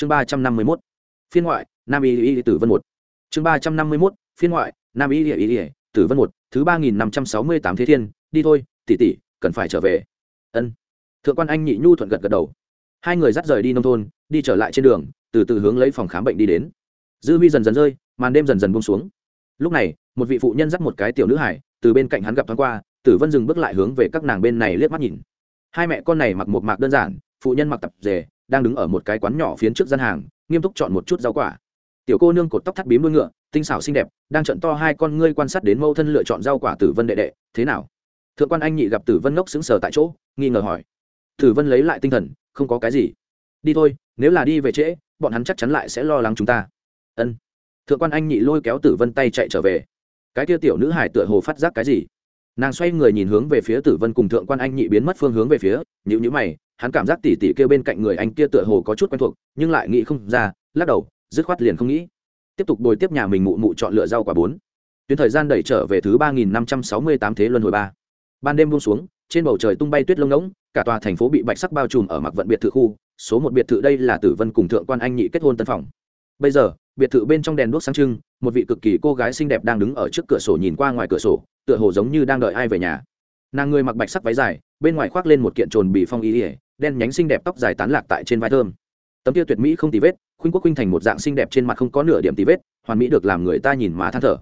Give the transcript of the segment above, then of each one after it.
chương ba trăm năm mươi mốt, phiên ngoại, nam y y tử vân một. Chương ba trăm năm mươi mốt, phiên ngoại, nam y y y tử vân một, thứ ba nghìn năm trăm sáu mươi tám thế thiên, đi thôi, tỷ tỷ, cần phải trở về. Ân. Thượng quan anh nhị nhu thuận gật gật đầu. Hai người dắt rời đi nông thôn, đi trở lại trên đường, từ từ hướng lấy phòng khám bệnh đi đến. Dư huy dần dần rơi, màn đêm dần dần bông xuống. Lúc này, một vị phụ nhân dắt một cái tiểu nữ hải, từ bên cạnh hắn gặp thoáng qua, tử vân dừng bước lại hướng về các nàng bên này liếc mắt nhìn. Hai mẹ con này mặc một mạc đơn giản, phụ nhân mặc tập dề đang đứng ở một cái quán nhỏ phiến trước gian hàng, nghiêm túc chọn một chút rau quả. Tiểu cô nương cột tóc thắt bím đuôi ngựa, tinh xảo xinh đẹp, đang trận to hai con ngươi quan sát đến mâu thân lựa chọn rau quả tử vân đệ đệ, thế nào? Thượng quan anh nhị gặp tử vân ngốc xứng sờ tại chỗ, nghi ngờ hỏi. Tử vân lấy lại tinh thần, không có cái gì. Đi thôi, nếu là đi về trễ, bọn hắn chắc chắn lại sẽ lo lắng chúng ta. Ân. Thượng quan anh nhị lôi kéo tử vân tay chạy trở về. Cái kia tiểu nữ hải tựa hồ phát giác cái gì? Nàng xoay người nhìn hướng về phía tử vân cùng thượng quan anh nhị biến mất phương hướng về phía nhữ nhữ mày, hắn cảm giác tỉ tỉ kêu bên cạnh người anh kia tựa hồ có chút quen thuộc, nhưng lại nghĩ không ra, lắc đầu, dứt khoát liền không nghĩ. Tiếp tục bồi tiếp nhà mình mụ mụ chọn lựa rau quả bốn. Tuyến thời gian đẩy trở về thứ ba nghìn năm trăm sáu mươi tám thế luân hồi ba. Ban đêm buông xuống, trên bầu trời tung bay tuyết lông ngỗng, cả tòa thành phố bị bạch sắc bao trùm ở mặc vận biệt thự khu, số một biệt thự đây là tử vân cùng thượng quan anh nhị kết hôn tân phòng. Bây giờ, biệt thự bên trong đèn đuốc sáng trưng, một vị cực kỳ cô gái xinh đẹp đang đứng ở trước cửa sổ nhìn qua ngoài cửa sổ tựa hồ giống như đang đợi ai về nhà. Nàng người mặc bạch sắc váy dài, bên ngoài khoác lên một kiện trồn bị phong ý ỉa đen nhánh xinh đẹp tóc dài tán lạc tại trên vai thơm. Tấm tiêu tuyệt mỹ không tì vết, khuynh quốc khuynh thành một dạng xinh đẹp trên mặt không có nửa điểm tì vết, hoàn mỹ được làm người ta nhìn mà than thở.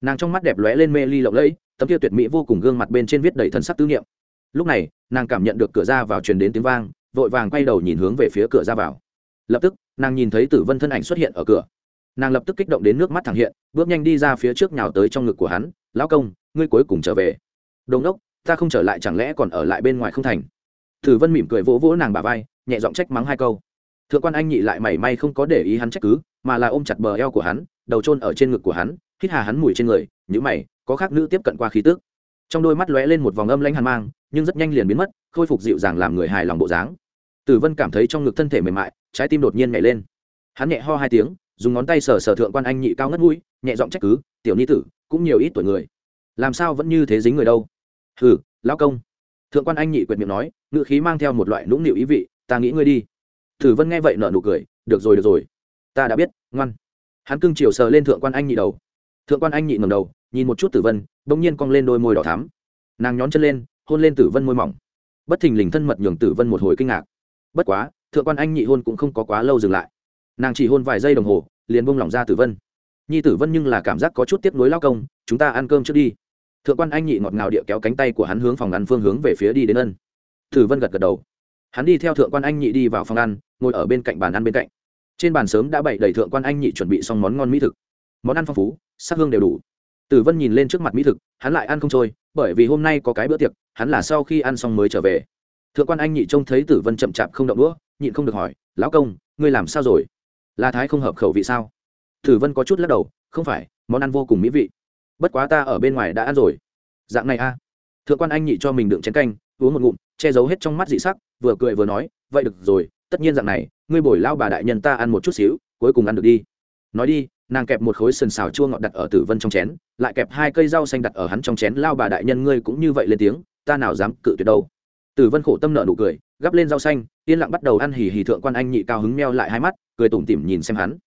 Nàng trong mắt đẹp lóe lên mê ly lộng lẫy, tấm tiêu tuyệt mỹ vô cùng gương mặt bên trên viết đầy thần sắc tư niệm. Lúc này, nàng cảm nhận được cửa ra vào truyền đến tiếng vang, vội vàng quay đầu nhìn hướng về phía cửa ra vào. Lập tức, nàng nhìn thấy tử vân thân ảnh xuất hiện ở cửa nàng lập tức kích động đến nước mắt thẳng hiện, bước nhanh đi ra phía trước nhào tới trong ngực của hắn, lão công, ngươi cuối cùng trở về. Đồn đốc ta không trở lại chẳng lẽ còn ở lại bên ngoài không thành? Thử vân mỉm cười vỗ vỗ nàng bà vai, nhẹ giọng trách mắng hai câu. Thượng quan anh nhị lại mảy may không có để ý hắn trách cứ, mà là ôm chặt bờ eo của hắn, đầu trôn ở trên ngực của hắn, hít hà hắn mùi trên người nhữ mày, có khác nữ tiếp cận qua khí tước trong đôi mắt lóe lên một vòng âm lãnh hàn mang, nhưng rất nhanh liền biến mất, khôi phục dịu dàng làm người hài lòng bộ dáng. Tử vân cảm thấy trong ngực thân thể mềm mại, trái tim đột nhiên nhảy lên. Hắn nhẹ ho hai tiếng dùng ngón tay sờ sờ thượng quan anh nhị cao ngất mũi, nhẹ giọng trách cứ, tiểu ni tử, cũng nhiều ít tuổi người. Làm sao vẫn như thế dính người đâu? Hừ, lão công. Thượng quan anh nhị quyệt miệng nói ngự khí mang theo một loại nũng nịu ý vị, ta nghĩ ngươi đi. Tử vân nghe vậy nở nụ cười, được rồi được rồi. Ta đã biết, ngoan. Hắn cưng chiều sờ lên thượng quan anh nhị đầu. Thượng quan anh nhị ngầm đầu, nhìn một chút tử vân, bỗng nhiên cong lên đôi môi đỏ thắm. Nàng nhón chân lên, hôn lên tử vân môi mỏng. Bất thình lình thân mật nhường tử vân một hồi kinh ngạc. Bất quá, thượng quan anh nhị hôn cũng không có quá lâu dừng lại nàng chỉ hôn vài giây đồng hồ, liền bông lỏng ra tử vân. Nhi tử vân nhưng là cảm giác có chút tiếp nối lao công, chúng ta ăn cơm trước đi. Thượng quan anh nhị ngọt ngào địa kéo cánh tay của hắn hướng phòng ăn phương hướng về phía đi đến ân. Tử vân gật gật đầu. Hắn đi theo thượng quan anh nhị đi vào phòng ăn, ngồi ở bên cạnh bàn ăn bên cạnh. Trên bàn sớm đã bày đầy thượng quan anh nhị chuẩn bị xong món ngon mỹ thực. Món ăn phong phú, sắc hương đều đủ. Tử vân nhìn lên trước mặt mỹ thực, hắn lại ăn không trôi, bởi vì hôm nay có cái bữa tiệc, hắn là sau khi ăn xong mới trở về. Thượng quan anh nhị trông thấy tử vân chậm chạp không động đũa, nhịn không được hỏi, lão công, ngươi làm sao rồi? Là thái không hợp khẩu vị sao? Tử vân có chút lắc đầu, không phải, món ăn vô cùng mỹ vị. Bất quá ta ở bên ngoài đã ăn rồi. Dạng này a. À. thượng quan anh nhị cho mình đựng chén canh, uống một ngụm, che giấu hết trong mắt dị sắc, vừa cười vừa nói, vậy được rồi, tất nhiên dạng này, ngươi bồi lao bà đại nhân ta ăn một chút xíu, cuối cùng ăn được đi. Nói đi, nàng kẹp một khối sần xào chua ngọt đặt ở tử vân trong chén, lại kẹp hai cây rau xanh đặt ở hắn trong chén lao bà đại nhân ngươi cũng như vậy lên tiếng, ta nào dám cự tuyệt đâu tử vân khổ tâm nợ nụ cười, gắp lên rau xanh, yên lặng bắt đầu ăn hì hì thượng quan anh nhị cao hứng meo lại hai mắt, cười tủm tỉm nhìn xem hắn.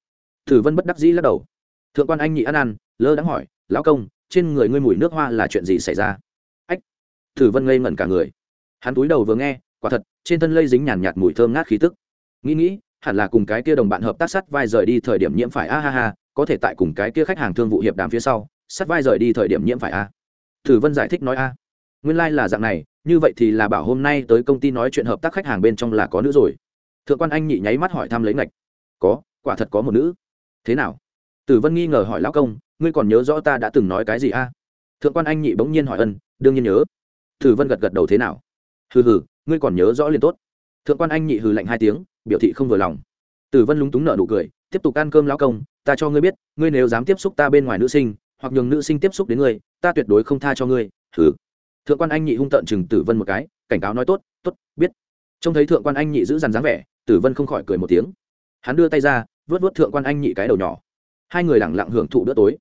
Tử vân bất đắc dĩ lắc đầu. Thượng quan anh nhị ăn ăn, lơ đãng hỏi, lão công, trên người ngươi mùi nước hoa là chuyện gì xảy ra? Ách tử vân ngây ngẩn cả người. Hắn túi đầu vừa nghe, quả thật, trên thân lây dính nhàn nhạt mùi thơm ngát khí tức. Nghĩ nghĩ, hẳn là cùng cái kia đồng bạn hợp tác sắt vai rời đi thời điểm nhiễm phải a ha ha, có thể tại cùng cái kia khách hàng thương vụ hiệp đàm phía sau sắt vai rời đi thời điểm nhiễm phải a. Tử vân giải thích nói a. Nguyên lai là dạng này như vậy thì là bảo hôm nay tới công ty nói chuyện hợp tác khách hàng bên trong là có nữ rồi. Thượng quan anh nhị nháy mắt hỏi thăm lấy ngạch. Có, quả thật có một nữ. Thế nào? Tử vân nghi ngờ hỏi lão công, ngươi còn nhớ rõ ta đã từng nói cái gì a? Thượng quan anh nhị bỗng nhiên hỏi ân, đương nhiên nhớ. Tử vân gật gật đầu thế nào? Hừ hừ, ngươi còn nhớ rõ liền tốt. Thượng quan anh nhị hừ lạnh hai tiếng, biểu thị không vừa lòng. Tử vân lúng túng nợ nụ cười, tiếp tục ăn cơm lão công, ta cho ngươi biết, ngươi nếu dám tiếp xúc ta bên ngoài nữ sinh, hoặc nhường nữ sinh tiếp xúc đến ngươi, ta tuyệt đối không tha cho ngươi. Thử thượng quan anh nhị hung tợn chừng tử vân một cái, cảnh cáo nói tốt tốt, biết. Trông thấy thượng quan anh nhị giữ dằn dáng vẻ, tử vân không khỏi cười một tiếng. Hắn đưa tay ra, vớt vớt thượng quan anh nhị cái đầu nhỏ. Hai người lẳng lặng hưởng thụ bữa tối.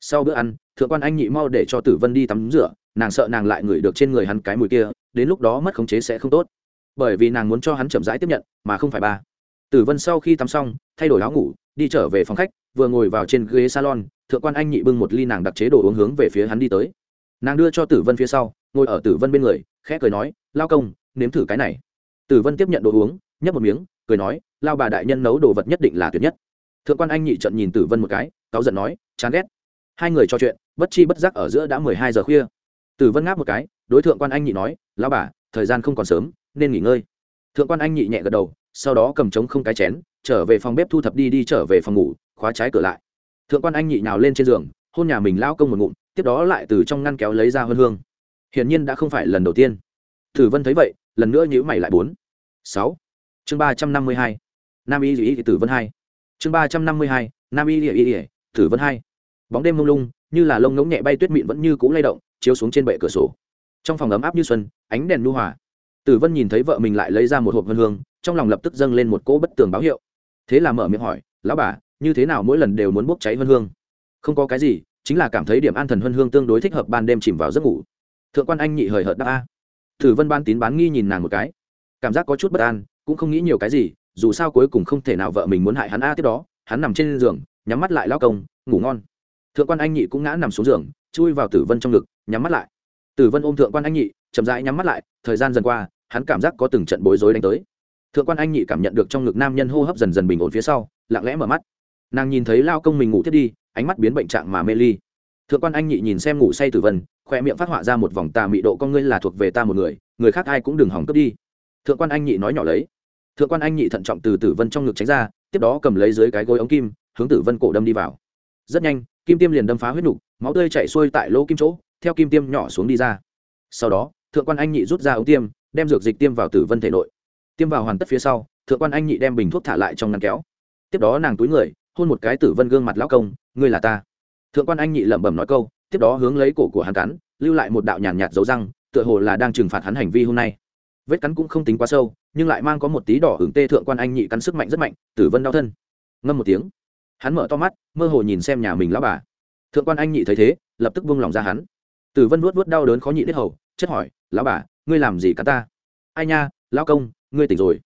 Sau bữa ăn, thượng quan anh nhị mau để cho tử vân đi tắm rửa, nàng sợ nàng lại ngửi được trên người hắn cái mùi kia, đến lúc đó mất khống chế sẽ không tốt. Bởi vì nàng muốn cho hắn chậm rãi tiếp nhận, mà không phải ba. Tử vân sau khi tắm xong, thay đổi áo ngủ, đi trở về phòng khách, vừa ngồi vào trên ghế salon, thượng quan anh nhị bưng một ly nàng đặc chế đồ uống hướng về phía hắn đi tới. Nàng đưa cho tử vân phía sau ngồi ở tử vân bên người, khẽ cười nói, lao công, nếm thử cái này. Tử vân tiếp nhận đồ uống, nhấp một miếng, cười nói, lao bà đại nhân nấu đồ vật nhất định là tuyệt nhất. Thượng quan anh nhị trận nhìn tử vân một cái, cáu giận nói, chán ghét. Hai người trò chuyện, bất chi bất giác ở giữa đã mười hai giờ khuya. Tử vân ngáp một cái, đối thượng quan anh nhị nói, lao bà, thời gian không còn sớm, nên nghỉ ngơi. Thượng quan anh nhị nhẹ gật đầu, sau đó cầm trống không cái chén, trở về phòng bếp thu thập đi đi trở về phòng ngủ, khóa trái cửa lại. Thượng quan anh nhị nào lên trên giường, hôn nhà mình lao công một ngụm, tiếp đó lại từ trong ngăn kéo lấy ra hơn hương hiển nhiên đã không phải lần đầu tiên. Thử vân thấy vậy, lần nữa nhữ mày lại bốn. Sáu. Chương ba trăm năm mươi hai. Nam y dị tử vân hai. Chương ba trăm năm mươi hai, nam y dị dị tử vân hai. Bóng đêm mông lung, như là lông ngỗng nhẹ bay tuyết mịn vẫn như cũ lay động, chiếu xuống trên bệ cửa sổ. Trong phòng ấm áp như xuân, ánh đèn nu hòa. Tử vân nhìn thấy vợ mình lại lấy ra một hộp vân hương, trong lòng lập tức dâng lên một cỗ bất tường báo hiệu. Thế là mở miệng hỏi, lão bà, như thế nào mỗi lần đều muốn bốc cháy vân hương? Không có cái gì, chính là cảm thấy điểm an thần vân hương tương đối thích hợp ban đêm chìm vào giấc ngủ thượng quan anh nhị hời hợt đáp a. Tử vân ban tín bán nghi nhìn nàng một cái. Cảm giác có chút bất an, cũng không nghĩ nhiều cái gì, dù sao cuối cùng không thể nào vợ mình muốn hại hắn a tiếp đó, hắn nằm trên giường, nhắm mắt lại lao công, ngủ ngon. Thượng quan anh nhị cũng ngã nằm xuống giường, chui vào tử vân trong ngực, nhắm mắt lại. Tử vân ôm thượng quan anh nhị, chậm rãi nhắm mắt lại, thời gian dần qua, hắn cảm giác có từng trận bối rối đánh tới. Thượng quan anh nhị cảm nhận được trong ngực nam nhân hô hấp dần dần bình ổn phía sau, lặng lẽ mở mắt. Nàng nhìn thấy lao công mình ngủ thiết đi, ánh mắt biến bệnh trạng mà mê ly thượng quan anh nhị nhìn xem ngủ say tử vân khoe miệng phát họa ra một vòng tà mị độ con ngươi là thuộc về ta một người người khác ai cũng đừng hỏng cướp đi. Thượng quan anh nhị nói nhỏ lấy. Thượng quan anh nhị thận trọng từ tử vân trong ngực tránh ra, tiếp đó cầm lấy dưới cái gối ống kim, hướng tử vân cổ đâm đi vào. Rất nhanh, kim tiêm liền đâm phá huyết nục, máu tươi chảy xuôi tại lỗ kim chỗ, theo kim tiêm nhỏ xuống đi ra. Sau đó, thượng quan anh nhị rút ra ống tiêm, đem dược dịch tiêm vào tử vân thể nội. Tiêm vào hoàn tất phía sau, thượng quan anh nhị đem bình thuốc thả lại trong ngăn kéo. Tiếp đó nàng túi người, hôn một cái tử vân gương mặt lão công, ngươi là ta thượng quan anh nhị lẩm bẩm nói câu, tiếp đó hướng lấy cổ của hắn cắn, lưu lại một đạo nhàn nhạt dấu răng, tựa hồ là đang trừng phạt hắn hành vi hôm nay. Vết cắn cũng không tính quá sâu, nhưng lại mang có một tí đỏ hưởng tê thượng quan anh nhị cắn sức mạnh rất mạnh, tử vân đau thân. Ngâm một tiếng. Hắn mở to mắt, mơ hồ nhìn xem nhà mình lão bà. Thượng quan anh nhị thấy thế, lập tức buông lòng ra hắn. Tử vân vuốt vuốt đau đớn khó nhị đết hầu, chất hỏi, lão bà, ngươi làm gì cả ta? Ai nha, lão công, ngươi tỉnh rồi.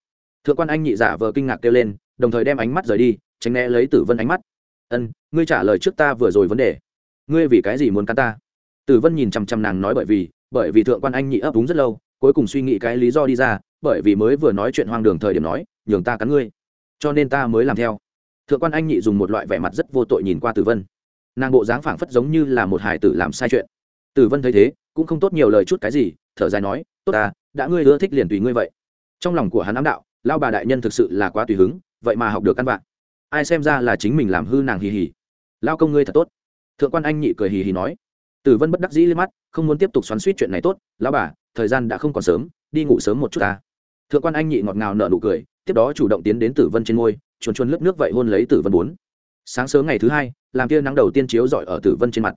Thượng quan anh nhị giả vờ kinh ngạc kêu lên, đồng thời đem ánh mắt rời đi, tránh né lấy tử vân ánh mắt ân, ngươi trả lời trước ta vừa rồi vấn đề. Ngươi vì cái gì muốn cắn ta? Tử vân nhìn chằm chằm nàng nói bởi vì bởi vì thượng quan anh nhị ấp đúng rất lâu, cuối cùng suy nghĩ cái lý do đi ra, bởi vì mới vừa nói chuyện hoang đường thời điểm nói, nhường ta cắn ngươi. Cho nên ta mới làm theo. Thượng quan anh nhị dùng một loại vẻ mặt rất vô tội nhìn qua tử vân. Nàng bộ dáng phảng phất giống như là một hải tử làm sai chuyện. Tử vân thấy thế, cũng không tốt nhiều lời chút cái gì, thở dài nói, tốt ta, đã ngươi ưa thích liền tùy ngươi vậy. Trong lòng của hắn ám đạo lao bà đại nhân thực sự là quá tùy hứng, vậy mà học được căn bạn ai xem ra là chính mình làm hư nàng hì hì. Lao công ngươi thật tốt. Thượng quan anh nhị cười hì hì nói. Tử vân bất đắc dĩ lên mắt, không muốn tiếp tục xoắn suýt chuyện này tốt. Lao bà, thời gian đã không còn sớm, đi ngủ sớm một chút ta. Thượng quan anh nhị ngọt ngào nở nụ cười, tiếp đó chủ động tiến đến tử vân trên ngôi chuồn chuồn lớp nước vậy hôn lấy tử vân bốn. Sáng sớm ngày thứ hai, làm tia nắng đầu tiên chiếu dọi ở tử vân trên mặt.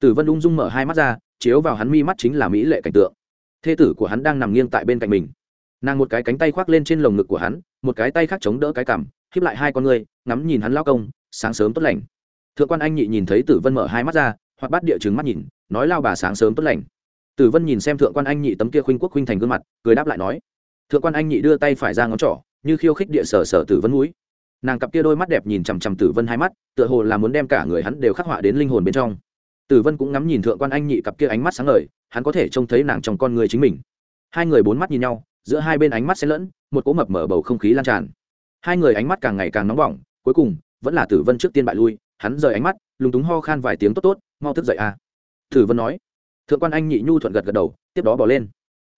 Tử vân ung dung mở hai mắt ra, chiếu vào hắn mi mắt chính là mỹ lệ cảnh tượng. Thê tử của hắn đang nằm nghiêng tại bên cạnh mình. Nàng một cái cánh tay khoác lên trên lồng ngực của hắn, một cái tay khác chống đỡ cái cằm khiếp lại hai con ngươi, ngắm nhìn hắn lao công, sáng sớm tốt lành. Thượng quan anh nhị nhìn thấy tử vân mở hai mắt ra, hoặc bắt địa chứng mắt nhìn, nói lao bà sáng sớm tốt lành. Tử vân nhìn xem thượng quan anh nhị tấm kia khuynh quốc khuynh thành gương mặt, cười đáp lại nói, thượng quan anh nhị đưa tay phải ra ngón trỏ, như khiêu khích địa sở sở tử vân núi nàng cặp kia đôi mắt đẹp nhìn chằm chằm tử vân hai mắt, tựa hồ là muốn đem cả người hắn đều khắc họa đến linh hồn bên trong. Tử vân cũng ngắm nhìn thượng quan anh nhị cặp kia ánh mắt sáng ngời, hắn có thể trông thấy nàng trong con người chính mình. Hai người bốn mắt nhìn nhau, giữa hai bên ánh mắt xen lẫn, một cỗ mập mở bầu không khí lan tràn hai người ánh mắt càng ngày càng nóng bỏng, cuối cùng, vẫn là tử vân trước tiên bại lui, hắn rời ánh mắt, lúng túng ho khan vài tiếng, tốt tốt, mau thức dậy à. Tử vân nói. Thượng quan anh nhị nhu thuận gật gật đầu, tiếp đó bỏ lên.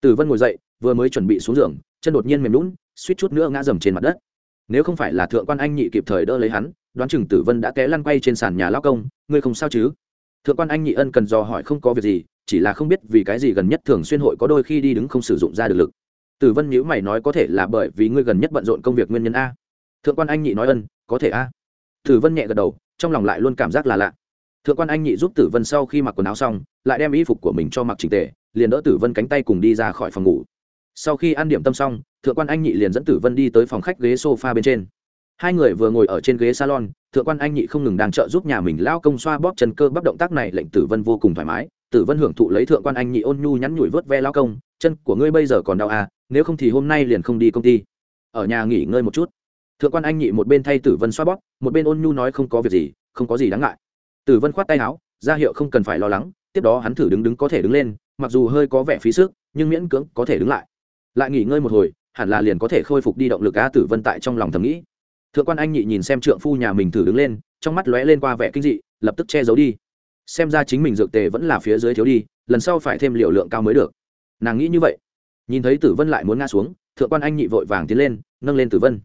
Tử vân ngồi dậy, vừa mới chuẩn bị xuống giường, chân đột nhiên mềm lún suýt chút nữa ngã dầm trên mặt đất. Nếu không phải là thượng quan anh nhị kịp thời đỡ lấy hắn, đoán chừng tử vân đã té lăn quay trên sàn nhà lao công, ngươi không sao chứ? Thượng quan anh nhị ân cần dò hỏi không có việc gì, chỉ là không biết vì cái gì gần nhất thường xuyên hội có đôi khi đi đứng không sử dụng ra được lực tử vân nhữ mày nói có thể là bởi vì ngươi gần nhất bận rộn công việc nguyên nhân a. Thượng quan anh nhị nói ân, có thể a. Tử vân nhẹ gật đầu, trong lòng lại luôn cảm giác là lạ. Thượng quan anh nhị giúp tử vân sau khi mặc quần áo xong, lại đem y phục của mình cho mặc trình tề, liền đỡ tử vân cánh tay cùng đi ra khỏi phòng ngủ. Sau khi ăn điểm tâm xong, thượng quan anh nhị liền dẫn tử vân đi tới phòng khách ghế sofa bên trên. Hai người vừa ngồi ở trên ghế salon, thượng quan anh nhị không ngừng đang trợ giúp nhà mình lao công xoa bóp chân cơ bắp động tác này lệnh tử vân vô cùng thoải mái. Tử vân hưởng thụ lấy thượng quan anh nhị ôn nhu nhắn nhủi vớt ve lao công, chân của ngươi bây giờ còn đau à? Nếu không thì hôm nay liền không đi công ty. Ở nhà nghỉ ngơi một chút. Thượng quan anh nhị một bên thay tử vân xoa bóp, một bên ôn nhu nói không có việc gì, không có gì đáng ngại. Tử vân khoát tay áo, ra hiệu không cần phải lo lắng, tiếp đó hắn thử đứng đứng có thể đứng lên, mặc dù hơi có vẻ phí sức, nhưng miễn cưỡng có thể đứng lại. Lại nghỉ ngơi một hồi, hẳn là liền có thể khôi phục đi động lực a tử vân tại trong lòng thầm nghĩ. Thượng quan anh nhị nhìn xem trượng phu nhà mình thử đứng lên, trong mắt lóe lên qua vẻ kinh dị, lập tức che giấu đi. Xem ra chính mình dược tề vẫn là phía dưới thiếu đi, lần sau phải thêm liều lượng cao mới được. Nàng nghĩ như vậy nhìn thấy tử vân lại muốn ngã xuống, thượng quan anh nhị vội vàng tiến lên, nâng lên tử vân.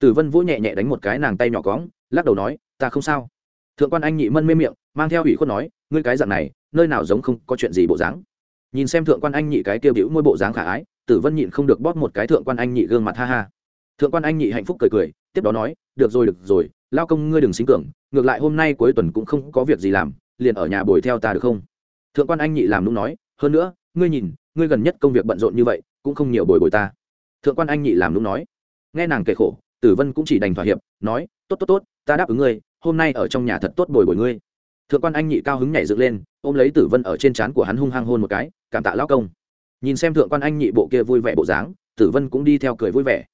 Tử vân vỗ nhẹ nhẹ đánh một cái nàng tay nhỏ cóng, lắc đầu nói, ta không sao. Thượng quan anh nhị mân mê miệng, mang theo ủy khuất nói, ngươi cái dạng này, nơi nào giống không có chuyện gì bộ dáng. Nhìn xem thượng quan anh nhị cái kêu bĩu môi bộ dáng khả ái, tử vân nhịn không được bóp một cái thượng quan anh nhị gương mặt ha ha. Thượng quan anh nhị hạnh phúc cười cười, tiếp đó nói, được rồi được rồi, lao công ngươi đừng sinh cường ngược lại hôm nay cuối tuần cũng không có việc gì làm, liền ở nhà bồi theo ta được không? Thượng quan anh nhị làm đúng nói, hơn nữa, ngươi nhìn ngươi gần nhất công việc bận rộn như vậy, cũng không nhiều bồi bồi ta. Thượng quan anh nhị làm lúc nói. Nghe nàng kể khổ, tử vân cũng chỉ đành thỏa hiệp, nói, tốt tốt tốt, ta đáp ứng ngươi, hôm nay ở trong nhà thật tốt bồi bồi ngươi. Thượng quan anh nhị cao hứng nhảy dựng lên, ôm lấy tử vân ở trên trán của hắn hung hăng hôn một cái, cảm tạ lao công. Nhìn xem thượng quan anh nhị bộ kia vui vẻ bộ dáng, tử vân cũng đi theo cười vui vẻ.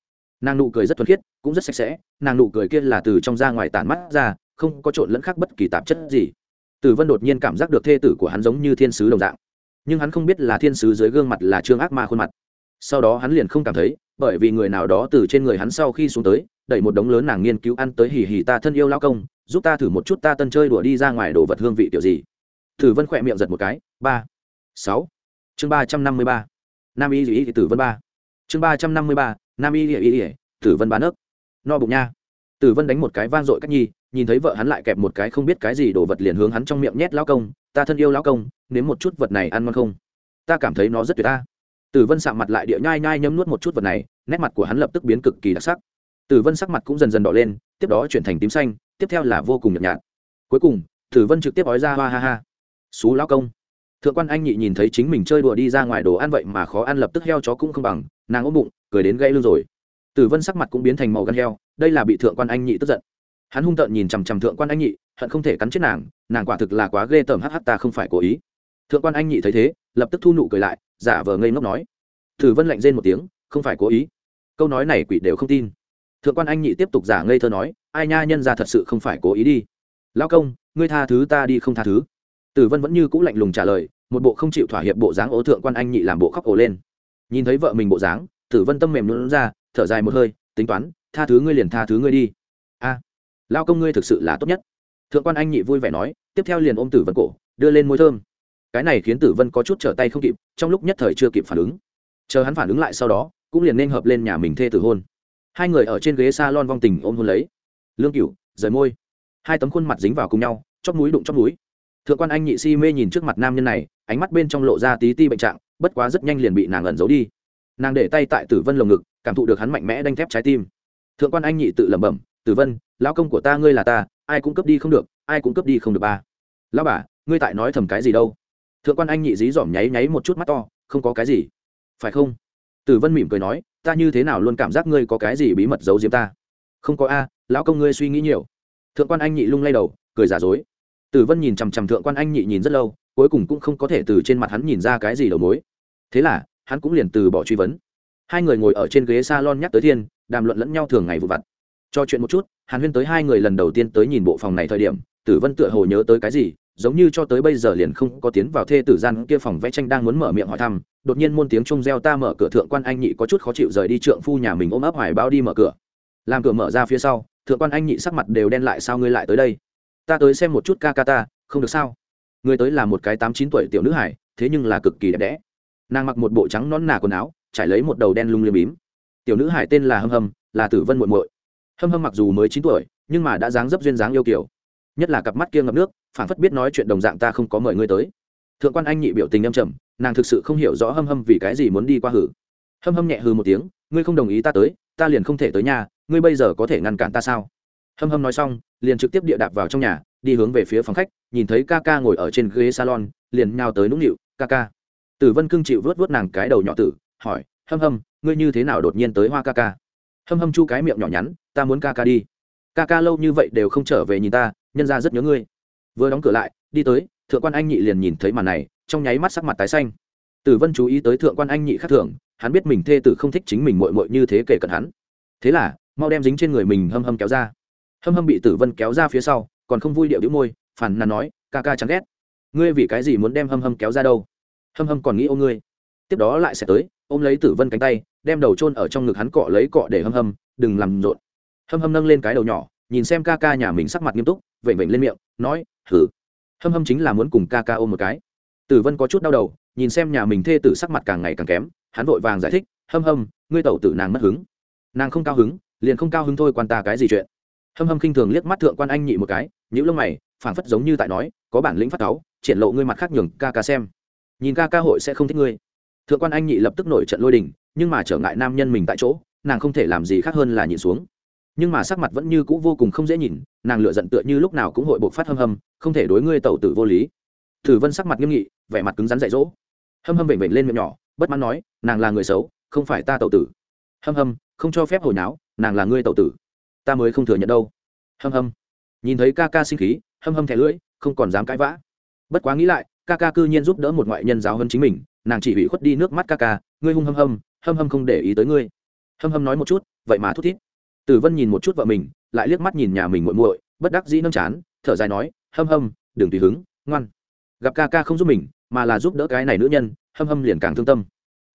Nàng nụ cười rất thuần khiết, cũng rất sạch sẽ, nàng nụ cười kia là từ trong ra ngoài tản mắt ra, không có trộn lẫn khác bất kỳ tạp chất gì. Tử vân đột nhiên cảm giác được thê tử của hắn giống như thiên sứ đồng dạng nhưng hắn không biết là thiên sứ dưới gương mặt là trương ác ma khuôn mặt. Sau đó hắn liền không cảm thấy, bởi vì người nào đó từ trên người hắn sau khi xuống tới, đẩy một đống lớn nàng nghiên cứu ăn tới hì hì ta thân yêu lao công, giúp ta thử một chút ta tân chơi đùa đi ra ngoài đồ vật hương vị kiểu gì. Tử vân khỏe miệng giật một cái, ba, sáu. Chương ba trăm năm mươi ba. Nam y thì tử vân ba. Chương ba trăm năm mươi ba, nam y ỉa ỉa tử vân bán nước no bụng nha. Tử vân đánh một cái vang dội cách nhi, nhìn thấy vợ hắn lại kẹp một cái không biết cái gì đồ vật liền hướng hắn trong miệng nhét lao công ta thân yêu lão công, nếm một chút vật này ăn ngon không? Ta cảm thấy nó rất tuyệt ta. Tử vân sạm mặt lại địa nhai nhai nhấm nuốt một chút vật này, nét mặt của hắn lập tức biến cực kỳ đặc sắc. Tử vân sắc mặt cũng dần dần đỏ lên, tiếp đó chuyển thành tím xanh, tiếp theo là vô cùng nhợt nhạt. Cuối cùng, tử vân trực tiếp ói ra hoa ha ha. Xú lão công. Thượng quan anh nhị nhìn thấy chính mình chơi đùa đi ra ngoài đồ ăn vậy mà khó ăn lập tức heo chó cũng không bằng, nàng ốm bụng, cười đến gãy lưng rồi. Tử vân sắc mặt cũng biến thành màu gan heo, đây là bị thượng quan anh nhị tức giận. Hắn hung tợn nhìn chằm chằm thượng quan anh nhị hận không thể cắn chết nàng nàng quả thực là quá ghê tởm hh ta không phải cố ý. Thượng quan anh nhị thấy thế, lập tức thu nụ cười lại, giả vờ ngây ngốc nói. Tử vân lạnh rên một tiếng, không phải cố ý. Câu nói này quỷ đều không tin. Thượng quan anh nhị tiếp tục giả ngây thơ nói, ai nha, nhân ra thật sự không phải cố ý đi. Lão công, ngươi tha thứ ta đi không tha thứ. Tử vân vẫn như c ũ lạnh lùng trả lời, một bộ không chịu thỏa hiệp bộ dáng ố thượng quan anh nhị làm bộ khóc ổ lên. Nhìn thấy vợ mình bộ dáng, tử vân tâm mềm luôn ra, thở dài một hơi, tính toán, tha thứ ngươi liền tha thứ ngươi đi. A lao công ngươi thực sự là tốt nhất thượng quan anh nhị vui vẻ nói, tiếp theo liền ôm tử vân cổ, đưa lên môi thơm. Cái này khiến tử vân có chút trở tay không kịp, trong lúc nhất thời chưa kịp phản ứng. Chờ hắn phản ứng lại sau đó, cũng liền nên hợp lên nhà mình thê tử hôn. Hai người ở trên ghế s a lon vong tình ôm hôn lấy. Lương cửu, rời môi. Hai tấm khuôn mặt dính vào cùng nhau, chóp núi đụng chóp núi. Thượng quan anh nhị si mê nhìn trước mặt nam nhân này, ánh mắt bên trong lộ ra tí ti bệnh trạng, bất quá rất nhanh liền bị nàng ẩn giấu đi. Nàng để tay tại tử vân lồng ngực, cảm thụ được hắn mạnh mẽ đanh thép trái tim. Thượng quan anh nhị tự lẩm bẩm, tử vân lão công của ta, ngươi là ta, ai cũng cướp đi không được, ai cũng cướp đi không được ba. Lão bà, ngươi tại nói thầm cái gì đâu? Thượng quan anh nhị dí dỏm nháy nháy một chút mắt to, không có cái gì. Phải không? Tử vân mỉm cười nói, ta như thế nào luôn cảm giác ngươi có cái gì bí mật giấu diếm ta? Không có a, lão công ngươi suy nghĩ nhiều. Thượng quan anh nhị lung lay đầu, cười giả dối. Tử vân nhìn chằm chằm thượng quan anh nhị nhìn rất lâu, cuối cùng cũng không có thể từ trên mặt hắn nhìn ra cái gì đầu mối. Thế là, hắn cũng liền từ bỏ truy vấn. Hai người ngồi ở trên ghế s a lon nhắc tới thiên, đàm luận lẫn nhau thường ngày vụ vặt cho chuyện một chút, hàn huyên tới hai người lần đầu tiên tới nhìn bộ phòng này thời điểm, tử vân tựa hồ nhớ tới cái gì, giống như cho tới bây giờ liền không có tiến vào thê tử gian kia phòng vẽ tranh đang muốn mở miệng hỏi thăm, đột nhiên môn tiếng chung reo ta mở cửa thượng quan anh nhị có chút khó chịu rời đi trượng phu nhà mình ôm ấp hoài bao đi mở cửa. Làm cửa mở ra phía sau, thượng quan anh nhị sắc mặt đều đen lại sao ngươi lại tới đây? Ta tới xem một chút ca ca ta, không được sao? Người tới là một cái tám chín tuổi tiểu nữ hải, thế nhưng là cực kỳ đẹp đẽ. Nàng mặc một bộ trắng non nà quần áo, trải lấy một đầu đen lung liêm bím. Tiểu nữ hải tên là hâm hâm, là tử vân muội muội hâm hâm mặc dù mới chín tuổi, nhưng mà đã dáng dấp duyên dáng yêu kiểu nhất là cặp mắt kia ngập nước phản phất biết nói chuyện đồng dạng ta không có mời ngươi tới. Thượng quan anh nhị biểu tình âm trầm, nàng thực sự không hiểu rõ hâm hâm vì cái gì muốn đi qua hử. Hâm hâm nhẹ hư một tiếng, ngươi không đồng ý ta tới, ta liền không thể tới nhà, ngươi bây giờ có thể ngăn cản ta sao? Hâm hâm nói xong, liền trực tiếp địa đạp vào trong nhà, đi hướng về phía phòng khách, nhìn thấy ca ca ngồi ở trên ghế salon, liền nhào tới nũng nịu, ca ca. Tử vân cưng chịu vớt vớt nàng cái đầu nhỏ tử, hỏi, hâm hâm, ngươi như thế nào đột nhiên tới hoa ca ca? Hâm hâm chu cái miệng nhỏ nhắn ta muốn ca ca đi. Ca ca lâu như vậy đều không trở về nhìn ta, nhân ra rất nhớ ngươi. Vừa đóng cửa lại, đi tới, thượng quan anh nhị liền nhìn thấy màn này, trong nháy mắt sắc mặt tái xanh. Tử vân chú ý tới thượng quan anh nhị khác thường, hắn biết mình thê tử không thích chính mình mội mội như thế kể cận hắn. Thế là, mau đem dính trên người mình hâm hâm kéo ra. Hâm hâm bị tử vân kéo ra phía sau, còn không vui điệu đĩu môi phản nàn nói, ca ca chẳng ghét. Ngươi vì cái gì muốn đem hâm hâm kéo ra đâu? Hâm hâm còn nghĩ ô ngươi. Tiếp đó lại sẽ tới, ôm lấy tử vân cánh tay, đem đầu chôn ở trong ngực hắn cọ lấy cọ để hâm hâm, đừng làm rộn hâm hâm nâng lên cái đầu nhỏ, nhìn xem ca ca nhà mình sắc mặt nghiêm túc, vểnh vểnh lên miệng, nói thử hâm hâm chính là muốn cùng ca ca ôm một cái. Tử vân có chút đau đầu, nhìn xem nhà mình thê tử sắc mặt càng ngày càng kém, hắn vội vàng giải thích, hâm hâm, ngươi tẩu tử nàng mất hứng. Nàng không cao hứng, liền không cao hứng thôi quan ta cái gì chuyện? Hâm hâm khinh thường liếc mắt thượng quan anh nhị một cái những lông mày, phảng phất giống như tại nói, có bản lĩnh phát cáu, triển lộ ngươi mặt khác nhường ca ca xem. Nhìn ca ca hội sẽ không thích ngươi. Thượng quan anh nhị lập tức nổi trận lôi đình, nhưng mà trở ngại nam nhân mình tại chỗ, nàng không thể làm gì khác hơn là nhịn xuống nhưng mà sắc mặt vẫn như cũ vô cùng không dễ nhìn, nàng lựa giận tựa như lúc nào cũng hội buộc phát hâm hâm, không thể đối ngươi tẩu tử vô lý. Thử vân sắc mặt nghiêm nghị, vẻ mặt cứng rắn dạy dỗ. Hâm hâm vểnh vểnh lên miệng nhỏ, bất mãn nói, nàng là người xấu, không phải ta tẩu tử. Hâm hâm, không cho phép hồi náo, nàng là ngươi tẩu tử. Ta mới không thừa nhận đâu. Hâm hâm. Nhìn thấy ca ca sinh khí, hâm hâm thẻ lưỡi, không còn dám cãi vã. Bất quá nghĩ lại, ca ca cư nhiên giúp đỡ một ngoại nhân giáo hơn chính mình, nàng chỉ bị khuất đi nước mắt ca ca, ngươi hung hâm hâm hâm hâm không để ý tới ngươi. Hâm hâm nói một chút, vậy mà thút thít tử vân nhìn một chút vợ mình, lại liếc mắt nhìn nhà mình muội muội, bất đắc dĩ nâng chán, thở dài nói, hâm hâm, đừng tùy hứng, ngoan. Gặp ca ca không giúp mình, mà là giúp đỡ cái này nữ nhân, hâm hâm liền càng thương tâm.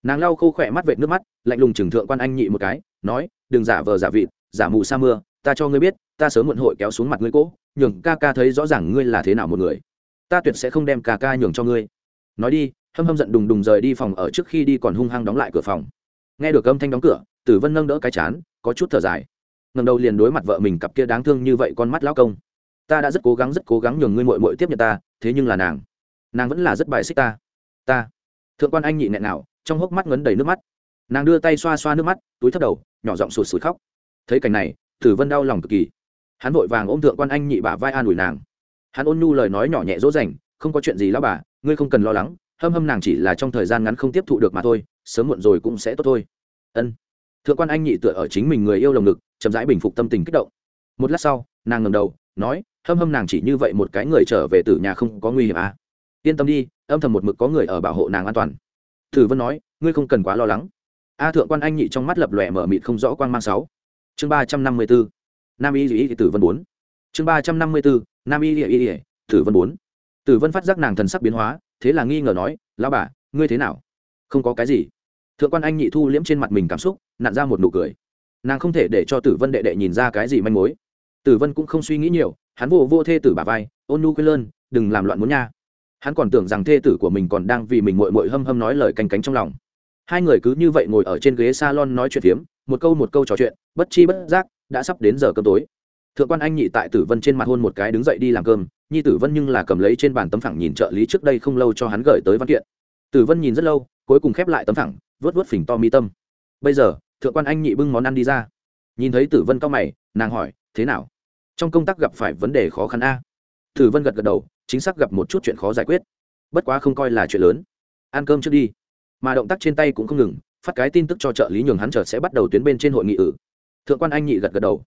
Nàng lau khô khỏe mắt vệt nước mắt, lạnh lùng trừng thượng quan anh nhị một cái, nói, đừng giả vờ giả vịt, giả mù sa mưa, ta cho ngươi biết, ta sớm muộn hội kéo xuống mặt ngươi cỗ nhường ca ca thấy rõ ràng ngươi là thế nào một người. Ta tuyệt sẽ không đem ca ca nhường cho ngươi. Nói đi, hâm hâm giận đùng đùng rời đi phòng ở trước khi đi còn hung hăng đóng lại cửa phòng. Nghe được âm thanh đóng cửa tử vân nâng đỡ cái chán, có chút thở dài ngầm đầu liền đối mặt vợ mình cặp kia đáng thương như vậy con mắt lão công. Ta đã rất cố gắng, rất cố gắng nhường ngươi mội mội tiếp nhận ta, thế nhưng là nàng nàng vẫn là rất bài xích ta. Ta. Thượng quan anh nhị nẹn nào trong hốc mắt ngấn đầy nước mắt. Nàng đưa tay xoa xoa nước mắt, túi thấp đầu, nhỏ giọng sụt sụt khóc. Thấy cảnh này, tử vân đau lòng cực kỳ. Hắn vội vàng ôm thượng quan anh nhị bả vai an ủi nàng. Hắn ôn nhu lời nói nhỏ nhẹ dỗ dành, không có chuyện gì lão bà, ngươi không cần lo lắng, hâm hâm nàng chỉ là trong thời gian ngắn không tiếp thụ được mà thôi, sớm muộn rồi cũng sẽ tốt thôi. Ân thượng quan anh nhị tựa ở chính mình người yêu lồng ngực, chậm rãi bình phục tâm tình kích động. Một lát sau, nàng ngầm đầu, nói, hâm hâm nàng chỉ như vậy một cái người trở về từ nhà không có nguy hiểm à. yên tâm đi, âm thầm một mực có người ở bảo hộ nàng an toàn. Thử vân nói, ngươi không cần quá lo lắng. A thượng quan anh nhị trong mắt lập lòe mở mịt không rõ quan mang sáu. Chương ba trăm năm mươi bốn nam y dĩ tử vân bốn. Chương ba trăm năm mươi bốn nam y dĩ tử vân bốn. Tử vân phát giác nàng thần sắc biến hóa, thế là nghi ngờ nói lao bà, ngươi thế nào? Không có cái gì thượng quan anh nhị thu liễm trên mặt mình cảm xúc nặn ra một nụ cười nàng không thể để cho tử vân đệ đệ nhìn ra cái gì manh mối tử vân cũng không suy nghĩ nhiều hắn vô vô thê tử bà vai ôn nu quên lơn đừng làm loạn muốn nha hắn còn tưởng rằng thê tử của mình còn đang vì mình mội mội hâm hâm nói lời canh cánh trong lòng hai người cứ như vậy ngồi ở trên ghế salon nói chuyện phiếm một câu một câu trò chuyện bất chi bất giác đã sắp đến giờ cơm tối thượng quan anh nhị tại tử vân trên mặt hôn một cái đứng dậy đi làm cơm nhi tử vân nhưng là cầm lấy trên bàn tấm phẳng nhìn trợ lý trước đây không lâu cho hắn gửi tới văn kiện tử vân nhìn rất lâu cuối cùng khép lại tấm phẳng vớt vớt phình to mi tâm. Bây giờ, thượng quan anh nhị bưng món ăn đi ra. Nhìn thấy tử vân cao mày, nàng hỏi, thế nào? Trong công tác gặp phải vấn đề khó khăn a. Tử vân gật gật đầu, chính xác gặp một chút chuyện khó giải quyết. Bất quá không coi là chuyện lớn. Ăn cơm trước đi. Mà động tác trên tay cũng không ngừng, phát cái tin tức cho trợ lý nhường hắn chờ sẽ bắt đầu tuyến bên trên hội nghị ử. Thượng quan anh nhị gật gật đầu.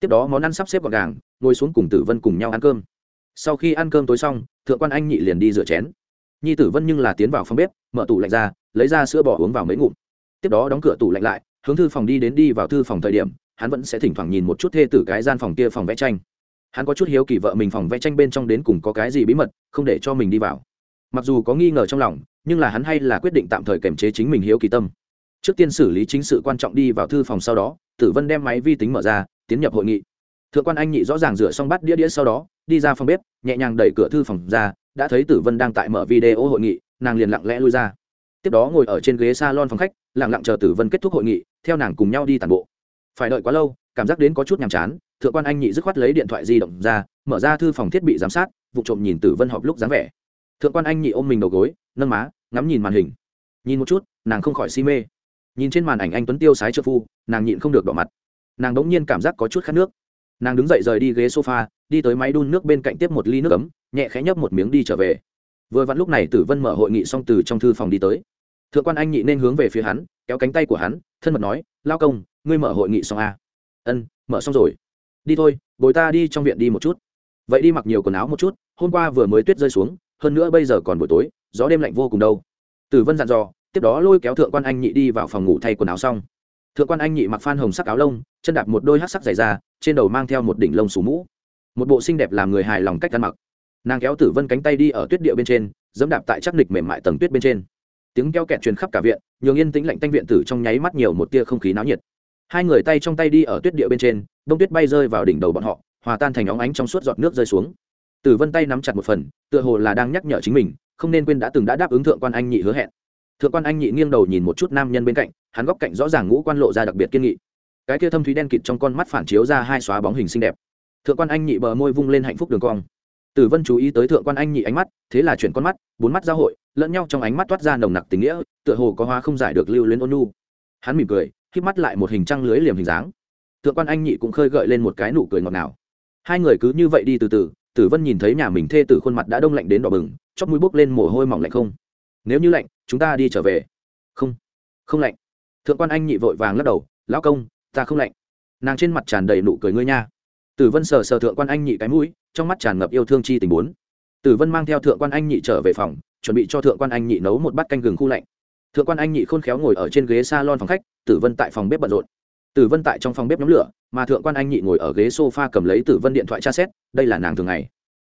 Tiếp đó món ăn sắp xếp gọn gàng, ngồi xuống cùng tử vân cùng nhau ăn cơm. Sau khi ăn cơm tối xong, thượng quan anh nhị liền đi rửa chén. Nhi tử vân nhưng là tiến vào phòng bếp, mở tủ lạnh ra lấy ra sữa bò uống vào mấy ngụm. Tiếp đó đóng cửa tủ lạnh lại, hướng thư phòng đi đến đi vào thư phòng thời điểm, hắn vẫn sẽ thỉnh thoảng nhìn một chút thê tử cái gian phòng kia phòng vẽ tranh. Hắn có chút hiếu kỳ vợ mình phòng vẽ tranh bên trong đến cùng có cái gì bí mật, không để cho mình đi vào. Mặc dù có nghi ngờ trong lòng, nhưng là hắn hay là quyết định tạm thời kiềm chế chính mình hiếu kỳ tâm. Trước tiên xử lý chính sự quan trọng đi vào thư phòng sau đó, tử vân đem máy vi tính mở ra, tiến nhập hội nghị. Thượng quan anh nhị rõ ràng rửa xong bát đĩa đĩa sau đó, đi ra phòng bếp, nhẹ nhàng đẩy cửa thư phòng ra, đã thấy tử vân đang tại mở video hội nghị, nàng liền lặng lẽ lui ra tiếp đó ngồi ở trên ghế salon phòng khách, lặng lặng chờ tử vân kết thúc hội nghị, theo nàng cùng nhau đi tàn bộ. Phải đợi quá lâu, cảm giác đến có chút nhàm chán, thượng quan anh nhị dứt khoát lấy điện thoại di động ra, mở ra thư phòng thiết bị giám sát, vụ trộm nhìn tử vân họp lúc dáng vẻ. Thượng quan anh nhị ôm mình đầu gối, nâng má, ngắm nhìn màn hình. Nhìn một chút, nàng không khỏi si mê. Nhìn trên màn ảnh anh tuấn tiêu sái trợ phu, nàng nhịn không được đỏ mặt. Nàng đống nhiên cảm giác có chút khát nước. Nàng đứng dậy rời đi ghế sofa, đi tới máy đun nước bên cạnh tiếp một ly nước ấm, nhẹ khẽ nhấp một miếng đi trở về. Vừa vặn lúc này tử vân mở hội nghị xong từ trong thư phòng đi tới thượng quan anh nhị nên hướng về phía hắn, kéo cánh tay của hắn, thân mật nói, lao công, ngươi mở hội nghị xong à? ân, mở xong rồi. Đi thôi, bồi ta đi trong viện đi một chút. Vậy đi mặc nhiều quần áo một chút, hôm qua vừa mới tuyết rơi xuống, hơn nữa bây giờ còn buổi tối, gió đêm lạnh vô cùng đâu. Tử vân dặn dò, tiếp đó lôi kéo thượng quan anh nhị đi vào phòng ngủ thay quần áo xong. Thượng quan anh nhị mặc phan hồng sắc áo lông, chân đạp một đôi hát sắc dày da, trên đầu mang theo một đỉnh lông sủ mũ. Một bộ xinh đẹp làm người hài lòng cách ăn mặc. Nàng kéo tử vân cánh tay đi ở tuyết địa bên trên, dẫm đạp tại chắc nịch mềm mại tầng tuyết bên trên tiếng keo kẹt truyền khắp cả viện, nhường yên tĩnh lạnh tanh viện tử trong nháy mắt nhiều một tia không khí náo nhiệt. Hai người tay trong tay đi ở tuyết địa bên trên, đông tuyết bay rơi vào đỉnh đầu bọn họ, hòa tan thành óng ánh trong suốt giọt nước rơi xuống. Tử vân tay nắm chặt một phần, tựa hồ là đang nhắc nhở chính mình, không nên quên đã từng đã đáp ứng thượng quan anh nhị hứa hẹn. Thượng quan anh nhị nghiêng đầu nhìn một chút nam nhân bên cạnh, hắn góc cạnh rõ ràng ngũ quan lộ ra đặc biệt kiên nghị. Cái kia thâm thúy đen kịt trong con mắt phản chiếu ra hai xóa bóng hình xinh đẹp. Thượng quan anh nhị bờ môi vung lên hạnh phúc đường cong tử vân chú ý tới thượng quan anh nhị ánh mắt, thế là chuyển con mắt, bốn mắt giao hội, lẫn nhau trong ánh mắt toát ra nồng nặc tình nghĩa, tựa hồ có hoa không giải được lưu luyến ôn nhu. hắn mỉm cười k mắt lại một hình trăng lưới liềm hình dáng. Thượng quan anh nhị cũng khơi gợi lên một cái nụ cười ngọt ngào. Hai người cứ như vậy đi từ từ, tử vân nhìn thấy nhà mình thê tử khuôn mặt đã đông lạnh đến đỏ bừng, chóp mũi bốc lên mồ hôi mỏng lạnh không. Nếu như lạnh, chúng ta đi trở về. Không không lạnh. Thượng quan anh nhị vội vàng lắc đầu, lão công, ta không lạnh. Nàng trên mặt tràn đầy nụ cười ngươi nha tử vân sờ sờ thượng quan anh nhị cái mũi, trong mắt tràn ngập yêu thương chi tình bốn. Tử vân mang theo thượng quan anh nhị trở về phòng, chuẩn bị cho thượng quan anh nhị nấu một bát canh gừng khu lạnh. Thượng quan anh nhị khôn khéo ngồi ở trên ghế s a lon phòng khách, tử vân tại phòng bếp bận rộn. Tử vân tại trong phòng bếp nhóm lửa, mà thượng quan anh nhị ngồi ở ghế s o f a cầm lấy tử vân điện thoại tra xét, đây là nàng thường ngày.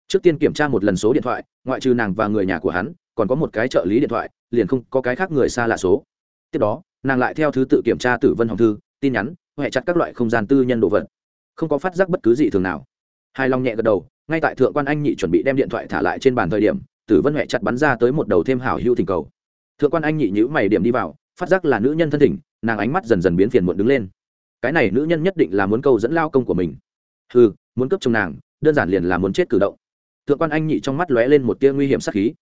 Trước tiên kiểm tra một lần số điện thoại, ngoại trừ nàng và người nhà của hắn, còn có một cái trợ lý điện thoại, liền không có cái khác người xa lạ số. Tiếp đó, nàng lại theo thứ tự kiểm tra tử vân hồng thư, tin nhắn, huệ chặt các loại không gian tư nhân đồ vật không có phát giác bất cứ gì thường nào. Hai long nhẹ gật đầu, ngay tại thượng quan anh nhị chuẩn bị đem điện thoại thả lại trên bàn thời điểm, tử vân huệ chặt bắn ra tới một đầu thêm hảo hưu thỉnh cầu. Thượng quan anh nhị nhữ mày điểm đi vào, phát giác là nữ nhân thân thỉnh, nàng ánh mắt dần dần biến phiền muộn đứng lên. Cái này nữ nhân nhất định là muốn câu dẫn lao công của mình. Ừ muốn cướp chồng nàng, đơn giản liền là muốn chết cử động. Thượng quan anh nhị trong mắt lóe lên một tia nguy hiểm sắc khí.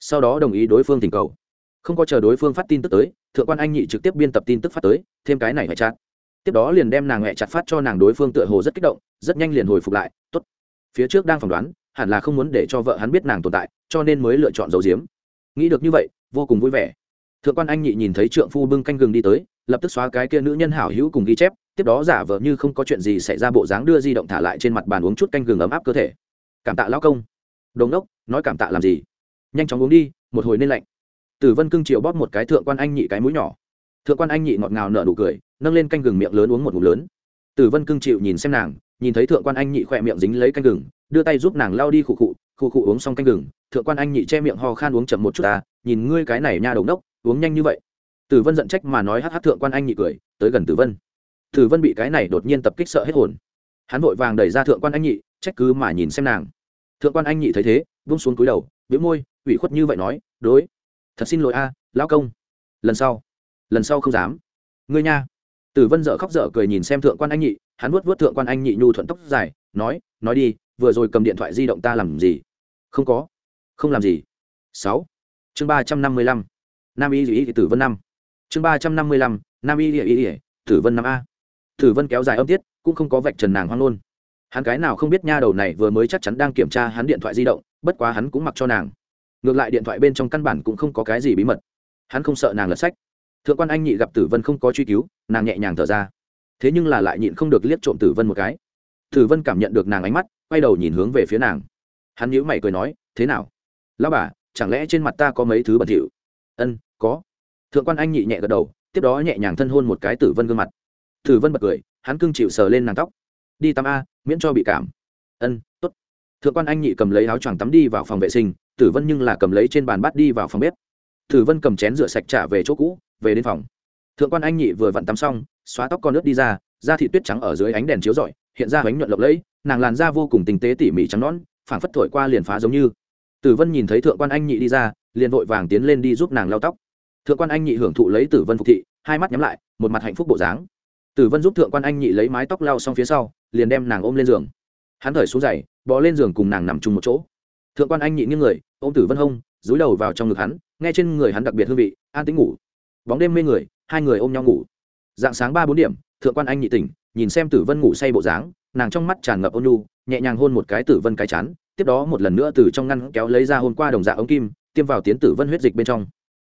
Sau đó đồng ý đối phương thỉnh cầu. Không có chờ đối phương phát tin tức tới, thượng quan anh nhị trực tiếp biên tập tin tức phát tới, thêm cái này phải chặt tiếp đó liền đem nàng hẹ chặt phát cho nàng đối phương tựa hồ rất kích động, rất nhanh liền hồi phục lại, tốt, phía trước đang phỏng đoán, hẳn là không muốn để cho vợ hắn biết nàng tồn tại, cho nên mới lựa chọn dấu diếm nghĩ được như vậy, vô cùng vui vẻ. Thượng quan anh nhị nhìn thấy trượng phu bưng canh gừng đi tới, lập tức xóa cái kia nữ nhân hảo hữu cùng ghi chép, tiếp đó giả vờ như không có chuyện gì xảy ra bộ dáng đưa di động thả lại trên mặt bàn uống chút canh gừng ấm áp cơ thể. Cảm tạ lão công. Đồn đốc nói cảm tạ làm gì? Nhanh chóng uống đi, một hồi nên lạnh. Tử vân cưng chiều bóp một cái thượng quan anh nhị cái mũi nhỏ thượng quan anh nhị ngọt ngào nở nụ cười, nâng lên canh gừng miệng lớn uống một ngụm lớn. Tử vân cưng chịu nhìn xem nàng, nhìn thấy thượng quan anh nhị khỏe miệng dính lấy canh gừng, đưa tay giúp nàng lao đi khụ khụ khụ khụ uống xong canh gừng, thượng quan anh nhị che miệng ho khan uống chậm một chút ta, nhìn ngươi cái này nha đầu đốc uống nhanh như vậy. Tử vân giận trách mà nói hát hát thượng quan anh nhị cười, tới gần tử vân. Tử vân bị cái này đột nhiên tập kích sợ hết hồn. Hắn vội vàng đẩy ra thượng quan anh nhị, trách cứ mà nhìn xem nàng. Thượng quan anh nhị thấy thế, vung xuống cúi đầu biếu môi, ủy khuất như vậy nói, đối, thật xin lỗi a, lão công. Lần sau lần sau không dám. Ngươi nha. Tử vân dở khóc dở cười nhìn xem thượng quan anh nhị, hắn vuốt vuốt thượng quan anh nhị nhu thuận tóc dài, nói nói đi, vừa rồi cầm điện thoại di động ta làm gì? Không có. Không làm gì. Sáu. Chương ba trăm năm mươi lăm. Nam y y tử vân năm. Chương ba trăm năm mươi lăm, nam y y y tử vân năm a. Tử vân kéo dài âm tiết, cũng không có vạch trần nàng hoang luôn hắn cái nào không biết nha đầu này vừa mới chắc chắn đang kiểm tra hắn điện thoại di động, bất quá hắn cũng mặc cho nàng. Ngược lại điện thoại bên trong căn bản cũng không có cái gì bí mật. Hắn không sợ nàng lật sách thượng quan anh nhị gặp tử vân không có truy cứu, nàng nhẹ nhàng thở ra. Thế nhưng là lại nhịn không được liếc trộm tử vân một cái. Tử vân cảm nhận được nàng ánh mắt, quay đầu nhìn hướng về phía nàng. Hắn nhíu mày cười nói, thế nào? Lao bà, chẳng lẽ trên mặt ta có mấy thứ bẩn thỉu? Ân, có. Thượng quan anh nhị nhẹ gật đầu, tiếp đó nhẹ nhàng thân hôn một cái tử vân gương mặt. Tử vân bật cười, hắn cưng chịu sờ lên nàng tóc. Đi tắm a, miễn cho bị cảm. Ân t ố t thượng quan anh nhị cầm lấy áo choàng tắm đi vào phòng vệ sinh, tử vân nhưng là cầm lấy trên bàn bát đi vào phòng bếp. Tử vân cầm chén rửa sạch trả về chỗ cũ về đến phòng. Thượng quan anh nhị vừa vặn tắm xong, xóa tóc con nước đi ra, da thị tuyết trắng ở dưới ánh đèn chiếu rọi, hiện ra bánh nhuận lộng lẫy, nàng làn da vô cùng tinh tế tỉ mỉ trắng nón phảng phất thổi qua liền phá giống như. Tử vân nhìn thấy thượng quan anh nhị đi ra, liền vội vàng tiến lên đi giúp nàng lau tóc. Thượng quan anh nhị hưởng thụ lấy tử vân phục thị, hai mắt nhắm lại, một mặt hạnh phúc bộ dáng. Tử vân giúp thượng quan anh nhị lấy mái tóc lau xong phía sau, liền đem nàng ôm lên giường. Hắn thở xuống giày bò lên giường cùng nàng nằm chung một chỗ. Thượng quan anh nhị nghiêng người, ôm tử vân hông, dúi đầu vào trong ngực hắn, nghe trên người hắn đặc biệt hương vị, an tính ngủ bóng đêm mê người, hai người ôm nhau ngủ. Dạng sáng ba bốn điểm, thượng quan anh nhị tỉnh, nhìn xem tử vân ngủ say bộ dáng, nàng trong mắt tràn ngập ôn nhu, nhẹ nhàng hôn một cái tử vân cái chán, tiếp đó một lần nữa từ trong ngăn kéo lấy ra hôn qua đồng dạ ống kim, tiêm vào tiến tử vân huyết dịch bên trong.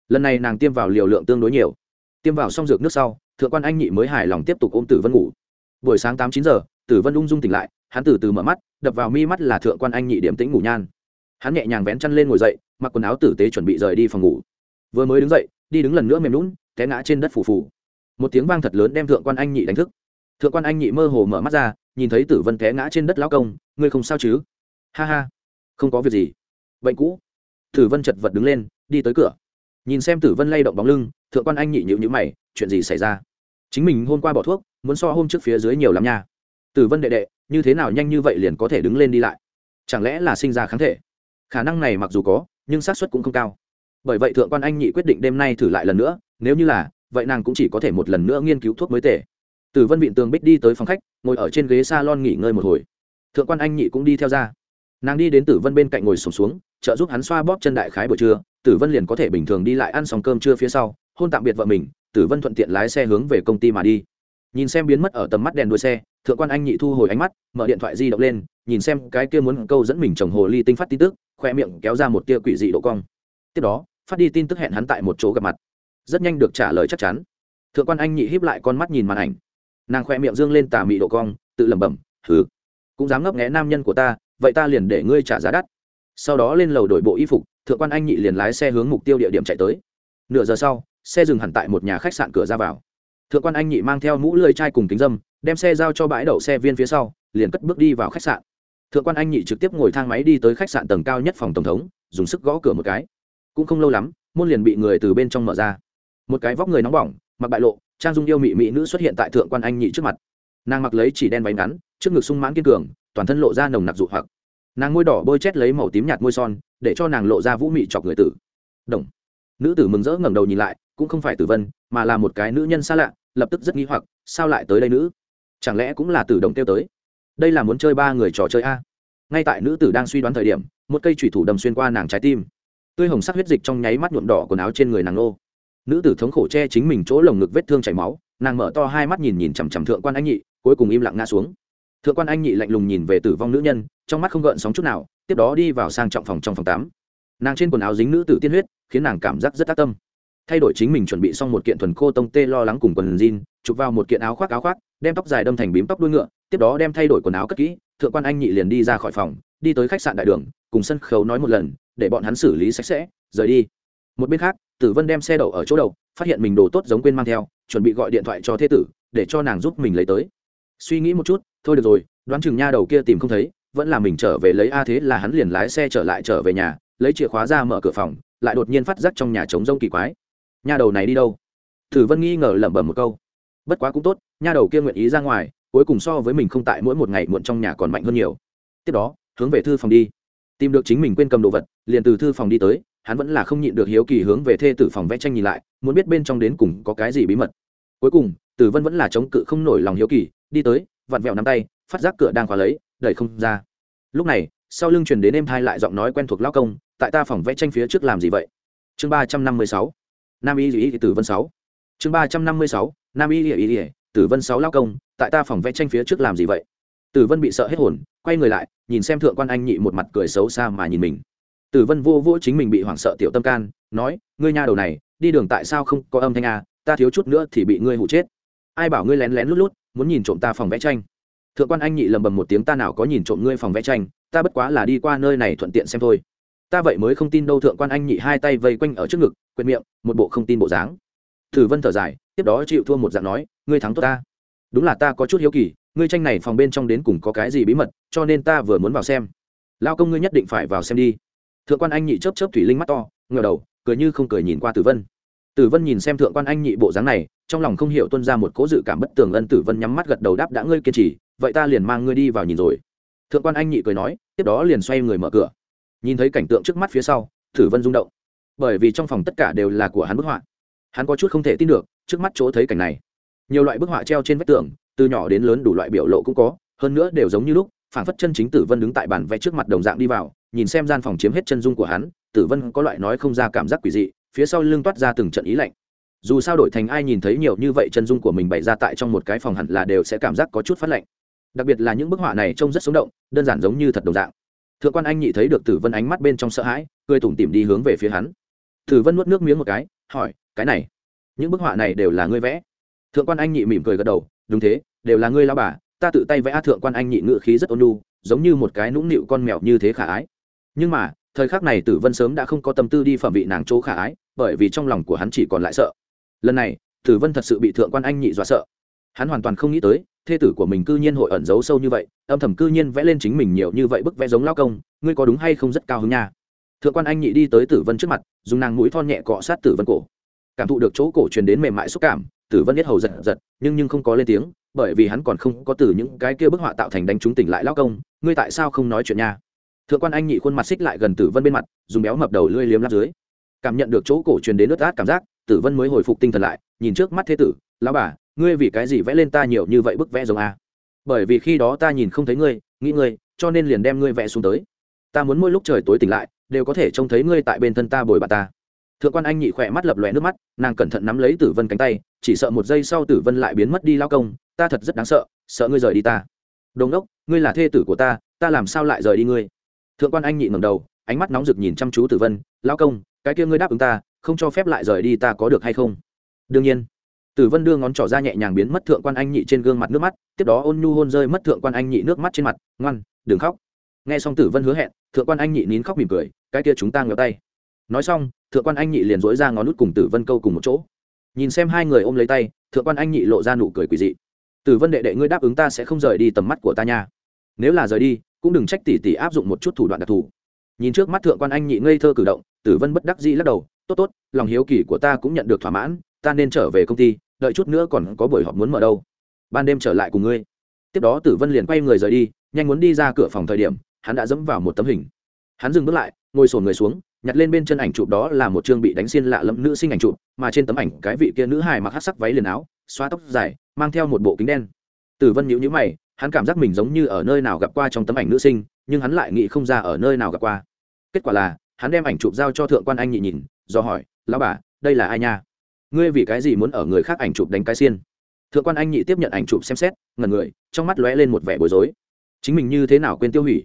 Lần này nàng tiêm vào liều lượng tương đối nhiều. Tiêm vào xong dược nước sau, thượng quan anh nhị mới hài lòng tiếp tục ôm tử vân ngủ. Buổi sáng tám chín giờ, tử vân ung dung tỉnh lại, hắn từ từ mở mắt, đập vào mi mắt là thượng quan anh nhị điểm tĩnh ngủ nhan. Hắn nhẹ nhàng vén chăn lên ngồi dậy, mặc quần áo tử tế chuẩn bị rời đi phòng ngủ. Vừa mới đứng dậy đi đứng lần nữa mềm lún, té ngã trên đất phù phù một tiếng vang thật lớn đem thượng quan anh nhị đánh thức. Thượng quan anh nhị mơ hồ mở mắt ra, nhìn thấy tử vân té ngã trên đất lão công, ngươi không sao chứ? Ha ha, không có việc gì. Bệnh cũ. Tử vân chật vật đứng lên, đi tới cửa. Nhìn xem tử vân lay động bóng lưng, thượng quan anh nhị nhịu nhữ mày, chuyện gì xảy ra? Chính mình hôm qua bỏ thuốc, muốn so hôm trước phía dưới nhiều lắm nha. Tử vân đệ đệ, như thế nào nhanh như vậy liền có thể đứng lên đi lại? Chẳng lẽ là sinh ra kháng thể? Khả năng này mặc dù có, nhưng xác suất cũng không cao bởi vậy thượng quan anh nhị quyết định đêm nay thử lại lần nữa nếu như là vậy nàng cũng chỉ có thể một lần nữa nghiên cứu thuốc mới tể tử vân vịn tường bích đi tới phòng khách ngồi ở trên ghế s a lon nghỉ ngơi một hồi. Thượng quan anh nhị cũng đi theo ra. Nàng đi đến tử vân bên cạnh ngồi sùng xuống, xuống trợ giúp hắn xoa bóp chân đại khái buổi trưa tử vân liền có thể bình thường đi lại ăn xong cơm trưa phía sau hôn tạm biệt vợ mình tử vân thuận tiện lái xe hướng về công ty mà đi. Nhìn xem biến mất ở tầm mắt đèn đuôi xe thượng quan anh nhị thu hồi ánh mắt mở điện thoại di động lên nhìn xem cái kia muốn câu dẫn mình chồng hồ ly tinh phát tin tức khoe miệng kéo ra một tia quỷ dị độ cong tiếp đó, phát đi tin tức hẹn hắn tại một chỗ gặp mặt. Rất nhanh được trả lời chắc chắn. Thượng quan anh nhị híp lại con mắt nhìn màn ảnh. Nàng khoe miệng dương lên tà mị độ cong, tự lẩm bẩm thứ cũng dám ngấp nghé nam nhân của ta, vậy ta liền để ngươi trả giá đắt. Sau đó lên lầu đổi bộ y phục, thượng quan anh nhị liền lái xe hướng mục tiêu địa điểm chạy tới. Nửa giờ sau, xe dừng hẳn tại một nhà khách sạn cửa ra vào. Thượng quan anh nhị mang theo mũ lưỡi chai cùng kính dâm, đem xe giao cho bãi đậu xe viên phía sau, liền cất bước đi vào khách sạn. Thượng quan anh nhị trực tiếp ngồi thang máy đi tới khách sạn tầng cao nhất phòng tổng thống, dùng sức gõ cửa một cái cũng không lâu lắm, môn liền bị người từ bên trong mở ra. Một cái vóc người nóng bỏng, mặc bại lộ, trang dung yêu mị mỹ nữ xuất hiện tại thượng quan anh nhị trước mặt. Nàng mặc lấy chỉ đen váy ngắn, trước ngực sung mãn kiên cường, toàn thân lộ ra nồng nặc dụ hoặc. Nàng môi đỏ bôi chét lấy màu tím nhạt môi son, để cho nàng lộ ra vũ mị chọc người tử. Đồng. Nữ tử mừng rỡ ngẩng đầu nhìn lại, cũng không phải tử vân, mà là một cái nữ nhân xa lạ, lập tức rất nghi hoặc, sao lại tới đây nữ? Chẳng lẽ cũng là tử đồng tiêu tới? Đây là muốn chơi ba người trò chơi a? Ngay tại nữ tử đang suy đoán thời điểm, một cây thủy thủ đâm xuyên qua nàng trái tim tươi hồng sắc huyết dịch trong nháy mắt nhuộm đỏ quần áo trên người nàng nô. Nữ tử thống khổ che chính mình chỗ lồng ngực vết thương chảy máu, nàng mở to hai mắt nhìn nhìn chằm chằm thượng quan anh nhị, cuối cùng im lặng ngã xuống. Thượng quan anh nhị lạnh lùng nhìn về tử vong nữ nhân, trong mắt không gợn sóng chút nào, tiếp đó đi vào sang trọng phòng trong phòng tám nàng trên quần áo dính nữ tử tiên huyết, khiến nàng cảm giác rất tác tâm. Thay đổi chính mình chuẩn bị xong một kiện thuần khô tông tê lo lắng cùng quần jean, chụp vào một kiện áo khoác áo khoác, đem tóc dài đâm thành bím tóc đuôi ngựa, tiếp đó đem thay đổi quần áo cất kỹ. Thượng quan anh nhị liền đi ra khỏi phòng, đi tới khách sạn đại đường, cùng sân khấu nói một lần để bọn hắn xử lý sạch sẽ rời đi. Một bên khác tử vân đem xe đậu ở chỗ đầu, phát hiện mình đồ tốt giống quên mang theo chuẩn bị gọi điện thoại cho thế tử để cho nàng giúp mình lấy tới. Suy nghĩ một chút thôi được rồi đoán chừng nha đầu kia tìm không thấy vẫn là mình trở về lấy a thế là hắn liền lái xe trở lại trở về nhà lấy chìa khóa ra mở cửa phòng lại đột nhiên phát giác trong nhà trống rông kỳ quái. Nha đầu này đi đâu? Thử vân nghi ngờ lẩm bẩm một câu. Bất quá cũng tốt nha đầu kia nguyện ý ra ngoài cuối cùng so với mình không tại mỗi một ngày muộn trong nhà còn mạnh hơn nhiều. Tiếp đó hướng về thư phòng đi. Tìm được chính mình quên cầm đồ vật liền từ thư phòng đi tới, hắn vẫn là không nhịn được hiếu kỳ hướng về thê tử phòng vẽ tranh nhìn lại, muốn biết bên trong đến cùng có cái gì bí mật. Cuối cùng tử vân vẫn là chống cự không nổi lòng hiếu kỳ, đi tới, vặn vẹo nắm tay, phát giác cửa đang khóa lấy, đẩy không ra. Lúc này, sau lưng truyền đến em thai lại giọng nói quen thuộc lao công, tại ta phòng vẽ tranh phía trước làm gì vậy? Chương ba trăm năm mươi sáu. Nam y y tử vân sáu. Chương ba trăm năm mươi sáu. Nam y y y tử vân sáu lao công, tại ta phòng vẽ tranh phía trước làm gì vậy? Tử vân bị sợ hết hồn, quay người lại, nhìn xem thượng quan anh nhị một mặt cười xấu xa mà nhìn mình tử vân vô vô chính mình bị hoảng sợ tiểu tâm can, nói, ngươi nha đầu này, đi đường tại sao không có âm thanh à ta thiếu chút nữa thì bị ngươi hụ chết. Ai bảo ngươi lén lén lút lút, muốn nhìn trộm ta phòng vẽ tranh. Thượng quan anh nhị lầm bầm một tiếng, ta nào có nhìn trộm ngươi phòng vẽ tranh, ta bất quá là đi qua nơi này thuận tiện xem thôi. Ta vậy mới không tin đâu. Thượng quan anh nhị hai tay vây quanh ở trước ngực, quệt miệng, một bộ không tin bộ dáng. Thử vân thở dài, tiếp đó chịu thua một dạng nói, ngươi thắng tốt ta. Đúng là ta có chút hiếu kỳ, ngươi tranh này phòng bên trong đến cùng có cái gì bí mật, cho nên ta vừa muốn vào xem. Lao công ngươi nhất định phải vào xem đi thượng quan anh nhị chớp chớp thủy linh mắt to ngờ đầu, cười như không cười nhìn qua tử vân. Tử vân nhìn xem thượng quan anh nhị bộ dáng này, trong lòng không hiểu tuân ra một cố dự cảm bất tường ân tử vân nhắm mắt gật đầu đáp đã ngươi kiên trì, vậy ta liền mang ngươi đi vào nhìn rồi. Thượng quan anh nhị cười nói, tiếp đó liền xoay người mở cửa. Nhìn thấy cảnh tượng trước mắt phía sau, tử vân rung động. Bởi vì trong phòng tất cả đều là của hắn bức họa. Hắn có chút không thể tin được, trước mắt chỗ thấy cảnh này. Nhiều loại bức họa treo trên vách tường, từ nhỏ đến lớn đủ loại biểu lộ cũng có, hơn nữa đều giống như lúc phảng phất chân chính tử vân đứng tại bàn vẽ trước mặt đồng dạng đi vào, nhìn xem gian phòng chiếm hết chân dung của hắn, tử vân có loại nói không ra cảm giác quỷ dị, phía sau lưng toát ra từng trận ý lạnh. Dù sao đổi thành ai nhìn thấy nhiều như vậy chân dung của mình bày ra tại trong một cái phòng hẳn là đều sẽ cảm giác có chút phát lạnh. Đặc biệt là những bức họa này trông rất sống động, đơn giản giống như thật đồng dạng. Thượng quan anh nhị thấy được tử vân ánh mắt bên trong sợ hãi, cười tủm tỉm đi hướng về phía hắn. Tử vân nuốt nước miếng một cái, hỏi, cái này, những bức họa này đều là ngươi vẽ? Thượng quan anh nhị mỉm cười gật đầu, đúng thế, đều là ngươi lao bà ta tự tay vẽ thượng quan anh nhị ngự khí rất ôn nhu, giống như một cái nũng nịu con mèo như thế khả ái. Nhưng mà thời khắc này tử vân sớm đã không có tâm tư đi phẩm vị nàng chỗ khả ái bởi vì trong lòng của hắn chỉ còn lại sợ. Lần này tử vân thật sự bị thượng quan anh nhị dọa sợ. Hắn hoàn toàn không nghĩ tới thê tử của mình cư nhiên hội ẩn giấu sâu như vậy âm thầm cư nhiên vẽ lên chính mình nhiều như vậy bức vẽ giống lao công ngươi có đúng hay không rất cao hứng nha. Thượng quan anh nhị đi tới tử vân trước mặt dùng nàng mũi thon nhẹ cọ sát tử vân cổ. Cảm thụ được chỗ cổ truyền đến mềm mại xúc cảm tử vân biết hầu giật giật nhưng nhưng không có lên tiếng bởi vì hắn còn không có từ những cái kia bức họa tạo thành đánh chúng tỉnh lại lao công, ngươi tại sao không nói chuyện nha? Thượng quan anh nhị khuôn mặt xích lại gần tử vân bên mặt, dùng béo mập đầu lưỡi liếm lắp dưới. Cảm nhận được chỗ cổ truyền đến ướt át cảm giác, tử vân mới hồi phục tinh thần lại, nhìn trước mắt thế tử, lão bà, ngươi vì cái gì vẽ lên ta nhiều như vậy bức vẽ giống a? Bởi vì khi đó ta nhìn không thấy ngươi, nghĩ ngươi, cho nên liền đem ngươi vẽ xuống tới. Ta muốn mỗi lúc trời tối tỉnh lại, đều có thể trông thấy ngươi tại bên thân ta bồi bà ta. Thượng quan anh nhị khỏe mắt lập lòe nước mắt, nàng cẩn thận nắm lấy tử vân cánh tay, chỉ sợ một giây sau tử vân lại biến mất đi lao công ta thật rất đáng sợ sợ ngươi rời đi ta. Đồn đốc ngươi là thê tử của ta ta làm sao lại rời đi ngươi? Thượng quan anh nhị ngầm đầu, ánh mắt nóng rực nhìn chăm chú tử vân lao công, cái kia ngươi đáp ứng ta, không cho phép lại rời đi ta có được hay không? Đương nhiên. Tử vân đưa ngón trỏ ra nhẹ nhàng biến mất thượng quan anh nhị trên gương mặt nước mắt, tiếp đó ôn nhu hôn rơi mất thượng quan anh nhị nước mắt trên mặt, ngoan, đừng khóc. Nghe xong tử vân hứa hẹn, thượng quan anh nhị nín khóc mỉm cười, cái kia chúng ta ngửa tay. Nói xong, thượng quan anh nhị liền dối ra ngón nút cùng tử vân câu cùng một chỗ. Nhìn xem hai người ôm lấy tay, thượng quan anh nhị lộ ra nụ cười quỳ dị tử vân đệ đệ ngươi đáp ứng ta sẽ không rời đi tầm mắt của ta nha. Nếu là rời đi, cũng đừng trách tỷ tỷ áp dụng một chút thủ đoạn đặc thù. Nhìn trước mắt thượng quan anh nhị ngây thơ cử động tử vân bất đắc dĩ lắc đầu, tốt tốt, lòng hiếu kỳ của ta cũng nhận được thỏa mãn, ta nên trở về công ty, đợi chút nữa còn có buổi họp muốn mở đâu. Ban đêm trở lại cùng ngươi. Tiếp đó tử vân liền quay người rời đi, nhanh muốn đi ra cửa phòng thời điểm, hắn đã dẫm vào một tấm hình. Hắn dừng bước lại, ngồi sổn người xuống nhặt lên bên chân ảnh chụp đó là một chương bị đánh xiên lạ lẫm nữ sinh ảnh chụp, mà trên tấm ảnh, cái vị kia nữ hài mặc hát sắc váy liền áo, xóa tóc dài, mang theo một bộ kính đen. Tử vân nhíu nhíu mày, hắn cảm giác mình giống như ở nơi nào gặp qua trong tấm ảnh nữ sinh, nhưng hắn lại nghĩ không ra ở nơi nào gặp qua. Kết quả là, hắn đem ảnh chụp giao cho thượng quan anh nhị nhìn, do hỏi, lão bà, đây là ai nha? Ngươi vì cái gì muốn ở người khác ảnh chụp đánh cái xiên? Thượng quan anh nhị tiếp nhận ảnh chụp xem xét ngần người, trong mắt lóe lên một vẻ bối rối. Chính mình như thế nào quên tiêu hủy?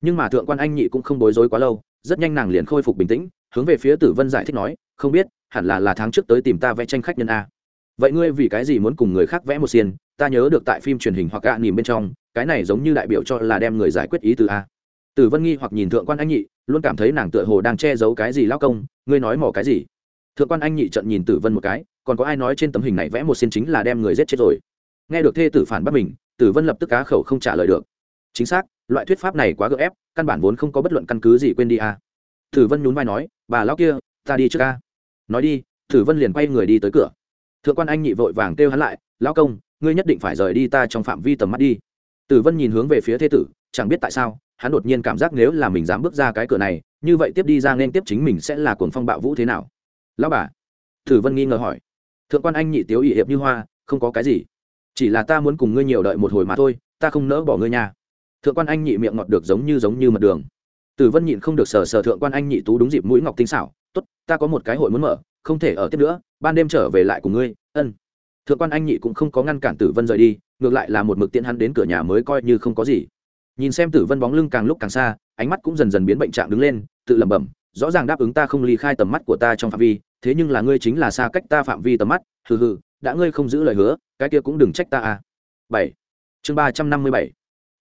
Nhưng mà thượng quan anh nhị cũng không bối rối quá lâu rất nhanh nàng liền khôi phục bình tĩnh, hướng về phía tử vân giải thích nói, không biết, hẳn là là tháng trước tới tìm ta vẽ tranh khách nhân a. Vậy ngươi vì cái gì muốn cùng người khác vẽ một xiên? Ta nhớ được tại phim truyền hình hoặc gạ nỉm bên trong, cái này giống như đại biểu cho là đem người giải quyết ý từ a. Tử vân nghi hoặc nhìn thượng quan anh nhị, luôn cảm thấy nàng tựa hồ đang che giấu cái gì lao công, ngươi nói mỏ cái gì? Thượng quan anh nhị trận nhìn tử vân một cái, còn có ai nói trên tấm hình này vẽ một xiên chính là đem người giết chết rồi? Nghe được thê tử phản bắt mình, tử vân lập tức cá khẩu không trả lời được. Chính xác loại thuyết pháp này quá gợ ép, căn bản vốn không có bất luận căn cứ gì quên đi à? Thử vân nhún vai nói, bà lão kia, ta đi trước ca nói đi, Thử vân liền quay người đi tới cửa. Thượng quan anh nhị vội vàng kêu hắn lại, lão công, ngươi nhất định phải rời đi ta trong phạm vi tầm mắt đi. Tử vân nhìn hướng về phía thế tử, chẳng biết tại sao, hắn đột nhiên cảm giác nếu là mình dám bước ra cái cửa này, như vậy tiếp đi ra nên tiếp chính mình sẽ là cuồng phong bạo vũ thế nào? Lão bà tử vân nghi ngờ hỏi. Thượng quan anh nhị tiếu ỵ hiệp như hoa, không có cái gì. Chỉ là ta muốn cùng ngươi nhiều đợi một hồi mà thôi, ta không nỡ bỏ ngươi nha thượng quan anh nhị miệng ngọt được giống như giống như mật đường. Tử vân nhịn không được sờ sờ thượng quan anh nhị tú đúng dịp mũi ngọc tinh xảo, tốt, ta có một cái hội muốn mở, không thể ở tiếp nữa, ban đêm trở về lại cùng ngươi, ân. Thượng quan anh nhị cũng không có ngăn cản tử vân rời đi, ngược lại là một mực tiễn hắn đến cửa nhà mới coi như không có gì. Nhìn xem tử vân bóng lưng càng lúc càng xa, ánh mắt cũng dần dần biến bệnh trạng đứng lên, tự lẩm bẩm, rõ ràng đáp ứng ta không ly khai tầm mắt của ta trong phạm vi, thế nhưng là ngươi chính là xa cách ta phạm vi tầm mắt, hừ hừ, đã ngươi không giữ lời hứa, cái kia cũng đừng trách ta à. Bảy. Chương ba trăm năm mươi bảy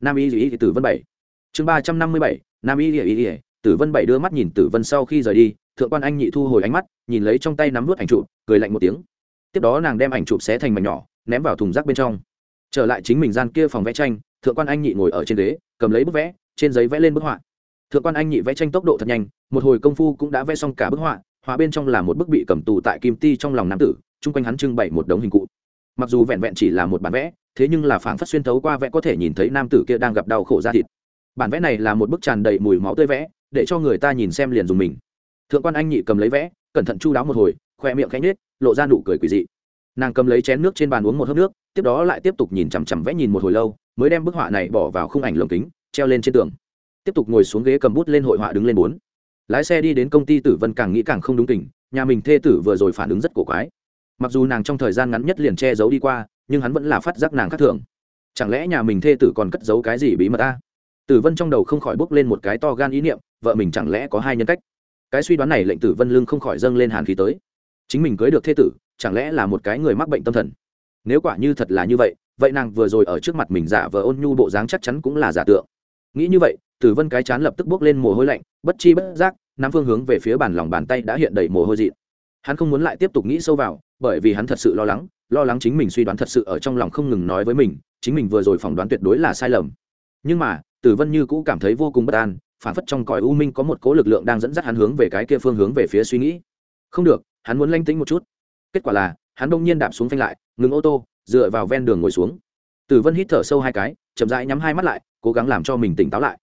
nam y y tử vân bảy. Chương ba trăm năm mươi bảy, nam y y y tử vân bảy đưa mắt nhìn tử vân sau khi rời đi, thượng quan anh nhị thu hồi ánh mắt, nhìn lấy trong tay nắm vút ảnh chụp, cười lạnh một tiếng. Tiếp đó nàng đem ảnh chụp xé thành mảnh nhỏ, ném vào thùng rác bên trong. Trở lại chính mình gian kia phòng vẽ tranh, thượng quan anh nhị ngồi ở trên ghế, cầm lấy bức vẽ, trên giấy vẽ lên bức họa. Thượng quan anh nhị vẽ tranh tốc độ thật nhanh, một hồi công phu cũng đã vẽ xong cả bức họa họa bên trong là một bức bị cầm tù tại kim ti trong lòng nam tử, chung quanh hắn trưng bày một đống hình cụ mặc dù vẹn vẹn chỉ là một bản vẽ, thế nhưng là phảng phất xuyên thấu qua vẽ có thể nhìn thấy nam tử kia đang gặp đau khổ da thịt. Bản vẽ này là một bức tràn đầy mùi máu tươi vẽ, để cho người ta nhìn xem liền dùng mình. Thượng quan anh nhị cầm lấy vẽ, cẩn thận chu đáo một hồi, khoe miệng khẽ nhếch, lộ ra nụ cười quỷ dị. Nàng cầm lấy chén nước trên bàn uống một hớp nước, tiếp đó lại tiếp tục nhìn chằm chằm vẽ nhìn một hồi lâu, mới đem bức họa này bỏ vào khung ảnh lồng kính, treo lên trên tường. Tiếp tục ngồi xuống ghế cầm bút lên hội họa đứng lên bốn. Lái xe đi đến công ty tử vân càng nghĩ càng không đúng tình nhà mình thê tử vừa rồi phản ứng rất cổ quái mặc dù nàng trong thời gian ngắn nhất liền che giấu đi qua, nhưng hắn vẫn là phát giác nàng khác thường. Chẳng lẽ nhà mình thê tử còn cất giấu cái gì bí mật ta? Tử vân trong đầu không khỏi bốc lên một cái to gan ý niệm, vợ mình chẳng lẽ có hai nhân cách? Cái suy đoán này lệnh tử vân lương không khỏi dâng lên hàn khí tới. Chính mình cưới được thê tử, chẳng lẽ là một cái người mắc bệnh tâm thần? Nếu quả như thật là như vậy vậy nàng vừa rồi ở trước mặt mình giả vờ ôn nhu bộ dáng chắc chắn cũng là giả tượng. Nghĩ như vậy, tử vân cái chán lập tức bốc lên mồ hôi lạnh, bất chi bất giác nam phương hướng về phía bàn lòng bàn tay đã hiện đầy mồ hôi dị hắn không muốn lại tiếp tục nghĩ sâu vào, bởi vì hắn thật sự lo lắng lo lắng chính mình suy đoán thật sự ở trong lòng không ngừng nói với mình, chính mình vừa rồi phỏng đoán tuyệt đối là sai lầm. Nhưng mà tử vân như cũ cảm thấy vô cùng bất an, phản phất trong cõi u minh có một cố lực lượng đang dẫn dắt hắn hướng về cái kia phương hướng về phía suy nghĩ. Không được, hắn muốn lanh tĩnh một chút. Kết quả là, hắn đông nhiên đạp xuống phanh lại, ngừng ô tô, dựa vào ven đường ngồi xuống. Tử vân hít thở sâu hai cái, chậm rãi nhắm hai mắt lại, cố gắng làm cho mình tỉnh táo lại.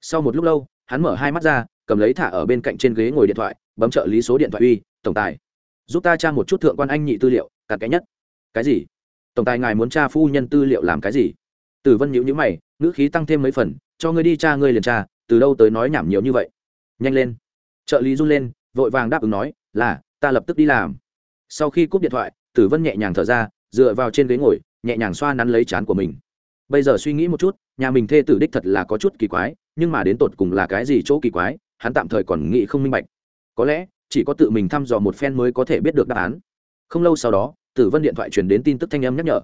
Sau một lúc lâu, hắn mở hai mắt ra, cầm lấy thả ở bên cạnh trên ghế ngồi điện thoại, bấm trợ lý số điện thoại uy, tổng tài giúp ta tra một chút thượng quan anh nhị tư liệu, cặn kẽ nhất. Cái gì? Tổng tài ngài muốn tra phu nhân tư liệu làm cái gì? Tử vân nhữ nhữ mày, ngữ khí tăng thêm mấy phần, cho ngươi đi tra, ngươi liền tra, từ đâu tới nói nhảm nhiều như vậy? Nhanh lên. Trợ lý run lên, vội vàng đáp ứng nói, là, ta lập tức đi làm. Sau khi cúp điện thoại, tử vân nhẹ nhàng thở ra, dựa vào trên ghế ngồi, nhẹ nhàng xoa nắn lấy chán của mình. Bây giờ suy nghĩ một chút, nhà mình thê tử đích thật là có chút kỳ quái, nhưng mà đến tột cùng là cái gì chỗ kỳ quái, hắn tạm thời còn nghĩ không minh bạch. Có lẽ chỉ có tự mình thăm dò một phen mới có thể biết được đáp án. Không lâu sau đó, tử vân điện thoại truyền đến tin tức thanh âm nhắc nhở.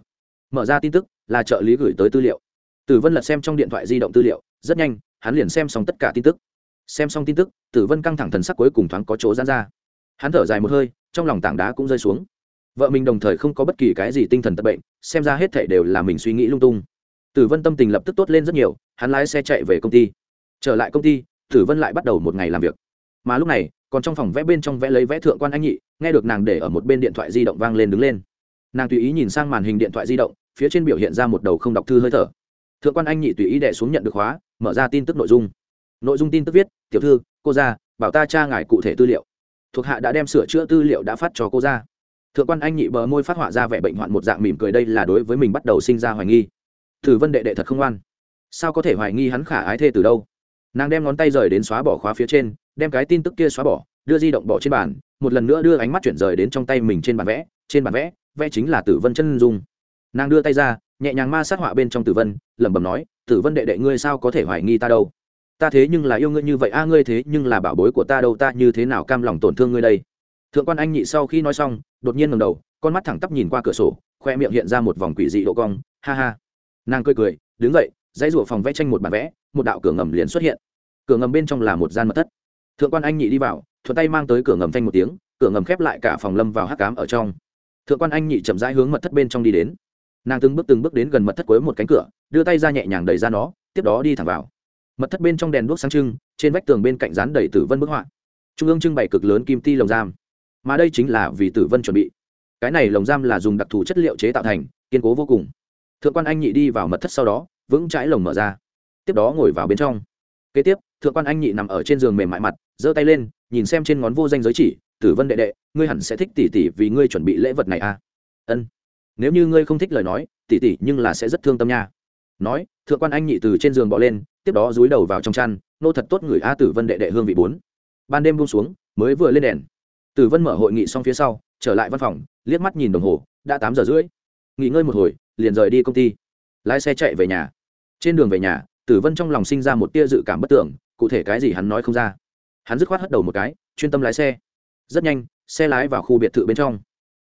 Mở ra tin tức, là trợ lý gửi tới tư liệu. Tử vân lật xem trong điện thoại di động tư liệu, rất nhanh, hắn liền xem xong tất cả tin tức. Xem xong tin tức, tử vân căng thẳng thần sắc cuối cùng thoáng có chỗ gian ra. Hắn thở dài một hơi, trong lòng tảng đá cũng rơi xuống. Vợ mình đồng thời không có bất kỳ cái gì tinh thần tật bệnh, xem ra hết thảy đều là mình suy nghĩ lung tung. Tử vân tâm tình lập tức tốt lên rất nhiều, hắn lái xe chạy về công ty. Trở lại công ty, tử vân lại bắt đầu một ngày làm việc. Mà lúc này còn trong phòng vẽ bên trong vẽ lấy vẽ thượng quan anh nhị, nghe được nàng để ở một bên điện thoại di động vang lên đứng lên. Nàng tùy ý nhìn sang màn hình điện thoại di động, phía trên biểu hiện ra một đầu không đọc thư hơi thở. Thượng quan anh nhị tùy ý đẻ xuống nhận được khóa, mở ra tin tức nội dung. Nội dung tin tức viết, tiểu thư, cô ra bảo ta tra ngài cụ thể tư liệu. Thuộc hạ đã đem sửa chữa tư liệu đã phát cho cô ra thượng quan anh nhị bờ môi phát họa ra vẻ bệnh hoạn một dạng mỉm cười đây là đối với mình bắt đầu sinh ra hoài nghi. Thử vân đệ đệ thật không oan sao có thể hoài nghi hắn khả ái thê từ đâu? Nàng đem ngón tay rời đến xóa bỏ khóa phía trên đem cái tin tức kia xóa bỏ, đưa di động bỏ trên bàn, một lần nữa đưa ánh mắt chuyển rời đến trong tay mình trên bàn vẽ, trên bàn vẽ vẽ chính là tử vân chân dung. Nàng đưa tay ra, nhẹ nhàng ma sát họa bên trong tử vân, lẩm bẩm nói, tử vân đệ đệ ngươi sao có thể hoài nghi ta đâu? Ta thế nhưng là yêu ngươi như vậy, a, ngươi thế nhưng là bảo bối của ta đâu, ta như thế nào cam lòng tổn thương ngươi đây? Thượng quan anh nhị sau khi nói xong, đột nhiên ngầm đầu, con mắt thẳng tắp nhìn qua cửa sổ, khoe miệng hiện ra một vòng quỷ dị độ cong, ha ha. Nàng cười cười, đứng dậy, dãy rủa phòng vẽ tranh một bản vẽ, một đạo cửa ngầm liền xuất hiện. Cửa ngầm bên trong là một gian mật thất thượng quan anh nhị đi vào, thuận tay mang tới cửa ngầm thanh một tiếng, cửa ngầm khép lại cả phòng lâm vào hắc cám ở trong. Thượng quan anh nhị chậm rãi hướng mật thất bên trong đi đến. Nàng từng bước từng bước đến gần mật thất cuối một cánh cửa, đưa tay ra nhẹ nhàng đẩy ra nó, tiếp đó đi thẳng vào. Mật thất bên trong đèn đuốc sáng trưng, trên vách tường bên cạnh rán đầy tử vân bức họa. Trung ương trưng bày cực lớn kim ti lồng giam. Mà đây chính là vì tử vân chuẩn bị. Cái này lồng giam là dùng đặc thù chất liệu chế tạo thành, kiên cố vô cùng. Thượng quan anh nhị đi vào mật thất sau đó, vững trái lồng mở ra. Tiếp đó ngồi vào bên trong. Kế tiếp, thượng quan anh nhị nằm ở trên giường mềm mại mặt giơ tay lên, nhìn xem trên ngón vô danh giới chỉ, tử vân đệ đệ, ngươi hẳn sẽ thích tỉ tỉ vì ngươi chuẩn bị lễ vật này à? Ân. Nếu như ngươi không thích lời nói tỉ tỉ nhưng là sẽ rất thương tâm nha. Nói, thượng quan anh nhị từ trên giường bỏ lên, tiếp đó dúi đầu vào trong chăn, nô thật tốt người a, tử vân đệ đệ hương vị bốn. Ban đêm buông xuống, mới vừa lên đèn. Tử vân mở hội nghị xong phía sau, trở lại văn phòng, liếc mắt nhìn đồng hồ, đã tám giờ rưỡi. Nghỉ ngơi một hồi, liền rời đi công ty. Lái xe chạy về nhà. Trên đường về nhà, tử vân trong lòng sinh ra một tia dự cảm bất tưởng, cụ thể cái gì hắn nói không ra hắn dứt khoát hất đầu một cái, chuyên tâm lái xe. Rất nhanh, xe lái vào khu biệt thự bên trong.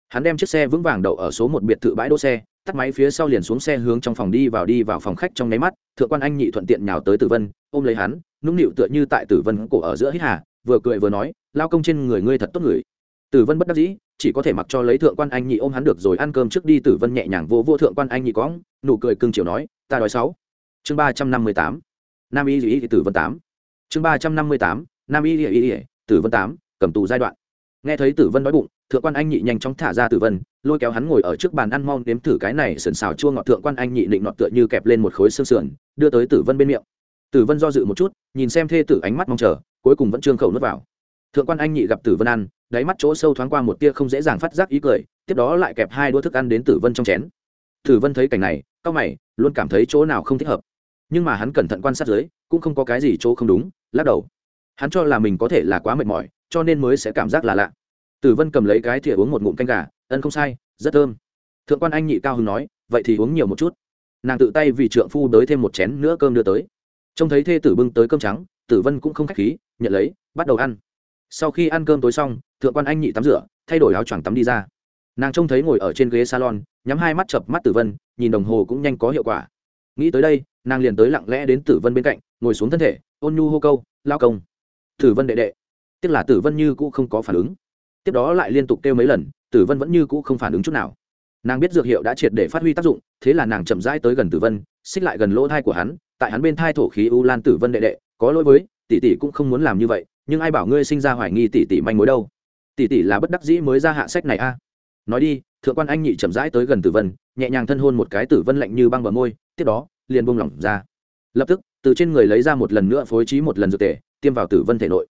Hắn đem chiếc xe vững vàng đậu ở số một biệt thự bãi đỗ xe, tắt máy phía sau liền xuống xe hướng trong phòng đi vào đi vào phòng khách trong nháy mắt, thượng quan anh nhị thuận tiện nhào tới tử vân, ôm lấy hắn, nũng nịu tựa như tại tử vân cổ ở giữa hít hà, vừa cười vừa nói, lao công trên người ngươi thật tốt người. Tử vân bất đắc dĩ, chỉ có thể mặc cho lấy thượng quan anh nhị ôm hắn được rồi, ăn cơm trước đi, tử vân nhẹ nhàng vô vô thượng quan anh nhị cóng nụ cười cưng chiều nói, ta đói sáu. Chương ba trăm năm mươi tám. Nam y dĩ tử vân tám. Chương ba trăm năm mươi tám nam y y y tử vân tám, cầm tù giai đoạn. Nghe thấy tử vân đói bụng, thượng quan anh nhị nhanh chóng thả ra tử vân, lôi kéo hắn ngồi ở trước bàn ăn mong nếm thử cái này sườn xào chua ngọt. Thượng quan anh nhị định nọt tựa như kẹp lên một khối xương sườn, đưa tới tử vân bên miệng. Tử vân do dự một chút, nhìn xem thê tử ánh mắt mong chờ, cuối cùng vẫn trương khẩu nuốt vào. Thượng quan anh nhị gặp tử vân ăn, đáy mắt chỗ sâu thoáng qua một tia không dễ dàng phát giác ý cười, tiếp đó lại kẹp hai đũa thức ăn đến tử vân trong chén. Tử vân thấy cảnh này cao mày, luôn cảm thấy chỗ nào không thích hợp. Nhưng mà hắn cẩn thận quan sát dưới, cũng không có cái gì chỗ không đúng, lắc đầu hắn cho là mình có thể là quá mệt mỏi, cho nên mới sẽ cảm giác là lạ. Tử vân cầm lấy cái thìa uống một ngụm canh gà, ân không sai, rất thơm. Thượng quan anh nhị cao hứng nói, vậy thì uống nhiều một chút. Nàng tự tay vì trượng phu đới thêm một chén nữa cơm đưa tới. Trông thấy thê tử bưng tới cơm trắng, tử vân cũng không k h á c h khí, nhận lấy, bắt đầu ăn. Sau khi ăn cơm tối xong, thượng quan anh nhị tắm rửa, thay đổi áo choàng tắm đi ra. Nàng trông thấy ngồi ở trên ghế salon, nhắm hai mắt chập mắt tử vân, nhìn đồng hồ cũng nhanh có hiệu quả. Nghĩ tới đây, nàng liền tới lặng lẽ đến tử vân bên cạnh, ngồi xuống thân thể, ôn nhu hô câu, lao công tử vân đệ đệ. Tức là tử vân như cũ không có phản ứng. Tiếp đó lại liên tục kêu mấy lần, tử vân vẫn như cũ không phản ứng chút nào. Nàng biết dược hiệu đã triệt để phát huy tác dụng, thế là nàng chậm rãi tới gần tử vân, xích lại gần lỗ thai của hắn, tại hắn bên thai thổ khí u lan tử vân đệ đệ, có lỗi với, tỷ tỷ cũng không muốn làm như vậy, nhưng ai bảo ngươi sinh ra hoài nghi tỷ tỷ manh mối đâu. Tỷ tỷ là bất đắc dĩ mới ra hạ sách này a. Nói đi, thượng quan anh nhị chậm rãi tới gần tử vân, nhẹ nhàng thân hôn một cái tử vân lạnh như băng bờ môi, tiếp đó, liền buông lỏng ra. Lập tức, từ trên người lấy ra một lần nữa phối trí một lần dược tề tiêm vào tử vân thể nội.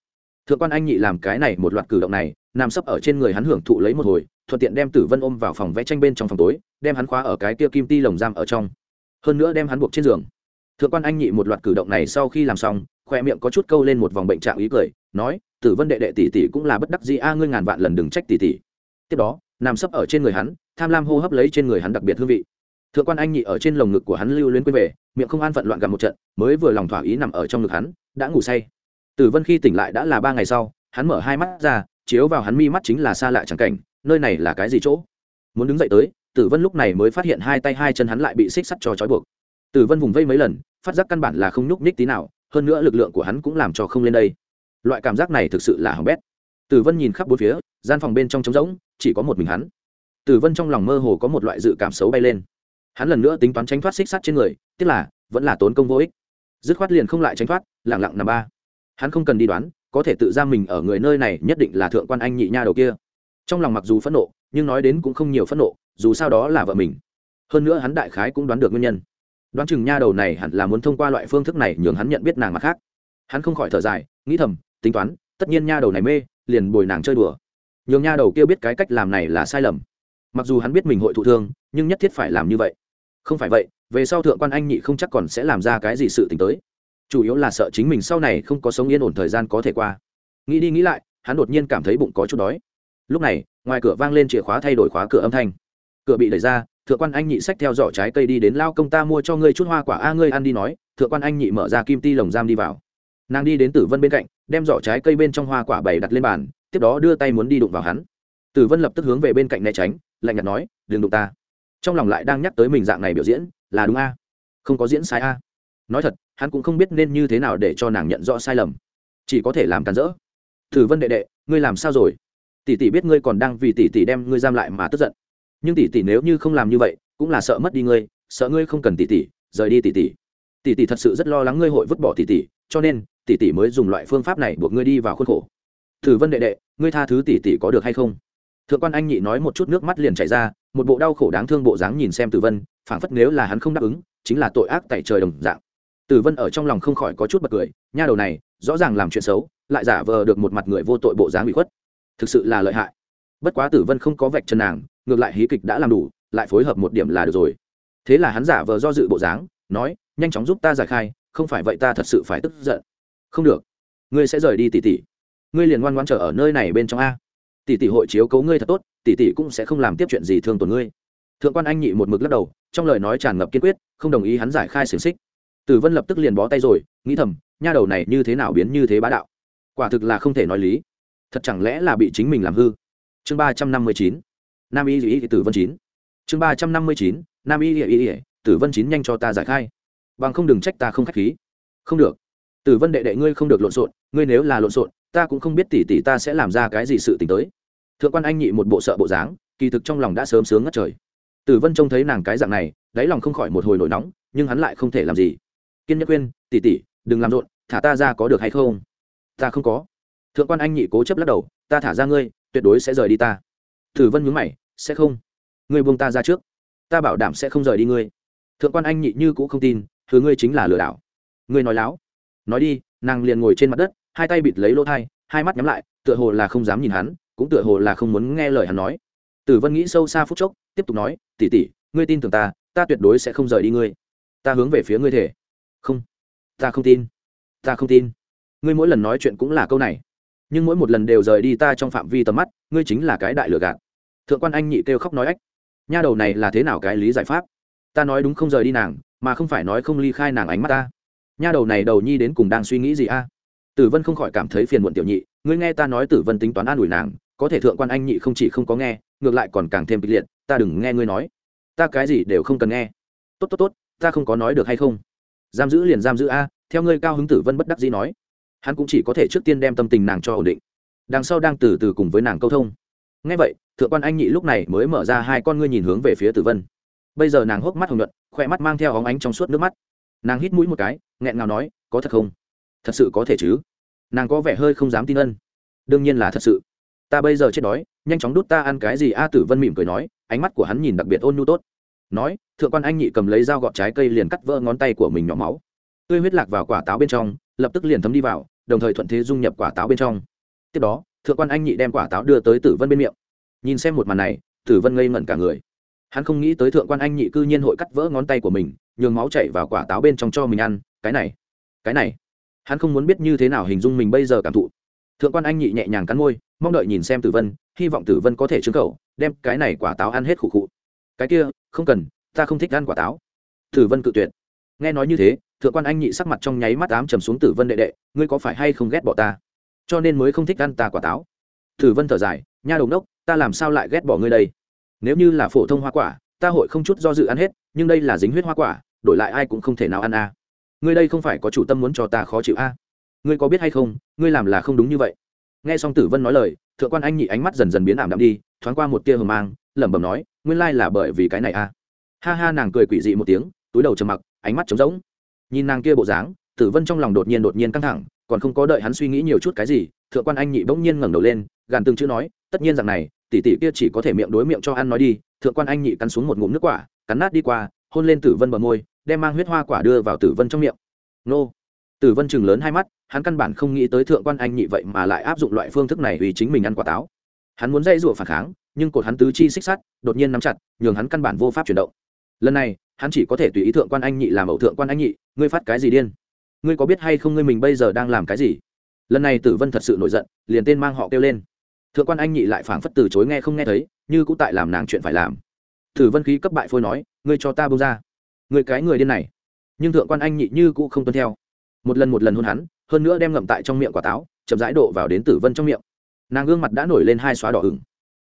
Thượng quan anh nhị làm cái này một loạt cử động này, nằm sấp ở trên người hắn hưởng thụ lấy một hồi, thuận tiện đem tử vân ôm vào phòng vẽ tranh bên trong phòng tối, đem hắn khóa ở cái kia kim ti lồng giam ở trong. Hơn nữa đem hắn buộc trên giường. Thượng quan anh nhị một loạt cử động này sau khi làm xong khoe miệng có chút câu lên một vòng bệnh trạng ý cười, nói, tử vân đệ đệ tỷ tỷ cũng là bất đắc dĩ a, ngươi ngàn vạn lần đừng trách tỷ tỷ. Tiếp đó, nằm sấp ở trên người hắn, tham lam hô hấp lấy trên người hắn đặc biệt hương vị. Thượng quan anh nhị ở trên lồng ngực của hắn lưu luyến quên về, miệng không an phận loạn gặp một trận, mới vừa lòng thỏa ý nằm ở trong ngực hắn, đã ngủ say tử vân khi tỉnh lại đã là ba ngày sau, hắn mở hai mắt ra, chiếu vào hắn mi mắt chính là xa lạ chẳng cảnh, nơi này là cái gì chỗ? Muốn đứng dậy tới, tử vân lúc này mới phát hiện hai tay hai chân hắn lại bị xích sắt cho trói buộc. Tử vân vùng vây mấy lần, phát giác căn bản là không nhúc nhích tí nào, hơn nữa lực lượng của hắn cũng làm cho không lên đây. Loại cảm giác này thực sự là hỏng bét. Tử vân nhìn khắp bốn phía, gian phòng bên trong trống rỗng, chỉ có một mình hắn. Tử vân trong lòng mơ hồ có một loại dự cảm xấu bay lên. Hắn lần nữa tính toán tránh thoát xích sắt trên người tức là vẫn là tốn công vô ích. Dứt khoát liền không lại tránh thoát lẳng lặng nằm ba hắn không cần đi đoán, có thể tự giam mình ở người nơi này nhất định là thượng quan anh nhị nha đầu kia. Trong lòng mặc dù phẫn nộ, nhưng nói đến cũng không nhiều phẫn nộ, dù sao đó là vợ mình. Hơn nữa hắn đại khái cũng đoán được nguyên nhân. Đoán chừng nha đầu này hẳn là muốn thông qua loại phương thức này nhường hắn nhận biết nàng mặt khác. Hắn không khỏi thở dài, nghĩ thầm, tính toán, tất nhiên nha đầu này mê, liền bồi nàng chơi đùa. Nhường nha đầu kia biết cái cách làm này là sai lầm. Mặc dù hắn biết mình hội thụ thương, nhưng nhất thiết phải làm như vậy. Không phải vậy, về sau thượng quan anh nhị không chắc còn sẽ làm ra cái gì sự t ì n h tới chủ yếu là sợ chính mình sau này không có sống yên ổn thời gian có thể qua. Nghĩ đi nghĩ lại, hắn đột nhiên cảm thấy bụng có chút đói. Lúc này, ngoài cửa vang lên chìa khóa thay đổi khóa cửa âm thanh. Cửa bị đẩy ra, thượng quan anh nhị xách theo giỏ trái cây đi đến lao công ta mua cho ngươi chút hoa quả a ngươi ăn đi nói, thượng quan anh nhị mở ra kim ti lồng giam đi vào. Nàng đi đến tử vân bên cạnh, đem giỏ trái cây bên trong hoa quả bày đặt lên bàn, tiếp đó đưa tay muốn đi đụng vào hắn. Tử vân lập tức hướng về bên cạnh né tránh, lạnh nhạt nói, đừng đụng ta. Trong lòng lại đang nhắc tới mình dạng này biểu diễn, là đúng a? Không có diễn sai a. Nói thật hắn cũng không biết nên như thế nào để cho nàng nhận rõ sai lầm. Chỉ có thể làm cản rỡ. Thử vân đệ đệ, ngươi làm sao rồi? Tỷ tỷ biết ngươi còn đang vì tỷ tỷ đem ngươi giam lại mà tức giận. Nhưng tỷ tỷ nếu như không làm như vậy, cũng là sợ mất đi ngươi, sợ ngươi không cần tỷ tỷ, rời đi tỷ tỷ. Tỷ tỷ thật sự rất lo lắng ngươi hội vứt bỏ tỷ tỷ, cho nên tỷ tỷ mới dùng loại phương pháp này buộc ngươi đi vào khuôn khổ. Thử vân đệ đệ, ngươi tha thứ tỷ tỷ có được hay không? Thượng quan anh nhị nói một chút nước mắt liền chảy ra, một bộ đau khổ đáng thương bộ dáng nhìn xem tử vân, phảng phất nếu là hắn không đáp ứng, chính là tội ác tại trời đồng dạng tử vân ở trong lòng không khỏi có chút bật cười, nha đầu này, rõ ràng làm chuyện xấu, lại giả vờ được một mặt người vô tội bộ dáng bị khuất. Thực sự là lợi hại. Bất quá tử vân không có vạch chân nàng, ngược lại hí kịch đã làm đủ, lại phối hợp một điểm là được rồi. Thế là hắn giả vờ do dự bộ dáng, nói, nhanh chóng giúp ta giải khai, không phải vậy ta thật sự phải tức giận. Không được. Ngươi sẽ rời đi tỉ tỉ ngươi liền ngoan ngoan trở ở nơi này bên trong a. Tỷ tỷ hội chiếu cố ngươi thật tốt, tỷ tỷ cũng sẽ không làm tiếp chuyện gì thương tổn ngươi. Thượng quan anh nhị một mực lắc đầu, trong lời nói tràn ngập kiên quyết, không đồng ý hắn giải khai xiềng xích tử vân lập tức liền bó tay rồi, nghĩ thầm, nha đầu này như thế nào biến như thế bá đạo. Quả thực là không thể nói lý. Thật chẳng lẽ là bị chính mình làm hư? Chương ba trăm năm mươi chín, nam y y tử vân chín. Chương ba trăm năm mươi chín, nam y y y tử vân chín nhanh cho ta giải khai. Bằng không đừng trách ta không k h á c h khí. Không được. Tử vân đệ đệ ngươi không được lộn xộn, ngươi nếu là lộn xộn, ta cũng không biết tỷ tỷ ta sẽ làm ra cái gì sự t ì n h tới. Thượng quan anh nhị một bộ sợ bộ dáng, kỳ thực trong lòng đã sớm sướng ngất trời. Tử vân trông thấy nàng cái dạng này, đáy lòng không khỏi một hồi nổi nóng, nhưng hắn lại không thể làm gì kiên nhất khuyên, tỷ tỷ, đừng làm rộn, thả ta ra có được hay không? Ta không có. Thượng quan anh nhị cố chấp lắc đầu, ta thả ra ngươi, tuyệt đối sẽ rời đi ta. Tử vân nhúng mày, sẽ không. Ngươi buông ta ra trước. Ta bảo đảm sẽ không rời đi ngươi. Thượng quan anh nhị như cũng không tin, thứ ngươi chính là lừa đảo. Ngươi nói láo. Nói đi. Nàng liền ngồi trên mặt đất, hai tay bịt lấy lỗ thai, hai mắt nhắm lại, tựa hồ là không dám nhìn hắn, cũng tựa hồ là không muốn nghe lời hắn nói. Tử vân nghĩ sâu xa phút chốc, tiếp tục nói tỉ tỉ ngươi tin tưởng ta ta tuyệt đối sẽ không rời đi ngươi. Ta hướng về phía ngươi thể không. Ta không tin. Ta không tin. Ngươi mỗi lần nói chuyện cũng là câu này. Nhưng mỗi một lần đều rời đi ta trong phạm vi tầm mắt, ngươi chính là cái đại lừa gạt. Thượng quan anh nhị kêu khóc nói ách. Nha đầu này là thế nào cái lý giải pháp? Ta nói đúng không rời đi nàng, mà không phải nói không ly khai nàng ánh mắt ta. Nha đầu này đầu nhi đến cùng đang suy nghĩ gì a? Tử vân không khỏi cảm thấy phiền muộn tiểu nhị, ngươi nghe ta nói tử vân tính toán an ủi nàng, có thể thượng quan anh nhị không chỉ không có nghe, ngược lại còn càng thêm kịch liệt, ta đừng nghe ngươi nói. Ta cái gì đều không cần nghe. Tốt tốt tốt, ta không có nói được hay không? Giam giữ liền giam giữ a, theo ngươi cao hứng tử vân bất đắc dĩ nói. Hắn cũng chỉ có thể trước tiên đem tâm tình nàng cho ổn định. Đằng sau đang từ từ cùng với nàng câu thông. Ngay vậy, thượng quan anh nhị lúc này mới mở ra hai con ngươi nhìn hướng về phía tử vân. Bây giờ nàng hốc mắt hồng nhuận khỏe mắt mang theo óng ánh trong suốt nước mắt. Nàng hít mũi một cái, nghẹn ngào nói, có thật không? Thật sự có thể chứ? Nàng có vẻ hơi không dám tin ân. Đương nhiên là thật sự. Ta bây giờ chết đói, nhanh chóng đút ta ăn cái gì? A tử vân mỉm cười nói, ánh mắt của hắn nhìn đặc biệt ôn nhu tốt nói, thượng quan anh nhị cầm lấy dao gọt trái cây liền cắt vỡ ngón tay của mình nhỏ máu. Tươi huyết lạc vào quả táo bên trong, lập tức liền thấm đi vào, đồng thời thuận thế dung nhập quả táo bên trong. Tiếp đó, thượng quan anh nhị đem quả táo đưa tới tử vân bên miệng. Nhìn xem một màn này, tử vân ngây ngẩn cả người. Hắn không nghĩ tới thượng quan anh nhị cư nhiên hội cắt vỡ ngón tay của mình, nhường máu chảy vào quả táo bên trong cho mình ăn, cái này cái này. Hắn không muốn biết như thế nào hình dung mình bây giờ cảm thụ. Thượng quan anh nhị nhẹ nhàng cắn môi, mong đợi nhìn xem tử vân, hy vọng tử vân có thể trứng khẩu đem cái này quả táo ăn hết khụ khụ cái kia, không cần, ta không thích ăn quả táo. Tử vân cự tuyệt. Nghe nói như thế, thượng quan anh nhị sắc mặt trong nháy mắt ám trầm xuống tử vân đệ đệ, ngươi có phải hay không ghét bỏ ta? Cho nên mới không thích ăn ta quả táo. Tử vân thở dài, nha đồng đốc ta làm sao lại ghét bỏ ngươi đây? Nếu như là phổ thông hoa quả, ta hội không chút do dự ăn hết, nhưng đây là dính huyết hoa quả, đổi lại ai cũng không thể nào ăn a. À. ngươi đây không phải có chủ tâm muốn cho ta khó chịu a? À. ngươi có biết hay không, ngươi làm là không đúng như vậy. Nghe xong tử vân nói lời, thượng quan anh nhị ánh mắt dần dần biến ảm đạm đi, thoáng qua một tia hờ mang lẩm bẩm nói, nguyên lai là bởi vì cái này a à. ha ha, nàng cười quỷ dị một tiếng, túi đầu trầm mặc, ánh mắt trống rỗng. Nhìn nàng kia bộ dáng, tử vân trong lòng đột nhiên đột nhiên căng thẳng, còn không có đợi hắn suy nghĩ nhiều chút cái gì, thượng quan anh nhị bỗng nhiên ngẩng đầu lên, gàn từng chữ nói, tất nhiên rằng này, tỷ tỷ kia chỉ có thể miệng đối miệng cho ăn nói đi. Thượng quan anh nhị cắn xuống một ngụm nước quả, cắn nát đi qua, hôn lên tử vân bờ môi, đem mang huyết hoa quả đưa vào tử vân trong miệng. Nô. Tử vân chừng lớn hai mắt, hắn căn bản không nghĩ tới thượng quan anh nhị vậy mà lại áp dụng loại phương thức này vì chính mình ăn quả táo. Hắn muốn dây rủa phản kháng nhưng cột hắn tứ chi xích sắt đột nhiên nắm chặt, nhường hắn căn bản vô pháp chuyển động. Lần này, hắn chỉ có thể tùy ý thượng quan anh nhị làm ẩu thượng quan anh nhị, ngươi phát cái gì điên? Ngươi có biết hay không ngươi mình bây giờ đang làm cái gì? Lần này tử vân thật sự nổi giận, liền tên mang họ kêu lên. Thượng quan anh nhị lại phảng phất từ chối nghe không nghe thấy, như cũng tại làm nàng chuyện phải làm. Tử vân khí cấp bại phôi nói, ngươi cho ta bông ra. Người cái người điên này. Nhưng thượng quan anh nhị như cũng không tuân theo. Một lần một lần hôn hắn, hơn nữa đem ngậm tại trong miệng quả táo, chậm rãi độ vào đến tử vân trong miệng. Nàng gương mặt đã nổi lên hai xóa đỏ ửng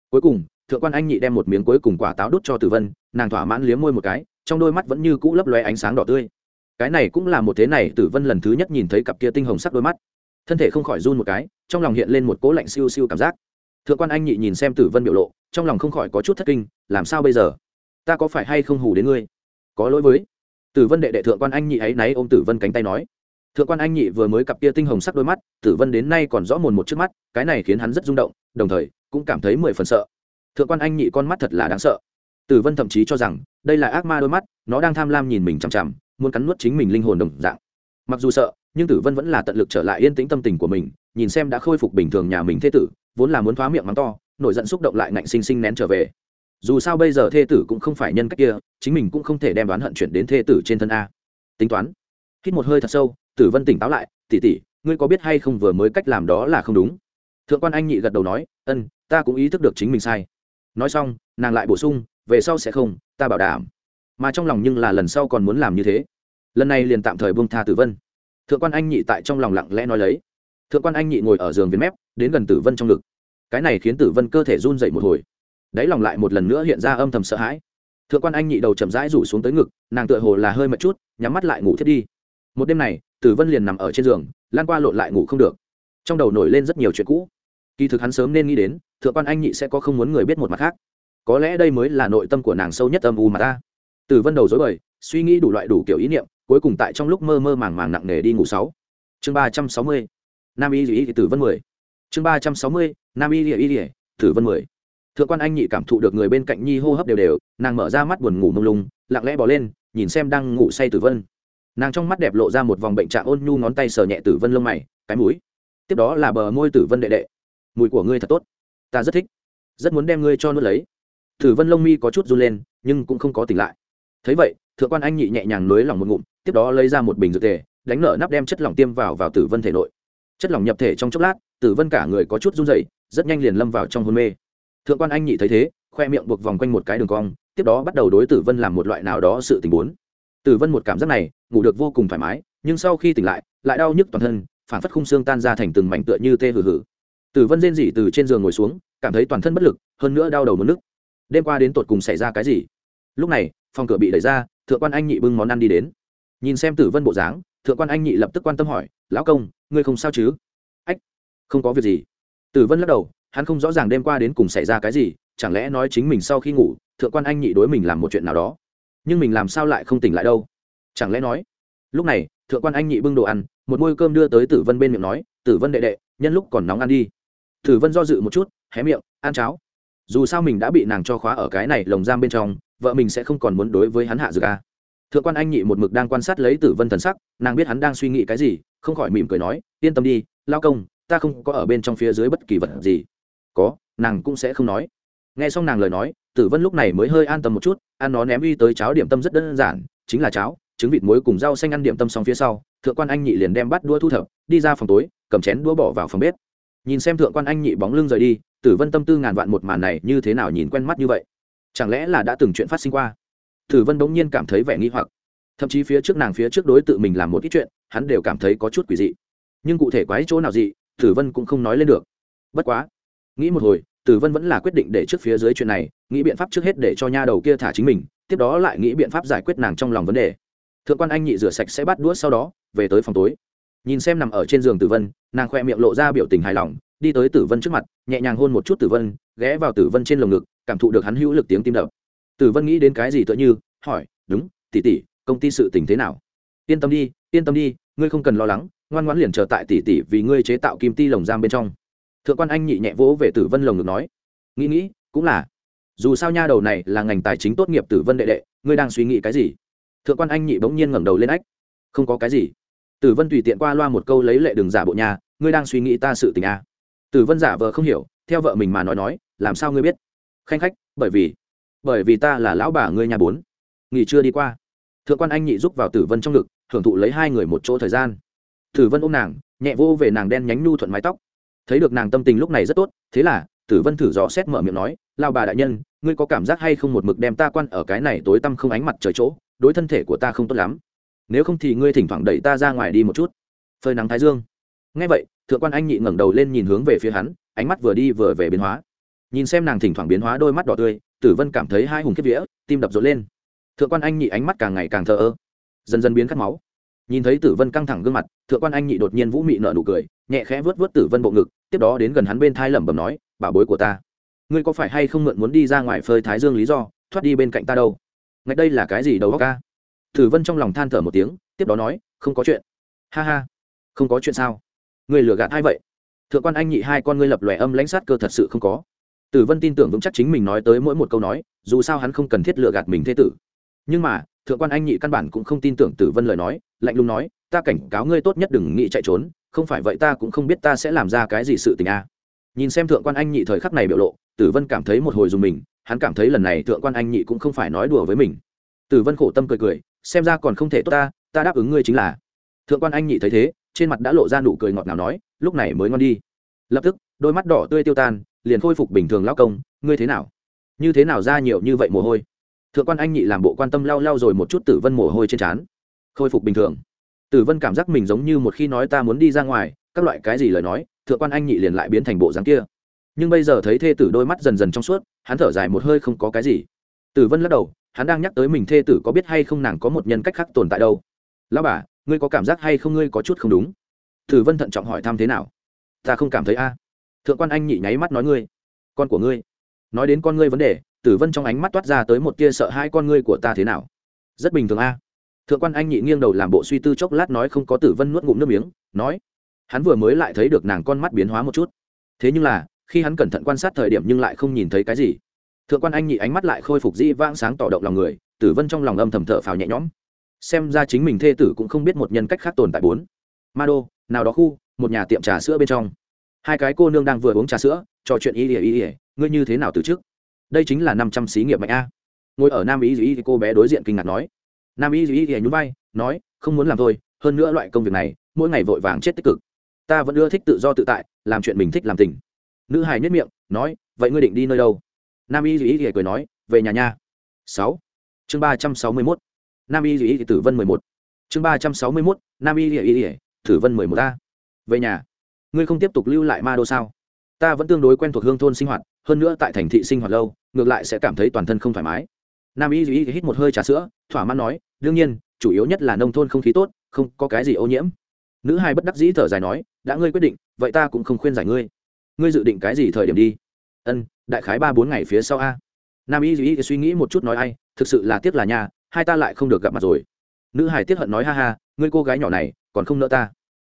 cuối cùng, thượng quan anh nhị đem một miếng cuối cùng quả táo đốt cho tử vân, nàng thỏa mãn liếm môi một cái, trong đôi mắt vẫn như cũ lấp loe ánh sáng đỏ tươi. Cái này cũng là một thế này, tử vân lần thứ nhất nhìn thấy cặp kia tinh hồng sắc đôi mắt. Thân thể không khỏi run một cái, trong lòng hiện lên một cố lạnh siêu siêu cảm giác. Thượng quan anh nhị nhìn xem tử vân biểu lộ, trong lòng không khỏi có chút thất kinh, làm sao bây giờ? Ta có phải hay không hù đến ngươi? Có lỗi với. Tử vân đệ đệ thượng quan anh nhị ấy náy ôm tử vân cánh tay nói. Thượng quan anh nhị vừa mới cặp kia tinh hồng sắc đôi mắt, tử vân đến nay còn rõ mồn một trước mắt, cái này khiến hắn rất rung động, đồng thời cũng cảm thấy mười phần sợ. Thượng quan anh nhị con mắt thật là đáng sợ. Tử vân thậm chí cho rằng, đây là ác ma đôi mắt, nó đang tham lam nhìn mình chằm chằm, muốn cắn nuốt chính mình linh hồn đồng dạng. Mặc dù sợ, nhưng tử vân vẫn là tận lực trở lại yên tĩnh tâm tình của mình, nhìn xem đã khôi phục bình thường nhà mình thế tử, vốn là muốn thoá miệng mắng to, nổi giận xúc động lại ngạnh sinh sinh nén trở về. Dù sao bây giờ thê tử cũng không phải nhân cách kia, chính mình cũng không thể đem đoán hận chuyển đến thê tử trên thân a. Tính toán. Hít một hơi thật sâu, tử vân tỉnh táo lại tỉ tỉ ngươi có biết hay không vừa mới cách làm đó là không đúng? Thượng quan anh nhị gật đầu nói, ân, ta cũng ý thức được chính mình sai. Nói xong, nàng lại bổ sung, về sau sẽ không, ta bảo đảm. Mà trong lòng nhưng là lần sau còn muốn làm như thế. Lần này liền tạm thời buông tha tử vân. Thượng quan anh nhị tại trong lòng lặng lẽ nói lấy. Thượng quan anh nhị ngồi ở giường viên mép, đến gần tử vân trong ngực. Cái này khiến tử vân cơ thể run dậy một hồi. Đáy lòng lại một lần nữa hiện ra âm thầm sợ hãi. Thượng quan anh nhị đầu chậm rãi rủ xuống tới ngực, nàng tựa hồ là hơi mệt chút, nhắm mắt lại ngủ thiết đi. Một đêm này, tử vân liền nằm ở trên giường, lan qua lộn lại ngủ không được. Trong đầu nổi lên rất nhiều chuyện cũ kỳ thực hắn sớm nên nghĩ đến, thượng quan anh nhị sẽ có không muốn người biết một mặt khác. Có lẽ đây mới là nội tâm của nàng sâu nhất âm u mà ta. Tử vân đầu dối bời, suy nghĩ đủ loại đủ kiểu ý niệm, cuối cùng tại trong lúc mơ mơ màng màng nặng nề đi ngủ sáu. Chương ba trăm sáu mươi, nam y y tử vân mười. Chương ba trăm sáu mươi, nam y y y tử vân mười. Thượng quan anh nhị cảm thụ được người bên cạnh nhi hô hấp đều đều, nàng mở ra mắt buồn ngủ mông lung, lặng lẽ bỏ lên, nhìn xem đang ngủ say tử vân. Nàng trong mắt đẹp lộ ra một vòng bệnh trạng ôn nhu ngón tay sờ nhẹ tử vân lông mày, cái mũi. Tiếp đó là bờ môi tử vân đệ đệ mùi của ngươi thật tốt. Ta rất thích. Rất muốn đem ngươi cho nuốt lấy. Tử vân lông mi có chút run lên, nhưng cũng không có tỉnh lại. Thấy vậy, thượng quan anh nhị nhẹ nhàng nới lỏng một ngụm, tiếp đó lấy ra một bình dược tề, đánh nở nắp đem chất lỏng tiêm vào vào tử vân thể nội. Chất lỏng nhập thể trong chốc lát, tử vân cả người có chút run dậy rất nhanh liền lâm vào trong hôn mê. Thượng quan anh nhị thấy thế, khoe miệng buộc vòng quanh một cái đường cong, tiếp đó bắt đầu đối tử vân làm một loại nào đó sự tình bốn tử vân một cảm giác này, ngủ được vô cùng thoải mái, nhưng sau khi tỉnh lại lại đau nhức toàn thân, phản phất khung xương tan ra thành từng mảnh tựa như tê hử hử tử vân rên rỉ từ trên giường ngồi xuống, cảm thấy toàn thân bất lực, hơn nữa đau đầu mất nước. Đêm qua đến tột cùng xảy ra cái gì? Lúc này, phòng cửa bị đẩy ra, thượng quan anh nhị bưng món ăn đi đến. Nhìn xem tử vân bộ dáng, thượng quan anh nhị lập tức quan tâm hỏi, lão công, ngươi không sao chứ? Ách, không có việc gì. Tử vân lắc đầu, hắn không rõ ràng đêm qua đến cùng xảy ra cái gì, chẳng lẽ nói chính mình sau khi ngủ, thượng quan anh nhị đối mình làm một chuyện nào đó? Nhưng mình làm sao lại không tỉnh lại đâu? Chẳng lẽ nói? Lúc này, thượng quan anh nhị bưng đồ ăn, một môi cơm đưa tới tử vân bên miệng nói, tử vân đệ đệ, nhân lúc còn nóng ăn đi tử vân do dự một chút, hé miệng, ăn cháo. Dù sao mình đã bị nàng cho khóa ở cái này lồng giam bên trong, vợ mình sẽ không còn muốn đối với hắn hạ dược a thượng quan anh nhị một mực đang quan sát lấy tử vân thần sắc, nàng biết hắn đang suy nghĩ cái gì, không khỏi mỉm cười nói, yên tâm đi, lao công, ta không có ở bên trong phía dưới bất kỳ vật gì. Có, nàng cũng sẽ không nói. Nghe xong nàng lời nói, tử vân lúc này mới hơi an tâm một chút, ăn nó ném uy tới cháo điểm tâm rất đơn giản, chính là cháo, trứng vịt muối cùng rau xanh ăn điểm tâm xong phía sau, thượng quan anh nhị liền đem bắt đũa thu thập, đi ra phòng tối, cầm chén đũa bỏ vào phòng bếp nhìn xem thượng quan anh nhị bóng lưng rời đi, tử vân tâm tư ngàn vạn một màn này như thế nào nhìn quen mắt như vậy? Chẳng lẽ là đã từng chuyện phát sinh qua? Tử vân bỗng nhiên cảm thấy vẻ nghi hoặc. Thậm chí phía trước nàng phía trước đối tự mình làm một ít chuyện, hắn đều cảm thấy có chút quỷ dị. Nhưng cụ thể quái chỗ nào dị, tử vân cũng không nói lên được. Bất quá, nghĩ một hồi, tử vân vẫn là quyết định để trước phía dưới chuyện này, nghĩ biện pháp trước hết để cho nha đầu kia thả chính mình, tiếp đó lại nghĩ biện pháp giải quyết nàng trong lòng vấn đề. Thượng quan anh nhị rửa sạch sẽ bắt đũa sau đó, về tới phòng tối nhìn xem nằm ở trên giường tử vân, nàng khoe miệng lộ ra biểu tình hài lòng, đi tới tử vân trước mặt, nhẹ nhàng hôn một chút tử vân, ghé vào tử vân trên lồng ngực, cảm thụ được hắn hữu lực tiếng tim đập. Tử vân nghĩ đến cái gì tựa như, hỏi, đúng tỉ tỉ công ty sự tình thế nào? Yên tâm đi, yên tâm đi, ngươi không cần lo lắng, ngoan ngoãn liền chờ tại tỷ tỷ vì ngươi chế tạo kim ti lồng giam bên trong. Thượng quan anh nhị nhẹ vỗ về tử vân lồng ngực nói, nghĩ nghĩ, cũng là. Dù sao nha đầu này là ngành tài chính tốt nghiệp tử vân đệ đệ, ngươi đang suy nghĩ cái gì? Thượng quan anh nhị bỗng nhiên ngẩng đầu lên ách, không có cái gì tử vân tùy tiện qua loa một câu lấy lệ đừng giả bộ nhà, ngươi đang suy nghĩ ta sự tình à. tử vân giả vờ không hiểu, theo vợ mình mà nói nói, làm sao ngươi biết? Khanh khách, bởi vì bởi vì ta là lão bà ngươi nhà bốn. Nghỉ chưa đi qua. Thượng quan anh nhị giúp vào tử vân trong ngực, hưởng thụ lấy hai người một chỗ thời gian. Tử vân ôm nàng, nhẹ vô về nàng đen nhánh nhu thuận mái tóc. Thấy được nàng tâm tình lúc này rất tốt, thế là, tử vân thử dò xét mở miệng nói lao bà đại nhân, ngươi có cảm giác hay không một mực đem ta quan ở cái này tối tăm không ánh mặt trời chỗ, đối thân thể của ta không tốt lắm nếu không thì ngươi thỉnh thoảng đẩy ta ra ngoài đi một chút. Phơi nắng thái dương. Ngay vậy, thượng quan anh nhị ngẩng đầu lên nhìn hướng về phía hắn, ánh mắt vừa đi vừa về biến hóa. Nhìn xem nàng thỉnh thoảng biến hóa đôi mắt đỏ tươi, tử vân cảm thấy hai hùng kiếp vía, tim đập rộn lên. Thượng quan anh nhị ánh mắt càng ngày càng thờ ơ. Dần dần biến cắt máu. Nhìn thấy tử vân căng thẳng gương mặt, thượng quan anh nhị đột nhiên vũ mị nợ nụ cười, nhẹ khẽ vớt vớt tử vân bộ ngực, tiếp đó đến gần hắn bên thai lẩm bẩm nói, bà bối của ta, ngươi có phải hay không mượn muốn đi ra ngoài phơi thái dương lý do, thoát đi bên cạnh ta đâu? Ngay đây là cái gì đầu óc ca tử vân trong lòng than thở một tiếng, tiếp đó nói, không có chuyện. Ha ha, không có chuyện sao? Ngươi lừa gạt ai vậy? Thượng quan anh nhị hai con ngươi lập lòe âm lãnh sát cơ thật sự không có. Tử vân tin tưởng vững chắc chính mình nói tới mỗi một câu nói, dù sao hắn không cần thiết lừa gạt mình thế tử. Nhưng mà, thượng quan anh nhị căn bản cũng không tin tưởng tử vân lời nói, lạnh lùng nói, ta cảnh cáo ngươi tốt nhất đừng nghĩ chạy trốn, không phải vậy ta cũng không biết ta sẽ làm ra cái gì sự tình a. Nhìn xem thượng quan anh nhị thời khắc này biểu lộ, tử vân cảm thấy một hồi dùng mình, hắn cảm thấy lần này thượng quan anh nhị cũng không phải nói đùa với mình. Tử vân khổ tâm cười cười xem ra còn không thể tốt ta ta đáp ứng ngươi chính là. Thượng quan anh nhị thấy thế, trên mặt đã lộ ra nụ cười ngọt ngào nói, lúc này mới ngon đi. Lập tức, đôi mắt đỏ tươi tiêu tan, liền khôi phục bình thường lao công, ngươi thế nào? Như thế nào ra nhiều như vậy mồ hôi? Thượng quan anh nhị làm bộ quan tâm lau lau rồi một chút tử vân mồ hôi trên trán. Khôi phục bình thường. Tử vân cảm giác mình giống như một khi nói ta muốn đi ra ngoài, các loại cái gì lời nói, thượng quan anh nhị liền lại biến thành bộ dáng kia. Nhưng bây giờ thấy thê tử đôi mắt dần dần trong suốt, hắn thở dài một hơi không có cái gì. Tử vân lắc đầu hắn đang nhắc tới mình thê tử có biết hay không nàng có một nhân cách khác tồn tại đâu. Lão bà, ngươi có cảm giác hay không ngươi có chút không đúng? Tử vân thận trọng hỏi thăm thế nào? Ta không cảm thấy a. Thượng quan anh nhị nháy mắt nói ngươi. Con của ngươi. Nói đến con ngươi vấn đề, tử vân trong ánh mắt toát ra tới một tia sợ hai con ngươi của ta thế nào? Rất bình thường a. Thượng quan anh nhị nghiêng đầu làm bộ suy tư chốc lát nói không có tử vân nuốt ngụm nước miếng, nói. Hắn vừa mới lại thấy được nàng con mắt biến hóa một chút. Thế nhưng là, khi hắn cẩn thận quan sát thời điểm nhưng lại không nhìn thấy cái gì thượng quan anh nhị ánh mắt lại khôi phục dĩ vãng sáng tỏ động lòng người, tử vân trong lòng âm thầm thở phào nhẹ nhõm. Xem ra chính mình thê tử cũng không biết một nhân cách khác tồn tại bốn. Ma đô, nào đó khu, một nhà tiệm trà sữa bên trong. Hai cái cô nương đang vừa uống trà sữa, trò chuyện ý ỉa ý ỉa ngươi như thế nào từ trước? Đây chính là năm trăm xí nghiệp mạnh a. Ngồi ở nam ý ý thì cô bé đối diện kinh ngạc nói. Nam ý ý thì nhún vai, nói, không muốn làm thôi, hơn nữa loại công việc này, mỗi ngày vội vàng chết tích cực. Ta vẫn ưa thích tự do tự tại, làm chuyện mình thích làm tình. Nữ hài nhất miệng, nói, vậy ngươi định đi nơi đâu? Nam y duy ý cười nói, về nhà nha. Sáu. Chương ba trăm sáu mươi mốt. Nam y duy ý tử vân mười một. Chương ba trăm sáu mươi mốt, nam y duy ý tử vân mười một a. Về nhà. Ngươi không tiếp tục lưu lại ma đô sao? Ta vẫn tương đối quen thuộc hương thôn sinh hoạt, hơn nữa tại thành thị sinh hoạt lâu, ngược lại sẽ cảm thấy toàn thân không thoải mái. Nam y duy hít một hơi trà sữa, thỏa mãn nói, đương nhiên, chủ yếu nhất là nông thôn không khí tốt, không có cái gì ô nhiễm. Nữ hai bất đắc dĩ thở dài nói, đã ngươi quyết định, vậy ta cũng không khuyên giải ngươi. Ngươi dự định cái gì thời điểm đi? Ân, đại khái ba bốn ngày phía sau a. Nam y duy suy nghĩ một chút nói ai, thực sự là tiếc là nhà, hai ta lại không được gặp mặt rồi. Nữ hải tiếc hận nói ha ha, ngươi cô gái nhỏ này, còn không nỡ ta.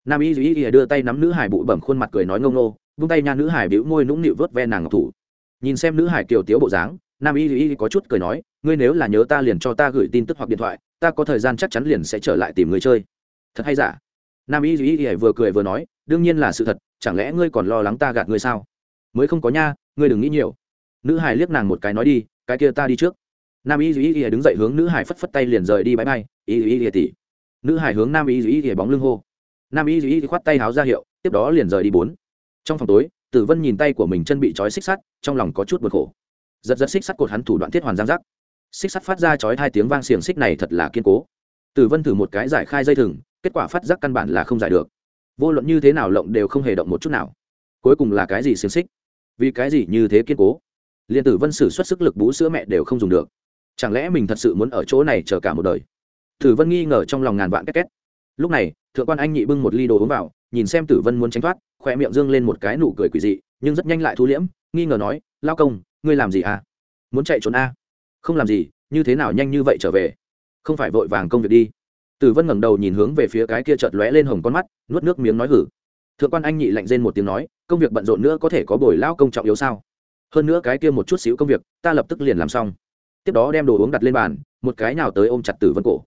Nam y duy đưa tay nắm nữ hải bụi bẩm khuôn mặt cười nói ngông nô vung tay nha nữ hải bĩu môi nũng nịu vớt ve nàng ngọc thủ. Nhìn xem nữ hải kiều tiếu bộ dáng, nam y duy có chút cười nói, ngươi nếu là nhớ ta liền cho ta gửi tin tức hoặc điện thoại, ta có thời gian chắc chắn liền sẽ trở lại tìm người chơi. Thật hay giả? Nam y duy vừa cười vừa nói, đương nhiên là sự thật, chẳng lẽ ngươi còn lo lắng ta gạt ngươi sao? Mới không có nha ngươi đừng nghĩ nhiều. Nữ hải liếc nàng một cái nói đi, cái kia ta đi trước. Nam y duy y đứng dậy hướng nữ hải phất phất tay liền rời đi bãi bay. Y duy y tỉ. Nữ hải hướng nam y duy y bóng lưng hô. Nam y y khoát tay háo ra hiệu, tiếp đó liền rời đi bốn. Trong phòng tối, tử vân nhìn tay của mình chân bị trói xích sắt, trong lòng có chút bực khổ. Giật giật xích sắt cột hắn thủ đoạn thiết hoàn giang giác. Xích sắt phát ra chói hai tiếng vang xiềng xích này thật là kiên cố. Tử vân thử một cái giải khai dây thừng, kết quả phát giác căn bản là không giải được. Vô luận như thế nào lộng đều không hề động một chút nào. Cuối cùng là cái gì xiềng xích? Vì cái gì như thế kiên cố? Liền tử vân sử xuất sức lực bú sữa mẹ đều không dùng được. Chẳng lẽ mình thật sự muốn ở chỗ này chờ cả một đời? Tử vân nghi ngờ trong lòng ngàn vạn két két. Lúc này, thượng quan anh nhị bưng một ly đồ uống vào, nhìn xem tử vân muốn tránh thoát khoe miệng dương lên một cái nụ cười quỷ dị, nhưng rất nhanh lại thu liễm, nghi ngờ nói, lao công, ngươi làm gì à? Muốn chạy trốn à? không làm gì, như thế nào nhanh như vậy trở về? Không phải vội vàng công việc đi. Tử vân ngẩng đầu nhìn hướng về phía cái kia chợt lóe lên hồng con mắt, nuốt nước miếng nói hử thượng quan anh nhị lạnh rên một tiếng nói, công việc bận rộn nữa có thể có bồi lao công trọng yếu sao? Hơn nữa cái kia một chút xíu công việc, ta lập tức liền làm xong. Tiếp đó đem đồ uống đặt lên bàn, một cái nào tới ôm chặt tử vân cổ.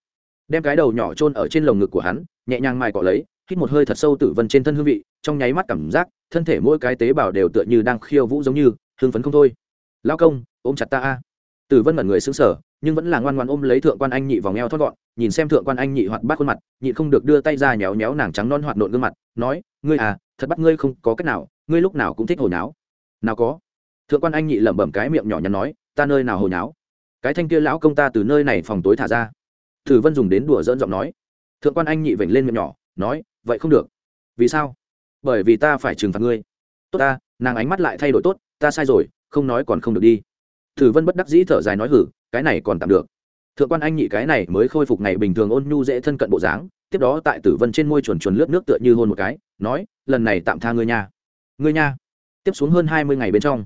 Đem cái đầu nhỏ chôn ở trên lồng ngực của hắn, nhẹ nhàng mài cọ lấy, hít một hơi thật sâu tử vân trên thân hương vị, trong nháy mắt cảm giác, thân thể mỗi cái tế bào đều tựa như đang khiêu vũ giống như hương phấn không thôi. Lao công, ôm chặt ta a. Tử vân mẩn người xứng sở nhưng vẫn là ngoan ngoan ôm lấy thượng quan anh nhị vòng eo thoát gọn, nhìn xem thượng quan anh nhị hoạt bát khuôn mặt nhị không được đưa tay ra nhéo nhéo nàng trắng non hoạt nộn gương mặt, nói ngươi à thật bắt ngươi không có cách nào, ngươi lúc nào cũng thích hồi náo nào có. Thượng quan anh nhị lẩm bẩm cái miệng nhỏ nhắn nói, ta nơi nào hồi náo cái thanh kia lão công ta từ nơi này phòng tối thả ra. Tử vân dùng đến đùa dỡn giọng nói. Thượng quan anh nhị vểnh lên miệng nhỏ, nói, vậy không được. Vì sao? Bởi vì ta phải trừng phạt ngươi. Tốt ta, nàng ánh mắt lại thay đổi tốt, ta sai rồi, không nói còn không được đi. Thử vân bất đắc dĩ thở dài nói hử, cái này còn tạm được. Thượng quan anh nhị cái này mới khôi phục ngày bình thường ôn nhu dễ thân cận bộ dáng, tiếp đó tại tử vân trên môi chuồn chuồn lướt nước tựa như hôn một cái nói, lần này tạm tha ngươi nha. Ngươi nha. Tiếp xuống hơn hai mươi ngày bên trong,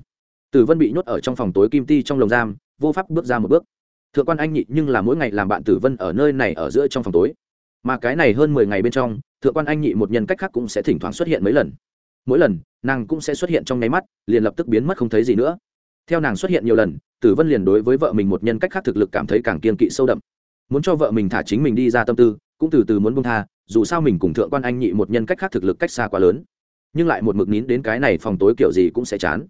tử vân bị nhốt ở trong phòng tối kim ti trong lồng giam, vô pháp bước ra một bước. Thượng quan anh nhị nhưng là mỗi ngày làm bạn tử vân ở nơi này ở giữa trong phòng tối. Mà cái này hơn mười ngày bên trong, thượng quan anh nhị một nhân cách khác cũng sẽ thỉnh thoảng xuất hiện mấy lần. Mỗi lần, nàng cũng sẽ xuất hiện trong nháy mắt, liền lập tức biến mất không thấy gì nữa. Theo nàng xuất hiện nhiều lần, tử vân liền đối với vợ mình một nhân cách khác thực lực cảm thấy càng kiên kỵ sâu đậm. Muốn cho vợ mình thả chính mình đi ra tâm tư, cũng từ từ muốn bông tha dù sao mình cùng thượng quan anh nhị một nhân cách khác thực lực cách xa quá lớn. Nhưng lại một mực nín đến cái này phòng tối kiểu gì cũng sẽ chán.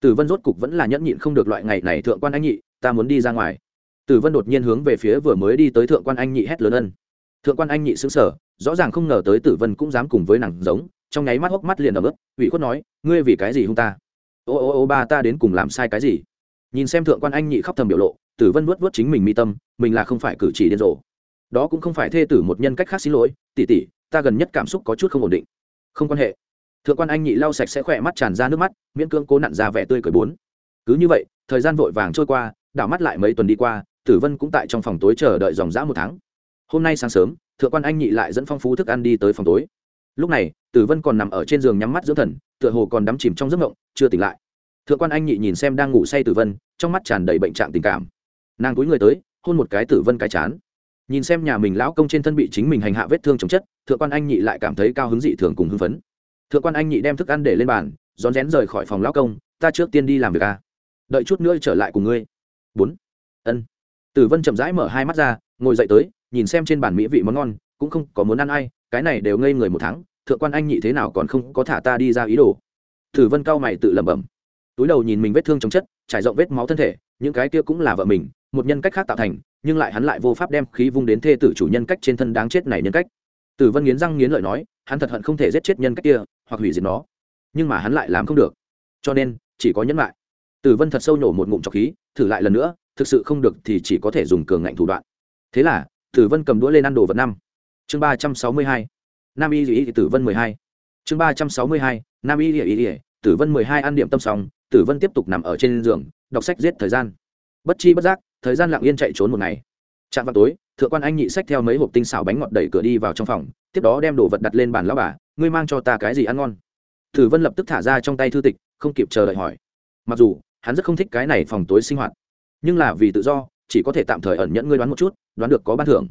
Tử vân rốt cục vẫn là nhẫn nhịn không được loại ngày này thượng quan anh nhị, ta muốn đi ra ngoài. Tử vân đột nhiên hướng về phía vừa mới đi tới thượng quan anh nhị hét lớn ân. Thượng quan anh nhị xứng sở rõ ràng không ngờ tới tử vân cũng dám cùng với nàng giống, trong nháy mắt hốc mắt liền ấm ức ủy khuất nói, ngươi vì cái gì hung ta? Ô ô ô, ba ta đến cùng làm sai cái gì? Nhìn xem thượng quan anh nhị khóc thầm biểu lộ, tử vân vuốt vuốt chính mình mi tâm, mình là không phải cử chỉ điên rồ đó cũng không phải thê tử một nhân cách khác xin lỗi tỉ tỉ ta gần nhất cảm xúc có chút không ổn định. Không quan hệ. Thượng quan anh nhị lau sạch sẽ khỏe mắt tràn ra nước mắt, miễn cưỡng cố nặn ra vẻ tươi cười bốn. Cứ như vậy, thời gian vội vàng trôi qua, đảo mắt lại mấy tuần đi qua, tử vân cũng tại trong phòng tối chờ đợi dòng dã một tháng. Hôm nay sáng sớm, thượng quan anh nhị lại dẫn phong phú thức ăn đi tới phòng tối. Lúc này, tử vân còn nằm ở trên giường nhắm mắt dưỡng thần, tựa hồ còn đắm chìm trong giấc mộng, chưa tỉnh lại. Thượng quan anh nhị nhìn xem đang ngủ say tử vân, trong mắt tràn đầy bệnh trạng tình cảm. Nàng túi người tới, hôn một cái tử vân cái chán nhìn xem nhà mình lão công trên thân bị chính mình hành hạ vết thương chồng chất, thượng quan anh nhị lại cảm thấy cao hứng dị thường cùng hưng phấn. Thượng quan anh nhị đem thức ăn để lên bàn, rón rén rời khỏi phòng lão công, ta trước tiên đi làm việc a đợi chút nữa trở lại cùng ngươi. Bốn. Ân. Tử vân chậm rãi mở hai mắt ra, ngồi dậy tới, nhìn xem trên bàn mỹ vị món ngon, cũng không có muốn ăn ai, cái này đều ngây người một tháng, thượng quan anh nhị thế nào còn không có thả ta đi ra ý đồ. Tử vân cao mày tự lẩm bẩm. Túi đầu nhìn mình vết thương chống chất, trải rộng vết máu thân thể, những cái kia cũng là vợ mình một nhân cách khác tạo thành, nhưng lại hắn lại vô pháp đem khí vung đến thê tử chủ nhân cách trên thân đáng chết này nhân cách. Tử vân nghiến răng nghiến lợi nói, hắn thật hận không thể giết chết nhân cách kia, hoặc hủy diệt nó. Nhưng mà hắn lại làm không được. Cho nên, chỉ có nhẫn lại. Tử vân thật sâu nhổ một ngụm trọc khí, thử lại lần nữa, thực sự không được thì chỉ có thể dùng cường ngạnh thủ đoạn. Thế là, tử vân cầm đũa lên ăn đồ vật năm. Chương ba trăm sáu mươi hai. Nam y dĩ tử vân mười hai. Chương ba trăm sáu mươi hai. Nam y dĩ dĩ tử vân mười hai ăn điểm tâm xong, tử vân tiếp tục nằm ở trên giường, đọc sách giết thời gian. Bất chi bất giác thời gian lặng yên chạy trốn một ngày. Chạm vào tối, thượng quan anh nhị sách theo mấy hộp tinh xào bánh ngọt đẩy cửa đi vào trong phòng, tiếp đó đem đồ vật đặt lên bàn lao bà, ngươi mang cho ta cái gì ăn ngon? Thử vân lập tức thả ra trong tay thư tịch, không kịp chờ đợi hỏi. Mặc dù, hắn rất không thích cái này phòng tối sinh hoạt, nhưng là vì tự do, chỉ có thể tạm thời ẩn nhẫn ngươi đoán một chút, đoán được có ban thưởng.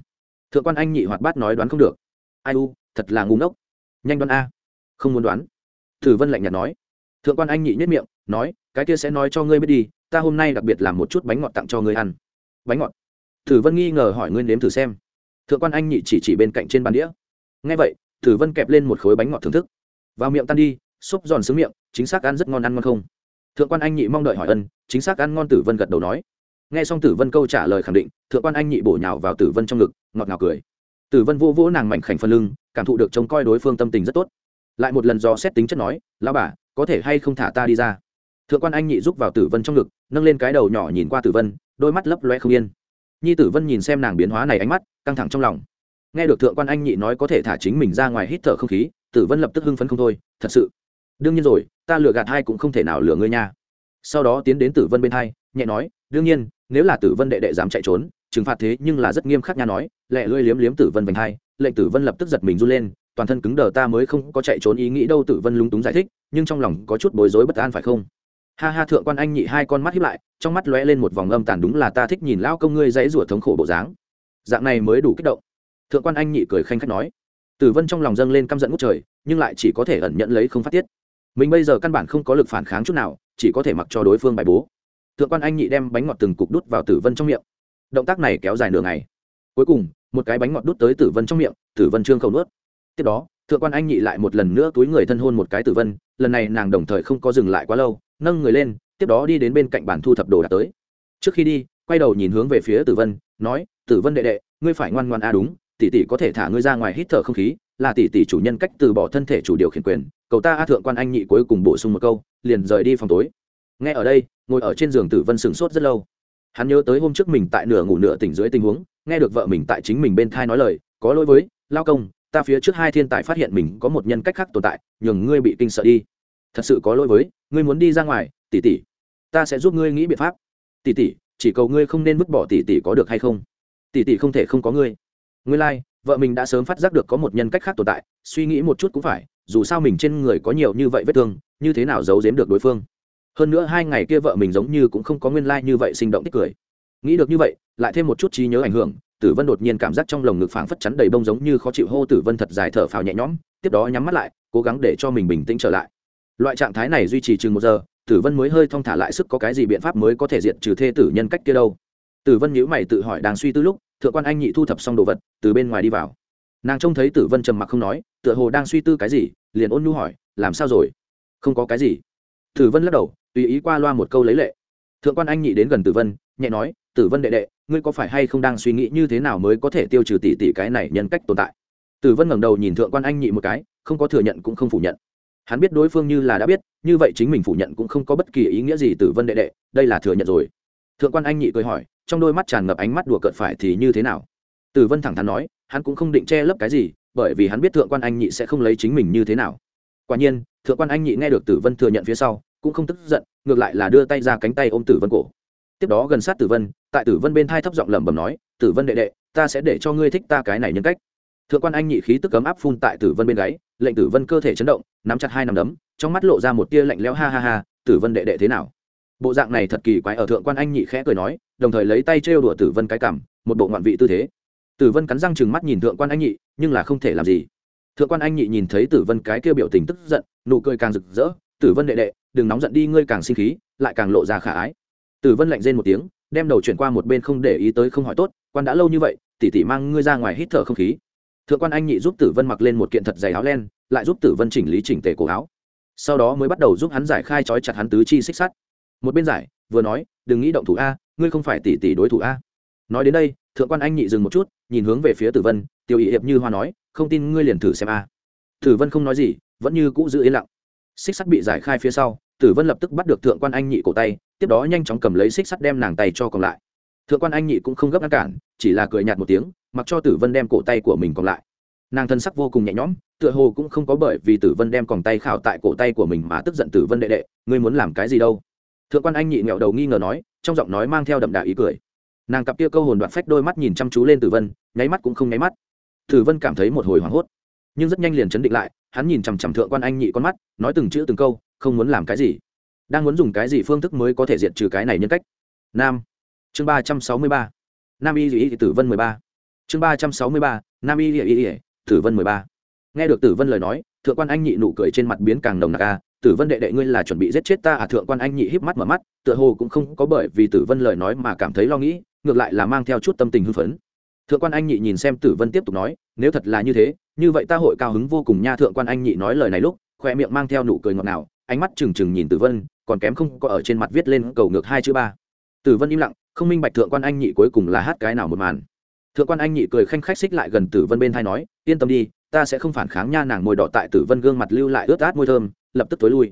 Thượng quan anh nhị hoạt bát nói đoán không được. Ai u, thật là ngu ngốc. Nhanh đoán a. Không muốn đoán. Thử vân lạnh nhạt nói. Thượng quan anh nhị nhất miệng, nói, cái kia sẽ nói cho ngươi biết đi ta hôm nay đặc biệt làm một chút bánh ngọt tặng cho ngươi ăn. Bánh ngọt? Tử vân nghi ngờ hỏi ngươi nếm thử xem. Thượng quan anh nhị chỉ chỉ bên cạnh trên bàn đĩa. Ngay vậy tử vân kẹp lên một khối bánh ngọt thưởng thức. Vào miệng tan đi xúc giòn sướng miệng, chính xác ăn rất ngon ăn ngon không? Thượng quan anh nhị mong đợi hỏi ân, chính xác ăn ngon tử vân gật đầu nói. Nghe xong tử vân câu trả lời khẳng định, thượng quan anh nhị bổ nhào vào tử vân trong ngực, ngọt ngào cười. Tử vân vô vỗ nàng mảnh khảnh phân lưng, cảm thụ được trông coi đối phương tâm tình rất tốt. Lại một lần do xét tính chất nói, lão bà, có thể hay không thả ta đi ra? Thượng quan anh nhị rúc vào tử vân trong ngực, nâng lên cái đầu nhỏ nhìn qua tử vân, đôi mắt lấp loe không yên. Nhi tử vân nhìn xem nàng biến hóa này ánh mắt, căng thẳng trong lòng. Nghe được thượng quan anh nhị nói có thể thả chính mình ra ngoài hít thở không khí, tử vân lập tức hưng phấn không thôi, thật sự? Đương nhiên rồi, ta lừa gạt hai cũng không thể nào lừa ngươi nha. Sau đó tiến đến tử vân bên hai, nhẹ nói, đương nhiên, nếu là tử vân đệ đệ dám chạy trốn, trừng phạt thế nhưng là rất nghiêm khắc nha nói, lẹ lưỡi liếm liếm tử vân vành hai. Lệnh tử vân lập tức giật mình run lên, toàn thân cứng đờ ta mới không có chạy trốn ý nghĩ đâu tử vân lúng túng giải thích, nhưng trong lòng có chút bối rối bất an phải không? Ha ha, thượng quan anh nhị hai con mắt hiếp lại, trong mắt lóe lên một vòng âm tàn, đúng là ta thích nhìn lao công ngươi dãy rủa thống khổ bộ dáng. Dạng này mới đủ kích động. Thượng quan anh nhị cười khanh khách nói. Tử vân trong lòng dâng lên căm giận ngút trời, nhưng lại chỉ có thể ẩn nhận lấy không phát tiết. Mình bây giờ căn bản không có lực phản kháng chút nào, chỉ có thể mặc cho đối phương bài bố. Thượng quan anh nhị đem bánh ngọt từng cục đút vào tử vân trong miệng. Động tác này kéo dài nửa ngày. Cuối cùng, một cái bánh ngọt đút tới tử vân trong miệng, tử vân trương khẩu nuốt. Tiếp đó thượng quan anh nhị lại một lần nữa túi người thân hôn một cái tử vân, lần này nàng đồng thời không có dừng lại quá lâu, nâng người lên, tiếp đó đi đến bên cạnh bàn thu thập đồ đạc tới. Trước khi đi, quay đầu nhìn hướng về phía tử vân, nói, tử vân đệ đệ, ngươi phải ngoan ngoan a à đúng, tỷ tỷ có thể thả ngươi ra ngoài hít thở không khí, là tỷ tỷ chủ nhân cách từ bỏ thân thể chủ điều khiển quyền Cậu ta a thượng quan anh nhị cuối cùng bổ sung một câu, liền rời đi phòng tối. Nghe ở đây, ngồi ở trên giường tử vân sửng sốt rất lâu. Hắn nhớ tới hôm trước mình tại nửa ngủ nửa tỉnh dưới tình huống, nghe được vợ mình tại chính mình bên thai nói lời, có lỗi với, lao công ta phía trước hai thiên tài phát hiện mình có một nhân cách khác tồn tại nhường ngươi bị kinh sợ đi. Thật sự có lỗi với ngươi muốn đi ra ngoài tỉ tỉ ta sẽ giúp ngươi nghĩ biện pháp. Tỉ tỉ chỉ cầu ngươi không nên vứt bỏ tỉ tỉ có được hay không? Tỉ tỉ không thể không có ngươi. Ngươi lai、like, vợ mình đã sớm phát giác được có một nhân cách khác tồn tại suy nghĩ một chút cũng phải dù sao mình trên người có nhiều như vậy vết thương như thế nào giấu giếm được đối phương? Hơn nữa hai ngày kia vợ mình giống như cũng không có nguyên lai、like、như vậy sinh động tích cười. Nghĩ được như vậy lại thêm một chút trí nhớ ảnh hưởng tử vân đột nhiên cảm giác trong lồng ngực phảng phất chắn đầy bông giống như khó chịu hô tử vân thật dài thở phào nhẹ nhõm, tiếp đó nhắm mắt lại, cố gắng để cho mình bình tĩnh trở lại. Loại trạng thái này duy trì chừng một giờ, tử vân mới hơi thong thả lại sức có cái gì biện pháp mới có thể diệt trừ thê tử nhân cách kia đâu. Tử vân nhíu mày tự hỏi đang suy tư lúc, thượng quan anh nhị thu thập xong đồ vật, từ bên ngoài đi vào. Nàng trông thấy tử vân trầm mặc không nói, tựa hồ đang suy tư cái gì, liền ôn nhu hỏi, làm sao rồi? Không có cái gì? Tử vân lắc đầu, tùy ý qua loa một câu lấy lệ. Thượng quan anh nhị đến gần tử vân, nhẹ nói tử vân đệ đệ, ngươi có phải hay không đang suy nghĩ như thế nào mới có thể tiêu trừ tỷ tỷ cái này nhân cách tồn tại? Tử vân ngẩng đầu nhìn thượng quan anh nhị một cái, không có thừa nhận cũng không phủ nhận. Hắn biết đối phương như là đã biết, như vậy chính mình phủ nhận cũng không có bất kỳ ý nghĩa gì tử vân đệ đệ, đây là thừa nhận rồi. Thượng quan anh nhị cười hỏi, trong đôi mắt tràn ngập ánh mắt đùa cợt phải thì như thế nào? Tử vân thẳng thắn nói, hắn cũng không định che lấp cái gì, bởi vì hắn biết thượng quan anh nhị sẽ không lấy chính mình như thế nào. Quả nhiên, thượng quan anh nhị nghe được tử vân thừa nhận phía sau, cũng không tức giận, ngược lại là đưa tay ra cánh tay ôm tử vân cổ tiếp đó gần sát tử vân, tại tử vân bên thai thấp giọng lẩm bẩm nói, tử vân đệ đệ, ta sẽ để cho ngươi thích ta cái này nhân cách. Thượng quan anh nhị khí tức cấm áp phun tại tử vân bên gáy, lệnh tử vân cơ thể chấn động, nắm chặt hai nằm đấm, trong mắt lộ ra một tia lạnh lẽo ha ha ha, tử vân đệ đệ thế nào? Bộ dạng này thật kỳ quái, ở thượng quan anh nhị khẽ cười nói, đồng thời lấy tay trêu đùa tử vân cái cảm, một bộ ngoạn vị tư thế. Tử vân cắn răng chừng mắt nhìn thượng quan anh nhị, nhưng là không thể làm gì. Thượng quan anh nhị nhìn thấy tử vân cái kia biểu tình tức giận, nụ cười càng rực rỡ, tử vân đệ đệ, đừng nóng giận đi, ngươi càng sinh khí, lại càng lộ ra khả ái tử vân lạnh rên một tiếng, đem đầu chuyển qua một bên không để ý tới không hỏi tốt, quan đã lâu như vậy, tỷ tỷ mang ngươi ra ngoài hít thở không khí. Thượng quan anh nhị giúp tử vân mặc lên một kiện thật dày áo len, lại giúp tử vân chỉnh lý chỉnh tề cổ áo. Sau đó mới bắt đầu giúp hắn giải khai trói chặt hắn tứ chi xích sắt. Một bên giải, vừa nói, đừng nghĩ động thủ a, ngươi không phải tỷ tỷ đối thủ a. Nói đến đây, thượng quan anh nhị dừng một chút, nhìn hướng về phía tử vân, tiêu ý hiệp như hoa nói, không tin ngươi liền thử xem a. Tử vân không nói gì, vẫn như cũ giữ yên lặng. Xích sắt bị giải khai phía sau tử vân lập tức bắt được thượng quan anh nhị cổ tay, tiếp đó nhanh chóng cầm lấy xích sắt đem nàng tay cho còn lại. Thượng quan anh nhị cũng không gấp ngăn cản, chỉ là cười nhạt một tiếng, mặc cho tử vân đem cổ tay của mình còn lại. Nàng thân sắc vô cùng nhẹ nhõm, tựa hồ cũng không có bởi vì tử vân đem còn tay khảo tại cổ tay của mình mà tức giận tử vân đệ đệ, ngươi muốn làm cái gì đâu? Thượng quan anh nhị nghẹo đầu nghi ngờ nói, trong giọng nói mang theo đậm đà ý cười. Nàng cặp kia câu hồn đoạn phách đôi mắt nhìn chăm chú lên tử vân, nháy mắt cũng không nháy mắt. Tử vân cảm thấy một hồi hoảng hốt, nhưng rất nhanh liền chấn định lại hắn nhìn chằm chằm thượng quan anh nhị con mắt, nói từng chữ từng câu, không muốn làm cái gì. Đang muốn dùng cái gì phương thức mới có thể diệt trừ cái này nhân cách? Nam. Chương ba trăm sáu mươi ba. Nam y y tử vân mười ba. Chương ba trăm sáu mươi ba. Nam y y tử vân mười ba. Nghe được tử vân lời nói, thượng quan anh nhị nụ cười trên mặt biến càng nồng nặc a tử vân đệ đệ ngươi là chuẩn bị giết chết ta à thượng quan anh nhị híp mắt mở mắt, tựa hồ cũng không có bởi vì tử vân lời nói mà cảm thấy lo nghĩ, ngược lại là mang theo chút tâm tình hưng phấn thượng quan anh nhị nhìn xem tử vân tiếp tục nói, nếu thật là như thế, như vậy ta hội cao hứng vô cùng nha. Thượng quan anh nhị nói lời này lúc, khoe miệng mang theo nụ cười ngọt ngào, ánh mắt trừng trừng nhìn tử vân, còn kém không có ở trên mặt viết lên cầu ngược hai chữ ba. Tử vân im lặng, không minh bạch thượng quan anh nhị cuối cùng là hát cái nào một màn. Thượng quan anh nhị cười khanh khách xích lại gần tử vân bên thai nói, yên tâm đi, ta sẽ không phản kháng nha, nàng môi đỏ tại tử vân gương mặt lưu lại ướt át môi thơm, lập tức tối lui.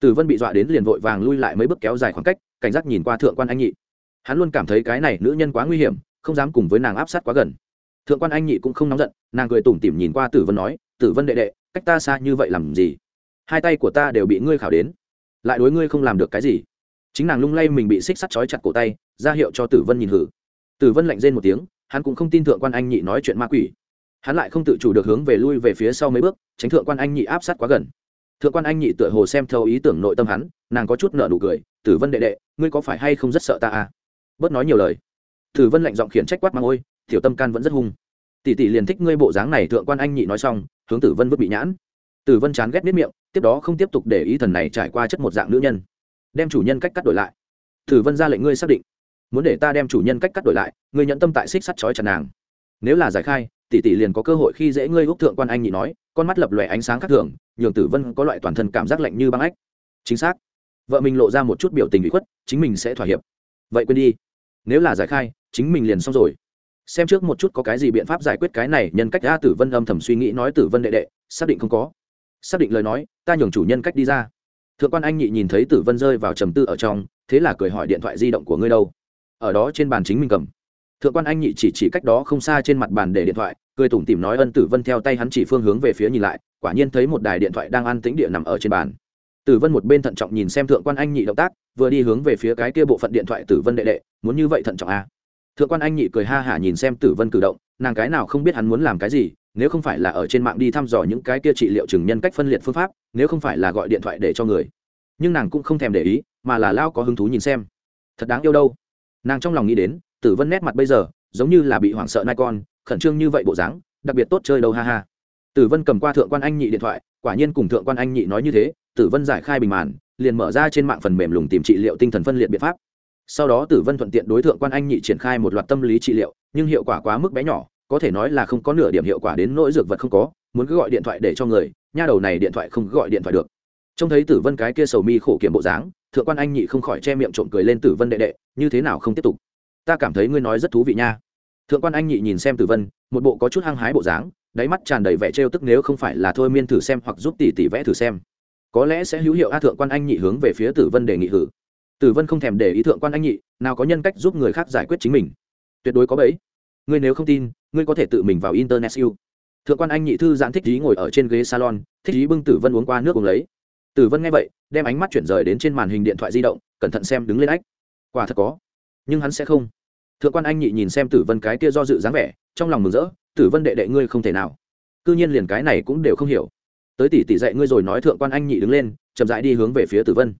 Tử vân bị dọa đến liền vội vàng lui lại mấy bước kéo dài khoảng cách, cảnh giác nhìn qua thượng quan anh nhị. Hắn luôn cảm thấy cái này nữ nhân quá nguy hiểm không dám cùng với nàng áp sát quá gần. Thượng quan anh nhị cũng không nóng giận, nàng cười tủm tỉm nhìn qua tử vân nói, tử vân đệ đệ, cách ta xa như vậy làm gì? Hai tay của ta đều bị ngươi khảo đến, lại đối ngươi không làm được cái gì. Chính nàng lung lay mình bị xích sắt trói chặt cổ tay, ra hiệu cho tử vân nhìn hử. Tử vân lạnh rên một tiếng, hắn cũng không tin thượng quan anh nhị nói chuyện ma quỷ. Hắn lại không tự chủ được hướng về lui về phía sau mấy bước, tránh thượng quan anh nhị áp sát quá gần. Thượng quan anh nhị tựa hồ xem thâu ý tưởng nội tâm hắn, nàng có chút nợ nụ cười, tử vân đệ đệ, ngươi có phải hay không rất sợ ta à? Bớt nói nhiều lời. Thử vân lạnh giọng khiển trách quát mang ôi, tiểu tâm can vẫn rất hung. Tỷ tỷ liền thích ngươi bộ dáng này, thượng quan anh nhị nói xong, hướng tử vân vứt bị nhãn. Tử vân chán ghét miết miệng, tiếp đó không tiếp tục để ý thần này trải qua chất một dạng nữ nhân. Đem chủ nhân cách cắt đổi lại. Tử vân ra lệnh ngươi xác định. Muốn để ta đem chủ nhân cách cắt đổi lại, ngươi nhận tâm tại xích sắt chói chặt nàng. Nếu là giải khai, tỷ tỷ liền có cơ hội khi dễ ngươi úc thượng quan anh nhị nói, con mắt lập lòe ánh sáng khác thường, nhường tử vân có loại toàn thân cảm giác lạnh như băng ách. Chính xác. Vợ mình lộ ra một chút biểu tình ủy khuất, chính mình sẽ thỏa hiệp. Vậy quên đi. Nếu là giải khai chính mình liền xong rồi. Xem trước một chút có cái gì biện pháp giải quyết cái này, nhân cách a tử vân âm thầm suy nghĩ nói tử vân đệ đệ, xác định không có. Xác định lời nói, ta nhường chủ nhân cách đi ra. Thượng quan anh nhị nhìn thấy tử vân rơi vào trầm tư ở trong, thế là cười hỏi điện thoại di động của ngươi đâu? Ở đó trên bàn chính mình cầm. Thượng quan anh nhị chỉ chỉ cách đó không xa trên mặt bàn để điện thoại, cười tủm tỉm nói ân tử vân theo tay hắn chỉ phương hướng về phía nhìn lại, quả nhiên thấy một đài điện thoại đang ăn tĩnh địa nằm ở trên bàn. Tử vân một bên thận trọng nhìn xem thượng quan anh nhị động tác, vừa đi hướng về phía cái kia bộ phận điện thoại tử vân đệ đệ, muốn như vậy thận trọng à thượng quan anh nhị cười ha hả nhìn xem tử vân cử động, nàng cái nào không biết hắn muốn làm cái gì, nếu không phải là ở trên mạng đi thăm dò những cái kia trị liệu chừng nhân cách phân liệt phương pháp, nếu không phải là gọi điện thoại để cho người. Nhưng nàng cũng không thèm để ý, mà là lao có hứng thú nhìn xem. Thật đáng yêu đâu. Nàng trong lòng nghĩ đến, tử vân nét mặt bây giờ, giống như là bị hoảng sợ nai con, khẩn trương như vậy bộ dáng, đặc biệt tốt chơi đâu ha ha. Tử vân cầm qua thượng quan anh nhị điện thoại, quả nhiên cùng thượng quan anh nhị nói như thế, tử vân giải khai bình màn, liền mở ra trên mạng phần mềm lùng tìm trị liệu tinh thần phân liệt biện pháp sau đó tử vân thuận tiện đối tượng quan anh nhị triển khai một loạt tâm lý trị liệu, nhưng hiệu quả quá mức bé nhỏ, có thể nói là không có nửa điểm hiệu quả đến nỗi dược vật không có, muốn cứ gọi điện thoại để cho người, nha đầu này điện thoại không gọi điện thoại được. Trông thấy tử vân cái kia sầu mi khổ kiểm bộ dáng, thượng quan anh nhị không khỏi che miệng trộm cười lên tử vân đệ đệ, như thế nào không tiếp tục? Ta cảm thấy ngươi nói rất thú vị nha. Thượng quan anh nhị nhìn xem tử vân, một bộ có chút hăng hái bộ dáng, đáy mắt tràn đầy vẻ trêu tức nếu không phải là thôi miên thử xem hoặc giúp tỷ tỷ vẽ thử xem. Có lẽ sẽ hữu hiệu a, thượng quan anh nhị hướng về phía tử vân đề nghị hử tử vân không thèm để ý thượng quan anh nhị, nào có nhân cách giúp người khác giải quyết chính mình. Tuyệt đối có bẫy. Ngươi nếu không tin, ngươi có thể tự mình vào internet siêu. Thượng quan anh nhị thư giãn thích ý ngồi ở trên ghế salon, thích ý bưng tử vân uống qua nước uống lấy. Tử vân nghe vậy, đem ánh mắt chuyển rời đến trên màn hình điện thoại di động, cẩn thận xem đứng lên ách. Quả thật có, nhưng hắn sẽ không. Thượng quan anh nhị nhìn xem tử vân cái kia do dự dáng vẻ, trong lòng mừng rỡ, tử vân đệ đệ ngươi không thể nào. C nhiên liền cái này cũng đều không hiểu. Tới tỷ tỷ dạy ngươi rồi nói thượng quan anh nhị đứng lên, chậm rãi đi hướng về phía tử vân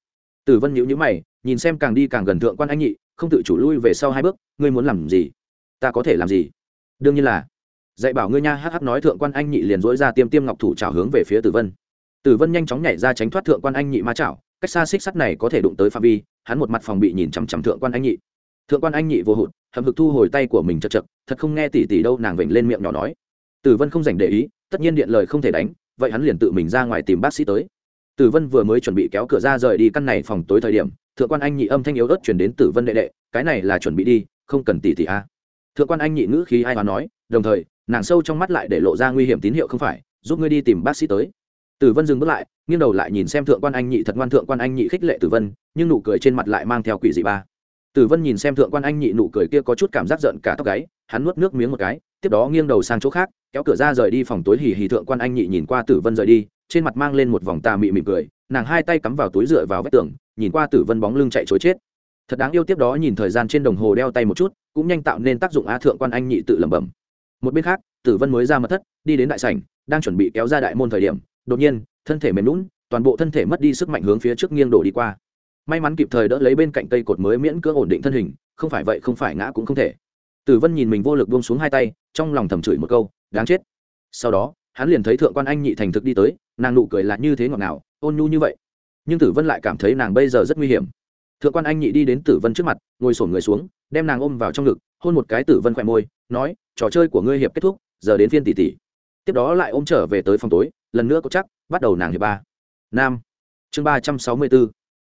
tử vân nhữ nhữ mày, nhìn xem càng đi càng gần thượng quan anh nhị, không tự chủ lui về sau hai bước, ngươi muốn làm gì? Ta có thể làm gì? Đương nhiên là. Dạy bảo ngươi nha hh nói thượng quan anh nhị liền dỗi ra tiêm tiêm ngọc thủ trào hướng về phía tử vân. Tử vân nhanh chóng nhảy ra tránh thoát thượng quan anh nhị ma chảo, cách xa xích sắt này có thể đụng tới phạm vi, hắn một mặt phòng bị nhìn chằm chằm thượng quan anh nhị. Thượng quan anh nhị vô hụt hầm hực thu hồi tay của mình chật chật, thật không nghe tỉ tỉ đâu, nàng vểnh lên miệng nhỏ nói. Tử vân không dành để ý, tất nhiên điện lời không thể đánh, vậy hắn liền tự mình ra ngoài tìm bác sĩ tới tử vân vừa mới chuẩn bị kéo cửa ra rời đi căn này phòng tối thời điểm, thượng quan anh nhị âm thanh yếu ớt chuyển đến tử vân đệ đệ, cái này là chuẩn bị đi, không cần tỉ tỉ a. Thượng quan anh nhị ngữ khí ai mà nói, đồng thời, nàng sâu trong mắt lại để lộ ra nguy hiểm tín hiệu không phải, giúp ngươi đi tìm bác sĩ tới. Tử vân dừng bước lại, nghiêng đầu lại nhìn xem thượng quan anh nhị, thật ngoan thượng quan anh nhị khích lệ tử vân, nhưng nụ cười trên mặt lại mang theo quỷ dị ba. Tử vân nhìn xem thượng quan anh nhị, nụ cười kia có chút cảm giác giận cả tóc gáy, hắn nuốt nước miếng một cái, tiếp đó nghiêng đầu sang chỗ khác, kéo cửa ra rời đi phòng tối hì hì thượng quan anh nhị nhìn qua tử vân rời đi trên mặt mang lên một vòng tà mị mỉm cười, nàng hai tay cắm vào túi dựa vào vách tường, nhìn qua tử vân bóng lưng chạy chối chết. Thật đáng yêu tiếp đó nhìn thời gian trên đồng hồ đeo tay một chút, cũng nhanh tạo nên tác dụng a thượng quan anh nhị tự lẩm bẩm. Một bên khác, tử vân mới ra mật thất, đi đến đại sảnh, đang chuẩn bị kéo ra đại môn thời điểm, đột nhiên, thân thể mềm lún toàn bộ thân thể mất đi sức mạnh hướng phía trước nghiêng đổ đi qua. May mắn kịp thời đỡ lấy bên cạnh cây cột mới miễn cưỡng ổn định thân hình, không phải vậy không phải ngã cũng không thể. Tử vân nhìn mình vô lực buông xuống hai tay, trong lòng thầm chửi một câu, đáng chết. Sau đó, hắn liền thấy thượng quan anh nhị thành thực đi tới nàng nụ cười là như thế ngọt ngào, ôn nhu như vậy. Nhưng tử vân lại cảm thấy nàng bây giờ rất nguy hiểm. Thượng quan anh nhị đi đến tử vân trước mặt, ngồi sổn người xuống, đem nàng ôm vào trong ngực, hôn một cái tử vân khỏe môi, nói, trò chơi của ngươi hiệp kết thúc, giờ đến phiên tỷ tỷ. Tiếp đó lại ôm trở về tới phòng tối, lần nữa có chắc, bắt đầu nàng hiệp ba. Nam. Chương ba trăm sáu mươi bốn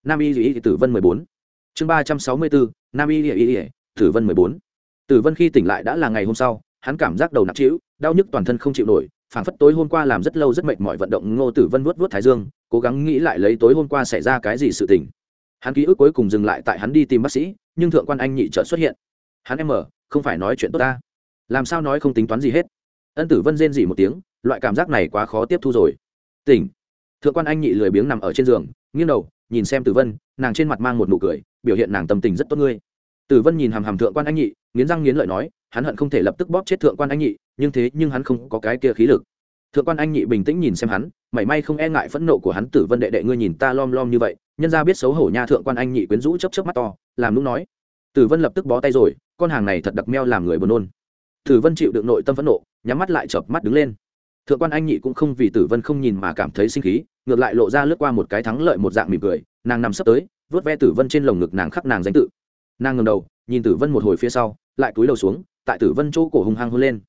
nam y y tử vân mười bốn. Chương ba trăm sáu mươi bốn nam y y y tử vân mười bốn. Tử vân khi tỉnh lại đã là ngày hôm sau, hắn cảm giác đầu nặng trĩu, đau nhức toàn thân không chịu nổi phảng phất tối hôm qua làm rất lâu rất mệt mỏi vận động ngô tử vân vuốt vuốt thái dương, cố gắng nghĩ lại lấy tối hôm qua xảy ra cái gì sự tình. Hắn ký ức cuối cùng dừng lại tại hắn đi tìm bác sĩ, nhưng thượng quan anh nhị chợt xuất hiện. Hắn em mở không phải nói chuyện tốt ta. Làm sao nói không tính toán gì hết. Ân tử vân rên dỉ một tiếng, loại cảm giác này quá khó tiếp thu rồi. Tỉnh. Thượng quan anh nhị lười biếng nằm ở trên giường, nghiêng đầu, nhìn xem tử vân, nàng trên mặt mang một nụ cười, biểu hiện nàng tâm tình rất tốt ngươi. Tử vân nhìn hàm hàm thượng quan anh nhị nghiến răng nghiến lợi nói, hắn hận không thể lập tức bóp chết thượng quan anh nhị, nhưng thế nhưng hắn không có cái kia khí lực. Thượng quan anh nhị bình tĩnh nhìn xem hắn, mảy may không e ngại phẫn nộ của hắn tử vân đệ đệ ngươi nhìn ta lom lom như vậy, nhân ra biết xấu hổ nha thượng quan anh nhị quyến rũ chấp chấp mắt to, làm lúc nói. Tử vân lập tức bó tay rồi, con hàng này thật đặc meo làm người buồn nôn. Tử vân chịu được nội tâm phẫn nộ, nhắm mắt lại chợp mắt đứng lên. Thượng quan anh nhị cũng không vì tử vân không nhìn mà cảm thấy sinh khí, ngược lại lộ ra lướt qua một cái thắng lợi một dạng mỉm cười, nàng nằm sắp tới vớt ve tử vân trên lồng ngực nàng khắc nàng danh tự. Nàng ngầm đầu, nhìn tử vân một hồi phía sau lại cúi đầu xuống, tại tử vân chỗ cổ hung hăng hôn lên.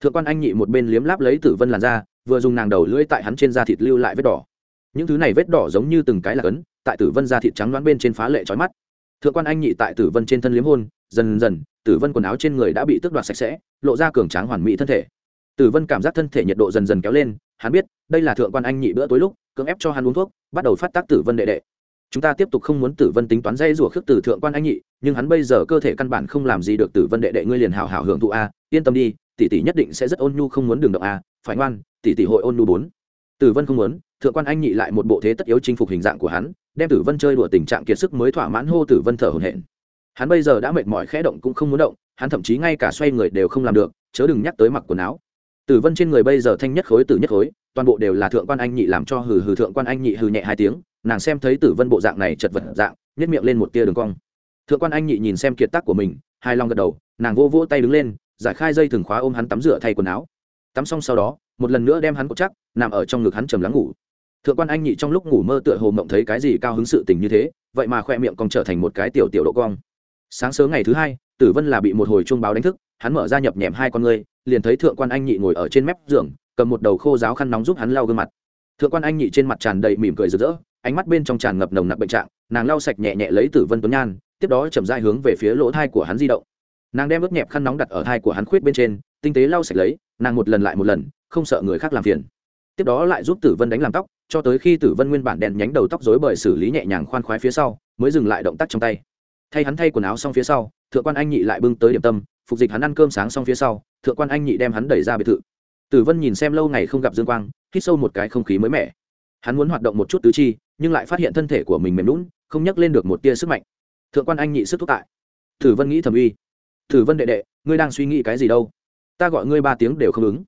Thượng quan anh nhị một bên liếm láp lấy tử vân làn da, vừa dùng nàng đầu lưỡi tại hắn trên da thịt lưu lại vết đỏ. Những thứ này vết đỏ giống như từng cái là cấn tại tử vân da thịt trắng đoán bên trên phá lệ trói mắt. Thượng quan anh nhị tại tử vân trên thân liếm hôn, dần dần, tử vân quần áo trên người đã bị tước đoạt sạch sẽ, lộ ra cường tráng hoàn mỹ thân thể. Tử vân cảm giác thân thể nhiệt độ dần dần kéo lên, hắn biết đây là thượng quan anh nhị bữa tối lúc, cưỡng ép cho hắn uống thuốc, bắt đầu phát tác tử vân đệ đệ chúng ta tiếp tục không muốn tử vân tính toán dây rủa khước từ thượng quan anh nhị, nhưng hắn bây giờ cơ thể căn bản không làm gì được tử vân đệ đệ ngươi liền hào hào hưởng thụ a, yên tâm đi, tỷ tỷ nhất định sẽ rất ôn nhu không muốn đường động a, phải ngoan, tỷ tỷ hội ôn nhu bốn. Tử vân không muốn, thượng quan anh nhị lại một bộ thế tất yếu chinh phục hình dạng của hắn, đem tử vân chơi đùa tình trạng kiệt sức mới thỏa mãn hô tử vân thở hổn hển. Hắn bây giờ đã mệt mỏi khẽ động cũng không muốn động, hắn thậm chí ngay cả xoay người đều không làm được, chớ đừng nhắc tới mặc quần áo. Tử vân trên người bây giờ thanh nhất khối tử nhất khối toàn bộ đều là thượng quan anh nhị làm cho hừ hừ thượng quan anh nhị hừ nhẹ hai tiếng, nàng xem thấy tử vân bộ dạng này chật vật dạng nhét miệng lên một tia đường cong. Thượng quan anh nhị nhìn xem kiệt tác của mình hai long gật đầu, nàng vô vỗ tay đứng lên, giải khai dây thừng khóa ôm hắn tắm rửa thay quần áo. Tắm xong sau đó, một lần nữa đem hắn cột chắc, nằm ở trong ngực hắn trầm lắng ngủ. Thượng quan anh nhị trong lúc ngủ mơ tựa hồ mộng thấy cái gì cao hứng sự tình như thế, vậy mà khoe miệng còn trở thành một cái tiểu tiểu độ cong. Sáng sớm ngày thứ hai, tử vân là bị một hồi chuông báo đánh thức, hắn mở ra nhập nhèm hai con ngươi, liền thấy thượng quan anh nhị ngồi ở trên mép giường cầm một đầu khô giáo khăn nóng giúp hắn lau gương mặt. Thượng quan anh nhị trên mặt tràn đầy mỉm cười rực rỡ, ánh mắt bên trong tràn ngập nồng nặc bệnh trạng, nàng lau sạch nhẹ nhẹ lấy tử vân tuấn nhan, tiếp đó chậm dai hướng về phía lỗ thai của hắn di động. Nàng đem ướt nhẹp khăn nóng đặt ở thai của hắn khuyết bên trên, tinh tế lau sạch lấy, nàng một lần lại một lần, không sợ người khác làm phiền. Tiếp đó lại giúp tử vân đánh làm tóc, cho tới khi tử vân nguyên bản đèn nhánh đầu tóc dối bởi xử lý nhẹ nhàng khoan khoái phía sau, mới dừng lại động tác trong tay. Thay hắn thay quần áo xong phía sau, thượng quan anh nhị lại bưng tới điểm tâm, phục dịch hắn ăn cơm sáng xong phía sau, thượng quan anh nhị đem hắn đẩy ra biệt thự tử vân nhìn xem lâu ngày không gặp dương quang, hít sâu một cái không khí mới mẻ. Hắn muốn hoạt động một chút tứ chi, nhưng lại phát hiện thân thể của mình mềm lún không nhắc lên được một tia sức mạnh. Thượng quan anh nhị sức thúc tại. Tử vân nghĩ thầm uy. Tử vân đệ đệ, ngươi đang suy nghĩ cái gì đâu? Ta gọi ngươi ba tiếng đều không ứng.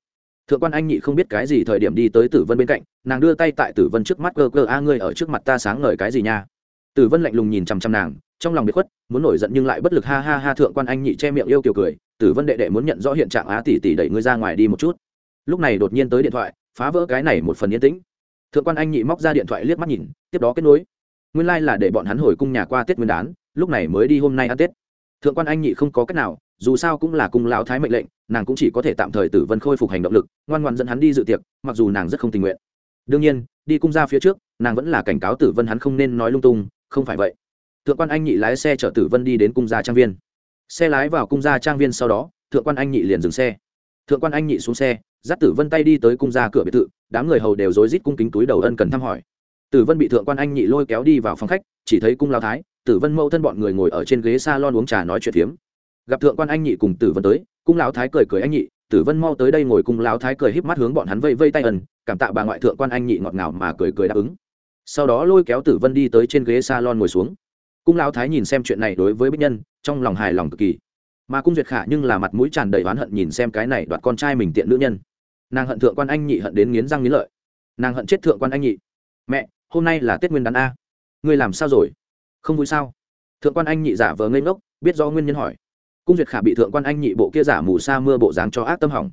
Thượng quan anh nhị không biết cái gì thời điểm đi tới tử vân bên cạnh, nàng đưa tay tại tử vân trước mắt cơ cơ a ngươi ở trước mặt ta sáng ngời cái gì nha? Tử vân lạnh lùng nhìn chằm chằm nàng, trong lòng bị khuất, muốn nổi giận nhưng lại bất lực, ha ha ha, thượng quan anh nhị che miệng yêu kiều cười. Tử vân đệ đệ muốn nhận rõ hiện trạng, á tỷ tỷ, đẩy ngươi ra ngoài đi một chút lúc này đột nhiên tới điện thoại, phá vỡ cái này một phần yên tĩnh. Thượng quan anh nhị móc ra điện thoại liếc mắt nhìn, tiếp đó kết nối. Nguyên lai、like、là để bọn hắn hồi cung nhà qua tết nguyên đán, lúc này mới đi hôm nay ăn tết. Thượng quan anh nhị không có cách nào, dù sao cũng là cung lão thái mệnh lệnh, nàng cũng chỉ có thể tạm thời tử vân khôi phục hành động lực, ngoan ngoan dẫn hắn đi dự tiệc, mặc dù nàng rất không tình nguyện. Đương nhiên, đi cung ra phía trước, nàng vẫn là cảnh cáo tử vân hắn không nên nói lung tung, không phải vậy. Thượng quan anh nhị lái xe chở tử vân đi đến cung gia trang viên. Xe lái vào cung gia trang viên sau đó, thượng quan anh nhị liền dừng xe thượng quan anh nhị xuống xe dắt tử vân tay đi tới cung ra cửa biệt thự, đám người hầu đều rối rít cung kính túi đầu ân cần thăm hỏi. Tử vân bị thượng quan anh nhị lôi kéo đi vào phòng khách, chỉ thấy cung lao thái, tử vân mẫu thân bọn người ngồi ở trên ghế s a lon uống trà nói chuyện phiếm. Gặp thượng quan anh nhị cùng tử vân tới, cung lão thái cười cười anh nhị, tử vân mau tới đây ngồi cung lão thái cười híp mắt hướng bọn hắn vây vây tay ẩn cảm tạ bà ngoại thượng quan anh nhị ngọt ngào mà cười cười đáp ứng. Sau đó lôi kéo tử vân đi tới trên ghế s a lon ngồi xuống. Cung lão thái nhìn xem chuyện này đối với bích nhân, trong lòng hài lòng cực kỳ mà cung duyệt khả nhưng là mặt mũi tràn đầy oán hận nhìn xem cái này đoạt con trai mình tiện nữ nhân. Nàng hận thượng quan anh nhị hận đến nghiến răng nghiến lợi. Nàng hận chết thượng quan anh nhị. Mẹ, hôm nay là tết nguyên đán a. Ngươi làm sao rồi? Không vui sao? Thượng quan anh nhị giả vờ ngây ngốc, biết do nguyên nhân hỏi. Cung duyệt khả bị thượng quan anh nhị bộ kia giả mù sa mưa bộ dáng cho ác tâm hỏng.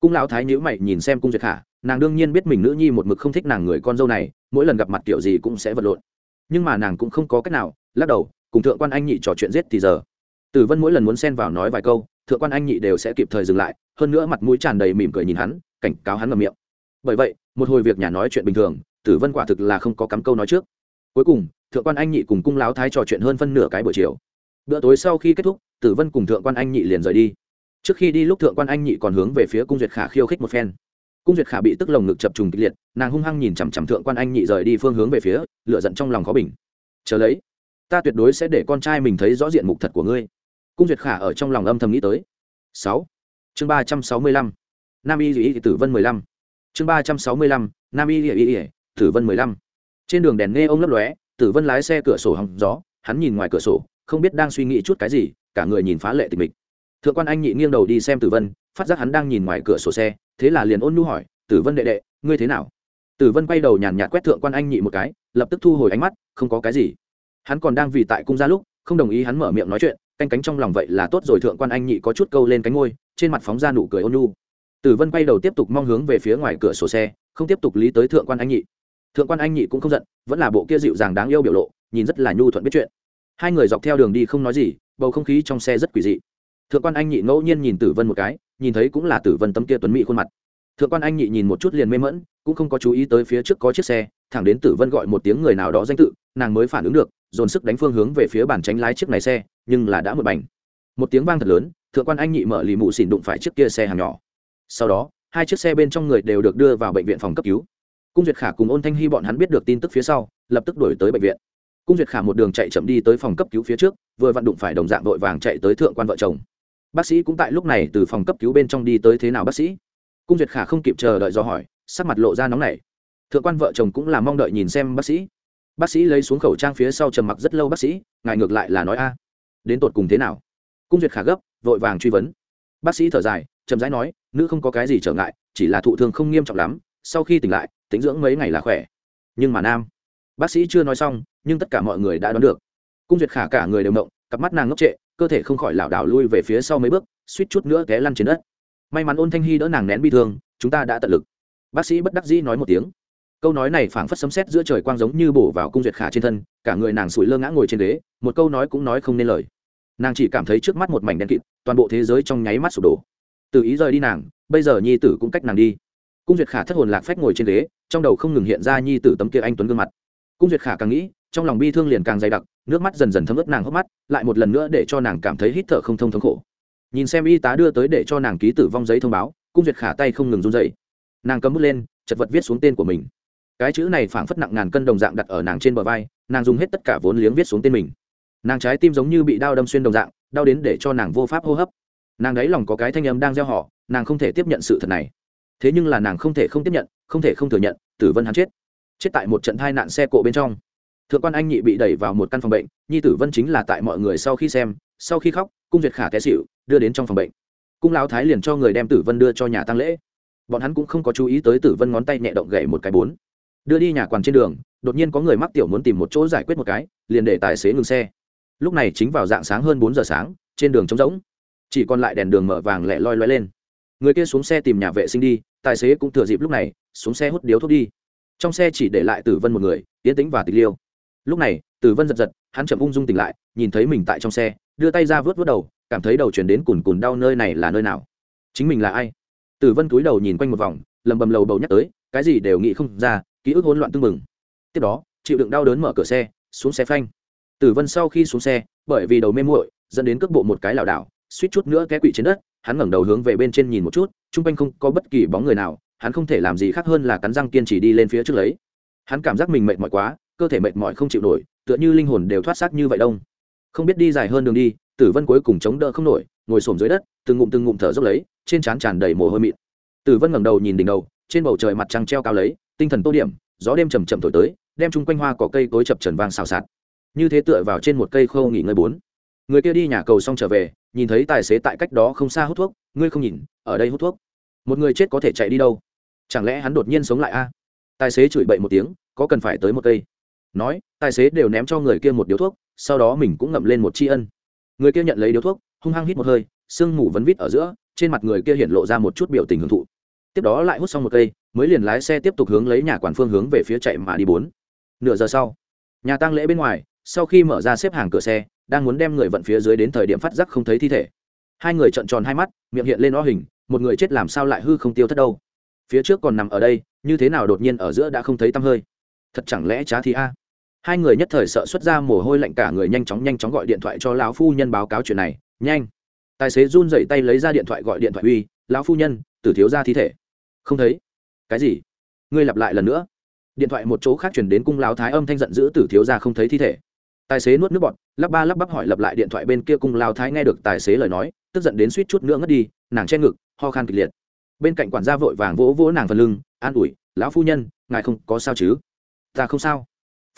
Cung lão thái nhữ mày nhìn xem cung duyệt khả, nàng đương nhiên biết mình nữ nhi một mực không thích nàng người con dâu này, mỗi lần gặp mặt kiểu gì cũng sẽ vật lộn. Nhưng mà nàng cũng không có cách nào, lắc đầu, cùng thượng quan anh nhị trò chuyện giết thì giờ tử vân mỗi lần muốn xen vào nói vài câu, thượng quan anh nhị đều sẽ kịp thời dừng lại, hơn nữa mặt mũi tràn đầy mỉm cười nhìn hắn, cảnh cáo hắn ngầm miệng. Bởi vậy, một hồi việc nhà nói chuyện bình thường, tử vân quả thực là không có cắm câu nói trước. Cuối cùng, thượng quan anh nhị cùng cung láo thái trò chuyện hơn phân nửa cái buổi chiều. Bữa tối sau khi kết thúc, tử vân cùng thượng quan anh nhị liền rời đi. Trước khi đi lúc thượng quan anh nhị còn hướng về phía cung duyệt khả khiêu khích một phen. Cung duyệt khả bị tức lồng ngực chập trùng kịch liệt, nàng hung hăng nhìn chằm chằm thượng quan anh nhị rời đi phương hướng về phía lựa giận trong lòng khó bình. Chờ lấy, ta tuyệt đối sẽ để con trai mình thấy rõ diện mục thật của ngươi cung duyệt khả ở trong lòng âm thầm nghĩ tới. Sáu. Chương ba trăm sáu mươi lăm. Nam y y tử vân mười lăm. Chương ba trăm sáu mươi lăm, nam y y tử vân mười lăm. Trên đường đèn nghe ông lấp lóe, tử vân lái xe cửa sổ hòng gió, hắn nhìn ngoài cửa sổ, không biết đang suy nghĩ chút cái gì, cả người nhìn phá lệ tình mịch. Thượng quan anh nhị nghiêng đầu đi xem tử vân, phát giác hắn đang nhìn ngoài cửa sổ xe, thế là liền ôn nhu hỏi, tử vân đệ đệ, ngươi thế nào? Tử vân quay đầu nhàn nhạt quét thượng quan anh nhị một cái, lập tức thu hồi ánh mắt, không có cái gì. Hắn còn đang vì tại cung ra lúc, không đồng ý hắn mở miệng nói chuyện canh cánh trong lòng vậy là tốt rồi, thượng quan anh nhị có chút câu lên cánh ngôi, trên mặt phóng ra nụ cười ôn nhu. Tử vân quay đầu tiếp tục mong hướng về phía ngoài cửa sổ xe, không tiếp tục lý tới thượng quan anh nhị. Thượng quan anh nhị cũng không giận, vẫn là bộ kia dịu dàng đáng yêu biểu lộ, nhìn rất là nhu thuận biết chuyện. Hai người dọc theo đường đi không nói gì, bầu không khí trong xe rất quỷ dị. Thượng quan anh nhị ngẫu nhiên nhìn tử vân một cái, nhìn thấy cũng là tử vân tấm kia tuấn mỹ khuôn mặt. Thượng quan anh nhị nhìn một chút liền mê mẫn cũng không có chú ý tới phía trước có chiếc xe, thẳng đến tử vân gọi một tiếng người nào đó danh tự, nàng mới phản ứng được, dồn sức đánh phương hướng về phía bàn tránh lái chiếc này xe nhưng là đã một bành. Một tiếng vang thật lớn, thượng quan anh nhị mở lì mụ xỉn đụng phải chiếc kia xe hàng nhỏ. Sau đó, hai chiếc xe bên trong người đều được đưa vào bệnh viện phòng cấp cứu. Cung duyệt khả cùng ôn thanh hy bọn hắn biết được tin tức phía sau, lập tức đổi tới bệnh viện. Cung duyệt khả một đường chạy chậm đi tới phòng cấp cứu phía trước, vừa vặn đụng phải đồng dạng vội vàng chạy tới thượng quan vợ chồng. Bác sĩ cũng tại lúc này từ phòng cấp cứu bên trong đi tới thế nào bác sĩ? Cung duyệt khả không kịp chờ đợi do hỏi, sắc mặt lộ ra nóng nảy. Thượng quan vợ chồng cũng là mong đợi nhìn xem bác sĩ. Bác sĩ lấy xuống khẩu trang phía sau trầm mặc rất lâu bác sĩ, ngài ngược lại là nói a đến tột cùng thế nào? Cung duyệt khả gấp, vội vàng truy vấn. Bác sĩ thở dài, chậm rãi nói, nữ không có cái gì trở ngại, chỉ là thụ thương không nghiêm trọng lắm, sau khi tỉnh lại, tính dưỡng mấy ngày là khỏe. Nhưng mà nam, bác sĩ chưa nói xong, nhưng tất cả mọi người đã đoán được. Cung duyệt khả cả người đều mộng cặp mắt nàng ngốc trệ, cơ thể không khỏi lảo đảo lui về phía sau mấy bước, suýt chút nữa té lăn trên đất. May mắn ôn thanh hy đỡ nàng nén bi thương, chúng ta đã tận lực. Bác sĩ bất đắc dĩ nói một tiếng. Câu nói này phảng phất sấm sét giữa trời quang giống như bổ vào cung duyệt khả trên thân, cả người nàng sủi lơ ngã ngồi trên ghế, một câu nói cũng nói không nên lời nàng chỉ cảm thấy trước mắt một mảnh đen kịt, toàn bộ thế giới trong nháy mắt sụp đổ. Từ ý rời đi nàng, bây giờ nhi tử cũng cách nàng đi. Cung duyệt khả thất hồn lạc phách ngồi trên ghế, trong đầu không ngừng hiện ra nhi tử tấm kia anh tuấn gương mặt. Cung duyệt khả càng nghĩ, trong lòng bi thương liền càng dày đặc, nước mắt dần dần thấm ướt nàng hốc mắt, lại một lần nữa để cho nàng cảm thấy hít thở không thông thống khổ. Nhìn xem y tá đưa tới để cho nàng ký tử vong giấy thông báo, cung duyệt khả tay không ngừng run dậy nàng cấm bút lên, chật vật viết xuống tên của mình. Cái chữ này phảng phất nặng ngàn cân đồng dạng đặt ở nàng trên bờ vai, nàng dùng hết tất cả vốn liếng viết xuống tên mình nàng trái tim giống như bị đau đâm xuyên đồng dạng, đau đến để cho nàng vô pháp hô hấp. Nàng đáy lòng có cái thanh âm đang gieo họ, nàng không thể tiếp nhận sự thật này. Thế nhưng là nàng không thể không tiếp nhận, không thể không thừa nhận, tử vân hắn chết. Chết tại một trận tai nạn xe cộ bên trong. Thượng quan anh nhị bị đẩy vào một căn phòng bệnh, nhi tử vân chính là tại mọi người sau khi xem, sau khi khóc, cung duyệt khả té xịu đưa đến trong phòng bệnh. Cung lão thái liền cho người đem tử vân đưa cho nhà tăng lễ. Bọn hắn cũng không có chú ý tới tử vân ngón tay nhẹ động gậy một cái bốn. Đưa đi nhà quản trên đường, đột nhiên có người mắc tiểu muốn tìm một chỗ giải quyết một cái, liền để tài xế ngừng xe lúc này chính vào dạng sáng hơn bốn giờ sáng, trên đường trống rỗng. Chỉ còn lại đèn đường mở vàng lẹ loi loi lên. Người kia xuống xe tìm nhà vệ sinh đi, tài xế cũng thừa dịp lúc này, xuống xe hút điếu thuốc đi. Trong xe chỉ để lại tử vân một người tiến tĩnh và tịch liêu. Lúc này, tử vân giật giật, hắn chậm ung dung tỉnh lại, nhìn thấy mình tại trong xe, đưa tay ra vớt vớt đầu, cảm thấy đầu chuyển đến cùn cùn đau nơi này là nơi nào? Chính mình là ai? Tử vân cúi đầu nhìn quanh một vòng, lầm bầm lầu bầu nhắc tới, cái gì đều nghĩ không ra, ký ức hỗn loạn tưng mừng tiếp đó, chịu đựng đau đớn mở cửa xe, xuống xe phanh tử vân sau khi xuống xe, bởi vì đầu mê muội, dẫn đến cước bộ một cái lảo đảo, suýt chút nữa té quỵ trên đất, hắn ngẩng đầu hướng về bên trên nhìn một chút, chung quanh không có bất kỳ bóng người nào, hắn không thể làm gì khác hơn là cắn răng kiên trì đi lên phía trước lấy. Hắn cảm giác mình mệt mỏi quá, cơ thể mệt mỏi không chịu nổi, tựa như linh hồn đều thoát xác như vậy đông. Không biết đi dài hơn đường đi, tử vân cuối cùng chống đỡ không nổi, ngồi xổm dưới đất, từng ngụm từng ngụm thở dốc lấy, trên trán tràn đầy mồ hôi mịn. Tử vân ngẩng đầu nhìn đỉnh đầu, trên bầu trời mặt trăng treo cao lấy, tinh thần tô điểm, gió đêm chầm chậm thổi tới, đem chung quanh hoa cỏ cây cối chập trần vang xào xạc như thế tựa vào trên một cây khô nghỉ ngơi bốn. Người kia đi nhà cầu xong trở về, nhìn thấy tài xế tại cách đó không xa hút thuốc, ngươi không nhìn, ở đây hút thuốc. Một người chết có thể chạy đi đâu? Chẳng lẽ hắn đột nhiên sống lại a? Tài xế chửi bậy một tiếng, có cần phải tới một cây? Nói, tài xế đều ném cho người kia một điếu thuốc, sau đó mình cũng ngậm lên một tri ân. Người kia nhận lấy điếu thuốc, hung hăng hít một hơi sương mù vấn vít ở giữa, trên mặt người kia hiện lộ ra một chút biểu tình hưởng thụ. Tiếp đó lại hút xong một cây, mới liền lái xe tiếp tục hướng lấy nhà quản phương hướng về phía chạy mà đi bốn. Nửa giờ sau, nhà tang lễ bên ngoài sau khi mở ra xếp hàng cửa xe, đang muốn đem người vận phía dưới đến thời điểm phát giác không thấy thi thể. Hai người trợn tròn hai mắt, miệng hiện lên o hình, một người chết làm sao lại hư không tiêu thất đâu. Phía trước còn nằm ở đây, như thế nào đột nhiên ở giữa đã không thấy tăm hơi? Thật chẳng lẽ trá thì a? Hai người nhất thời sợ xuất ra mồ hôi lạnh cả người nhanh chóng nhanh chóng gọi điện thoại cho lão phu nhân báo cáo chuyện này. Nhanh! Tài xế run dậy tay lấy ra điện thoại gọi điện thoại uy, lão phu nhân, tử thiếu ra thi thể. Không thấy. Cái gì? Ngươi lặp lại lần nữa. Điện thoại một chỗ khác chuyển đến cung lão thái âm thanh giận dữ, tử thiếu ra không thấy thi thể tài xế nuốt nước bọt, lắp ba lắp bắp hỏi lặp lại điện thoại bên kia cung lao thái nghe được tài xế lời nói, tức giận đến suýt chút nữa ngất đi, nàng che ngực, ho khan kịch liệt. Bên cạnh quản gia vội vàng vỗ vỗ nàng phần lưng, an ủi, lão phu nhân, ngài không có sao chứ? Ta không sao.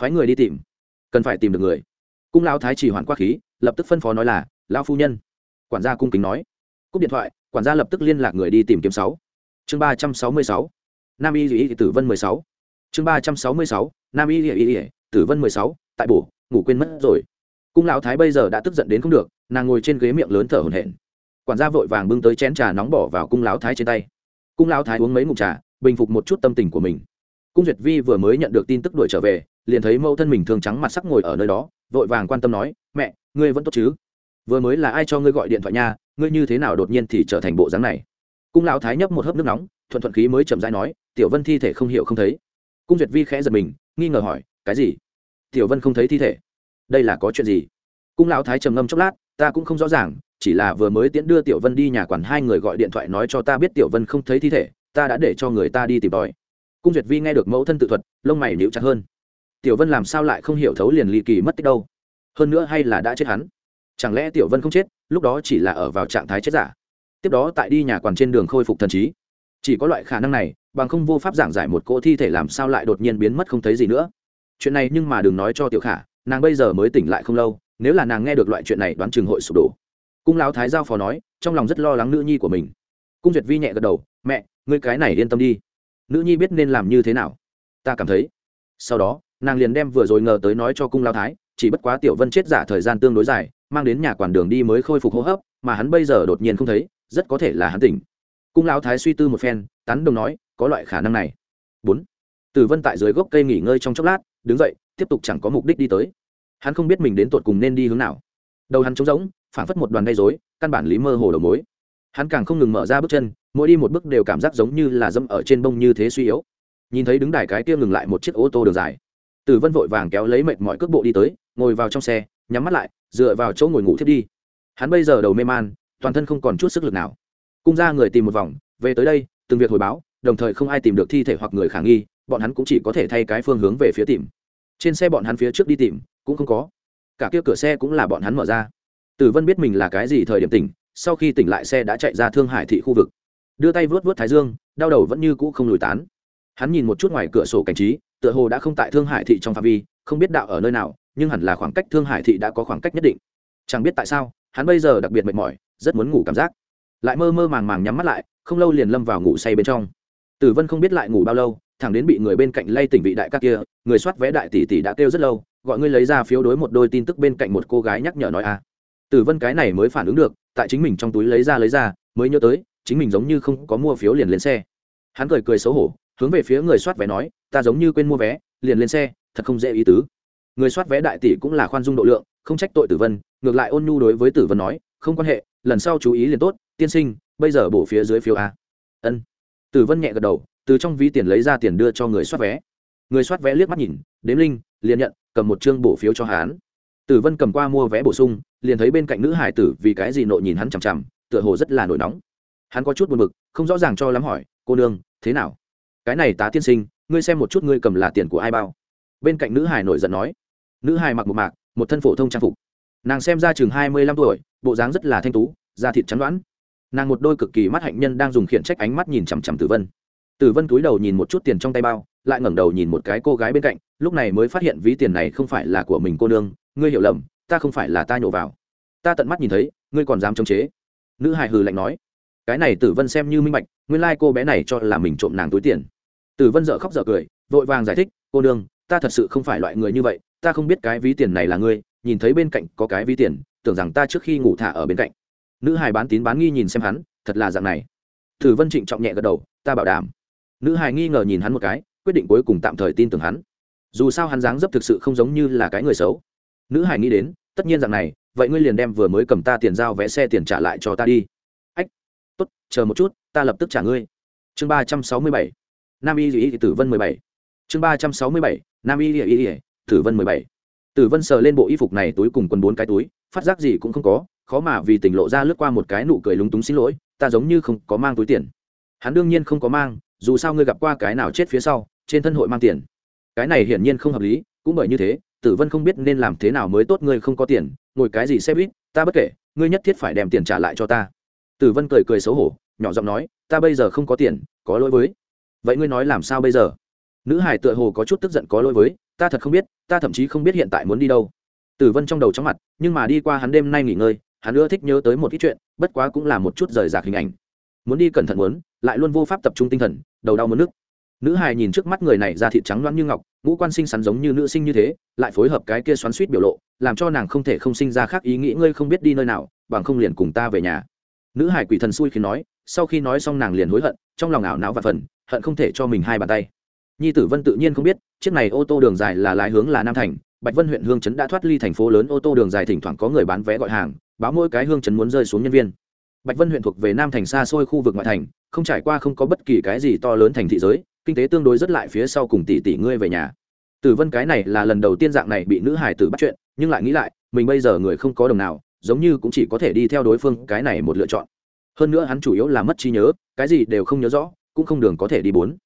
Phái người đi tìm. Cần phải tìm được người. Cung lão thái chỉ hoàn quá khí, lập tức phân phó nói là, lão phu nhân. Quản gia cung kính nói. Cúp điện thoại, quản gia lập tức liên lạc người đi tìm kiếm sáu. Chương ba trăm sáu mươi sáu. Nam y y tử vân mười sáu. Chương ba trăm sáu mươi sáu. Nam y y tử vân mười sáu, tại bổ ngủ quên mất rồi. Cung lão thái bây giờ đã tức giận đến không được, nàng ngồi trên ghế miệng lớn thở hổn hển. Quản gia vội vàng bưng tới chén trà nóng bỏ vào cung lão thái trên tay. Cung lão thái uống mấy ngụm trà, bình phục một chút tâm tình của mình. Cung duyệt vi vừa mới nhận được tin tức đuổi trở về, liền thấy mẫu thân mình thường trắng mặt sắc ngồi ở nơi đó, vội vàng quan tâm nói, mẹ, ngươi vẫn tốt chứ? Vừa mới là ai cho ngươi gọi điện thoại nha? Ngươi như thế nào đột nhiên thì trở thành bộ dáng này? Cung lão thái nhấp một hớp nước nóng, thuận thuận khí mới chậm rãi nói, tiểu vân thi thể không hiểu không thấy. Cung duyệt vi khẽ giật mình, nghi ngờ hỏi, cái gì? Tiểu vân không thấy thi thể. Đây là có chuyện gì? Cung lão thái trầm ngâm chốc lát, ta cũng không rõ ràng, chỉ là vừa mới tiễn đưa tiểu vân đi nhà quản hai người gọi điện thoại nói cho ta biết tiểu vân không thấy thi thể, ta đã để cho người ta đi tìm tòi. Cung duyệt vi nghe được mẫu thân tự thuật, lông mày níu chặt hơn. Tiểu vân làm sao lại không hiểu thấu liền ly kỳ mất tích đâu? Hơn nữa hay là đã chết hắn? Chẳng lẽ tiểu vân không chết, lúc đó chỉ là ở vào trạng thái chết giả? Tiếp đó tại đi nhà quản trên đường khôi phục thần trí. Chỉ có loại khả năng này, bằng không vô pháp giảng giải một cỗ thi thể làm sao lại đột nhiên biến mất không thấy gì nữa chuyện này nhưng mà đừng nói cho tiểu khả, nàng bây giờ mới tỉnh lại không lâu, nếu là nàng nghe được loại chuyện này đoán chừng hội sụp đổ. Cung lão thái giao phó nói, trong lòng rất lo lắng nữ nhi của mình. Cung duyệt vi nhẹ gật đầu, mẹ, ngươi cái này yên tâm đi. Nữ nhi biết nên làm như thế nào. Ta cảm thấy. Sau đó, nàng liền đem vừa rồi ngờ tới nói cho cung lao thái, chỉ bất quá tiểu vân chết giả thời gian tương đối dài, mang đến nhà quản đường đi mới khôi phục hô hấp, mà hắn bây giờ đột nhiên không thấy, rất có thể là hắn tỉnh. Cung lao thái suy tư một phen, tán đồng nói, có loại khả năng này. Bốn tử vân tại dưới gốc cây nghỉ ngơi trong chốc lát, đứng dậy, tiếp tục chẳng có mục đích đi tới. Hắn không biết mình đến tột cùng nên đi hướng nào. Đầu hắn trống rỗng, phảng phất một đoàn gây dối căn bản lý mơ hồ đầu mối. Hắn càng không ngừng mở ra bước chân, mỗi đi một bước đều cảm giác giống như là dâm ở trên bông như thế suy yếu. Nhìn thấy đứng đài cái kia ngừng lại một chiếc ô tô đường dài tử vân vội vàng kéo lấy mệt mọi cước bộ đi tới, ngồi vào trong xe, nhắm mắt lại, dựa vào chỗ ngồi ngủ thiết đi. Hắn bây giờ đầu mê man, toàn thân không còn chút sức lực nào. Cung ra người tìm một vòng, về tới đây, từng việc hồi báo, đồng thời không ai tìm được thi thể hoặc người khả nghi bọn hắn cũng chỉ có thể thay cái phương hướng về phía tìm. Trên xe bọn hắn phía trước đi tìm, cũng không có. Cả kia cửa xe cũng là bọn hắn mở ra. Tử vân biết mình là cái gì thời điểm tỉnh, sau khi tỉnh lại xe đã chạy ra thương hải thị khu vực. Đưa tay vớt vớt thái dương, đau đầu vẫn như cũ không lùi tán. Hắn nhìn một chút ngoài cửa sổ cảnh trí, tựa hồ đã không tại thương hải thị trong phạm vi, không biết đạo ở nơi nào, nhưng hẳn là khoảng cách thương hải thị đã có khoảng cách nhất định. Chẳng biết tại sao, hắn bây giờ đặc biệt mệt mỏi, rất muốn ngủ cảm giác. Lại mơ mơ màng màng nhắm mắt lại, không lâu liền lâm vào ngủ say bên trong. Tử vân không biết lại ngủ bao lâu thẳng đến bị người bên cạnh lay tỉnh vị đại các kia, người soát vé đại tỷ tỷ đã kêu rất lâu, gọi ngươi lấy ra phiếu đối một đôi tin tức bên cạnh một cô gái nhắc nhở nói a à. tử vân cái này mới phản ứng được, tại chính mình trong túi lấy ra lấy ra, mới nhớ tới, chính mình giống như không có mua phiếu liền lên xe. Hắn cười cười xấu hổ, hướng về phía người soát vé nói, ta giống như quên mua vé, liền lên xe, thật không dễ ý tứ. Người soát vé đại tỷ cũng là khoan dung độ lượng, không trách tội tử vân, ngược lại ôn nhu đối với tử vân nói, không quan hệ, lần sau chú ý liền tốt, tiên sinh, bây giờ bổ phía dưới phiếu a. Ân. Tử vân nhẹ gật đầu từ trong ví tiền lấy ra tiền đưa cho người soát vé. Người soát vé liếc mắt nhìn, đếm linh, liền nhận, cầm một chương bổ phiếu cho hắn. Tử vân cầm qua mua vé bổ sung, liền thấy bên cạnh nữ hải tử vì cái gì nộ nhìn hắn chằm chằm, tựa hồ rất là nổi nóng. Hắn có chút buồn bực, không rõ ràng cho lắm hỏi, cô nương, thế nào? Cái này tá tiên sinh, ngươi xem một chút ngươi cầm là tiền của ai bao? Bên cạnh nữ hải nổi giận nói. Nữ hải mặc một mạc, một thân phổ thông trang phục. Nàng xem ra chừng hai mươi lăm tuổi, bộ dáng rất là thanh tú, da thịt chắn đoán. Nàng một đôi cực kỳ mắt hạnh nhân đang dùng khiển trách ánh mắt nhìn chằm chằm tử vân tử vân cúi đầu nhìn một chút tiền trong tay bao, lại ngẩng đầu nhìn một cái cô gái bên cạnh, lúc này mới phát hiện ví tiền này không phải là của mình cô nương, ngươi hiểu lầm, ta không phải là ta nhổ vào. Ta tận mắt nhìn thấy, ngươi còn dám chống chế. Nữ hài hừ lạnh nói. Cái này tử vân xem như minh bạch, nguyên lai、like、cô bé này cho là mình trộm nàng túi tiền. Tử vân dợ khóc dợ cười, vội vàng giải thích, cô nương, ta thật sự không phải loại người như vậy, ta không biết cái ví tiền này là ngươi, nhìn thấy bên cạnh có cái ví tiền, tưởng rằng ta trước khi ngủ thả ở bên cạnh. Nữ hài bán tín bán nghi nhìn xem hắn, thật là dạng này. Tử vân trịnh trọng nhẹ gật đầu, ta bảo đảm nữ hài nghi ngờ nhìn hắn một cái, quyết định cuối cùng tạm thời tin tưởng hắn. Dù sao hắn dáng dấp thực sự không giống như là cái người xấu. Nữ hài nghĩ đến, tất nhiên dạng này, vậy ngươi liền đem vừa mới cầm ta tiền giao vé xe tiền trả lại cho ta đi. Ách, tốt, chờ một chút, ta lập tức trả ngươi. Chương ba trăm sáu mươi bảy, nam y y tử vân mười bảy. Chương ba trăm sáu mươi bảy, nam y y tử vân mười bảy. Tử vân sờ lên bộ y phục này túi cùng quần bốn cái túi, phát giác gì cũng không có, khó mà vì tỉnh lộ ra lướt qua một cái nụ cười lúng túng xin lỗi, ta giống như không có mang túi tiền. Hắn đương nhiên không có mang dù sao ngươi gặp qua cái nào chết phía sau, trên thân hội mang tiền. Cái này hiển nhiên không hợp lý, cũng bởi như thế, tử vân không biết nên làm thế nào mới tốt ngươi không có tiền, ngồi cái gì xe buýt, ta bất kể, ngươi nhất thiết phải đem tiền trả lại cho ta. Tử vân cười cười xấu hổ, nhỏ giọng nói, ta bây giờ không có tiền, có lỗi với. Vậy ngươi nói làm sao bây giờ? Nữ hải tựa hồ có chút tức giận có lỗi với, ta thật không biết, ta thậm chí không biết hiện tại muốn đi đâu. Tử vân trong đầu chóng mặt, nhưng mà đi qua hắn đêm nay nghỉ ngơi, hắn ưa thích nhớ tới một ít chuyện, bất quá cũng là một chút rời rạc hình ảnh muốn đi cẩn thận muốn, lại luôn vô pháp tập trung tinh thần, đầu đau mất nước nữ hài nhìn trước mắt người này ra thịt trắng loãng như ngọc, ngũ quan sinh sắn giống như nữ sinh như thế, lại phối hợp cái kia xoắn suýt biểu lộ, làm cho nàng không thể không sinh ra khác ý nghĩ ngươi không biết đi nơi nào, bằng không liền cùng ta về nhà. Nữ hải quỷ thần xui khi nói, sau khi nói xong nàng liền hối hận, trong lòng ảo não và phần, hận không thể cho mình hai bàn tay. Nhi tử vân tự nhiên không biết, chiếc này ô tô đường dài là lái hướng là nam thành, bạch vân huyện hương chấn đã thoát ly thành phố lớn, ô tô đường dài thỉnh thoảng có người bán vé gọi hàng, báo mỗi cái hương chấn muốn rơi xuống nhân viên bạch vân huyện thuộc về nam thành xa xôi khu vực ngoại thành, không trải qua không có bất kỳ cái gì to lớn thành thị giới, kinh tế tương đối rất lại phía sau cùng tỷ tỷ ngươi về nhà. Tử vân cái này là lần đầu tiên dạng này bị nữ hải tử bắt chuyện, nhưng lại nghĩ lại, mình bây giờ người không có đồng nào, giống như cũng chỉ có thể đi theo đối phương cái này một lựa chọn. Hơn nữa hắn chủ yếu là mất trí nhớ, cái gì đều không nhớ rõ, cũng không đường có thể đi bốn.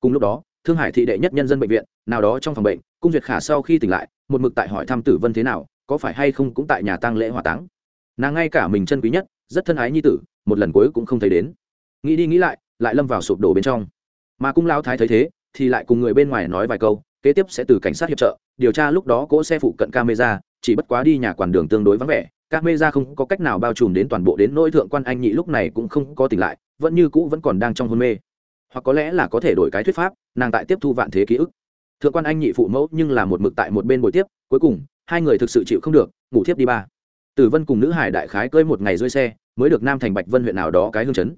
Cùng lúc đó, thương hải thị đệ nhất nhân dân bệnh viện, nào đó trong phòng bệnh, cung duyệt khả sau khi tỉnh lại, một mực tại hỏi thăm tử vân thế nào, có phải hay không cũng tại nhà tang lễ hỏa táng. Nàng ngay cả mình chân quý nhất rất thân ái nhi tử, một lần cuối cũng không thấy đến. Nghĩ đi nghĩ lại lại lâm vào sụp đổ bên trong. Mà cung lao thái thấy thế, thì lại cùng người bên ngoài nói vài câu, kế tiếp sẽ từ cảnh sát hiệp trợ, điều tra lúc đó cỗ xe phụ cận camera, chỉ bất quá đi nhà quản đường tương đối vắng vẻ, camera không có cách nào bao trùm đến toàn bộ đến nỗi thượng quan anh nhị lúc này cũng không có tỉnh lại, vẫn như cũ vẫn còn đang trong hôn mê. Hoặc có lẽ là có thể đổi cái thuyết pháp, nàng tại tiếp thu vạn thế ký ức. Thượng quan anh nhị phụ mẫu nhưng là một mực tại một bên buổi tiếp, cuối cùng, hai người thực sự chịu không được, ngủ thiếp đi ba tử vân cùng nữ hải đại khái cơi một ngày rơi xe, mới được nam thành bạch vân huyện nào đó cái hương chấn.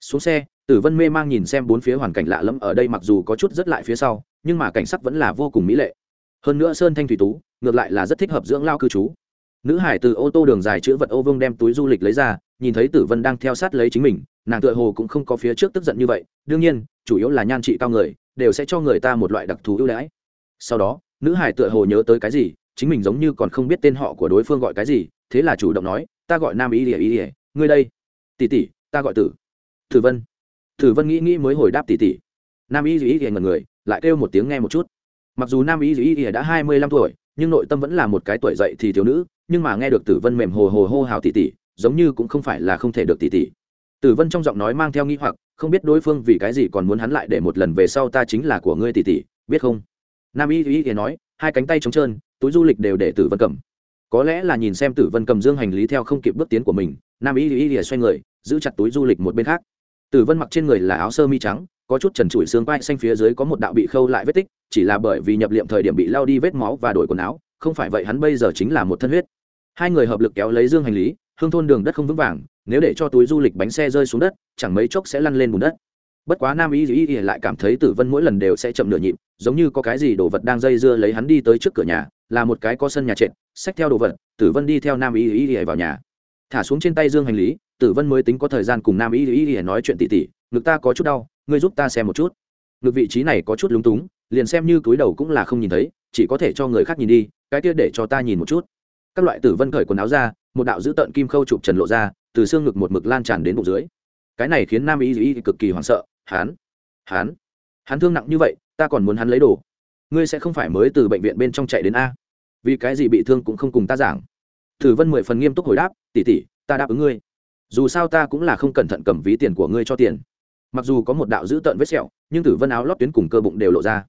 Xuống xe, tử vân mê mang nhìn xem bốn phía hoàn cảnh lạ lẫm ở đây mặc dù có chút rất lại phía sau, nhưng mà cảnh sắc vẫn là vô cùng mỹ lệ. Hơn nữa sơn thanh thủy tú, ngược lại là rất thích hợp dưỡng lao cư trú. Nữ hải từ ô tô đường dài chữ vật ô vương đem túi du lịch lấy ra, nhìn thấy tử vân đang theo sát lấy chính mình, nàng tựa hồ cũng không có phía trước tức giận như vậy, đương nhiên, chủ yếu là nhan trị cao người, đều sẽ cho người ta một loại đặc thù ưu đãi. Sau đó, nữ hải tựa hồ nhớ tới cái gì, chính mình giống như còn không biết tên họ của đối phương gọi cái gì thế là chủ động nói, ta gọi nam ý ỉa ý ỉa ngươi đây. Tỷ tỷ, ta gọi tử. Tử vân. Tử vân nghĩ nghĩ mới hồi đáp tỷ tỷ. Nam ý ý ỉa ngần người, lại kêu một tiếng nghe một chút. Mặc dù nam ý ý ỉa đã hai mươi lăm tuổi, nhưng nội tâm vẫn là một cái tuổi dậy thì thiếu nữ, nhưng mà nghe được tử vân mềm hồ hồ hô hào tỷ tỷ, giống như cũng không phải là không thể được tỷ tỷ. Tử vân trong giọng nói mang theo nghi hoặc, không biết đối phương vì cái gì còn muốn hắn lại để một lần về sau ta chính là của ngươi tỷ tỷ, biết không? Nam y y nói, hai cánh tay trống trơn, túi du lịch đều để tử vân cầm có lẽ là nhìn xem tử vân cầm dương hành lý theo không kịp bước tiến của mình, nam y y xoay người, giữ chặt túi du lịch một bên khác. Tử vân mặc trên người là áo sơ mi trắng, có chút trần trụi xương vai xanh phía dưới có một đạo bị khâu lại vết tích, chỉ là bởi vì nhập liệm thời điểm bị lao đi vết máu và đổi quần áo, không phải vậy hắn bây giờ chính là một thân huyết. Hai người hợp lực kéo lấy dương hành lý, hương thôn đường đất không vững vàng, nếu để cho túi du lịch bánh xe rơi xuống đất, chẳng mấy chốc sẽ lăn lên bùn đất bất quá nam y y lại cảm thấy tử vân mỗi lần đều sẽ chậm nửa nhịp, giống như có cái gì đồ vật đang dây dưa lấy hắn đi tới trước cửa nhà, là một cái có sân nhà trệt, xách theo đồ vật, tử vân đi theo nam y y vào nhà. Thả xuống trên tay dương hành lý, tử vân mới tính có thời gian cùng nam y y nói chuyện tỉ tỉ, ngực ta có chút đau, ngươi giúp ta xem một chút. Ngực vị trí này có chút lúng túng, liền xem như túi đầu cũng là không nhìn thấy, chỉ có thể cho người khác nhìn đi, cái kia để cho ta nhìn một chút. Các loại tử vân khởi quần áo ra, một đạo dữ tợn kim khâu chụp trần lộ ra, từ xương ngực một mực lan tràn đến bụng dưới. Cái này khiến nam y y cực kỳ hoảng sợ hán hán hắn thương nặng như vậy, ta còn muốn hắn lấy đồ. Ngươi sẽ không phải mới từ bệnh viện bên trong chạy đến a. Vì cái gì bị thương cũng không cùng ta giảng. Thử vân mười phần nghiêm túc hồi đáp tỉ tỉ ta đáp ứng ngươi. Dù sao ta cũng là không cẩn thận cầm ví tiền của ngươi cho tiền. Mặc dù có một đạo dữ tợn vết sẹo, nhưng tử vân áo lót tuyến cùng cơ bụng đều lộ ra.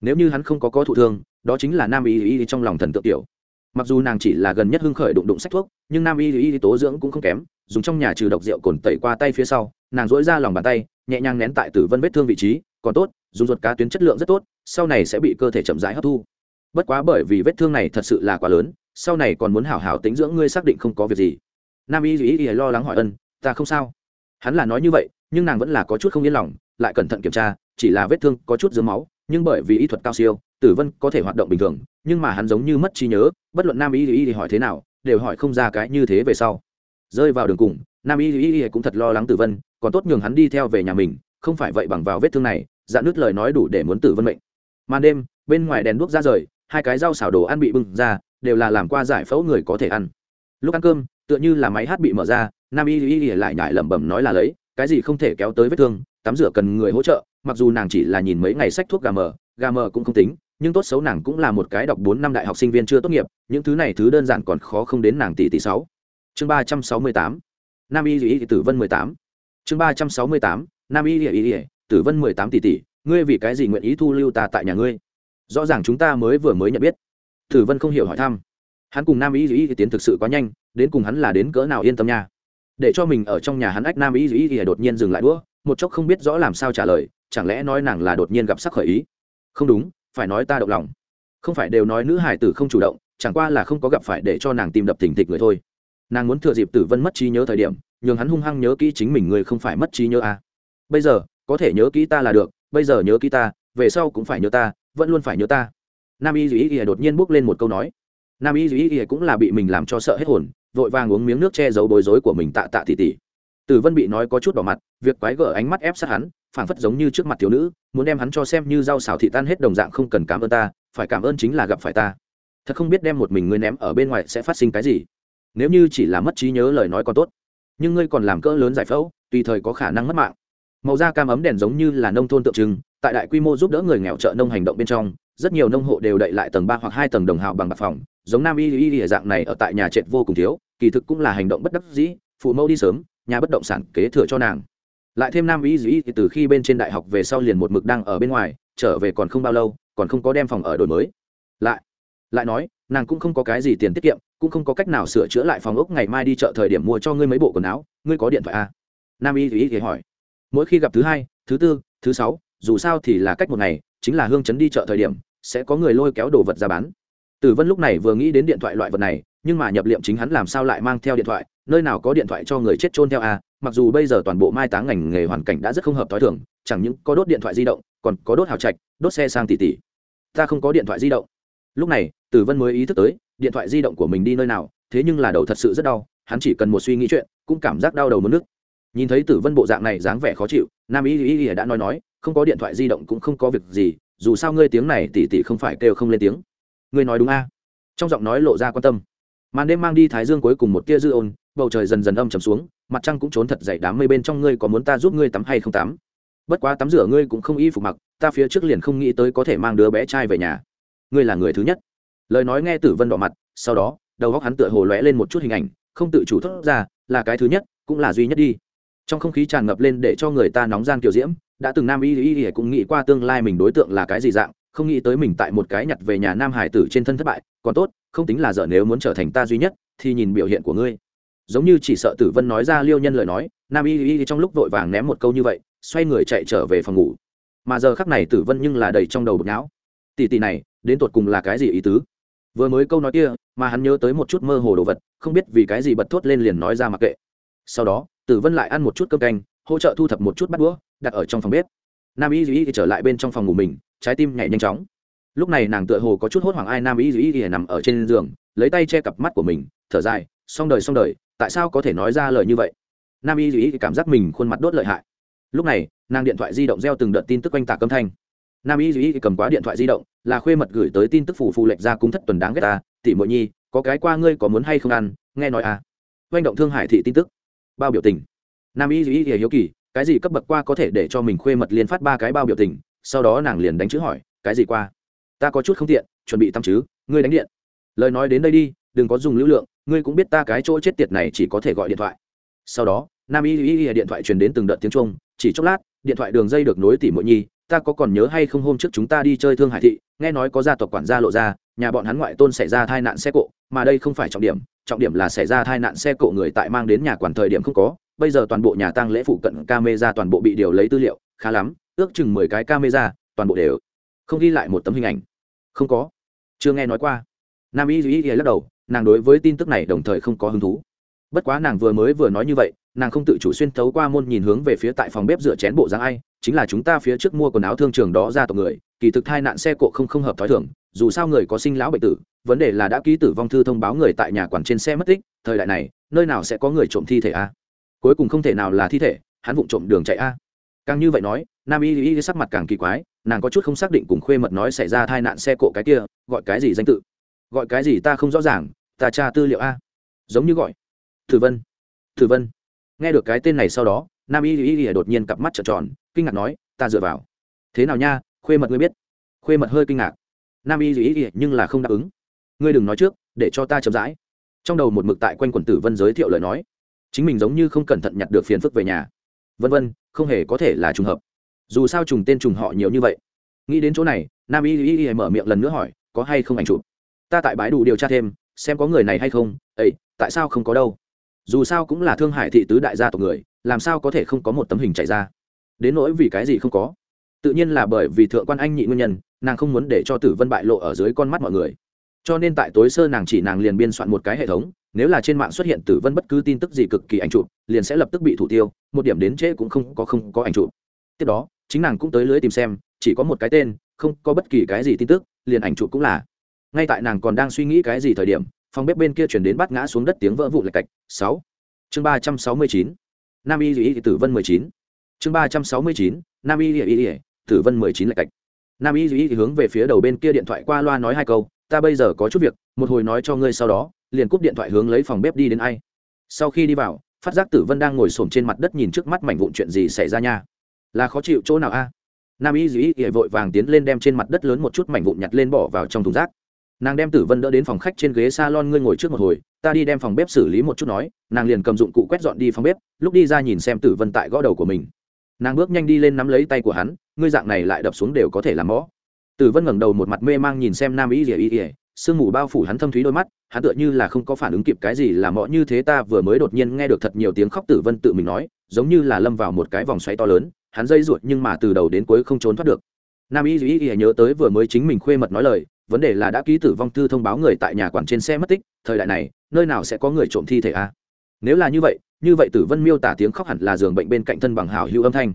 Nếu như hắn không có có thụ thương, đó chính là nam y y trong lòng thần tượng tiểu mặc dù nàng chỉ là gần nhất hưng khởi đụng đụng sách thuốc, nhưng nam y y tố dưỡng cũng không kém, dùng trong nhà trừ độc rượu cồn tẩy qua tay phía sau, nàng dỗi ra lòng bàn tay, nhẹ nhàng nén tại tử vân vết thương vị trí, còn tốt, dùng ruột cá tuyến chất lượng rất tốt, sau này sẽ bị cơ thể chậm rãi hấp thu. Bất quá bởi vì vết thương này thật sự là quá lớn, sau này còn muốn hảo hảo tính dưỡng ngươi xác định không có việc gì. Nam y duy y lo lắng hỏi ân, ta không sao. Hắn là nói như vậy, nhưng nàng vẫn là có chút không yên lòng, lại cẩn thận kiểm tra, chỉ là vết thương có chút dưới máu, nhưng bởi vì y thuật cao siêu, tử vân có thể hoạt động bình thường nhưng mà hắn giống như mất trí nhớ, bất luận nam y y thì hỏi thế nào, đều hỏi không ra cái như thế về sau. Rơi vào đường cùng, nam y y cũng thật lo lắng tử vân, còn tốt nhường hắn đi theo về nhà mình, không phải vậy bằng vào vết thương này, dạn nứt lời nói đủ để muốn tử vân mệnh. Màn đêm, bên ngoài đèn đuốc ra rời, hai cái rau xào đồ ăn bị bưng ra, đều là làm qua giải phẫu người có thể ăn. Lúc ăn cơm, tựa như là máy hát bị mở ra, nam y y lại nhải lẩm bẩm nói là lấy, cái gì không thể kéo tới vết thương, tắm rửa cần người hỗ trợ, mặc dù nàng chỉ là nhìn mấy ngày sách thuốc gà mờ gà mờ cũng không tính nhưng tốt xấu nàng cũng là một cái đọc bốn năm đại học sinh viên chưa tốt nghiệp, những thứ này thứ đơn giản còn khó không đến nàng tỷ tỷ sáu. Chương ba trăm sáu mươi tám. Nam y lý tử vân mười tám. Chương ba trăm sáu mươi tám. Nam y lý tử vân mười tám tỷ tỷ, ngươi vì cái gì nguyện ý thu lưu ta tại nhà ngươi? Rõ ràng chúng ta mới vừa mới nhận biết. Tử vân không hiểu hỏi thăm. Hắn cùng nam y lý tiến thực sự quá nhanh, đến cùng hắn là đến cỡ nào yên tâm nha? Để cho mình ở trong nhà hắn ách nam y lý đột nhiên dừng lại đũa, một chốc không biết rõ làm sao trả lời, chẳng lẽ nói nàng là đột nhiên gặp sắc khởi ý? Không đúng phải nói ta động lòng. Không phải đều nói nữ hải tử không chủ động, chẳng qua là không có gặp phải để cho nàng tìm đập thình thịch người thôi. Nàng muốn thừa dịp tử vân mất trí nhớ thời điểm, nhường hắn hung hăng nhớ kỹ chính mình người không phải mất trí nhớ à. bây giờ, có thể nhớ kỹ ta là được, bây giờ nhớ kỹ ta, về sau cũng phải nhớ ta, vẫn luôn phải nhớ ta. Nam y duy y đột nhiên bước lên một câu nói. Nam y duy y cũng là bị mình làm cho sợ hết hồn, vội vàng uống miếng nước che giấu bối rối của mình tạ tạ tỉ tỉ. Tử vân bị nói có chút đỏ mặt, việc quái gở ánh mắt ép sát hắn phảng phất giống như trước mặt thiếu nữ, muốn đem hắn cho xem như rau xào thị tan hết đồng dạng không cần cảm ơn ta, phải cảm ơn chính là gặp phải ta. Thật không biết đem một mình ngươi ném ở bên ngoài sẽ phát sinh cái gì. Nếu như chỉ là mất trí nhớ lời nói còn tốt. Nhưng ngươi còn làm cỡ lớn giải phẫu, tùy thời có khả năng mất mạng. Màu da cam ấm đèn giống như là nông thôn tượng trưng, tại đại quy mô giúp đỡ người nghèo trợ nông hành động bên trong, rất nhiều nông hộ đều đậy lại tầng ba hoặc hai tầng đồng hào bằng bạc phòng giống nam y y y dạng này ở tại nhà trệt vô cùng thiếu, kỳ thực cũng là hành động bất đắc dĩ, phụ mẫu đi sớm, nhà bất động sản kế thừa cho nàng lại thêm nam y dĩ từ khi bên trên đại học về sau liền một mực đang ở bên ngoài, trở về còn không bao lâu, còn không có đem phòng ở đổi mới. Lại lại nói, nàng cũng không có cái gì tiền tiết kiệm, cũng không có cách nào sửa chữa lại phòng ốc ngày mai đi chợ thời điểm mua cho ngươi mấy bộ quần áo, ngươi có điện thoại à? nam y thì hỏi. Mỗi khi gặp thứ hai, thứ tư, thứ sáu, dù sao thì là cách một ngày, chính là hương chấn đi chợ thời điểm, sẽ có người lôi kéo đồ vật ra bán. Tử vân lúc này vừa nghĩ đến điện thoại loại vật này, nhưng mà nhập liệm chính hắn làm sao lại mang theo điện thoại, nơi nào có điện thoại cho người chết trôn theo à? Mặc dù bây giờ toàn bộ mai táng ngành nghề hoàn cảnh đã rất không hợp t h o i thường, chẳng những có đốt điện thoại di động, còn có đốt hào trạch, đốt xe sang tỷ tỷ ta không có điện thoại di động. Lúc này tử vân mới ý thức tới, điện thoại di động của mình đi nơi nào, thế nhưng là đầu thật sự rất đau, hắn chỉ cần một suy nghĩ chuyện, cũng cảm giác đau đầu mất nước. Nhìn thấy tử vân bộ dạng này dáng vẻ khó chịu, nam y y y đã nói nói, không có điện thoại di động cũng không có việc gì, dù sao ngươi tiếng này tỉ tỷ không phải kêu không lên tiếng. Ngươi nói đúng a? Trong giọng nói lộ ra quan tâm. Màn đêm mang đi thái dương cuối cùng một tia dư ôn, bầu trời dần dần âm trầm xuống mặt trăng cũng trốn thật dậy đám mây bên trong ngươi có muốn ta giúp ngươi tắm hay không tắm? Bất quá tắm rửa ngươi cũng không y phục mặc, ta phía trước liền không nghĩ tới có thể mang đứa bé trai về nhà. Ngươi là người thứ nhất. Lời nói nghe tử vân đỏ mặt, sau đó, đầu góc hắn tựa hồ lóe lên một chút hình ảnh, không tự chủ thốt ra, là cái thứ nhất, cũng là duy nhất đi. Trong không khí tràn ngập lên để cho người ta nóng gian kiểu diễm, đã từng nam y y y cũng nghĩ qua tương lai mình đối tượng là cái gì dạng, không nghĩ tới mình tại một cái nhặt về nhà nam hải tử trên thân thất bại, còn tốt, không tính là dở nếu muốn trở thành ta duy nhất, thì nhìn biểu hiện của ngươi giống như chỉ sợ tử vân nói ra liêu nhân lời nói, nam y y trong lúc vội vàng ném một câu như vậy, xoay người chạy trở về phòng ngủ. Mà giờ khắc này tử vân nhưng là đầy trong đầu bực não. Tỷ tỷ này, đến tột cùng là cái gì ý tứ? Vừa mới câu nói kia, mà hắn nhớ tới một chút mơ hồ đồ vật, không biết vì cái gì bật thốt lên liền nói ra mặc kệ. Sau đó, tử vân lại ăn một chút cơm canh, hỗ trợ thu thập một chút bắt đũa, đặt ở trong phòng bếp. Nam y y trở lại bên trong phòng ngủ mình, trái tim nhảy nhanh chóng. Lúc này nàng tựa hồ có chút hốt hoảng ai nam y y nằm ở trên giường, lấy tay che cặp mắt của mình, thở dài, xong đời xong đời tại sao có thể nói ra lời như vậy? Nam y duy cảm giác mình khuôn mặt đốt lợi hại. Lúc này, nàng điện thoại di động gieo từng đợt tin tức quanh tạc âm thanh. Nam y duy cầm quá điện thoại di động, là khuê mật gửi tới tin tức phủ phù lệch ra cúng thất tuần đáng ghét ta. Tỉ mội nhi, có cái qua ngươi có muốn hay không ăn? Nghe nói à. Oanh động thương hải thị tin tức. Bao biểu tình. Nam y duy hiếu kỳ, cái gì cấp bậc qua có thể để cho mình khuê mật liên phát ba cái bao biểu tình? Sau đó nàng liền đánh chữ hỏi, cái gì qua? Ta có chút không tiện, chuẩn bị tâm chứ, ngươi đánh điện. Lời nói đến đây đi, đừng có dùng lưu lượng ngươi cũng biết ta cái chỗ chết tiệt này chỉ có thể gọi điện thoại. Sau đó, nam y y y điện thoại truyền đến từng đợt tiếng trung chỉ chốc lát, điện thoại đường dây được nối tỉ mỗi nhi, ta có còn nhớ hay không hôm trước chúng ta đi chơi thương hải thị, nghe nói có gia tộc quản gia lộ ra, nhà bọn hắn ngoại tôn xảy ra tai nạn xe cộ, mà đây không phải trọng điểm trọng điểm là xảy ra tai nạn xe cộ người tại mang đến nhà quản thời điểm không có, bây giờ toàn bộ nhà tăng lễ phụ cận camera toàn bộ bị điều lấy tư liệu, khá lắm, ước chừng mười cái camera, toàn bộ đều không ghi lại một tấm hình ảnh. Không có. Chưa nghe nói qua. Nam y duy y lắc đầu nàng đối với tin tức này đồng thời không có hứng thú. Bất quá nàng vừa mới vừa nói như vậy, nàng không tự chủ xuyên thấu qua môn nhìn hướng về phía tại phòng bếp rửa chén bộ dáng ai, chính là chúng ta phía trước mua quần áo thương trường đó ra tộc người, kỳ thực thai nạn xe cộ không không hợp thói thường, dù sao người có sinh lão bệnh tử, vấn đề là đã ký tử vong thư thông báo người tại nhà quản trên xe mất tích, thời đại này, nơi nào sẽ có người trộm thi thể a? Cuối cùng không thể nào là thi thể, hắn vụng trộm đường chạy a. Càng như vậy nói, nam y y sắc mặt càng kỳ quái, nàng có chút không xác định cùng khuê mật nói xảy ra tai nạn xe cộ cái kia, gọi cái gì danh tự? Gọi cái gì ta không rõ ràng ta tra tư liệu a. Giống như gọi. Thử vân. Thử vân. Nghe được cái tên này sau đó, nam y y y đột nhiên cặp mắt trợn tròn, kinh ngạc nói, ta dựa vào. Thế nào nha, khuê mật ngươi biết. Khuê mật hơi kinh ngạc. Nam y y y nhưng là không đáp ứng. Ngươi đừng nói trước, để cho ta chậm rãi. Trong đầu một mực tại quanh quần tử vân giới thiệu lời nói. Chính mình giống như không cẩn thận nhặt được phiền phức về nhà. Vân vân, không hề có thể là trùng hợp. Dù sao trùng tên trùng họ nhiều như vậy. Nghĩ đến chỗ này, nam y y y mở miệng lần nữa hỏi, có hay không ảnh chụp? Ta tại bãi đủ điều tra thêm xem có người này hay không ấy tại sao không có đâu? Dù sao cũng là thương hải thị tứ đại gia tộc người, làm sao có thể không có một tấm hình chạy ra? Đến nỗi vì cái gì không có? Tự nhiên là bởi vì thượng quan anh nhị nguyên nhân, nàng không muốn để cho tử vân bại lộ ở dưới con mắt mọi người. Cho nên tại tối sơ nàng chỉ nàng liền biên soạn một cái hệ thống, nếu là trên mạng xuất hiện tử vân bất cứ tin tức gì cực kỳ ảnh chụp, liền sẽ lập tức bị thủ tiêu, một điểm đến trễ cũng không có không có ảnh chụp. Tiếp đó, chính nàng cũng tới lưới tìm xem, chỉ có một cái tên, không có bất kỳ cái gì tin tức, liền ảnh chụp cũng là ngay tại nàng còn đang suy nghĩ cái gì thời điểm, phòng bếp bên kia chuyển đến bắt ngã xuống đất tiếng vỡ vụ lạch cạch, sáu. Chương ba trăm sáu mươi chín. Nam y y, tử vân mười chín. Chương ba trăm sáu mươi chín, nam y y, tử vân mười chín lạch cạch. Nam y y hướng về phía đầu bên kia điện thoại qua loa nói hai câu, ta bây giờ có chút việc, một hồi nói cho ngươi sau đó, liền cúp điện thoại hướng lấy phòng bếp đi đến ai. Sau khi đi vào, phát giác tử vân đang ngồi xổm trên mặt đất nhìn trước mắt mảnh vụn chuyện gì xảy ra nha. Là khó chịu chỗ nào a? Nam y dĩ ỉa vội vàng tiến lên đem trên mặt đất lớn một chút mảnh vụn nhặt lên bỏ vào trong thùng rác nàng đem tử vân đỡ đến phòng khách trên ghế s a lon ngươi ngồi trước một hồi, ta đi đem phòng bếp xử lý một chút nói. Nàng liền cầm dụng cụ quét dọn đi phòng bếp, lúc đi ra nhìn xem tử vân tại gõ đầu của mình. Nàng bước nhanh đi lên nắm lấy tay của hắn, ngươi dạng này lại đập xuống đều có thể làm mõ. Tử vân ngẩng đầu một mặt mê mang nhìn xem nam ý ỉa ỉa sương mù bao phủ hắn thâm thúy đôi mắt, hắn tựa như là không có phản ứng kịp cái gì làm mõ như thế ta vừa mới đột nhiên nghe được thật nhiều tiếng khóc, tử vân tự mình nói, giống như là lâm vào một cái vòng xoáy to lớn, hắn dây ruột nhưng mà từ đầu đến cuối không trốn thoát được. Nam y duy y nhớ tới vừa mới chính mình khuê mật nói lời vấn đề là đã ký tử vong thư thông báo người tại nhà quản trên xe mất tích, thời đại này, nơi nào sẽ có người trộm thi thể a nếu là như vậy như vậy tử vân miêu tả tiếng khóc hẳn là giường bệnh bên cạnh thân bằng hảo hữu âm thanh.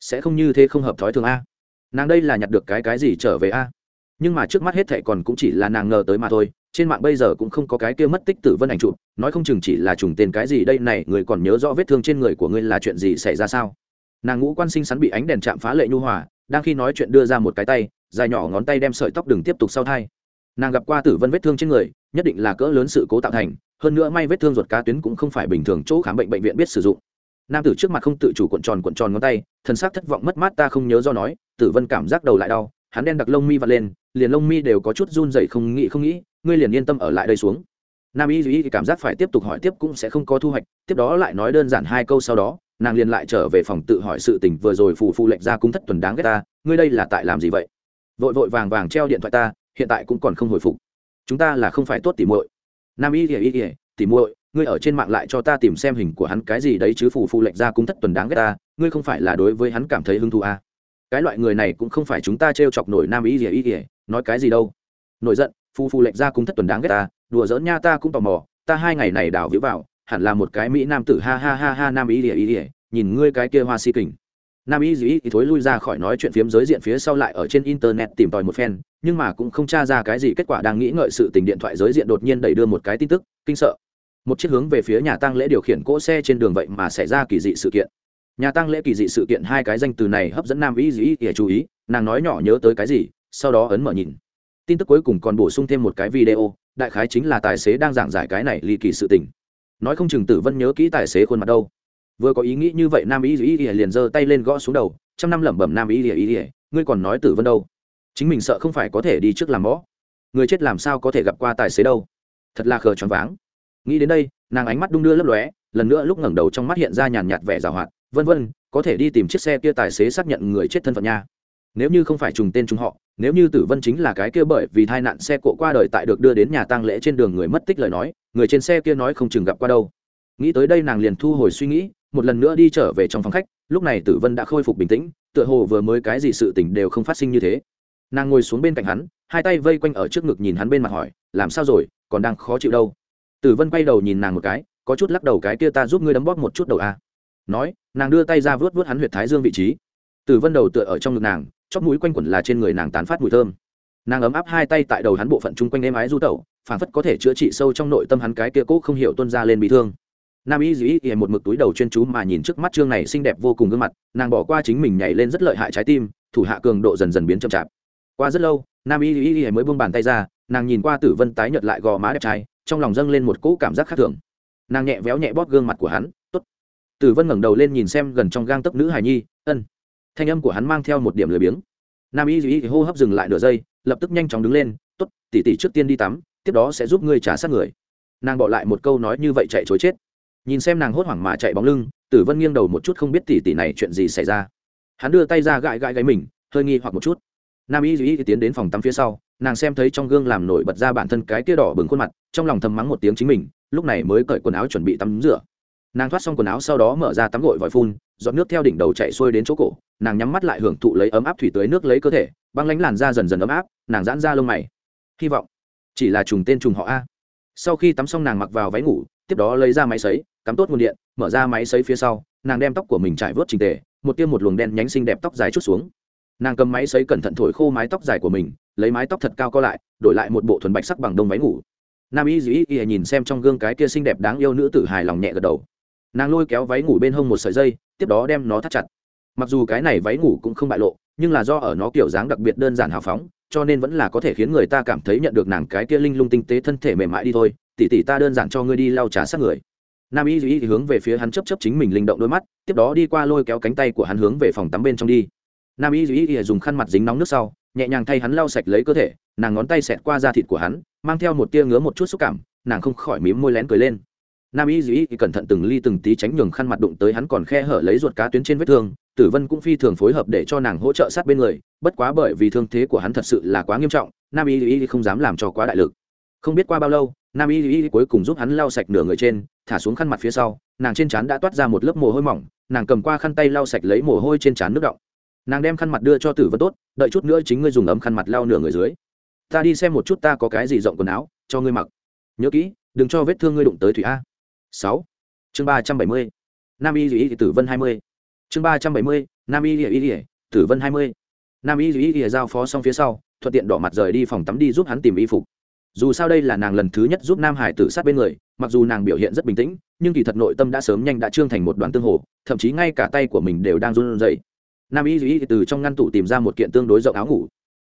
Sẽ không như thế không hợp thói thường a. Nàng đây là nhặt được cái cái gì trở về a? Nhưng mà trước mắt hết thệ còn cũng chỉ là nàng ngờ tới mà thôi, trên mạng bây giờ cũng không có cái kia mất tích tử vân ảnh chụp, nói không chừng chỉ là trùng tên cái gì đây này, người còn nhớ rõ vết thương trên người của ngươi là chuyện gì xảy ra sao? Nàng ngũ quan sinh sắn bị ánh đèn chạm phá lệ nhu hòa, đang khi nói chuyện đưa ra một cái tay dài nhỏ ngón tay đem sợi tóc đừng tiếp tục sau thai. Nàng gặp qua tử vân vết thương trên người, nhất định là cỡ lớn sự cố tạo thành, hơn nữa may vết thương ruột cá tuyến cũng không phải bình thường chỗ khám bệnh bệnh viện biết sử dụng. Nam tử trước mặt không tự chủ cuộn tròn cuộn tròn ngón tay thân xác thất vọng mất mát ta không nhớ do nói, tử vân cảm giác đầu lại đau, hắn đen đặc lông mi vặt lên, liền lông mi đều có chút run dậy không nghĩ không nghĩ, ngươi liền yên tâm ở lại đây xuống. Nam y duy cảm giác phải tiếp tục hỏi tiếp cũng sẽ không có thu hoạch, tiếp đó lại nói đơn giản hai câu sau đó, nàng liền lại trở về phòng tự hỏi sự tình vừa rồi phù phù lệnh ra cung thất tuần đáng ghét ta, ngươi đây là tại làm gì vậy? Vội vội vàng vàng treo điện thoại ta, hiện tại cũng còn không hồi phục. Chúng ta là không phải tốt tỉ muội. Nam y ỉa y ỉa tỉ muội, ngươi ở trên mạng lại cho ta tìm xem hình của hắn cái gì đấy chứ phù phù lệnh ra cung thất tuần đáng ghét ta, ngươi không phải là đối với hắn cảm thấy hứng thú à. cái loại người này cũng không phải chúng ta t chọc nổi nam y ỉa y ỉa nói cái gì đâu. Nổi giận, phù phù lệnh ra cung thất tuần đáng ghét ta, đùa giỡn nha ta cũng tò mò, ta hai ngày này đào vĩ vào, hẳn là một cái mỹ nam tử ha ha ha ha nam y ỉa y ỉa nhìn ngươi cái kia hoa si kình nam y dĩ thì thối lui ra khỏi nói chuyện phiếm giới diện phía sau lại ở trên internet tìm tòi một phen, nhưng mà cũng không tra ra cái gì kết quả đang nghĩ ngợi sự tình điện thoại giới diện đột nhiên đẩy đưa một cái tin tức, kinh sợ. Một chiếc hướng về phía nhà tăng lễ điều khiển cỗ xe trên đường vậy mà xảy ra kỳ dị sự kiện. Nhà tăng lễ kỳ dị sự kiện hai cái danh từ này hấp dẫn nam y dĩ để chú ý, nàng nói nhỏ nhớ tới cái gì, sau đó ấn mở nhìn. Tin tức cuối cùng còn bổ sung thêm một cái video, đại khái chính là tài xế đang giảng giải cái này ly kỳ sự tình. Nói không chừng tử vân nhớ kỹ tài xế khuôn mặt đâu vừa có ý nghĩ như vậy nam ý ý ý liền giơ tay lên gõ xuống đầu, trăm năm lẩm bẩm nam ý ý ý ngươi còn nói tử vân đâu? Chính mình sợ không phải có thể đi trước làm mõ người chết làm sao có thể gặp qua tài xế đâu? Thật là khờ choáng váng. Nghĩ đến đây, nàng ánh mắt đung đưa lấp lóe, lần nữa lúc ngẩng đầu trong mắt hiện ra nhàn nhạt vẻ giảo hoạt, vân vân, có thể đi tìm chiếc xe kia tài xế xác nhận người chết thân phận nha. Nếu như không phải trùng tên trùng họ, nếu như tử vân chính là cái kia bởi vì tai nạn xe cộ qua đời tại được đưa đến nhà tang lễ trên đường người mất tích lời nói, người trên xe kia nói không chừng gặp qua đâu. Nghĩ tới đây nàng liền thu hồi suy nghĩ một lần nữa đi trở về trong phòng khách, lúc này tử vân đã khôi phục bình tĩnh, tựa hồ vừa mới cái gì sự tình đều không phát sinh như thế. Nàng ngồi xuống bên cạnh hắn, hai tay vây quanh ở trước ngực nhìn hắn bên mặt hỏi, làm sao rồi, còn đang khó chịu đâu? Tử vân quay đầu nhìn nàng một cái, có chút lắc đầu cái kia ta giúp ngươi đấm bóp một chút đầu a. Nói, nàng đưa tay ra vớt vớt hắn huyệt thái dương vị trí. Tử vân đầu tựa ở trong ngực nàng, chóp mũi quanh quẩn là trên người nàng tán phát mùi thơm. Nàng ấm áp hai tay tại đầu hắn bộ phận chung quanh êm ái du tẩu phản phất có thể chữa trị sâu trong nội tâm hắn cái kia cố không hiểu tuân ra lên bị thương nam y dĩ ỉa một mực túi đầu chuyên chú mà nhìn trước mắt trương này xinh đẹp vô cùng gương mặt, nàng bỏ qua chính mình nhảy lên rất lợi hại trái tim, thủ hạ cường độ dần dần biến chậm chạp. Qua rất lâu, nam y dĩ ỉa mới buông bàn tay ra, nàng nhìn qua tử vân tái nhợt lại gò má đẹp trai, trong lòng dâng lên một cỗ cảm giác khác thường. Nàng nhẹ véo nhẹ bóp gương mặt của hắn t ố t tử vân ngẩng đầu lên nhìn xem gần trong gang tấc nữ hài nhi, ân. Thanh âm của hắn mang theo một điểm lười biếng. Nam y dĩ hô hấp dừng lại nửa giây, lập tức nhanh chóng đứng lên t ố t tỉ tỉ trước tiên đi tắm, tiếp đó sẽ giúp ngươi trả sát người. Nàng bỏ lại một câu nói như vậy chạy chối chết nhìn xem nàng hốt hoảng mà chạy bóng lưng, tử vân nghiêng đầu một chút không biết tỉ tỉ này chuyện gì xảy ra. Hắn đưa tay ra gãi gãi gáy mình, hơi nghi hoặc một chút. Nam y duy tiến đến phòng tắm phía sau, nàng xem thấy trong gương làm nổi bật ra bản thân cái tia đỏ bừng khuôn mặt, trong lòng thầm mắng một tiếng chính mình, lúc này mới cởi quần áo chuẩn bị tắm rửa. Nàng thoát xong quần áo sau đó mở ra tắm gội vòi phun dọn nước theo đỉnh đầu chạy xuôi đến chỗ cổ, nàng nhắm mắt lại hưởng thụ lấy ấm áp thủy tưới nước lấy cơ thể, băng lánh làn da dần dần ấm áp, nàng giãn ra lông mày. Hy vọng chỉ là trùng tên trùng họ a. Sau khi tắm xong nàng mặc vào váy ngủ, tiếp đó lấy ra máy sấy cắm tốt nguồn điện, mở ra máy sấy phía sau, nàng đem tóc của mình trải vớt trình tề, một tiêm một luồng đen nhánh xinh đẹp tóc dài chút xuống. Nàng cầm máy sấy cẩn thận thổi khô mái tóc dài của mình, lấy mái tóc thật cao co lại, đổi lại một bộ thuần bạch sắc bằng đông váy ngủ. Nam y dĩ y nhìn xem trong gương cái kia xinh đẹp đáng yêu nữ tử hài lòng nhẹ gật đầu. Nàng lôi kéo váy ngủ bên hông một sợi dây, tiếp đó đem nó thắt chặt. Mặc dù cái này váy ngủ cũng không bại lộ, nhưng là do ở nó kiểu dáng đặc biệt đơn giản hào phóng, cho nên vẫn là có thể khiến người ta cảm thấy nhận được nàng cái kia linh lung tinh tế thân thể mềm mại đi thôi. Tỉ tỉ ta đơn giản cho ngươi đi lau trà sát người nam y duy hướng về phía hắn chấp chấp chính mình linh động đôi mắt, tiếp đó đi qua lôi kéo cánh tay của hắn hướng về phòng tắm bên trong đi. Nam y duy dùng khăn mặt dính nóng nước sau, nhẹ nhàng thay hắn lau sạch lấy cơ thể, nàng ngón tay xẹt qua da thịt của hắn, mang theo một tia ngứa một chút xúc cảm, nàng không khỏi mím môi lén cười lên. Nam y duy cẩn thận từng ly từng tí tránh nhường khăn mặt đụng tới hắn còn khe hở lấy ruột cá tuyến trên vết thương, tử vân cũng phi thường phối hợp để cho nàng hỗ trợ sát bên người, bất quá bởi vì thương thế của hắn thật sự là quá nghiêm trọng, nam y duy không dám làm cho quá đại lực không biết qua bao lâu, nam y Y cuối cùng giúp hắn lau sạch nửa người trên, thả xuống khăn mặt phía sau, nàng trên trán đã toát ra một lớp mồ hôi mỏng, nàng cầm qua khăn tay lau sạch lấy mồ hôi trên trán nước động nàng đem khăn mặt đưa cho tử vân tốt, đợi chút nữa chính ngươi dùng ấm khăn mặt lau nửa người dưới. Ta đi xem một chút ta có cái gì rộng quần áo, cho ngươi mặc. Nhớ kỹ, đừng cho vết thương ngươi đụng tới thủy a. Sáu. Chương ba trăm bảy mươi. Nam y Y tử vân hai mươi. Chương ba trăm bảy mươi, nam y y y tử vân hai mươi. Nam y y y giao phó xong phía sau, thuận tiện đỏ mặt rời đi phòng tắm đi giúp hắn tìm y phục dù sao đây là nàng lần thứ nhất giúp nam hải tử sát bên người, mặc dù nàng biểu hiện rất bình tĩnh, nhưng kỳ thật nội tâm đã sớm nhanh đã trương thành một đoàn tương hồ, thậm chí ngay cả tay của mình đều đang run rẩy. Nam y duy từ trong ngăn tủ tìm ra một kiện tương đối rộng áo ngủ.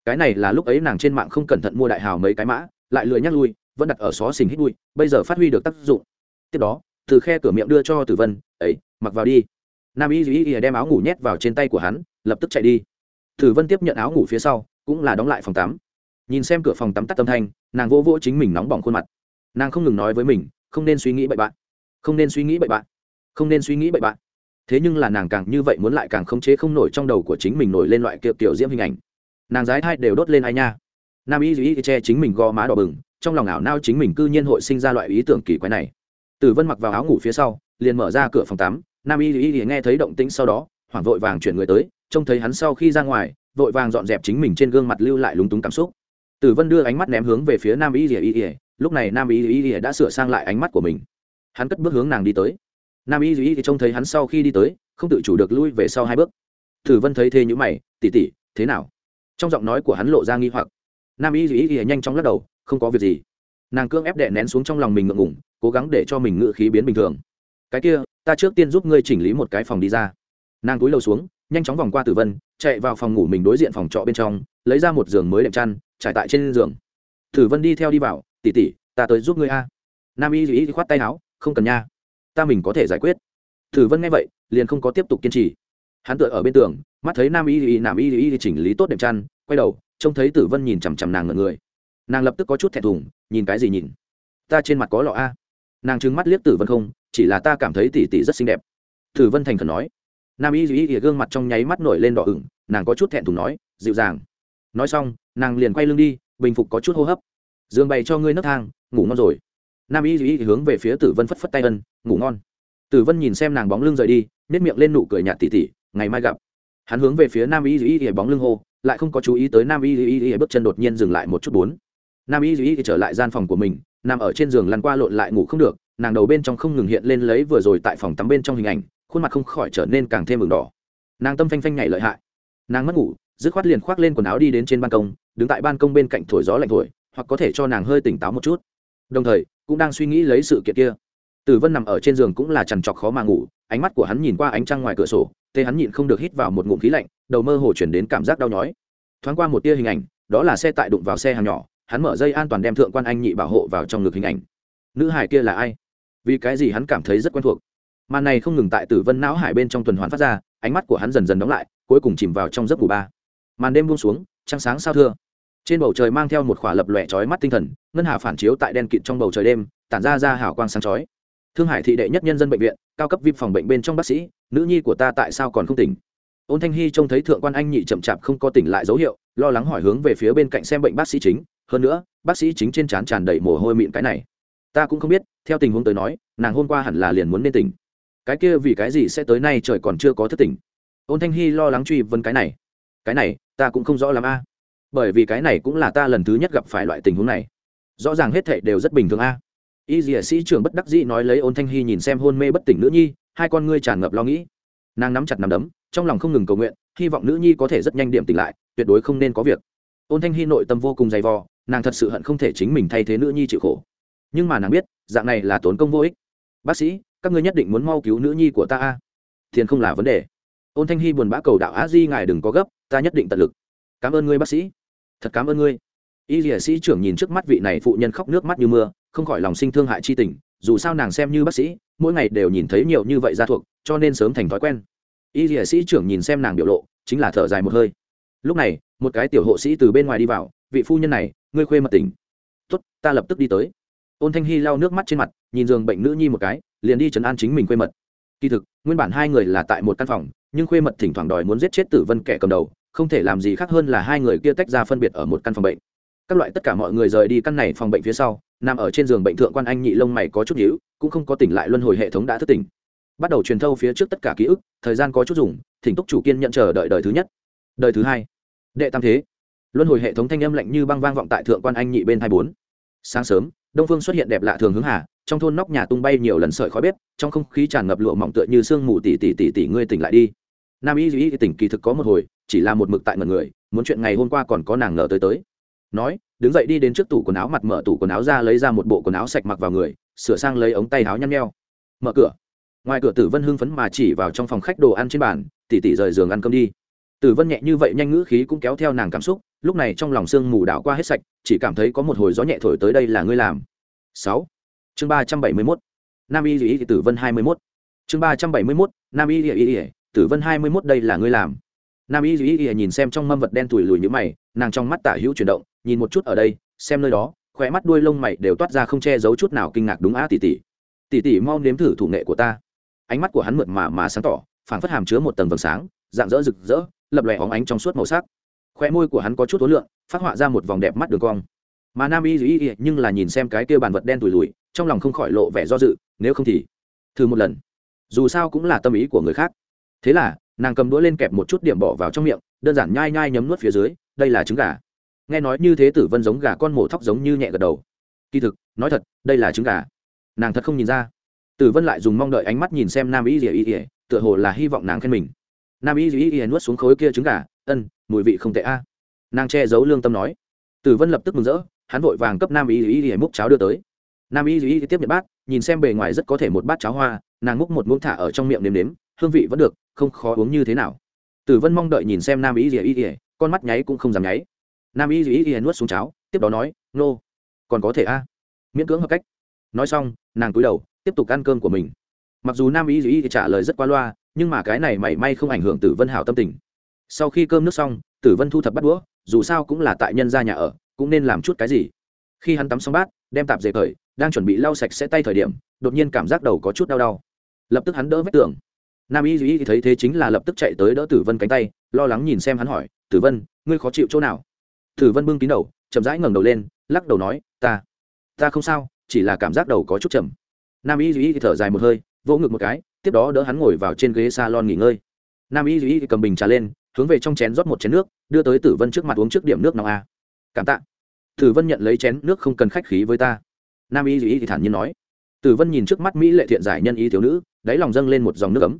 Cái này là lúc ấy nàng trên mạng không cẩn thận mua đại hào mấy cái mã, lại lười nhắc lui, vẫn đặt ở xó xình hít bụi, bây giờ phát huy được tác dụng. Tiếp đó, từ khe cửa miệng đưa cho tử vân ấy mặc vào đi. Nam y duy đem áo ngủ nhét vào trên tay của hắn, lập tức chạy đi. Tử vân tiếp nhận áo ngủ phía sau, cũng là đóng lại phòng tắm nhìn xem cửa phòng tắm tắt tâm thanh, nàng vô vỗ chính mình nóng bỏng khuôn mặt. Nàng không ngừng nói với mình, không nên suy nghĩ bậy bạn. Không nên suy nghĩ bậy bạn. Không nên suy nghĩ bậy bạn. Thế nhưng là nàng càng như vậy muốn lại càng khống chế không nổi trong đầu của chính mình nổi lên loại kiểu kiểu diễm hình ảnh. Nàng dái thai đều đốt lên ai nha. Nam y duy che chính mình gò má đỏ bừng, trong lòng ảo nao chính mình cư nhiên hội sinh ra loại ý tưởng kỳ quái này. Tử vân mặc vào áo ngủ phía sau, liền mở ra cửa phòng tắm. Nam y duy nghe thấy động tĩnh sau đó, hoảng vội vàng chuyển người tới, trông thấy hắn sau khi ra ngoài, vội vàng dọn dẹp chính mình trên gương mặt lưu lại lúng túng cảm xúc tử vân đưa ánh mắt ném hướng về phía nam y duy lúc này nam y ỉa đã sửa sang lại ánh mắt của mình. Hắn cất bước hướng nàng đi tới. Nam y ỉa trông thấy hắn sau khi đi tới, không tự chủ được lui về sau hai bước. Tử vân thấy thế như mày tỉ tỉ thế nào? Trong giọng nói của hắn lộ ra nghi hoặc. Nam y ỉa nhanh chóng lắc đầu, không có việc gì. Nàng cương ép đệ nén xuống trong lòng mình ngượng ngủng cố gắng để cho mình ngự khí biến bình thường. Cái kia, ta trước tiên giúp ngươi chỉnh lý một cái phòng đi ra. Nàng túi lầu xuống, nhanh chóng vòng qua tử vân, chạy vào phòng ngủ mình đối diện phòng trọ bên trong, lấy ra một giường mới đệm chăn trải tại trên giường. Thử vân đi theo đi vào tỉ tỉ ta tới giúp ngươi a. Nam y duy khoát tay áo, không cần nha, ta mình có thể giải quyết. Thử vân nghe vậy, liền không có tiếp tục kiên trì. Hắn tựa ở bên tường, mắt thấy nam y y, nam y y chỉnh lý tốt đệm chăn, quay đầu, trông thấy tử vân nhìn chằm chằm nàng ngợn người. Nàng lập tức có chút thẹn thùng, nhìn cái gì nhìn? Ta trên mặt có lọ a. Nàng trừng mắt liếc tử vân không, chỉ là ta cảm thấy tỷ tỷ rất xinh đẹp. Tử vân thành khẩn nói. Nam y y y gương mặt trong nháy mắt nổi lên đỏ ửng, nàng có chút thẹn thùng nói, dịu dàng nói xong, nàng liền quay lưng đi, bình phục có chút hô hấp. Giường bày cho ngươi nấc thang, ngủ ngon rồi. Nam y duy hướng về phía tử vân phất phất tay ân, ngủ ngon. Tử vân nhìn xem nàng bóng lưng rời đi nếp miệng lên nụ cười nhạt tỉ tỉ, ngày mai gặp. Hắn hướng về phía nam y duy y bóng lưng hô, lại không có chú ý tới nam y duy y bước chân đột nhiên dừng lại một chút bốn. Nam y y trở lại gian phòng của mình, nằm ở trên giường lăn qua lộn lại ngủ không được, nàng đầu bên trong không ngừng hiện lên lấy vừa rồi tại phòng tắm bên trong hình ảnh, khuôn mặt không khỏi trở nên càng thêm mừng đỏ. Nàng tâm phanh phanh nhảy lợi hại. Nàng mất ngủ dứt khoát liền khoác lên quần áo đi đến trên ban công, đứng tại ban công bên cạnh thổi gió lạnh thổi, hoặc có thể cho nàng hơi tỉnh táo một chút. Đồng thời, cũng đang suy nghĩ lấy sự kiện kia. Tử vân nằm ở trên giường cũng là chằn trọc khó mà ngủ, ánh mắt của hắn nhìn qua ánh trăng ngoài cửa sổ tê hắn nhịn không được hít vào một ngụm khí lạnh, đầu mơ hồ chuyển đến cảm giác đau nhói. Thoáng qua một tia hình ảnh, đó là xe tại đụng vào xe hàng nhỏ, hắn mở dây an toàn đem thượng quan anh nhị bảo hộ vào trong ngực hình ảnh. Nữ hải kia là ai? Vì cái gì hắn cảm thấy rất quen thuộc? Màn này không ngừng tại tử vân não hải bên trong tuần hoàn phát ra, ánh mắt của hắn dần dần đóng lại, cuối cùng chìm vào trong giấc ngủ ba màn đêm buông xuống, trăng sáng sao thưa. Trên bầu trời mang theo một khỏa lập lòe trói mắt tinh thần, ngân hà phản chiếu tại đen kịt trong bầu trời đêm, tản ra ra hào quang sáng chói. Thương hải thị đệ nhất nhân dân bệnh viện, cao cấp vip phòng bệnh bên trong bác sĩ, nữ nhi của ta tại sao còn không tỉnh? Ôn thanh hy trông thấy thượng quan anh nhị chậm chạp không có tỉnh lại dấu hiệu, lo lắng hỏi hướng về phía bên cạnh xem bệnh bác sĩ chính, hơn nữa, bác sĩ chính trên trán tràn đầy mồ hôi mịn cái này. Ta cũng không biết, theo tình huống tới nói, nàng hôm qua hẳn là liền muốn nên tỉnh. Cái kia vì cái gì sẽ tới nay trời còn chưa có thức tỉnh? Ôn thanh hy lo lắng truy vấn cái này cái này, ta cũng không rõ lắm a. Bởi vì cái này cũng là ta lần thứ nhất gặp phải loại tình huống này. Rõ ràng hết thệ đều rất bình thường a. Y dìa sĩ trưởng bất đắc dĩ nói lấy ôn thanh hy nhìn xem hôn mê bất tỉnh nữ nhi, hai con ngươi tràn ngập lo nghĩ. Nàng nắm chặt nắm đấm, trong lòng không ngừng cầu nguyện, hy vọng nữ nhi có thể rất nhanh điểm tỉnh lại, tuyệt đối không nên có việc. Ôn thanh hy nội tâm vô cùng dày vò, nàng thật sự hận không thể chính mình thay thế nữ nhi chịu khổ. Nhưng mà nàng biết, dạng này là tốn công vô ích. Bác sĩ, các ngươi nhất định muốn mau cứu nữ nhi của ta a. Tiền không là vấn đề. Ôn thanh hy buồn bã cầu đạo á di ngài đừng có gấp ta nhất định tận lực. Cảm ơn ngươi, bác sĩ. Thật cảm ơn ngươi. Y dĩa sĩ trưởng nhìn trước mắt vị này phụ nhân khóc nước mắt như mưa, không khỏi lòng sinh thương hại chi tình. Dù sao nàng xem như bác sĩ, mỗi ngày đều nhìn thấy nhiều như vậy ra thuộc, cho nên sớm thành thói quen. Y dĩa sĩ trưởng nhìn xem nàng biểu lộ, chính là thở dài một hơi. Lúc này, một cái tiểu hộ sĩ từ bên ngoài đi vào, vị phu nhân này, ngươi khuê mật tình. tốt, ta lập tức đi tới. Ôn thanh hy lau nước mắt trên mặt, nhìn giường bệnh nữ nhi một cái, liền đi chấn an chính mình khuê mật. Kỳ thực, nguyên bản hai người là tại một căn phòng, nhưng khuê mật thỉnh thoảng đòi muốn giết chết tử vân kẻ cầm đầu không thể làm gì khác hơn là hai người kia tách ra phân biệt ở một căn phòng bệnh. Các loại tất cả mọi người rời đi căn này phòng bệnh phía sau, nằm ở trên giường bệnh thượng quan anh nhị lông mày có chút nhíu, cũng không có tỉnh lại luân hồi hệ thống đã thức tỉnh. Bắt đầu truyền thâu phía trước tất cả ký ức, thời gian có chút dùng, thỉnh túc chủ kiên nhận chờ đợi đời thứ nhất. Đời thứ hai. Đệ tam thế. Luân hồi hệ thống thanh âm lạnh như băng vang vọng tại thượng quan anh nhị bên hai bốn. Sáng sớm, đông phương xuất hiện đẹp lạ thường hướng hà, trong thôn nóc nhà tung bay nhiều lần sợi khói bếp, trong không khí tràn ngập lụa mỏng tựa như sương mù tỉ tỉ tỉ tỉ ngươi tỉnh lại đi. Nam y duy tỉnh kỳ thực có một hồi chỉ là một mực tại ngần người, muốn chuyện ngày hôm qua còn có nàng ngờ tới tới. Nói, đứng dậy đi đến trước tủ quần áo mặt mở tủ quần áo ra lấy ra một bộ quần áo sạch mặc vào người, sửa sang lấy ống tay áo nhăn nheo. Mở cửa. Ngoài cửa tử vân hưng phấn mà chỉ vào trong phòng khách đồ ăn trên bàn, tỉ tỉ rời giường ăn cơm đi. Tử vân nhẹ như vậy nhanh ngữ khí cũng kéo theo nàng cảm xúc, lúc này trong lòng sương mù đảo qua hết sạch, chỉ cảm thấy có một hồi gió nhẹ thổi tới đây là ngươi làm. Sáu. Chương ba trăm bảy mươi mốt. Nam y y tử vân hai mươi mốt. Chương ba trăm bảy mươi mốt, nam y y tử vân hai mươi mốt đây là ngươi làm nam y y y nhìn xem trong mâm vật đen tủi lùi như mày, nàng trong mắt tả hữu chuyển động, nhìn một chút ở đây, xem nơi đó khỏe mắt đuôi lông mày đều toát ra không che giấu chút nào kinh ngạc đúng á tỷ tỷ. Tỷ tỷ mau nếm thử thủ nghệ của ta. Ánh mắt của hắn mượt mà mà sáng tỏ, phảng phất hàm chứa một tầng vầng sáng, dạng dỡ rực rỡ, lập lòe óng ánh trong suốt màu sắc. Khoe môi của hắn có chút tối lượng phát họa ra một vòng đẹp mắt đường cong. Mà nam y y y nhưng là nhìn xem cái kia bàn vật đen tủi lùi, trong lòng không khỏi lộ vẻ do dự, nếu không thì thử một lần. Dù sao cũng là tâm ý của người khác. Thế là nàng cầm đũa lên kẹp một chút điểm bỏ vào trong miệng, đơn giản nhai nhai nhấm nuốt phía dưới, đây là trứng gà. Nghe nói như thế tử vân giống gà con mổ thóc giống như nhẹ gật đầu. Kỳ thực, nói thật, đây là trứng gà. Nàng thật không nhìn ra. Tử vân lại dùng mong đợi ánh mắt nhìn xem nam y y y tựa hồ là hy vọng nàng khen mình. Nam y y y nuốt xuống khối kia trứng gà, ân, mùi vị không tệ a. Nàng che giấu lương tâm nói. Tử vân lập tức mừng rỡ, hắn vội vàng cấp nam y y y múc cháo đưa tới. Nam y y tiếp nhận bát, nhìn xem bề ngoài rất có thể một bát cháo hoa, nàng múc một muỗng thả ở trong miệng nếm nếm hương vị vẫn được, không khó uống như thế nào. Tử vân mong đợi nhìn xem nam y y y con mắt nháy cũng không dám nháy. Nam y y y nuốt xuống cháo, tiếp đó nói, nô, còn có thể a? Miễn cưỡng hợp cách. Nói xong, nàng cúi đầu, tiếp tục ăn cơm của mình. Mặc dù nam y y trả lời rất qua loa, nhưng mà cái này mảy may không ảnh hưởng tử vân hảo tâm tình. Sau khi cơm nước xong, tử vân thu thập bắt đũa, dù sao cũng là tại nhân ra nhà ở, cũng nên làm chút cái gì. Khi hắn tắm xong bát, đem tạp dề cởi, đang chuẩn bị lau sạch sẽ tay thời điểm, đột nhiên cảm giác đầu có chút đau đau. Lập tức hắn đỡ vết tưởng nam y duy thấy thế chính là lập tức chạy tới đỡ tử vân cánh tay, lo lắng nhìn xem hắn hỏi, tử vân, ngươi khó chịu chỗ nào? Tử vân bưng kín đầu, chậm rãi ngẩng đầu lên, lắc đầu nói, ta ta không sao, chỉ là cảm giác đầu có chút chậm. Nam y duy thở dài một hơi, vỗ ngực một cái, tiếp đó đỡ hắn ngồi vào trên ghế salon nghỉ ngơi. Nam y duy cầm bình trà lên, hướng về trong chén rót một chén nước, đưa tới tử vân trước mặt uống trước điểm nước nóng a. Cảm tạ. Tử vân nhận lấy chén nước không cần khách khí với ta. Nam y thì thản nhiên nói. Tử vân nhìn trước mắt mỹ lệ thiện giải nhân ý thiếu nữ, đáy lòng dâng lên một dòng nước ấm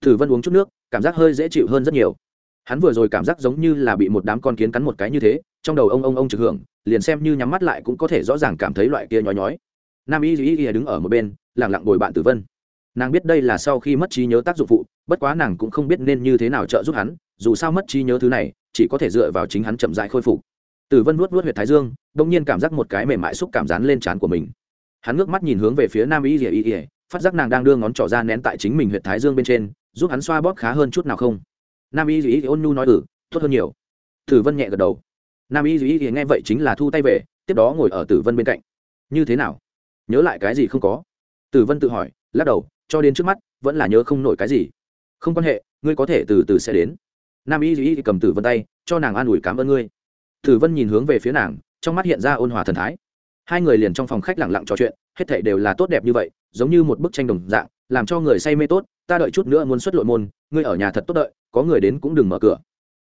tử vân uống chút nước cảm giác hơi dễ chịu hơn rất nhiều. Hắn vừa rồi cảm giác giống như là bị một đám con kiến cắn một cái như thế trong đầu ông ông ông trực hưởng liền xem như nhắm mắt lại cũng có thể rõ ràng cảm thấy loại kia nhói nhói. Nam y duy y đứng ở một bên lẳng lặng bồi bạn tử vân. Nàng biết đây là sau khi mất trí nhớ tác dụng phụ bất quá nàng cũng không biết nên như thế nào trợ giúp hắn dù sao mất trí nhớ thứ này chỉ có thể dựa vào chính hắn chậm dại khôi phục. Tử vân vuốt vuốt huyệt thái dương đông nhiên cảm giác một cái mềm mại xúc cảm rán lên trán của mình. Hắn ngước mắt nhìn hướng về phía nam y Y Y, phát giác nàng đang đưa ngón trỏ ra nén tại chính mình huyệt thái dương bên trên giúp hắn xoa bóp khá hơn chút nào không? Nam y ỉa ôn nhu nói ừ tốt hơn nhiều. Tử vân nhẹ gật đầu. Nam y ỉa ỉa nghe vậy chính là thu tay về, tiếp đó ngồi ở tử vân bên cạnh. Như thế nào? Nhớ lại cái gì không có? Tử vân tự hỏi, lắc đầu, cho đến trước mắt, vẫn là nhớ không nổi cái gì. Không quan hệ, ngươi có thể từ từ sẽ đến. Nam y duy cầm tử vân tay, cho nàng an ủi cảm ơn ngươi. Tử vân nhìn hướng về phía nàng, trong mắt hiện ra ôn hòa thần thái. Hai người liền trong phòng khách lẳng lặng trò chuyện, hết thảy đều là tốt đẹp như vậy, giống như một bức tranh đồng dạng, làm cho người say mê tốt ta đợi chút nữa muốn xuất lội môn, ngươi ở nhà thật tốt đợi, có người đến cũng đừng mở cửa.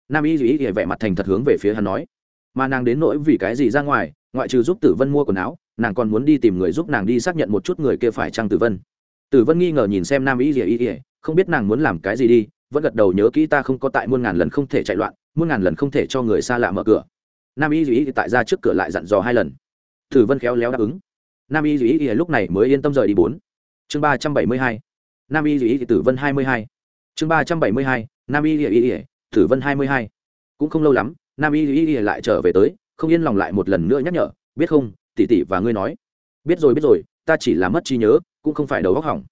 Nam y duy vẻ mặt thành thật hướng về phía hắn nói. Mà nàng đến nỗi vì cái gì ra ngoài, ngoại trừ giúp tử vân mua quần áo, nàng còn muốn đi tìm người giúp nàng đi xác nhận một chút người kia phải chăng tử vân. Tử vân nghi ngờ nhìn xem nam y dù ý thì không biết nàng muốn làm cái gì đi, vẫn gật đầu nhớ kỹ ta không có tại muôn ngàn lần không thể chạy loạn, muôn ngàn lần không thể cho người xa lạ mở cửa. Nam y ỉa tại ra trước cửa lại dặn dò hai lần. Tử vân khéo léo đáp ứng. Nam y dù ý thì lúc này mới yên tâm rời đi bốn. Chương ba trăm bảy mươi hai nam y ỉa tử vân hai mươi hai chương ba trăm bảy mươi hai nam y ỉa ỉa tử vân hai mươi hai cũng không lâu lắm nam y ỉa ỉa lại trở về tới không yên lòng lại một lần nữa nhắc nhở biết không tỷ tỷ và ngươi nói biết rồi biết rồi ta chỉ là mất trí nhớ cũng không phải đầu óc hỏng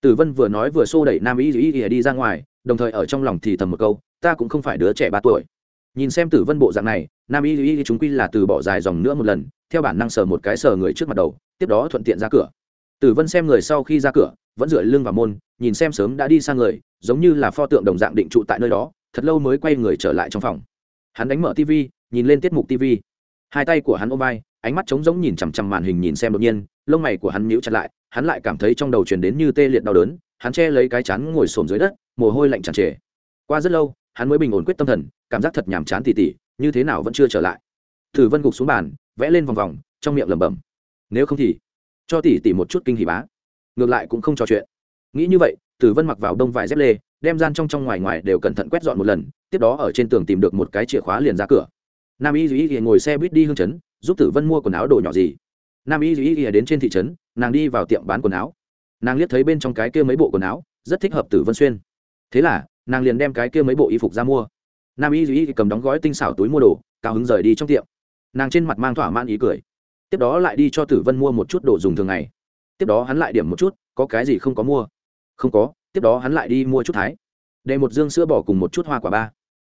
tử vân vừa nói vừa xô đẩy nam y y y đi ra ngoài đồng thời ở trong lòng thì thầm một câu ta cũng không phải đứa trẻ ba tuổi nhìn xem tử vân bộ dạng này nam y y chúng quy là từ bỏ dài dòng nữa một lần theo bản năng sờ một cái sờ người trước mặt đầu tiếp đó thuận tiện ra cửa tử vân xem người sau khi ra cửa vẫn dựa lưng vào môn, nhìn xem sớm đã đi sang người, giống như là pho tượng đồng dạng định trụ tại nơi đó, thật lâu mới quay người trở lại trong phòng. Hắn đánh mở tv nhìn lên tiết mục tv hai tay của hắn ôm vai, ánh mắt trống rỗng nhìn chằm chằm màn hình nhìn xem đột nhiên, lông mày của hắn nhíu chặt lại, hắn lại cảm thấy trong đầu truyền đến như tê liệt đau đớn, hắn che lấy cái chán ngồi xổm dưới đất, mồ hôi lạnh tràn trề. Qua rất lâu, hắn mới bình ổn quyết tâm thần, cảm giác thật nhàm chán tỉ tỉ, như thế nào vẫn chưa trở lại. Thử vân gục xuống bàn, vẽ lên vòng vòng, trong miệng lẩm bẩm, nếu không thì, cho tỉ tỉ một chút kinh hỉ bá ngược lại cũng không trò chuyện. Nghĩ như vậy tử vân mặc vào đông vải dép lê, đem gian trong trong ngoài ngoài đều cẩn thận quét dọn một lần, tiếp đó ở trên tường tìm được một cái chìa khóa liền ra cửa. Nam y duy ngồi xe buýt đi hương chấn, giúp tử vân mua quần áo đồ nhỏ gì. Nam y duy đến trên thị trấn, nàng đi vào tiệm bán quần áo. Nàng liếc thấy bên trong cái kia mấy bộ quần áo, rất thích hợp tử vân xuyên. Thế là, nàng liền đem cái kia mấy bộ y phục ra mua. Nam y duy cầm đóng gói tinh xảo túi mua đồ, cao hứng rời đi trong tiệm. Nàng trên mặt mang thỏa mãn ý cười. Tiếp đó lại đi cho tử vân mua một chút đồ dùng thường ngày tiếp đó hắn lại điểm một chút có cái gì không có mua? Không có tiếp đó hắn lại đi mua chút thái. Để một dương sữa bỏ cùng một chút hoa quả ba.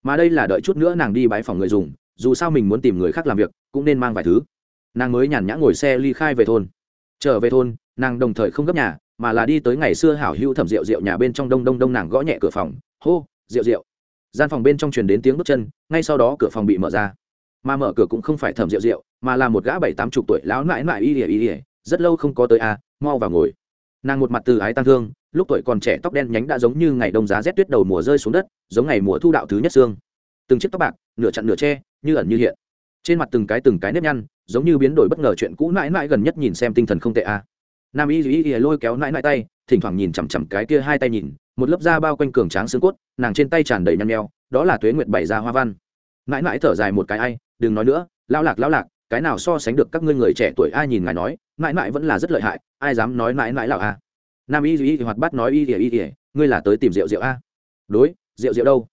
Mà đây là đợi chút nữa nàng đi bái phòng người dùng dù sao mình muốn tìm người khác làm việc cũng nên mang vài thứ. Nàng mới nhàn nhã ngồi xe ly khai về thôn. Trở về thôn nàng đồng thời không gấp nhà mà là đi tới ngày xưa hảo hữu thẩm rượu rượu nhà bên trong đông đông đông nàng gõ nhẹ cửa phòng. Hô rượu rượu. Gian phòng bên trong truyền đến tiếng bước chân ngay sau đó cửa phòng bị mở ra. Mà mở cửa cũng không phải thẩm rượu rượu mà là một gã bảy tám chục tuổi lão nãi nãi y ỉa y ỉa rất lâu không có tới a à, mau vào ngồi. Nàng một mặt từ ái tăng thương, lúc tuổi còn trẻ tóc đen nhánh đã giống như ngày đông giá rét tuyết đầu mùa rơi xuống đất, giống ngày mùa thu đạo thứ nhất xương. Từng chiếc tóc bạc, nửa chặn nửa tre như ẩn như hiện. Trên mặt từng cái từng cái nếp nhăn, giống như biến đổi bất ngờ chuyện cũ mãi mãi gần nhất nhìn xem tinh thần không tệ a. À. nam y duy y lôi kéo nãi nãi tay, thỉnh thoảng nhìn chằm chằm cái kia hai tay nhìn, một lớp da bao quanh cường tráng xương cốt, nàng trên tay tràn đầy nhăn nheo, đó là tuế nguyệt bảy da hoa văn. Nãi nãi thở dài một cái, ai, đừng nói nữa, lão lạc lão lạc, cái nào so sánh được các ngươi người trẻ tuổi, ai nhìn ngài nói nãi nãi vẫn là rất lợi hại, ai dám nói nãi nãi lão a à? nam y duy y hoạt bát nói y ỉa y ỉa ngươi là tới tìm rượu rượu a đối rượu rượu đâu?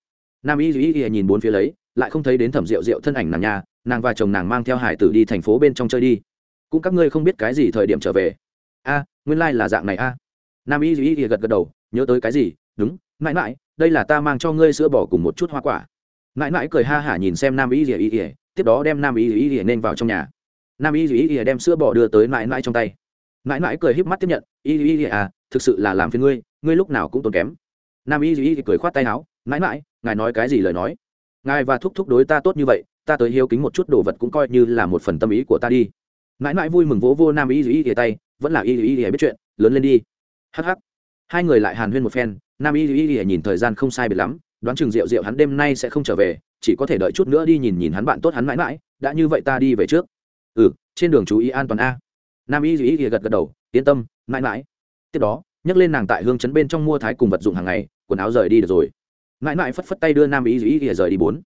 Nam y duy y nhìn bốn phía lấy, lại không thấy đến thẩm rượu rượu thân ảnh nàng nhà, nàng và chồng nàng mang theo hải tử đi thành phố bên trong chơi đi. Cũng các ngươi không biết cái gì thời điểm trở về. A nguyên lai、like、là dạng này a nam y duy gật gật đầu, nhớ tới cái gì? Đúng, mãi mãi, đây là ta mang cho ngươi sữa bỏ cùng một chút hoa quả. Mãi mãi cười ha hả nhìn xem nam y duy tiếp đó đem nam y ỉa nên vào trong nhà nam y duy đem sữa bỏ đưa tới mãi mãi trong tay mãi mãi cười híp mắt tiếp nhận y duy à thực sự là làm phiền ngươi ngươi lúc nào cũng tốn kém nam y duy cười khoát tay áo mãi mãi ngài nói cái gì lời nói ngài và thúc thúc đối ta tốt như vậy ta tới hiếu kính một chút đồ vật cũng coi như là một phần tâm ý của ta đi mãi mãi vui mừng vỗ vô nam y y y tay vẫn là y y y biết chuyện lớn lên đi Hắc hắc, hai người lại hàn huyên một phen nam y y y nhìn thời gian không sai biệt lắm đoán chừng rượu rượu hắn đêm nay sẽ không trở về chỉ có thể đợi chút nữa đi nhìn nhìn hắn bạn tốt hắn mãi mãi đã như vậy ta đi về trước ừ trên đường chú ý an toàn a. Nam y duy gật gật đầu, yên tâm, mãi mãi. Tiếp đó nhắc lên nàng tại hương chấn bên trong mua thái cùng vật dụng hàng ngày, quần áo rời đi được rồi. Mãi mãi phất phất tay đưa nam y duy rời đi bốn.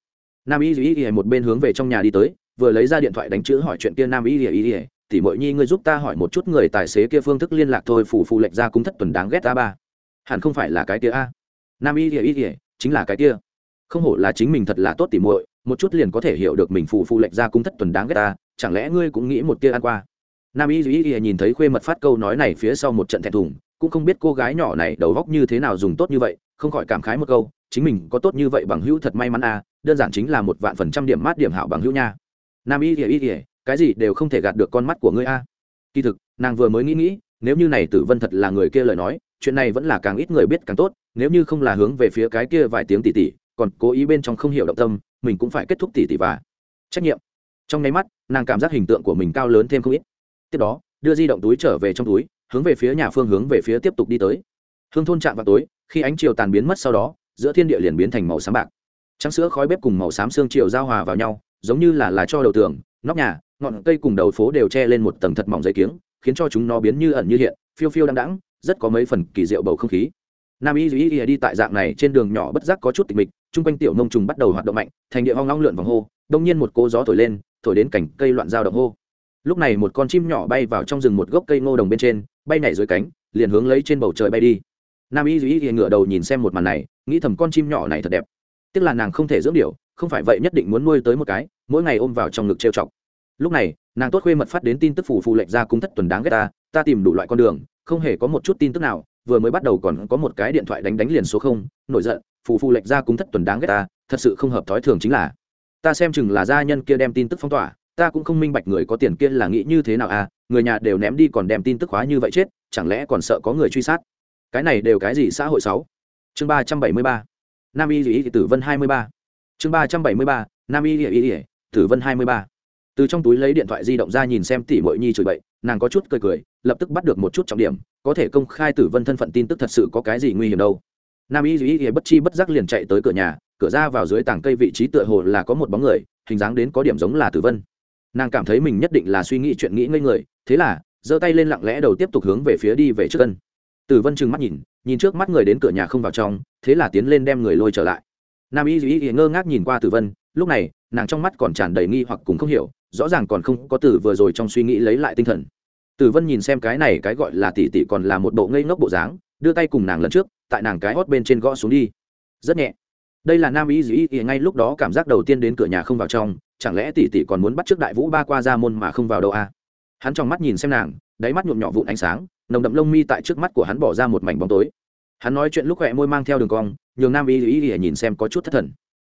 Nam y duy một bên hướng về trong nhà đi tới, vừa lấy ra điện thoại đánh chữ hỏi chuyện kia nam y duy thì mọi nhi, ngươi giúp ta hỏi một chút người tài xế kia phương thức liên lạc thôi phủ phụ lệnh ra cung thất tuần đáng ghét a ba. Hẳn không phải là cái kia a. Nam y duy chính là cái kia. Không hổ là chính mình thật là tốt tỉ muội, một chút liền có thể hiểu được mình phụ phụ lệnh ra cung thất tuần đáng ghét ta chẳng lẽ ngươi cũng nghĩ một tia ăn qua? Nam y duy nhìn thấy khuê mật phát câu nói này phía sau một trận thẹn thùng, cũng không biết cô gái nhỏ này đầu góc như thế nào dùng tốt như vậy, không khỏi cảm khái một câu, chính mình có tốt như vậy bằng hữu thật may mắn à đơn giản chính là một vạn phần trăm điểm mát điểm hảo bằng hữu nha. Nam y ỉa ỉa cái gì đều không thể gạt được con mắt của ngươi a. Kỳ thực, nàng vừa mới nghĩ nghĩ, nếu như này tử vân thật là người kia lời nói, chuyện này vẫn là càng ít người biết càng tốt, nếu như không là hướng về phía cái kia vài tiếng tỉ tỉ, còn cố ý bên trong không hiểu động tâm, mình cũng phải kết thúc tỉ tỉ và trách nhiệm trong nháy mắt, nàng cảm giác hình tượng của mình cao lớn thêm không ít. Tiếp đó, đưa di động túi trở về trong túi, hướng về phía nhà phương hướng về phía tiếp tục đi tới. Hương thôn chạm vào tối, khi ánh chiều tàn biến mất sau đó, giữa thiên địa liền biến thành màu xám bạc. Trắng sữa khói bếp cùng màu xám xương chiều giao hòa vào nhau, giống như là là cho đầu tường, nóc nhà, ngọn cây cùng đầu phố đều che lên một tầng thật mỏng giấy kiếng, khiến cho chúng nó biến như ẩn như hiện, phiêu phiêu đăng đẳng rất có mấy phần kỳ diệu bầu không khí. Nam y duy đi tại dạng này trên đường nhỏ bất giác có chút tịch mịch, chung quanh tiểu nông trùng bắt đầu hoạt động mạnh, thành địa hoang long lượn vòng hô, đông nhiên một cô gió thổi lên thổi đến cảnh cây loạn dao động hô. Lúc này một con chim nhỏ bay vào trong rừng một gốc cây ngô đồng bên trên, bay nhảy dưới cánh, liền hướng lấy trên bầu trời bay đi. Nam y duy ngửa đầu nhìn xem một màn này, nghĩ thầm con chim nhỏ này thật đẹp. Tức là nàng không thể dưỡng điệu không phải vậy nhất định muốn nuôi tới một cái, mỗi ngày ôm vào trong ngực trêu chọc. Lúc này, nàng tốt khuê mật phát đến tin tức phủ phù lệnh ra cung thất tuần đáng ghét ta ta tìm đủ loại con đường, không hề có một chút tin tức nào, vừa mới bắt đầu còn có một cái điện thoại đánh đánh liền số không, nổi giận, phù phù lệnh ra cung thất tuần đáng ghét ta, thật sự không hợp thói thường chính là ta xem chừng là gia nhân kia đem tin tức phong tỏa, ta cũng không minh bạch người có tiền kia là nghĩ như thế nào à người nhà đều ném đi còn đem tin tức khóa như vậy chết, chẳng lẽ còn sợ có người truy sát? Cái này đều cái gì xã hội sáu? Chương ba trăm bảy mươi ba, nam y lý tử vân hai mươi ba. Chương ba trăm bảy mươi ba, nam y lý tử vân hai mươi ba. Từ trong túi lấy điện thoại di động ra nhìn xem tỷ mội nhi chửi bậy, nàng có chút cười cười, lập tức bắt được một chút trọng điểm, có thể công khai tử vân thân phận tin tức thật sự có cái gì nguy hiểm đâu. Nam y duy bất chi bất giác liền chạy tới cửa nhà cửa ra vào dưới tảng cây vị trí tựa hồ là có một bóng người, hình dáng đến có điểm giống là tử vân. Nàng cảm thấy mình nhất định là suy nghĩ chuyện nghĩ ngây người, thế là, giơ tay lên lặng lẽ đầu tiếp tục hướng về phía đi về trước cân tử vân trừng mắt nhìn nhìn trước mắt người đến cửa nhà không vào trong, thế là tiến lên đem người lôi trở lại. Nam y duy ngơ ngác nhìn qua tử vân, lúc này, nàng trong mắt còn tràn đầy nghi hoặc cùng không hiểu, rõ ràng còn không có Tử vừa rồi trong suy nghĩ lấy lại tinh thần. Tử vân nhìn xem cái này cái gọi là tỷ tỷ còn là một bộ ngây ngốc bộ dáng, đưa tay cùng nàng lần trước, tại nàng cái hót bên trên gõ xuống đi. Rất nhẹ đây là nam y dĩ ngay lúc đó cảm giác đầu tiên đến cửa nhà không vào trong, chẳng lẽ tỷ tỷ còn muốn bắt trước đại vũ ba qua ra môn mà không vào đâu à? hắn trong mắt nhìn xem nàng, đáy mắt nhuộm nhỏ vụn ánh sáng, nồng đậm lông mi tại trước mắt của hắn bỏ ra một mảnh bóng tối. Hắn nói chuyện lúc khỏe môi mang theo đường cong, nhường nam y dĩ nhìn xem có chút thất thần.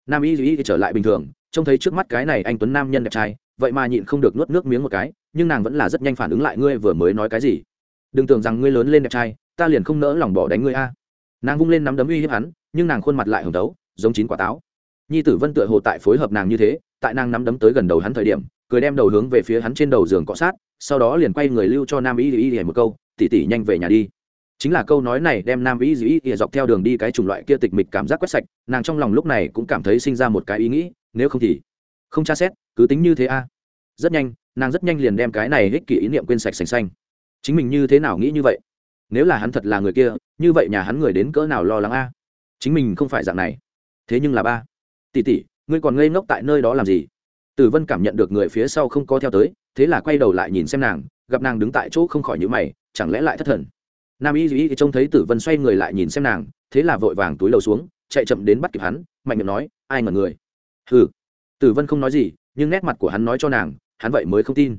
Nam y dĩ trở lại bình thường, trông thấy trước mắt cái này anh tuấn nam nhân đẹp trai, vậy mà nhịn không được nuốt nước miếng một cái, nhưng nàng vẫn là rất nhanh phản ứng lại, ngươi vừa mới nói cái gì? Đừng tưởng rằng ngươi lớn lên đẹp trai, ta liền không nỡ lòng bỏ đánh ngươi a. Nàng vung lên nắm đấm uy hiếp hắn, nhưng nàng khuôn mặt lại hồng tấu giống chín quả táo. Nhi tử vân tựa hồ tại phối hợp nàng như thế, tại nàng nắm đấm tới gần đầu hắn thời điểm, cười đem đầu hướng về phía hắn trên đầu giường cọ sát, sau đó liền quay người lưu cho nam y y y một câu tỉ tỉ nhanh về nhà đi. Chính là câu nói này đem nam y y y dọc theo đường đi cái chủng loại kia tịch mịch cảm giác quét sạch, nàng trong lòng lúc này cũng cảm thấy sinh ra một cái ý nghĩ, nếu không thì không tra xét, cứ tính như thế a. Rất nhanh, nàng rất nhanh liền đem cái này hích kỷ ý niệm quên sạch sành xanh. Chính mình như thế nào nghĩ như vậy? Nếu là hắn thật là người kia, như vậy nhà hắn người đến cỡ nào lo lắng a? Chính mình không phải dạng này thế nhưng là ba. Tỷ tỷ, ngươi còn ngây ngốc tại nơi đó làm gì? Tử vân cảm nhận được người phía sau không có theo tới, thế là quay đầu lại nhìn xem nàng, gặp nàng đứng tại chỗ không khỏi nhữ mày, chẳng lẽ lại thất thần? Nam y duy trông thấy tử vân xoay người lại nhìn xem nàng, thế là vội vàng túi lầu xuống, chạy chậm đến bắt kịp hắn, mạnh miệng nói, ai ngẩn người? Hừ. Tử vân không nói gì, nhưng nét mặt của hắn nói cho nàng, hắn vậy mới không tin.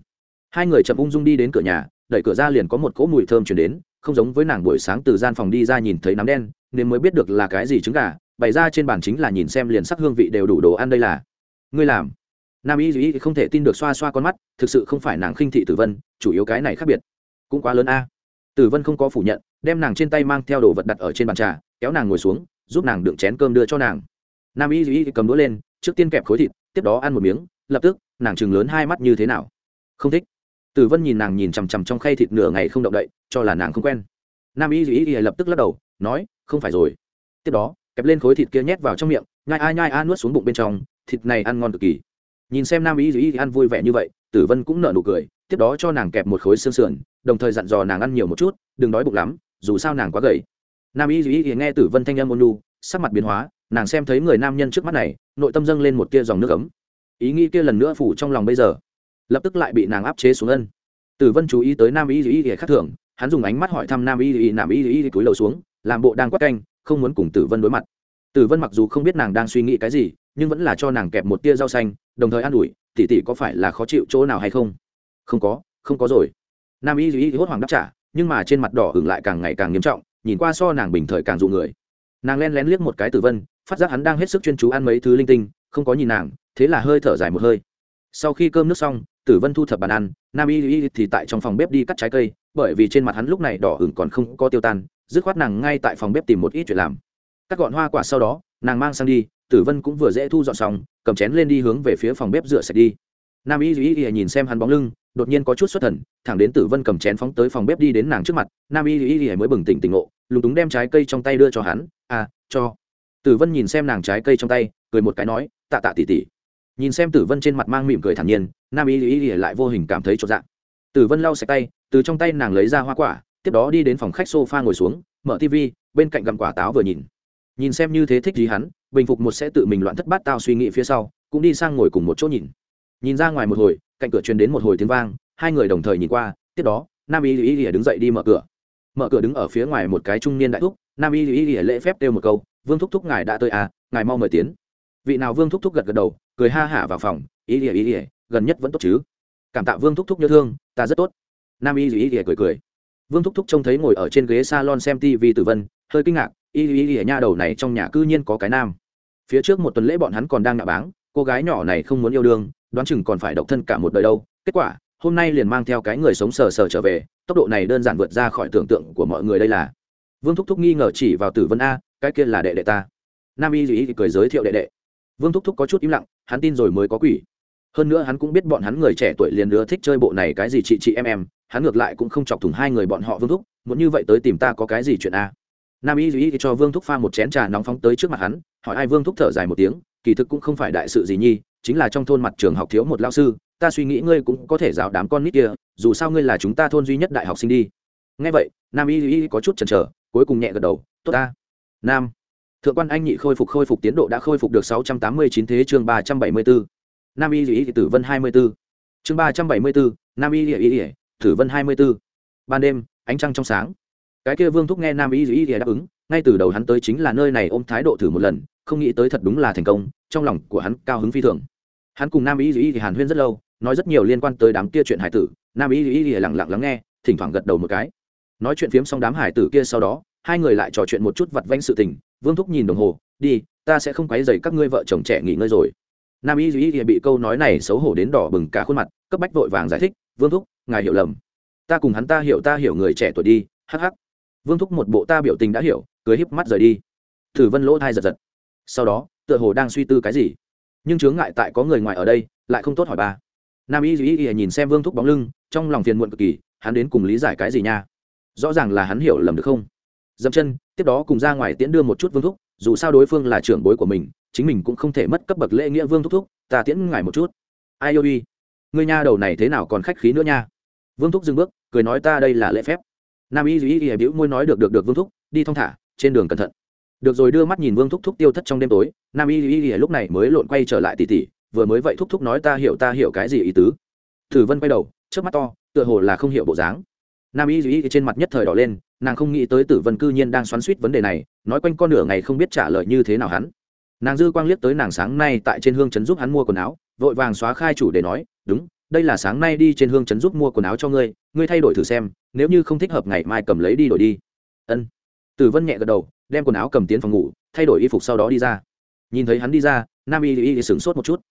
Hai người chậm ung dung đi đến cửa nhà, đẩy cửa ra liền có một cỗ mùi thơm chuyển đến, không giống với nàng buổi sáng từ gian phòng đi ra nhìn thấy nắm đen, nên mới biết được là cái gì trứng gà bày ra trên bàn chính là nhìn xem liền sắc hương vị đều đủ đồ ăn đây là. Ngươi làm. Nam y duy không thể tin được xoa xoa con mắt, thực sự không phải nàng khinh thị tử vân, chủ yếu cái này khác biệt. Cũng quá lớn a. Tử vân không có phủ nhận, đem nàng trên tay mang theo đồ vật đặt ở trên bàn trà, kéo nàng ngồi xuống, giúp nàng đựng chén cơm đưa cho nàng. Nam y duy cầm đũa lên, trước tiên kẹp khối thịt, tiếp đó ăn một miếng, lập tức, nàng chừng lớn hai mắt như thế nào? Không thích. Tử vân nhìn nàng nhìn chằm chằm trong khay thịt nửa ngày không động đậy, cho là nàng không quen. Nam y duy lập tức lắc đầu, nói, không phải rồi. Tiếp đó kẹp lên khối thịt kia nhét vào trong miệng, nhai a nhai a nuốt xuống bụng bên trong, thịt này ăn ngon cực kỳ. Nhìn xem nam ý y ăn vui vẻ như vậy, tử vân cũng nở nụ cười, tiếp đó cho nàng kẹp một khối xương sườn, đồng thời dặn dò nàng ăn nhiều một chút, đừng đói bụng lắm, dù sao nàng quá gầy. Nam ý y nghe tử vân thanh âm ôn lu sắc mặt biến hóa, nàng xem thấy người nam nhân trước mắt này, nội tâm dâng lên một tia dòng nước ấm. Ý nghĩ kia lần nữa phủ trong lòng bây giờ, lập tức lại bị nàng áp chế xuống ân. Tử vân chú ý tới nam ý y khác thường, hắn dùng ánh mắt hỏi thăm nam y y nam ý dĩ cúi đầu xuống, làm bộ đang quát canh không muốn cùng tử vân đối mặt. Tử vân mặc dù không biết nàng đang suy nghĩ cái gì, nhưng vẫn là cho nàng kẹp một tia rau xanh, đồng thời an ủi tỉ tỉ có phải là khó chịu chỗ nào hay không? Không có không có rồi. Nam y y hốt hoảng đáp trả, nhưng mà trên mặt đỏ hưởng lại càng ngày càng nghiêm trọng, nhìn qua so nàng bình thời càng dụ người. Nàng len lén liếc một cái tử vân, phát giác hắn đang hết sức chuyên chú ăn mấy thứ linh tinh, không có nhìn nàng, thế là hơi thở dài một hơi. Sau khi cơm nước xong, tử vân thu thập bàn ăn, nam y y thì tại trong phòng bếp đi cắt trái cây, bởi vì trên mặt hắn lúc này đỏ hửng còn không có tiêu tan dứt khoát nàng ngay tại phòng bếp tìm một ít chuyện làm. Cắt gọn hoa quả sau đó, nàng mang sang đi, tử vân cũng vừa dễ thu dọn xong, cầm chén lên đi hướng về phía phòng bếp rửa sạch đi. Nam y duy y nhìn xem hắn bóng lưng, đột nhiên có chút xuất thần, thẳng đến tử vân cầm chén phóng tới phòng bếp đi đến nàng trước mặt, nam y duy y mới bừng tỉnh tỉnh ngộ, lúng túng đem trái cây trong tay đưa cho hắn à cho. Tử vân nhìn xem nàng trái cây trong tay, cười một cái nói, tạ tạ tỉ tỉ nhìn xem tử vân trên mặt mang mỉm cười thản nhiên, nam y duy y lại vô hình cảm thấy chột dạ. Tử vân lau sạch tay, từ trong tay nàng lấy ra hoa quả tiếp đó đi đến phòng khách sofa ngồi xuống, mở tv bên cạnh gặm quả táo vừa nhìn. Nhìn xem như thế thích gì hắn, bình phục một sẽ tự mình loạn thất bát tao suy nghĩ phía sau, cũng đi sang ngồi cùng một chỗ nhìn. Nhìn ra ngoài một hồi, cạnh cửa truyền đến một hồi tiếng vang, hai người đồng thời nhìn qua, tiếp đó, nam y y y đứng dậy đi mở cửa. Mở cửa đứng ở phía ngoài một cái trung niên đại thúc, nam y y y lễ phép kêu một câu, vương thúc thúc ngài đã tới à ngài mau mời tiến. Vị nào vương thúc thúc gật gật đầu, cười ha hả vào phòng y y y, gần nhất vẫn tốt chứ? Cảm tạ vương thúc thúc nhớ thương, ta rất tốt. Nam y y y cười cười vương thúc thúc trông thấy ngồi ở trên ghế salon xem tv tử vân, hơi kinh ngạc, y y y nha đầu này trong nhà cư nhiên có cái nam. Phía trước một tuần lễ bọn hắn còn đang ngạ báng, cô gái nhỏ này không muốn yêu đương, đoán chừng còn phải độc thân cả một đời đâu. Kết quả, hôm nay liền mang theo cái người sống sờ sờ trở về, tốc độ này đơn giản vượt ra khỏi tưởng tượng của mọi người đây là. Vương thúc thúc nghi ngờ chỉ vào tử vân a, cái kia là đệ đệ ta. Nam y thì cười giới thiệu đệ đệ. Vương thúc thúc có chút im lặng, hắn tin rồi mới có quỷ. Hơn nữa hắn cũng biết bọn hắn người trẻ tuổi liền nữa thích chơi bộ này cái gì chị chị em em hắn ngược lại cũng không chọc thủng hai người bọn họ vương thúc, muốn như vậy tới tìm ta có cái gì chuyện a nam y duy cho vương thúc pha một chén trà nóng phóng tới trước mặt hắn, hỏi ai vương thúc thở dài một tiếng, kỳ thực cũng không phải đại sự gì nhi, chính là trong thôn mặt trường học thiếu một lao sư, ta suy nghĩ ngươi cũng có thể giáo đám con nít kia, dù sao ngươi là chúng ta thôn duy nhất đại học sinh đi. Ngay vậy, nam y duy có chút chần chờ, cuối cùng nhẹ gật đầu, tốt ta. Nam, thượng quan anh nhị khôi phục khôi phục tiến độ đã khôi phục được sáu trăm tám mươi chín thế chương ba trăm bảy mươi bốn nam y duy tử vân hai mươi bốn chương ba trăm bảy mươi bốn nam y duy Thử vân hai mươi bốn ban đêm, ánh trăng trong sáng. Cái kia vương thúc nghe nam y y đáp ứng, ngay từ đầu hắn tới chính là nơi này ôm thái độ thử một lần, không nghĩ tới thật đúng là thành công, trong lòng của hắn cao hứng phi thường. Hắn cùng nam y y thì hàn huyên rất lâu, nói rất nhiều liên quan tới đám kia chuyện hải tử, nam y y lẳng lặng lắng nghe, thỉnh thoảng gật đầu một cái. Nói chuyện phiếm xong đám hải tử kia sau đó, hai người lại trò chuyện một chút vặt vanh sự tình, vương thúc nhìn đồng hồ, đi, ta sẽ không quấy dày các ngươi vợ chồng trẻ nghỉ ngơi rồi. Nam y y bị câu nói này xấu hổ đến đỏ bừng cả khuôn mặt, cấp bách vội vàng giải thích, vương thúc ngài hiểu lầm. Ta cùng hắn ta hiểu ta hiểu người trẻ tuổi đi, hắc hắc. Vương thúc một bộ ta biểu tình đã hiểu, cười híp mắt rời đi. Thử vân lỗ thai giật giật. Sau đó, tựa hồ đang suy tư cái gì. Nhưng chướng ngại tại có người ngoài ở đây, lại không tốt hỏi ba. Nam y duy y nhìn xem vương thúc bóng lưng, trong lòng phiền muộn cực kỳ, hắn đến cùng lý giải cái gì nha? Rõ ràng là hắn hiểu lầm được không? Dẫm chân, tiếp đó cùng ra ngoài tiễn đưa một chút vương thúc, dù sao đối phương là trưởng bối của mình, chính mình cũng không thể mất cấp bậc lễ nghĩa vương thúc thúc, ta tiễn ngài một chút. Ai yêu đi ngươi nha đầu này thế nào còn khách khí nữa nha? Vương thúc dừng bước, cười nói ta đây là lễ phép. Nam y duy y biểu môi nói được được được, vương thúc, đi thong thả, trên đường cẩn thận. Được rồi, đưa mắt nhìn vương thúc thúc tiêu thất trong đêm tối. Nam y Duy y lúc này mới lộn quay trở lại tỉ tỉ, vừa mới vậy thúc thúc nói ta hiểu ta hiểu cái gì ý tứ. Thử vân quay đầu trước mắt to, tựa hồ là không hiểu bộ dáng. Nam y Duy y trên mặt nhất thời đỏ lên, nàng không nghĩ tới tử vân cư nhiên đang xoắn suýt vấn đề này, nói quanh con nửa ngày không biết trả lời như thế nào hắn. Nàng dư quang liếc tới nàng sáng nay tại trên hương trấn giúp hắn mua quần áo, vội vàng xóa khai chủ để nói, đúng đây là sáng nay đi trên hương trấn giúp mua quần áo cho ngươi ngươi thay đổi thử xem, nếu như không thích hợp ngày mai cầm lấy đi đổi đi. Ân. Tử vân nhẹ gật đầu, đem quần áo cầm tiến phòng ngủ, thay đổi y phục sau đó đi ra. Nhìn thấy hắn đi ra, nam y y sửng sốt một chút.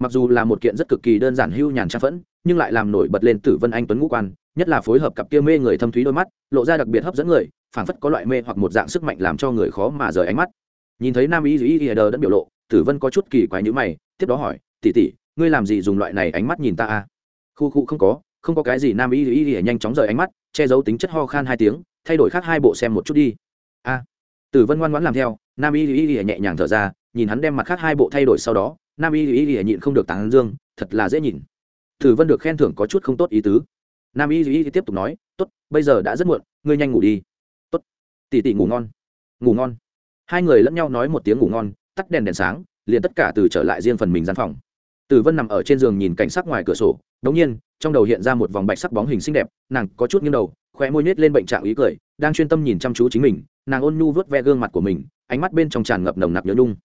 Mặc dù là một kiện rất cực kỳ đơn giản hưu nhàn trang phẫn, nhưng lại làm nổi bật lên tử vân anh tuấn ngũ quan, nhất là phối hợp cặp kia mê người thâm thúy đôi mắt, lộ ra đặc biệt hấp dẫn người, phảng phất có loại mê hoặc một dạng sức mạnh làm cho người khó mà rời ánh mắt. Nhìn thấy nam y y y đờ đẫn biểu lộ, tử vân có chút kỳ quái nhữ mày, tiếp đó hỏi tỉ tỉ ngươi làm gì dùng loại này ánh mắt nhìn ta à khu khu không có không có cái gì nam y y y nhanh chóng rời ánh mắt che giấu tính chất ho khan hai tiếng thay đổi khác hai bộ xem một chút đi a tử vân ngoan ngoãn làm theo nam y y y nhẹ nhàng thở ra nhìn hắn đem mặt khác hai bộ thay đổi sau đó nam y y y nhịn không được tán dương thật là dễ nhìn tử vân được khen thưởng có chút không tốt ý tứ nam y y tiếp tục nói tốt bây giờ đã rất muộn ngươi nhanh ngủ đi tốt Tỷ tỷ ngủ ngon ngủ ngon hai người lẫn nhau nói một tiếng ngủ ngon tắt đèn đèn sáng liền tất cả từ trở lại riêng phần mình gian phòng tử vân nằm ở trên giường nhìn cảnh sắc ngoài cửa sổ đột nhiên, trong đầu hiện ra một vòng bạch sắc bóng hình xinh đẹp, nàng có chút nghiêng đầu khoe môi nhếch lên bệnh trạng ý cười, đang chuyên tâm nhìn chăm chú chính mình, nàng ôn nhu vớt ve gương mặt của mình, ánh mắt bên trong tràn ngập nồng nặc nhớ nhung.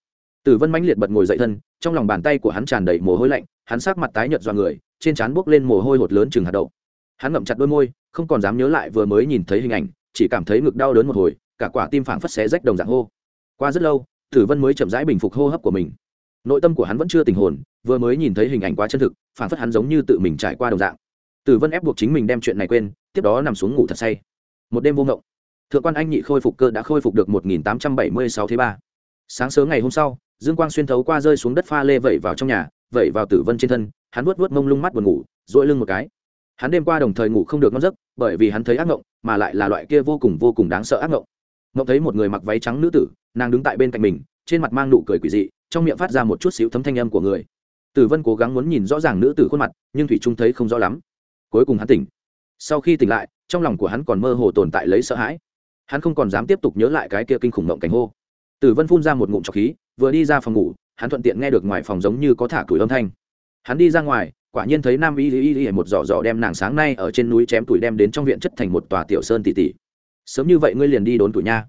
Tử vân mãnh liệt bật ngồi dậy thân, trong lòng bàn tay của hắn tràn đầy mồ hôi lạnh, hắn sắc mặt tái nhợt do người, trên trán buốc lên mồ hôi hột lớn chừng hạt đậu. Hắn ngậm chặt đôi môi, không còn dám nhớ lại vừa mới nhìn thấy hình ảnh, chỉ cảm thấy ngực đau đớn một hồi, cả quả tim phảng phất xé rách đồng dạng hô. Qua rất lâu, tử vân mới chậm rãi bình phục hô hấp của mình nội tâm của hắn vẫn chưa tình hồn, vừa mới nhìn thấy hình ảnh quá chân thực, phản phất hắn giống như tự mình trải qua đồng dạng. Tử vân ép buộc chính mình đem chuyện này quên, tiếp đó nằm xuống ngủ thật say. Một đêm vô ngộng. Thượng quan anh nhị khôi phục cơ đã khôi phục được một nghìn tám trăm bảy mươi sáu thế ba. Sáng sớm ngày hôm sau, dương quang xuyên thấu qua rơi xuống đất pha lê vẩy vào trong nhà, vẩy vào tử vân trên thân, hắn vuốt vuốt mông lung mắt buồn ngủ dội lưng một cái. Hắn đêm qua đồng thời ngủ không được ngon giấc, bởi vì hắn thấy ác ngộng, mà lại là loại kia vô cùng vô cùng đáng sợ ác ngộng. Ngộng thấy một người mặc váy trắng nữ tử, nàng đứng tại bên cạnh mình trên mặt mang nụ cười quỷ dị, trong miệng phát ra một chút xíu thấm thanh âm của người. Tử vân cố gắng muốn nhìn rõ ràng nữ tử khuôn mặt, nhưng thủy trung thấy không rõ lắm. Cuối cùng hắn tỉnh. Sau khi tỉnh lại, trong lòng của hắn còn mơ hồ tồn tại lấy sợ hãi. Hắn không còn dám tiếp tục nhớ lại cái kia kinh khủng mộng cảnh hô. Tử vân phun ra một ngụm trọc khí, vừa đi ra phòng ngủ, hắn thuận tiện nghe được ngoài phòng giống như có thả tuổi âm thanh. Hắn đi ra ngoài, quả nhiên thấy nam y y y một giỏ giỏ đem nàng sáng nay ở trên núi chém tuổi đem đến trong viện chất thành một tòa tiểu sơn tỷ tỷ sớm như vậy ngươi liền đi đốn tuổi nha.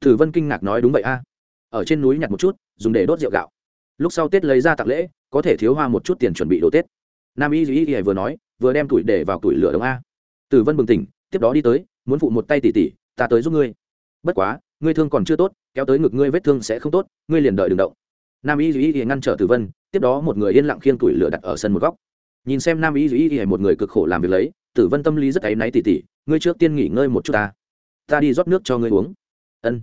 Tử vân kinh ngạc nói, đúng vậy a ở trên núi nhặt một chút, dùng để đốt rượu gạo. Lúc sau tết lấy ra tặng lễ, có thể thiếu hoa một chút tiền chuẩn bị đồ tết. Nam y duy y vừa nói, vừa đem tuổi để vào tuổi lửa đồng a. Tử vân bừng tỉnh, tiếp đó đi tới, muốn phụ một tay tỉ tỉ ta tới giúp ngươi. Bất quá, ngươi thương còn chưa tốt, kéo tới ngực ngươi vết thương sẽ không tốt, ngươi liền đợi đừng động. Nam y duy y ngăn trở tử vân, tiếp đó một người yên lặng khiêng tuổi lửa đặt ở sân một góc. Nhìn xem nam y duy y một người cực khổ làm việc lấy, tử vân tâm lý rất áy náy tỉ tỉ, ngươi trước tiên nghỉ ngơi một chút ta. Ta đi rót nước cho ngươi uống. Ân.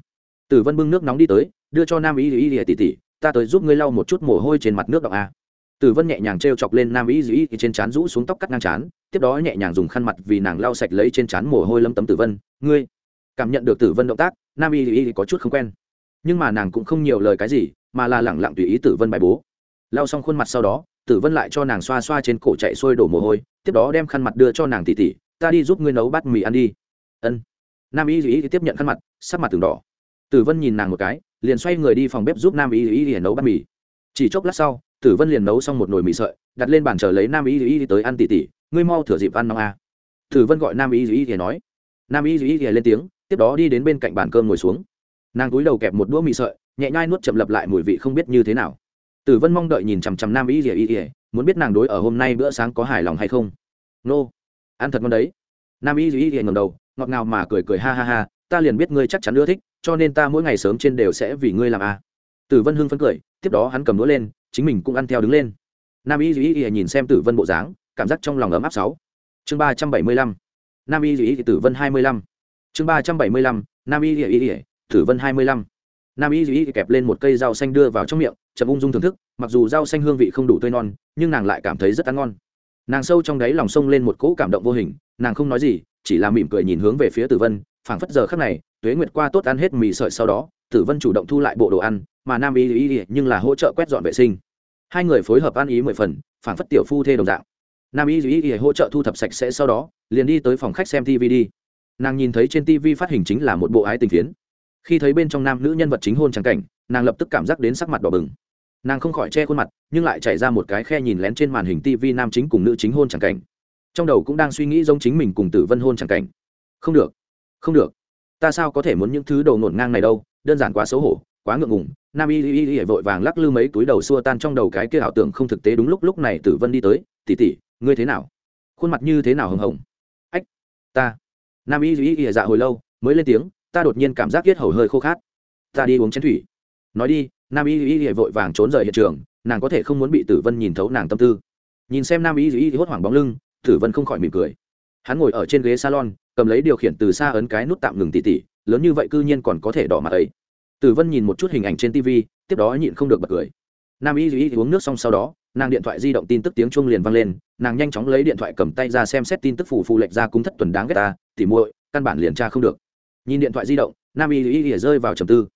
Tử vân bưng nước nóng đi tới đưa cho nam y duy y tỉ tỉ ta tới giúp ngươi lau một chút mồ hôi trên mặt nước đọng a. Tử vân nhẹ nhàng t r e o chọc lên nam y duy y trên trán rũ xuống tóc cắt ngang trán, tiếp đó nhẹ nhàng dùng khăn mặt vì nàng lau sạch lấy trên trán mồ hôi lâm tấm tử vân. Ngươi cảm nhận được tử vân động tác, nam y y có chút không quen. Nhưng mà nàng cũng không nhiều lời cái gì, mà là lẳng lặng tùy ý tử vân bài bố. Lau xong khuôn mặt sau đó, tử vân lại cho nàng xoa xoa trên cổ chạy sôi đổ mồ hôi, tiếp đó đem khăn mặt đưa cho nàng tỉ tỉ ta đi giúp ngươi nấu bát mì ăn đi. Ân. Nam y y tiếp nhận khăn mặt, sắc mặt từng đỏ. Tử vân nhìn nàng một cái liền xoay người đi phòng bếp giúp nam y y Y nấu bát mì chỉ chốc lát sau tử vân liền nấu xong một nồi mì sợi đặt lên bàn chờ lấy nam y y tới ăn tỉ tỉ ngươi mau thửa dịp ăn nóng a à. tử vân gọi nam y y y nói nam y y y lên tiếng tiếp đó đi đến bên cạnh bàn cơm ngồi xuống nàng cúi đầu kẹp một đũa mì sợi nhẹ nhai nuốt chậm lập lại mùi vị không biết như thế nào tử vân mong đợi nhìn chằm chằm nam y Y y muốn biết nàng đối ở hôm nay bữa sáng có hài lòng hay không nô ăn thật ngon đấy nam y Y Y ngầm đầu ngọt ngào mà cười cười ha ha ha ta liền biết ngươi chắc chắn ưa thích cho nên ta mỗi ngày sớm trên đều sẽ vì ngươi làm a à. tử vân hưng phấn cười, tiếp đó hắn cầm đũa lên, chính mình cũng ăn theo đứng lên. Nam y ỉa ỉa nhìn xem tử vân bộ dáng, cảm giác trong lòng ấm áp sáu. Chương ba trăm bảy mươi lăm. Nam y ỉa tử vân hai mươi lăm. Chương ba trăm bảy mươi lăm. Nam y ỉa ỉa tử vân hai mươi lăm. Nam y ỉa kẹp lên một cây rau xanh đưa vào trong miệng, chậm ung dung thưởng thức, mặc dù rau xanh hương vị không đủ tươi non, nhưng nàng lại cảm thấy rất ăn ngon. Nàng sâu trong đáy lòng sông lên một cỗ cảm động vô hình, nàng không nói gì, chỉ là mỉm cười nhìn hướng về phía tử vân phảng phất giờ khắc này, tuế nguyệt qua tốt ăn hết mì sợi sau đó, tử vân chủ động thu lại bộ đồ ăn, mà nam y y nhưng là hỗ trợ quét dọn vệ sinh. Hai người phối hợp ăn ý mười phần, phảng phất tiểu phu thê đồng dạng. Nam y y hỗ trợ thu thập sạch sẽ sau đó, liền đi tới phòng khách xem tv đi. Nàng nhìn thấy trên tv phát hình chính là một bộ ái tình phiến. Khi thấy bên trong nam nữ nhân vật chính hôn trắng cảnh, nàng lập tức cảm giác đến sắc mặt đỏ bừng. Nàng không khỏi che khuôn mặt, nhưng lại chảy ra một cái khe nhìn lén trên màn hình tv nam chính cùng nữ chính hôn trắng cảnh. Trong đầu cũng đang suy nghĩ giống chính mình cùng tử vân hôn trắng cảnh. Không được không được ta sao có thể muốn những thứ đầu ngổn ngang này đâu đơn giản quá xấu hổ quá ngượng ngùng nam y y y vội vàng lắc lư mấy túi đầu xua tan trong đầu cái kia ảo tưởng không thực tế đúng lúc lúc này tử vân đi tới tỉ tỉ ngươi thế nào khuôn mặt như thế nào hồng hồng ách ta nam y y y dạ hồi lâu mới lên tiếng ta đột nhiên cảm giác kiết hầu hơi khô khát ta đi uống chén thủy nói đi nam y y y vội vàng trốn rời hiện trường nàng có thể không muốn bị tử vân nhìn thấu nàng tâm tư nhìn xem nam y y hốt hoảng bóng lưng tử vân không khỏi mỉm cười hắn ngồi ở trên ghế salon, cầm lấy điều khiển từ xa ấn cái nút tạm ngừng tỉ tỉ, lớn như vậy cư nhiên còn có thể đỏ mặt ấy. Tử vân nhìn một chút hình ảnh trên tv tiếp đó nhịn không được bật cười. Nam y y uống nước xong sau đó, nàng điện thoại di động tin tức tiếng chuông liền vang lên, nàng nhanh chóng lấy điện thoại cầm tay ra xem xét tin tức phủ phù lệch ra cúng thất tuần đáng ghét ta, tỉ muội, căn bản liền tra không được. Nhìn điện thoại di động, nam y y y rơi vào trầm tư.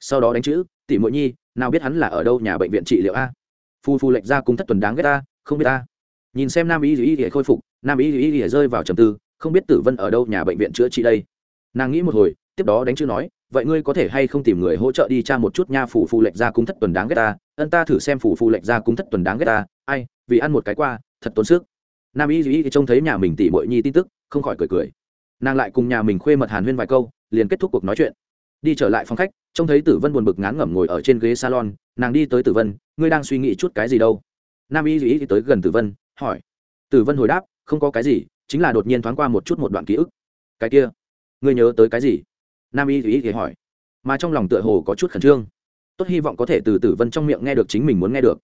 Sau đó đánh chữ tỷ muội nhi, nào biết hắn là ở đâu nhà bệnh viện trị liệu a? Phu phù lệch ra cung thất tuần đáng ghét ta, không biết ta. Nhìn xem nam y y y khôi phục nam y y y rơi vào trầm tư, không biết tử vân ở đâu, nhà bệnh viện chữa trị đây. Nàng nghĩ một hồi, tiếp đó đánh chữ nói, vậy ngươi có thể hay không tìm người hỗ trợ đi tra một chút nha phủ phù lệnh ra cung thất tuần đáng ghét ta, ân ta thử xem phủ phù lệnh ra cung thất tuần đáng ghét ta, ai, vì ăn một cái qua, thật tốn sức. Nam y y trông thấy nhà mình tỷ mội nhi tin tức, không khỏi cười cười. Nàng lại cùng nhà mình khuê mật hàn huyên vài câu, liền kết thúc cuộc nói chuyện. Đi trở lại phòng khách, trông thấy tử vân buồn bực ngán ngẩm ngồi ở trên ghế salon, nàng đi tới tử vân, ngươi đang suy nghĩ chút cái gì đâu? Nam y y tới gần tử vân, hỏi. Tử vân hồi đáp không có cái gì, chính là đột nhiên thoáng qua một chút một đoạn ký ức. Cái kia, ngươi nhớ tới cái gì? Nam y y y hỏi. Mà trong lòng tựa hồ có chút khẩn trương. Tốt hy vọng có thể từ tử vân trong miệng nghe được chính mình muốn nghe được.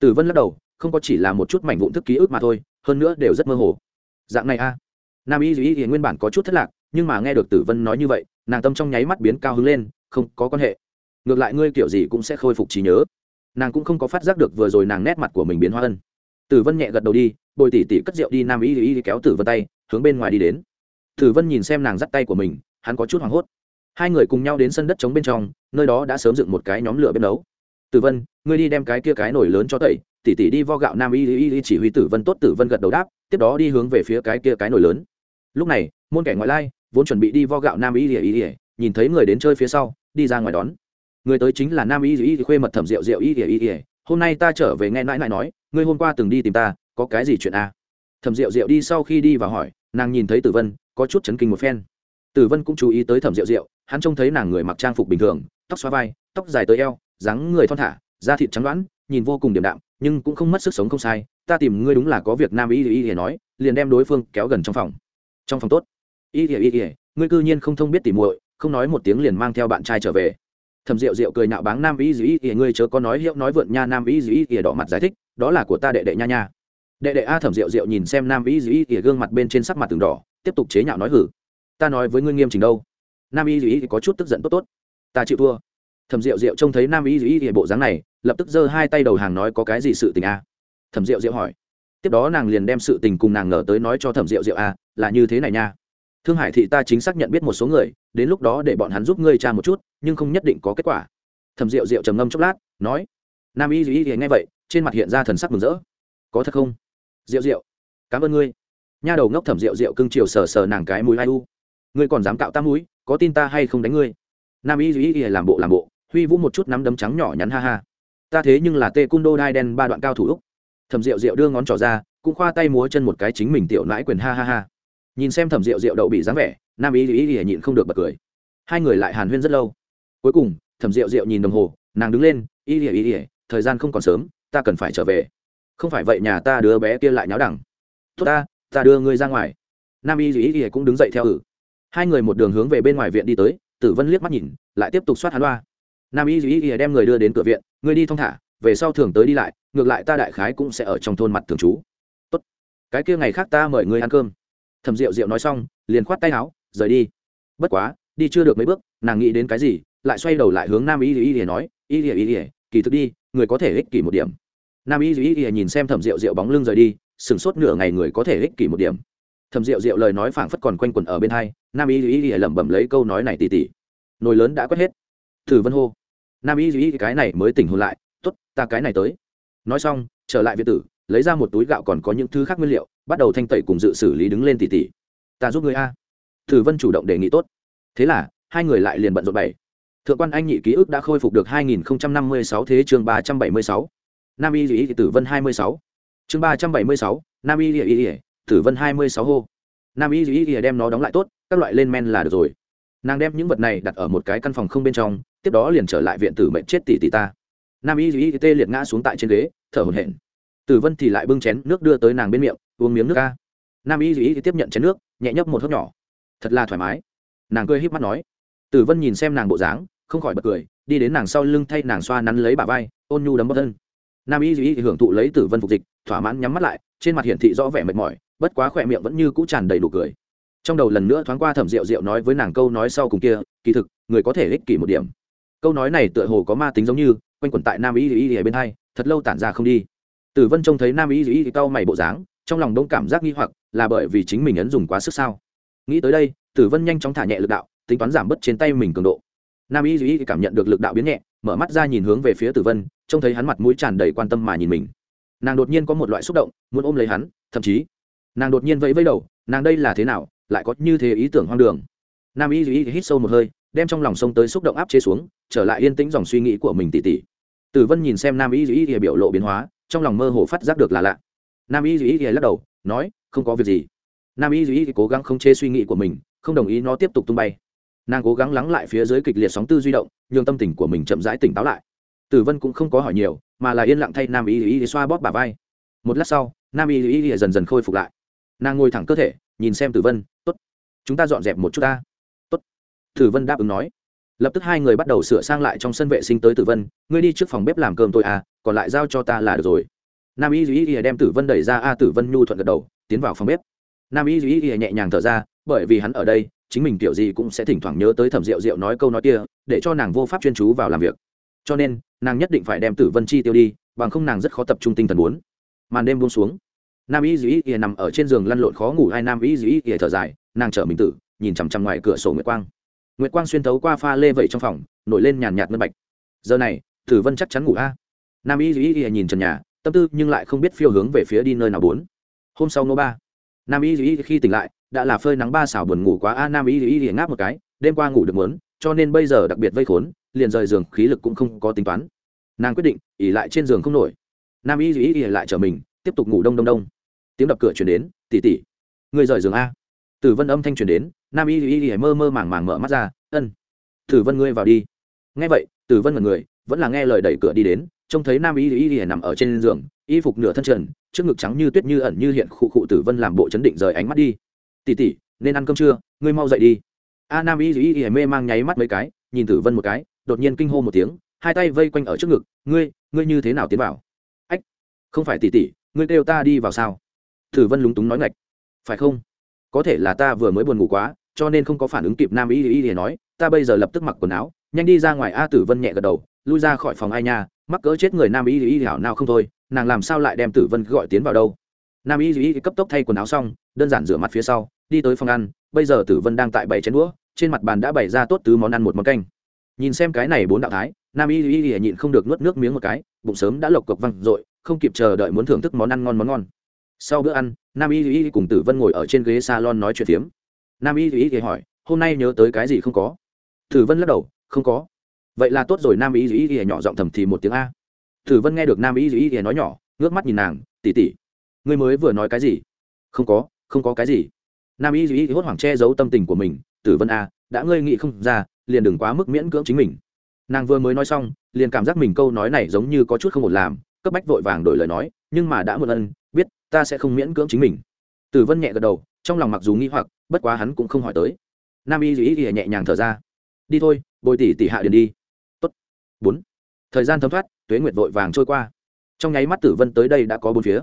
Tử vân lắc đầu, không có chỉ là một chút mảnh vụn thức ký ức mà thôi, hơn nữa đều rất mơ hồ. Dạng này a. Nam y duy y nguyên bản có chút thất lạc, nhưng mà nghe được tử vân nói như vậy, nàng tâm trong nháy mắt biến cao hứng lên, không có quan hệ. Ngược lại ngươi kiểu gì cũng sẽ khôi phục trí nhớ. Nàng cũng không có phát giác được vừa rồi nàng nét mặt của mình biến hoa ân. Tử vân nhẹ gật đầu đi bồi tỉ tỉ cất rượu đi, nam y y kéo tử vân tay, hướng bên ngoài đi đến. Tử vân nhìn xem nàng dắt tay của mình, hắn có chút hoảng hốt. Hai người cùng nhau đến sân đất trống bên trong, nơi đó đã sớm dựng một cái nhóm lửa bếp nấu. Tử vân, ngươi đi đem cái kia cái nồi lớn cho tẩy, tỉ tỉ đi vo gạo, nam y y y chỉ huy tử vân tốt. Tử vân gật đầu đáp, tiếp đó đi hướng về phía cái kia cái nồi lớn. Lúc này, môn kẻ ngoại lai, vốn chuẩn bị đi vo gạo, nam y y y, nhìn thấy người đến chơi phía sau, đi ra ngoài đón. Người tới chính là nam y y khuê mật thẩm rượu rượu y y y, hôm nay ta trở về nghe nãi nãi nói, ngươi hôm qua từng đi tìm ta có cái gì chuyện a thẩm rượu rượu đi sau khi đi và hỏi, nàng nhìn thấy tử vân, có chút chấn kinh một phen. Tử vân cũng chú ý tới thẩm rượu rượu hắn trông thấy nàng người mặc trang phục bình thường, tóc xóa vai, tóc dài tới eo, dáng người thon thả, da thịt trắng đoán, nhìn vô cùng điềm đạm, nhưng cũng không mất sức sống không sai, ta tìm ngươi đúng là có việc nam y y y nói, liền đem đối phương kéo gần trong phòng. Trong phòng tốt. Y y y y, ngươi cư nhiên không thông biết tỉ muội, không nói một tiếng liền mang theo bạn trai trở về. Thầm rượu rượu cười nạo báng nam y y y ngươi chớ có nói hiệu nói vượn nha, nam y y y đỏ mặt giải thích, đó là của ta đệ đệ nha nha đệ đệ a thẩm rượu rượu nhìn xem nam y y ỉa gương mặt bên trên sắc mặt từng đỏ, tiếp tục chế nhạo nói, hử, ta nói với ngươi nghiêm trình đâu? Nam y y có chút tức giận tốt tốt, ta chịu thua. Thẩm rượu rượu trông thấy nam y y ỉa bộ dáng này, lập tức giơ hai tay đầu hàng nói, có cái gì sự tình a? Thẩm rượu rượu hỏi. Tiếp đó nàng liền đem sự tình cùng nàng ngờ tới nói cho thẩm rượu rượu a, là như thế này nha. Thương hải thị ta chính xác nhận biết một số người, đến lúc đó để bọn hắn giúp ngươi tra một chút, nhưng không nhất định có kết quả. Thẩm rượu rượu trầm ngâm chốc lát, nói. Nam y y ỉa nghe vậy, trên mặt hiện ra thần sắc mừng rỡ. Có thật không? Rượu rượu. Cảm ơn ngươi. Nha đầu ngốc thẩm rượu rượu cưng chiều sờ sờ nàng cái mũi ai u. Ngươi còn dám cạo tam mũi, có tin ta hay không đánh ngươi? Nam y y y làm bộ làm bộ, huy vũ một chút nắm đấm trắng nhỏ nhắn ha ha. Ta thế nhưng là tê cung đô đai đen ba đoạn cao thủ úc. Thẩm rượu rượu đưa ngón trỏ ra, cũng khoa tay múa chân một cái chính mình tiểu nãi quyền ha ha ha. Nhìn xem thẩm rượu rượu đậu bị dáng vẻ, nam y y y nhịn không được bật cười. Hai người lại hàn huyên rất lâu. Cuối cùng, thẩm rượu rượu nhìn đồng hồ, nàng đứng lên, y y y y, thời gian không còn sớm, ta cần phải trở về không phải vậy nhà ta đứa bé kia lại nháo đẳng. Tốt ta ta đưa ngươi ra ngoài. Nam y dĩ ỉa cũng đứng dậy theo ử. Hai người một đường hướng về bên ngoài viện đi tới, tử vân liếc mắt nhìn, lại tiếp tục soát hắn loa. Nam y dĩ ỉa đem người đưa đến cửa viện người đi thong thả, về sau thường tới đi lại, ngược lại ta đại khái cũng sẽ ở trong thôn mặt thường trú. Tốt. Cái kia ngày khác ta mời ngươi ăn cơm. Thầm rượu rượu nói xong, liền khoát tay áo, rời đi. Bất quá, đi chưa được mấy bước, nàng nghĩ đến cái gì, lại xoay đầu lại hướng nam y dĩ ỉa nói, y y ỉa kỳ thực đi, người có thể ích kỷ một điểm nam y duy y nhìn xem Thẩm rượu rượu bóng lưng rời đi, sửng sốt nửa ngày người có thể ích kỷ một điểm. Thẩm rượu rượu lời nói phảng phất còn quanh quẩn ở bên hai, nam y duy y lẩm bẩm lấy câu nói này tỉ tỉ. Nồi lớn đã quét hết. Thử vân hô. Nam y duy cái này mới tỉnh hồn lại t ố t ta cái này tới. Nói xong, trở lại việt tử, lấy ra một túi gạo còn có những thứ khác nguyên liệu, bắt đầu thanh tẩy cùng dự xử lý đứng lên tỉ tỉ. Ta giúp người a. Thử vân chủ động đề nghị tốt. Thế là, hai người lại liền bận rộn bảy. Thượng quan anh nhị ký ức đã khôi phục được 2056 thế chương 376 nam y duy tử vân 26. chương 376, nam y duy tử vân 26 hô nam y duy đem nó đóng lại tốt các loại lên men là được rồi nàng đem những vật này đặt ở một cái căn phòng không bên trong tiếp đó liền trở lại viện tử mệnh chết tỷ tỷ ta nam y y tê liệt ngã xuống tại trên ghế thở hổn hển tử vân thì lại bưng chén nước đưa tới nàng bên miệng uống miếng nước ca nam y y tiếp nhận chén nước nhẹ nhấp một hớp nhỏ thật là thoải mái nàng cười híp mắt nói tử vân nhìn xem nàng bộ dáng không khỏi bật cười đi đến nàng sau lưng thay nàng xoa nắn lấy bà vai ôn nhu đấm bốc thân nam y duy hưởng thụ lấy tử vân phục dịch, thỏa mãn nhắm mắt lại, trên mặt hiển thị rõ vẻ mệt mỏi, bất quá khỏe miệng vẫn như cũ tràn đầy đủ cười. Trong đầu lần nữa thoáng qua thẩm rượu rượu nói với nàng câu nói sau cùng kia, kỳ thực, người có thể ích kỷ một điểm. Câu nói này tựa hồ có ma tính giống như, quanh quẩn tại nam y duy ở bên hai, thật lâu tản ra không đi. Tử vân trông thấy nam y duy cau mày bộ dáng, trong lòng đông cảm giác nghi hoặc, là bởi vì chính mình ấn dùng quá sức sao? Nghĩ tới đây, tử vân nhanh chóng thả nhẹ lực đạo, tính toán giảm bớt trên tay mình cường độ nam y duy cảm nhận được lực đạo biến nhẹ, mở mắt ra nhìn hướng về phía tử vân, trông thấy hắn mặt mũi tràn đầy quan tâm mà nhìn mình. Nàng đột nhiên có một loại xúc động, muốn ôm lấy hắn, thậm chí, nàng đột nhiên vẫy vẫy đầu, nàng đây là thế nào, lại có như thế ý tưởng hoang đường. Nam y duy hít sâu một hơi, đem trong lòng sông tới xúc động áp chế xuống, trở lại yên tĩnh dòng suy nghĩ của mình tỉ tỉ. Tử vân nhìn xem nam y duy biểu lộ biến hóa, trong lòng mơ hồ phát giác được là lạ. Nam y duy lắc đầu, nói, không có việc gì. Nam y duy cố gắng không chế suy nghĩ của mình, không đồng ý nó tiếp tục tung bay nàng cố gắng lắng lại phía dưới kịch liệt sóng tư duy động, nhường tâm tình của mình chậm rãi tỉnh táo lại. Tử vân cũng không có hỏi nhiều, mà là yên lặng thay nam y y xoa bóp bà vai. Một lát sau, nam y y dần dần khôi phục lại. Nàng ngồi thẳng cơ thể, nhìn xem tử vân t ố t chúng ta dọn dẹp một chút ta. T ố t tử vân đáp ứng nói. Lập tức hai người bắt đầu sửa sang lại trong sân vệ sinh tới tử vân, ngươi đi trước phòng bếp làm cơm tôi à còn lại giao cho ta là được rồi. Nam y y đem tử vân đẩy ra, a, tử vân nhu thuận gật đầu, tiến vào phòng bếp. Nam y y nhẹ nhàng thở ra, bởi vì hắn ở đây chính mình kiểu gì cũng sẽ thỉnh thoảng nhớ tới thẩm rượu rượu nói câu nói kia, để cho nàng vô pháp chuyên chú vào làm việc. Cho nên, nàng nhất định phải đem tử vân chi tiêu đi, bằng không nàng rất khó tập trung tinh thần muốn. Màn đêm buông xuống. Nam y dĩ ỉa nằm ở trên giường lăn lộn khó ngủ, hai nam y dĩ ỉa thở dài, nàng chở mình tử nhìn chằm chằm ngoài cửa sổ nguyệt quang. Nguyệt quang xuyên thấu qua pha lê vẩy trong phòng, nổi lên nhàn nhạt ngân bạch. Giờ này, tử vân chắc chắn ngủ a. Nam y dĩ ỉa nhìn trần nhà, tâm tư nhưng lại không biết phiêu hướng về phía đi nơi nào bốn. Hôm sau nô ba nam y duy khi tỉnh lại, đã là phơi nắng ba xảo buồn ngủ quá, a, nam y duy ngáp một cái, đêm qua ngủ được muốn, cho nên bây giờ đặc biệt vây khốn, liền rời giường, khí lực cũng không có tính toán. Nàng quyết định, ỉ lại trên giường không nổi. Nam y duy lại trở mình, tiếp tục ngủ đông đông đông. Tiếng đập cửa chuyển đến tỉ tỉ người rời giường a? Tử vân âm thanh chuyển đến, nam y duy mơ mơ màng màng mở mắt ra, ân, tử vân ngươi vào đi. Nghe vậy, tử vân mật người, vẫn là nghe lời đẩy cửa đi đến, trông thấy nam y duy nằm ở trên giường, y phục nửa thân trần trước ngực trắng như tuyết như ẩn như hiện khụ khụ tử vân làm bộ chấn định rời ánh mắt đi. Tỉ tỉ nên ăn cơm trưa ngươi mau dậy đi. A nam y duy ỉ mê mang nháy mắt mấy cái, nhìn tử vân một cái, đột nhiên kinh hô một tiếng, hai tay vây quanh ở trước ngực, ngươi ngươi như thế nào tiến vào? Ách, không phải tỉ tỉ ngươi kêu ta đi vào sao? Tử vân lúng túng nói ngạch, phải không? Có thể là ta vừa mới buồn ngủ quá, cho nên không có phản ứng kịp nam y y y nói, ta bây giờ lập tức mặc quần áo, nhanh đi ra ngoài. A tử vân nhẹ gật đầu lui ra khỏi phòng ai nha, mắc cỡ chết người nam y y hảo nào không thôi, nàng làm sao lại đem tử vân gọi tiến vào đâu? Nam y y cấp tốc thay quần áo xong, đơn giản rửa mặt phía sau, đi tới phòng ăn, bây giờ tử vân đang tại bảy chén đũa, trên mặt bàn đã bày ra tốt tứ món ăn một món canh. Nhìn xem cái này bốn đạo thái, nam y y y nhịn không được nuốt nước miếng một cái, bụng sớm đã lộc cộc văng r ộ i không kịp chờ đợi muốn thưởng thức món ăn ngon món ngon. Sau bữa ăn, nam y y cùng tử vân ngồi ở trên ghế salon nói chuyện phiếm. Nam y y hỏi, hôm nay nhớ tới cái gì không có? Tử vân lắc đầu, không có vậy là tốt rồi nam y dĩ y nhỏ giọng thầm thì một tiếng a. Tử vân nghe được nam y dĩ y nói nhỏ ngước mắt nhìn nàng tỉ tỉ người mới vừa nói cái gì? Không có không có cái gì. Nam y ý hốt hoảng che giấu tâm tình của mình tử vân a đã ngươi nghị không ra liền đừng quá mức miễn cưỡng chính mình. Nàng vừa mới nói xong liền cảm giác mình câu nói này giống như có chút không ổn làm cấp bách vội vàng đổi lời nói nhưng mà đã một lần, biết ta sẽ không miễn cưỡng chính mình. Tử vân nhẹ gật đầu trong lòng mặc dù nghi hoặc bất quá hắn cũng không hỏi tới. Nam y dù ý thì nhẹ nhàng thở ra. Đi thôi bồi tỷ tỷ hạ điền đi bốn. Thời gian thấm thoát, tuế nguyệt vội vàng trôi qua. Trong nháy mắt tử vân tới đây đã có bốn phía.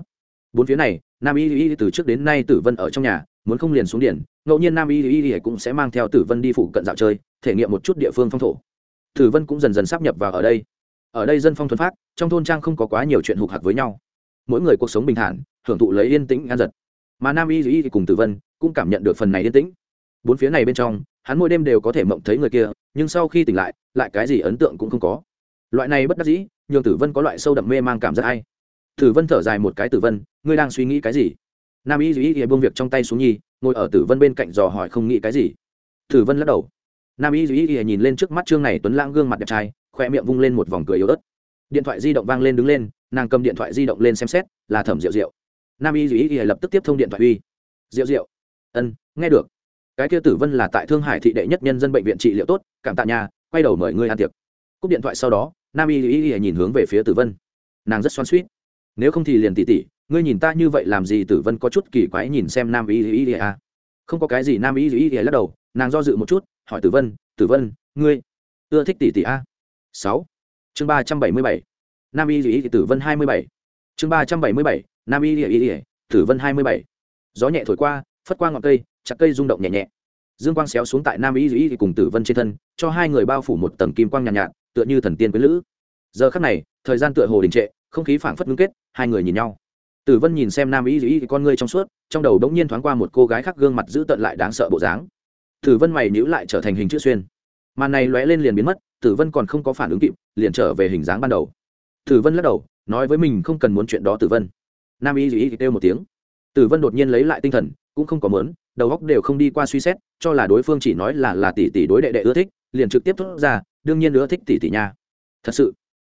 Bốn phía này, nam y y từ trước đến nay tử vân ở trong nhà, muốn không liền xuống điển ngẫu nhiên nam y y cũng sẽ mang theo tử vân đi phụ cận dạo chơi, thể nghiệm một chút địa phương phong thổ. Tử vân cũng dần dần sắp nhập vào ở đây. Ở đây dân phong thuần phát, trong thôn trang không có quá nhiều chuyện hụt hạc với nhau. Mỗi người cuộc sống bình thản, hưởng thụ lấy yên tĩnh an giật. Mà nam y y cùng tử vân cũng cảm nhận được phần này yên tĩnh. Bốn phía này bên trong, hắn mỗi đêm đều có thể mộng thấy người kia, nhưng sau khi tỉnh lại lại cái gì ấn tượng cũng không có loại này bất đắc dĩ, nhường tử vân có loại sâu đậm mê mang cảm giác hay. Tử vân thở dài một cái, tử vân, ngươi đang suy nghĩ cái gì? Nam y duy y buông việc trong tay xuống nhi, ngồi ở tử vân bên cạnh dò hỏi không nghĩ cái gì. Tử vân lắc đầu. Nam y duy y nhìn lên trước mắt trương này tuấn lãng gương mặt đẹp trai, khoe miệng vung lên một vòng cười yếu ớt. Điện thoại di động vang lên đứng lên, nàng cầm điện thoại di động lên xem xét, là thẩm rượu rượu nam y duy y lập tức tiếp thông điện thoại uy. Rượu rượu ân, nghe được. Cái kia tử vân là tại thương hải thị đệ nhất nhân dân bệnh viện trị liệu tốt, cảm tạ nhà, quay đầu mời ngươi ăn tiệc. Cúp điện thoại sau đó nam y y y nhìn hướng về phía tử vân nàng rất xoan suýt nếu không thì liền tỉ tỉ ngươi nhìn ta như vậy làm gì tử vân có chút kỳ quái nhìn xem nam y y y a không có cái gì nam y y y lắc đầu nàng do dự một chút hỏi tử vân tử vân ngươi ưa thích tỷ tỷ a sáu chương ba trăm bảy mươi bảy nam y y tử vân hai mươi bảy chương ba trăm bảy mươi bảy nam y y y tử vân hai mươi bảy gió nhẹ thổi qua phất qua ngọn cây chặt cây rung động nhẹ nhẹ dương quang xéo xuống tại nam y y cùng tử vân trên thân cho hai người bao phủ một tầng kim quang nhàn nhạt, nhạt tựa như thần tiên quyến lữ. Giờ khắc này, thời gian tựa hồ đình trệ, không khí phảng phất ngưng kết, hai người nhìn nhau. Tử vân nhìn xem nam y dĩ con ngươi trong suốt, trong đầu đống nhiên thoáng qua một cô gái khác gương mặt giữ tận lại đáng sợ bộ dáng. Tử vân mày nhíu lại trở thành hình chữ xuyên. Màn này lóe lên liền biến mất, tử vân còn không có phản ứng kịp, liền trở về hình dáng ban đầu. Tử vân lắc đầu, nói với mình không cần muốn chuyện đó tử vân. Nam y dĩ kêu một tiếng. Tử vân đột nhiên lấy lại tinh thần, cũng không có mớn đầu góc đều không đi qua suy xét, cho là đối phương chỉ nói là là tỷ tỷ đối đệ đệ ưa thích, liền trực tiếp thốt ra đương nhiên nữa thích tỷ tỷ nha. Thật sự,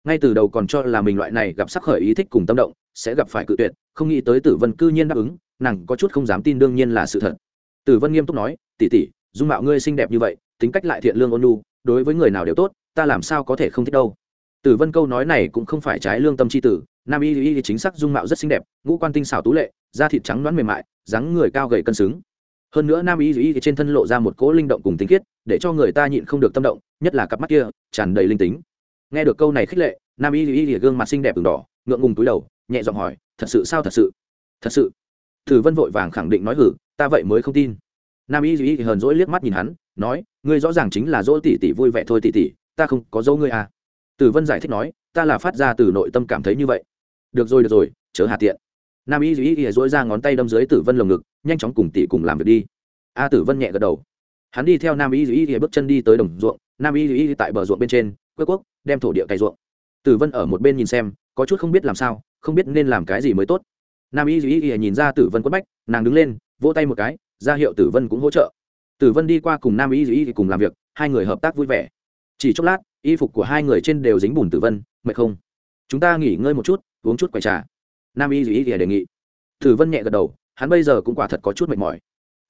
ngay từ đầu còn cho là mình loại này gặp sắc khởi ý thích cùng tâm động, sẽ gặp phải cự tuyệt, không nghĩ tới tử vân cư nhiên đáp ứng, nàng có chút không dám tin đương nhiên là sự thật. Tử vân nghiêm túc nói tỷ tỷ dung mạo ngươi xinh đẹp như vậy, tính cách lại thiện lương ôn nhu, đối với người nào đều tốt, ta làm sao có thể không thích đâu? Tử vân câu nói này cũng không phải trái lương tâm c h i tử, nam y y chính xác dung mạo rất xinh đẹp, ngũ quan tinh xảo tú lệ, da thịt trắng đoán mềm mại, dáng người cao gầy cân xứng. Hơn nữa nam y y trên thân lộ ra một cỗ linh động cùng tinh khiết, để cho người ta nhịn không được tâm động nhất là cặp mắt kia, tràn đầy linh tính. Nghe được câu này khích lệ, nam y y gương mặt xinh đẹp ửng đỏ, ngượng ngùng túi đầu, nhẹ giọng hỏi, thật sự sao thật sự? Thật sự. Tử vân vội vàng khẳng định nói hử ta vậy mới không tin. Nam y y hờn dỗi liếc mắt nhìn hắn, nói, ngươi rõ ràng chính là dỗ tỷ tỷ vui vẻ thôi tỷ tỷ, ta không có dỗ ngươi à. Tử vân giải thích nói, ta là phát ra từ nội tâm cảm thấy như vậy. Được rồi được rồi, chớ hạ tiện. Nam y y y dỗi ra ngón tay đâm dưới tử vân lồng ngực, nhanh chóng cùng tỷ cùng làm việc đi. A tử vân nhẹ gật đầu hắn đi theo nam y y y bước chân đi tới đồng ruộng, nam y y tại bờ ruộng bên trên, quê quốc, đem thổ địa cày ruộng. Tử vân ở một bên nhìn xem, có chút không biết làm sao, không biết nên làm cái gì mới tốt. Nam y y y nhìn ra tử vân quất bách, nàng đứng lên, vỗ tay một cái, ra hiệu tử vân cũng hỗ trợ. Tử vân đi qua cùng nam y y cùng làm việc, hai người hợp tác vui vẻ. Chỉ chốc lát, y phục của hai người trên đều dính bùn tử vân, mệt không? Chúng ta nghỉ ngơi một chút, uống chút quầy trà. Nam y y đề nghị. Tử vân nhẹ gật đầu, hắn bây giờ cũng quả thật có chút mệt mỏi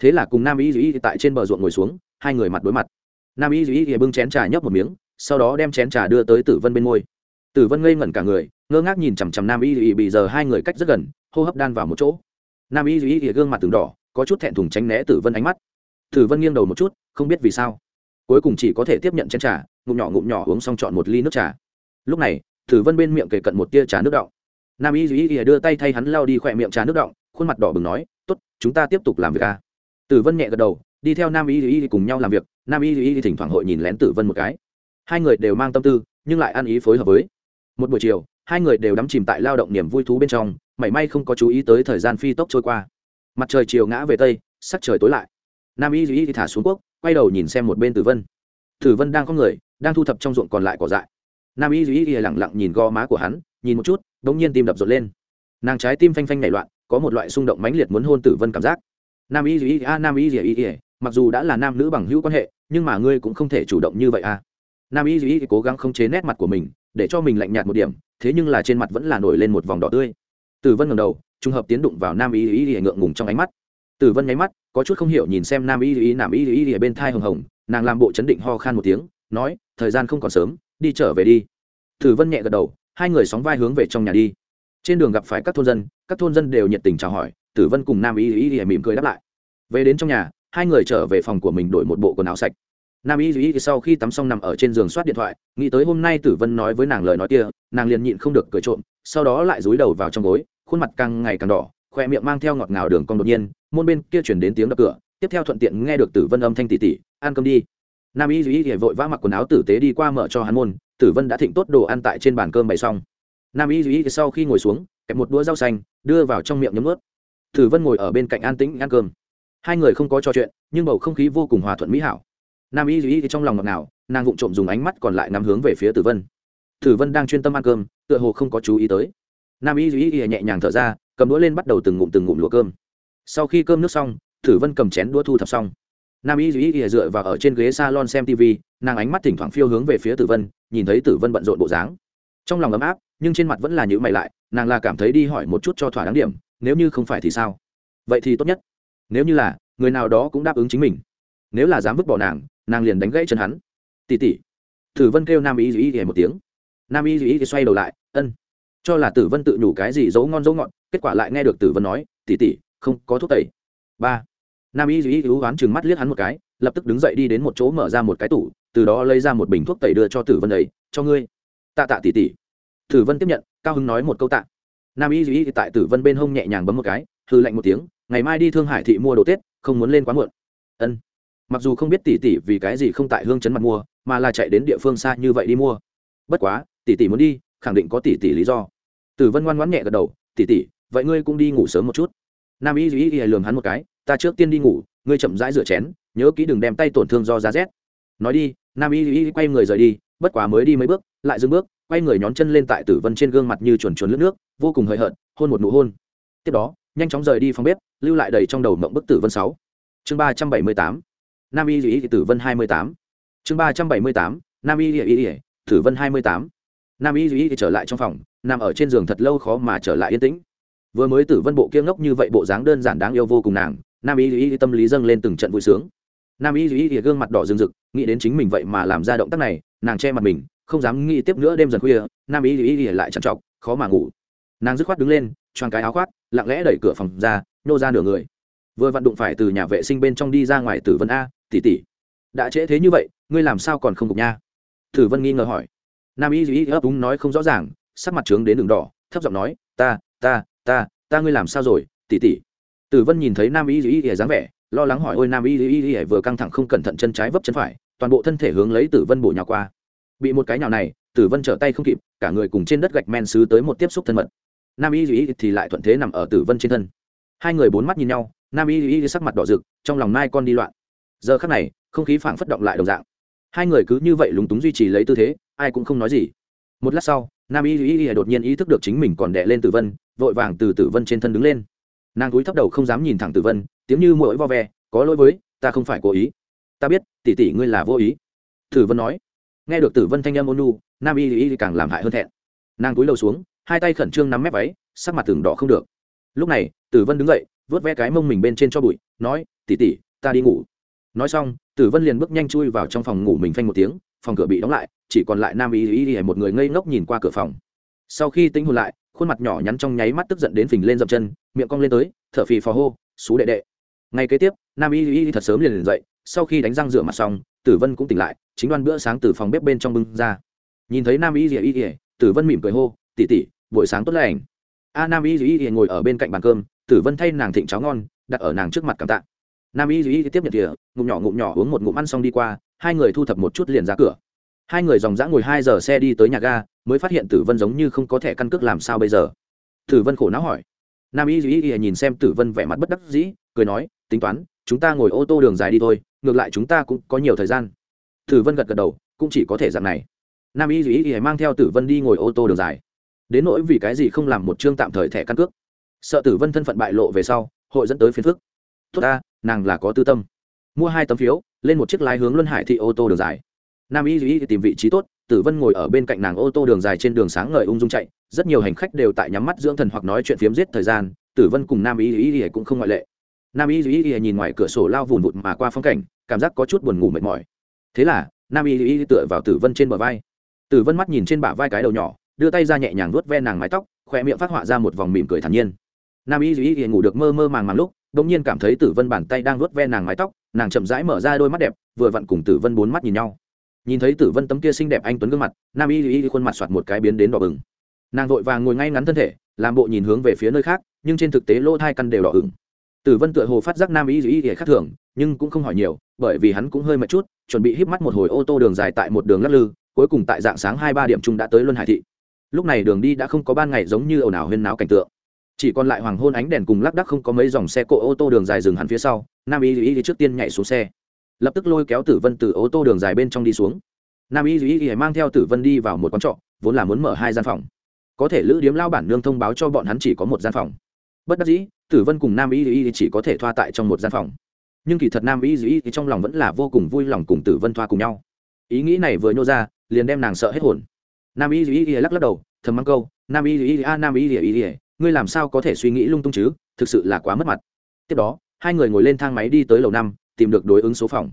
thế là cùng nam y y tại trên bờ ruộng ngồi xuống, hai người mặt đối mặt. Nam y y bưng chén trà nhấp một miếng, sau đó đem chén trà đưa tới tử vân bên môi. Tử vân ngây ngẩn cả người, ngơ ngác nhìn chằm chằm nam y y bị giờ hai người cách rất gần, hô hấp đan vào một chỗ. Nam y duy y gương mặt từng đỏ, có chút thẹn thùng tránh né tử vân ánh mắt. Tử vân nghiêng đầu một chút, không biết vì sao. Cuối cùng chỉ có thể tiếp nhận chén trà, ngụm nhỏ ngụm nhỏ uống xong chọn một ly nước trà. Lúc này, tử vân bên miệng kề cận một tia trà nước động nam y duy y đưa tay thay hắn lao đi khỏe miệng trà nước động khuôn mặt đỏ bừng nói, tốt, chúng ta tiếp tục làm việc à tử vân nhẹ gật đầu, đi theo nam y y cùng nhau làm việc, nam y y thỉnh thoảng hội nhìn lén tử vân một cái. Hai người đều mang tâm tư, nhưng lại ăn ý phối hợp với. Một buổi chiều, hai người đều đắm chìm tại lao động niềm vui thú bên trong, mảy may không có chú ý tới thời gian phi tốc trôi qua. Mặt trời chiều ngã về tây, sắc trời tối lại. Nam y y thả xuống quốc, quay đầu nhìn xem một bên tử vân. Tử vân đang có người, đang thu thập trong ruộng còn lại cỏ dại. Nam y y lẳng lặng nhìn gò má của hắn, nhìn một chút đ ỗ n g nhiên tim đập rột lên. Nàng trái tim phanh phanh nảy loạn, có một loại xung động mãnh liệt muốn hôn tử vân cảm giác nam y dì a, nam y duy mặc dù đã là nam nữ bằng hữu quan hệ, nhưng mà ngươi cũng không thể chủ động như vậy, a. Nam y dì cố gắng không chế nét mặt của mình, để cho mình lạnh nhạt một điểm, thế nhưng là trên mặt vẫn là nổi lên một vòng đỏ tươi. Tử vân ngầm đầu, trùng hợp tiến đụng vào nam y dì y ngượng ngùng trong ánh mắt. Tử vân nháy mắt, có chút không hiểu nhìn xem nam y y nam y dì y bên thai hồng hồng, nàng làm bộ chấn định ho khan một tiếng, nói, thời gian không còn sớm, đi trở về đi. Tử vân nhẹ gật đầu, hai người sóng vai hướng về trong nhà đi. Trên đường gặp phải các thôn dân, các thôn dân đều nhiệt tình chào hỏi tử vân cùng nam y y y mỉm cười đáp lại về đến trong nhà hai người trở về phòng của mình đổi một bộ quần áo sạch nam y Y sau khi tắm xong nằm ở trên giường soát điện thoại nghĩ tới hôm nay tử vân nói với nàng lời nói kia nàng liền nhịn không được cười trộm sau đó lại dúi đầu vào trong gối khuôn mặt càng ngày càng đỏ khoe miệng mang theo ngọt ngào đường cong đột nhiên môn bên kia chuyển đến tiếng đập cửa tiếp theo thuận tiện nghe được tử vân âm thanh tỉ tỉ ăn cơm đi nam y duy thì vội vã mặc quần áo tử tế đi qua mở cho hắn môn tử vân đã thịnh tốt đồ ăn tại trên bàn cơm bày xong nam y duy sau khi ngồi xuống kẹp một đũa rau xanh đưa vào trong miệng nhấm ướt Thử vân ngồi ở bên cạnh an tĩnh ăn cơm. Hai người không có trò chuyện, nhưng bầu không khí vô cùng hòa thuận mỹ hảo. Nam y duy trong lòng ngọt ngào, nàng vụng trộm dùng ánh mắt còn lại ngắm hướng về phía tử vân. Tử vân đang chuyên tâm ăn cơm, tựa hồ không có chú ý tới. Nam y duy nhẹ nhàng thở ra, cầm đũa lên bắt đầu từng ngụm từng ngụm lụa cơm. Sau khi cơm nước xong tử vân cầm chén đũa thu thập xong. Nam y duy dựa vào ở trên ghế salon xem tv nàng ánh mắt thỉnh thoảng phiêu hướng về phía tử vân, nhìn thấy tử vân bận rộn bộ dáng. Trong lòng ấm áp, nhưng trên mặt vẫn là nhữ mày lại, nàng là cảm thấy đi hỏi một chút cho thỏa đáng điểm nếu như không phải thì sao? Vậy thì tốt nhất. Nếu như là, người nào đó cũng đáp ứng chính mình. Nếu là dám vứt bỏ nàng nàng liền đánh gãy chân hắn. Tỉ tỉ. Tử vân kêu nam y duy một tiếng. Nam y duy xoay đầu lại, ân. Cho là tử vân tự nhủ cái gì dấu ngon dấu ngọt, kết quả lại nghe được tử vân nói, tỉ tỉ, không có thuốc tẩy. Ba. Nam y duy hữu oán chừng mắt liếc hắn một cái, lập tức đứng dậy đi đến một chỗ mở ra một cái tủ, từ đó lấy ra một bình thuốc tẩy đưa cho tử vân ấy, cho ngươi. Tạ tạ tỉ tỉ. Tử vân tiếp nhận, cao hứng nói một câu tạ nam y duy tại tử vân bên hông nhẹ nhàng bấm một cái hư lạnh một tiếng, ngày mai đi thương hải thị mua đồ tết, không muốn lên quá muộn. Ân. Mặc dù không biết tỷ tỷ vì cái gì không tại hương chấn mặt mua, mà là chạy đến địa phương xa như vậy đi mua. Bất quá, tỷ tỷ muốn đi, khẳng định có tỷ tỷ lý do. Tử vân ngoan ngoãn nhẹ gật đầu, tỷ tỷ, vậy ngươi cũng đi ngủ sớm một chút. Nam y duy y lường hắn một cái, ta trước tiên đi ngủ, ngươi chậm rãi rửa chén, nhớ kỹ đừng đem tay tổn thương do giá rét. Nói đi, nam y duy quay người rời đi, bất quá mới đi mấy bước, lại dừng bước quay người nhón chân lên tại tử vân trên gương mặt như chuồn chuồn lướt nước, vô cùng hời hợt, hôn một nụ hôn. Tiếp đó, nhanh chóng rời đi phòng bếp, lưu lại đầy trong đầu mộng bức tử vân sáu. Chương ba trăm bảy mươi tám, nam y lý tử vân hai mươi tám. Chương ba trăm bảy mươi tám, nam y y tử vân hai mươi tám. Nam y lý trở lại trong phòng, nằm ở trên giường thật lâu khó mà trở lại yên tĩnh. Vừa mới tử vân bộ kia ngốc như vậy, bộ dáng đơn giản đáng yêu vô cùng nàng, nam y lý tâm lý dâng lên từng trận vui sướng. Nam y lý gương mặt đỏ rừng rực, nghĩ đến chính mình vậy mà làm ra động tác này, nàng che mặt mình không dám nghĩ tiếp nữa đêm dần khuya, nam y y lại chăn trọc, khó mà ngủ. Nàng dứt khoát đứng lên, choàng cái áo khoác, lặng lẽ đẩy cửa phòng ra nô ra nửa người. Vừa vặn đụng phải từ nhà vệ sinh bên trong đi ra ngoài tử vân a tỉ tỉ đã trễ thế như vậy, ngươi làm sao còn không cục nha? Tử vân nghi ngờ hỏi. Nam y y ấp úng nói không rõ ràng, sắc mặt trướng đến đường đỏ, thấp giọng nói, ta ta ta ta ngươi làm sao rồi tỉ tỉ tử vân nhìn thấy nam y y y dáng vẻ, lo lắng hỏi, ôi, nam y y y vừa căng thẳng không cẩn thận chân trái vấp chân phải, toàn bộ thân thể hướng lấy tử vân bổ nhào qua bị một cái nhào này, tử vân trở tay không kịp, cả người cùng trên đất gạch men xứ tới một tiếp xúc thân mật. Nam y duy thì lại thuận thế nằm ở tử vân trên thân. Hai người bốn mắt nhìn nhau, nam y duy sắc mặt đỏ rực, trong lòng mai con đi loạn. Giờ khắc này, không khí phảng phất động lại đồng dạng. Hai người cứ như vậy lúng túng duy trì lấy tư thế, ai cũng không nói gì. Một lát sau, nam y duy đột nhiên ý thức được chính mình còn đè lên tử vân, vội vàng từ tử vân trên thân đứng lên. Nàng cúi thấp đầu không dám nhìn thẳng tử vân, tiếng như mỗi vo ve, có lỗi với, ta không phải cố ý. Ta biết, tỷ tỷ ngươi là vô ý. Tử vân nói nghe được tử vân thanh âm ôn nu nam y y càng làm hại hơn thẹn. Nàng cúi đầu xuống, hai tay khẩn trương nắm mép váy, sắc mặt tường đỏ không được. Lúc này, tử vân đứng dậy, vớt ve cái mông mình bên trên cho bụi, nói tỉ tỉ ta đi ngủ. Nói xong, tử vân liền bước nhanh chui vào trong phòng ngủ mình phanh một tiếng, phòng cửa bị đóng lại, chỉ còn lại nam y y y một người ngây ngốc nhìn qua cửa phòng. Sau khi tính hồn lại, khuôn mặt nhỏ nhắn trong nháy mắt tức giận đến phình lên dậm chân, miệng cong lên tới thở phì phò hô, xú đệ đệ ngay kế tiếp, nam y y thật sớm liền liền dậy, sau khi đánh răng rửa mặt xong, tử vân cũng tỉnh lại, chính đoan bữa sáng từ phòng bếp bên trong bưng ra. Nhìn thấy nam y y y, tử vân mỉm cười hô tỉ tỉ buổi sáng tốt lành. A nam y y ngồi ở bên cạnh bàn cơm, tử vân thay nàng thịnh cháo ngon, đặt ở nàng trước mặt cảm tạ. Nam y y tiếp nhận thìa, ngụm nhỏ ngụm nhỏ uống một ngụm ăn xong đi qua, hai người thu thập một chút liền ra cửa. Hai người dòng dã ngồi hai giờ xe đi tới nhà ga, mới phát hiện tử vân giống như không có thẻ căn cước làm sao bây giờ. Tử vân khổ não hỏi. Nam y y nhìn xem tử vân vẻ mặt bất đắc dĩ cười nói, tính toán, chúng ta ngồi ô tô đường dài đi thôi, ngược lại chúng ta cũng có nhiều thời gian. Tử vân gật gật đầu, cũng chỉ có thể dạng này. Nam y y y mang theo tử vân đi ngồi ô tô đường dài. Đến nỗi vì cái gì không làm một chương tạm thời thẻ căn cước. Sợ tử vân thân phận bại lộ về sau, hội dẫn tới phiền phức. Tốt ta, nàng là có tư tâm. Mua hai tấm phiếu, lên một chiếc lái hướng luân hải thị ô tô đường dài. Nam y duy tìm vị trí tốt, tử vân ngồi ở bên cạnh nàng ô tô đường dài trên đường sáng ngời ung dung chạy. Rất nhiều hành khách đều tại nhắm mắt dưỡng thần hoặc nói chuyện phiếm giết thời gian, tử vân cùng nam y duy cũng không ngoại lệ nam y duy nhìn ngoài cửa sổ lao vùn vụt mà qua phong cảnh, cảm giác có chút buồn ngủ mệt mỏi. Thế là, nam y duy tựa vào tử vân trên bờ vai. Tử vân mắt nhìn trên bả vai cái đầu nhỏ, đưa tay ra nhẹ nhàng vuốt ve nàng mái tóc khoe miệng phát họa ra một vòng mỉm cười thản nhiên. Nam y duy y ngủ được mơ mơ màng màng lúc đ ỗ n g nhiên cảm thấy tử vân bàn tay đang vuốt ve nàng mái tóc, nàng chậm rãi mở ra đôi mắt đẹp, vừa vặn cùng tử vân bốn mắt nhìn nhau. Nhìn thấy tử vân tấm kia xinh đẹp anh tuấn gương mặt, nam y y khuôn mặt soạt một cái biến đến đỏ bừng. Nàng vội vàng ngồi ngay ngắn thân thể, làm bộ nhìn hướng về phía nơi khác, nhưng trên thực tế lỗ hai căn đều đỏ ửng tử vân tựa hồ phát giác nam y y y khác thường, nhưng cũng không hỏi nhiều, bởi vì hắn cũng hơi mệt chút, chuẩn bị híp mắt một hồi ô tô đường dài tại một đường lắc lư, cuối cùng tại dạng sáng hai ba điểm chung đã tới luân hải thị. Lúc này đường đi đã không có ban ngày giống như ồn ào huyên náo cảnh tượng. Chỉ còn lại hoàng hôn ánh đèn cùng lác đắc không có mấy dòng xe cộ ô tô đường dài dừng hẳn phía sau, nam y y trước tiên nhảy xuống xe. Lập tức lôi kéo tử vân từ ô tô đường dài bên trong đi xuống. Nam y y y mang theo tử vân đi vào một quán trọ, vốn là muốn mở hai gian phòng. Có thể lữ điếm lao bản nương thông báo cho bọn hắn chỉ có một gian phòng. Bất đắc dĩ tử vân cùng nam y y chỉ có thể thoa tại trong một gian phòng. Nhưng kỳ thật nam y y trong lòng vẫn là vô cùng vui lòng cùng tử vân thoa cùng nhau. Ý nghĩ này vừa nhô ra, liền đem nàng sợ hết hồn. Nam y y lắc lắc đầu, thầm mắng câu, nam y y, a, nam y y y ngươi làm sao có thể suy nghĩ lung tung chứ? Thực sự là quá mất mặt. Tiếp đó, hai người ngồi lên thang máy đi tới lầu năm, tìm được đối ứng số phòng.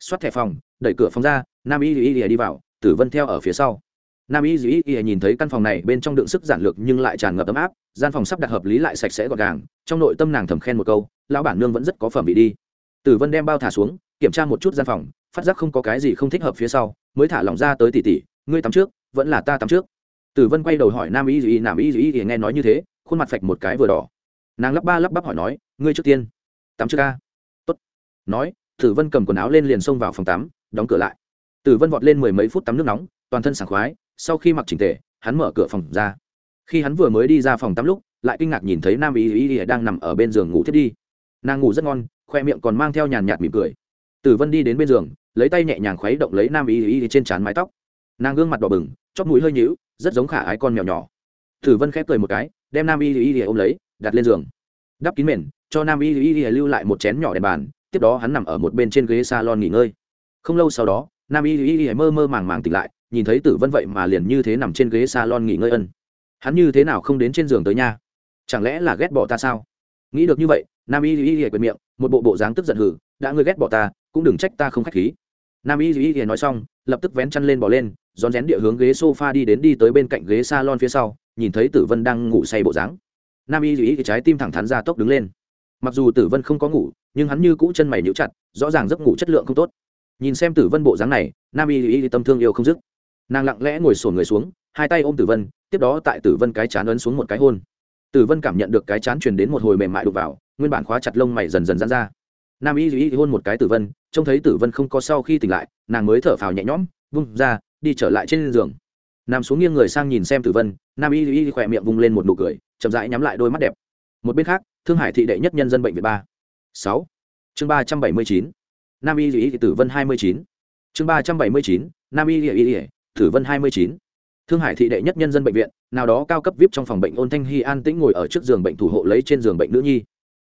Xoát thẻ phòng, đẩy cửa phòng ra, nam y y y đi vào, tử vân theo ở phía sau nam y Dĩ y nhìn thấy căn phòng này bên trong đựng sức giản lược nhưng lại tràn ngập ấm áp, gian phòng sắp đặt hợp lý lại sạch sẽ gọn gàng, trong nội tâm nàng thầm khen một câu, lão bản nương vẫn rất có phẩm vị đi. Tử vân đem bao thả xuống, kiểm tra một chút gian phòng, phát giác không có cái gì không thích hợp phía sau, mới thả lỏng ra tới tỉ tỉ ngươi tắm trước, vẫn là ta tắm trước. Tử vân quay đầu hỏi nam y Dĩ nam y y nghe nói như thế, khuôn mặt phạch một cái vừa đỏ. Nàng lắp ba lắp bắp hỏi nói, ngươi trước tiên tắm trước ca. Tốt. Nói, tử vân cầm quần áo lên liền xông vào phòng tắm, đóng cửa lại. Tử vân vọt lên mười mấy phút tắm nước nóng, toàn thân sảng khoái sau khi mặc chỉnh tề hắn mở cửa phòng ra khi hắn vừa mới đi ra phòng tắm lúc lại kinh ngạc nhìn thấy nam y y đang nằm ở bên giường ngủ thiết đi nàng ngủ rất ngon khoe miệng còn mang theo nhàn nhạt mỉm cười tử vân đi đến bên giường lấy tay nhẹ nhàng khuấy động lấy nam y y trên trán mái tóc nàng gương mặt đỏ bừng chóp mũi hơi nhíu rất giống khả ái con mèo nhỏ tử vân khép cười một cái đem nam y y ôm lấy đặt lên giường đắp kín mền cho nam y y lưu lại một chén nhỏ đèn bàn tiếp đó hắn nằm ở một bên trên ghế salon nghỉ ngơi không lâu sau đó nam y y mơ mơ màng màng tỉnh lại nhìn thấy tử vân vậy mà liền như thế nằm trên ghế salon nghỉ ngơi ân. Hắn như thế nào không đến trên giường tới nha? Chẳng lẽ là ghét bỏ ta sao? Nghĩ được như vậy, nam y y y quệt miệng, một bộ bộ dáng tức giận hử, đã ngươi ghét bỏ ta, cũng đừng trách ta không khách khí. Nam y y y nói xong, lập tức vén chăn lên bỏ lên, rón rén địa hướng ghế sofa đi đến đi tới bên cạnh ghế salon phía sau, nhìn thấy tử vân đang ngủ say bộ dáng. Nam y y trái tim thẳng thắn ra tốc đứng lên. Mặc dù tử vân không có ngủ, nhưng hắn như cũ chân mày nhũ chặt, rõ ràng giấc ngủ chất lượng không tốt. Nhìn xem tử vân bộ dáng này, nam y y tâm thương yêu không dứt nàng lặng lẽ ngồi sổn người xuống, hai tay ôm tử vân, tiếp đó tại tử vân cái chán ấn xuống một cái hôn. Tử vân cảm nhận được cái chán truyền đến một hồi mềm mại đục vào, nguyên bản khóa chặt lông mày dần dần dán ra. Nam y y hôn một cái tử vân, trông thấy tử vân không có sau khi tỉnh lại, nàng mới thở phào nhẹ nhõm, vung ra, đi trở lại trên giường. Nằm xuống nghiêng người sang nhìn xem tử vân, nam y y khỏe miệng vung lên một nụ cười, chậm rãi nhắm lại đôi mắt đẹp. Một bên khác, thương hải thị đệ nhất nhân dân bệnh viện ba. Sáu. Chương ba trăm bảy mươi chín. Nam y y tử vân hai mươi chín. Chương ba trăm bảy mươi chín, nam y y Thử vân hai mươi chín. Thương hải thị đệ nhất nhân dân bệnh viện, nào đó cao cấp vip trong phòng bệnh ôn thanh hy an tĩnh ngồi ở trước giường bệnh thủ hộ lấy trên giường bệnh nữ nhi.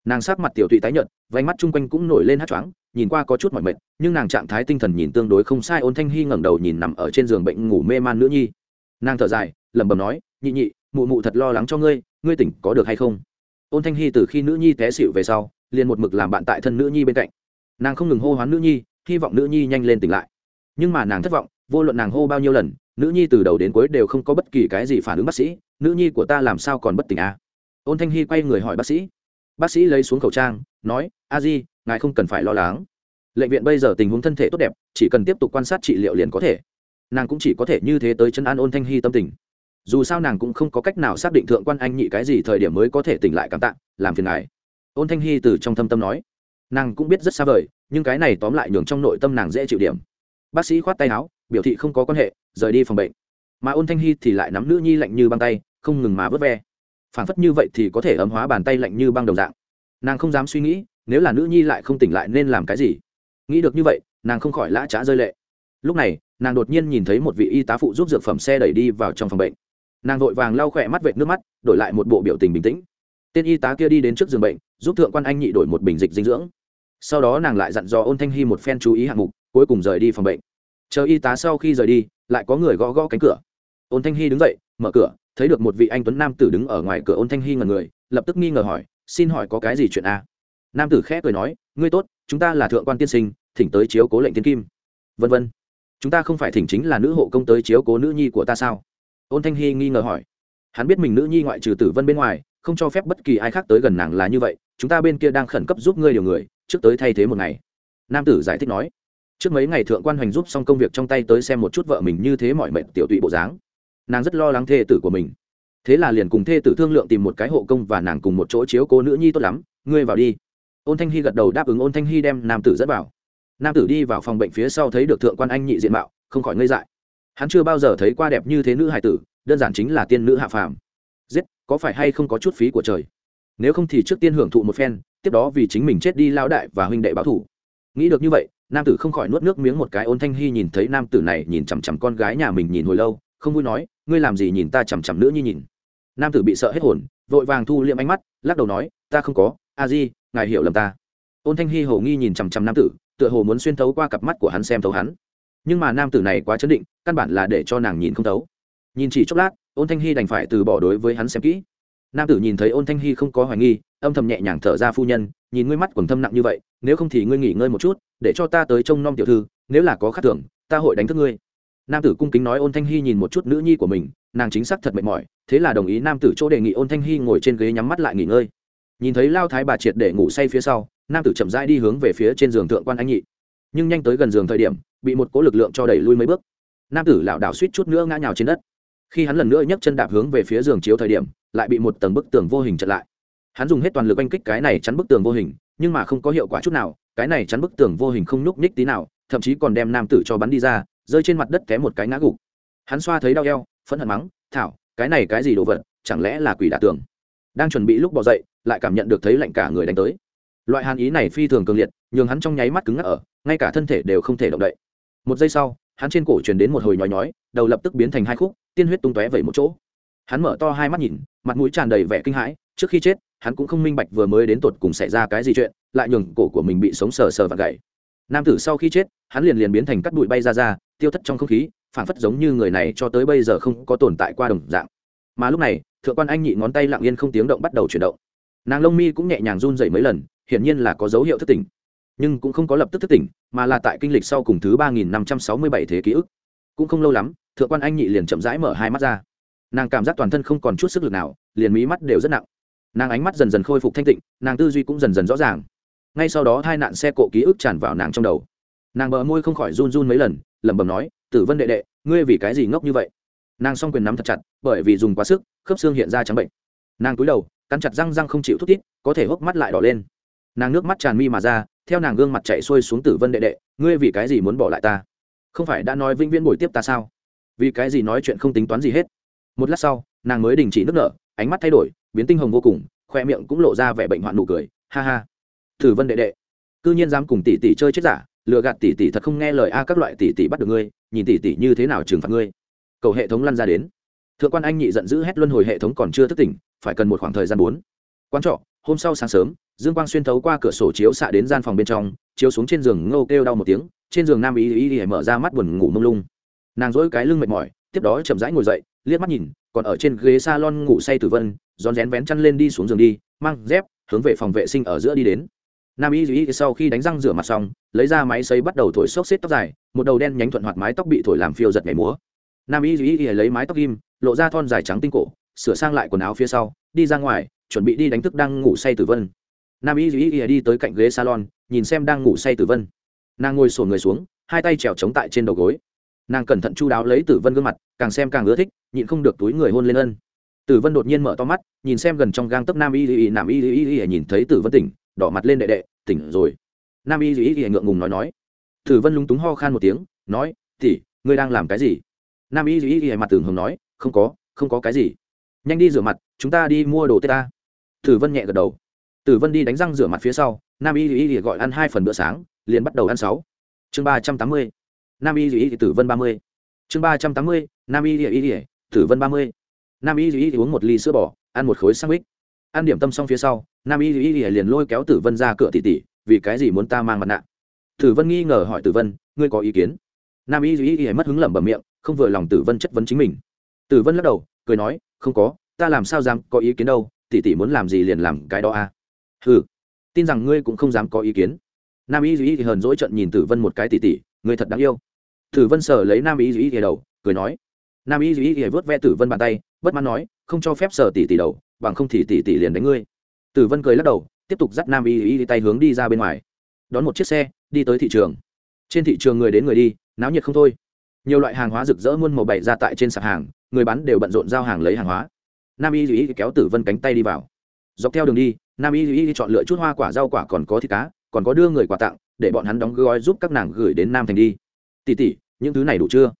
Nàng sát mặt tiểu tụy tái nhợt vánh mắt chung quanh cũng nổi lên hát choáng, nhìn qua có chút mỏi mệt, nhưng nàng trạng thái tinh thần nhìn tương đối không sai, ôn thanh hy ngẩng đầu nhìn nằm ở trên giường bệnh ngủ mê man nữ nhi. Nàng thở dài, lẩm bẩm nói, nhị nhị, mụ mụ thật lo lắng cho ngươi ngươi tỉnh có được hay không? Ôn thanh hy từ khi nữ nhi té xịu về sau, liền một mực làm bạn tại thân nữ nhi bên cạnh. Nàng không ngừng hô hoán nữ nhi, hy vọng nữ nhi nhanh lên tỉnh lại. Nhưng mà nàng thất vọng vô luận nàng hô bao nhiêu lần, nữ nhi từ đầu đến cuối đều không có bất kỳ cái gì phản ứng bác sĩ, nữ nhi của ta làm sao còn bất tỉnh à? ôn thanh hy quay người hỏi bác sĩ. Bác sĩ lấy xuống khẩu trang, nói, a di, ngài không cần phải lo lắng. Lệnh viện bây giờ tình huống thân thể tốt đẹp, chỉ cần tiếp tục quan sát trị liệu liền có thể. Nàng cũng chỉ có thể như thế tới chân an ôn thanh hy tâm tình. Dù sao nàng cũng không có cách nào xác định thượng quan anh nhị cái gì thời điểm mới có thể tỉnh lại cảm tạ, làm phiền ngài. Ôn thanh hy từ trong thâm tâm nói. Nàng cũng biết rất xa vời, nhưng cái này tóm lại nhường trong nội tâm nàng dễ chịu điểm. Bác sĩ khoát tay áo biểu thị không có quan hệ, rời đi phòng bệnh. Mà ôn thanh hy thì lại nắm nữ nhi lạnh như băng tay, không ngừng mà vớt ve. Phản phất như vậy thì có thể ấm hóa bàn tay lạnh như băng đồng dạng. Nàng không dám suy nghĩ, nếu là nữ nhi lại không tỉnh lại nên làm cái gì? Nghĩ được như vậy, nàng không khỏi lã trá rơi lệ. Lúc này, nàng đột nhiên nhìn thấy một vị y tá phụ giúp dược phẩm xe đẩy đi vào trong phòng bệnh. Nàng vội vàng lau khỏe mắt vệt nước mắt, đổi lại một bộ biểu tình bình tĩnh. Tên y tá kia đi đến trước giường bệnh, giúp thượng quan anh nhị đổi một bình dịch dinh dưỡng. Sau đó nàng lại dặn dò ôn thanh hy một phen chú ý hạng mục, cuối cùng rời đi phòng bệnh chờ y tá sau khi rời đi, lại có người gõ gõ cánh cửa. Ôn thanh hy đứng dậy, mở cửa, thấy được một vị anh tuấn nam tử đứng ở ngoài cửa ôn thanh hy ngần người, lập tức nghi ngờ hỏi, xin hỏi có cái gì chuyện a nam tử khẽ cười nói, ngươi tốt, chúng ta là thượng quan tiên sinh, thỉnh tới chiếu cố lệnh tiên kim. Vân vân. Chúng ta không phải thỉnh chính là nữ hộ công tới chiếu cố nữ nhi của ta sao? Ôn thanh hy nghi ngờ hỏi. Hắn biết mình nữ nhi ngoại trừ tử vân bên ngoài, không cho phép bất kỳ ai khác tới gần nàng là như vậy, chúng ta bên kia đang khẩn cấp giúp ngươi điều người, trước tới thay thế một ngày. Nam tử giải thích nói trước mấy ngày thượng quan hoành giúp xong công việc trong tay tới xem một chút vợ mình như thế mọi mệnh tiểu tụy bộ dáng. Nàng rất lo lắng thê tử của mình. Thế là liền cùng thê tử thương lượng tìm một cái hộ công và nàng cùng một chỗ chiếu cô nữ nhi tốt lắm, ngươi vào đi. Ôn thanh hy gật đầu đáp ứng ôn thanh hy đem nam tử dẫn vào. Nam tử đi vào phòng bệnh phía sau thấy được thượng quan anh nhị diện mạo, không khỏi ngây dại. Hắn chưa bao giờ thấy qua đẹp như thế nữ hải tử, đơn giản chính là tiên nữ hạ phàm. Giết, có phải hay không có chút phí của trời? Nếu không thì trước tiên hưởng thụ một phen, tiếp đó vì chính mình chết đi lao đại và huynh đệ báo thủ nghĩ được như vậy nam tử không khỏi nuốt nước miếng một cái, ôn thanh hy nhìn thấy nam tử này, nhìn chằm chằm con gái nhà mình nhìn hồi lâu, không vui nói, ngươi làm gì nhìn ta chằm chằm nữa như nhìn? Nam tử bị sợ hết hồn, vội vàng thu liệm ánh mắt, lắc đầu nói, ta không có, a di, ngài hiểu lầm ta. Ôn thanh hy hồ nghi nhìn chằm chằm nam tử, tựa hồ muốn xuyên thấu qua cặp mắt của hắn xem thấu hắn. Nhưng mà nam tử này quá chấn định, căn bản là để cho nàng nhìn không thấu. Nhìn chỉ chốc lát, ôn thanh hy đành phải từ bỏ đối với hắn xem kỹ. Nam tử nhìn thấy ôn thanh hy không có hoài nghi, âm thầm nhẹ nhàng thở ra phu nhân, nhìn ngươi mắt quần thâm nặng như vậy, nếu không thì ngươi nghỉ ngơi một chút để cho ta tới trông nom tiểu thư, nếu là có khắc thường, ta hội đánh thức ngươi. Nam tử cung kính nói ôn thanh hy nhìn một chút nữ nhi của mình, nàng chính xác thật mệt mỏi, thế là đồng ý nam tử chỗ đề nghị ôn thanh hy ngồi trên ghế nhắm mắt lại nghỉ ngơi. Nhìn thấy lao thái bà triệt để ngủ say phía sau, nam tử chậm rãi đi hướng về phía trên giường thượng quan anh nhị. Nhưng nhanh tới gần giường thời điểm, bị một cố lực lượng cho đẩy lui mấy bước. Nam tử lảo đảo suýt chút nữa ngã nhào trên đất. Khi hắn lần nữa nhấc chân đạp hướng về phía giường chiếu thời điểm, lại bị một tầng bức tường vô hình chặn lại. Hắn dùng hết toàn lực oanh kích cái này chắn bức tường vô hình, nhưng mà không có hiệu quả chút nào cái này chắn bức tường vô hình không nhúc nhích tí nào, thậm chí còn đem nam tử cho bắn đi ra, rơi trên mặt đất té một cái ngã gục. Hắn xoa thấy đau eo, phẫn hận mắng, thảo, cái này cái gì đồ vật, chẳng lẽ là quỷ đả tường? Đang chuẩn bị lúc bỏ dậy, lại cảm nhận được thấy lạnh cả người đánh tới. Loại hàn ý này phi thường cường liệt, nhường hắn trong nháy mắt cứng ngắc ở, ngay cả thân thể đều không thể động đậy. Một giây sau, hắn trên cổ truyền đến một hồi nhói nhói, đầu lập tức biến thành hai khúc, tiên huyết tung tóe vẩy một chỗ. Hắn mở to hai mắt nhìn, mặt mũi tràn đầy vẻ kinh hãi, trước khi chết, hắn cũng không minh bạch vừa mới đến tột cùng xảy ra cái gì chuyện lại nhường cổ của mình bị sống sờ sờ và gãy. Nam tử sau khi chết, hắn liền liền biến thành cắt bụi bay ra ra, tiêu thất trong không khí phản phất giống như người này cho tới bây giờ không có tồn tại qua đồng dạng. Mà lúc này, thượng quan anh nhị ngón tay lặng yên không tiếng động bắt đầu chuyển động. Nàng lông mi cũng nhẹ nhàng run dậy mấy lần, hiển nhiên là có dấu hiệu thất tỉnh. Nhưng cũng không có lập tức thất tỉnh, mà là tại kinh lịch sau cùng thứ ba nghìn năm trăm sáu mươi bảy thế ký ức. Cũng không lâu lắm, thượng quan anh nhị liền chậm rãi mở hai mắt ra. Nàng cảm giác toàn thân không còn chút sức lực nào, liền mí mắt đều rất nặng. Nàng ánh mắt dần dần khôi phục thanh tịnh, nàng tư duy cũng dần dần rõ ràng ngay sau đó hai nạn xe cộ ký ức tràn vào nàng trong đầu. Nàng bờ môi không khỏi run run mấy lần, lẩm bẩm nói, tử vân đệ đệ, ngươi vì cái gì ngốc như vậy? Nàng s o n g quyền nắm thật chặt, bởi vì dùng quá sức, khớp xương hiện ra trắng bệnh. Nàng cúi đầu, cắn chặt răng răng không chịu thút tít có thể hốc mắt lại đỏ lên. Nàng nước mắt tràn mi mà ra, theo nàng gương mặt chạy xuôi xuống tử vân đệ đệ, ngươi vì cái gì muốn bỏ lại ta? Không phải đã nói vĩnh viễn bồi tiếp ta sao? Vì cái gì nói chuyện không tính toán gì hết? Một lát sau, nàng mới đình chỉ nước nở, ánh mắt thay đổi, biến tinh hồng vô cùng, khoe miệng cũng lộ ra vẻ bệnh hoạn nụ cười. Ha ha. Thử vân đệ đệ. Cư nhiên dám cùng tỷ tỷ chơi chết giả, lừa gạt tỷ tỷ thật không nghe lời a, các loại tỷ tỷ bắt được ngươi, nhìn tỷ tỷ như thế nào trừng phạt ngươi. Cầu hệ thống lăn ra đến. Thượng quan anh nhị giận dữ hét luân hồi hệ thống còn chưa thức tỉnh, phải cần một khoảng thời gian bốn. Quan trọ, hôm sau sáng sớm, dương quang xuyên thấu qua cửa sổ chiếu xạ đến gian phòng bên trong, chiếu xuống trên giường ngô kêu đau một tiếng, trên giường nam ý ý ý mở ra mắt buồn ngủ mông lung. Nàng dỗi cái lưng mệt mỏi, tiếp đó chậm rãi ngồi dậy, liếc mắt nhìn, còn ở trên ghế s a lon ngủ say tử vân, rón rén vén chăn lên đi xuống giường đi, mang dép, hướng về phòng vệ sinh ở giữa đi đến nam y duy sau khi đánh răng rửa mặt xong, lấy ra máy xấy bắt đầu thổi xốc xếp tóc dài, một đầu đen nhánh thuận hoạt mái tóc bị thổi làm phiêu giật nhảy múa. Nam y duy lấy mái tóc ghim, lộ ra thon dài trắng tinh cổ, sửa sang lại quần áo phía sau, đi ra ngoài, chuẩn bị đi đánh thức đang ngủ say tử vân. Nam y duy đi tới cạnh ghế salon, nhìn xem đang ngủ say tử vân. Nàng ngồi sổ người xuống, hai tay trèo chống tại trên đầu gối. Nàng cẩn thận chu đáo lấy tử vân gương mặt, càng xem càng ưa thích, nhịn không được túi người hôn lên ân. Tử vân đột nhiên mở to mắt, nhìn xem gần trong gang tấp nam y y, nam y y y nhìn thấy tử vân tỉnh đỏ mặt lên đệ đệ, tỉnh rồi. Nam y y y ngượng ngùng nói nói. Tử vân lúng túng ho khan một tiếng, nói tỉ ngươi đang làm cái gì? Nam y y y mặt tường hồng nói, không có không có cái gì. Nhanh đi rửa mặt, chúng ta đi mua đồ tết ta. Tử vân nhẹ gật đầu. Tử vân đi đánh răng rửa mặt phía sau, nam y y y gọi ăn hai phần bữa sáng, liền bắt đầu ăn sáu. Chương ba trăm tám mươi. Nam y y tử vân ba mươi. Chương ba trăm tám mươi, nam y y y tử vân ba mươi. Nam y y uống một ly sữa bò, ăn một khối sandwich ăn điểm tâm xong phía sau nam y y liền lôi kéo tử vân ra cửa tỉ tỉ vì cái gì muốn ta mang mặt nạ tử vân nghi ngờ hỏi tử vân ngươi có ý kiến nam y y mất hứng lẩm bẩm miệng không vừa lòng tử vân chất vấn chính mình tử vân lắc đầu cười nói không có ta làm sao dám có ý kiến đâu tỷ tỷ muốn làm gì liền làm cái đó à ừ tin rằng ngươi cũng không dám có ý kiến nam y y thì hờn dỗi trận nhìn tử vân một cái tỷ tỷ ngươi thật đáng yêu tử vân sờ lấy nam y y thì đầu cười nói nam y y thì vớt ve tử vân bàn tay bất mãn nói không cho phép sờ tỷ tỷ đầu bằng không thì tỷ tỷ liền đánh ngươi. Tử vân cười lắc đầu tiếp tục dắt nam y y tay hướng đi ra bên ngoài. Đón một chiếc xe đi tới thị trường. Trên thị trường người đến người đi náo nhiệt không thôi. Nhiều loại hàng hóa rực rỡ muôn màu bày ra tại trên sạp hàng người bán đều bận rộn giao hàng lấy hàng hóa. Nam y y kéo tử vân cánh tay đi vào. Dọc theo đường đi nam y y chọn lựa chút hoa quả rau quả còn có thịt cá còn có đưa người quà tặng để bọn hắn đóng gói giúp các nàng gửi đến nam thành đi. Tỉ tỉ những thứ này đủ chưa?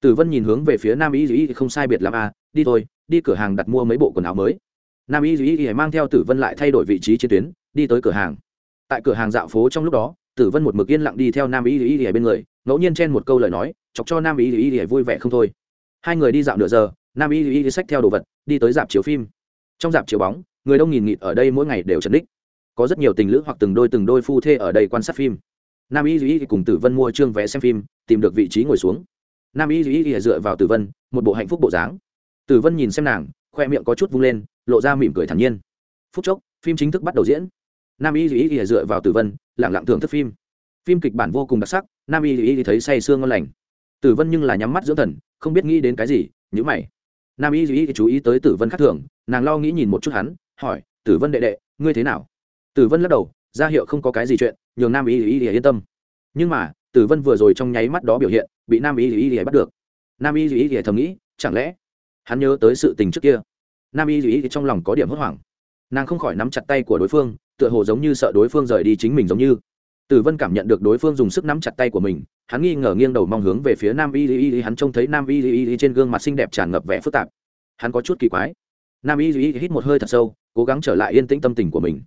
Tử vân nhìn hướng về phía nam y y không sai biệt làm a à, đi thôi đi cửa hàng đặt mua mấy bộ quần áo mới nam y duy mang theo tử vân lại thay đổi vị trí trên tuyến, đi tới cửa hàng. Tại cửa hàng dạo phố trong lúc đó, tử vân một mực yên lặng đi theo nam y duy bên người, ngẫu nhiên chen một câu lời nói, chọc cho nam y duy vui vẻ không thôi. Hai người đi dạo nửa giờ, nam y y xách theo đồ vật, đi tới dạp chiếu phim. Trong dạp chiếu bóng, người đông nghìn nghịt ở đây mỗi ngày đều chấn đích. Có rất nhiều tình lữ hoặc từng đôi từng đôi phu thê ở đây quan sát phim. Nam y y cùng tử vân mua trương vé xem phim, tìm được vị trí ngồi xuống. Nam y y dựa vào tử vân, một bộ hạnh phúc bộ dáng. Tử vân nhìn xem nàng khoe miệng có chút vung lên lộ ra mỉm cười thản nhiên phút chốc phim chính thức bắt đầu diễn nam y y dựa vào tử vân lẳng lặng thưởng thức phim phim kịch bản vô cùng đặc sắc nam y y thấy say sương ngon lành tử vân nhưng là nhắm mắt dưỡng thần không biết nghĩ đến cái gì nhữ mày nam y duy chú ý tới tử vân khắc thường nàng lo nghĩ nhìn một chút hắn hỏi tử vân đệ đệ ngươi thế nào tử vân lắc đầu ra hiệu không có cái gì chuyện nhường nam y duy yên tâm nhưng mà tử vân vừa rồi trong nháy mắt đó biểu hiện bị nam y duy bắt được nam y duy thầm nghĩ chẳng lẽ hắn nhớ tới sự tình trước kia. Nam y duy trong lòng có điểm hốt hoảng. Nàng không khỏi nắm chặt tay của đối phương, tựa hồ giống như sợ đối phương rời đi chính mình giống như. Tử vân cảm nhận được đối phương dùng sức nắm chặt tay của mình, hắn nghi ngờ nghiêng đầu mong hướng về phía nam y y y hắn trông thấy nam y y y trên gương mặt xinh đẹp tràn ngập vẻ phức tạp. Hắn có chút kỳ quái. Nam y y hít một hơi thật sâu, cố gắng trở lại yên tĩnh tâm tình của mình.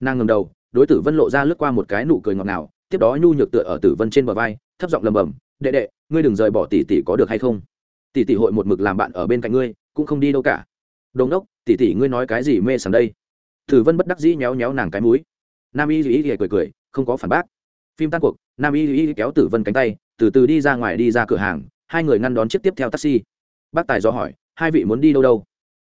Nàng ngầm đầu, đối tử vân lộ ra lướt qua một cái nụ cười ngọt ngào, tiếp đó nhu nhược tựa ở tử vân trên bờ vai, thấp giọng lầm bầm, đệ đệ, ngươi đừng rời bỏ tỷ tỷ có được hay không? Tỷ tỷ hội một mực làm bạn ở bên cạnh ngươi, cũng không đi đâu cả. Đồn đốc tỷ tỷ ngươi nói cái gì mê sảng đây? Tử vân bất đắc dĩ nhéo nhéo nàng cái mũi. Nam y duy cười cười, không có phản bác. Phim tan cuộc, nam y y kéo tử vân cánh tay, từ từ đi ra ngoài đi ra cửa hàng, hai người ngăn đón chiếc tiếp theo taxi. Bác tài do hỏi, hai vị muốn đi đâu đâu?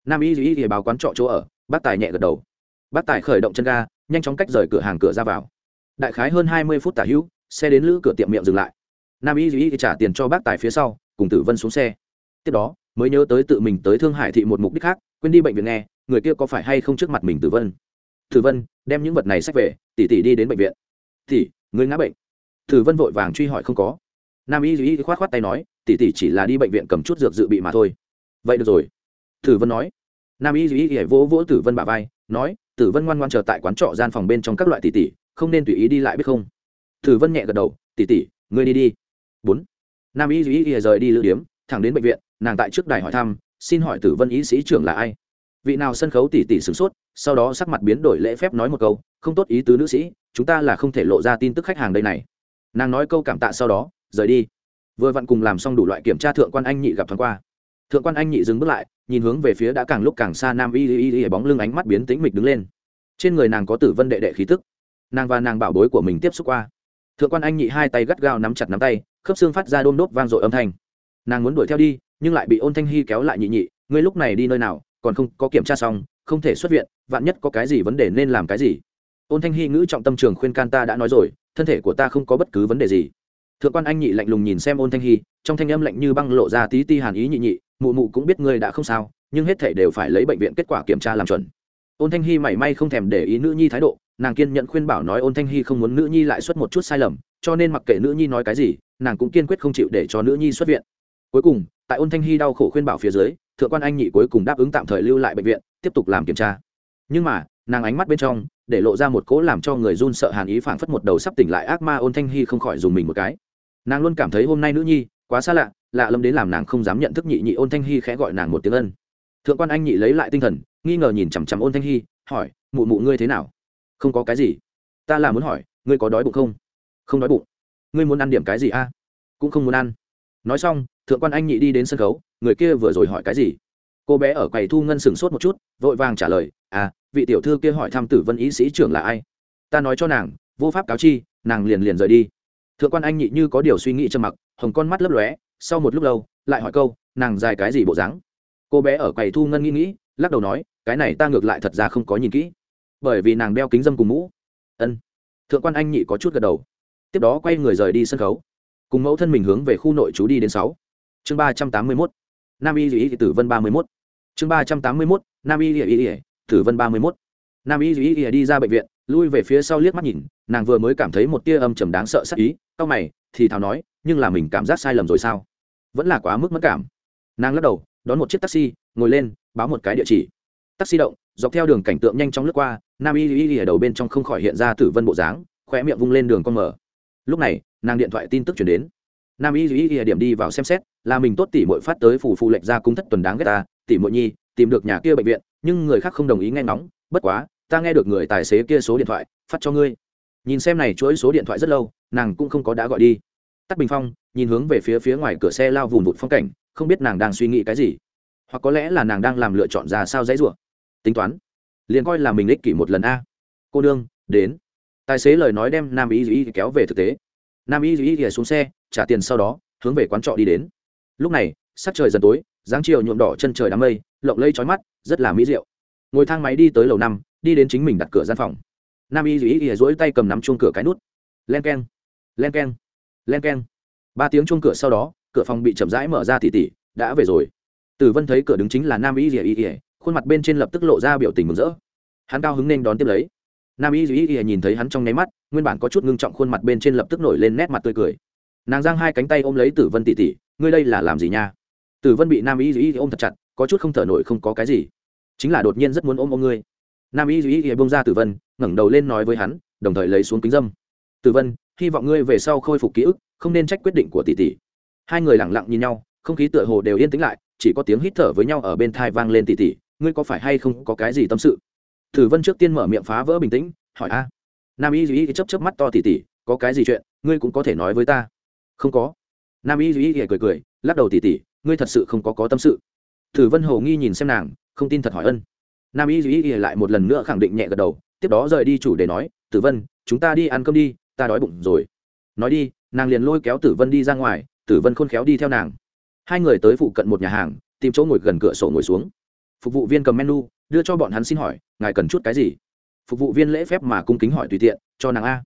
Nam y y báo quán trọ chỗ ở, bác tài nhẹ gật đầu. Bác tài khởi động chân ga, nhanh chóng cách rời cửa hàng cửa ra vào. Đại khái hơn hai mươi phút tả hữu, xe đến lữ cửa tiệm miệng dừng lại. Nam y y trả tiền cho bác tài phía sau, cùng tử vân xuống xe tiếp đó, mới nhớ tới tự mình tới thương hải thị một mục đích khác, quên đi bệnh viện nghe, người kia có phải hay không trước mặt mình tử vân? Tử vân, đem những vật này sách về tỉ tỉ đi đến bệnh viện. Tỉ người ngã bệnh. Tử vân vội vàng truy hỏi không có. Nam y duy khoát khoát tay nói tỉ tỉ chỉ là đi bệnh viện cầm chút dược dự bị mà thôi. Vậy được rồi. Tử vân nói. Nam y duy vỗ vỗ tử vân bà vai, nói, tử vân ngoan ngoan chờ tại quán trọ gian phòng bên trong các loại tỉ tỉ không nên tùy ý đi lại biết không? Tử vân nhẹ gật đầu tỉ tỉ ngươi đi đi. Bốn. Nam y duy rời đi lữ điếm thẳng đến bệnh viện, nàng tại trước đài hỏi thăm, xin hỏi tử vân ý sĩ trưởng là ai? Vị nào sân khấu tỉ tỉ sửng sốt, sau đó sắc mặt biến đổi lễ phép nói một câu, không tốt ý tứ nữ sĩ, chúng ta là không thể lộ ra tin tức khách hàng đây này. Nàng nói câu cảm tạ sau đó, rời đi. Vừa vặn cùng làm xong đủ loại kiểm tra thượng quan anh nhị gặp thoáng qua. Thượng quan anh nhị dừng bước lại, nhìn hướng về phía đã càng lúc càng xa nam y y y bóng lưng ánh mắt biến tĩnh mịch đứng lên. Trên người nàng có tử vân đệ đệ khí tức. Nàng và nàng bảo bối của mình tiếp xúc qua. Thượng quan anh nhị hai tay gắt gao nắm chặt nắm tay, khớp xương phát ra đôm đốt vang dội âm thanh nàng muốn đuổi theo đi, nhưng lại bị ôn thanh hy kéo lại nhị nhị, ngươi lúc này đi nơi nào, còn không có kiểm tra xong, không thể xuất viện, vạn nhất có cái gì vấn đề nên làm cái gì? Ôn thanh hy ngữ trọng tâm trường khuyên can ta đã nói rồi, thân thể của ta không có bất cứ vấn đề gì. Thượng quan anh nhị lạnh lùng nhìn xem ôn thanh hy, trong thanh âm lạnh như băng lộ ra tí ti hàn ý nhị nhị, mụ mụ cũng biết ngươi đã không sao, nhưng hết thể đều phải lấy bệnh viện kết quả kiểm tra làm chuẩn. Ôn thanh hy mảy may không thèm để ý nữ nhi thái độ, nàng kiên nhận khuyên bảo nói ôn thanh hy không muốn nữ nhi lại xuất một chút sai lầm, cho nên mặc kệ nữ nhi nói cái gì, nàng cũng kiên quyết không chịu để cho nữ nhi xuất viện cuối cùng, tại ôn thanh hy đau khổ khuyên bảo phía dưới, thượng quan anh nhị cuối cùng đáp ứng tạm thời lưu lại bệnh viện, tiếp tục làm kiểm tra. Nhưng mà, nàng ánh mắt bên trong, để lộ ra một cỗ làm cho người run sợ hàn ý phảng phất một đầu sắp tỉnh lại ác ma ôn thanh hy không khỏi dùng mình một cái. Nàng luôn cảm thấy hôm nay nữ nhi, quá xa lạ lạ lâm đến làm nàng không dám nhận thức nhị nhị ôn thanh hy khẽ gọi nàng một tiếng ân. Thượng quan anh nhị lấy lại tinh thần, nghi ngờ nhìn chằm chằm ôn thanh hy, hỏi, mụ mụ ngươi thế nào? Không có cái gì. Ta là muốn hỏi, ngươi có đói bụng không? Không đói bụng. Ngươi muốn ăn điểm cái gì a? Cũng không muốn ăn nói xong, thượng quan anh nhị đi đến sân khấu, người kia vừa rồi hỏi cái gì? Cô bé ở quầy thu ngân sửng sốt một chút, vội vàng trả lời à vị tiểu thư kia hỏi thăm tử vân ý sĩ trưởng là ai? Ta nói cho nàng, vô pháp cáo chi, nàng liền liền rời đi. Thượng quan anh nhị như có điều suy nghĩ trầm mặc, hồng con mắt lấp lóe, sau một lúc lâu, lại hỏi câu, nàng dài cái gì bộ dáng? Cô bé ở quầy thu ngân nghĩ nghĩ, lắc đầu nói, cái này ta ngược lại thật ra không có nhìn kỹ, bởi vì nàng đeo kính dâm cùng mũ. Ân. Thượng quan anh nhị có chút gật đầu. Tiếp đó quay người rời đi sân khấu cùng mẫu thân mình hướng về khu nội trú đi đến sáu. Chương ba trăm tám mươi mốt. Nam y dĩ tử vân ba mươi mốt. Chương ba trăm tám mươi mốt, nam y dĩ tử vân ba mươi mốt. Nam y dĩ đi ra bệnh viện, lui về phía sau liếc mắt nhìn, nàng vừa mới cảm thấy một tia âm trầm đáng sợ sắc ý, cau mày, thì thào nói, nhưng là mình cảm giác sai lầm rồi sao? Vẫn là quá mức mất cảm. Nàng lắc đầu, đón một chiếc taxi, ngồi lên, báo một cái địa chỉ. Taxi động, dọc theo đường cảnh tượng nhanh chóng lướt qua, nam y y ở đầu bên trong không khỏi hiện ra tử vân bộ dáng, khóe miệng vung lên đường con mở lúc này nàng điện thoại tin tức chuyển đến. Nam y duy y điểm đi vào xem xét, là mình tốt tỷ muội phát tới phủ phụ lệnh ra cung thất tuần đáng ghét ta tỷ muội nhi, tìm được nhà kia bệnh viện, nhưng người khác không đồng ý nghe ngóng, bất quá, ta nghe được người tài xế kia số điện thoại, phát cho ngươi. Nhìn xem này chuỗi số điện thoại rất lâu, nàng cũng không có đã gọi đi. Tắt bình phong nhìn hướng về phía phía ngoài cửa xe lao vùn vụt phong cảnh, không biết nàng đang suy nghĩ cái gì, hoặc có lẽ là nàng đang làm lựa chọn ra sao dãy rủa. Tính toán, liền coi là mình ích kỷ một lần a. Cô nương, đến. Tài xế lời nói đem nam ý duy kéo về thực tế nam y duy xuống xe, trả tiền sau đó, hướng về quán trọ đi đến. Lúc này, sắc trời dần tối, dáng chiều nhuộm đỏ chân trời đám mây, lộng lây trói mắt, rất là mỹ diệu. Ngồi thang máy đi tới lầu năm, đi đến chính mình đặt cửa gian phòng. Nam y duy y dỗi tay cầm nắm chuông cửa cái nút. Len k e n len k e n len k e n ba tiếng chuông cửa sau đó, cửa phòng bị chậm rãi mở ra tỉ tỉ, đã về rồi. Tử vân thấy cửa đứng chính là nam y duy y khuôn mặt bên trên lập tức lộ ra biểu tình mừng rỡ. Hắn cao hứng nên đón tiếp lấy. Nam y duy y nhìn thấy hắn trong nháy mắt nguyên bản có chút ngưng trọng khuôn mặt bên trên lập tức nổi lên nét mặt tươi cười. Nàng giang hai cánh tay ôm lấy tử vân tỉ tỉ ngươi đây là làm gì nha? Tử vân bị nam y duy ôm thật chặt, có chút không thở nổi không có cái gì. Chính là đột nhiên rất muốn ôm ôm ngươi. Nam y duy bông ra tử vân, ngẩng đầu lên nói với hắn, đồng thời lấy xuống kính dâm. Tử vân, hy vọng ngươi về sau khôi phục ký ức, không nên trách quyết định của tỷ tỷ. Hai người lẳng lặng nhìn nhau, không khí tựa hồ đều yên tĩnh lại, chỉ có tiếng hít thở với nhau ở bên thai vang lên tỷ tỷ, ngươi có phải hay không có cái gì tâm sự? Tử vân trước tiên mở miệng phá vỡ bình tĩnh, hỏi, a nam y duy chấp chấp mắt to tỉ tỉ, có cái gì chuyện? Ngươi cũng có thể nói với ta. Không có. Nam y duy cười cười, lắc đầu tỉ tỉ, ngươi thật sự không có có tâm sự. Tử vân hồ nghi nhìn xem nàng, không tin thật hỏi ân. Nam y duy lại một lần nữa khẳng định nhẹ gật đầu, tiếp đó rời đi chủ để nói, tử vân, chúng ta đi ăn cơm đi, ta đói bụng rồi. Nói đi, nàng liền lôi kéo tử vân đi ra ngoài, tử vân khôn khéo đi theo nàng. Hai người tới phụ cận một nhà hàng, tìm chỗ ngồi gần cửa sổ ngồi xuống. Phục vụ viên cầm menu, đưa cho bọn hắn xin hỏi, ngài cần chút cái gì? Phục vụ viên lễ phép mà cung kính hỏi tùy tiện, cho nàng a.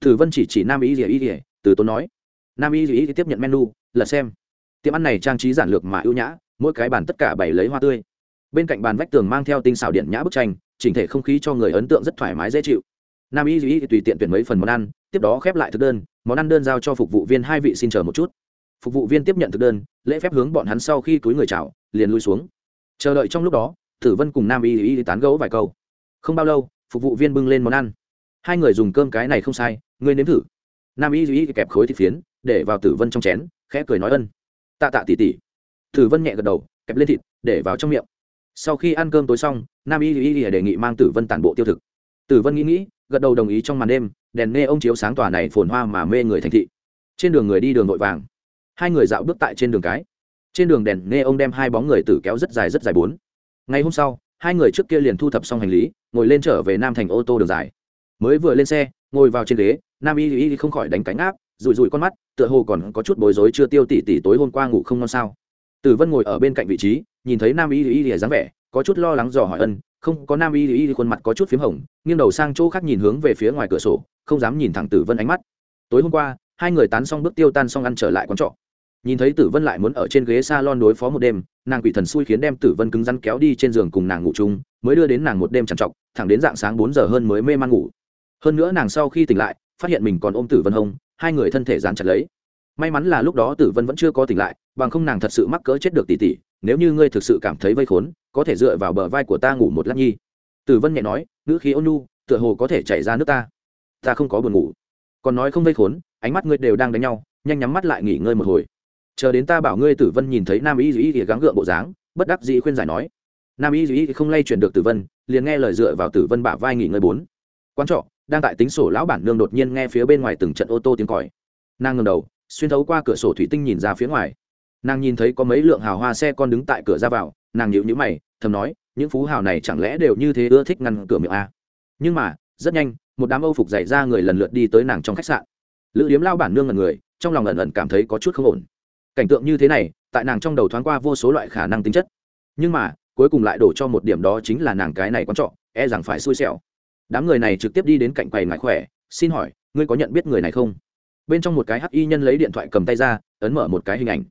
Thử vân chỉ chỉ nam y ỉa y ỉa từ tốn nói. Nam y y tiếp nhận menu là xem. Tiệm ăn này trang trí giản lược mà ưu nhã, mỗi cái bàn tất cả bảy lấy hoa tươi. Bên cạnh bàn vách tường mang theo tinh xảo điện nhã bức tranh, chỉnh thể không khí cho người ấn tượng rất thoải mái dễ chịu. Nam y duy tùy tiện tuyển mấy phần món ăn, tiếp đó khép lại thực đơn, món ăn đơn giao cho phục vụ viên hai vị xin chờ một chút. Phục vụ viên tiếp nhận thực đơn, lễ phép hướng bọn hắn sau khi túi người chào, liền lui xuống. Chờ đợi trong lúc đó tử vân cùng nam y y tán gẫu vài câu. Không bao lâu phục vụ viên bưng lên món ăn. Hai người dùng cơm cái này không sai, ngươi nếm thử. Nam y y kẹp khối thịt phiến, để vào tử vân trong chén, khẽ cười nói ân. Tạ tạ tỉ tỉ tử vân nhẹ gật đầu, kẹp lên thịt, để vào trong miệng. Sau khi ăn cơm tối xong, nam y y đề nghị mang tử vân tản bộ tiêu thực. Tử vân nghĩ nghĩ, gật đầu đồng ý trong màn đêm, đèn nghe ông chiếu sáng tòa này phồn hoa mà mê người thành thị. Trên đường người đi đường vội vàng. Hai người dạo bước tại trên đường cái. Trên đường đèn nghe ông đem hai bóng người tử kéo rất dài rất dài bốn. Ngày hôm sau, hai người trước kia liền thu thập xong hành lý ngồi lên trở về nam thành ô tô đường dài. Mới vừa lên xe, ngồi vào trên ghế, nam y y không khỏi đánh cánh áp, rụi rụi con mắt, tựa hồ còn có chút bối rối chưa tiêu tỉ tỉ tối hôm qua ngủ không ngon sao. Tử vân ngồi ở bên cạnh vị trí, nhìn thấy nam y y y dáng vẻ, có chút lo lắng dò hỏi ân, không, có nam y y khuôn mặt có chút p h í m hồng, nghiêng đầu sang chỗ khác nhìn hướng về phía ngoài cửa sổ, không dám nhìn thẳng tử vân ánh mắt. Tối hôm qua, hai người tán xong bước tiêu tan xong ăn trở lại quán trọ nhìn thấy tử vân lại muốn ở trên ghế s a lon đối phó một đêm, nàng quỷ thần xui khiến đem tử vân cứng rắn kéo đi trên giường cùng nàng ngủ chung, mới đưa đến nàng một đêm trằn trọc, thẳng đến dạng sáng bốn giờ hơn mới mê man ngủ. Hơn nữa nàng sau khi tỉnh lại, phát hiện mình còn ôm tử vân hông, hai người thân thể dán chặt lấy. May mắn là lúc đó tử vân vẫn chưa có tỉnh lại, bằng không nàng thật sự mắc cỡ chết được tỷ tỷ, nếu như ngươi thực sự cảm thấy vây khốn, có thể dựa vào bờ vai của ta ngủ một lát nhi. Tử vân nhẹ nói, ngữ khí ôn nhu, tựa hồ có thể chảy ra nước ta. Ta không có buồn ngủ. Còn nói không vây khốn, ánh mắt ngươi đều đang đánh nhau, nhanh nhắm mắt lại nghỉ ngơi một hồi chờ đến ta bảo ngươi tử vân nhìn thấy nam y duy thì gắng gượng bộ dáng, bất đắc dĩ khuyên giải nói. Nam y duy thì không lay chuyển được tử vân, liền nghe lời dựa vào tử vân bả vai nghỉ ngơi bốn. Quan trọ, đang tại tính sổ lão bản nương đột nhiên nghe phía bên ngoài từng trận ô tô tiếng còi. Nàng ngầm đầu, xuyên thấu qua cửa sổ thủy tinh nhìn ra phía ngoài. Nàng nhìn thấy có mấy lượng hào hoa xe con đứng tại cửa ra vào, nàng nhịu nhữ mày, thầm nói, những phú hào này chẳng lẽ đều như thế ưa thích ngăn cửa miệng a? Nhưng mà, rất nhanh, một đám âu phục dày ra người lần lượt đi tới nàng trong khách sạn. Lữ điếm lao bản nương ngần người, trong lòng ẩn ẩn cảm thấy có chút không ổn cảnh tượng như thế này, tại nàng trong đầu thoáng qua vô số loại khả năng tính chất. Nhưng mà, cuối cùng lại đổ cho một điểm đó chính là nàng cái này quan trọ e rằng phải xui xẻo. Đám người này trực tiếp đi đến cạnh quầy ngại khỏe, xin hỏi, ngươi có nhận biết người này không? Bên trong một cái hắc y nhân lấy điện thoại cầm tay ra, ấn mở một cái hình ảnh.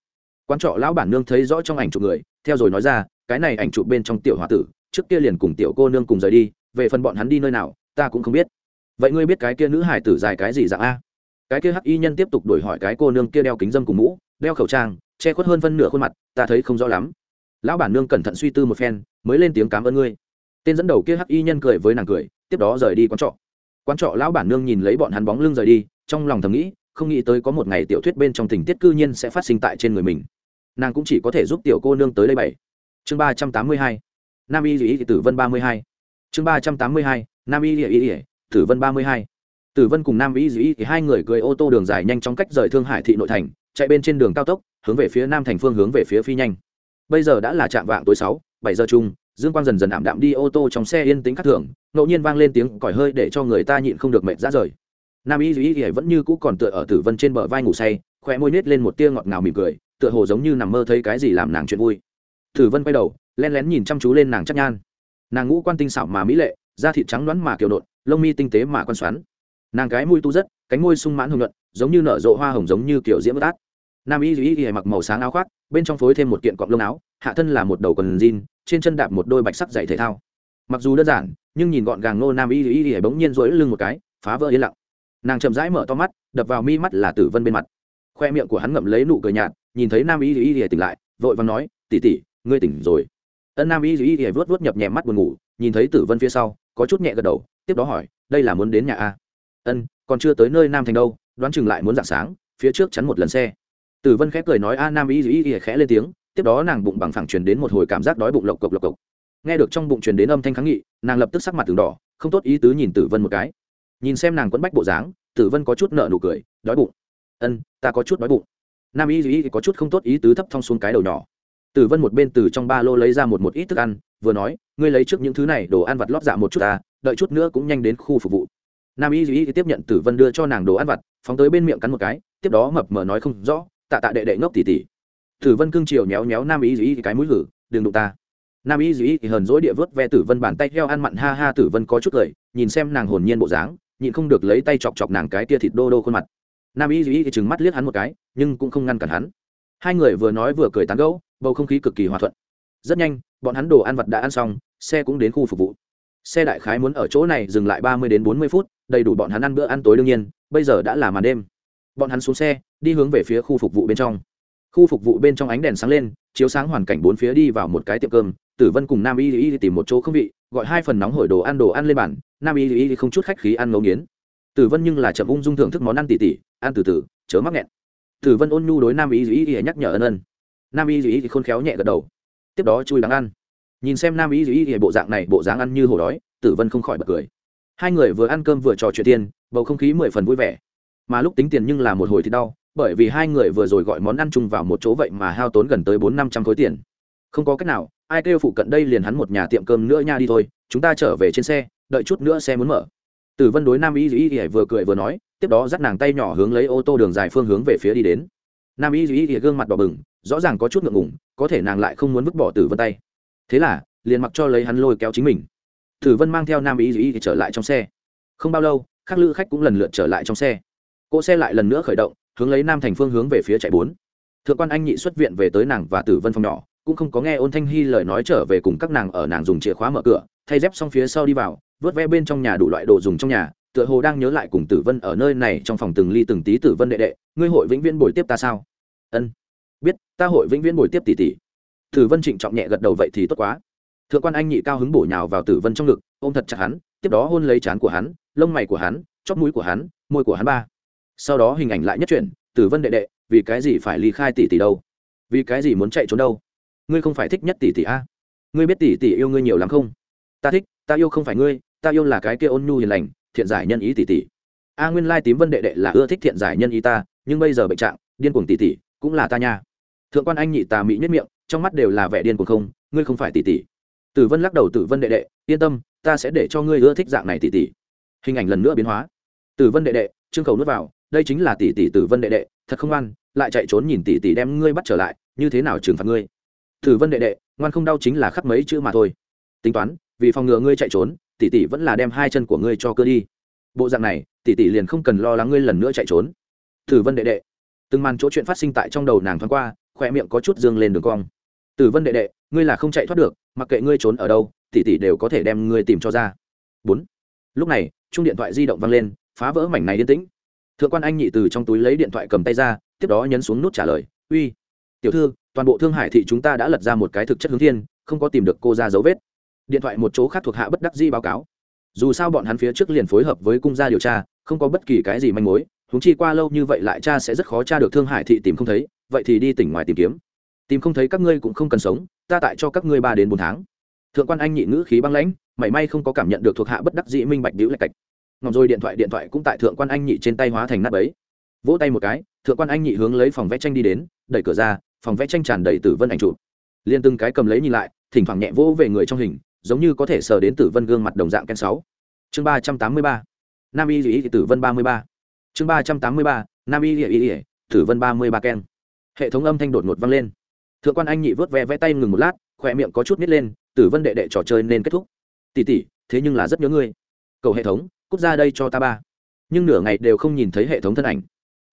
Quan trọ lão bản nương thấy rõ trong ảnh chụp người, theo rồi nói ra, cái này ảnh chụp bên trong tiểu h o a tử, trước kia liền cùng tiểu cô nương cùng rời đi, về phần bọn hắn đi nơi nào, ta cũng không biết. Vậy ngươi biết cái kia nữ hải tử dài cái gì dạng a? Cái kia hắc y nhân tiếp tục đổi hỏi cái cô nương kia đeo kính dâm cùng mũ đeo khẩu trang, che khuất hơn phân nửa khuôn mặt, ta thấy không rõ lắm. Lão bản nương cẩn thận suy tư một phen, mới lên tiếng cảm ơn ngươi. Tên dẫn đầu kia hắc y nhân cười với nàng cười, tiếp đó rời đi quán trọ. Quán trọ lão bản nương nhìn lấy bọn hắn bóng lưng rời đi, trong lòng thầm nghĩ, không nghĩ tới có một ngày tiểu thuyết bên trong tình tiết cư nhiên sẽ phát sinh tại trên người mình. Nàng cũng chỉ có thể giúp tiểu cô nương tới đây bảy. Chương ba trăm tám mươi hai. Nam y lý tử vân ba mươi hai. Chương ba trăm tám mươi hai. Nam y lý tử vân ba mươi hai. Tử vân cùng nam y lý thì hai người cười ô tô đường dài nhanh chóng cách rời thương hải thị nội thành chạy bên trên đường cao tốc, hướng về phía nam thành phương hướng về phía phi nhanh. Bây giờ đã là trạm vạng tối sáu, bảy giờ chung, dương quang dần dần ảm đạm đi ô tô trong xe yên tĩnh khắc thường, ngẫu nhiên vang lên tiếng còi hơi để cho người ta nhịn không được mệt ra rời. Nam y duy y vẫn như cũ còn tựa ở tử vân trên bờ vai ngủ say khoe môi nết lên một tia ngọt ngào mỉm cười, tựa hồ giống như nằm mơ thấy cái gì làm nàng chuyện vui. Tử vân quay đầu len lén nhìn chăm chú lên nàng chắc nhan. Nàng ngũ quan tinh xảo mà mỹ lệ, da thịt trắng đoán mà kiều nộn, lông mi tinh tế mà quan xoắn. Nàng cái mũi tu rất, cánh môi sung mãn hồng nhuận, giống như nở rộ hoa hồng giống như kiểu diễm bất át nam y duy y mặc màu sáng áo khoác, bên trong phối thêm một kiện cọng lông áo, hạ thân là một đầu quần jean, trên chân đạp một đôi bạch sắc giày thể thao. Mặc dù đơn giản, nhưng nhìn gọn gàng nô nam y y y bỗng nhiên rối lưng một cái, phá vỡ yên lặng. Nàng chậm rãi mở to mắt, đập vào mi mắt là tử vân bên mặt. Khoe miệng của hắn ngậm lấy nụ cười nhạt, nhìn thấy nam y y y tỉnh lại, vội vàng nói tỉ tỉ ngươi tỉnh rồi. Ân nam y y y vớt vớt nhập nhẹ mắt buồn ngủ, nhìn thấy tử vân phía sau, có chút nhẹ gật đầu, tiếp đó hỏi, đây là muốn đến nhà a? Ân, còn chưa tới nơi nam thành đâu, đoán chừng lại muốn dạng sáng, phía trước chắn một lần xe tử vân khẽ cười nói, a, nam y y y khẽ lên tiếng. Tiếp đó nàng bụng bằng phẳng truyền đến một hồi cảm giác đói bụng lộc cộc lộc cộc. Nghe được trong bụng truyền đến âm thanh kháng nghị, nàng lập tức sắc mặt từng đỏ, không tốt ý tứ nhìn tử vân một cái. Nhìn xem nàng quấn bách bộ dáng, tử vân có chút nợ nụ cười, đói bụng. Ân, ta có chút đói bụng. Nam y y có chút không tốt ý tứ thấp thong xuống cái đầu nhỏ. Tử vân một bên từ trong ba lô lấy ra một một ít thức ăn, vừa nói, ngươi lấy trước những thứ này đồ ăn vặt lót dạ một chút ta, đợi chút nữa cũng nhanh đến khu phục vụ. Nam y y tiếp nhận tử vân đưa cho nàng đồ ăn vặt, phóng tới bên miệng cắn một cái, tiếp đó mập mờ nói không rõ tạ tạ đệ đệ ngốc tỉ tỉ. Tử vân cưng chiều nhéo nhéo nam y Dĩ cái mũi gử đừng đụng ta. Nam y thì hờn dỗi địa vớt ve tử vân bàn tay heo ăn mặn ha ha tử vân có chút cười, nhìn xem nàng hồn nhiên bộ dáng, nhịn không được lấy tay chọc chọc nàng cái tia thịt đô đô khuôn mặt. Nam y thì chừng mắt liếc hắn một cái, nhưng cũng không ngăn cản hắn. Hai người vừa nói vừa cười tán gẫu, bầu không khí cực kỳ hòa thuận. Rất nhanh, bọn hắn đồ ăn vật đã ăn xong, xe cũng đến khu phục vụ. Xe đại khái muốn ở chỗ này dừng lại ba mươi đến bốn mươi phút, đầy đủ bọn hắn ăn bữa ăn tối đương nhiên, bây giờ đã là màn đêm. Bọn hắn xuống xe đi hướng về phía khu phục vụ bên trong. Khu phục vụ bên trong ánh đèn sáng lên, chiếu sáng hoàn cảnh bốn phía đi vào một cái tiệm cơm. Tử vân cùng nam y y tìm một chỗ không vị, gọi hai phần nóng hổi đồ ăn đồ ăn lên bàn. Nam y y không chút khách khí ăn ngấu nghiến. Tử vân nhưng là chậm ung dung thưởng thức món ăn tỉ tỉ, ăn từ từ, chớ mắc nghẹn. Tử vân ôn nhu đối nam y y nhắc nhở ân ân. Nam y y khôn khéo nhẹ gật đầu. Tiếp đó chui đắng ăn. Nhìn xem nam y y y bộ dạng này, bộ dáng ăn như hổ đói, tử vân không khỏi bật cười. Hai người vừa ăn cơm vừa trò chuyện tiền bầu không khí mười phần vui vẻ. Mà lúc tính tiền nhưng là một hồi thì đau bởi vì hai người vừa rồi gọi món ăn chung vào một chỗ vậy mà hao tốn gần tới bốn năm trăm khối tiền. Không có cách nào, ai kêu phụ cận đây liền hắn một nhà tiệm cơm nữa nha đi thôi, chúng ta trở về trên xe, đợi chút nữa xe muốn mở. Tử vân đối nam y y y vừa cười vừa nói, tiếp đó dắt nàng tay nhỏ hướng lấy ô tô đường dài phương hướng về phía đi đến. Nam y y y gương mặt đỏ bừng, rõ ràng có chút ngượng ngùng, có thể nàng lại không muốn vứt bỏ tử vân tay. Thế là, liền mặc cho lấy hắn lôi kéo chính mình. Tử vân mang theo nam y y y trở lại trong xe. Không bao lâu các lữ khách cũng lần lượt trở lại trong xe. Cỗ xe lại lần nữa khởi động hướng lấy nam thành phương hướng về phía chạy bốn. Thượng quan anh nhị xuất viện về tới nàng và tử vân phòng nhỏ, cũng không có nghe ôn thanh hy lời nói trở về cùng các nàng ở nàng dùng chìa khóa mở cửa, thay dép xong phía sau đi vào, vớt ve bên trong nhà đủ loại đồ dùng trong nhà, tựa hồ đang nhớ lại cùng tử vân ở nơi này trong phòng từng ly từng tí tử vân đệ đệ, ngươi hội vĩnh viễn bồi tiếp ta sao? Ân, biết, ta hội vĩnh viễn bồi tiếp tỷ tỷ. Tử vân trịnh trọng nhẹ gật đầu, vậy thì tốt quá. Thượng quan anh nhị cao hứng bổ nhào vào tử vân trong ngực, ôm thật chặt hắn, tiếp đó hôn lấy trán của hắn, lông mày của hắn, chóp mũi của hắn, môi của hắn ba sau đó hình ảnh lại nhất chuyển, tử vân đệ đệ, vì cái gì phải ly khai tỷ tỷ đâu? Vì cái gì muốn chạy trốn đâu? Ngươi không phải thích nhất tỷ tỷ a? Ngươi biết tỷ tỷ yêu ngươi nhiều lắm không? Ta thích, ta yêu không phải ngươi, ta yêu là cái kia ôn nhu hiền lành, thiện giải nhân ý tỷ tỷ. A nguyên lai tím vân đệ đệ là ưa thích thiện giải nhân ý ta, nhưng bây giờ bệnh trạng, điên cuồng tỷ tỷ, cũng là ta nha. Thượng quan anh nhị tà mỹ nhất miệng, trong mắt đều là vẻ điên cuồng không, ngươi không phải tỷ tỷ. Tử vân lắc đầu, tử vân đệ đệ, yên tâm, ta sẽ để cho ngươi ưa thích dạng này tỷ tỷ. Hình ảnh lần nữa biến hóa. Tử vân đệ đệ, trương cầu nuốt vào đây chính là tỷ tỷ tử vân đệ đệ, thật không ăn lại chạy trốn nhìn tỷ tỷ đem ngươi bắt trở lại, như thế nào trừng phạt ngươi? Tử vân đệ đệ, ngoan không đau chính là khắc mấy chữ mà thôi. Tính toán, vì phòng ngừa ngươi chạy trốn, tỷ tỷ vẫn là đem hai chân của ngươi cho cơ đi. Bộ dạng này, tỷ tỷ liền không cần lo lắng ngươi lần nữa chạy trốn. Tử vân đệ đệ, từng màn chỗ chuyện phát sinh tại trong đầu nàng thoáng qua khoe miệng có chút dương lên đường cong. Tử vân đệ đệ, ngươi là không chạy thoát được, mặc kệ ngươi trốn ở đâu, tỷ tỷ đều có thể đem ngươi tìm cho ra. Bốn. Lúc này chung điện thoại di động vang lên, phá vỡ mảnh này yên tĩnh thượng quan anh nhị từ trong túi lấy điện thoại cầm tay ra, tiếp đó nhấn xuống nút trả lời, uy, tiểu thư, toàn bộ thương hải thị chúng ta đã lật ra một cái thực chất hướng thiên, không có tìm được cô ra dấu vết. Điện thoại một chỗ khác thuộc hạ bất đắc di báo cáo. Dù sao bọn hắn phía trước liền phối hợp với cung gia điều tra, không có bất kỳ cái gì manh mối húng chi qua lâu như vậy lại cha sẽ rất khó tra được thương hải thị tìm không thấy, vậy thì đi tỉnh ngoài tìm kiếm. Tìm không thấy các ngươi cũng không cần sống, ta tại cho các ngươi ba đến bốn tháng. Thượng quan anh nhị ngữ khí băng lãnh, mảy may không có cảm nhận được thuộc hạ bất đắc dĩ minh bạch đĩu lạch cạch ngọc rồi điện thoại điện thoại cũng tại thượng quan anh nhị trên tay hóa thành nắp ấy. Vỗ tay một cái, thượng quan anh nhị hướng lấy phòng vẽ tranh đi đến, đẩy cửa ra, phòng vẽ tranh tràn đầy tử vân ảnh chụp. Liên từng cái cầm lấy nhìn lại, thỉnh thoảng nhẹ vỗ về người trong hình, giống như có thể sờ đến tử vân gương mặt đồng dạng ken sáu. Chương ba trăm tám mươi ba, nam y thì tử vân ba mươi ba. Chương ba trăm tám mươi ba, nam y thì tử vân ba mươi ba ken. Hệ thống âm thanh đột ngột vang lên. Thượng quan anh nhị vớt ve vẽ tay ngừng một lát khỏe miệng có chút nít lên, tử vân đệ đệ trò chơi nên kết thúc. Tỉ tỉ thế nhưng là rất nhớ ngươi. Cầu hệ thống cút ra đây cho ta ba. Nhưng nửa ngày đều không nhìn thấy hệ thống thân ảnh.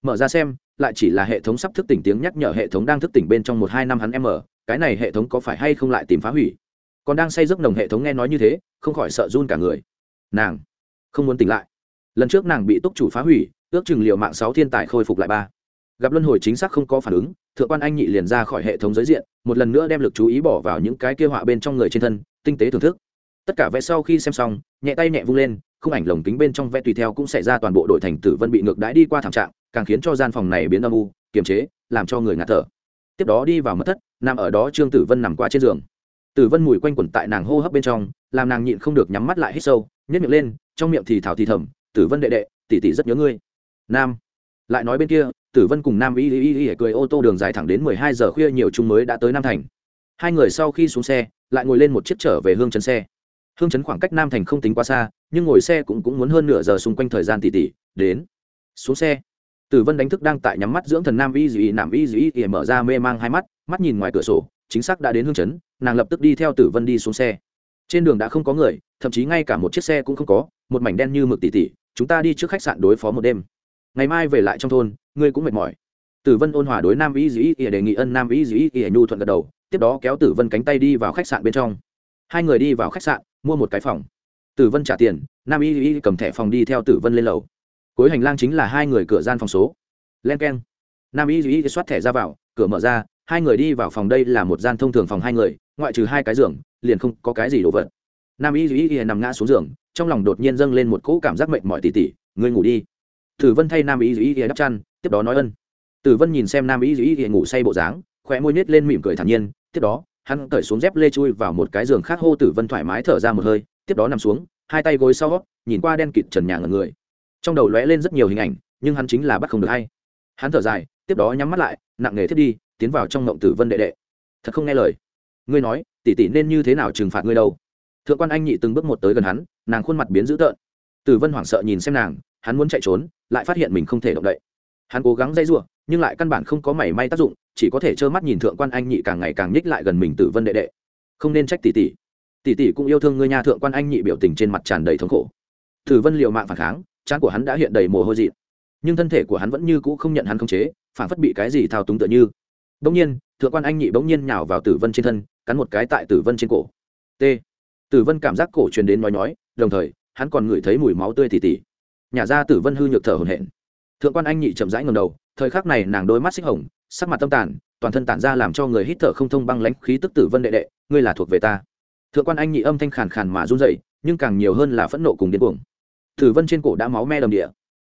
Mở ra xem, lại chỉ là hệ thống sắp thức tỉnh tiếng nhắc nhở hệ thống đang thức tỉnh bên trong một hai năm hắn em mở, cái này hệ thống có phải hay không lại tìm phá hủy? Còn đang say giấc nồng hệ thống nghe nói như thế, không khỏi sợ run cả người. Nàng không muốn tỉnh lại. Lần trước nàng bị túc chủ phá hủy, ước chừng liệu mạng sáu thiên tài khôi phục lại ba. Gặp luân hồi chính xác không có phản ứng, thượng quan anh nhị liền ra khỏi hệ thống giới diện, một lần nữa đem lực chú ý bỏ vào những cái kia họa bên trong người trên thân, tinh tế thưởng thức tất cả vẽ sau khi xem xong, nhẹ tay nhẹ vung lên, khung ảnh lồng kính bên trong vẽ tùy theo cũng xảy ra toàn bộ đội thành tử vân bị ngược đãi đi qua thảm trạng, càng khiến cho gian phòng này biến âm u, kiềm chế, làm cho người ngạt thở. Tiếp đó đi vào mất thất, nằm ở đó trương tử vân nằm qua trên giường. Tử vân mùi quanh quẩn tại nàng hô hấp bên trong, làm nàng nhịn không được nhắm mắt lại hít sâu nhét miệng lên, trong miệng thì thảo thì thầm, tử vân đệ đệ, tỷ tỷ rất nhớ ngươi. Nam. Lại nói bên kia, tử vân cùng nam y y y cười ô tô đường dài thẳng đến mười hai giờ khuya nhiều chung mới đã tới nam thành. Hai người sau khi xuống xe, lại ngồi lên một chiếc trở về hương chân xe hương trấn khoảng cách nam thành không tính quá xa, nhưng ngồi xe cũng cũng muốn hơn nửa giờ xung quanh thời gian tỷ tỷ đến. Xuống xe. Tử vân đánh thức đang tại nhắm mắt dưỡng thần nam y dị nằm y Dĩ ỉa mở ra mê mang hai mắt mắt nhìn ngoài cửa sổ, chính xác đã đến hương trấn nàng lập tức đi theo tử vân đi xuống xe. Trên đường đã không có người, thậm chí ngay cả một chiếc xe cũng không có, một mảnh đen như mực tỉ tỉ, chúng ta đi trước khách sạn đối phó một đêm. Ngày mai về lại trong thôn, ngươi cũng mệt mỏi. Tử vân ôn hòa đối nam y dĩ ỉa đề nghị ân, nam y dĩ ỉa nhu thuận gật đầu, tiếp đó kéo tử vân cánh tay đi vào khách sạn bên trong. Hai người đi vào khách sạn mua một cái phòng. Tử vân trả tiền, nam y y cầm thẻ phòng đi theo tử vân lên lầu. Cuối hành lang chính là hai người cửa gian phòng số. Len k e n nam y y soát thẻ ra vào, cửa mở ra, hai người đi vào phòng đây là một gian thông thường phòng hai người, ngoại trừ hai cái giường, liền không có cái gì đồ vật. Nam y dĩ nằm ngã xuống giường, trong lòng đột nhiên dâng lên một cỗ cảm giác mệnh mỏi tỉ tỉ, ngươi ngủ đi. Tử vân thay nam y dĩ đắp chăn, tiếp đó nói ân. Tử vân nhìn xem nam y dĩ ngủ say bộ dáng khỏe môi nhếch lên mỉm cười thản nhiên, tiếp đó hắn cởi xuống dép lê chui vào một cái giường khác, hô tử vân thoải mái thở ra một hơi, tiếp đó nằm xuống, hai tay gối sau, nhìn qua đen kịt trần nhà ngần người. Trong đầu lóe lên rất nhiều hình ảnh, nhưng hắn chính là bắt không được hay. Hắn thở dài, tiếp đó nhắm mắt lại, nặng nề thiết đi, tiến vào trong ngộng tử vân đệ đệ. Thật không nghe lời. Ngươi nói, tỷ tỷ nên như thế nào trừng phạt ngươi đâu? Thượng quan anh nhị từng bước một tới gần hắn, nàng khuôn mặt biến dữ tợn. Tử vân hoảng sợ nhìn xem nàng, hắn muốn chạy trốn, lại phát hiện mình không thể động đậy. Hắn cố gắng dây giụa nhưng lại căn bản không có mảy may tác dụng chỉ có thể trơ mắt nhìn thượng quan anh nhị càng ngày càng nhích lại gần mình tử vân đệ đệ. Không nên trách tỷ tỷ. Tỷ tỷ cũng yêu thương ngươi nha thượng quan anh nhị biểu tình trên mặt tràn đầy thống khổ. Tử vân liệu mạng phản kháng, trán của hắn đã hiện đầy mồ hôi dị nhưng thân thể của hắn vẫn như cũ không nhận hắn khống chế, phản phất bị cái gì thao túng tựa như. Bỗng nhiên, thượng quan anh nhị bỗng nhiên nhào vào tử vân trên thân, cắn một cái tại tử vân trên cổ. T. Tử vân cảm giác cổ truyền đến nói nói, đồng thời, hắn còn ngửi thấy mùi máu tươi tỉ tỉ. Nhà ra tử vân hư nhược thở hổn hển. Thượng quan anh nhị chậm rãi ngầm đầu, thời khắc này nàng đôi mắt xích hồng sắc mặt tâm tàn, toàn thân tản ra làm cho người hít thở không thông băng lãnh khí tức tử vân đệ đệ, ngươi là thuộc về ta. Thượng quan anh nhị âm thanh khàn khàn mà run dậy nhưng càng nhiều hơn là phẫn nộ cùng điên cuồng. Tử vân trên cổ đã máu me đầm địa.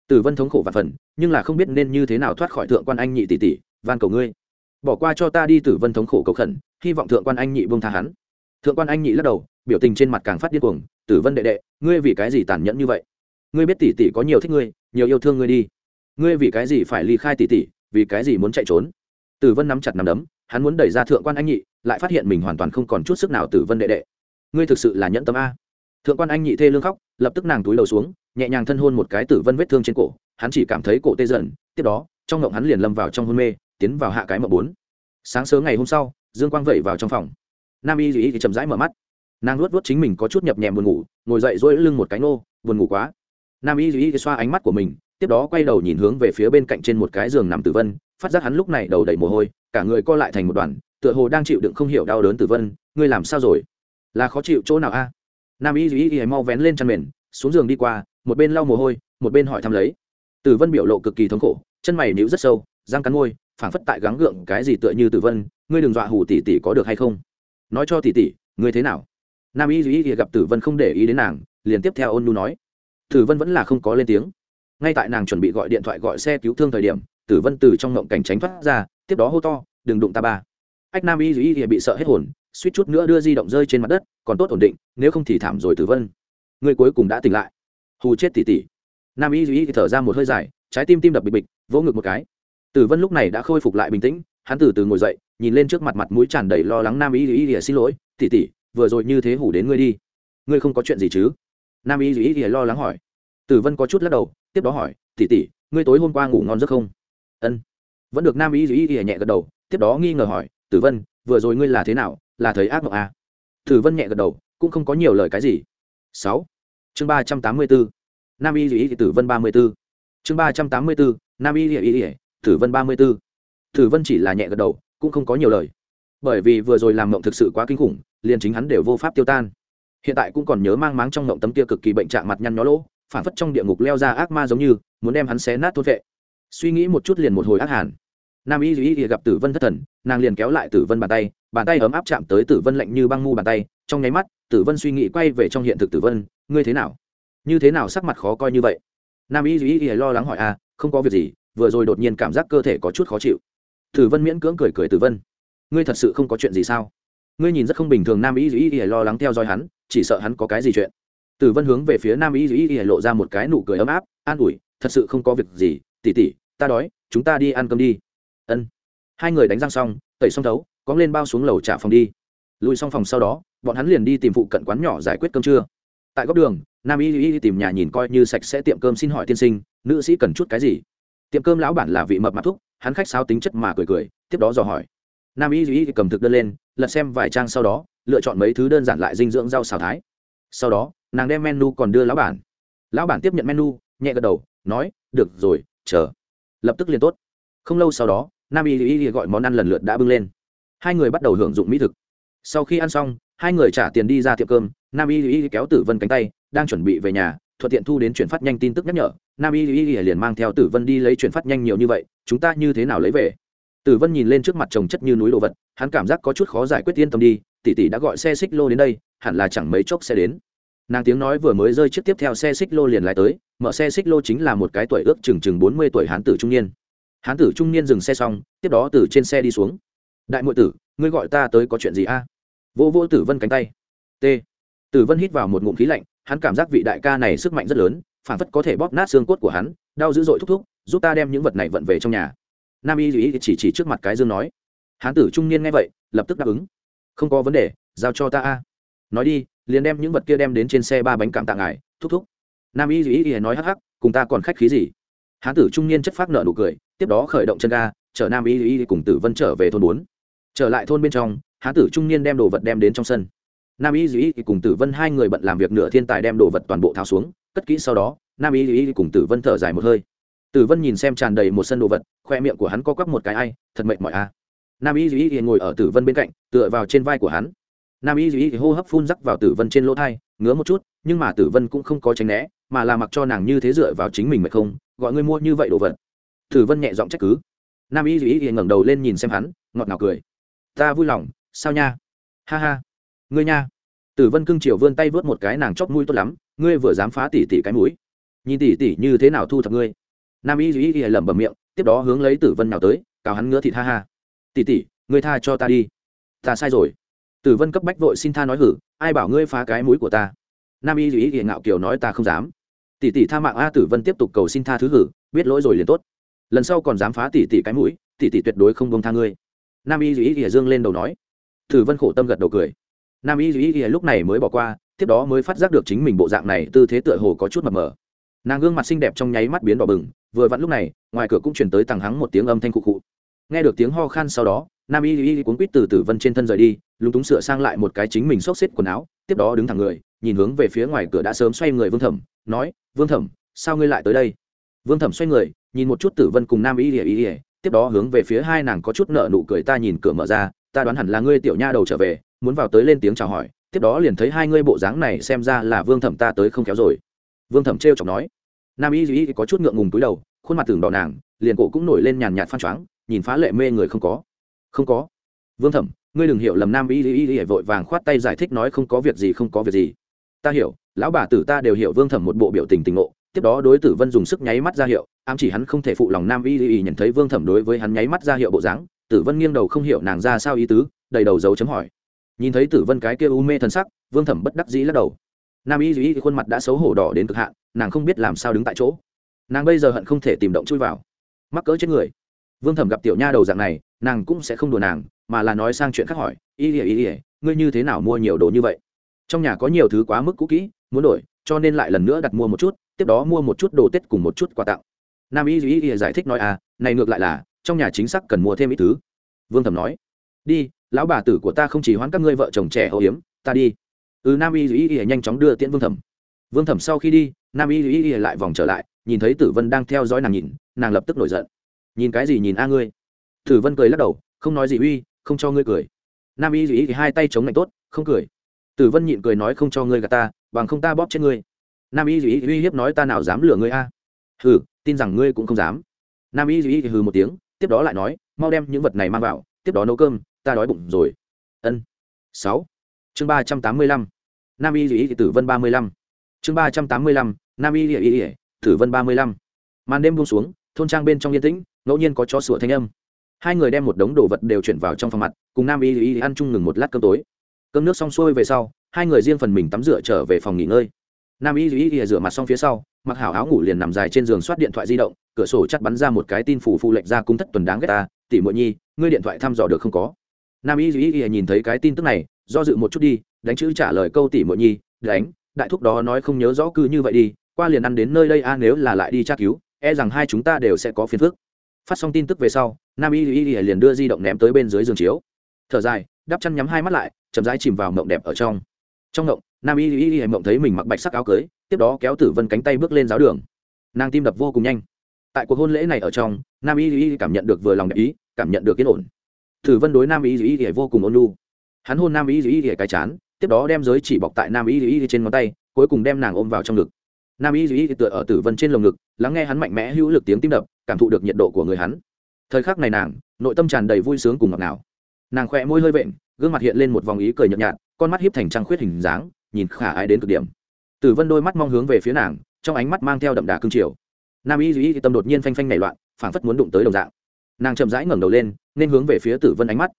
Tử vân thống khổ và phần, nhưng là không biết nên như thế nào thoát khỏi thượng quan anh nhị tỷ tỷ, van cầu ngươi. Bỏ qua cho ta đi tử vân thống khổ cầu khẩn, hy vọng thượng quan anh nhị buông tha hắn. Thượng quan anh nhị lắc đầu, biểu tình trên mặt càng phát điên cuồng, tử vân đệ đệ, ngươi vì cái gì tàn nhẫn như vậy? Ngươi biết tỷ tỷ có nhiều thích ngươi, nhiều yêu thương ngươi đi. Ngươi vì cái gì phải ly khai tỷ tỷ vì cái gì muốn chạy trốn? Tử vân nắm chặt nắm đấm, hắn muốn đẩy ra thượng quan anh nhị, lại phát hiện mình hoàn toàn không còn chút sức nào tử vân đệ đệ. Ngươi thực sự là nhẫn tâm a. Thượng quan anh nhị thê lương khóc, lập tức nàng túi đầu xuống, nhẹ nhàng thân hôn một cái tử vân vết thương trên cổ, hắn chỉ cảm thấy cổ tê dần, tiếp đó, trong ngộng hắn liền lâm vào trong hôn mê, tiến vào hạ cái mộng bốn. Sáng sớm ngày hôm sau, dương quang vẩy vào trong phòng. Nam y thì chậm rãi mở mắt. Nàng luốt luốt chính mình có chút nhập nhèm buồn ngủ, ngồi dậy dỗi lưng một cái nô, buồn ngủ quá. Nam y duy xoa ánh mắt của mình tiếp đó quay đầu nhìn hướng về phía bên cạnh trên một cái giường nằm tử vân, phát giác hắn lúc này đầu đầy mồ hôi, cả người co lại thành một đoàn, tựa hồ đang chịu đựng không hiểu đau đớn tử vân, ngươi làm sao rồi? Là khó chịu chỗ nào a? Nam y duy mau vén lên chăn mền, xuống giường đi qua, một bên lau mồ hôi, một bên hỏi thăm lấy. Tử vân biểu lộ cực kỳ thống khổ, chân mày níu rất sâu, răng cắn môi, phảng phất tại gắng gượng cái gì tựa như tử vân, ngươi đừng dọa hù tỷ tỷ có được hay không? Nói cho tỷ tỷ, ngươi thế nào? Nam y duy gặp tử vân không để ý đến nàng, liền tiếp theo ôn nu nói. Tử vân vẫn là không có lên tiếng ngay tại nàng chuẩn bị gọi điện thoại gọi xe cứu thương thời điểm, tử vân từ trong ngộng cảnh tránh thoát ra, tiếp đó hô to, đừng đụng ta ba. Ách nam y duy bị sợ hết hồn, suýt chút nữa đưa di động rơi trên mặt đất, còn tốt ổn định, nếu không thì thảm rồi tử vân. Người cuối cùng đã tỉnh lại. Hù chết tỉ tỉ. Nam y duy thở ra một hơi dài, trái tim tim đập bịch bịch, vỗ ngực một cái. Tử vân lúc này đã khôi phục lại bình tĩnh, hắn từ từ ngồi dậy, nhìn lên trước mặt mặt mũi tràn đầy lo lắng nam y duy xin lỗi, tỉ tỉ, vừa rồi như thế hủ đến ngươi đi. Ngươi không có chuyện gì chứ? Nam y duy thì lo lắng hỏi. Tử vân có chút lắc đầu tiếp đó hỏi tỉ tỉ ngươi tối hôm qua ngủ ngon giấc không? Ân. Vẫn được nam y ý ỉa nhẹ gật đầu, tiếp đó nghi ngờ hỏi, tử vân, vừa rồi ngươi là thế nào? Là thấy ác mộng à? tử vân nhẹ gật đầu, cũng không có nhiều lời cái gì. Sáu. Chương ba trăm tám mươi bốn nam y duy thì tử vân ba mươi bốn chương ba trăm tám mươi bốn nam y duy tử vân ba mươi bốn tử vân chỉ là nhẹ gật đầu, cũng không có nhiều lời. Bởi vì vừa rồi làm mộng thực sự quá kinh khủng, liền chính hắn đều vô pháp tiêu tan. Hiện tại cũng còn nhớ mang máng trong mộng tấm kia cực kỳ bệnh trạng mặt nhăn nhó lỗ phản phất trong địa ngục leo ra ác ma giống như muốn đem hắn xé nát thốt vệ. Suy nghĩ một chút liền một hồi ác hàn. Nam y duy gặp tử vân thất thần nàng liền kéo lại tử vân bàn tay bàn tay ấm áp chạm tới tử vân lạnh như băng mu bàn tay trong nháy mắt tử vân suy nghĩ quay về trong hiện thực tử vân ngươi thế nào? Như thế nào sắc mặt khó coi như vậy? Nam y duy lo lắng hỏi a à, không có việc gì vừa rồi đột nhiên cảm giác cơ thể có chút khó chịu. Tử vân miễn cưỡng cười cười tử vân ngươi thật sự không có chuyện gì sao? Ngươi nhìn rất không bình thường. Nam y duy lo lắng theo dõi hắn chỉ sợ hắn có cái gì chuyện tử vân hướng về phía nam y y y lộ ra một cái nụ cười ấm áp, an ủi, thật sự không có việc gì tỉ tỉ ta đói, chúng ta đi ăn cơm đi. Ân. Hai người đánh răng xong, tẩy xong thấu cóng lên bao xuống lầu trả phòng đi. Lùi xong phòng sau đó, bọn hắn liền đi tìm phụ cận quán nhỏ giải quyết cơm trưa. Tại góc đường, nam y y tìm nhà nhìn coi như sạch sẽ tiệm cơm xin hỏi tiên sinh, nữ sĩ cần chút cái gì? Tiệm cơm lão bản là vị mập mạp thúc, hắn khách sao tính chất mà cười cười, tiếp đó dò hỏi. Nam y y cầm thực đơn lên, lật xem vài trang sau đó, lựa chọn mấy thứ đơn giản lại dinh dưỡng rau xào thái sau đó, nàng đem menu còn đưa lão bản. Lão bản tiếp nhận menu, nhẹ gật đầu, nói, được rồi, chờ. Lập tức liền tốt. Không lâu sau đó, nam y y gọi món ăn lần lượt đã bưng lên. Hai người bắt đầu hưởng dụng mỹ thực. Sau khi ăn xong, hai người trả tiền đi ra tiệm cơm, nam y y kéo tử vân cánh tay, đang chuẩn bị về nhà, thuận tiện thu đến chuyển phát nhanh tin tức nhắc nhở. Nam y y liền mang theo tử vân đi lấy chuyển phát nhanh nhiều như vậy, chúng ta như thế nào lấy về? Tử vân nhìn lên trước mặt trồng chất như núi đồ vật, hắn cảm giác có chút khó giải quyết yên tâm đi, tỷ tỷ đã gọi xe xích lô đến đây hẳn là chẳng mấy chốc sẽ đến. Nàng tiếng nói vừa mới rơi chiếc tiếp theo xe xích lô liền lại tới, mở xe xích lô chính là một cái tuổi ước chừng chừng bốn mươi tuổi hán tử trung niên. Hán tử trung niên dừng xe xong, tiếp đó từ trên xe đi xuống. Đại mội tử, ngươi gọi ta tới có chuyện gì a? Vô vô tử vân cánh tay. T. Tử vân hít vào một ngụm khí lạnh, hắn cảm giác vị đại ca này sức mạnh rất lớn phản phất có thể bóp nát xương cốt của hắn, đau dữ dội thúc thúc, giúp ta đem những vật này vận về trong nhà. Nam y duy chỉ chỉ trước mặt cái dương nói. Hán tử trung niên nghe vậy, lập tức đáp ứng. Không có vấn đề, giao cho ta a nói đi, liền đem những vật kia đem đến trên xe ba bánh cảm tạ ngài, thúc thúc. Nam y duy nói hắc hắc, cùng ta còn khách khí gì? Hán tử trung niên chất phát nợ nụ cười, tiếp đó khởi động chân ga, chở nam y y cùng tử vân trở về thôn bốn. Trở lại thôn bên trong, hán tử trung niên đem đồ vật đem đến trong sân. Nam y y cùng tử vân hai người bận làm việc nửa thiên tài đem đồ vật toàn bộ tháo xuống, cất kỹ sau đó, nam y y cùng tử vân thở dài một hơi. Tử vân nhìn xem tràn đầy một sân đồ vật, khoe miệng của hắn co quắp một cái ai, thật mệt mỏi a. Nam y y ngồi ở tử vân bên cạnh, tựa vào trên vai của hắn nam y y hô hấp phun rắc vào tử vân trên lỗ thai, ngứa một chút, nhưng mà tử vân cũng không có tránh né, mà là mặc cho nàng như thế dựa vào chính mình mệt không, gọi ngươi mua như vậy đồ vật. Tử vân nhẹ giọng trách cứ. Nam y y ngẩng đầu lên nhìn xem hắn, ngọt ngào cười. Ta vui lòng, sao nha? Ha ha, ngươi nha. Tử vân cưng chiều vươn tay vớt một cái nàng chóp mũi tốt lắm, ngươi vừa dám phá tỉ tỉ cái mũi. Nhìn tỉ tỉ như thế nào thu thập ngươi. Nam y duy y lẩm bẩm miệng, tiếp đó hướng lấy tử vân nào tới, cào hắn ngứa thịt ha ha. Tỉ tỉ, ngươi tha cho ta đi. Ta sai rồi tử vân cấp bách vội xin tha nói hử, ai bảo ngươi phá cái mũi của ta? Nam y y y ngạo kiều nói ta không dám. Tỷ tỷ tha mạng a tử vân tiếp tục cầu xin tha thứ hử, biết lỗi rồi liền tốt. Lần sau còn dám phá tỷ tỷ cái mũi, tỷ tỷ tuyệt đối không bông tha ngươi. Nam y duy y dương lên đầu nói. Tử vân khổ tâm gật đầu cười. Nam y duy y lúc này mới bỏ qua, tiếp đó mới phát giác được chính mình bộ dạng này tư thế tựa hồ có chút mập mờ. Nàng gương mặt xinh đẹp trong nháy mắt biến đỏ bừng, vừa vặn lúc này, ngoài cửa cũng chuyển tới tàng hắng một tiếng âm thanh cụ cụ nghe được tiếng ho khan sau đó, nam y y cuốn quýt từ tử vân trên thân rời đi lúng túng sửa sang lại một cái chính mình xốc xếp quần áo, tiếp đó đứng thẳng người, nhìn hướng về phía ngoài cửa đã sớm xoay người vương thẩm, nói, vương thẩm, sao ngươi lại tới đây? Vương thẩm xoay người, nhìn một chút tử vân cùng nam y ỉa y ỉa tiếp đó hướng về phía hai nàng có chút nợ nụ cười, ta nhìn cửa mở ra, ta đoán hẳn là ngươi tiểu nha đầu trở về, muốn vào tới lên tiếng chào hỏi, tiếp đó liền thấy hai ngươi bộ dáng này xem ra là vương thẩm ta tới không kéo rồi. Vương thẩm trêu chọc nói. Nam y y có chút ngượng ngùng túi đầu, khuôn mặt tưởng đỏ nàng, liền cổ cũng nổi lên nhàn nhạt phan choáng, nhìn phá lệ mê người không có. Không có. Vương thẩm ngươi đừng hiểu lầm nam y y y vội vàng khoát tay giải thích nói không có việc gì, không có việc gì. Ta hiểu, lão bà tử ta đều hiểu vương thẩm một bộ biểu tình tình ngộ, tiếp đó đối tử vân dùng sức nháy mắt ra hiệu, ám chỉ hắn không thể phụ lòng nam y y nhận thấy vương thẩm đối với hắn nháy mắt ra hiệu bộ dáng. Tử vân nghiêng đầu không hiểu nàng ra sao ý tứ, đầy đầu dấu chấm hỏi. Nhìn thấy tử vân cái kia u mê thân sắc, vương thẩm bất đắc dĩ lắc đầu. Nam y y khuôn mặt đã xấu hổ đỏ đến cực hạn, nàng không biết làm sao đứng tại chỗ. Nàng bây giờ hận không thể tìm động chui vào. Mắc cỡ chết người vương thẩm gặp tiểu nha đầu dạng này, nàng cũng sẽ không đùa nàng, mà là nói sang chuyện khác hỏi, y ỉa y ỉa ngươi như thế nào mua nhiều đồ như vậy? Trong nhà có nhiều thứ quá mức cũ kỹ, muốn đổi, cho nên lại lần nữa đặt mua một chút, tiếp đó mua một chút đồ tết cùng một chút quà tặng. Nam y duy y giải thích nói à này ngược lại là, trong nhà chính xác cần mua thêm ít thứ. Vương thẩm nói, đi, lão bà tử của ta không chỉ hoãn các ngươi vợ chồng trẻ hậu hiếm, ta đi. Ừ nam y duy y nhanh chóng đưa tiễn vương thẩm. Vương thẩm sau khi đi, nam y duy y lại vòng trở lại, nhìn thấy tử vân đang theo dõi nàng nhìn, nàng lập tức nổi giận nhìn cái gì nhìn a ngươi? Tử vân cười lắc đầu, không nói gì uy, không cho ngươi cười. Nam y duy y hai tay chống lạnh tốt, không cười. Tử vân nhịn cười nói không cho ngươi gà ta, bằng không ta bóp chết ngươi. Nam y duy uy hiếp nói ta nào dám lừa ngươi a? Hừ, tin rằng ngươi cũng không dám. Nam y duy hừ một tiếng, tiếp đó lại nói, mau đem những vật này mang vào, tiếp đó nấu cơm, ta đói bụng rồi. Ân. Sáu. Chương ba trăm tám mươi lăm. Nam y duy tử vân ba mươi lăm. Chương ba trăm tám mươi lăm, nam y duy tử vân ba mươi lăm. Màn đêm buông xuống, thôn trang bên trong yên tĩnh ngẫu nhiên có chó sủa thanh âm. Hai người đem một đống đồ vật đều chuyển vào trong phòng mặt, cùng nam y y ăn chung ngừng một lát cơm tối. Cơm nước xong xuôi về sau, hai người riêng phần mình tắm rửa trở về phòng nghỉ ngơi. Nam y y y rửa mặt xong phía sau, mặc hảo áo ngủ liền nằm dài trên giường soát điện thoại di động, cửa sổ chắt bắn ra một cái tin phủ phụ lệnh ra cung thất tuần đáng ghét ta, tỷ muội nhi, ngươi điện thoại thăm dò được không có? Nam y y y nhìn thấy cái tin tức này, do dự một chút đi, đánh chữ trả lời câu tỷ muội nhi, đánh, đại thúc đó nói không nhớ rõ cứ như vậy đi, qua liền ăn đến nơi đây a, nếu là lại đi tra cứu e rằng hai chúng ta đều sẽ có phiền phức phát xong tin tức về sau nam y y liền đưa di động ném tới bên dưới giường chiếu thở dài đắp chăn nhắm hai mắt lại chậm rãi chìm vào mộng đẹp ở trong trong mộng nam y y y mộng thấy mình mặc bạch sắc áo cưới tiếp đó kéo tử vân cánh tay bước lên giáo đường nàng tim đập vô cùng nhanh tại cuộc hôn lễ này ở trong nam y y cảm nhận được vừa lòng đẹp ý cảm nhận được yên ổn tử vân đối nam y y y vô cùng ôn lu hắn hôn nam y y y cái chán tiếp đó đem giới chỉ bọc tại nam y y trên ngón tay cuối cùng đem nàng ôm vào trong ngực nam y y tựa ở tử vân trên lồng ngực, lắng nghe hắn mạnh mẽ hữu lực tiếng tim đập, cảm thụ được nhiệt độ của người hắn. Thời khắc này nàng, nội tâm tràn đầy vui sướng cùng ngọt ngào. Nàng khỏe môi hơi vện, gương mặt hiện lên một vòng ý cười nhợt nhạt, con mắt hiếp thành trăng khuyết hình dáng, nhìn khả ái đến cực điểm. Tử vân đôi mắt mong hướng về phía nàng, trong ánh mắt mang theo đậm đà cương triều. Nam y duy tâm đột nhiên phanh phanh nảy loạn, phảng phất muốn đụng tới đồng dạng. Nàng chậm rãi ngẩng đầu lên, nên hướng về phía tử vân ánh mắt.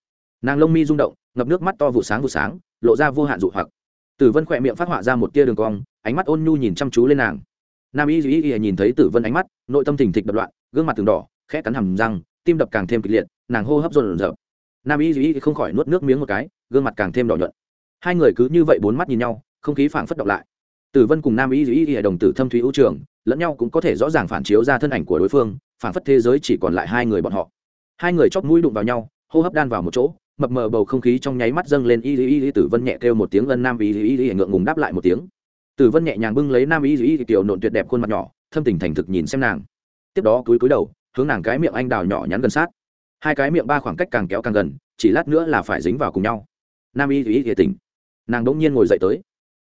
Nàng lông mi rung động, ngập nước mắt to vụ sáng vụ sáng, lộ ra vô hạn dụ hoặc. Tử vân khỏe miệng phát họa ra một tia đường cong ánh mắt ôn nhu nhìn chăm chú lên nàng nam y duy nhìn thấy tử vân ánh mắt nội tâm thình thịch đập loạn gương mặt từng đỏ khẽ cắn hầm răng tim đập càng thêm kịch liệt nàng hô hấp rộn dập nam y duy không khỏi nuốt nước miếng một cái gương mặt càng thêm đỏ nhuận hai người cứ như vậy bốn mắt nhìn nhau không khí phảng phất động lại tử vân cùng nam y duy y đồng tử thâm thúy ưu trường lẫn nhau cũng có thể rõ ràng phản chiếu ra thân ảnh của đối phương phảng phất thế giới chỉ còn lại hai người bọn họ hai người chóp mũi đụng vào nhau hô hấp đan vào một chỗ mập mờ bầu không khí trong nháy mắt dâng lên y y y tử vân nhẹ kêu một tiếng ân nam y y y ngượng ngùng đáp lại một tiếng tử vân nhẹ nhàng bưng lấy nam y y tiểu nộn tuyệt đẹp khuôn mặt nhỏ, thâm tình thành thực nhìn xem nàng. Tiếp đó cúi cúi đầu, hướng nàng cái miệng anh đào nhỏ nhắn gần sát. Hai cái miệng ba khoảng cách càng kéo càng gần, chỉ lát nữa là phải dính vào cùng nhau. Nam y y y tỉnh. Nàng đỗng nhiên ngồi dậy tới.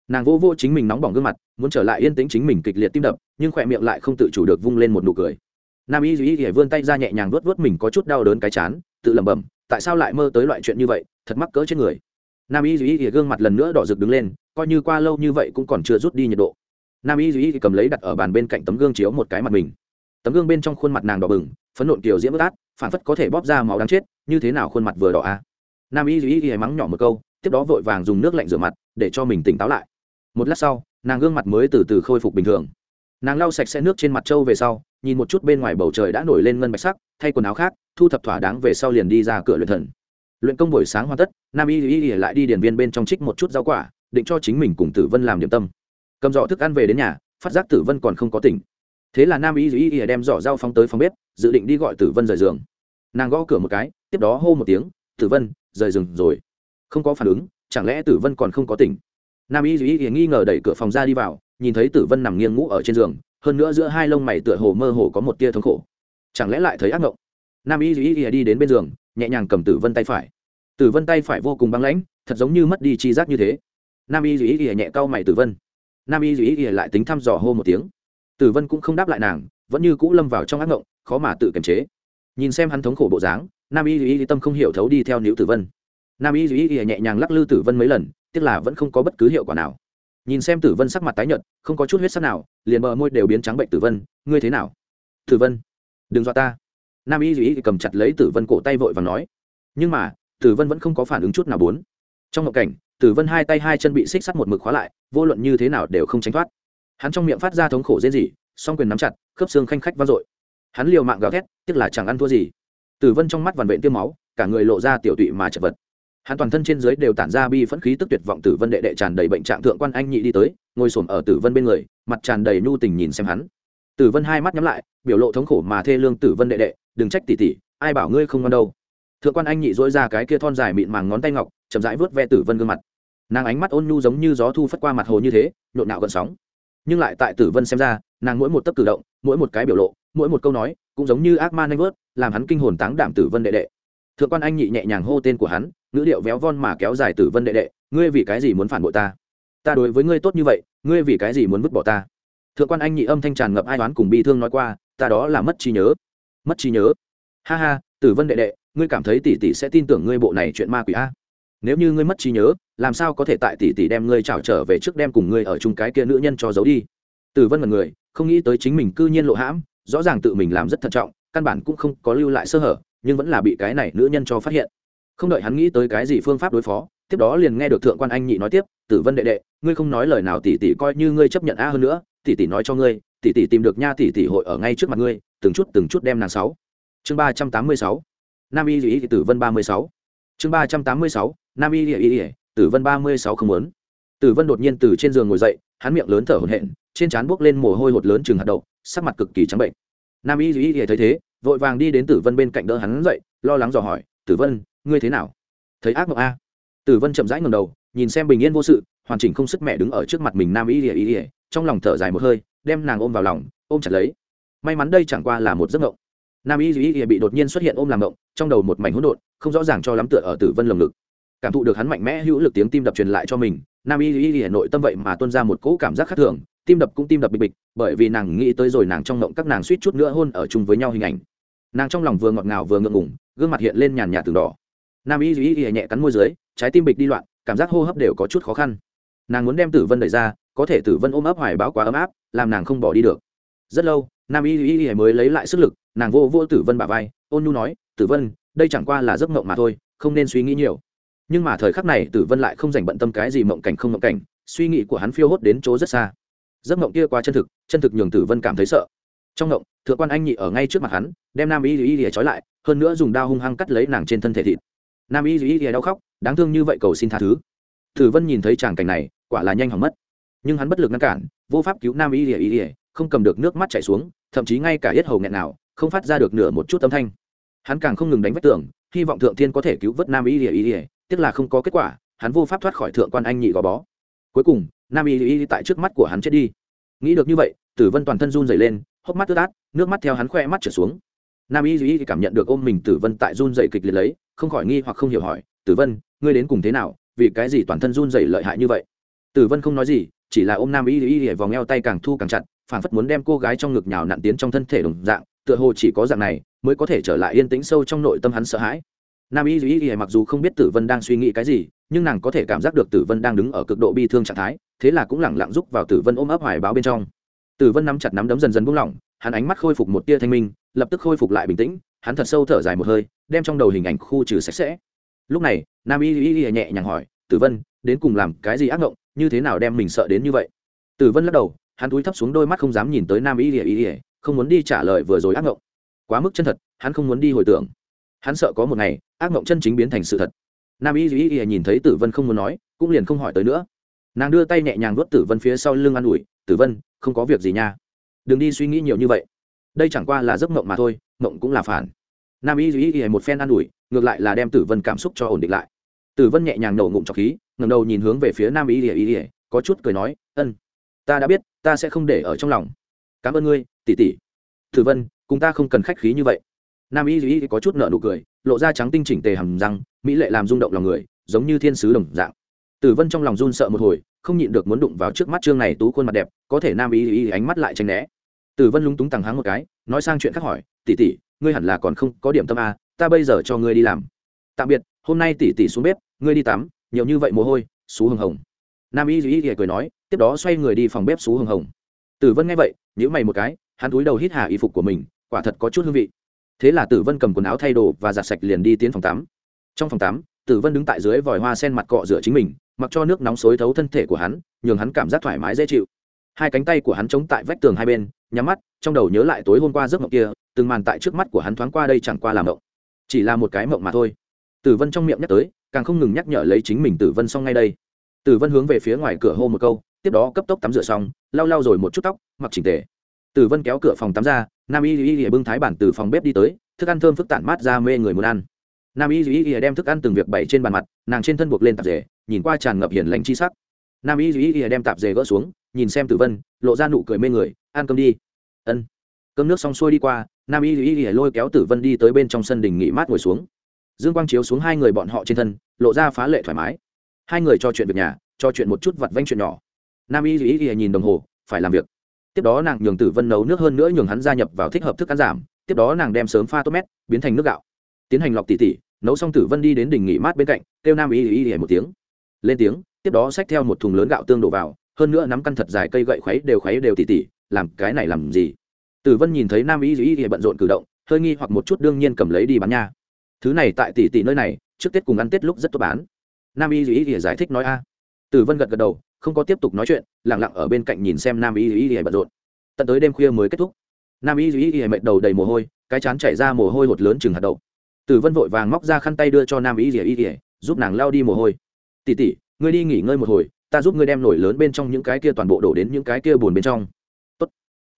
Nàng vô vô chính mình nóng bỏng gương mặt, muốn trở lại yên tĩnh chính mình kịch liệt tim đập, nhưng khỏe miệng lại không tự chủ được vung lên một nụ cười. Nam y Dĩ y vươn tay ra nhẹ nhàng vuốt vuốt mình có chút đau đớn cái chán, tự lẩm bẩm, tại sao lại mơ tới loại chuyện như vậy, thật mắc cỡ trên người? Nam y Dĩ y gương mặt lần nữa đỏ rực đứng lên coi như qua lâu như vậy cũng còn chưa rút đi nhiệt độ. Nam y duy cầm lấy đặt ở bàn bên cạnh tấm gương chiếu một cái mặt mình. Tấm gương bên trong khuôn mặt nàng đỏ bừng, phấn nộn kiểu diễm bất át, phản phất có thể bóp ra máu đáng chết, như thế nào khuôn mặt vừa đỏ a à? nam y duy y mắng nhỏ một câu, tiếp đó vội vàng dùng nước lạnh rửa mặt, để cho mình tỉnh táo lại. Một lát sau, nàng gương mặt mới từ từ khôi phục bình thường. Nàng lau sạch sẽ nước trên mặt trâu về sau, nhìn một chút bên ngoài bầu trời đã nổi lên ngân bạch sắc, thay quần áo khác, thu thập thỏa đáng về sau liền đi ra cửa luyện thần. Luyện công buổi sáng hoàn tất, nam y y y lại đi điền viên bên trong trích một chút rau quả định cho chính mình cùng tử vân làm điểm tâm. Cầm dọ thức ăn về đến nhà, phát giác tử vân còn không có tỉnh. Thế là nam y y y đem giỏ dao phóng tới phòng bếp, dự định đi gọi tử vân rời giường. Nàng gõ cửa một cái, tiếp đó hô một tiếng, tử vân, rời giường rồi. Không có phản ứng, chẳng lẽ tử vân còn không có tỉnh? Nam y duy nghi ngờ đẩy cửa phòng ra đi vào, nhìn thấy tử vân nằm nghiêng ngủ ở trên giường, hơn nữa giữa hai lông mày tựa hồ mơ hồ có một tia thống khổ. Chẳng lẽ lại thấy ác mộng nam y duy đi đến bên giường, nhẹ nhàng cầm tử vân tay phải. Tử vân tay phải vô cùng băng lãnh, thật giống như mất đi chi giác như thế nam y duy nhẹ cau mày tử vân. Nam y duy lại tính thăm dò hô một tiếng. Tử vân cũng không đáp lại nàng, vẫn như cũ lâm vào trong ác ngộng, khó mà tự kiềm chế. Nhìn xem hắn thống khổ bộ dáng, nam y duy tâm không hiểu thấu đi theo nữ tử vân. Nam y duy nhẹ nhàng lắc lư tử vân mấy lần, tiếc là vẫn không có bất cứ hiệu quả nào. Nhìn xem tử vân sắc mặt tái nhợt, không có chút huyết sắc nào, liền bờ môi đều biến trắng bệnh tử vân, ngươi thế nào? Tử vân, đừng dọa ta. Nam y duy cầm chặt lấy tử vân cổ tay vội và nói. Nhưng mà, tử vân vẫn không có phản ứng chút nào bốn trong ngộ cảnh tử vân hai tay hai chân bị xích sắt một mực khóa lại, vô luận như thế nào đều không tránh thoát. Hắn trong miệng phát ra thống khổ dễ gì song quyền nắm chặt, khớp xương khanh khách vang dội. Hắn liều mạng gào thét, tiếc là chẳng ăn thua gì. Tử vân trong mắt vằn vện tiêm máu, cả người lộ ra tiểu tụy mà chật vật. Hắn toàn thân trên dưới đều tản ra bi phẫn khí tức tuyệt vọng tử vân đệ đệ tràn đầy bệnh trạng thượng quan anh nhị đi tới, ngồi xổm ở tử vân bên người, mặt tràn đầy nhu tình nhìn xem hắn. Tử vân hai mắt nhắm lại, biểu lộ thống khổ mà thê lương tử vân đệ đệ, đừng trách tỉ tỉ ai bảo ngươi không ngon đâu. Thượng quan anh nhị dỗi ra cái kia thon dài mịn màng ngón tay ngọc chậm rãi vớt ve tử vân gương mặt. Nàng ánh mắt ôn nhu giống như gió thu phất qua mặt hồ như thế, nhộn nạo gần sóng. Nhưng lại tại tử vân xem ra, nàng mỗi một tấc cử động, mỗi một cái biểu lộ, mỗi một câu nói, cũng giống như ác ma nanh vớt, làm hắn kinh hồn táng đảm tử vân đệ đệ. Thượng quan anh nhị nhẹ nhàng hô tên của hắn, ngữ điệu véo von mà kéo dài tử vân đệ đệ, ngươi vì cái gì muốn phản bội ta? Ta đối với ngươi tốt như vậy, ngươi vì cái gì muốn vứt bỏ ta? Thượng quan anh nhị âm thanh tràn ngập ai đoán cùng bi thương nói qua, ta đó là mất trí nhớ, mất trí nhớ. Ha ha, tử vân đệ đệ, ngươi cảm thấy tỷ tỷ sẽ tin tưởng ngươi bộ này chuyện ma quỷ a? Nếu như ngươi mất trí nhớ, làm sao có thể tại tỷ tỷ đem ngươi trào trở về trước đem cùng ngươi ở chung cái kia nữ nhân cho giấu đi? Tử vân mật người, không nghĩ tới chính mình cư nhiên lộ hãm, rõ ràng tự mình làm rất thận trọng, căn bản cũng không có lưu lại sơ hở, nhưng vẫn là bị cái này nữ nhân cho phát hiện. Không đợi hắn nghĩ tới cái gì phương pháp đối phó, tiếp đó liền nghe được thượng quan anh nhị nói tiếp tử vân đệ đệ, ngươi không nói lời nào tỷ tỷ coi như ngươi chấp nhận a hơn nữa, tỷ tỷ nói cho ngươi, tỷ tỷ tìm được nha tỷ tỷ hội ở ngay trước mặt ngươi, từng chút từng chút đem nàng sáu. Chương ba trăm tám mươi sáu. Nam y dĩ tử vân ba mươi sáu chương ba trăm tám mươi sáu, nam y lý tử vân ba mươi sáu không muốn. Tử vân đột nhiên từ trên giường ngồi dậy, hắn miệng lớn thở hổn hển, trên trán buốc lên mồ hôi hột lớn chừng hạt đậu, sắc mặt cực kỳ trắng bệnh. Nam y lý thấy thế, vội vàng đi đến tử vân bên cạnh đỡ hắn dậy, lo lắng dò hỏi, tử vân, ngươi thế nào? Thấy ác mộng a. Tử vân chậm rãi ngầm đầu, nhìn xem bình yên vô sự, hoàn chỉnh không sức mẹ đứng ở trước mặt mình nam y ỉa ỉa trong lòng thở dài một hơi, đem nàng ôm vào lòng, ôm chặt lấy. May mắn đây chẳng qua là một giấc mộng nam y Y bị đột nhiên xuất hiện ôm làm mộng trong đầu một mảnh hỗn độn, không rõ ràng cho lắm tựa ở tử vân lồng ngực. Cảm thụ được hắn mạnh mẽ hữu lực tiếng tim đập truyền lại cho mình, nam y ỉa nội tâm vậy mà tuôn ra một cỗ cảm giác khác thường, tim đập cũng tim đập bịch bịch, bởi vì nàng nghĩ tới rồi nàng trong mộng các nàng suýt chút nữa hôn ở chung với nhau hình ảnh. Nàng trong lòng vừa ngọt ngào vừa ngượng ngủng gương mặt hiện lên nhàn nhạt từng đỏ. Nam y duy y nhẹ cắn môi dưới, trái tim bịch đi loạn, cảm giác hô hấp đều có chút khó khăn. Nàng muốn đem tử vân đẩy ra, có thể tử vân ôm ấp hoài báo quá ấm áp, làm nàng không bỏ đi được. Rất lâu, nam y duy y mới lấy lại sức lực nàng vô vô tử vân bà vai, ôn nhu nói, tử vân, đây chẳng qua là giấc mộng mà thôi, không nên suy nghĩ nhiều. Nhưng mà thời khắc này tử vân lại không dành bận tâm cái gì mộng cảnh không mộng cảnh, suy nghĩ của hắn phiêu hốt đến chỗ rất xa. Giấc mộng kia quá chân thực chân thực nhường tử vân cảm thấy sợ. Trong mộng, thượng quan anh nhị ở ngay trước mặt hắn, đem nam y y y trói lại, hơn nữa dùng đao hung hăng cắt lấy nàng trên thân thể thịt. Nam y y y đau khóc, đáng thương như vậy cầu xin tha thứ. Tử vân nhìn thấy tràng cảnh này, quả là nhanh hỏng mất. Nhưng hắn bất lực ngăn cản, vô pháp cứu nam y y y, không cầm được nước mắt chảy xuống, thậm chí ngay cả hết hầu nghẹn nào không phát ra được nửa một chút âm thanh. Hắn càng không ngừng đánh vách tường, hy vọng thượng thiên có thể cứu vớt nam y y ỉa tiếc là không có kết quả, hắn vô pháp thoát khỏi thượng quan anh nhị gò bó. Cuối cùng, nam y y tại trước mắt của hắn chết đi. Nghĩ được như vậy, tử vân toàn thân run dày lên, hốc mắt tứ át, nước mắt theo hắn khoe mắt trở xuống. Nam y ỉa cảm nhận được ôm mình tử vân tại run dày kịch liệt lấy, không khỏi nghi hoặc không hiểu hỏi, tử vân, ngươi đến cùng thế nào? Vì cái gì toàn thân run dày lợi hại như vậy? Tử vân không nói gì, chỉ là ôm nam y ỉa vòng eo tay càng thu càng chặt phản phất muốn đem cô gái trong ngực nhào nặn tiến trong thân thể đồng dạng tựa hồ chỉ có dạng này mới có thể trở lại yên tĩnh sâu trong nội tâm hắn sợ hãi. Nam y duy mặc dù không biết tử vân đang suy nghĩ cái gì, nhưng nàng có thể cảm giác được tử vân đang đứng ở cực độ bi thương trạng thái, thế là cũng lẳng lặng rúc vào tử vân ôm ấp hoài báo bên trong. Tử vân nắm chặt nắm đấm dần dần buông lỏng, hắn ánh mắt khôi phục một tia thanh minh, lập tức khôi phục lại bình tĩnh, hắn thật sâu thở dài một hơi, đem trong đầu hình ảnh khu trừ sạch sẽ. Lúc này, nam y y y nhẹ nhàng hỏi, tử vân, đến cùng làm cái gì ác ngộng, như thế nào đem mình sợ đến như vậy? Tử vân lắc đầu, hắn túi thấp xuống đôi mắt không dám nhìn tới nam y y y không muốn đi trả lời vừa rồi ác mộng quá mức chân thật, hắn không muốn đi hồi tưởng. Hắn sợ có một ngày, ác mộng chân chính biến thành sự thật. Nam y y y nhìn thấy tử vân không muốn nói, cũng liền không hỏi tới nữa. Nàng đưa tay nhẹ nhàng vuốt tử vân phía sau lưng an ủi, tử vân, không có việc gì nha. Đừng đi suy nghĩ nhiều như vậy. Đây chẳng qua là giấc mộng mà thôi mộng cũng là phản. Nam y duy y một phen an ủi, ngược lại là đem tử vân cảm xúc cho ổn định lại. Tử vân nhẹ nhàng nổ ngụm trọc khí ngầm đầu nhìn hướng về phía nam y y y, có chút cười nói, ân, ta đã biết, ta sẽ không để ở trong lòng cảm ơn ngươi, tỷ tỷ. Thử vân, cùng ta không cần khách khí như vậy. Nam y duy có chút nợ nụ cười, lộ ra trắng tinh chỉnh tề hầm răng, mỹ lệ làm rung động lòng người, giống như thiên sứ đồng dạng. Tử vân trong lòng run sợ một hồi, không nhịn được muốn đụng vào trước mắt trương này tú khuôn mặt đẹp, có thể nam y y ánh mắt lại tranh né. Tử vân lúng túng tằng háng một cái, nói sang chuyện khác hỏi, tỷ tỷ, ngươi hẳn là còn không có điểm tâm a ta bây giờ cho ngươi đi làm. Tạm biệt, hôm nay tỷ tỷ xuống bếp, ngươi đi tắm, nhiều như vậy mồ hôi, xú hồng hồng. Nam y y cười nói, tiếp đó xoay người đi phòng bếp xú hồng hồng. Tử vân nghe vậy nhữ mày một cái, hắn túi đầu hít hà y phục của mình, quả thật có chút hương vị. Thế là tử vân cầm quần áo thay đồ và giặt sạch liền đi tiến phòng tắm. Trong phòng tắm, tử vân đứng tại dưới vòi hoa sen mặt cọ rửa chính mình, mặc cho nước nóng xối thấu thân thể của hắn, nhường hắn cảm giác thoải mái dễ chịu. Hai cánh tay của hắn chống tại vách tường hai bên, nhắm mắt, trong đầu nhớ lại tối hôm qua giấc mộng kia, từng màn tại trước mắt của hắn thoáng qua đây chẳng qua là mộng. Chỉ là một cái mộng mà thôi. Tử vân trong miệng nhắc tới, càng không ngừng nhắc nhở lấy chính mình tử vân xong ngay đây. Tử vân hướng về phía ngoài cửa hô một câu tiếp đó cấp tốc tắm rửa xong, lau lau rồi một chút tóc, mặc chỉnh tề. Tử vân kéo cửa phòng tắm ra, nam y y y bưng thái bản từ phòng bếp đi tới, thức ăn thơm phức tản mát ra mê người muốn ăn. Nam y y y đem thức ăn từng việc bày trên bàn mặt, nàng trên thân buộc lên tạp dề, nhìn qua tràn ngập hiền lành chi sắc. Nam y y y đem tạp dề gỡ xuống, nhìn xem tử vân, lộ ra nụ cười mê người, ăn cơm đi. Ân. Cơm nước xong xuôi đi qua, nam y y y lôi kéo tử vân đi tới bên trong sân đình nghỉ mát ngồi xuống. Dương quang chiếu xuống hai người bọn họ trên thân, lộ ra phá lệ thoải mái. Hai người cho chuyện việc nhà cho chuyện một chút vặt vanh chuyện nhỏ nam y y y nhìn đồng hồ, phải làm việc. Tiếp đó nàng nhường tử vân nấu nước hơn nữa nhường hắn gia nhập vào thích hợp thức ăn giảm. Tiếp đó nàng đem sớm pha tốt mét, biến thành nước gạo. Tiến hành lọc tỉ tỉ, nấu xong tử vân đi đến đỉnh nghỉ mát bên cạnh, kêu nam y y y một tiếng. Lên tiếng, tiếp đó xách theo một thùng lớn gạo tương đổ vào, hơn nữa nắm căn thật dài cây gậy khuấy đều khuấy đều tỉ tỉ, làm cái này làm gì? Tử vân nhìn thấy nam y y y bận rộn cử động, hơi nghi hoặc một chút đương nhiên cầm lấy đi bán nha. Thứ này tại tỉ tỉ nơi này, trước tết cùng ăn tết lúc rất tốt bán. Nam y y y giải thích nói a. Tử vân gật gật đầu không có tiếp tục nói chuyện lẳng lặng ở bên cạnh nhìn xem nam y y y bận rộn tận tới đêm khuya mới kết thúc nam y y y mệt đầu đầy mồ hôi cái chán chảy ra mồ hôi hột lớn chừng hạt đậu tử vân vội vàng móc ra khăn tay đưa cho nam y y y giúp nàng lao đi mồ hôi tỉ tỉ ngươi đi nghỉ ngơi một hồi ta giúp ngươi đem nổi lớn bên trong những cái kia toàn bộ đổ đến những cái kia buồn bên trong Tốt.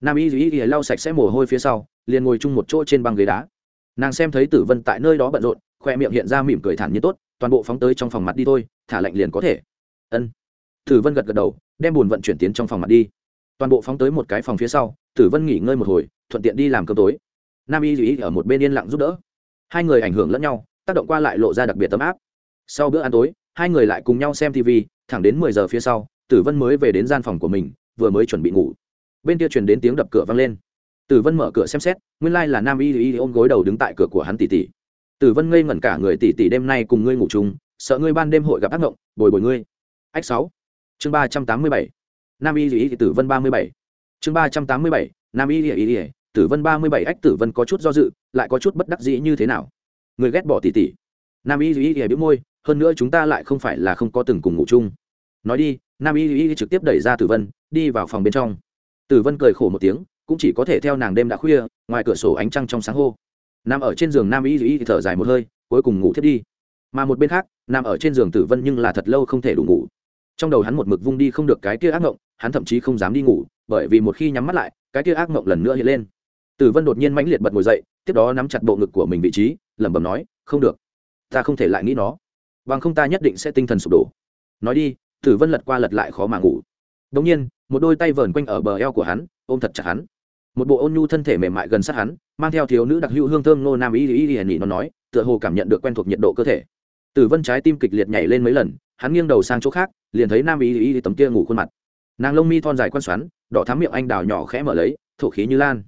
nam y y y lau sạch sẽ mồ hôi phía sau liền ngồi chung một chỗ trên băng ghế đá nàng xem thấy tử vân tại nơi đó bận rộn khoe miệng hiện ra mỉm cười thản nhiên tốt toàn bộ phóng tới trong phòng mặt đi thôi thả lạnh liền có thể ân tử vân gật gật đầu, đem bùn vận chuyển tiến trong phòng mặt đi. Toàn bộ phóng tới một cái phòng phía sau, tử vân nghỉ ngơi một hồi, thuận tiện đi làm cơm tối. Nam y dù ở một bên yên lặng giúp đỡ. Hai người ảnh hưởng lẫn nhau, tác động qua lại lộ ra đặc biệt tấm áp. Sau bữa ăn tối, hai người lại cùng nhau xem tv thẳng đến mười giờ phía sau, tử vân mới về đến gian phòng của mình, vừa mới chuẩn bị ngủ. Bên kia truyền đến tiếng đập cửa vang lên. Tử vân mở cửa xem xét, nguyên lai、like、là nam y y ôm gối đầu đứng tại cửa của hắn tỷ tỷ tử vân ngây ngẩn cả người tỷ tỷ đêm nay cùng ngươi ngủ chung, sợ ngươi ban đêm hội gặp ác mộng bồi bồi ngươi. Ách sáu chương ba trăm tám mươi bảy nam y lý tử vân ba mươi bảy chương ba trăm tám mươi bảy nam y lý lý tử vân ba mươi bảy ách tử vân có chút do dự lại có chút bất đắc dĩ như thế nào người ghét bỏ tỷ tỷ nam y lý lý bĩu môi hơn nữa chúng ta lại không phải là không có từng cùng ngủ chung nói đi nam y lý trực tiếp đẩy ra tử vân đi vào phòng bên trong tử vân cười khổ một tiếng cũng chỉ có thể theo nàng đêm đã khuya ngoài cửa sổ ánh trăng trong sáng hô nằm ở trên giường nam y lý thở dài một hơi cuối cùng ngủ thiết đi mà một bên khác nằm ở trên giường tử vân nhưng là thật lâu không thể đủ ngủ trong đầu hắn một mực vung đi không được cái kia ác mộng hắn thậm chí không dám đi ngủ, bởi vì một khi nhắm mắt lại, cái kia ác mộng lần nữa hiện lên. Tử vân đột nhiên mãnh liệt bật ngồi dậy, tiếp đó nắm chặt bộ ngực của mình vị trí, lẩm bẩm nói, không được, ta không thể lại nghĩ nó. Bằng không ta nhất định sẽ tinh thần sụp đổ. Nói đi, tử vân lật qua lật lại khó mà ngủ. Đống nhiên, một đôi tay vờn quanh ở bờ eo của hắn, ôm thật chặt hắn. Một bộ ôn nhu thân thể mềm mại gần sát hắn, mang theo thiếu nữ đặc hữu hương thơm nô nam ý ý y nhị nó nói, tựa hồ cảm nhận được quen thuộc nhiệt độ cơ thể. Tử vân trái tim kịch liệt nhảy lên mấy lần, hắn nghiêng đầu sang chỗ khác liền thấy nam y y tấm kia ngủ khuôn mặt. Nàng lông mi thon dài quan xoắn, đỏ thắm miệng anh đào nhỏ khẽ mở lấy, thổ khí như lan.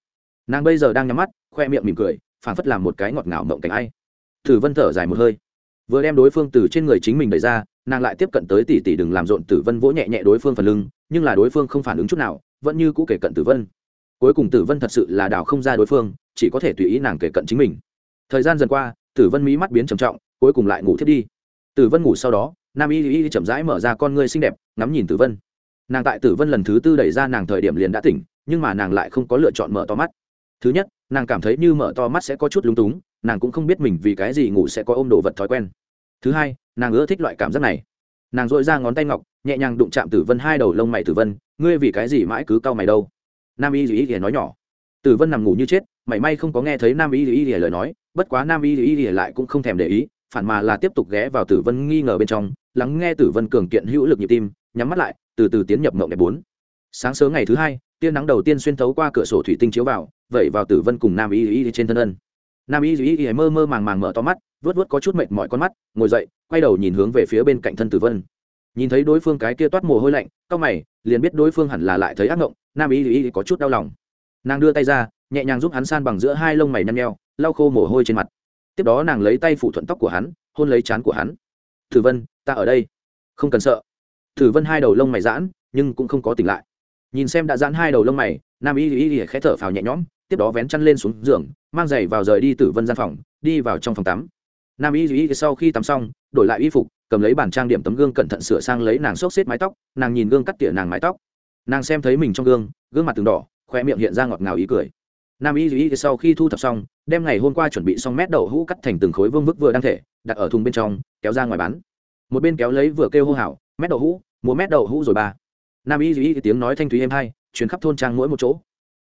Nàng bây giờ đang nhắm mắt, khoe miệng mỉm cười, phảng phất làm một cái ngọt ngào mộng cảnh ai. Tử vân thở dài một hơi. Vừa đem đối phương từ trên người chính mình đẩy ra, nàng lại tiếp cận tới tỷ tỷ đừng làm rộn tử vân vỗ nhẹ nhẹ đối phương phần lưng, nhưng là đối phương không phản ứng chút nào, vẫn như cũ kể cận tử vân. Cuối cùng tử vân thật sự là đào không ra đối phương, chỉ có thể tùy ý nàng kể cận chính mình. Thời gian dần qua, tử vân mí mắt biến trầm trọng, cuối cùng lại ngủ thiết đi. Tử vân ngủ sau đó nam y y chậm rãi mở ra con ngươi xinh đẹp, ngắm nhìn tử vân. Nàng tại tử vân lần thứ tư đẩy ra nàng thời điểm liền đã tỉnh, nhưng mà nàng lại không có lựa chọn mở to mắt. Thứ nhất, nàng cảm thấy như mở to mắt sẽ có chút lúng túng, nàng cũng không biết mình vì cái gì ngủ sẽ có ôm đồ vật thói quen. Thứ hai, nàng ưa thích loại cảm giác này. Nàng dội ra ngón tay ngọc, nhẹ nhàng đụng chạm tử vân hai đầu lông mày tử vân, ngươi vì cái gì mãi cứ cau mày đâu? Nam y y y nói nhỏ. Tử vân nằm ngủ như chết, mảy may không có nghe thấy nam y y y lời nói, bất quá nam y y y lại cũng không thèm để ý, phản mà là tiếp tục ghé vào tử vân nghi ngờ bên trong lắng nghe tử vân cường kiện hữu lực nhịp tim, nhắm mắt lại, từ từ tiến nhập mộng đẹp bốn. Sáng sớm ngày thứ hai, tia nắng đầu tiên xuyên thấu qua cửa sổ thủy tinh chiếu vào, vẩy vào tử vân cùng nam y y trên thân ân. Nam y y y mơ mơ màng màng mở to mắt vớt vớt có chút mệt mỏi con mắt, ngồi dậy, quay đầu nhìn hướng về phía bên cạnh thân tử vân. Nhìn thấy đối phương cái kia toát mồ hôi lạnh, cau mày, liền biết đối phương hẳn là lại thấy ác ngộng, nam y y có chút đau lòng. Nàng đưa tay ra, nhẹ nhàng giúp hắn san bằng giữa hai lông mày nhăn nheo, lau khô mồ hôi trên mặt. Tiếp đó nàng lấy tay phủ thuận tóc của hắn, hôn lấy chán của hắn. Thử vân, ta ở đây. Không cần sợ. Thử vân hai đầu lông mày giãn, nhưng cũng không có tỉnh lại. Nhìn xem đã giãn hai đầu lông mày, nam y y y khẽ thở phào nhẹ nhõm, tiếp đó vén chăn lên xuống giường, mang giày vào rời đi tử vân gian phòng, đi vào trong phòng tắm. Nam y y sau khi tắm xong, đổi lại y phục, cầm lấy bản trang điểm tấm gương cẩn thận sửa sang lấy nàng xốc xếp mái tóc, nàng nhìn gương cắt tỉa nàng mái tóc. Nàng xem thấy mình trong gương gương mặt từng đỏ khoe miệng hiện ra ngọt ngào ý cười nam y y sau khi thu thập xong, đem ngày hôm qua chuẩn bị xong mét đậu hũ cắt thành từng khối vương vức vừa đang thể, đặt ở thùng bên trong, kéo ra ngoài bán. Một bên kéo lấy vừa kêu hô hào, mét đậu hũ, mua mét đậu hũ rồi ba. Nam y y tiếng nói thanh thúy êm hai chuyến khắp thôn trang mỗi một chỗ.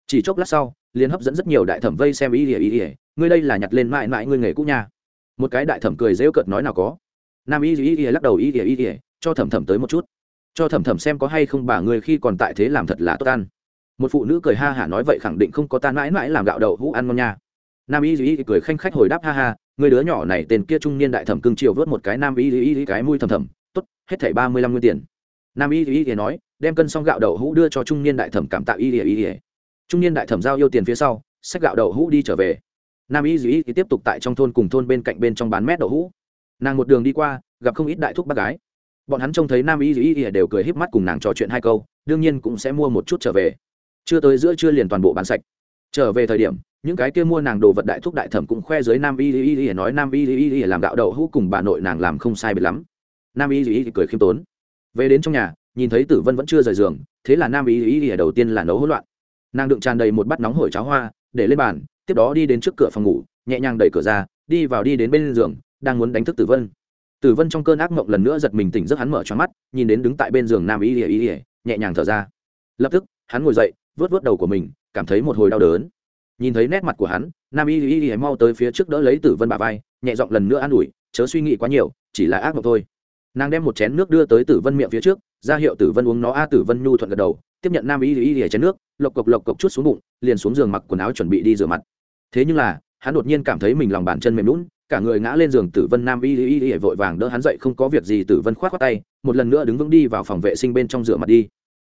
Chỉ chốc lát sau, liền hấp dẫn rất nhiều đại thẩm vây xem y y y ngươi đây là nhặt lên mãi mãi ngươi nghề cũ nha. Một cái đại thẩm cười rêu cợt nói nào có. Nam y y y lắc đầu, y y y cho thẩm thẩm tới một chút. Cho thẩm thẩm xem có hay không bà người khi còn tại thế làm thật là tốt ăn một phụ nữ cười ha hả nói vậy khẳng định không có ta mãi mãi làm gạo đậu hũ ăn ngon nha. Nam y duy cười khanh khách hồi đáp ha ha, người đứa nhỏ này tên kia trung niên đại thẩm cưng chiều vớt một cái nam y duy cái mũi thầm thầm, tốt, hết thảy ba mươi lăm nguyên tiền. Nam y y nói, đem cân xong gạo đậu hũ đưa cho trung niên đại thẩm cảm tạ y y y. Trung niên đại thẩm giao yêu tiền phía sau, xách gạo đậu hũ đi trở về. Nam y y tiếp tục tại trong thôn cùng thôn bên cạnh bên trong bán mét đậu hũ. Nàng một đường đi qua, gặp không ít đại thúc bác gái. Bọn hắn trông thấy nam y duy thì đều cười híp mắt cùng nàng trò chuyện hai câu, đương nhiên cũng sẽ mua một chút trở về chưa tới giữa trưa liền toàn bộ bán sạch trở về thời điểm những cái kia mua nàng đồ vật đại thúc đại thẩm cũng khoe dưới nam y y y nói nam y y y làm gạo đậu hũ cùng bà nội nàng làm không sai biệt lắm nam y y cười khiêm tốn về đến trong nhà nhìn thấy tử vân vẫn chưa rời giường thế là nam y y đầu tiên là nấu hỗn loạn nàng đựng tràn đầy một bát nóng hổi cháo hoa để lên bàn tiếp đó đi đến trước cửa phòng ngủ nhẹ nhàng đẩy cửa ra đi vào đi đến bên giường đang muốn đánh thức tử vân tử vân trong cơn ác mộng lần nữa giật mình tỉnh giấc hắn mở cho mắt nhìn đến đứng tại bên giường nam y y y nhẹ nhàng thở ra lập tức hắn ngồi dậy vớt vớt đầu của mình, cảm thấy một hồi đau đớn. Nhìn thấy nét mặt của hắn, nam y y y mau tới phía trước đỡ lấy tử vân bà vai, nhẹ giọng lần nữa an ủi, chớ suy nghĩ quá nhiều, chỉ là ác mộng thôi. Nàng đem một chén nước đưa tới tử vân miệng phía trước, ra hiệu tử vân uống nó. A, tử vân nhu thuận gật đầu, tiếp nhận nam y y y chén nước, lộc cộc lộc cộc chút xuống bụng, liền xuống giường mặc quần áo chuẩn bị đi rửa mặt. Thế nhưng là, hắn đột nhiên cảm thấy mình lòng bàn chân mềm lún cả người ngã lên giường. Tử vân nam y y y vội vàng đỡ hắn dậy, không có việc gì. Tử vân khoát khoát tay, một lần nữa đứng vững đi vào phòng vệ sinh bên trong rửa mặt đi.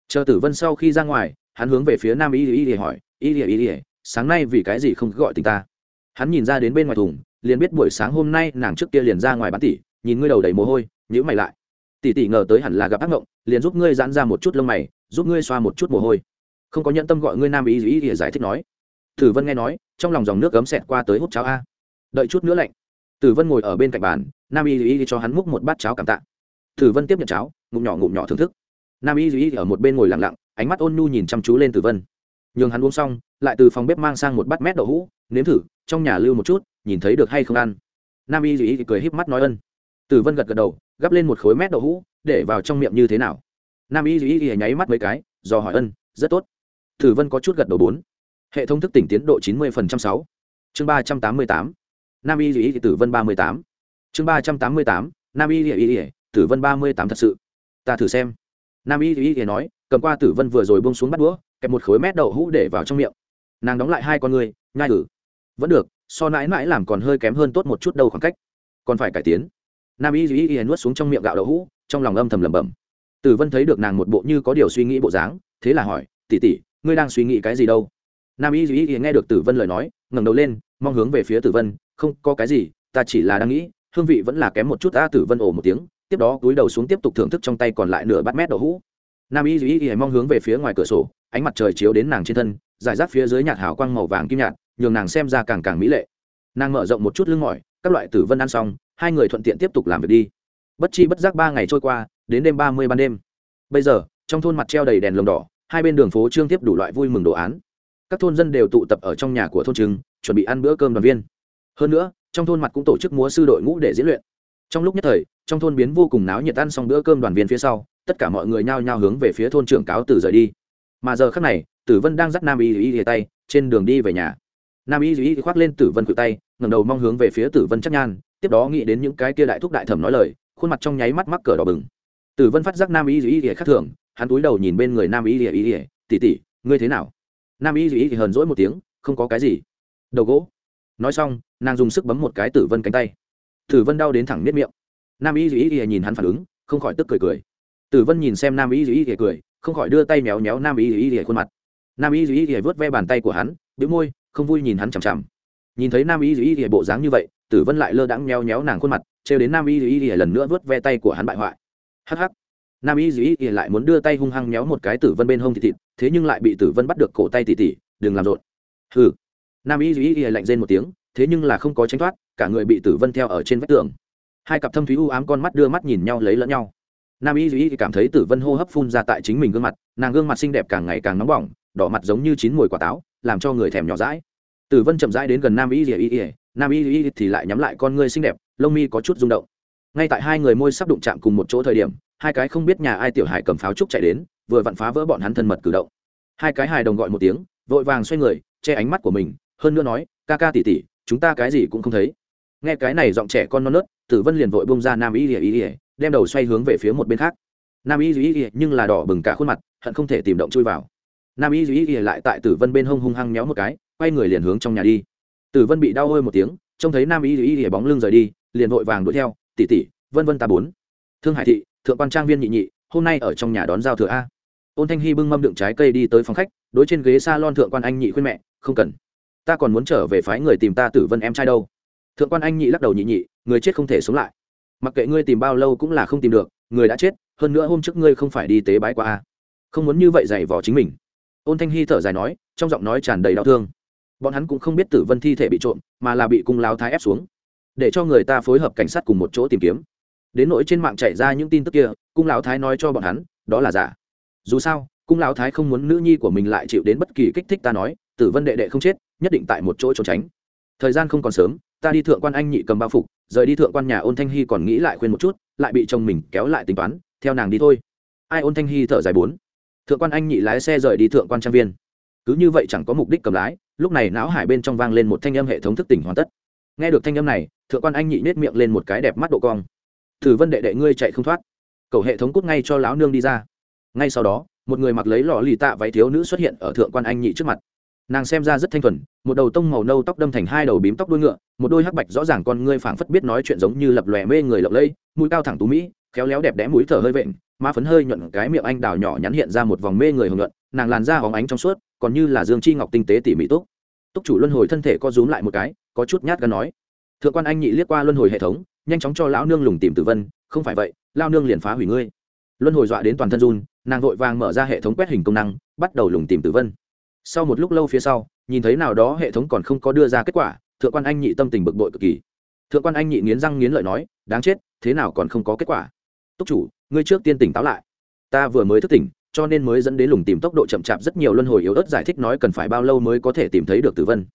Chờ tử vân sau khi ra ngoài hắn hướng về phía nam y y y hỏi, y y y sáng nay vì cái gì không gọi tình ta? Hắn nhìn ra đến bên ngoài thùng, liền biết buổi sáng hôm nay nàng trước kia liền ra ngoài bán tỉ, nhìn ngươi đầu đầy mồ hôi nhữ mày lại. Tỷ tỷ ngờ tới hẳn là gặp ác mộng, liền giúp ngươi giãn ra một chút lông mày, giúp ngươi xoa một chút mồ hôi. Không có nhận tâm gọi ngươi nam ý ý ý giải thích nói. Tử vân nghe nói, trong lòng dòng nước cấm xẹt qua tới hút cháo a. Đợi chút nữa lạnh. Tử vân ngồi ở bên cạnh bàn, nam y ý cho hắn múc một bát cháo cảm tạ. Tử vân tiếp nhận cháo, ngụm nhỏ ngụm nhỏ thưởng thức. Nam y ý ở một bên ngồi lặng lặng ánh mắt ôn nhu nhìn chăm chú lên tử vân. Nhường hắn uống xong, lại từ phòng bếp mang sang một bát mét đậu hũ, nếm thử, trong nhà lưu một chút, nhìn thấy được hay không ăn. Nam y ý cười híp mắt nói ân. Tử vân gật gật đầu, gắp lên một khối mét đậu hũ, để vào trong miệng như thế nào? Nam y ý nháy mắt mấy cái, do hỏi ân, rất tốt. Tử vân có chút gật đầu bốn. Hệ thống thức tỉnh tiến độ chín mươi sáu. Chương ba trăm tám mươi tám. Nam y ý tử vân ba mươi tám. Chương ba trăm tám mươi tám, nam y ý tử vân ba mươi tám thật sự. Ta thử xem. Nam y ý nói cầm qua tử vân vừa rồi bông xuống bắt đũa, kẹp một khối mét đậu hũ để vào trong miệng. Nàng đóng lại hai con người nhai tử. Vẫn được, so mãi mãi làm còn hơi kém hơn tốt một chút đâu khoảng cách. Còn phải cải tiến. Nam y duy y nuốt xuống trong miệng gạo đậu hũ, trong lòng âm thầm lẩm bẩm. Tử vân thấy được nàng một bộ như có điều suy nghĩ bộ dáng, thế là hỏi tỉ tỉ ngươi đang suy nghĩ cái gì đâu? Nam y duy y nghe được tử vân lời nói, ngẩng đầu lên, mong hướng về phía tử vân, không có cái gì, ta chỉ là đang nghĩ, hương vị vẫn là kém một chút. Ta tử vân ồ một tiếng, tiếp đó cúi đầu xuống tiếp tục thưởng thức trong tay còn lại nửa bát mét đậu hũ nam y duy y mong hướng về phía ngoài cửa sổ, ánh mặt trời chiếu đến nàng trên thân, giải rác phía dưới nhạt hào quang màu vàng kim nhạt, nhường nàng xem ra càng càng mỹ lệ. Nàng mở rộng một chút lưng mỏi, các loại tử vân ăn xong, hai người thuận tiện tiếp tục làm việc đi. Bất chi bất giác ba ngày trôi qua, đến đêm ba mươi ban đêm. Bây giờ, trong thôn mặt treo đầy đèn lồng đỏ, hai bên đường phố trương tiếp đủ loại vui mừng đồ án. Các thôn dân đều tụ tập ở trong nhà của thôn trừng, chuẩn bị ăn bữa cơm đoàn viên. Hơn nữa, trong thôn mặt cũng tổ chức múa sư đội ngũ để diễn luyện. Trong lúc nhất thời, trong thôn biến vô cùng náo nhiệt ăn xong bữa cơm đoàn viên phía sau tất cả mọi người nhao nhao hướng về phía thôn trưởng cáo từ rời đi. Mà giờ khắc này, tử vân đang dắt nam y y tay, trên đường đi về nhà. Nam y y khoác lên tử vân cự tay, ngẩng đầu mong hướng về phía tử vân chắc nhan, tiếp đó nghĩ đến những cái kia đại thúc đại thẩm nói lời, khuôn mặt trong nháy mắt mắc cờ đỏ bừng. Tử vân phát giác nam y y khác thường, hắn túi đầu nhìn bên người nam y y y tỉ tỉ ngươi thế nào? Nam y y hờn dỗi một tiếng, không có cái gì. Đầu gỗ. Nói xong, nàng dùng sức bấm một cái tử vân cánh tay. Tử vân đau đến thẳng miết miệng. Nam y y y nhìn hắn phản ứng, không khỏi tức cười cười tử vân nhìn xem nam y y thì cười, không khỏi đưa tay méo méo nam y y thì khuôn mặt. Nam y y thì vớt ve bàn tay của hắn, bĩu môi, không vui nhìn hắn chằm chằm. Nhìn thấy nam y y thì bộ dáng như vậy, tử vân lại lơ đãng méo méo nàng khuôn mặt, trêu đến nam y y thì lần nữa vớt ve tay của hắn bại hoại. Hắc hắc. Nam y y thì lại muốn đưa tay hung hăng méo một cái tử vân bên hông thịt thịt, thế nhưng lại bị tử vân bắt được cổ tay tỉ tỉ, đừng làm rộn. Hừ. Nam y y thì lạnh rên một tiếng, thế nhưng là không có tránh thoát, cả người bị tử vân theo ở trên vách tường. Hai cặp thâm thúy u ám con mắt đưa mắt nhìn nhau lấy lẫn nhau nam y duy cảm thấy tử vân hô hấp phun ra tại chính mình gương mặt, nàng gương mặt xinh đẹp càng ngày càng nóng bỏng, đỏ mặt giống như chín mùi quả táo, làm cho người thèm nhỏ rãi tử vân chậm rãi đến gần nam y duy nam y duy thì lại nhắm lại con ngươi xinh đẹp, lông mi có chút rung động. Ngay tại hai người môi sắp đụng chạm cùng một chỗ thời điểm, hai cái không biết nhà ai tiểu hải cầm pháo trúc chạy đến, vừa vặn phá vỡ bọn hắn thân mật cử động. Hai cái hài đồng gọi một tiếng, vội vàng xoay người, che ánh mắt của mình, hơn nữa nói, ca ca tỉ tỉ, chúng ta cái gì cũng không thấy. Nghe cái này giọng trẻ con non nớt, tử vân liền vội bông ra nam y ỉa y ỉa đem đầu xoay hướng về phía một bên khác. Nam y y ỉa nhưng là đỏ bừng cả khuôn mặt, hận không thể tìm động chui vào. Nam y y ỉa lại tại tử vân bên hông hung hăng méo một cái, quay người liền hướng trong nhà đi. Tử vân bị đau hơi một tiếng, trông thấy nam y y ỉa bóng lưng rời đi, liền vội vàng đuổi theo tỉ tỉ vân vân ta bốn. Thương hải thị, thượng quan trang viên nhị nhị, hôm nay ở trong nhà đón giao thừa a. Ôn thanh hy bưng mâm đựng trái cây đi tới phòng khách, đối trên ghế s a lon thượng quan anh nhị khuyên mẹ, không cần. Ta còn muốn trở về phái người tìm ta tử vân em trai đâu. Thượng quan anh nhị lắc đầu nhị nhị, người chết không thể sống lại mặc kệ ngươi tìm bao lâu cũng là không tìm được, người đã chết, hơn nữa hôm trước ngươi không phải đi tế bái qua a. Không muốn như vậy dày vò chính mình. Ôn thanh hy thở dài nói, trong giọng nói tràn đầy đau thương. Bọn hắn cũng không biết tử vân thi thể bị trộm, mà là bị cung lao thái ép xuống. Để cho người ta phối hợp cảnh sát cùng một chỗ tìm kiếm. Đến nỗi trên mạng chạy ra những tin tức kia, cung lão thái nói cho bọn hắn, đó là giả. Dù sao, cung lão thái không muốn nữ nhi của mình lại chịu đến bất kỳ kích thích ta nói, tử vân đệ đệ không chết, nhất định tại một chỗ trốn tránh. Thời gian không còn sớm ta đi thượng quan anh nhị cầm bao phục, rời đi thượng quan nhà ôn thanh hy còn nghĩ lại khuyên một chút, lại bị chồng mình kéo lại tính toán, theo nàng đi thôi. Ai ôn thanh hy thở dài bốn. Thượng quan anh nhị lái xe rời đi thượng quan trang viên. Cứ như vậy chẳng có mục đích cầm lái, lúc này não hải bên trong vang lên một thanh âm hệ thống thức tỉnh hoàn tất. Nghe được thanh âm này, thượng quan anh nhị nết miệng lên một cái đẹp mắt độ cong. Thử vân đệ đệ ngươi chạy không thoát. Cầu hệ thống cút ngay cho lão nương đi ra. Ngay sau đó, một người mặc lấy lò lì tạ váy thiếu nữ xuất hiện ở thượng quan anh nhị trước mặt nàng xem ra rất thanh thuần, một đầu tông màu nâu tóc đâm thành hai đầu bím tóc đuôi ngựa, một đôi hắc bạch rõ ràng con ngươi phảng phất biết nói chuyện giống như lập lòe mê người lộng lây mũi cao thẳng tú mỹ, khéo léo đẹp đẽ mũi thở hơi vện, má phấn hơi nhuận cái miệng anh đào nhỏ nhắn hiện ra một vòng mê người hồng nhuận, nàng làn da hóng ánh trong suốt, còn như là dương chi ngọc tinh tế tỉ mỉ túc. Túc chủ luân hồi thân thể co rúm lại một cái, có chút nhát gan nói. Thượng quan anh nhị liếc qua luân hồi hệ thống, nhanh chóng cho lão nương lùng tìm tử vân, không phải vậy lao nương liền phá hủy ngươi. Luân hồi dọa đến toàn thân run, nàng vội vàng mở ra hệ thống quét hình công năng, bắt đầu lùng tìm tử vân sau một lúc lâu phía sau, nhìn thấy nào đó hệ thống còn không có đưa ra kết quả, thượng quan anh nhị tâm tình bực bội cực kỳ. Thượng quan anh nhị nghiến răng nghiến lợi nói, đáng chết, thế nào còn không có kết quả? Túc chủ, ngươi trước tiên tỉnh táo lại. Ta vừa mới thức tỉnh, cho nên mới dẫn đến lùng tìm tốc độ chậm chạp rất nhiều luân hồi yếu ớt giải thích nói cần phải bao lâu mới có thể tìm thấy được tử vân.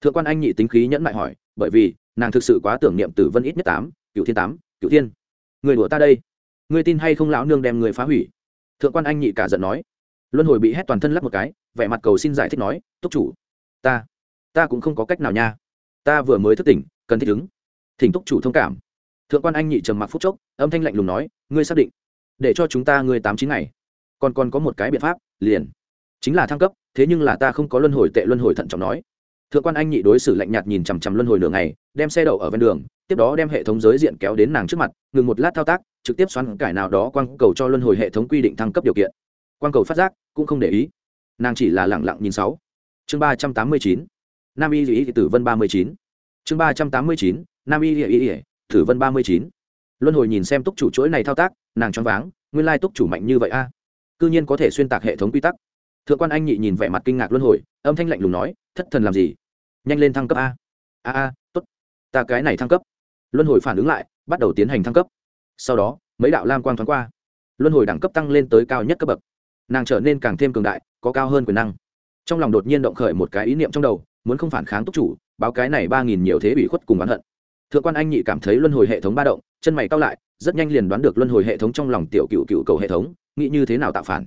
Thượng quan anh nhị tính khí nhẫn mại hỏi, bởi vì, nàng thực sự quá tưởng niệm tử vân ít nhất tám cựu thiên tám cựu thiên. Người đùa ta đây. Người tin hay không lão nương đem người phá hủy? Thượng quan anh nhị cả giận nói luân hồi bị hét toàn thân lắc một cái, vẻ mặt cầu xin giải thích nói, túc chủ, ta ta cũng không có cách nào nha. Ta vừa mới thức tỉnh, cần thích ứng. Thỉnh túc chủ thông cảm. Thượng quan anh nhị trầm mặc phút chốc, âm thanh lạnh lùng nói, ngươi xác định, để cho chúng ta ngươi tám chín ngày. Còn còn có một cái biện pháp, liền. Chính là thăng cấp, thế nhưng là ta không có luân hồi tệ luân hồi thận trọng nói. Thượng quan anh nhị đối xử lạnh nhạt nhìn chằm chằm luân hồi nửa ngày, đem xe đậu ở ven đường, tiếp đó đem hệ thống giới diện kéo đến nàng trước mặt, ngừng một lát thao tác, trực tiếp xoắn cải nào đó quăng cầu cho luân hồi hệ thống quy định thăng cấp điều kiện quang cầu phát giác, cũng không để ý. Nàng chỉ là lẳng lặng nhìn sáu. Chương ba trăm tám mươi chín. Nam y y, tử vân ba mươi chín. Chương ba trăm tám mươi chín, nam y y y, tử vân ba mươi chín. Luân hồi nhìn xem túc chủ chuỗi này thao tác, nàng choáng váng, nguyên lai túc chủ mạnh như vậy a. Cư nhiên có thể xuyên tạc hệ thống quy tắc. Thượng quan anh nhị nhìn vẻ mặt kinh ngạc luân hồi, âm thanh lạnh lùng nói, thất thần làm gì? Nhanh lên thăng cấp a. A a, tốt. Ta cái này thăng cấp. Luân hồi phản ứng lại, bắt đầu tiến hành thăng cấp. Sau đó, mấy đạo lam quang thoáng qua. Luân hồi đẳng cấp tăng lên tới cao nhất cấp bậc nàng trở nên càng thêm cường đại, có cao hơn quyền năng. Trong lòng đột nhiên động khởi một cái ý niệm trong đầu, muốn không phản kháng túc chủ, báo cái này ba nghìn nhiều thế bị khuất cùng oán hận. Thượng quan anh nhị cảm thấy luân hồi hệ thống ba động, chân mày cao lại, rất nhanh liền đoán được luân hồi hệ thống trong lòng tiểu cựu cựu cầu hệ thống, nghĩ như thế nào tạo phản.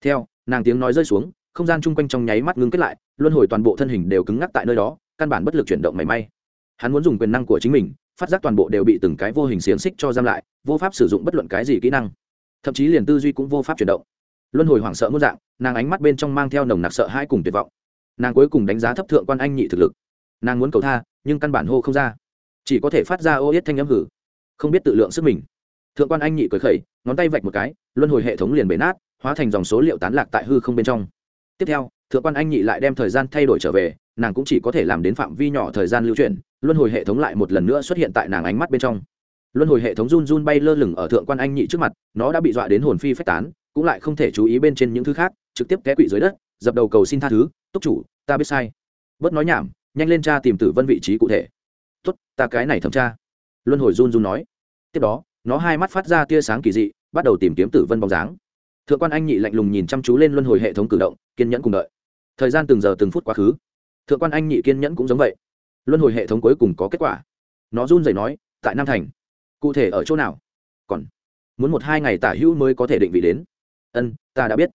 Theo, nàng tiếng nói rơi xuống, không gian chung quanh trong nháy mắt ngưng kết lại, luân hồi toàn bộ thân hình đều cứng ngắc tại nơi đó, căn bản bất lực chuyển động mảy may. Hắn muốn dùng quyền năng của chính mình, phát giác toàn bộ đều bị từng cái vô hình xiềng xích cho giam lại, vô pháp sử dụng bất luận cái gì kỹ năng. Thậm chí liền tư duy cũng vô pháp chuyển động luân hồi hoảng sợ muôn dạng, nàng ánh mắt bên trong mang theo nồng nặc sợ hãi cùng tuyệt vọng. Nàng cuối cùng đánh giá thấp thượng quan anh nhị thực lực. Nàng muốn cầu tha, nhưng căn bản hô không ra. Chỉ có thể phát ra ô yết thanh âm hử. Không biết tự lượng sức mình. Thượng quan anh nhị cười khẩy, ngón tay vạch một cái, luân hồi hệ thống liền bể nát, hóa thành dòng số liệu tán lạc tại hư không bên trong. Tiếp theo, thượng quan anh nhị lại đem thời gian thay đổi trở về, nàng cũng chỉ có thể làm đến phạm vi nhỏ thời gian lưu chuyển, luân hồi hệ thống lại một lần nữa xuất hiện tại nàng ánh mắt bên trong. Luân hồi hệ thống run run bay lơ lửng ở thượng quan anh nhị trước mặt, nó đã bị dọa đến hồn phi phách tán cũng lại không thể chú ý bên trên những thứ khác, trực tiếp té quỵ dưới đất, dập đầu cầu xin tha thứ, túc chủ, ta biết sai. Bớt nói nhảm, nhanh lên tra tìm tử vân vị trí cụ thể. Tuất ta cái này thẩm tra. Luân hồi run run nói. Tiếp đó, nó hai mắt phát ra tia sáng kỳ dị, bắt đầu tìm kiếm tử vân bóng dáng. Thượng quan anh nhị lạnh lùng nhìn chăm chú lên luân hồi hệ thống cử động, kiên nhẫn cùng đợi. Thời gian từng giờ từng phút quá khứ. Thượng quan anh nhị kiên nhẫn cũng giống vậy. Luân hồi hệ thống cuối cùng có kết quả. Nó run rẩy nói, tại nam thành, cụ thể ở chỗ nào? Còn muốn một hai ngày tả hữu mới có thể định vị đến ân, ta đã biết.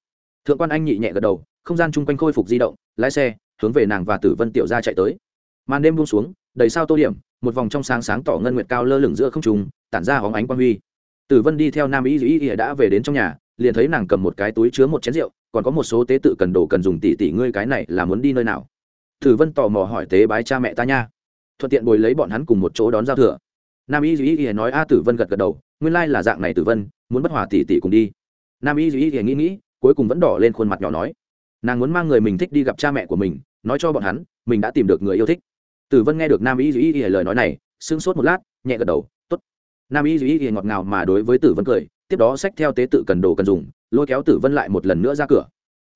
Thượng quan anh nhị nhẹ gật đầu, không gian chung quanh khôi phục di động, lái xe, hướng về nàng và tử vân tiểu ra chạy tới. Màn đêm buông xuống, đầy sao tô điểm, một vòng trong sáng sáng tỏ ngân nguyệt cao lơ lửng giữa không trùng tản ra hóng ánh quang huy. Tử vân đi theo nam y dĩ ỉa đã về đến trong nhà, liền thấy nàng cầm một cái túi chứa một chén rượu, còn có một số tế tự cần đồ cần dùng tỷ tỷ ngươi cái này là muốn đi nơi nào? Tử vân tò mò hỏi tế bái cha mẹ ta nha. Thuận tiện bồi lấy bọn hắn cùng một chỗ đón giao thừa. Nam y dĩ ỉa nói, a tử vân gật gật đầu, nguyên lai là dạng này tử vân, muốn bất hòa tỷ tỷ cùng đi nam y dĩ ỉa nghĩ nghĩ, cuối cùng vẫn đỏ lên khuôn mặt nhỏ nói. Nàng muốn mang người mình thích đi gặp cha mẹ của mình, nói cho bọn hắn, mình đã tìm được người yêu thích. Tử vân nghe được nam y dĩ ỉa lời nói này, sững sốt một lát, nhẹ gật đầu nam y duy y ngọt ngào mà đối với tử vân cười, tiếp đó xách theo tế tự cần đồ cần dùng, lôi kéo tử vân lại một lần nữa ra cửa.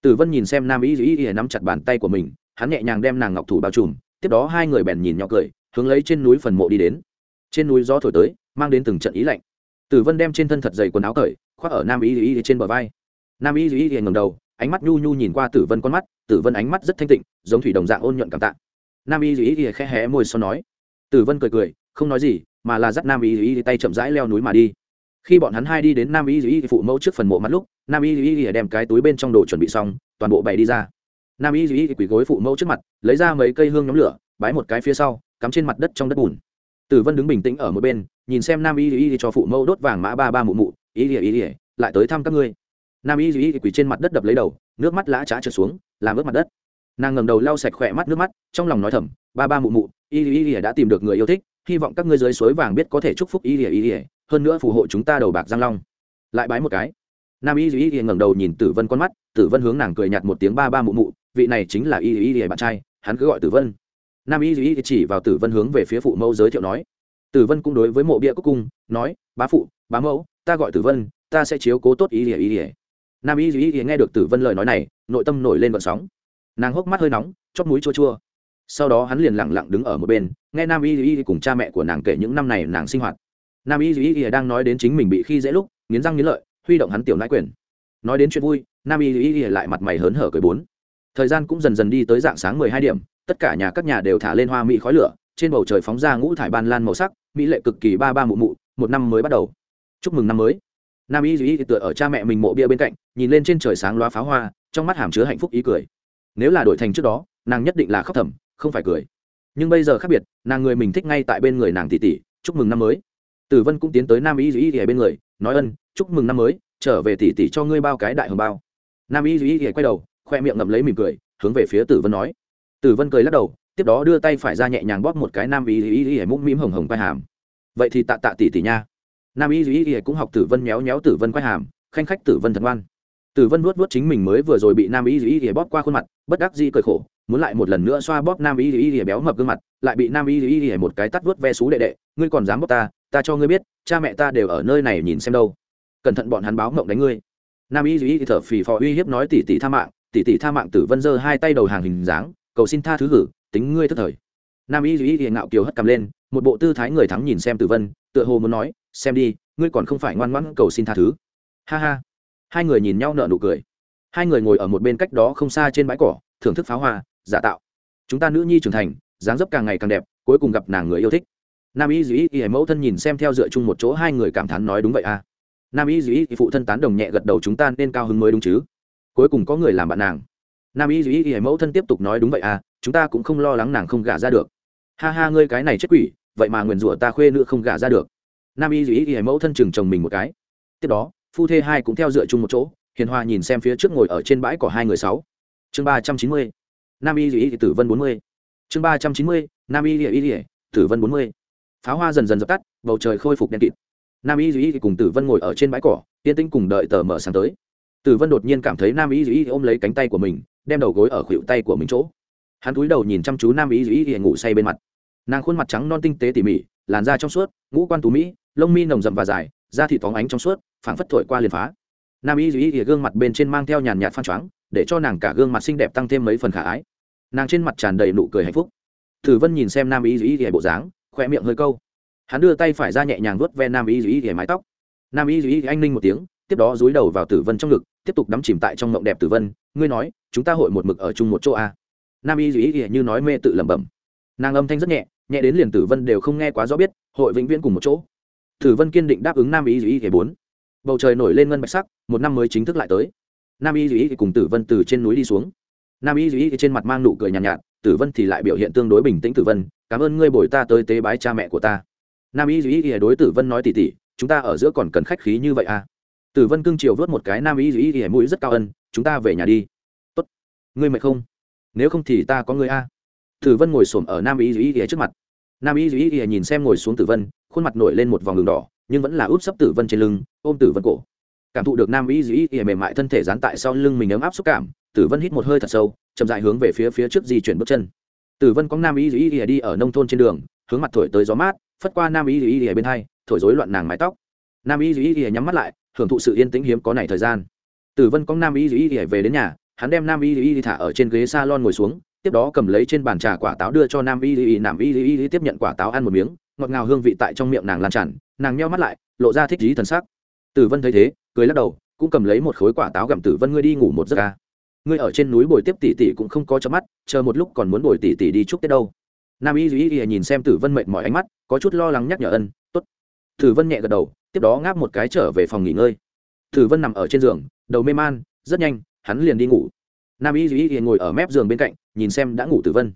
Tử vân nhìn xem nam y duy y nắm chặt bàn tay của mình, hắn nhẹ nhàng đem nàng ngọc thủ bao trùm, tiếp đó hai người bèn nhìn nhỏ cười, hướng lấy trên núi phần mộ đi đến. Trên núi gió thổi tới, mang đến từng trận ý lạnh tử vân đem trên thân thật dày quần áo cởi khoác ở nam y y trên bờ vai nam y y ngầm đầu ánh mắt nhu nhu nhìn qua tử vân con mắt tử vân ánh mắt rất thanh tịnh giống thủy đồng dạng ôn nhuận cảm tạ nam y y y khẽ hé môi sau nói tử vân cười cười không nói gì mà là dắt nam y y tay chậm rãi leo núi mà đi khi bọn hắn hai đi đến nam y y phụ mẫu trước phần mộ mắt lúc nam y y đem cái túi bên trong đồ chuẩn bị xong toàn bộ bày đi ra nam y y quỳ gối phụ mẫu trước mặt lấy ra mấy cây hương nhóm lửa bái một cái phía sau cắm trên mặt đất trong đất bùn tử vân đứng bình tĩnh ở một bên nhìn xem nam y y cho phụ mẫu đốt vàng mã ba ba mụ mụ y y y lại tới thăm các ngươi nam y y quỳ trên mặt đất đập lấy đầu nước mắt lã trá trượt xuống làm ướt mặt đất nàng ngầm đầu lau sạch khỏe mắt nước mắt trong lòng nói thầm ba ba mụ mụ y y y đã tìm được người yêu thích hy vọng các ngươi dưới suối vàng biết có thể chúc phúc y y y hơn nữa phù hộ chúng ta đầu bạc giang long lại bái một cái nam y y ngẩng đầu nhìn tử vân con mắt tử vân hướng nàng cười nhạt một tiếng ba ba mụ mụ vị này chính là y y bạn trai hắn cứ gọi tử vân nam y y chỉ vào tử vân hướng về phía phụ mẫu giới thiệu nói tử vân cũng đối với mộ bia cúc cung nói bá phụ bá mẫu ta gọi tử vân ta sẽ chiếu cố tốt ý lìa ý lìa. nam y y nghe được tử vân lời nói này nội tâm nổi lên vận sóng nàng hốc mắt hơi nóng chót mũi chua chua sau đó hắn liền lặng lặng đứng ở một bên nghe nam y y cùng cha mẹ của nàng kể những năm này nàng sinh hoạt nam y y đang nói đến chính mình bị khi dễ lúc nghiến răng nghiến lợi huy động hắn tiểu nãi quyền nói đến chuyện vui nam y y y lại mặt mày hớn hở cười bốn thời gian cũng dần dần đi tới dạng sáng mười hai điểm tất cả nhà các nhà đều thả lên hoa mỹ khói lửa trên bầu trời phóng ra ngũ thải ban lan màu sắc mỹ lệ cực kỳ ba ba mụ mụ, một năm mới bắt đầu. Chúc mừng năm mới. Nam y y tựa ở cha mẹ mình mộ bia bên cạnh, nhìn lên trên trời sáng loa pháo hoa, trong mắt hàm chứa hạnh phúc ý cười. Nếu là đổi thành trước đó, nàng nhất định là khóc thầm, không phải cười. Nhưng bây giờ khác biệt, nàng người mình thích ngay tại bên người nàng tỷ tỷ, chúc mừng năm mới. Tử vân cũng tiến tới nam y y ở bên người, nói ân, chúc mừng năm mới, trở về tỷ tỷ cho ngươi bao cái đại hồng bao. Nam y duy y quay đầu, khoe miệng ngậm lấy mỉm cười, hướng về phía tử vân nói. Tử vân cười lắc đầu tiếp đó đưa tay phải ra nhẹ nhàng bóp một cái nam y y y mũm mĩm hồng hồng quay hàm vậy thì tạ tạ tỷ tỷ nha nam y y y cũng học tử vân méo méo tử vân quay hàm khanh khách tử vân thần ngoan tử vân vuốt vuốt chính mình mới vừa rồi bị nam y y y bóp qua khuôn mặt bất đắc dĩ cười khổ muốn lại một lần nữa xoa bóp nam y y y béo mập gương mặt lại bị nam y y y một cái tắt vuốt ve xú đệ đệ ngươi còn dám bóp ta ta cho ngươi biết cha mẹ ta đều ở nơi này nhìn xem đâu cẩn thận bọn hắn báo mộng đánh ngươi nam y y thở phì phò uy hiếp nói tỷ tỷ tha mạng tỷ tỷ tha mạng tử vân giơ hai tay đầu hàng hình dáng cầu xin tha thứ gửi tính ngươi thất thời. Nam y y ngạo kiều hất cầm lên, một bộ tư thái người thắng nhìn xem tử vân, tựa hồ muốn nói, xem đi, ngươi còn không phải ngoan ngoãn cầu xin tha thứ. Ha ha. Hai người nhìn nhau nở nụ cười. Hai người ngồi ở một bên cách đó không xa trên bãi cỏ, thưởng thức pháo hoa, giả tạo. Chúng ta nữ nhi trưởng thành, dáng dấp càng ngày càng đẹp, cuối cùng gặp nàng người yêu thích. Nam y dĩ y mẫu thân nhìn xem theo dựa chung một chỗ hai người cảm thán nói đúng vậy à nam y dĩ y phụ thân tán đồng nhẹ gật đầu chúng ta nên cao hứng mới đúng chứ. Cuối cùng có người làm bạn nàng nam y dĩ y mẫu thân tiếp tục nói đúng vậy à chúng ta cũng không lo lắng nàng không gả ra được. Ha ha, ngươi cái này chết quỷ, vậy mà nguyền rủa ta khuê nữ không gả ra được. Nam y dĩ y mẫu thân chừng chồng mình một cái. Tiếp đó, phu thê hai cũng theo dựa chung một chỗ, hiền hòa nhìn xem phía trước ngồi ở trên bãi của hai người sáu. Chương ba trăm chín mươi, nam y dĩ tử vân bốn mươi. Chương ba trăm chín mươi, nam y duy y tử vân bốn mươi. Pháo hoa dần dần dập tắt, bầu trời khôi phục đen kịt. Nam y duy cùng tử vân ngồi ở trên bãi cỏ, yên tĩnh cùng đợi tờ mở sáng tới. Tử vân đột nhiên cảm thấy nam y duy ôm lấy cánh tay của mình đem đầu gối ở khuỷu tay của mình chỗ. Hắn cúi đầu nhìn chăm chú nam y ỉa ngủ say bên mặt. Nàng khuôn mặt trắng non tinh tế tỉ mỉ, làn da trong suốt, ngũ quan tú mỹ, lông mi nồng rậm và dài, da thịt phóng ánh trong suốt, phảng phất thổi qua liền phá. Nam y ỉa gương mặt bên trên mang theo nhàn nhạt phan choáng, để cho nàng cả gương mặt xinh đẹp tăng thêm mấy phần khả ái. Nàng trên mặt tràn đầy nụ cười hạnh phúc. Tử vân nhìn xem nam y ỉa bộ dáng khoe miệng hơi câu. Hắn đưa tay phải ra nhẹ nhàng vuốt ve nam y dĩ ỉa mái tóc. Nam y dĩ anh ninh một tiếng, tiếp đó dúi đầu vào tử vân trong ngực tiếp tục đắm chìm tại trong mộng đẹp tử vân ngươi nói chúng ta hội một mực ở chung một chỗ a nam y duy ý như nói mê tự lẩm bẩm. Nàng âm thanh rất nhẹ nhẹ đến liền tử vân đều không nghe quá rõ biết hội vĩnh viễn cùng một chỗ. Tử vân kiên định đáp ứng nam y duy ý bốn. Bầu trời nổi lên ngân bạch sắc một năm mới chính thức lại tới. Nam y duy cùng tử vân từ trên núi đi xuống. Nam y duy trên mặt mang nụ cười nhàn nhạt, nhạt tử vân thì lại biểu hiện tương đối bình tĩnh tử vân cảm ơn ngươi bồi ta tới tế bái cha mẹ của ta. Nam y duy ý đối tử vân nói tỉ tỉ chúng ta ở giữa còn cần khách khí như vậy à? Tử vân cưng chiều vớt một cái nam y duy y mũi rất cao ân chúng ta về nhà đi tốt ngươi mệt không nếu không thì ta có ngươi a tử vân ngồi xổm ở nam y duy y trước mặt nam y duy y nhìn xem ngồi xuống tử vân khuôn mặt nổi lên một vòng đường đỏ nhưng vẫn là úp sấp tử vân trên lưng ôm tử vân cổ cảm thụ được nam y duy y mềm mại thân thể dán tại sau lưng mình ấm áp xúc cảm tử vân hít một hơi thật sâu chậm dại hướng về phía phía trước di chuyển bước chân tử vân có nam y y y đi ở nông thôn trên đường hướng mặt thổi tới gió mát phất qua nam y y y bên hai thổi rối loạn nàng mái tóc nam y duy y nhắm mắt lại, hưởng thụ sự yên tĩnh hiếm có này thời gian. Tử vân có nam y duy y về đến nhà, hắn đem nam y y thả ở trên ghế salon ngồi xuống, tiếp đó cầm lấy trên bàn trà quả táo đưa cho nam y y, nam y y tiếp nhận quả táo ăn một miếng, ngọt ngào hương vị tại trong miệng nàng lan tràn, nàng nheo mắt lại, lộ ra thích trí thần sắc. Tử vân thấy thế, cười lắc đầu, cũng cầm lấy một khối quả táo gặm tử vân ngươi đi ngủ một giấc ca. Ngươi ở trên núi bồi tiếp tỷ tỷ cũng không có cho mắt, chờ một lúc còn muốn bồi tỷ tỷ đi chúc tết đâu. Nam y duy y nhìn xem tử vân mệt mỏi ánh mắt, có chút lo lắng nhắc nhở ân tử vân nhẹ gật đầu, tiếp đó ngáp một cái trở về phòng nghỉ ngơi. Tử vân nằm ở trên giường, đầu mê man, rất nhanh, hắn liền đi ngủ. Nam y Dĩ y ngồi ở mép giường bên cạnh, nhìn xem đã ngủ tử vân.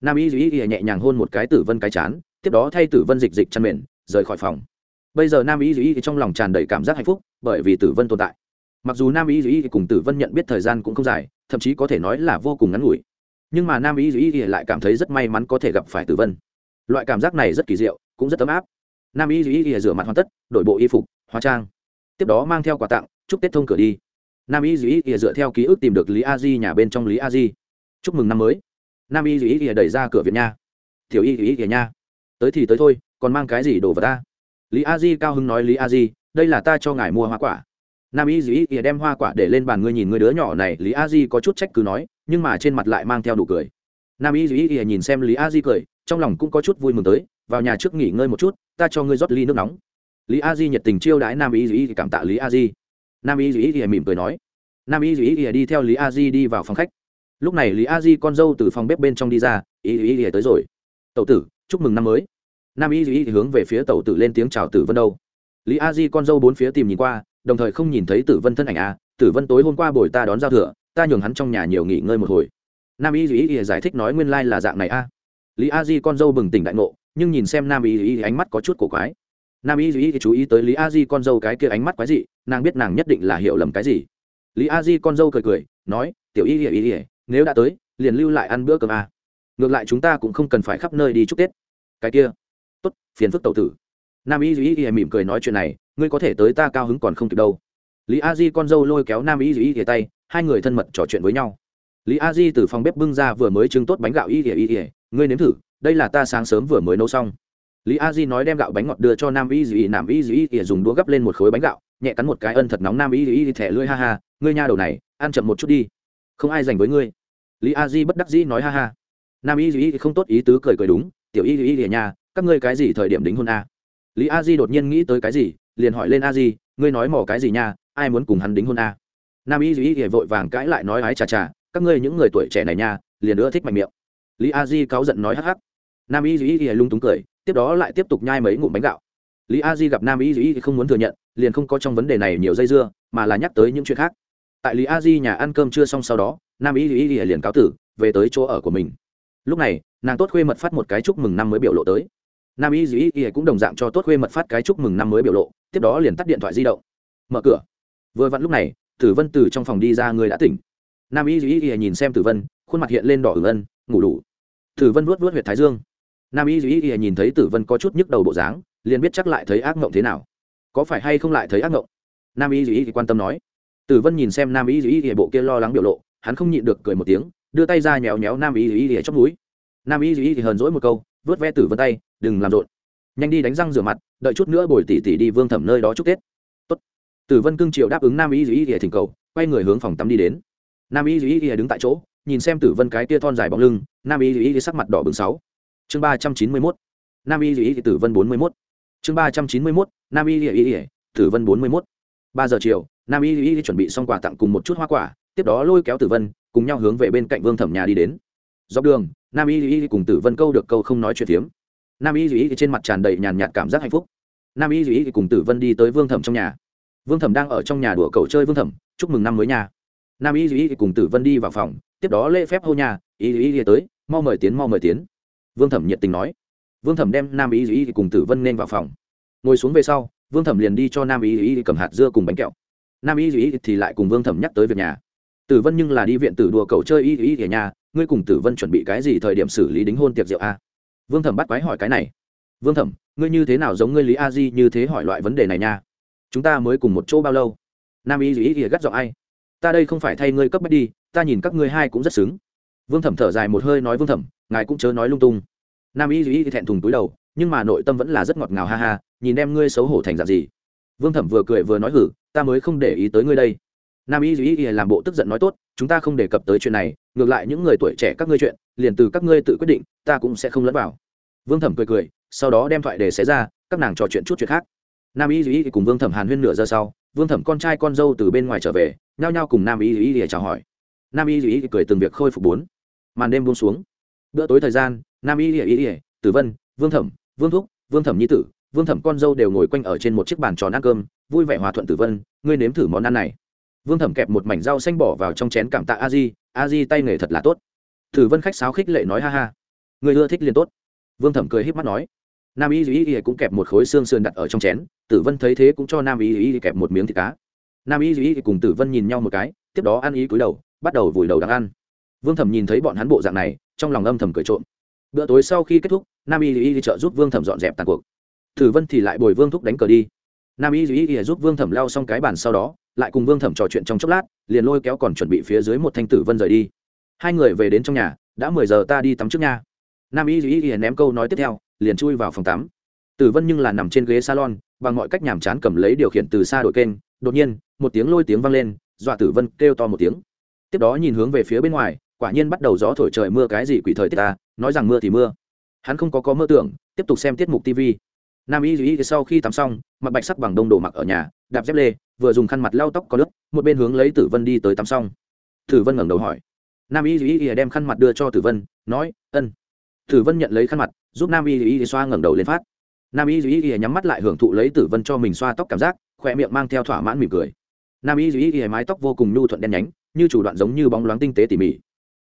Nam y Dĩ y nhẹ nhàng hôn một cái tử vân cái chán, tiếp đó thay tử vân dịch dịch chăn mền, rời khỏi phòng. Bây giờ nam y Dĩ y trong lòng tràn đầy cảm giác hạnh phúc, bởi vì tử vân tồn tại. Mặc dù nam y Dĩ y cùng tử vân nhận biết thời gian cũng không dài, thậm chí có thể nói là vô cùng ngắn ngủi. Nhưng mà nam y Dĩ y lại cảm thấy rất may mắn có thể gặp phải tử vân. Loại cảm giác này rất kỳ diệu, cũng rất ấm áp nam y dù y rửa mặt hoàn tất, đổi bộ y phục, hóa trang. Tiếp đó mang theo quà tặng, chúc tết thông cửa đi. Nam y dù y dựa theo ký ức tìm được lý a di nhà bên trong lý a di. Chúc mừng năm mới. Nam y dù y đẩy ra cửa Việt nha. Tiểu y dù y nha. Tới thì tới thôi, còn mang cái gì đồ vào ta? Lý a di cao hưng nói lý a di, đây là ta cho ngài mua hoa quả. Nam y dĩ y đem hoa quả để lên bàn ngươi nhìn người đứa nhỏ này, lý a di có chút trách cứ nói, nhưng mà trên mặt lại mang theo đủ cười. Nam y dĩ y nhìn xem lý a di cười, trong lòng cũng có chút vui mừng tới, vào nhà trước nghỉ ngơi một chút ta cho ngươi rót ly nước nóng. Lý a di nhiệt tình chiêu đãi nam y dĩ cảm tạ lý a di. Nam y dĩ thì mỉm cười nói. Nam y dĩ thì đi theo lý a di đi vào phòng khách. Lúc này lý a di con dâu từ phòng bếp bên trong đi ra, Y Dĩ thì tới rồi. Tậu tử, chúc mừng năm mới. Nam y dĩ thì hướng về phía tậu tử lên tiếng chào tử vân đâu. Lý a di con dâu bốn phía tìm nhìn qua, đồng thời không nhìn thấy tử vân thân ảnh a tử vân tối hôm qua bồi ta đón giao thừa, ta nhường hắn trong nhà nhiều nghỉ ngơi một hồi. Nam y Dĩ thì giải thích nói nguyên lai là dạng này a lý a di con dâu bừng tỉnh đại ngộ nhưng nhìn xem nam y duy ánh mắt có chút cổ quái. Nam y duy chú ý tới lý a di con dâu cái kia ánh mắt quái dị, nàng biết nàng nhất định là hiểu lầm cái gì. Lý a di con dâu cười cười, nói, tiểu y Y y nếu đã tới, liền lưu lại ăn bữa cơm à? ngược lại chúng ta cũng không cần phải khắp nơi đi chúc tết. Cái kia, tốt, phiền phức tẩu tử. Nam y duy y mỉm cười nói chuyện này, ngươi có thể tới ta cao hứng còn không kịp đâu. Lý a di con dâu lôi kéo nam y duy y tay, hai người thân mật trò chuyện với nhau. Lý a di từ phòng bếp bưng ra vừa mới trưng tốt bánh gạo y Y y, ngươi nếm thử đây là ta sáng sớm vừa mới nấu xong. Lý a di nói đem gạo bánh ngọt đưa cho nam y Dĩ. nam y Dĩ ỉa dùng đũa gấp lên một khối bánh gạo, nhẹ cắn một cái ân thật nóng. Nam y duy thẻ lưỡi ha ha, ngươi nha đầu này, ăn chậm một chút đi. Không ai dành với ngươi. Lý a di bất đắc dĩ nói ha ha. Nam y duy không tốt ý tứ cười cười đúng, tiểu y Dĩ ỉa nha các ngươi cái gì thời điểm đính hôn a? Lý a di đột nhiên nghĩ tới cái gì, liền hỏi lên a di, ngươi nói mỏ cái gì nha, ai muốn cùng hắn đính hôn a? Nam y duy vội vàng cãi lại nói ái chà chà, các ngươi những người tuổi trẻ này nha, liền ưa thích mạnh miệng. Lý a di cáu giận nói hắc hắc nam y duy lung túng cười, tiếp đó lại tiếp tục nhai mấy ngụm bánh gạo. Lý a di gặp nam y duy không muốn thừa nhận, liền không có trong vấn đề này nhiều dây dưa, mà là nhắc tới những chuyện khác. Tại lý a di nhà ăn cơm chưa xong sau đó, nam y duy liền cáo tử, về tới chỗ ở của mình. Lúc này, nàng tốt khuê mật phát một cái chúc mừng năm mới biểu lộ tới. Nam y dĩ y cũng đồng dạng cho tốt khuê mật phát cái chúc mừng năm mới biểu lộ, tiếp đó liền tắt điện thoại di động. Mở cửa. Vừa vặn lúc này, tử vân từ trong phòng đi ra người đã tỉnh. Nam y dĩ y nhìn xem tử vân, khuôn mặt hiện lên đỏ ửng ân, ngủ đủ. Tử vân vuốt vuốt huyệt thái dương nam y dĩ y nhìn thấy tử vân có chút nhức đầu bộ dáng, liền biết chắc lại thấy ác mộng thế nào. Có phải hay không lại thấy ác mộng? Nam y dĩ y quan tâm nói. Tử vân nhìn xem nam y dĩ y bộ kia lo lắng biểu lộ, hắn không nhịn được cười một tiếng, đưa tay ra nhéo nhéo nam y dĩ y chóp núi nam y dĩ y hờn dỗi một câu, vớt ve tử vân tay, đừng làm rộn. Nhanh đi đánh răng rửa mặt, đợi chút nữa bồi tỉ tỉ đi vương thẩm nơi đó chúc tết. Tốt. tử vân cương triệu đáp ứng nam y duy y thỉnh cầu, quay người hướng phòng tắm đi đến. Nam y duy y đứng tại chỗ, nhìn xem tử vân cái tia thon dài bóng lưng, nam y duy y sắc mặt đỏ bừng sáu chương ba trăm chín mươi mốt nam y duy y tử vân bốn mươi mốt chương ba trăm chín mươi mốt nam y duy y tử vân bốn mươi mốt ba giờ chiều nam y duy y chuẩn bị xong quà tặng cùng một chút hoa quả tiếp đó lôi kéo tử vân cùng nhau hướng về bên cạnh vương thẩm nhà đi đến dọc đường nam y y cùng tử vân câu được câu không nói chuyện phiếm nam y y trên mặt tràn đầy nhàn nhạt cảm giác hạnh phúc nam y y cùng tử vân đi tới vương thẩm trong nhà vương thẩm đang ở trong nhà đùa cầu chơi vương thẩm chúc mừng năm mới nhà nam y y cùng tử vân đi vào phòng tiếp đó lễ phép hô nhà y y tới mau mời tiến mau mời tiến vương thẩm nhiệt tình nói vương thẩm đem nam y ý cùng tử vân nên vào phòng ngồi xuống về sau vương thẩm liền đi cho nam y ý cầm hạt dưa cùng bánh kẹo nam y ý thì lại cùng vương thẩm nhắc tới việc nhà tử vân nhưng là đi viện tử đùa cầu chơi y ý ở nhà ngươi cùng tử vân chuẩn bị cái gì thời điểm xử lý đính hôn tiệc rượu a vương thẩm bắt quái hỏi cái này vương thẩm ngươi như thế nào giống ngươi lý a di như thế hỏi loại vấn đề này nha chúng ta mới cùng một chỗ bao lâu nam y ý thì gắt giọng ai ta đây không phải thay ngươi cấp bách đi ta nhìn các ngươi hai cũng rất xứng vương thẩm thở dài một hơi nói vương thẩm ngài cũng chớ nói lung tung nam y duy thẹn thùng túi đầu, nhưng mà nội tâm vẫn là rất ngọt ngào ha ha, nhìn em ngươi xấu hổ thành dạng gì. Vương thẩm vừa cười vừa nói hử, ta mới không để ý tới ngươi đây. Nam y duy làm bộ tức giận nói tốt, chúng ta không đề cập tới chuyện này, ngược lại những người tuổi trẻ các ngươi chuyện, liền từ các ngươi tự quyết định, ta cũng sẽ không lẫn vào. Vương thẩm cười cười, sau đó đem thoại để xé ra, các nàng trò chuyện chút chuyện khác. Nam y duy cùng vương thẩm hàn huyên nửa giờ sau, vương thẩm con trai con dâu từ bên ngoài trở về, nhao nhao cùng nam y duy chào hỏi. Nam y duy cười từng việc khôi phục bốn. Màn đêm buông xuống. Bữa tối thời gian nam y y y, tử vân, vương thẩm, vương thúc, vương thẩm nhi tử, vương thẩm con dâu đều ngồi quanh ở trên một chiếc bàn tròn ăn cơm, vui vẻ hòa thuận tử vân, ngươi nếm thử món ăn này. Vương thẩm kẹp một mảnh rau xanh bỏ vào trong chén cảm tạ a di a di tay nghề thật là tốt. Tử vân khách sáo khích lệ nói, ha ha, người ưa thích liền tốt. Vương thẩm cười h í p mắt nói. Nam y y y cũng kẹp một khối xương sườn đặt ở trong chén, tử vân thấy thế cũng cho nam y y kẹp một miếng thịt cá. Nam y y cùng tử vân nhìn nhau một cái, tiếp đó ăn ý cúi đầu, bắt đầu vùi đầu đang ăn. Vương thẩm nhìn thấy bọn hắn bộ dạng này, trong lòng âm thầm cười trộm bữa tối sau khi kết thúc, nam y y trợ giúp vương thẩm dọn dẹp tàn cuộc. Tử vân thì lại bồi vương thúc đánh cờ đi. Nam y y y giúp vương thẩm lao xong cái bàn sau đó, lại cùng vương thẩm trò chuyện trong chốc lát, liền lôi kéo còn chuẩn bị phía dưới một thanh tử vân rời đi. Hai người về đến trong nhà, đã mười giờ ta đi tắm trước nha. Nam y y y ném câu nói tiếp theo, liền chui vào phòng tắm. Tử vân nhưng là nằm trên ghế salon, bằng mọi cách nhàm chán cầm lấy điều khiển từ xa đội kênh, đột nhiên, một tiếng lôi tiếng vang lên, dọa tử vân kêu to một tiếng. Tiếp đó nhìn hướng về phía bên ngoài, quả nhiên bắt đầu gió thổi trời mưa cái gì quỷ thời tiết ta nói rằng mưa thì mưa. Hắn không có có mơ tưởng, tiếp tục xem tiết mục tv nam y duy sau khi tắm xong, mặc bạch sắc bằng đông đồ mặc ở nhà, đạp dép lê, vừa dùng khăn mặt lau tóc có nước, một bên hướng lấy tử vân đi tới tắm xong. Tử vân ngẩng đầu hỏi. Nam y duy đem khăn mặt đưa cho tử vân, nói, ân. Tử vân nhận lấy khăn mặt, giúp nam y duy xoa ngẩng đầu lên phát. Nam y duy nhắm mắt lại hưởng thụ lấy tử vân cho mình xoa tóc cảm giác, khỏe miệng mang theo thỏa mãn mỉm cười. Nam y duy mái tóc vô cùng nhu thuận đen nhánh, như chủ đoạn giống như bóng loáng tinh tế tỉ mỉ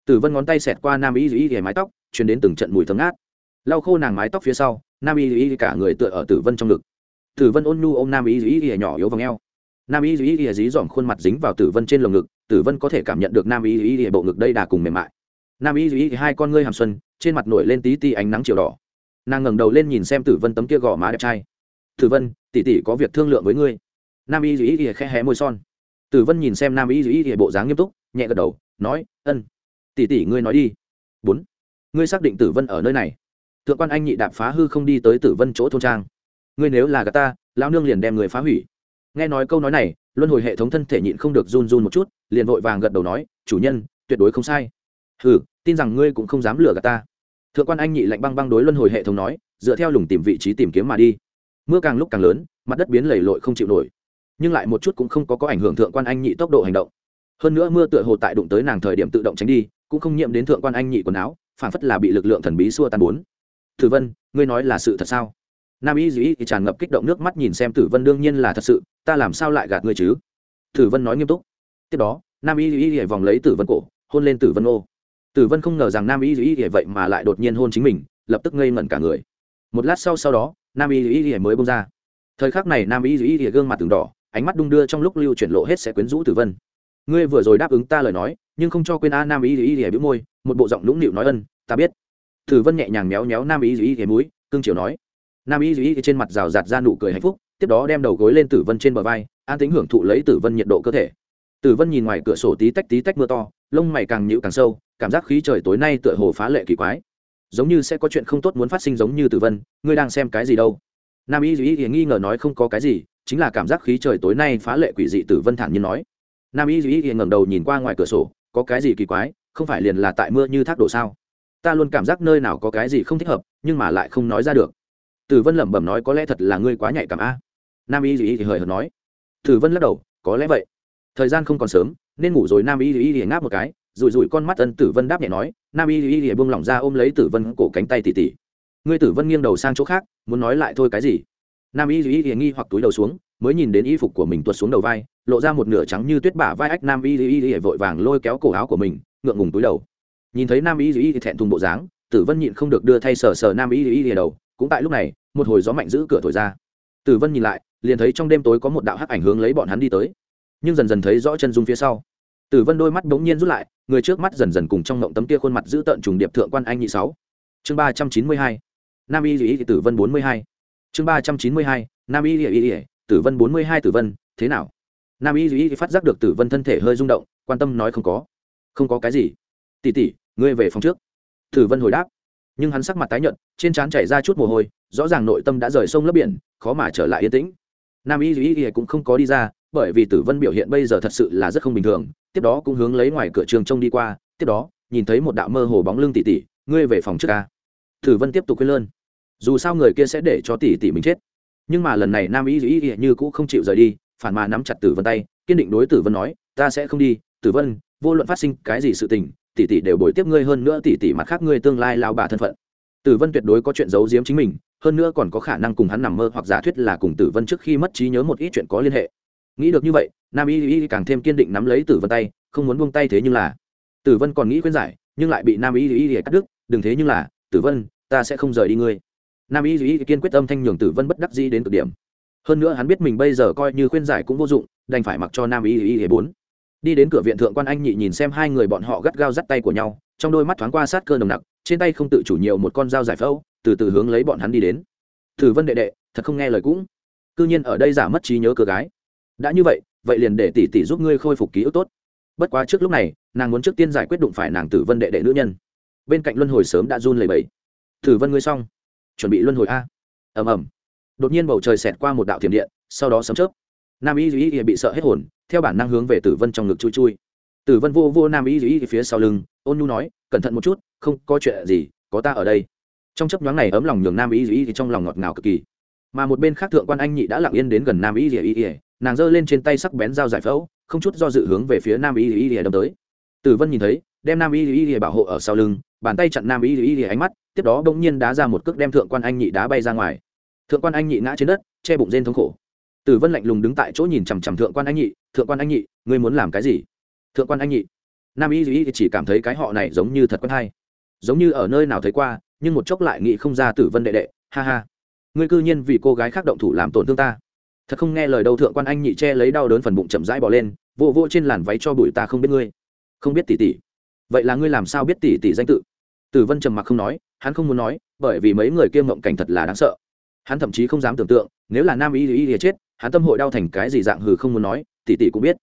tử vân ngón tay xẹt qua nam y duy mái tóc chuyển đến từng trận mùi thơm ngát lau khô nàng mái tóc phía sau nam y y cả người tựa ở tử vân trong ngực tử vân ôn nhu ôm nam y y y nhỏ yếu vào ngheo nam y y y dí dỏm khuôn mặt dính vào tử vân trên lồng ngực tử vân có thể cảm nhận được nam y y y bộ ngực đây đà cùng mềm mại nam y y hai con ngươi hàm xuân trên mặt nổi lên tí ti ánh nắng chiều đỏ nàng ngẩng đầu lên nhìn xem tử vân tấm kia gò má đẹp trai tử vân tỷ tỷ có việc thương lượng với ngươi nam y y y khẽ hé môi son tử vân nhìn xem nam y y y bộ dáng nghiêm túc nhẹ gật đầu nói ân tỷ tỷ ngươi nói đi. Bốn. Ngươi xác định tử vân ở nơi này. Thượng quan anh nhị đạp phá hư không đi tới tử vân chỗ thôn trang. Ngươi nếu là gà ta, lão nương liền đem người phá hủy. Nghe nói câu nói này, luân hồi hệ thống thân thể nhịn không được run run một chút, liền vội vàng gật đầu nói, chủ nhân, tuyệt đối không sai. Hừ, tin rằng ngươi cũng không dám lừa gạt ta. Thượng quan anh nhị lạnh băng băng đối luân hồi hệ thống nói, dựa theo lùng tìm vị trí tìm kiếm mà đi. Mưa càng lúc càng lớn, mặt đất biến lầy lội không chịu nổi. Nhưng lại một chút cũng không có có ảnh hưởng thượng quan anh nhị tốc độ hành động. Hơn nữa mưa tựa hồ tại đụng tới nàng thời điểm tự động tránh đi cũng không nhiễm đến thượng quan anh nhị quần áo, phản phất là bị lực lượng thần bí xua tan bốn. Tử vân, ngươi nói là sự thật sao? Nam y dĩ thì tràn ngập kích động nước mắt nhìn xem tử vân, đương nhiên là thật sự, ta làm sao lại gạt ngươi chứ? Tử vân nói nghiêm túc. Tiếp đó, nam y dĩ vòng lấy tử vân cổ, hôn lên tử vân ô tử vân không ngờ rằng nam y dĩ vậy mà lại đột nhiên hôn chính mình, lập tức ngây ngẩn cả người. Một lát sau sau đó, nam y dĩ mới bông ra. Thời khắc này nam y dĩ gương mặt từng đỏ, ánh mắt đung đưa trong lúc lưu chuyển lộ hết sẽ quyến rũ tử vân. Ngươi vừa rồi đáp ứng ta lời nói nhưng không cho quên a nam y ý ý bĩu môi một bộ giọng lũng nịu nói ân ta biết tử vân nhẹ nhàng méo méo nam y ý ý mũi cương chiều nói nam y ý trên mặt rào rạt ra nụ cười hạnh phúc tiếp đó đem đầu gối lên tử vân trên bờ vai an tính hưởng thụ lấy tử vân nhiệt độ cơ thể tử vân nhìn ngoài cửa sổ tí tách tí tách mưa to lông mày càng nhịu càng sâu cảm giác khí trời tối nay tựa hồ phá lệ kỳ quái giống như sẽ có chuyện không tốt muốn phát sinh giống như tử vân ngươi đang xem cái gì đâu nam y y nghi ngờ nói không có cái gì chính là cảm giác khí trời tối nay phá lệ quỷ dị tử vân thản nhiên nói nam y y ngẩng đầu nhìn qua ngoài cửa sổ có cái gì kỳ quái, không phải liền là tại mưa như thác đổ sao? Ta luôn cảm giác nơi nào có cái gì không thích hợp, nhưng mà lại không nói ra được. Tử vân lẩm bẩm nói có lẽ thật là ngươi quá nhạy cảm a. Nam y y thì hời hợt nói. Tử vân lắc đầu, có lẽ vậy. Thời gian không còn sớm, nên ngủ rồi nam y y thì ngáp một cái, rủi rủi con mắt ân tử vân đáp nhẹ nói, nam y y thì buông lỏng ra ôm lấy tử vân cổ cánh tay tỉ tỉ. Ngươi tử vân nghiêng đầu sang chỗ khác, muốn nói lại thôi cái gì? Nam y y thì nghi hoặc túi đầu xuống mới nhìn đến y phục của mình tuột xuống đầu vai lộ ra một nửa trắng như tuyết bả vai ách nam y y y vội vàng lôi kéo cổ áo của mình ngượng ngùng túi đầu nhìn thấy nam y y y thẹn thùng bộ dáng tử vân nhịn không được đưa thay sờ sờ nam y y y đầu cũng tại lúc này một hồi gió mạnh giữ cửa thổi ra tử vân nhìn lại liền thấy trong đêm tối có một đạo hắc ảnh hướng lấy bọn hắn đi tới nhưng dần dần thấy rõ chân dung phía sau tử vân đôi mắt bỗng nhiên rút lại người trước mắt dần dần cùng trong ngộng tấm kia khuôn mặt giữ tợn trùng điệp thượng quan anh nhị sáu chương ba trăm chín mươi hai nam y y tử vân bốn mươi hai chương ba trăm chín mươi hai nam y y y tử vân bốn mươi hai tử vân, thế nào? Nam y duy phát giác được tử vân thân thể hơi rung động, quan tâm nói không có. Không có cái gì. Tỉ tỉ ngươi về phòng trước. Tử vân hồi đáp. Nhưng hắn sắc mặt tái nhợt, trên trán chảy ra chút mồ hôi, rõ ràng nội tâm đã rời sông lấp biển, khó mà trở lại yên tĩnh. Nam y duy cũng không có đi ra, bởi vì tử vân biểu hiện bây giờ thật sự là rất không bình thường, tiếp đó cũng hướng lấy ngoài cửa trường trông đi qua, tiếp đó, nhìn thấy một đạo mơ hồ bóng lưng tỉ tỉ ngươi về phòng trước ca tử vân tiếp tục quên lơn. Dù sao người kia sẽ để cho tỉ tỉ mình chết nhưng mà lần này nam y y y như cũ không chịu rời đi, phản mà nắm chặt tử vân tay, kiên định đối tử vân nói, ta sẽ không đi, tử vân, vô luận phát sinh cái gì sự tình, tỷ tỷ đều bồi tiếp ngươi hơn nữa tỷ tỷ mặt khác ngươi tương lai lao bà thân phận. Tử vân tuyệt đối có chuyện giấu giếm chính mình, hơn nữa còn có khả năng cùng hắn nằm mơ hoặc giả thuyết là cùng tử vân trước khi mất trí nhớ một ít chuyện có liên hệ. Nghĩ được như vậy, nam y y càng thêm kiên định nắm lấy tử vân tay, không muốn buông tay thế nhưng là, tử vân còn nghĩ khuyên giải, nhưng lại bị nam y y cắt đứt, đừng thế nhưng là, tử vân, ta sẽ không rời đi ngươi nam y y kiên quyết âm thanh nhường tử vân bất đắc dĩ đến cực điểm. Hơn nữa hắn biết mình bây giờ coi như khuyên giải cũng vô dụng, đành phải mặc cho nam y y y bốn. Đi đến cửa viện thượng quan anh nhị nhìn xem hai người bọn họ gắt gao dắt tay của nhau, trong đôi mắt thoáng qua sát cơ nồng nặc, trên tay không tự chủ nhiều một con dao giải phẫu, từ từ hướng lấy bọn hắn đi đến. Tử vân đệ đệ, thật không nghe lời cũng. Cư nhiên ở đây giả mất trí nhớ cơ gái. Đã như vậy vậy liền để tỷ tỷ giúp ngươi khôi phục ký ức tốt. Bất quá trước lúc này, nàng muốn trước tiên giải quyết đụng phải nàng tử vân đệ đệ nữ nhân. Bên cạnh luân hồi sớm đã run lầy bẫy tử vân ngươi xong chuẩn bị luân hồi a. Ầm ầm. Đột nhiên bầu trời xẹt qua một đạo thiểm điện, sau đó sấm chớp. Nam y duy y bị sợ hết hồn, theo bản năng hướng về tử vân trong ngực chui chui. Tử vân vô vô nam y duy y phía sau lưng, ôn nhu nói, cẩn thận một chút, không có chuyện gì, có ta ở đây. Trong chấp nhoáng này ấm lòng nhường nam y duy y trong lòng ngọt ngào cực kỳ. Mà một bên khác thượng quan anh nhị đã lặng yên đến gần nam y duy y, nàng giơ lên trên tay sắc bén dao giải phẫu, không chút do dự hướng về phía nam y duy y đâm tới. Tử vân nhìn thấy, đem nam y duy y bảo hộ ở sau lưng bàn tay chặn nam y y y ánh mắt, tiếp đó bỗng nhiên đá ra một cước đem thượng quan anh nhị đá bay ra ngoài. Thượng quan anh nhị ngã trên đất, che bụng rên thống khổ. Tử vân lạnh lùng đứng tại chỗ nhìn chằm chằm thượng quan anh nhị, thượng quan anh nhị, ngươi muốn làm cái gì? Thượng quan anh nhị. Nam y y chỉ cảm thấy cái họ này giống như thật quen hay. Giống như ở nơi nào thấy qua, nhưng một chốc lại nghĩ không ra tử vân đệ đệ, ha ha, ngươi cư nhiên vì cô gái khác động thủ làm tổn thương ta. Thật không nghe lời đâu, thượng quan anh nhị che lấy đau đớn phần bụng chậm rãi bỏ lên vô vô trên làn váy cho bụi, ta không biết ngươi. Không biết tỷ tỷ vậy là ngươi làm sao biết tỷ tỷ danh tự? Tử vân trầm mặc không nói, hắn không muốn nói, bởi vì mấy người kia mộng cảnh thật là đáng sợ. Hắn thậm chí không dám tưởng tượng, nếu là nam y y y chết, hắn tâm hội đau thành cái gì dạng hừ không muốn nói, tỷ tỷ cũng biết.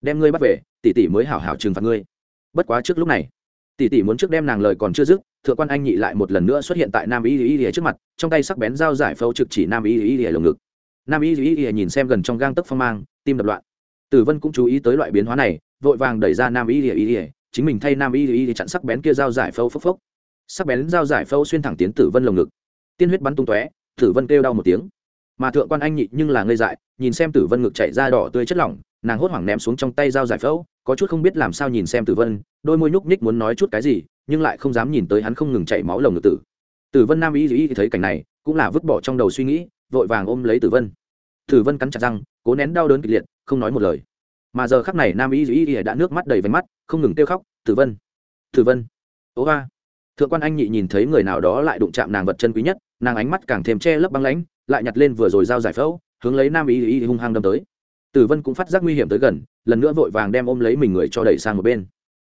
Đem ngươi bắt về, tỷ tỷ mới hảo hảo trừng phạt ngươi. Bất quá trước lúc này, tỷ tỷ muốn trước đem nàng lời còn chưa dứt, thượng quan anh nhị lại một lần nữa xuất hiện tại nam y y y trước mặt, trong tay sắc bén dao giải phẫu trực chỉ nam y y y lồng ngực. Nam y y y nhìn xem gần trong gang tấc phong mang, tim đập loạn. Tử vân cũng chú ý tới loại biến hóa này, vội vàng đẩy ra nam y y y chính mình thay nam y y chặn sắc bén kia dao giải phâu phốc phốc. Sắc bén dao giải phâu xuyên thẳng tiến tử vân lồng ngực. Tiên huyết bắn tung tóe, tử vân kêu đau một tiếng. Mà thượng quan anh nhị nhưng là ngây dại, nhìn xem tử vân ngực chảy ra đỏ tươi chất lỏng, nàng hốt hoảng ném xuống trong tay dao giải phẫu, có chút không biết làm sao nhìn xem tử vân, đôi môi nhúc nhích muốn nói chút cái gì, nhưng lại không dám nhìn tới hắn không ngừng chảy máu lồng ngực tử. Tử vân nam y y thấy cảnh này, cũng là vứt bỏ trong đầu suy nghĩ, vội vàng ôm lấy tử vân. Tử vân cắn chặt răng, cố nén đau đớn kịch liệt, không nói một lời mà giờ khắc này nam y dĩ y đã nước mắt đầy vánh mắt, không ngừng kêu khóc, tử vân tử vân, ố ga. Thượng quan anh nhị nhìn thấy người nào đó lại đụng chạm nàng vật chân quý nhất, nàng ánh mắt càng thêm che lấp băng lãnh, lại nhặt lên vừa rồi giao giải phẫu, hướng lấy nam y y hung hăng đâm tới. Tử vân cũng phát giác nguy hiểm tới gần, lần nữa vội vàng đem ôm lấy mình người cho đẩy sang một bên.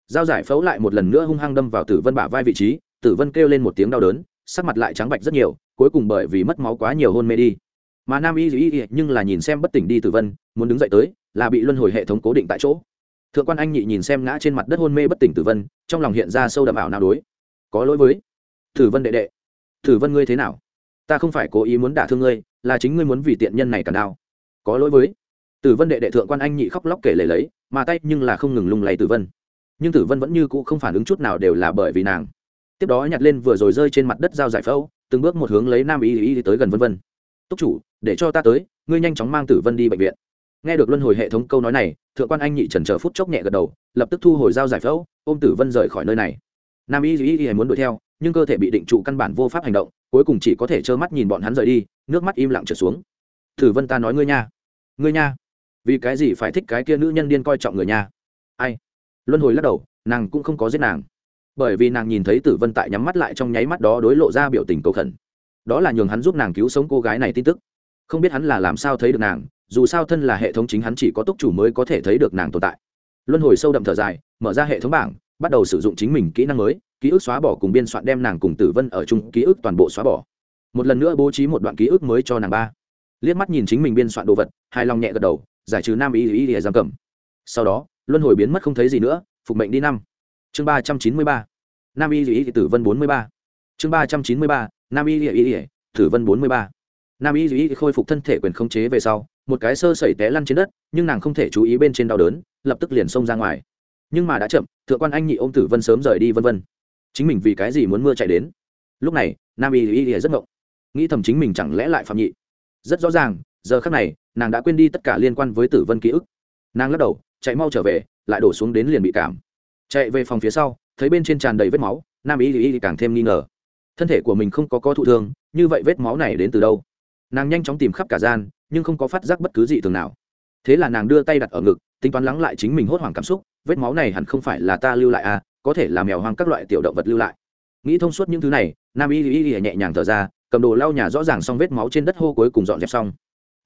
Giao giải phẫu lại một lần nữa hung hăng đâm vào tử vân bả vai vị trí, tử vân kêu lên một tiếng đau đớn, sắc mặt lại trắng bạch rất nhiều, cuối cùng bởi vì mất máu quá nhiều hôn mê đi. Mà nam y y nhưng là nhìn xem bất tỉnh đi tử vân, muốn đứng dậy tới là bị luân hồi hệ thống cố định tại chỗ. Thượng quan anh nhị nhìn xem ngã trên mặt đất hôn mê bất tỉnh tử vân, trong lòng hiện ra sâu đậm ảo nào đối. Có lỗi với tử vân đệ đệ. Tử vân ngươi thế nào? Ta không phải cố ý muốn đả thương ngươi, là chính ngươi muốn vì tiện nhân này cản đau có lỗi với tử vân đệ đệ thượng quan anh nhị khóc lóc kể lể lấy, mà tay nhưng là không ngừng lung lay tử vân. Nhưng tử vân vẫn như cũ không phản ứng chút nào đều là bởi vì nàng. Tiếp đó nhặt lên vừa rồi rơi trên mặt đất dao giải phẫu, từng bước một hướng lấy nam y y tới gần vân vân. Túc chủ, để cho ta tới, ngươi nhanh chóng mang tử vân đi bệnh viện nghe được luân hồi hệ thống câu nói này, thượng quan anh nhị trần chờ phút chốc nhẹ gật đầu, lập tức thu hồi dao giải phẫu, ôm tử vân rời khỏi nơi này. Nam y y y muốn đuổi theo, nhưng cơ thể bị định trụ căn bản vô pháp hành động, cuối cùng chỉ có thể trơ mắt nhìn bọn hắn rời đi, nước mắt im lặng trở xuống. Tử vân ta nói ngươi nha. Ngươi nha. Vì cái gì phải thích cái kia nữ nhân điên coi trọng người nha? Ai? Luân hồi lắc đầu, nàng cũng không có giết nàng. Bởi vì nàng nhìn thấy tử vân tại nhắm mắt lại trong nháy mắt đó đối lộ ra biểu tình cầu khẩn. Đó là nhường hắn giúp nàng cứu sống cô gái này tin tức. Không biết hắn là làm sao thấy được nàng dù sao thân là hệ thống chính hắn chỉ có túc chủ mới có thể thấy được nàng tồn tại. Luân hồi sâu đậm thở dài, mở ra hệ thống bảng, bắt đầu sử dụng chính mình kỹ năng mới, ký ức xóa bỏ cùng biên soạn đem nàng cùng tử vân ở chung, ký ức toàn bộ xóa bỏ. Một lần nữa bố trí một đoạn ký ức mới cho nàng ba. Liếc mắt nhìn chính mình biên soạn đồ vật, hài lòng nhẹ gật đầu, giải trừ nam y y y giam cầm. Sau đó, luân hồi biến mất không thấy gì nữa, phục mệnh đi năm. Chương ba trăm chín mươi ba. Nam y y tử vân bốn mươi ba. Chương ba trăm chín mươi ba, nam y y y tử vân bốn mươi ba. Nam y y khôi phục thân thể quyền khống chế về sau một cái sơ sẩy té lăn trên đất, nhưng nàng không thể chú ý bên trên đau đớn, lập tức liền xông ra ngoài. Nhưng mà đã chậm, thượng quan anh nhị ô m tử vân sớm rời đi vân vân. Chính mình vì cái gì muốn mưa chạy đến? Lúc này, nam y y y rất ngộng. Nghĩ thầm chính mình chẳng lẽ lại phạm nhị. Rất rõ ràng, giờ khác này, nàng đã quên đi tất cả liên quan với tử vân ký ức. Nàng lắc đầu, chạy mau trở về, lại đổ xuống đến liền bị cảm. Chạy về phòng phía sau, thấy bên trên tràn đầy vết máu, nam y y càng thêm nghi ngờ. Thân thể của mình không có có thụ thương, như vậy vết máu này đến từ đâu? Nàng nhanh chóng tìm khắp cả gian nhưng không có phát giác bất cứ gì thường nào. Thế là nàng đưa tay đặt ở ngực, tính toán lắng lại chính mình hốt hoảng cảm xúc, vết máu này hẳn không phải là ta lưu lại à có thể là mèo hoang các loại tiểu động vật lưu lại. Nghĩ thông suốt những thứ này, nam y y y nhẹ nhàng thở ra, cầm đồ lau nhà rõ ràng xong vết máu trên đất hô cuối cùng dọn dẹp xong.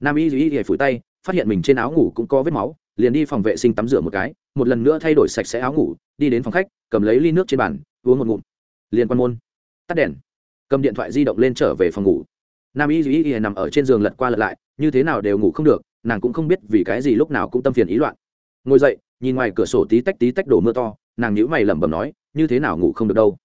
Nam y y y phủi tay, phát hiện mình trên áo ngủ cũng có vết máu, liền đi phòng vệ sinh tắm rửa một cái, một lần nữa thay đổi sạch sẽ áo ngủ, đi đến phòng khách, cầm lấy ly nước trên bàn, uống một ngụm. Liền quan môn. Tắt đèn. Cầm điện thoại di động lên trở về phòng ngủ. Nam y y y nằm ở trên giường lật qua lật lại như thế nào đều ngủ không được, nàng cũng không biết vì cái gì lúc nào cũng tâm phiền ý loạn. Ngồi dậy, nhìn ngoài cửa sổ tí tách tí tách đổ mưa to, nàng nhữ mày lẩm bẩm nói, như thế nào ngủ không được đâu?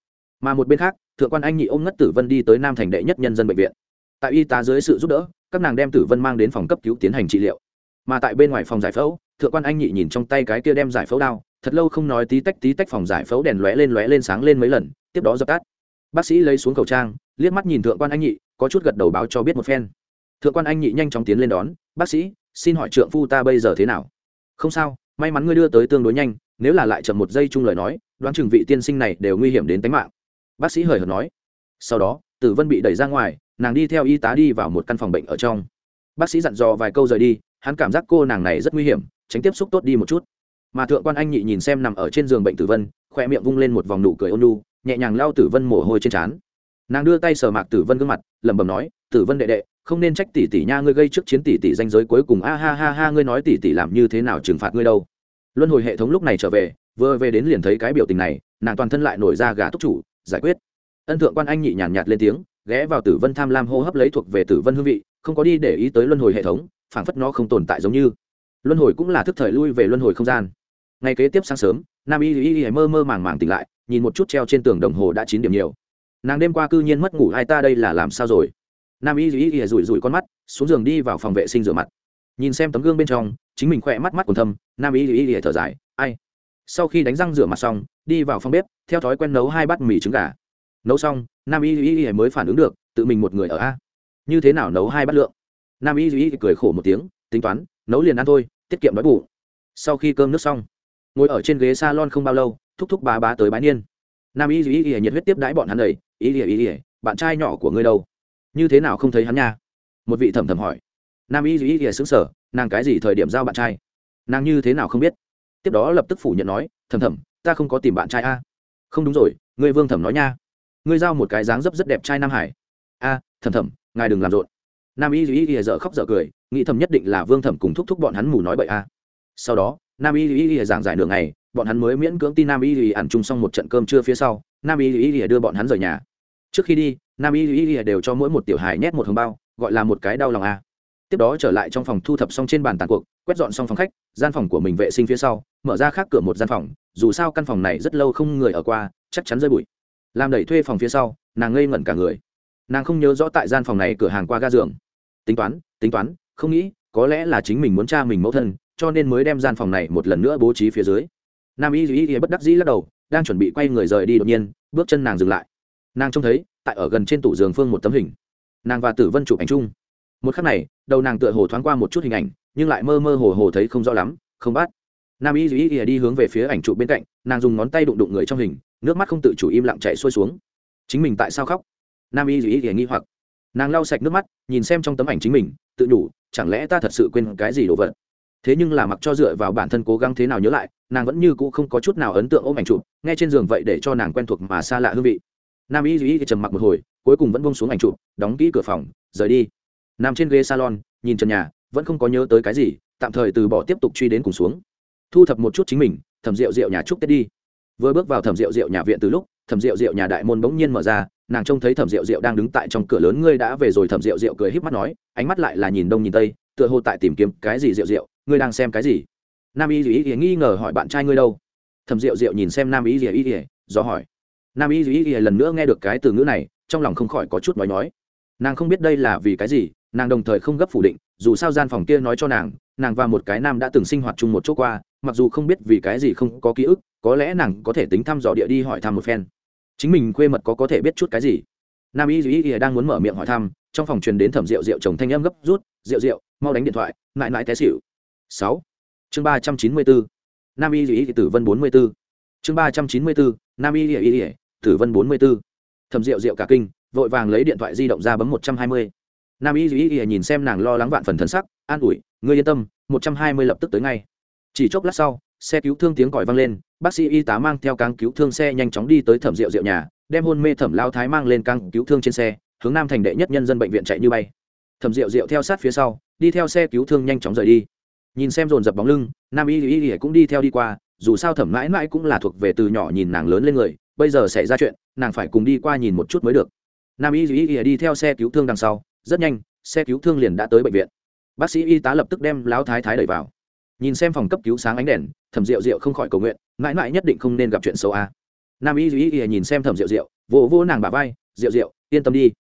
Mà một bên khác, thượng quan anh nhị ôm ngất tử vân đi tới nam thành đệ nhất nhân dân bệnh viện. Tại y tá dưới sự giúp đỡ, các nàng đem tử vân mang đến phòng cấp cứu tiến hành trị liệu. Mà tại bên ngoài phòng giải phẫu, thượng quan anh nhị nhìn trong tay cái kia đem giải phẫu đao, thật lâu không nói tí tách tí tách phòng giải phẫu đèn lóe lên lóe lên sáng lên mấy lần, tiếp đó dập tắt. Bác sĩ lấy xuống khẩu trang, liếc mắt nhìn thượng quan anh nhị, có chút gật đầu báo cho biết một phen thượng quan anh nhị nhanh chóng tiến lên đón, bác sĩ, xin hỏi trượng phu ta bây giờ thế nào? Không sao, may mắn ngươi đưa tới tương đối nhanh, nếu là lại chậm một giây chung lời nói, đoán chừng vị tiên sinh này đều nguy hiểm đến tính mạng. Bác sĩ hời hợt nói. Sau đó, tử vân bị đẩy ra ngoài, nàng đi theo y tá đi vào một căn phòng bệnh ở trong. Bác sĩ dặn dò vài câu rời đi, hắn cảm giác cô nàng này rất nguy hiểm, tránh tiếp xúc tốt đi một chút. Mà thượng quan anh nhị nhìn xem nằm ở trên giường bệnh tử vân khoe miệng vung lên một vòng nụ cười ôn lu nhẹ nhàng lao tử vân mồ hôi trên trán. Nàng đưa tay sờ mạc tử vân gương mặt, lẩm bẩm nói, tử vân đệ đệ không nên trách tỷ tỷ nha ngươi gây trước chiến tỷ tỷ danh giới cuối cùng. A ha ha ha ngươi nói tỷ tỷ làm như thế nào trừng phạt ngươi đâu? Luân hồi hệ thống lúc này trở về vừa về đến liền thấy cái biểu tình này nàng toàn thân lại nổi ra gà túc chủ giải quyết. Ân thượng quan anh nhị nhàn nhạt, lên tiếng ghé vào tử vân tham lam hô hấp lấy thuộc về tử vân hương vị không có đi để ý tới luân hồi hệ thống phảng phất nó không tồn tại giống như. Luân hồi cũng là thức thời lui về luân hồi không gian. Ngày kế tiếp sáng sớm nam y y y mơ mơ màng màng tỉnh lại nhìn một chút treo trên tường đồng hồ đã chín điểm nhiều. Nàng đêm qua cư nhiên mất ngủ hai ta đây là làm sao rồi? Nam y y y rủi rủi con mắt xuống giường đi vào phòng vệ sinh rửa mặt nhìn xem tấm gương bên trong chính mình khỏe mắt mắt còn thâm nam y y y thở dài ai sau khi đánh răng rửa mặt xong đi vào phòng bếp theo thói quen nấu hai bát mì trứng gà nấu xong nam y y y mới phản ứng được tự mình một người ở a như thế nào nấu hai bát lượng nam y y cười khổ một tiếng tính toán nấu liền ăn thôi tiết kiệm đói bụng sau khi cơm nước xong ngồi ở trên ghế salon lon không bao lâu thúc thúc bá bá tới bái niên nam y y y nhiệt huyết tiếp đãi bọn hắn đầy y y y bạn trai nhỏ của ngươi đâu như thế nào không thấy hắn nha? Một vị thẩm thẩm hỏi. Nam y y y xứng sở nàng cái gì thời điểm giao bạn trai? Nàng như thế nào không biết? Tiếp đó lập tức phủ nhận nói thầm thầm ta không có tìm bạn trai a. Không đúng rồi ngươi vương thẩm nói nha. Ngươi giao một cái dáng dấp rất đẹp trai nam hải. A à, thầm thầm ngài đừng làm rộn. Nam y y y dở khóc dở cười nghĩ thầm nhất định là vương thẩm cùng thúc thúc bọn hắn mù nói bậy a. Sau đó nam y y y giảng giải đường này bọn hắn mới miễn cưỡng tin nam y y ăn chung xong một trận cơm trưa phía sau nam y y y đưa bọn hắn rời nhà. Trước khi đi nam y y y đều cho mỗi một tiểu hài nhét một hồng bao, gọi là một cái đau lòng a tiếp đó trở lại trong phòng thu thập xong trên bàn tàn cuộc, quét dọn xong phòng khách, gian phòng của mình vệ sinh phía sau, mở ra khác cửa một gian phòng, dù sao căn phòng này rất lâu không người ở qua, chắc chắn rơi bụi. Làm đẩy thuê phòng phía sau, nàng ngây ngẩn cả người. Nàng không nhớ rõ tại gian phòng này cửa hàng qua ga giường. Tính toán tính toán, không nghĩ, có lẽ là chính mình muốn cha mình mẫu thân, cho nên mới đem gian phòng này một lần nữa bố trí phía dưới. Nam y y y bất đắc dĩ lắc đầu, đang chuẩn bị quay người rời đi đột nhiên, bước chân nàng dừng lại. Nàng trông thấy tại ở gần trên tủ giường phương một tấm hình. Nàng và tử vân chụp ảnh chung. Một khắc này, đầu nàng tựa hồ thoáng qua một chút hình ảnh, nhưng lại mơ mơ hồ hồ thấy không rõ lắm, không bắt. Nam y duy y đi hướng về phía ảnh trụ bên cạnh, nàng dùng ngón tay đụng đụng người trong hình, nước mắt không tự chủ im lặng chạy xuôi xuống. Chính mình tại sao khóc? Nam y duy y nghi hoặc. Nàng lau sạch nước mắt, nhìn xem trong tấm ảnh chính mình, tự nhủ, chẳng lẽ ta thật sự quên cái gì đồ vật? Thế nhưng là mặc cho dựa vào bản thân cố gắng thế nào nhớ lại, nàng vẫn như cũ không có chút nào ấn tượng ôm ảnh chụp, nghe trên giường vậy để cho nàng quen thuộc mà xa lạ hương vị nam y duy trầm mặc một hồi, cuối cùng vẫn bông xuống ảnh chụp, đóng kỹ cửa phòng, rời đi. Nằm trên ghế salon, nhìn trần nhà, vẫn không có nhớ tới cái gì, tạm thời từ bỏ tiếp tục truy đến cùng xuống. Thu thập một chút chính mình, thẩm rượu rượu nhà chúc tết đi. Vừa bước vào thẩm rượu rượu nhà viện từ lúc, thẩm rượu rượu nhà đại môn bỗng nhiên mở ra, nàng trông thấy thẩm rượu rượu đang đứng tại trong cửa lớn ngươi đã về rồi, thẩm rượu rượu cười híp mắt nói, ánh mắt lại là nhìn đông nhìn tây, tựa hồ tại tìm kiếm cái gì rượu rượu, ngươi đang xem cái gì? Nam y duy nghi ngờ hỏi bạn trai ngươi đâu? Thẩm rượu rượu nhìn xem nam y duy dò do hỏi nam y duy y lần nữa nghe được cái từ ngữ này, trong lòng không khỏi có chút nói nói nàng không biết đây là vì cái gì, nàng đồng thời không gấp phủ định, dù sao gian phòng kia nói cho nàng nàng và một cái nam đã từng sinh hoạt chung một chỗ qua, mặc dù không biết vì cái gì không có ký ức, có lẽ nàng có thể tính thăm dò địa đi hỏi thăm một phen. Chính mình quê mật có có thể biết chút cái gì? Nam y duy y đang muốn mở miệng hỏi thăm, trong phòng truyền đến thẩm rượu rượu chồng thanh âm gấp rút, rượu rượu, mau đánh điện thoại, mãi mãi té xỉu. Sáu. Chương ba trăm chín mươi bốn nam y y tử vân bốn mươi bốn chương ba trăm chín mươi bốn nam y y y Thử vân bốn mươi b ố thẩm rượu rượu cả kinh, vội vàng lấy điện thoại di động ra bấm một trăm hai mươi. Nam y duy y nhìn xem nàng lo lắng vạn phần thân sắc, an ủi, ngươi yên tâm, một trăm hai mươi lập tức tới ngay. Chỉ chốc lát sau, xe cứu thương tiếng còi vang lên, bác sĩ y tá mang theo cáng cứu thương xe nhanh chóng đi tới thẩm rượu rượu nhà, đem hôn mê thẩm lao thái mang lên cáng cứu thương trên xe, hướng nam thành đệ nhất nhân dân bệnh viện chạy như bay. Thẩm rượu rượu theo sát phía sau, đi theo xe cứu thương nhanh chóng rời đi. Nhìn xem dồn dập bóng lưng, nam y y y cũng đi theo đi qua, dù sao thẩm mãi mãi cũng là thuộc về từ nhỏ nhìn nàng lớn lên người bây giờ xảy ra chuyện, nàng phải cùng đi qua nhìn một chút mới được. Nam y y y đi theo xe cứu thương đằng sau, rất nhanh, xe cứu thương liền đã tới bệnh viện. Bác sĩ y tá lập tức đem lão thái thái đẩy vào. Nhìn xem phòng cấp cứu sáng ánh đèn, thẩm rượu rượu không khỏi cầu nguyện, mãi mãi nhất định không nên gặp chuyện xấu a. Nam y y y nhìn xem thẩm rượu rượu vỗ vỗ nàng bà vai rượu rượu yên tâm đi.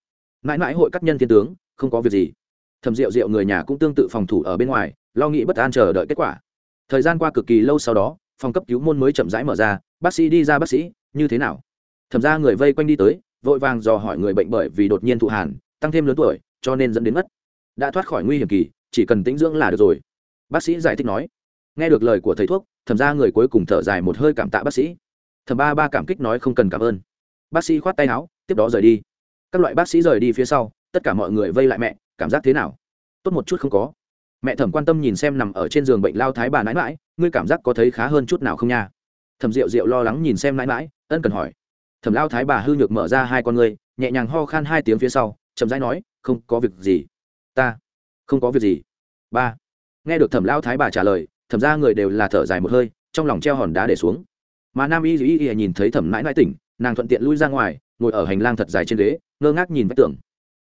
Mãi mãi hội các nhân thiên tướng, không có việc gì. Thẩm rượu rượu người nhà cũng tương tự phòng thủ ở bên ngoài, lo nghĩ bất an chờ đợi kết quả. Thời gian qua cực kỳ lâu sau đó, phòng cấp cứu môn mới chậm rãi mở ra, bác sĩ đi ra bác sĩ như thế nào? Thẩm ra người vây quanh đi tới, vội vàng dò hỏi người bệnh bởi vì đột nhiên thụ hàn, tăng thêm lớn tuổi, cho nên dẫn đến mất. Đã thoát khỏi nguy hiểm kỳ, chỉ cần tĩnh dưỡng là được rồi. Bác sĩ giải thích nói. Nghe được lời của thầy thuốc, thẩm ra người cuối cùng thở dài một hơi cảm tạ bác sĩ. Thẩm ba ba cảm kích nói không cần cảm ơn. Bác sĩ khoát tay áo, tiếp đó rời đi. Các loại bác sĩ rời đi phía sau, tất cả mọi người vây lại mẹ, cảm giác thế nào? Tốt một chút không có. Mẹ thẩm quan tâm nhìn xem nằm ở trên giường bệnh lao thái bà nãi mãi ngươi cảm giác có thấy khá hơn chút nào không nha? Thẩm rượu rượu lo lắng nhìn xem mãi mãi, ân cần hỏi. Thẩm lao thái bà hư nhược mở ra hai con ngươi, nhẹ nhàng ho khan hai tiếng phía sau, chậm rãi nói, không có việc gì. Ta, không có việc gì. Ba. Nghe được thẩm lao thái bà trả lời, thẩm ra người đều là thở dài một hơi, trong lòng treo hòn đá để xuống. Mà nam y y y nhìn thấy thẩm nãi nãi tỉnh, nàng thuận tiện lui ra ngoài, ngồi ở hành lang thật dài trên ghế, ngơ ngác nhìn vách tường.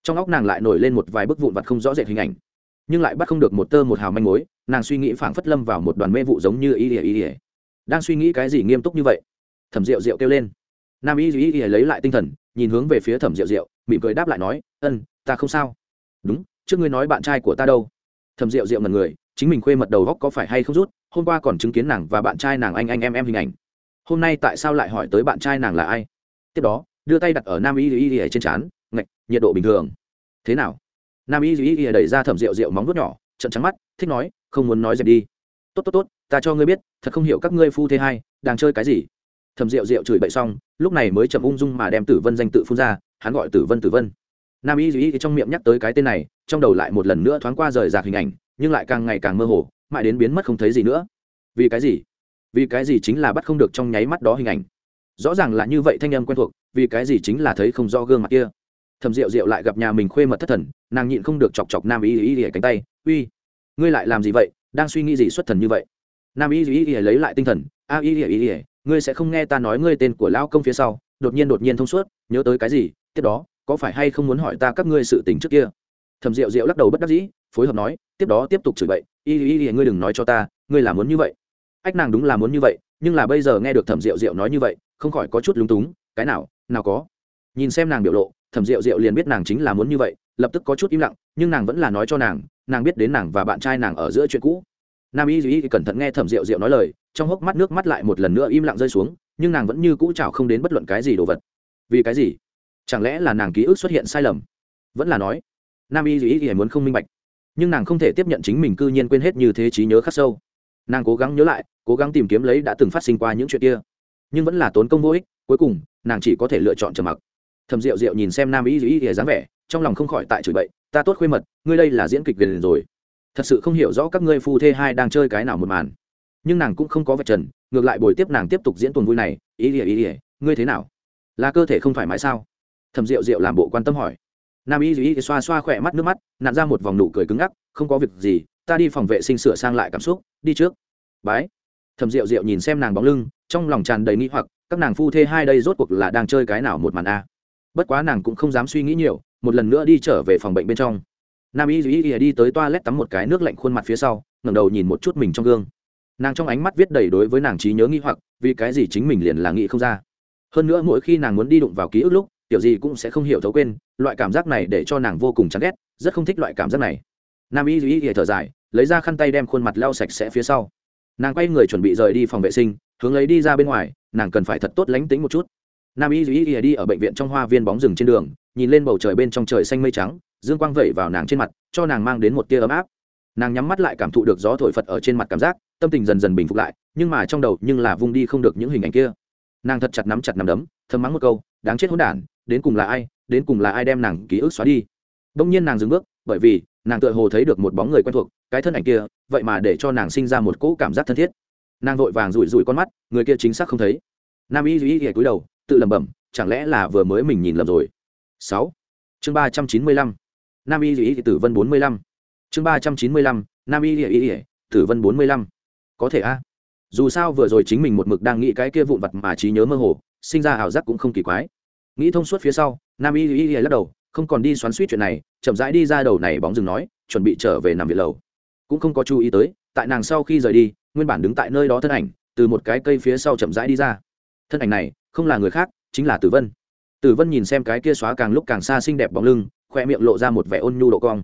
Trong óc nàng lại nổi lên một vài bức vụn vặt không rõ rệt hình ảnh. Nhưng lại bắt không được một tơ một hào manh mối, nàng suy nghĩ phảng phất lâm vào một đoàn mê vụ giống như y ỉa y ỉa đang suy nghĩ cái gì nghiêm túc như vậy. Thẩm rượu rượu kêu lên. Nam y y lấy lại tinh thần, nhìn hướng về phía thẩm rượu rượu mỉm cười đáp lại nói, ân, ta không sao. Đúng, trước ngươi nói bạn trai của ta đâu. Thẩm rượu rượu ngần người, chính mình khuê mật đầu góc có phải hay không rút, hôm qua còn chứng kiến nàng và bạn trai nàng anh anh em em hình ảnh. Hôm nay tại sao lại hỏi tới bạn trai nàng là ai? Tiếp đó, đưa tay đặt ở nam y y y trên trán, ngạch, nhiệt độ bình thường. Thế nào? Nam y y y đẩy ra thẩm rượu rượu móng vuốt nhỏ trận trắng mắt, thích nói, không muốn nói dẹp đi. Tốt tốt tốt ta cho ngươi biết, thật không hiểu các ngươi phu thế hai, đang chơi cái gì. Thẩm rượu rượu chửi bậy xong, lúc này mới chậm ung dung mà đem tử vân danh tự phun ra, hắn gọi tử vân tử vân. Nam y y trong miệng nhắc tới cái tên này, trong đầu lại một lần nữa thoáng qua rời rạc hình ảnh, nhưng lại càng ngày càng mơ hồ, mãi đến biến mất không thấy gì nữa. Vì cái gì? Vì cái gì chính là bắt không được trong nháy mắt đó hình ảnh? Rõ ràng là như vậy thanh âm quen thuộc, vì cái gì chính là thấy không rõ gương mặt kia? Thầm rượu rượu lại gặp nhà mình khuê mật thất thần, nàng nhịn không được chọc chọc nam y y y cánh tay, uy, ngươi lại làm gì vậy? Đang suy nghĩ gì xuất thần như vậy? Nam y y y lấy lại tinh thần, a y y y ngươi sẽ không nghe ta nói ngươi tên của Lão công phía sau, đột nhiên đột nhiên thông suốt, nhớ tới cái gì, tiếp đó, có phải hay không muốn hỏi ta các ngươi sự tình trước kia? Thầm rượu rượu lắc đầu bất đắc dĩ, phối hợp nói, tiếp đó tiếp tục chửi bậy, y y y ngươi đừng nói cho ta, ngươi là muốn như vậy. Ách nàng đúng là muốn như vậy, nhưng là bây giờ nghe được thẩm rượu rượu nói như vậy, không khỏi có chút lúng túng, cái nào nào có. Nhìn xem nàng biểu lộ, thẩm rượu rượu liền biết nàng chính là muốn như vậy, lập tức có chút im lặng, nhưng nàng vẫn là nói cho nàng nàng biết đến nàng và bạn trai nàng ở giữa chuyện cũ nam y duy cẩn thận nghe thẩm rượu rượu nói lời, trong hốc mắt nước mắt lại một lần nữa im lặng rơi xuống, nhưng nàng vẫn như cũ chảo không đến bất luận cái gì đồ vật. Vì cái gì? Chẳng lẽ là nàng ký ức xuất hiện sai lầm? Vẫn là nói, nam y duy muốn không minh bạch. Nhưng nàng không thể tiếp nhận chính mình cư nhiên quên hết như thế trí nhớ khắc sâu. Nàng cố gắng nhớ lại, cố gắng tìm kiếm lấy đã từng phát sinh qua những chuyện kia. Nhưng vẫn là tốn công vô ích, cuối cùng, nàng chỉ có thể lựa chọn trầm mặc. Thầm rượu rượu nhìn xem nam y duy y thì dáng vẻ, trong lòng không khỏi tại chửi bậy, ta tốt khuê mật, ngươi đây là diễn kịch liền rồi thật sự không hiểu rõ các ngươi phu thê hai đang chơi cái nào một màn. Nhưng nàng cũng không có vạch trần, ngược lại bồi tiếp nàng tiếp tục diễn tuần vui này, ý ỉa ý ỉa ngươi thế nào? Là cơ thể không thoải mái sao? Thầm rượu rượu làm bộ quan tâm hỏi. Nam y duy xoa xoa khỏe mắt nước mắt nạn ra một vòng nụ cười cứng ngắc, không có việc gì, ta đi phòng vệ sinh sửa sang lại cảm xúc, đi trước. Bái. Thầm rượu rượu nhìn xem nàng bóng lưng, trong lòng tràn đầy nghi hoặc, các nàng phu thê hai đây rốt cuộc là đang chơi cái nào một màn a? Bất quá nàng cũng không dám suy nghĩ nhiều, một lần nữa đi trở về phòng bệnh bên trong nam y duy đi tới toa lét tắm một cái nước lạnh khuôn mặt phía sau, ngẩng đầu nhìn một chút mình trong gương. Nàng trong ánh mắt viết đầy đối với nàng trí nhớ nghi hoặc, vì cái gì chính mình liền là nghĩ không ra. Hơn nữa mỗi khi nàng muốn đi đụng vào ký ức lúc kiểu gì cũng sẽ không hiểu thấu quên, loại cảm giác này để cho nàng vô cùng chán ghét, rất không thích loại cảm giác này. Nam y duy thở dài, lấy ra khăn tay đem khuôn mặt lau sạch sẽ phía sau. Nàng quay người chuẩn bị rời đi phòng vệ sinh, hướng lấy đi ra bên ngoài, nàng cần phải thật tốt lánh tính một chút. Nam y duy đi ở bệnh viện trong hoa viên bóng rừng trên đường, nhìn lên bầu trời bên trong trời xanh mây trắng dương quang vẩy vào nàng trên mặt, cho nàng mang đến một tia ấm áp. Nàng nhắm mắt lại cảm thụ được gió thổi phật ở trên mặt cảm giác, tâm tình dần dần bình phục lại, nhưng mà trong đầu nhưng là vung đi không được những hình ảnh kia. Nàng thật chặt nắm chặt nắm đấm, thầm mắng một câu, đáng chết hỗn đản, đến cùng là ai, đến cùng là ai đem nàng ký ức xóa đi? Bỗng nhiên nàng dừng bước, bởi vì nàng tựa hồ thấy được một bóng người quen thuộc, cái thân ảnh kia, vậy mà để cho nàng sinh ra một cỗ cảm giác thân thiết. Nàng vội vàng rủi rủi con mắt, người kia chính xác không thấy. Nam y duy ghẻ cúi đầu, tự lẩm bẩm, chẳng lẽ là vừa mới mình nhìn lầm rồi? Sáu. Chương ba trăm chín mươi lăm nam y lý tử vân bốn mươi lăm. Chương ba trăm chín mươi lăm, nam y lý tử vân bốn mươi lăm. Có thể a. Dù sao vừa rồi chính mình một mực đang nghĩ cái kia vụn vặt mà trí nhớ mơ hồ, sinh ra ảo giác cũng không kỳ quái. Nghĩ thông suốt phía sau, nam y lý lắc đầu, không còn đi xoắn suýt chuyện này, chậm rãi đi ra đầu này bóng rừng nói, chuẩn bị trở về nằm viện lầu. Cũng không có chú ý tới, tại nàng sau khi rời đi, nguyên bản đứng tại nơi đó thân ảnh, từ một cái cây phía sau chậm rãi đi ra. Thân ảnh này, không là người khác, chính là tử vân. Tử vân nhìn xem cái kia xóa càng lúc càng xa xinh đẹp bóng lưng khoe miệng lộ ra một vẻ ôn nhu độ cong.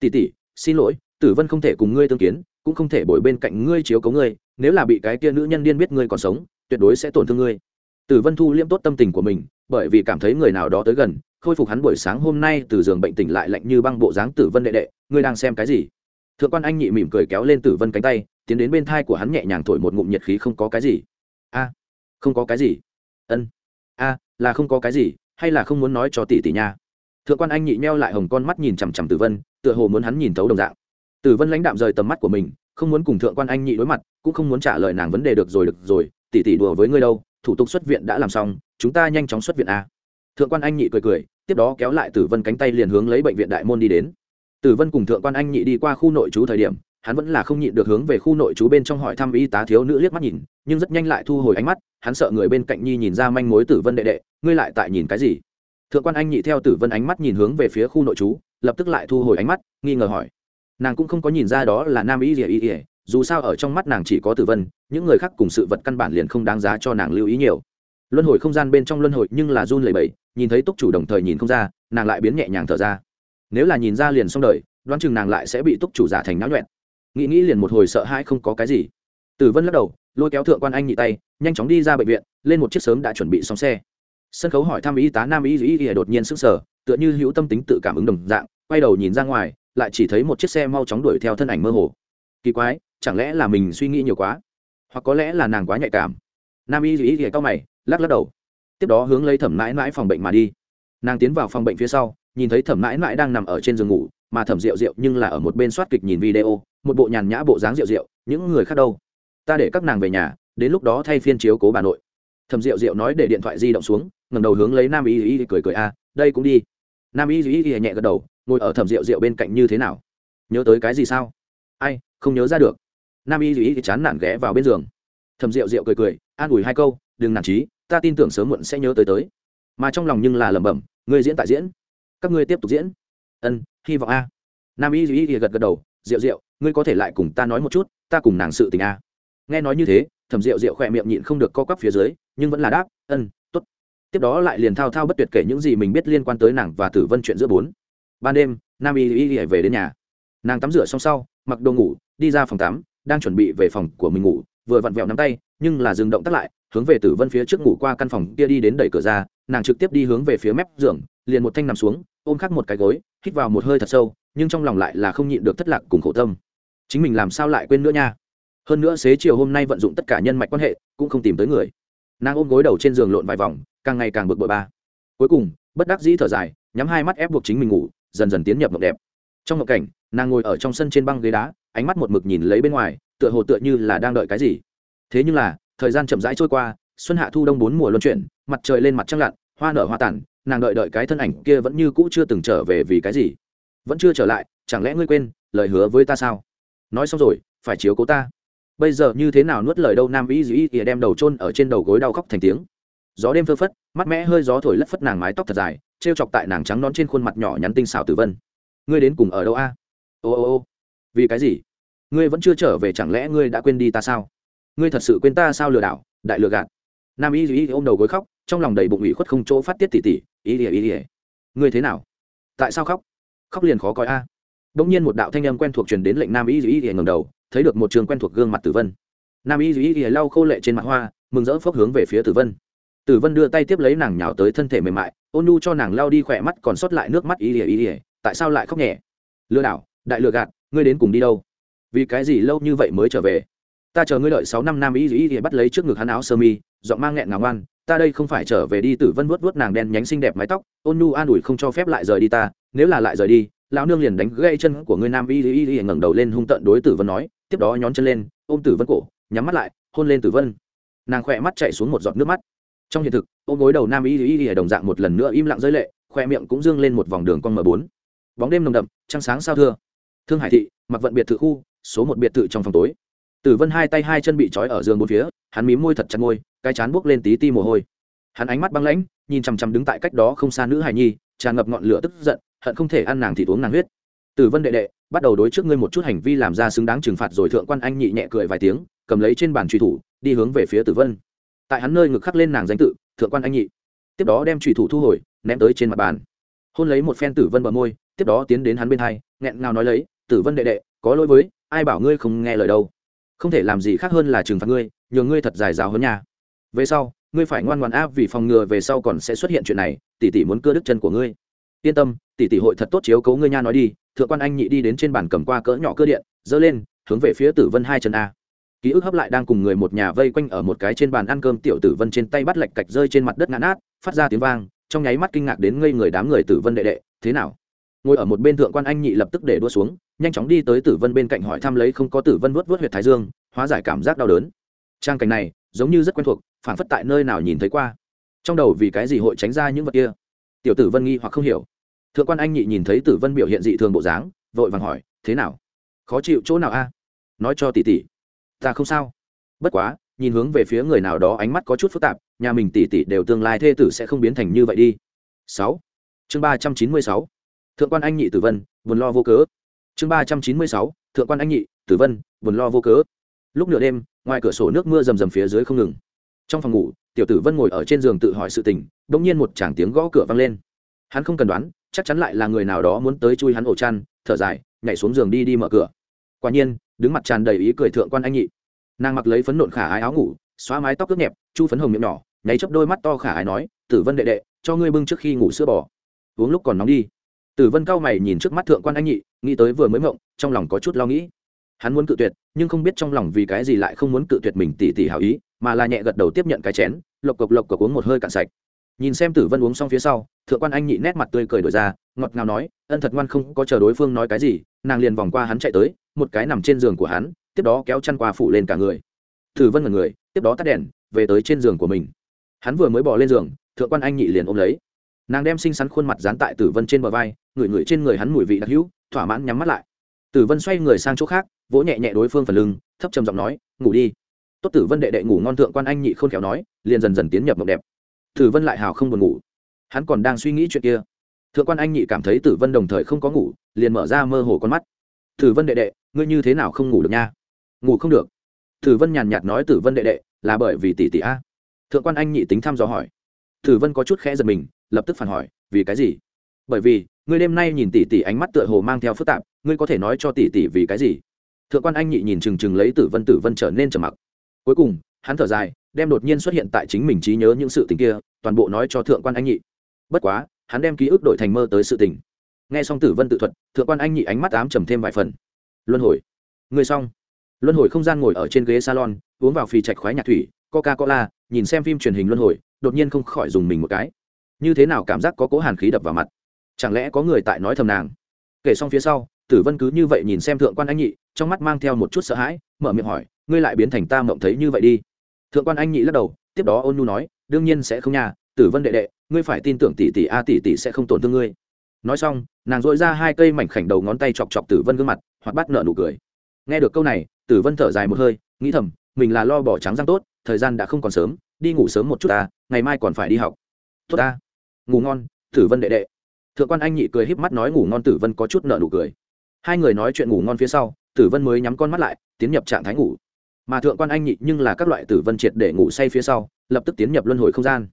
Tỉ tỉ xin lỗi, tử vân không thể cùng ngươi tương kiến, cũng không thể bồi bên cạnh ngươi chiếu cấu ngươi, nếu là bị cái kia nữ nhân điên biết ngươi còn sống, tuyệt đối sẽ tổn thương ngươi. Tử vân thu liêm tốt tâm tình của mình, bởi vì cảm thấy người nào đó tới gần, khôi phục hắn buổi sáng hôm nay từ giường bệnh tỉnh lại lạnh như băng bộ dáng tử vân đệ đệ, ngươi đang xem cái gì? Thượng quan anh nhị mỉm cười kéo lên tử vân cánh tay, tiến đến bên thai của hắn nhẹ nhàng thổi một ngụm nhiệt khí không có cái gì. A, không có cái gì. Ân, a, là không có cái gì, hay là không muốn nói cho tỷ tỷ nha? Thượng quan anh nhị meo lại hồng con mắt nhìn chằm chằm tử vân, tựa hồ muốn hắn nhìn thấu đồng dạng. Tử vân lãnh đạm rời tầm mắt của mình, không muốn cùng thượng quan anh nhị đối mặt, cũng không muốn trả lời nàng vấn đề được rồi được rồi, tỷ tỷ đùa với ngươi đâu, thủ tục xuất viện đã làm xong, chúng ta nhanh chóng xuất viện a. Thượng quan anh nhị cười cười, tiếp đó kéo lại tử vân cánh tay liền hướng lấy bệnh viện đại môn đi đến. Tử vân cùng thượng quan anh nhị đi qua khu nội trú thời điểm, hắn vẫn là không nhịn được hướng về khu nội trú bên trong hỏi thăm y tá thiếu nữ liếc mắt nhìn, nhưng rất nhanh lại thu hồi ánh mắt, hắn sợ người bên cạnh nhi nhìn ra manh mối tử vân đệ đệ, ngươi lại tại nhìn cái gì? Thượng quan anh nhị theo tử vân ánh mắt nhìn hướng về phía khu nội trú lập tức lại thu hồi ánh mắt, nghi ngờ hỏi. Nàng cũng không có nhìn ra đó là nam y ỉa y ỉa dù sao ở trong mắt nàng chỉ có tử vân, những người khác cùng sự vật căn bản liền không đáng giá cho nàng lưu ý nhiều. Luân hồi không gian bên trong luân hồi nhưng là run lầy bẫy nhìn thấy túc chủ đồng thời nhìn không ra, nàng lại biến nhẹ nhàng thở ra. Nếu là nhìn ra liền xong đời, đoán chừng nàng lại sẽ bị túc chủ giả thành náo nhuẹn. Nghĩ nghĩ liền một hồi sợ hãi không có cái gì. Tử vân lắc đầu, lôi kéo thượng quan anh nhị tay, nhanh chóng đi ra bệnh viện, lên một chiếc sớm đã chuẩn bị xong xe sân khấu hỏi thăm y tá nam y dĩ ỉa đột nhiên sức sở tựa như hữu tâm tính tự cảm ứng đồng dạng, quay đầu nhìn ra ngoài, lại chỉ thấy một chiếc xe mau chóng đuổi theo thân ảnh mơ hồ. Kỳ quái, chẳng lẽ là mình suy nghĩ nhiều quá? Hoặc có lẽ là nàng quá nhạy cảm? Nam y dĩ ỉa cao mày, lắc lắc đầu. Tiếp đó hướng lấy thẩm mãi mãi phòng bệnh mà đi. Nàng tiến vào phòng bệnh phía sau, nhìn thấy thẩm mãi mãi đang nằm ở trên giường ngủ, mà thẩm rượu rượu nhưng là ở một bên soát kịch nhìn video, một bộ nhàn nhã bộ dáng rượu rượu, những người khác đâu? Ta để các nàng về nhà, đến lúc đó thay phiên chiếu cố bà nội thẩm rượu rượu nói để điện thoại di động xuống ngầm đầu hướng lấy nam y y cười cười, a, đây cũng đi. Nam y y nhẹ gật đầu, ngồi ở thẩm rượu rượu bên cạnh như thế nào? Nhớ tới cái gì sao? Ai, không nhớ ra được. Nam y y chán nản ghé vào bên giường. Thẩm rượu rượu cười cười, an ủi hai câu, đừng nản trí ta tin tưởng sớm muộn sẽ nhớ tới tới. Mà trong lòng nhưng là lẩm bẩm, ngươi diễn tại diễn, các ngươi tiếp tục diễn. Ân, hy vọng a. Nam y y gật gật đầu, rượu rượu, ngươi có thể lại cùng ta nói một chút, ta cùng nàng sự tình a nghe nói như thế, thẩm rượu rượu khỏe miệng nhịn không được co quắp phía dưới, nhưng vẫn là đáp ân t ố t tiếp đó lại liền thao thao bất tuyệt kể những gì mình biết liên quan tới nàng và tử vân chuyện giữa bốn. Ban đêm, nam y y y về đến nhà. Nàng tắm rửa xong sau, mặc đồ ngủ, đi ra phòng tắm, đang chuẩn bị về phòng của mình ngủ, vừa vặn vẹo nắm tay, nhưng là dừng động tắt lại, hướng về tử vân phía trước ngủ qua căn phòng kia đi đến đẩy cửa ra, nàng trực tiếp đi hướng về phía mép giường, liền một thanh nằm xuống, ôm khắc một cái gối, hít vào một hơi thật sâu, nhưng trong lòng lại là không nhịn được thất lạc cùng khổ tâm. Chính mình làm sao lại quên nữa nha? Hơn nữa xế chiều hôm nay vận dụng tất cả nhân mạch quan hệ, cũng không tìm tới người. Nàng ôm gối đầu trên giường lộn vài vòng, càng ngày càng bực bội ba. Cuối cùng, bất đắc dĩ thở dài, nhắm hai mắt ép buộc chính mình ngủ, dần dần tiến nhập mộng đẹp. Trong mộng cảnh, nàng ngồi ở trong sân trên băng ghế đá, ánh mắt một mực nhìn lấy bên ngoài, tựa hồ tựa như là đang đợi cái gì. Thế nhưng là, thời gian chậm rãi trôi qua, xuân hạ thu đông bốn mùa luân chuyển, mặt trời lên mặt trăng lặn, hoa nở hoa tàn, nàng đợi đợi cái thân ảnh kia vẫn như cũ chưa từng trở về vì cái gì. Vẫn chưa trở lại, chẳng lẽ ngươi quên, lời hứa với ta sao? Nói xong rồi, phải chiếu cố ta bây giờ như thế nào nuốt lời đâu nam y dĩ ỉa đem đầu chôn ở trên đầu gối đau khóc thành tiếng. Gió đêm phơ phất, mắt mẽ hơi gió thổi lất phất nàng mái tóc thật dài t r e o chọc tại nàng trắng nón trên khuôn mặt nhỏ nhắn tinh xảo tử vân. Ngươi đến cùng ở đâu a? Ô ô ô, vì cái gì? Ngươi vẫn chưa trở về chẳng lẽ ngươi đã quên đi ta sao? Ngươi thật sự quên ta sao lừa đảo, đại lừa gạt. Nam y y ôm đầu gối khóc, trong lòng đầy bụng ủy khuất không chỗ phát tiết tỉ tỉ, ý ỉa ý ỉa ngươi thế nào? Tại sao khóc? Khóc liền khó coi a. À. g nhiên một đạo thanh âm quen thuộc truyền đến lệnh nam y dĩ ỉa ngầm đầu thấy được một trường quen thuộc gương mặt tử vân. Nam y y ỉa lau khô lệ trên mặt hoa, mừng rỡ phốc hướng về phía tử vân. Tử vân đưa tay tiếp lấy nàng nhào tới thân thể mềm mại, ôn nu cho nàng lau đi khỏe mắt còn sót lại nước mắt y ỉa y ỉa tại sao lại khóc nhẹ? Lừa đảo, đại lừa gạt, ngươi đến cùng đi đâu? Vì cái gì lâu như vậy mới trở về? Ta chờ ngươi đợi sáu năm nam y y y bắt lấy trước ngực hắn áo sơ mi, giọng mang nghẹn ngào ngoan, ta đây không phải trở về đi. Tử vân vuốt vuốt nàng đen nhánh xinh đẹp mái tóc, ôn nu an ủi không cho phép lại rời đi ta, nếu là lại rời đi, lão nương liền đánh gãy chân của ngươi. Nam y y y ngẩng đầu lên hung tợn đối tử vân nói tiếp đó nhón chân lên, ôm tử vân cổ, nhắm mắt lại, hôn lên tử vân. Nàng khỏe mắt chạy xuống một giọt nước mắt. Trong hiện thực, ôm gối đầu nam y y y đồng dạng một lần nữa im lặng rơi lệ khoe miệng cũng dương lên một vòng đường con m bốn. Bóng đêm nồng đậm, trăng sáng sao thưa. Thương hải thị, mặc vận biệt thự khu, số một biệt thự trong phòng tối. Tử vân hai tay hai chân bị trói ở giường một phía, hắn mím môi thật chặt môi, cái chán buốc lên tí ti mồ hôi. Hắn ánh mắt băng lãnh, nhìn chằm chằm đứng tại cách đó không xa nữ hài nhi, tràn ngập ngọn lửa tức giận, hận không thể ăn nàng thì uống nàng huyết. Tử vân đệ đệ bắt đầu đối trước ngươi một chút hành vi làm ra xứng đáng trừng phạt rồi thượng quan anh nhị nhẹ cười vài tiếng, cầm lấy trên bàn truy thủ, đi hướng về phía tử vân. Tại hắn nơi ngực khắc lên nàng danh tự, thượng quan anh nhị. Tiếp đó đem truy thủ thu hồi, ném tới trên mặt bàn. Hôn lấy một phen tử vân bờ môi, tiếp đó tiến đến hắn bên hai, nghẹn ngào nói lấy, tử vân đệ đệ, có lỗi với, ai bảo ngươi không nghe lời đâu. Không thể làm gì khác hơn là trừng phạt ngươi, nhường ngươi thật dài giáo hơn nha. Về sau, ngươi phải ngoan ngoan áp vì phòng ngừa về sau còn sẽ xuất hiện chuyện này, tỷ tỷ muốn cưa đứt chân của ngươi. Yên tâm, tỷ tỷ hội thật tốt chiếu cấu ngươi nha nói đi thượng quan anh nhị đi đến trên bàn cầm qua cỡ nhỏ cơ điện, giơ lên, hướng về phía tử vân hai chân a. Ký ức hấp lại đang cùng người một nhà vây quanh ở một cái trên bàn ăn cơm tiểu tử vân trên tay bắt lạch cạch rơi trên mặt đất ngã nát, phát ra tiếng vang, trong nháy mắt kinh ngạc đến ngây người đám người tử vân đệ đệ, thế nào? Ngồi ở một bên thượng quan anh nhị lập tức để đua xuống, nhanh chóng đi tới tử vân bên cạnh hỏi thăm lấy không có tử vân vớt vớt huyệt thái dương, hóa giải cảm giác đau đớn. Trang cảnh này, giống như rất quen thuộc phản phất tại nơi nào nhìn thấy qua. Trong đầu vì cái gì hội tránh ra những vật kia? Tiểu tử vân nghi hoặc không hiểu thượng quan anh nhị nhìn thấy tử vân biểu hiện dị thường bộ dáng, vội vàng hỏi, thế nào? Khó chịu chỗ nào a? Nói cho tỷ tỷ. Ta không sao. Bất quá, nhìn hướng về phía người nào đó ánh mắt có chút phức tạp, nhà mình tỷ tỷ đều tương lai thê tử sẽ không biến thành như vậy đi. Sáu. Chương ba trăm chín mươi sáu. Thượng quan anh nhị tử vân, buồn lo vô cớ. Chương ba trăm chín mươi sáu. Thượng quan anh nhị tử vân, buồn lo vô cớ. Lúc nửa đêm, ngoài cửa sổ nước mưa rầm rầm phía dưới không ngừng. Trong phòng ngủ, tiểu tử vân ngồi ở trên giường tự hỏi sự tình đ ỗ n g nhiên một chàng tiếng gõ cửa vang lên. Hắn không cần đoán chắc chắn lại là người nào đó muốn tới chui hắn ổ chăn, thở dài, nhảy xuống giường đi đi mở cửa. Quả nhiên, đứng mặt tràn đầy ý cười thượng quan anh nhị. Nàng mặc lấy phấn nộn khả ái áo ngủ, xóa mái tóc ướt nhẹp, chu phấn hồng miệng nhỏ, nháy chấp đôi mắt to khả ái nói, tử vân đệ đệ, cho ngươi bưng trước khi ngủ sữa bò. Uống lúc còn nóng đi. Tử vân cao mày nhìn trước mắt thượng quan anh nhị, nghĩ tới vừa mới mộng, trong lòng có chút lo nghĩ. Hắn muốn cự tuyệt, nhưng không biết trong lòng vì cái gì lại không muốn cự tuyệt mình tỉ tỉ hảo ý, mà là nhẹ gật đầu tiếp nhận cái chén, lộc cộc lộc cộc uống một hơi cạn sạch nhìn xem tử vân uống xong phía sau, thượng quan anh nhị nét mặt tươi cười đổi ra, ngọt ngào nói, ân thật ngoan không có chờ đối phương nói cái gì, nàng liền vòng qua hắn chạy tới, một cái nằm trên giường của hắn, tiếp đó kéo chăn qua phủ lên cả người. Tử vân là người, tiếp đó tắt đèn, về tới trên giường của mình. Hắn vừa mới bỏ lên giường, thượng quan anh nhị liền ôm lấy. Nàng đem xinh xắn khuôn mặt dán tại tử vân trên bờ vai, ngửi ngửi trên người hắn mùi vị đặc hữu, thỏa mãn nhắm mắt lại. Tử vân xoay người sang chỗ khác, vỗ nhẹ nhẹ đối phương phần lưng, thấp trầm giọng nói, ngủ đi. Tốt tử vân đệ đệ ngủ ngon, thượng quan anh nhị khôn khéo nói, liền dần dần tiến nhập mộng đẹp tử vân lại hào không buồn ngủ. Hắn còn đang suy nghĩ chuyện kia. Thượng quan anh nhị cảm thấy tử vân đồng thời không có ngủ, liền mở ra mơ hồ con mắt. Tử vân đệ đệ, ngươi như thế nào không ngủ được nha? Ngủ không được. Tử vân nhàn nhạt nói, tử vân đệ đệ, là bởi vì tỷ tỷ a. Thượng quan anh nhị tính thăm dò hỏi. Tử vân có chút khẽ giật mình, lập tức phản hỏi, vì cái gì? Bởi vì, ngươi đêm nay nhìn tỷ tỷ ánh mắt tựa hồ mang theo phức tạp, ngươi có thể nói cho tỷ tỷ vì cái gì? Thượng quan anh nhị nhìn chừng chừng lấy tử vân tử vân trở nên trầm mặc. Cuối cùng hắn thở dài, đem đột nhiên xuất hiện tại chính mình trí nhớ những sự tình kia, toàn bộ nói cho thượng quan anh nhị. Bất quá, hắn đem ký ức đổi thành mơ tới sự tình. Nghe xong tử vân tự thuật, thượng quan anh nhị ánh mắt ám trầm thêm vài phần. Luân hồi. Người xong. Luân hồi không gian ngồi ở trên ghế salon, uống vào phì trạch khoái nhạc thủy coca cola nhìn xem phim truyền hình luân hồi, đột nhiên không khỏi dùng mình một cái. Như thế nào cảm giác có cố hàn khí đập vào mặt? Chẳng lẽ có người tại nói thầm nàng? Kể xong phía sau, tử vân cứ như vậy nhìn xem thượng quan anh nhị, trong mắt mang theo một chút sợ hãi, mở miệng hỏi, ngươi lại biến thành ta mộng thấy như vậy đi thượng quan anh nhị lắc đầu, tiếp đó ôn nhu nói, đương nhiên sẽ không nhà tử vân đệ đệ, ngươi phải tin tưởng tỷ tỷ a, tỷ tỷ sẽ không tổn thương ngươi. Nói xong, nàng dội ra hai cây mảnh khảnh đầu ngón tay chọc chọc tử vân gương mặt, hoặc bắt nợ nụ cười. Nghe được câu này, tử vân thở dài một hơi, nghĩ thầm, mình là lo bỏ trắng răng tốt, thời gian đã không còn sớm, đi ngủ sớm một chút ta, ngày mai còn phải đi học. Tốt ta. Ngủ ngon, tử vân đệ đệ. Thượng quan anh nhị cười híp mắt nói ngủ ngon tử vân có chút nợ nụ cười. Hai người nói chuyện ngủ ngon phía sau, tử vân mới nhắm con mắt lại, tiến nhập trạng thái ngủ mà thượng quan anh nhị nhưng là các loại tử vân triệt để ngủ say phía sau, lập tức tiến nhập luân hồi không gian.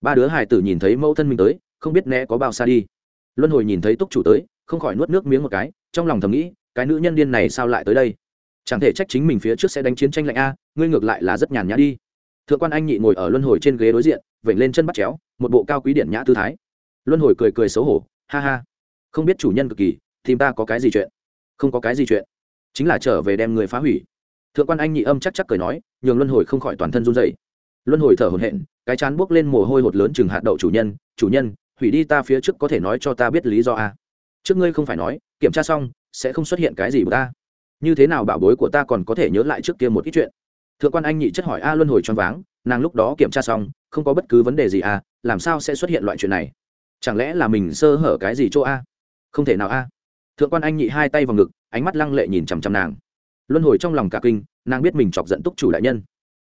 Ba đứa hải tử nhìn thấy mẫu thân mình tới, không biết né có bao xa đi. Luân hồi nhìn thấy túc chủ tới, không khỏi nuốt nước miếng một cái, trong lòng thầm nghĩ, cái nữ nhân điên này sao lại tới đây? Chẳng thể trách chính mình phía trước sẽ đánh chiến tranh lạnh a, ngươi ngược lại là rất nhàn nhã đi. Thượng quan anh nhị ngồi ở luân hồi trên ghế đối diện, vểnh lên chân bắt chéo, một bộ cao quý điển nhã tư thái. Luân hồi cười cười xấu hổ, ha ha. Không biết chủ nhân cực kỳ thì ta có cái gì chuyện? Không có cái gì chuyện. Chính là trở về đem người phá hủy thượng quan anh nhị âm chắc chắc cười nói, nhường luân hồi không khỏi toàn thân run dậy luân hồi thở hổn hển, cái chán buốc lên mồ hôi hột lớn chừng hạt đậu chủ nhân chủ nhân, hủy đi ta phía trước có thể nói cho ta biết lý do a. À? trước ngươi không phải nói, kiểm tra xong, sẽ không xuất hiện cái gì của ta. Như thế nào bảo bối của ta còn có thể nhớ lại trước kia một ít chuyện? Thượng quan anh nhị chất hỏi a luân hồi choáng váng, nàng lúc đó kiểm tra xong, không có bất cứ vấn đề gì a làm sao sẽ xuất hiện loại chuyện này? Chẳng lẽ là mình sơ hở cái gì chỗ a? Không thể nào a. Thượng quan anh nhị hai tay vào ngực, ánh mắt lăng lệ nhìn chằm chằm nàng luân hồi trong lòng cả kinh, nàng biết mình chọc giận túc chủ đại nhân.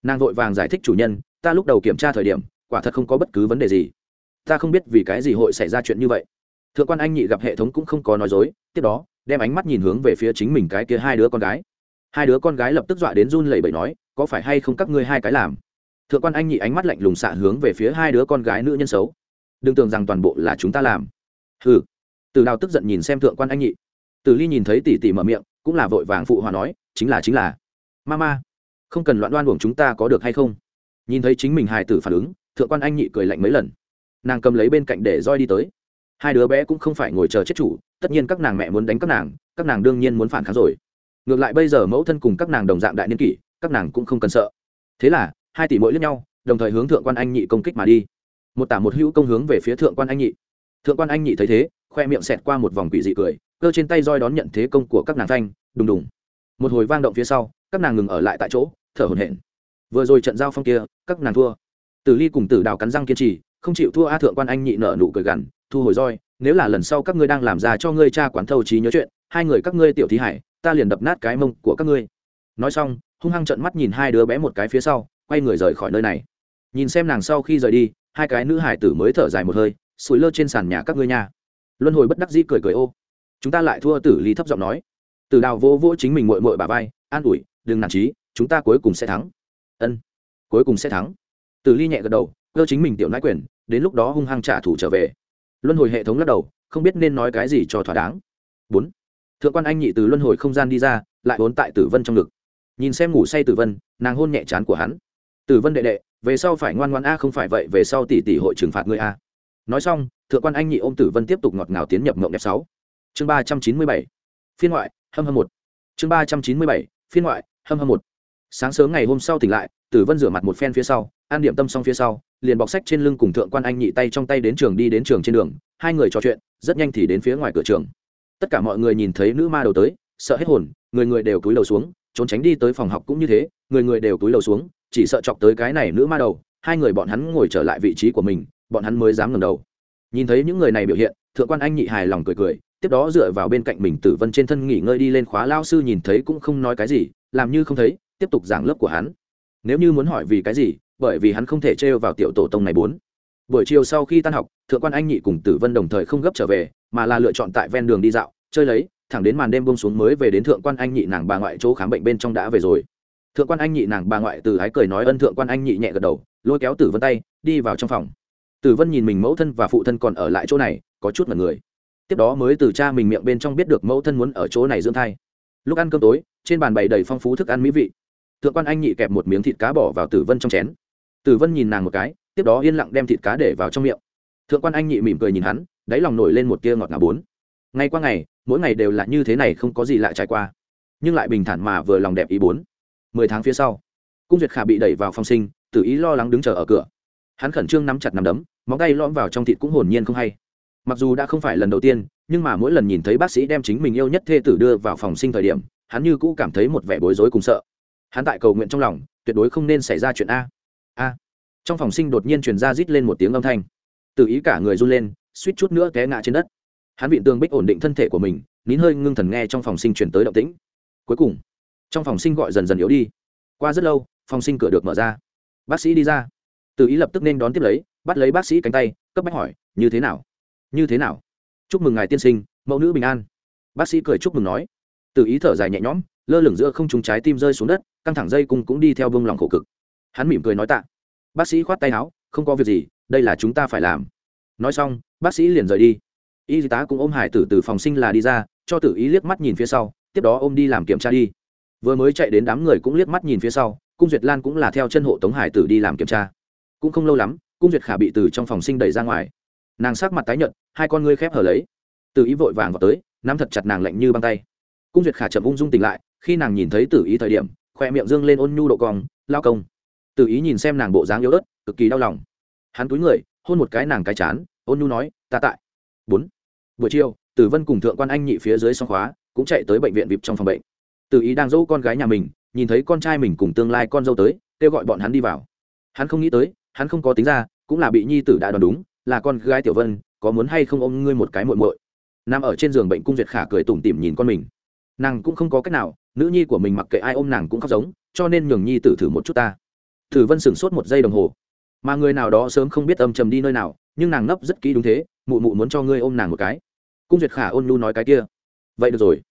Nàng vội vàng giải thích chủ nhân, ta lúc đầu kiểm tra thời điểm, quả thật không có bất cứ vấn đề gì. Ta không biết vì cái gì hội xảy ra chuyện như vậy. Thượng quan anh nhị gặp hệ thống cũng không có nói dối, tiếp đó, đem ánh mắt nhìn hướng về phía chính mình cái kia hai đứa con gái. Hai đứa con gái lập tức dọa đến run lẩy bẩy nói, có phải hay không các ngươi hai cái làm? Thượng quan anh nhị ánh mắt lạnh lùng xạ hướng về phía hai đứa con gái nữ nhân xấu. Đừng tưởng rằng toàn bộ là chúng ta làm. Hừ. Từ đào tức giận nhìn xem thượng quan anh nhị. Từ ly nhìn thấy tỷ tỷ mở miệng, cũng là vội vàng phụ hòa nói chính là chính là. Ma ma không cần loạn đoan buồng chúng ta có được hay không? Nhìn thấy chính mình hài tử phản ứng, thượng quan anh nhị cười lạnh mấy lần. Nàng cầm lấy bên cạnh để roi đi tới. Hai đứa bé cũng không phải ngồi chờ chết chủ, tất nhiên các nàng mẹ muốn đánh các nàng các nàng đương nhiên muốn phản kháng rồi. Ngược lại bây giờ mẫu thân cùng các nàng đồng dạng đại niên kỷ, các nàng cũng không cần sợ. Thế là, hai tỷ mỗi lẫn nhau, đồng thời hướng thượng quan anh nhị công kích mà đi. Một tả một hữu công hướng về phía thượng quan anh nhị. Thượng quan anh nhị thấy thế, khoe miệng xẹt qua một vòng quỷ dị cười, cơ trên tay roi đón nhận thế công của các nàng thanh, đùng đùng một hồi vang động phía sau, các nàng ngừng ở lại tại chỗ, thở hổn hển. Vừa rồi trận giao phong kia, các nàng thua. Tử ly cùng tử đào cắn răng kiên trì, không chịu thua a thượng quan anh nhị nở nụ cười gằn, thu hồi roi, nếu là lần sau các ngươi đang làm ra cho ngươi cha quán thâu trí nhớ chuyện, hai người các ngươi tiểu thí hải, ta liền đập nát cái mông của các ngươi. Nói xong, hung hăng trận mắt nhìn hai đứa bé một cái phía sau, quay người rời khỏi nơi này. Nhìn xem nàng sau khi rời đi, hai cái nữ hải tử mới thở dài một hơi, sủi lơ trên sàn nhà các ngươi nha. Luân hồi bất đắc dĩ cười cười ô. Chúng ta lại thua tử lý thấp giọng nói tử đào vô vô chính mình mội mội bà vai, an ủi, đừng nản trí chúng ta cuối cùng sẽ thắng. Ân, cuối cùng sẽ thắng. Tử ly nhẹ gật đầu, cơ chính mình tiểu nãi quyền, đến lúc đó hung hăng trả thù trở về. Luân hồi hệ thống lắc đầu, không biết nên nói cái gì cho thỏa đáng. Bốn, thượng quan anh nhị từ luân hồi không gian đi ra, lại vốn tại tử vân trong ngực. Nhìn xem ngủ say tử vân, nàng hôn nhẹ chán của hắn. Tử vân đệ đệ, về sau phải ngoan ngoan a, không phải vậy, về sau tỷ tỷ hội trừng phạt ngươi a. Nói xong, thượng quan anh nhị ôm tử vân tiếp tục ngọt ngào tiến nhập ngộng đẹp sáu. Chương ba trăm chín mươi bảy. Phiên ngoại hâm hâm một. Chương ba trăm chín mươi bảy, phiên ngoại, hâm hâm một. Sáng sớm ngày hôm sau tỉnh lại, tử vân rửa mặt một phen phía sau an điểm tâm xong phía sau, liền bọc sách trên lưng cùng thượng quan anh nhị tay trong tay đến trường đi đến trường trên đường, hai người trò chuyện, rất nhanh thì đến phía ngoài cửa trường. Tất cả mọi người nhìn thấy nữ ma đầu tới, sợ hết hồn, người người đều cúi đầu xuống, trốn tránh đi tới phòng học cũng như thế, người người đều cúi đầu xuống, chỉ sợ chọc tới cái này nữ ma đầu, hai người bọn hắn ngồi trở lại vị trí của mình, bọn hắn mới dám ngẩng đầu. Nhìn thấy những người này biểu hiện, thượng quan anh nhị hài lòng cười cười tiếp đó dựa vào bên cạnh mình tử vân trên thân nghỉ ngơi đi lên khóa lao sư nhìn thấy cũng không nói cái gì, làm như không thấy, tiếp tục giảng lớp của hắn. Nếu như muốn hỏi vì cái gì, bởi vì hắn không thể trêu vào tiểu tổ tông này bốn. Buổi chiều sau khi tan học, thượng quan anh nhị cùng tử vân đồng thời không gấp trở về, mà là lựa chọn tại ven đường đi dạo, chơi lấy, thẳng đến màn đêm bông xuống mới về đến thượng quan anh nhị nàng bà ngoại chỗ khám bệnh bên trong đã về rồi. Thượng quan anh nhị nàng bà ngoại từ ái cười nói ân thượng quan anh nhị nhẹ gật đầu, lôi kéo tử vân tay, đi vào trong phòng. Tử vân nhìn mình mẫu thân và phụ thân còn ở lại chỗ này, có chút mật người tiếp đó mới từ cha mình miệng bên trong biết được mẫu thân muốn ở chỗ này dưỡng thai. Lúc ăn cơm tối, trên bàn bày đầy phong phú thức ăn mỹ vị. Thượng quan anh nhị kẹp một miếng thịt cá bỏ vào tử vân trong chén. Tử vân nhìn nàng một cái, tiếp đó yên lặng đem thịt cá để vào trong miệng. Thượng quan anh nhị mỉm cười nhìn hắn, đáy lòng nổi lên một tia ngọt ngào bốn. Ngay qua ngày, mỗi ngày đều là như thế này không có gì lại trải qua. Nhưng lại bình thản mà vừa lòng đẹp ý bốn. Mười tháng phía sau, cung duyệt khả bị đẩy vào phòng sinh tự ý lo lắng đứng chờ ở cửa. Hắn khẩn trương nắm chặt nắm đấm, móng tay lõm vào trong thịt cũng hồn nhiên không hay mặc dù đã không phải lần đầu tiên, nhưng mà mỗi lần nhìn thấy bác sĩ đem chính mình yêu nhất thê tử đưa vào phòng sinh thời điểm, hắn như cũ cảm thấy một vẻ bối rối cùng sợ. Hắn tại cầu nguyện trong lòng, tuyệt đối không nên xảy ra chuyện a. A. Trong phòng sinh đột nhiên truyền ra rít lên một tiếng âm thanh. Tự ý cả người run lên, suýt chút nữa té ngã trên đất. Hắn bị tường bích ổn định thân thể của mình, nín hơi ngưng thần nghe trong phòng sinh truyền tới động tĩnh. Cuối cùng, trong phòng sinh gọi dần dần yếu đi. Qua rất lâu, phòng sinh cửa được mở ra. Bác sĩ đi ra. Tự ý lập tức nên đón tiếp lấy, bắt lấy bác sĩ cánh tay, cấp bách hỏi, như thế nào? Như thế nào? Chúc mừng ngài tiên sinh, mẫu nữ bình an. Bác sĩ cười chúc mừng nói. Tự ý thở dài nhẹ nhõm, lơ lửng giữa không trúng trái tim rơi xuống đất, căng thẳng dây cung cũng đi theo bông lòng khổ cực. Hắn mỉm cười nói tạ. Bác sĩ khoát tay áo, không có việc gì, đây là chúng ta phải làm. Nói xong, bác sĩ liền rời đi. Y tá cũng ôm hải tử từ phòng sinh là đi ra, cho tử ý liếc mắt nhìn phía sau, tiếp đó ôm đi làm kiểm tra đi. Vừa mới chạy đến đám người cũng liếc mắt nhìn phía sau, cung duyệt lan cũng là theo chân hộ tống hải tử đi làm kiểm tra. Cũng không lâu lắm, cung duyệt khả bị từ trong phòng sinh đẩy ra ngoài nàng sắc mặt tái nhợt, hai con ngươi khép hở lấy. Tử ý vội vàng vào tới, nắm thật chặt nàng lạnh như băng tay. Cung duyệt khả chậm ung dung tỉnh lại, khi nàng nhìn thấy tử ý thời điểm, khoe miệng dương lên ôn nhu độ cong, lao công. Tử ý nhìn xem nàng bộ dáng yếu ớt, cực kỳ đau lòng. Hắn túi người, hôn một cái nàng cái chán, ôn nhu nói, ta tại. Bốn. Buổi chiều tử vân cùng thượng quan anh nhị phía dưới song khóa, cũng chạy tới bệnh viện vịp trong phòng bệnh. Tử ý đang dỗ con gái nhà mình, nhìn thấy con trai mình cùng tương lai con dâu tới, kêu gọi bọn hắn đi vào. Hắn không nghĩ tới, hắn không có tính ra, cũng là bị nhi tử đã đoán đúng là con gái tiểu vân, có muốn hay không ôm ngươi một cái muội muội? Nằm ở trên giường bệnh cung duyệt khả cười tủm tỉm nhìn con mình. Nàng cũng không có cách nào, nữ nhi của mình mặc kệ ai ôm nàng cũng khóc giống, cho nên nhường nhi tử thử một chút ta. Thử vân sửng sốt một giây đồng hồ. Mà người nào đó sớm không biết âm trầm đi nơi nào, nhưng nàng nấp rất kỹ đúng thế, mụ mụ muốn cho ngươi ôm nàng một cái. Cung duyệt khả ôn lu nói cái kia. Vậy được rồi.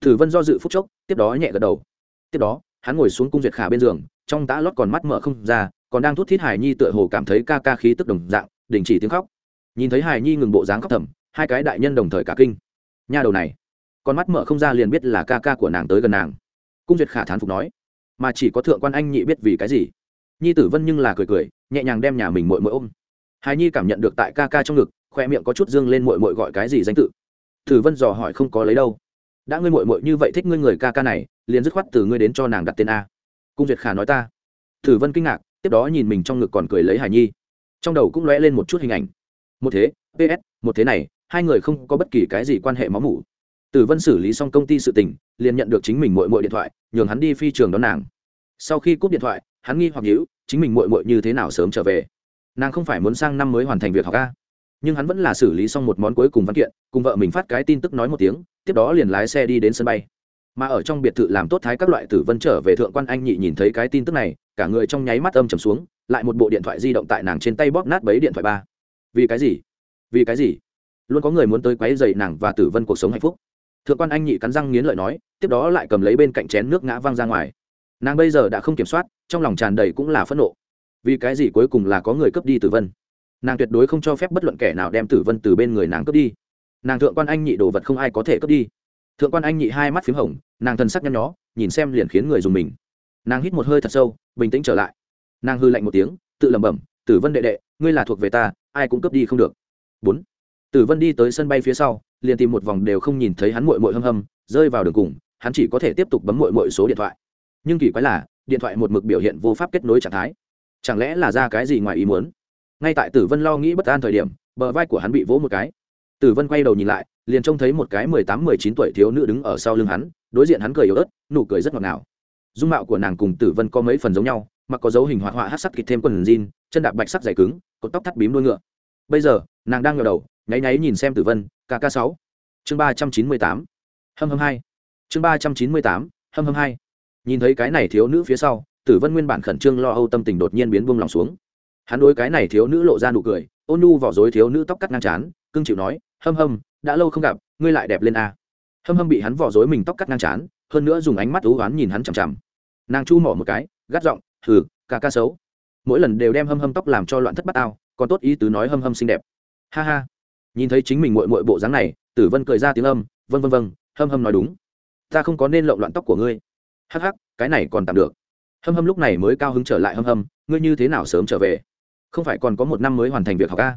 Thử vân do dự phút chốc, tiếp đó nhẹ gật đầu. Tiếp đó, hắn ngồi xuống cung duyệt khả bên giường, trong tã lót còn mắt mở không ra, còn đang thút thít hải nhi tựa hồ cảm thấy ca ca khí tức đồng dạng đình chỉ tiếng khóc. Nhìn thấy hải nhi ngừng bộ dáng khóc thầm, hai cái đại nhân đồng thời cả kinh. Nha đầu này, con mắt mở không ra liền biết là ca ca của nàng tới gần nàng. Cung duyệt khả thán phục nói, mà chỉ có thượng quan anh nhị biết vì cái gì. Nhi tử vân nhưng là cười cười, nhẹ nhàng đem nhà mình mội mội ôm. Hài nhi cảm nhận được tại ca ca trong ngực, khoe miệng có chút dương lên mội mội gọi cái gì danh tự. Tử vân dò hỏi không có lấy đâu. Đã ngươi mội mội như vậy thích ngươi người ca ca này, liền dứt khoát từ ngươi đến cho nàng đặt tên a. Cung duyệt khả nói ta. Tử vân kinh ngạc, tiếp đó nhìn mình trong ngực còn cười lấy hài nhi trong đầu cũng lóe lên một chút hình ảnh. Một thế ps một thế này, hai người không có bất kỳ cái gì quan hệ máu mủ. Tử vân xử lý xong công ty sự tình, liền nhận được chính mình mội mội điện thoại, nhường hắn đi phi trường đón nàng. Sau khi cúp điện thoại, hắn nghi hoặc nhữ chính mình mội mội như thế nào sớm trở về? Nàng không phải muốn sang năm mới hoàn thành việc học ca nhưng hắn vẫn là xử lý xong một món cuối cùng văn kiện, cùng vợ mình phát cái tin tức nói một tiếng, tiếp đó liền lái xe đi đến sân bay. Mà ở trong biệt thự làm tốt thái các loại tử vân trở về thượng quan anh nhị nhìn thấy cái tin tức này, cả người trong nháy mắt âm trầm xuống lại một bộ điện thoại di động tại nàng trên tay bóp nát bấy điện thoại ba. Vì cái gì? Vì cái gì? Luôn có người muốn tới quấy dày nàng và tử vân cuộc sống hạnh phúc. Thượng quan anh nhị cắn răng nghiến lợi nói, tiếp đó lại cầm lấy bên cạnh chén nước ngã văng ra ngoài. Nàng bây giờ đã không kiểm soát, trong lòng tràn đầy cũng là phẫn nộ. Vì cái gì cuối cùng là có người cướp đi tử vân? Nàng tuyệt đối không cho phép bất luận kẻ nào đem tử vân từ bên người nàng cướp đi. Nàng thượng quan anh nhị đồ vật không ai có thể cướp đi. Thượng quan anh nhị hai mắt p h í m hồng, nàng thần sắc nhăn nhó, nhìn xem liền khiến người dùng mình. Nàng hít một hơi thật sâu, bình tĩnh trở lại nàng hư lạnh một tiếng, tự lẩm bẩm, tử vân đệ đệ, ngươi là thuộc về ta, ai cũng cướp đi không được. Bốn. Tử vân đi tới sân bay phía sau, liền tìm một vòng đều không nhìn thấy hắn mội mội hâm hâm, rơi vào đường cùng, hắn chỉ có thể tiếp tục bấm mội mội số điện thoại. Nhưng kỳ quái là, điện thoại một mực biểu hiện vô pháp kết nối trạng thái. Chẳng lẽ là ra cái gì ngoài ý muốn? Ngay tại tử vân lo nghĩ bất an thời điểm, bờ vai của hắn bị vỗ một cái. Tử vân quay đầu nhìn lại, liền trông thấy một cái mười tám, mười chín tuổi thiếu nữ đứng ở sau lưng hắn, đối diện hắn cười yếu ớt, nụ cười rất ngọt ngào. Dung mạo của nàng cùng tử vân có mấy phần giống nhau mặc có dấu hình hoạt họa hát sắc kịt thêm quần jean, chân đạp bạch sắc dày cứng, cột tóc thắt bím đuôi ngựa. Bây giờ, nàng đang ngờ đầu, nháy nháy nhìn xem tử vân kk sáu. Chương ba trăm chín mươi tám. Hâm hâm hai. Chương ba trăm chín mươi tám, hâm hâm hai. Nhìn thấy cái này thiếu nữ phía sau, tử vân nguyên bản khẩn trương lo âu tâm tình đột nhiên biến buông lòng xuống. Hắn đối cái này thiếu nữ lộ ra nụ cười, ôn nu vỏ dối thiếu nữ tóc cắt ngang chán cưng chịu nói, hâm hâm, đã lâu không gặp, ngươi lại đẹp lên a. Hâm hâm bị hắn vỏ dối mình tóc cắt ngang chán hơn nữa dùng ánh mắt thú oán nhìn hắn chằm chằm. Nàng chu mỏ một cái, gắt giọng hừ ca ca xấu. Mỗi lần đều đem hâm hâm tóc làm cho loạn thất bát ao, còn tốt ý tứ nói hâm hâm xinh đẹp. Ha ha. Nhìn thấy chính mình mội mội bộ dáng này, tử vân cười ra tiếng âm vân vân vân hâm hâm nói đúng. Ta không có nên lộn loạn tóc của ngươi. Hắc hắc, cái này còn tạm được. Hâm hâm lúc này mới cao hứng trở lại hâm hâm, ngươi như thế nào sớm trở về? Không phải còn có một năm mới hoàn thành việc học ca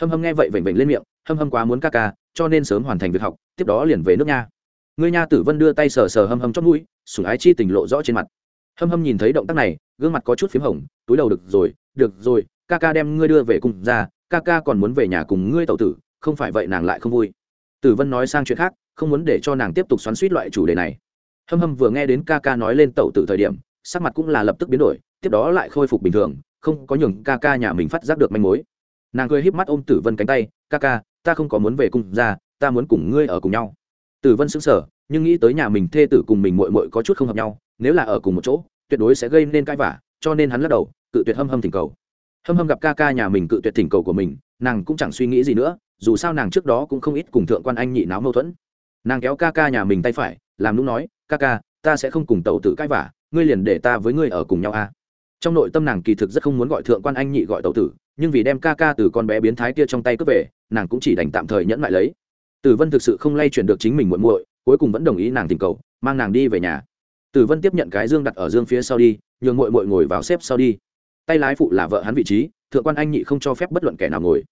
hâm hâm nghe vậy vểnh vểnh lên miệng, hâm hâm quá muốn ca ca, cho nên sớm hoàn thành việc học, tiếp đó liền về nước nha. Ngươi nha tử vân đưa tay sờ sờ hâm hâm chót mũi, sủng ái chi tình lộ rõ trên mặt hâm hâm nhìn thấy động tác này, gương mặt có chút p h í m hồng, túi đầu được rồi được rồi, ca ca đem ngươi đưa về cùng ra, ca ca còn muốn về nhà cùng ngươi tàu tử, không phải vậy nàng lại không vui. Tử vân nói sang chuyện khác, không muốn để cho nàng tiếp tục xoắn suýt loại chủ đề này. Hâm hâm vừa nghe đến ca ca nói lên tẩu tử thời điểm, sắc mặt cũng là lập tức biến đổi, tiếp đó lại khôi phục bình thường, không có nhường ca ca nhà mình phát giác được manh mối. Nàng cười híp mắt ôm tử vân cánh tay, ca ca, ta không có muốn về cùng ra, ta muốn cùng ngươi ở cùng nhau. Tử vân sững sờ, nhưng nghĩ tới nhà mình thê tử cùng mình mội mội có chút không hợp nhau nếu là ở cùng một chỗ, tuyệt đối sẽ gây nên cãi vả cho nên hắn lắc đầu, cự tuyệt hâm hâm thỉnh cầu. Hâm hâm gặp ca ca nhà mình cự tuyệt thỉnh cầu của mình, nàng cũng chẳng suy nghĩ gì nữa, dù sao nàng trước đó cũng không ít cùng thượng quan anh nhị náo mâu thuẫn. Nàng kéo ca ca nhà mình tay phải, làm lúc nói, ca ca, ta sẽ không cùng tàu tử cãi vả ngươi liền để ta với ngươi ở cùng nhau a. À. trong nội tâm nàng kỳ thực rất không muốn gọi thượng quan anh nhị gọi tàu tử, nhưng vì đem ca ca từ con bé biến thái kia trong tay cướp về, nàng cũng chỉ đành tạm thời nhẫn lại lấy. Tử vân thực sự không lay chuyển được chính mình muộn muội, cuối cùng vẫn đồng ý nàng tình cầu, mang nàng đi về nhà tử vân tiếp nhận cái dương đặt ở dương phía sau đi, nhường muội muội ngồi vào xếp sau đi. Tay lái phụ là vợ hắn vị trí, thượng quan anh nhị không cho phép bất luận kẻ nào ngồi.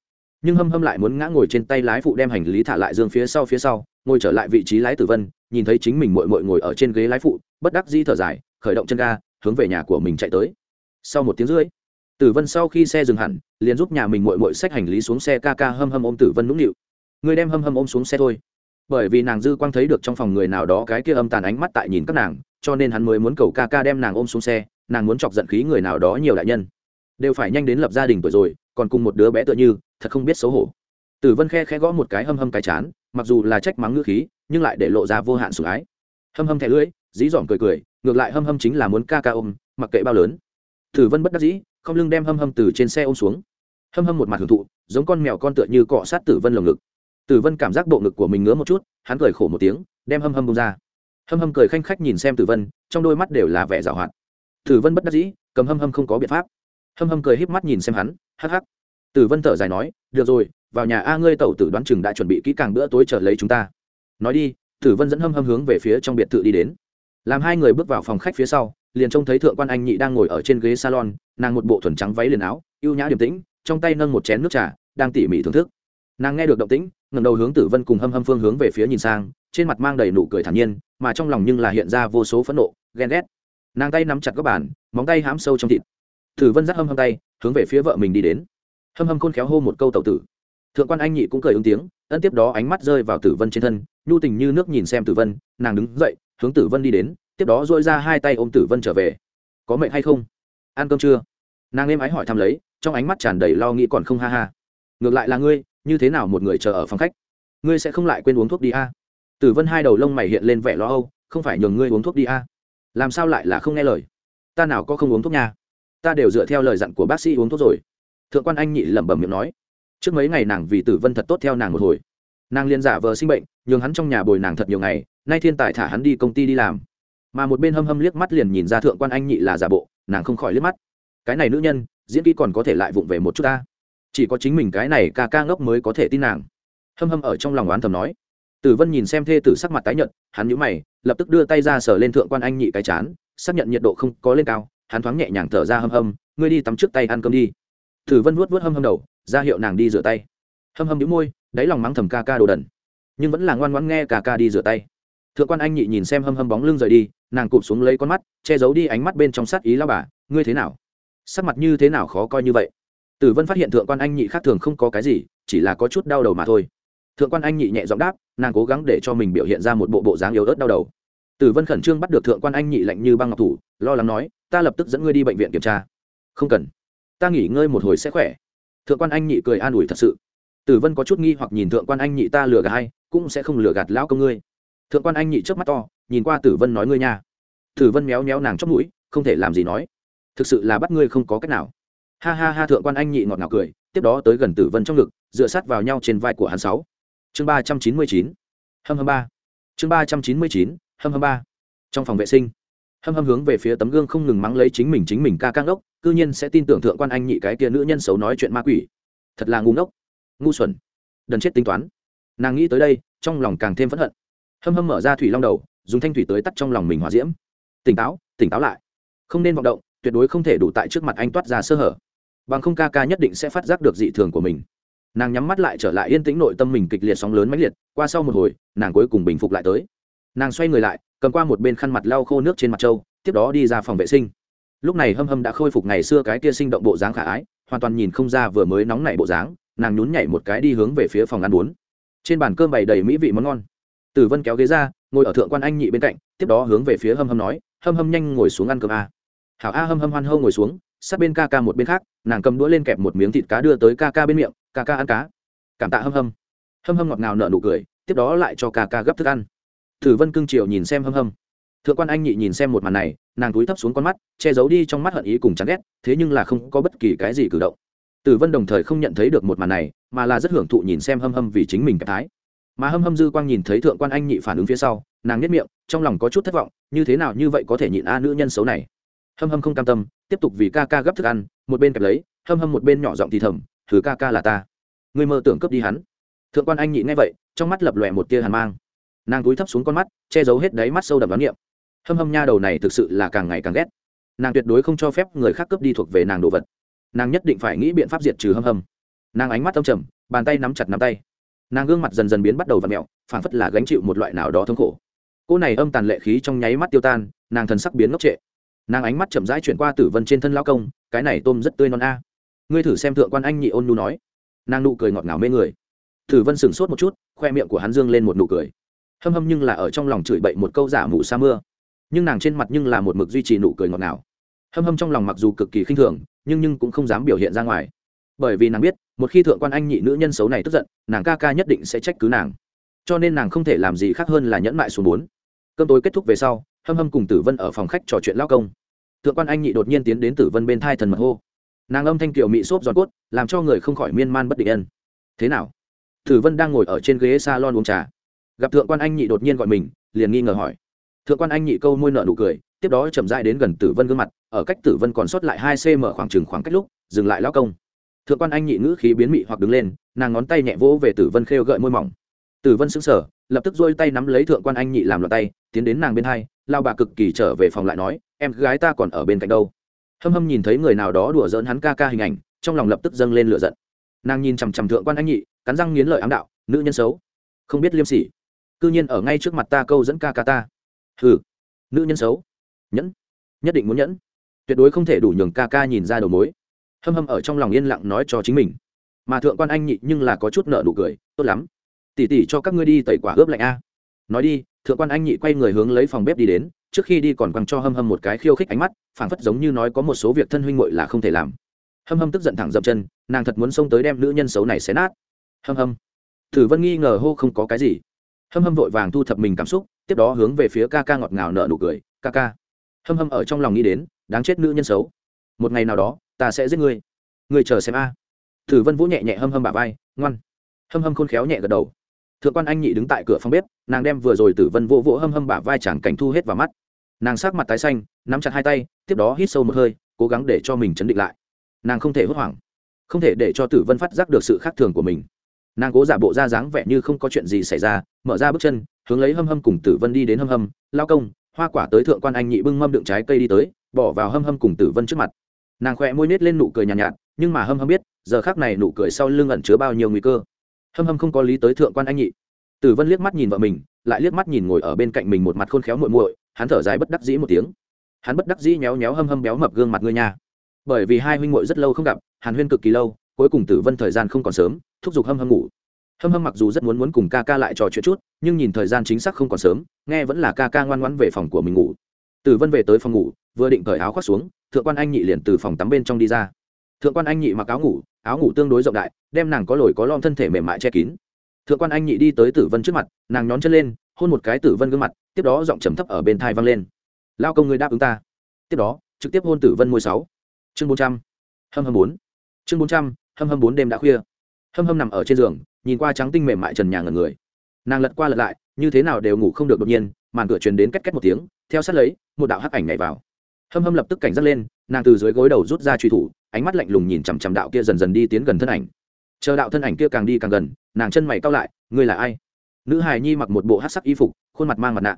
Nhưng hâm hâm lại muốn ngã ngồi trên tay lái phụ đem hành lý thả lại dương phía sau phía sau, ngồi trở lại vị trí lái tử vân, nhìn thấy chính mình mội mội ngồi ở trên ghế lái phụ, bất đắc di thở dài, khởi động chân ga, hướng về nhà của mình chạy tới. Sau một tiếng rưỡi, tử vân sau khi xe dừng hẳn, liền giúp nhà mình mội mội xách hành lý xuống xe ca ca hâm hâm ôm tử vân nũng nịu. Người đem hâm hâm ôm xuống xe thôi. Bởi vì nàng dư quang thấy được trong phòng người nào đó cái kia âm tàn ánh mắt tại nhìn các nàng cho nên hắn mới muốn cầu ca ca đem nàng ôm xuống xe, nàng muốn chọc giận khí người nào đó nhiều đại nhân. Đều phải nhanh đến lập gia đình tuổi rồi, còn cùng một đứa bé tựa như, thật không biết xấu hổ. Tử vân khe khẽ gõ một cái hâm hâm cái chán, mặc dù là trách mắng ngữ khí, nhưng lại để lộ ra vô hạn sủng ái. Hâm hâm thẻ lưỡi, dí dỏm cười cười, ngược lại hâm hâm chính là muốn ca ca ôm, mặc kệ bao lớn. Tử vân bất đắc dĩ, không lưng đem hâm hâm từ trên xe ôm xuống. Hâm hâm một mặt hưởng thụ, giống con mèo con tựa như cọ sát tử vân lồng ngực. Tử vân cảm giác bộ ngực của mình ngứa một chút, hắn cười khổ một tiếng, đem hâm hâm bông ra hâm hâm cười khanh khách nhìn xem tử vân, trong đôi mắt đều là vẻ g à o hoạt. Tử vân bất đắc dĩ, cầm hâm hâm không có biện pháp. Hâm hâm cười híp mắt nhìn xem hắn, hắc hắc. Tử vân thở dài nói, được rồi, vào nhà a ngươi tẩu tử đoán chừng đã chuẩn bị kỹ càng bữa tối trở lấy chúng ta. Nói đi, tử vân dẫn hâm hâm hướng về phía trong biệt thự đi đến. Làm hai người bước vào phòng khách phía sau, liền trông thấy thượng quan anh nhị đang ngồi ở trên ghế salon, nàng một bộ thuần trắng váy liền áo y ê u nhã điềm tĩnh, trong tay nâng một chén nước trà, đang tỉ mỉ thưởng thức. Nàng nghe được động tĩnh ngẩng đầu hướng tử vân cùng hâm hâm phương hướng về phía nhìn sang, trên mặt mang đầy nụ cười thản nhiên, mà trong lòng nhưng là hiện ra vô số phẫn nộ, ghen ghét. Nàng tay nắm chặt các bàn, móng tay hám sâu trong thịt. Tử vân dắt hâm hâm tay, hướng về phía vợ mình đi đến. Hâm hâm khôn khéo hô một câu tẩu tử. Thượng quan anh nhị cũng cười ứng tiếng ấn tiếp đó ánh mắt rơi vào tử vân trên thân, nhu tình như nước nhìn xem tử vân, nàng đứng dậy, hướng tử vân đi đến, tiếp đó duỗi ra hai tay ôm tử vân trở về. Có mệnh hay không? Ăn cơm chưa? Nàng êm ái hỏi thăm lấy, trong ánh mắt tràn đầy lo nghĩ còn không ha ha. Ngược lại là ngươi như thế nào một người chờ ở phòng khách? Ngươi sẽ không lại quên uống thuốc đi a? Tử vân hai đầu lông mày hiện lên vẻ lo âu, không phải nhường ngươi uống thuốc đi a? Làm sao lại là không nghe lời? Ta nào có không uống thuốc nha? Ta đều dựa theo lời dặn của bác sĩ uống thuốc rồi. Thượng quan anh nhị lẩm bẩm miệng nói. Trước mấy ngày nàng vì tử vân thật tốt theo nàng một hồi. Nàng liên giả vờ sinh bệnh, nhường hắn trong nhà bồi nàng thật nhiều ngày, nay thiên tài thả hắn đi công ty đi làm. Mà một bên hâm hâm liếc mắt liền nhìn ra thượng quan anh nhị là giả bộ, nàng không khỏi liếc mắt. Cái này nữ nhân, diễn kỹ còn có thể lại vụng về một chút ta chỉ có chính mình cái này ca ca ngốc mới có thể tin nàng. Hâm hâm ở trong lòng oán thầm nói. Tử vân nhìn xem thê tử sắc mặt tái nhợt, hắn nhíu mày, lập tức đưa tay ra sờ lên thượng quan anh nhị cái chán, xác nhận nhiệt độ không có lên cao, hắn thoáng nhẹ nhàng thở ra hâm hâm, ngươi đi tắm trước tay ăn cơm đi. Tử vân vuốt vuốt hâm hâm đầu, ra hiệu nàng đi rửa tay. Hâm hâm nhíu môi, đáy lòng mắng thầm ca ca đồ đần. Nhưng vẫn là ngoan ngoãn nghe ca ca đi rửa tay. Thượng quan anh nhị nhìn xem hâm hâm bóng lưng rời đi, nàng cụp xuống lấy con mắt, che giấu đi ánh mắt bên trong sát ý lao bà, ngươi thế nào? Sắc mặt như thế nào khó coi như vậy? Tử vân phát hiện thượng quan anh nhị khác thường không có cái gì, chỉ là có chút đau đầu mà thôi. Thượng quan anh nhị nhẹ giọng đáp, nàng cố gắng để cho mình biểu hiện ra một bộ bộ dáng yếu ớt đau đầu. Tử vân khẩn trương bắt được thượng quan anh nhị lạnh như băng ngọc thủ, lo lắng nói, ta lập tức dẫn ngươi đi bệnh viện kiểm tra. Không cần. Ta nghỉ ngơi một hồi sẽ khỏe. Thượng quan anh nhị cười an ủi thật sự. Tử vân có chút nghi hoặc nhìn thượng quan anh nhị ta lừa gạt hay, cũng sẽ không lừa gạt lão công ngươi. Thượng quan anh nhị trước mắt to, nhìn qua tử vân nói ngươi nha. Tử vân méo méo nàng chót mũi, không thể làm gì nói. Thực sự là bắt ngươi không có cách nào ha ha ha thượng quan anh nhị ngọt ngào cười, tiếp đó tới gần tử vân trong ngực, dựa sát vào nhau trên vai của hắn sáu. Chương ba trăm chín mươi chín. Hâm hâm ba. Chương ba trăm chín mươi chín, hâm hâm ba. Trong phòng vệ sinh, hâm hâm hướng về phía tấm gương không ngừng mắng lấy chính mình chính mình ca căng ốc cư nhiên sẽ tin tưởng thượng quan anh nhị cái kia nữ nhân xấu nói chuyện ma quỷ. Thật là ngu ngốc. Ngu xuẩn. Đần chết tính toán. Nàng nghĩ tới đây, trong lòng càng thêm phẫn hận. Hâm hâm mở ra thủy long đầu, dùng thanh thủy tới tắt trong lòng mình hòa diễm. Tỉnh táo tỉnh táo lại. Không nên vọng động, tuyệt đối không thể đủ tại trước mặt anh toát ra sơ hở bằng không ca ca nhất định sẽ phát giác được dị thường của mình. Nàng nhắm mắt lại trở lại yên tĩnh nội tâm mình kịch liệt sóng lớn mãnh liệt, qua sau một hồi, nàng cuối cùng bình phục lại tới. Nàng xoay người lại, cầm qua một bên khăn mặt lau khô nước trên mặt trâu, tiếp đó đi ra phòng vệ sinh. Lúc này hâm hâm đã khôi phục ngày xưa cái kia sinh động bộ dáng khả ái, hoàn toàn nhìn không ra vừa mới nóng nảy bộ dáng, nàng nhún nhảy một cái đi hướng về phía phòng ăn bốn trên bàn cơm bày đầy mỹ vị món ngon. Tử vân kéo ghế ra, ngồi ở thượng quan anh nhị bên cạnh, tiếp đó hướng về phía hâm hâm nói, hâm hâm nhanh ngồi xuống ăn cơm a. Hảo a, hâm hâm hoan hâu ngồi xuống sát bên ca ca một bên khác, nàng cầm đũa lên kẹp một miếng thịt cá đưa tới ca ca bên miệng, ca ca ăn cá. Cảm tạ hâm hâm. Hâm hâm ngọt ngào nở nụ cười, tiếp đó lại cho ca ca gấp thức ăn. Thử vân cưng triều nhìn xem hâm hâm. Thượng quan anh nhị nhìn xem một màn này, nàng túi thấp xuống con mắt, che giấu đi trong mắt hận ý cùng chán ghét, thế nhưng là không có bất kỳ cái gì cử động. Tử vân đồng thời không nhận thấy được một màn này, mà là rất hưởng thụ nhìn xem hâm hâm vì chính mình cái thái. Mà hâm hâm dư quang nhìn thấy thượng quan anh nhị phản ứng phía sau, nàng nhất miệng, trong lòng có chút thất vọng, như thế nào như vậy có thể nhịn a nữ nhân xấu này hâm hâm không cam tâm, tiếp tục vì ca ca gấp thức ăn, một bên kẹp lấy, hâm hâm một bên nhỏ giọng thì thầm thứ ca ca là ta. Người mơ tưởng cướp đi hắn. Thượng quan anh nhị nghe vậy, trong mắt lập lòe một tia hàn mang. Nàng túi thấp xuống con mắt, che giấu hết đáy mắt sâu đậm đoán niệm. Hâm hâm nha đầu này thực sự là càng ngày càng ghét. Nàng tuyệt đối không cho phép người khác cướp đi thuộc về nàng đồ vật. Nàng nhất định phải nghĩ biện pháp diệt trừ hâm hâm. Nàng ánh mắt âm trầm, bàn tay nắm chặt nắm tay. Nàng gương mặt dần dần biến bắt đầu và mẹo phảng phất là gánh chịu một loại nào đó thống khổ. Cô này âm tàn lệ khí trong nháy mắt tiêu tan, nàng thần sắc biến ngốc trệ nàng ánh mắt chậm rãi chuyển qua tử vân trên thân lao công, cái này tôm rất tươi non a. Ngươi thử xem thượng quan anh nhị ôn nu nói. Nàng nụ cười ngọt ngào mê người. Tử vân sửng sốt một chút, khoe miệng của hắn dương lên một nụ cười. Hâm hâm nhưng là ở trong lòng chửi bậy một câu giả mù sa mưa. Nhưng nàng trên mặt nhưng là một mực duy trì nụ cười ngọt ngào. Hâm hâm trong lòng mặc dù cực kỳ khinh thường, nhưng nhưng cũng không dám biểu hiện ra ngoài. Bởi vì nàng biết, một khi thượng quan anh nhị nữ nhân xấu này tức giận, nàng ca ca nhất định sẽ trách cứ nàng. Cho nên nàng không thể làm gì khác hơn là nhẫn mại xuống bốn. Cơm tối kết thúc về sau hâm hâm cùng tử vân ở phòng khách trò chuyện lao công. Thượng quan anh nhị đột nhiên tiến đến tử vân bên thai thần mật hô. Nàng âm thanh kiều mị xốp giòn cốt, làm cho người không khỏi miên man bất định ân. Thế nào? Tử vân đang ngồi ở trên ghế s a lon uống trà. Gặp thượng quan anh nhị đột nhiên gọi mình, liền nghi ngờ hỏi. Thượng quan anh nhị câu môi nợ nụ cười, tiếp đó chậm dại đến gần tử vân gương mặt, ở cách tử vân còn sót lại hai cm khoảng chừng khoảng cách lúc, dừng lại lao công. Thượng quan anh nhị ngữ khí biến mị hoặc đứng lên, nàng ngón tay nhẹ vỗ về tử vân khêu gợi môi mỏng. Tử vân sững sờ, lập tức dôi tay nắm lấy thượng quan anh nhị làm loạt tay tiến đến nàng bên hai, lao bà cực kỳ trở về phòng lại nói, em gái ta còn ở bên cạnh đâu? Hâm hâm nhìn thấy người nào đó đùa dỡn hắn ca ca hình ảnh, trong lòng lập tức dâng lên lửa giận. Nàng nhìn chằm chằm thượng quan anh nhị, cắn răng nghiến lợi ám đạo, nữ nhân xấu, không biết liêm sỉ. Cư nhiên ở ngay trước mặt ta câu dẫn ca ca ta. Hừ, nữ nhân xấu. Nhẫn, nhất định muốn nhẫn. Tuyệt đối không thể đủ nhường ca ca nhìn ra đầu mối. Hâm hâm ở trong lòng yên lặng nói cho chính mình. Mà thượng quan anh nhị nhưng là có chút nợ nụ cười, tốt lắm. Tỉ tỉ cho các ngươi đi tẩy quả ướp lạnh a. Nói đi thượng quan anh nhị quay người hướng lấy phòng bếp đi đến, trước khi đi còn quăng cho hâm hâm một cái khiêu khích ánh mắt, phảng phất giống như nói có một số việc thân huynh muội là không thể làm. Hâm hâm tức giận thẳng dậm chân, nàng thật muốn xông tới đem nữ nhân xấu này xé nát. Hâm hâm. Thử vân nghi ngờ hô không có cái gì. Hâm hâm vội vàng thu thập mình cảm xúc, tiếp đó hướng về phía ca ca ngọt ngào nở nụ cười, ca ca. Hâm hâm ở trong lòng nghĩ đến, đáng chết nữ nhân xấu. Một ngày nào đó, ta sẽ giết ngươi. Ngươi chờ xem a. À. thử vân vũ nhẹ nhẹ hâm hâm bà vai, ngoan. Hâm hâm khôn khéo nhẹ gật đầu thượng quan anh nhị đứng tại cửa phòng bếp nàng đem vừa rồi tử vân vỗ vỗ hâm hâm bả vai chẳng cảnh thu hết vào mắt. Nàng sát mặt tái xanh nắm chặt hai tay tiếp đó hít sâu một hơi cố gắng để cho mình chấn định lại. Nàng không thể hốt hoảng không thể để cho tử vân phát giác được sự khác thường của mình. Nàng cố giả bộ ra dáng vẻ như không có chuyện gì xảy ra mở ra bước chân hướng lấy hâm hâm cùng tử vân đi đến hâm hâm lao công hoa quả tới thượng quan anh nhị bưng mâm đựng trái cây đi tới bỏ vào hâm hâm cùng tử vân trước mặt. Nàng khỏe môi nết lên nụ cười nhàn nhạt, nhạt nhưng mà hâm hâm biết giờ khác này nụ cười sau lưng ẩn chứa bao nhiêu nguy cơ hâm hâm không có lý tới thượng quan anh nhị. Tử vân liếc mắt nhìn vợ mình, lại liếc mắt nhìn ngồi ở bên cạnh mình một mặt khôn khéo muội muội, hắn thở dài bất đắc dĩ một tiếng. Hắn bất đắc dĩ nhéo nhéo hâm hâm béo mập gương mặt ngươi nha. Bởi vì hai huynh muội rất lâu không gặp, hàn huyên cực kỳ lâu, cuối cùng tử vân thời gian không còn sớm, thúc giục hâm hâm ngủ. Hâm hâm mặc dù rất muốn muốn cùng ca ca lại trò chuyện chút, nhưng nhìn thời gian chính xác không còn sớm, nghe vẫn là ca ca ngoan ngoãn về phòng của mình ngủ. Tử vân về tới phòng ngủ, vừa định cởi áo khoác xuống, thượng quan anh nhị liền từ phòng tắm bên trong đi ra thượng quan anh nhị mặc áo ngủ áo ngủ tương đối rộng đại, đem nàng có lồi có lom thân thể mềm mại che kín. Thượng quan anh nhị đi tới tử vân trước mặt, nàng nhón chân lên, hôn một cái tử vân gương mặt, tiếp đó giọng trầm thấp ở bên thai vang lên. Lao công người đáp ứng ta. Tiếp đó, trực tiếp hôn tử vân môi sáu. Chương bốn trăm, hâm hâm bốn. Chương bốn trăm, hâm hâm bốn đêm đã khuya. Hâm hâm nằm ở trên giường, nhìn qua trắng tinh mềm mại trần nhà ngần người. Nàng lật qua lật lại, như thế nào đều ngủ không được đột nhiên, màn cửa truyền đến két két một tiếng, theo sát lấy, một đạo hắc ảnh nhảy vào. Hâm hâm lập tức cảnh giác lên, nàng từ dưới gối đầu rút ra truy thủ ánh mắt lạnh lùng nhìn chằm chằm đạo kia dần dần đi tiến gần thân ảnh. Chờ đạo thân ảnh kia càng đi càng gần, nàng chân mày cao lại, ngươi là ai? Nữ hài nhi mặc một bộ hát sắc y phục, khuôn mặt mang mặt nạ.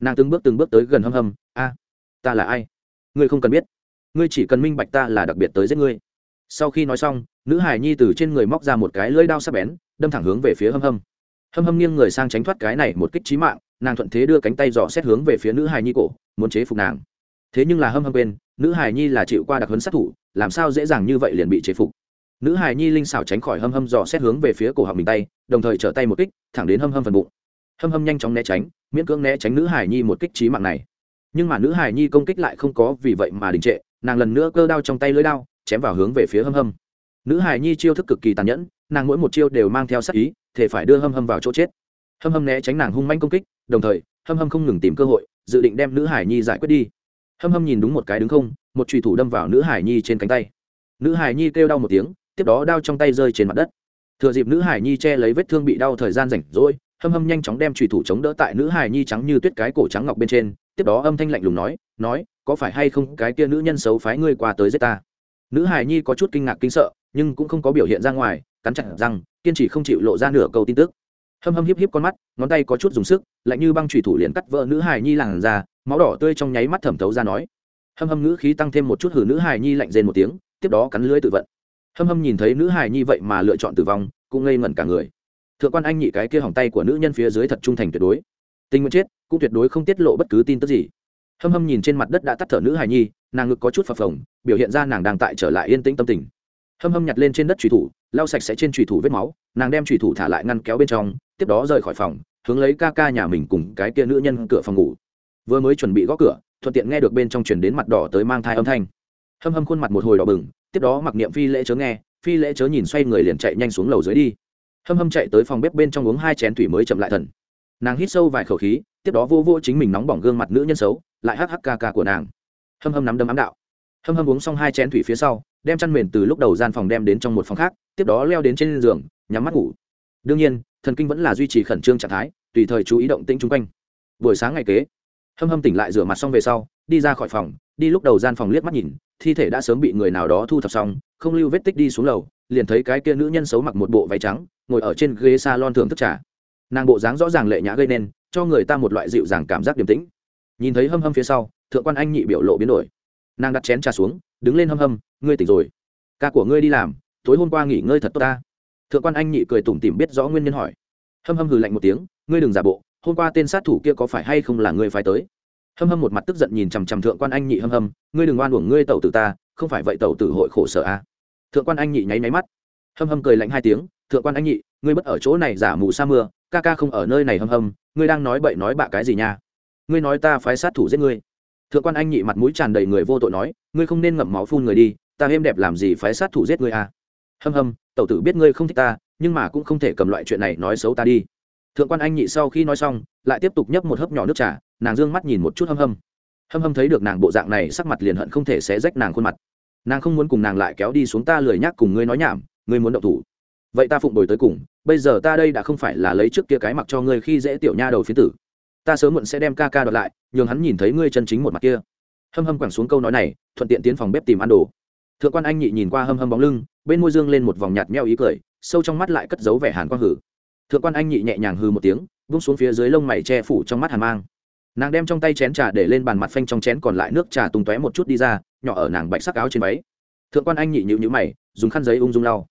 Nàng từng bước từng bước tới gần hâm hâm, a, ta là ai? Ngươi không cần biết. Ngươi chỉ cần minh bạch ta là đặc biệt tới giết ngươi. Sau khi nói xong, nữ hài nhi từ trên người móc ra một cái lưỡi đao sắc bén, đâm thẳng hướng về phía hâm hâm. Hâm hâm nghiêng người sang tránh thoát cái này một kích trí mạng, nàng thuận thế đưa cánh tay dò xét hướng về phía nữ hài nhi cổ, muốn chế phục nàng. Thế nhưng là hâm hâm quên, nữ hài nhi là chịu qua đặc huấn sát thủ làm sao dễ dàng như vậy liền bị chế phục? Nữ hài nhi linh xảo tránh khỏi hâm hâm dò xét hướng về phía cổ họng mình tay, đồng thời trở tay một kích, thẳng đến hâm hâm phần bụng. Hâm hâm nhanh chóng né tránh, miễn cưỡng né tránh nữ hài nhi một kích trí mạng này. Nhưng mà nữ hài nhi công kích lại không có vì vậy mà đình trệ, nàng lần nữa cơ đao trong tay lưỡi đao, chém vào hướng về phía hâm hâm. Nữ hài nhi chiêu thức cực kỳ tàn nhẫn, nàng mỗi một chiêu đều mang theo sát ý thể phải đưa hâm hâm vào chỗ chết. Hâm hâm né tránh nàng hung manh công kích, đồng thời, hâm hâm không ngừng tìm cơ hội, dự định đem nữ hải nhi giải quyết đi hâm hâm nhìn đúng một cái đứng không, một trùy thủ đâm vào nữ hải nhi trên cánh tay. Nữ hải nhi kêu đau một tiếng, tiếp đó đao trong tay rơi trên mặt đất. Thừa dịp nữ hải nhi che lấy vết thương bị đau thời gian rảnh rỗi, hâm hâm nhanh chóng đem trùy thủ chống đỡ tại nữ hải nhi trắng như tuyết cái cổ trắng ngọc bên trên, tiếp đó âm thanh lạnh lùng nói nói, có phải hay không cái kia nữ nhân xấu phái ngươi qua tới giết ta? Nữ hải nhi có chút kinh ngạc kinh sợ, nhưng cũng không có biểu hiện ra ngoài, cắn chặt răng, kiên trì không chịu lộ ra nửa câu tin tức hâm hâm hiếp hiếp con mắt, ngón tay có chút dùng sức, lạnh như băng thủy thủ liền cắt vỡ nữ hài nhi làn ra máu đỏ tươi trong nháy mắt thẩm thấu ra nói. Hâm hâm ngữ khí tăng thêm một chút hử nữ hài nhi lạnh rên một tiếng, tiếp đó cắn lưỡi tự vận. Hâm hâm nhìn thấy nữ hài nhi vậy mà lựa chọn tử vong, cũng ngây ngẩn cả người. Thượng quan anh nhị cái kia hỏng tay của nữ nhân phía dưới thật trung thành tuyệt đối. Tình nguyện chết, cũng tuyệt đối không tiết lộ bất cứ tin tức gì. Hâm hâm nhìn trên mặt đất đã tắt thở nữ hài nhi, nàng ngực có chút phập phồng, biểu hiện ra nàng đang tại trở lại yên tĩnh tâm tình hâm hâm nhặt lên trên đất trùy thủ, lau sạch sẽ trên trùy thủ vết máu, nàng đem trùy thủ thả lại ngăn kéo bên trong, tiếp đó rời khỏi phòng, hướng lấy ca ca nhà mình cùng cái kia nữ nhân cửa phòng ngủ. Vừa mới chuẩn bị gõ cửa, thuận tiện nghe được bên trong chuyển đến mặt đỏ tới mang thai âm thanh. Hâm hâm khuôn mặt một hồi đỏ bừng, tiếp đó mặc niệm phi lễ chớ nghe, phi lễ chớ nhìn xoay người liền chạy nhanh xuống lầu dưới đi. Hâm hâm chạy tới phòng bếp bên trong uống hai chén thủy mới chậm lại thần. Nàng hít sâu vài khẩu khí, tiếp đó vô vô chính mình nóng bỏng gương mặt nữ nhân xấu, lại hắc hắc ca ca của nàng. Hâm hâm nắm đấm ám đạo. Hâm hâm uống xong hai chén thủy phía sau đem chăn mền từ lúc đầu gian phòng đem đến trong một phòng khác, tiếp đó leo đến trên giường, nhắm mắt ngủ. Đương nhiên, thần kinh vẫn là duy trì khẩn trương trạng thái, tùy thời chú ý động tĩnh chung quanh. Buổi sáng ngày kế, hâm hâm tỉnh lại rửa mặt xong về sau, đi ra khỏi phòng, đi lúc đầu gian phòng liếc mắt nhìn, thi thể đã sớm bị người nào đó thu thập xong, không lưu vết tích đi xuống lầu, liền thấy cái kia nữ nhân xấu mặc một bộ váy trắng, ngồi ở trên ghế s a lon thường thức trà. Nàng bộ dáng rõ ràng lệ nhã gây nên, cho người ta một loại dịu dàng cảm giác điềm tĩnh. Nhìn thấy hâm hâm phía sau, thượng quan anh nhị biểu lộ biến đổi nàng đặt chén trà xuống, đứng lên hâm hâm, ngươi tỉnh rồi. Ca của ngươi đi làm, tối hôm qua nghỉ ngơi thật tốt ta. Thượng quan anh nhị cười tủm tỉm biết rõ nguyên nhân hỏi. Hâm hâm hừ lạnh một tiếng, ngươi đừng giả bộ, hôm qua tên sát thủ kia có phải hay không là ngươi phải tới? Hâm hâm một mặt tức giận nhìn chằm chằm thượng quan anh nhị hâm hâm, ngươi đừng oan uổng ngươi tẩu tử ta, không phải vậy tẩu tử hội khổ sở a. À. thượng quan anh nhị nháy máy mắt. Hâm hâm cười lạnh hai tiếng, thượng quan anh nhị, ngươi bất ở chỗ này giả mù sa mưa, ca ca không ở nơi này hâm hâm, ngươi đang nói bậy nói bạ cái gì nha? Ngươi nói ta phái sát thủ giết ngươi thượng quan anh nhị mặt mũi tràn đầy người vô tội nói, ngươi không nên ngậm máu phun người đi, ta êm đẹp làm gì phái sát thủ giết ngươi à? Hâm hâm, tẩu tử biết ngươi không thích ta, nhưng mà cũng không thể cầm loại chuyện này nói xấu ta đi. Thượng quan anh nhị sau khi nói xong, lại tiếp tục nhấp một hớp nhỏ nước trà, nàng d ư ơ n g mắt nhìn một chút hâm hâm. Hâm hâm thấy được nàng bộ dạng này, sắc mặt liền hận không thể xé rách nàng khuôn mặt. Nàng không muốn cùng nàng lại kéo đi xuống ta lười nhác cùng ngươi nói nhảm, ngươi muốn động thủ. Vậy ta phụng đổi tới cùng, bây giờ ta đây đã không phải là lấy trước kia cái mặc cho ngươi khi dễ tiểu nha đầu phía tử ta sớm muộn sẽ đem ca ca đoạt lại, nhường hắn nhìn thấy ngươi chân chính một mặt kia. Hâm hâm quẳng xuống câu nói này, thuận tiện tiến phòng bếp tìm ăn đồ. Thượng quan anh nhị nhìn qua hâm hâm bóng lưng, bên môi dương lên một vòng nhạt meo ý cười, sâu trong mắt lại cất giấu vẻ hàn quang hử. Thượng quan anh nhị nhẹ nhàng hư một tiếng, vung xuống phía dưới lông mày che phủ trong mắt hàn mang. Nàng đem trong tay chén trà để lên bàn mặt phanh trong chén còn lại nước trà tung tóe một chút đi ra, nhỏ ở nàng bạch sắc áo trên váy. Thượng quan anh nhị nhịu nhữ mày, dùng khăn giấy ung dung lau.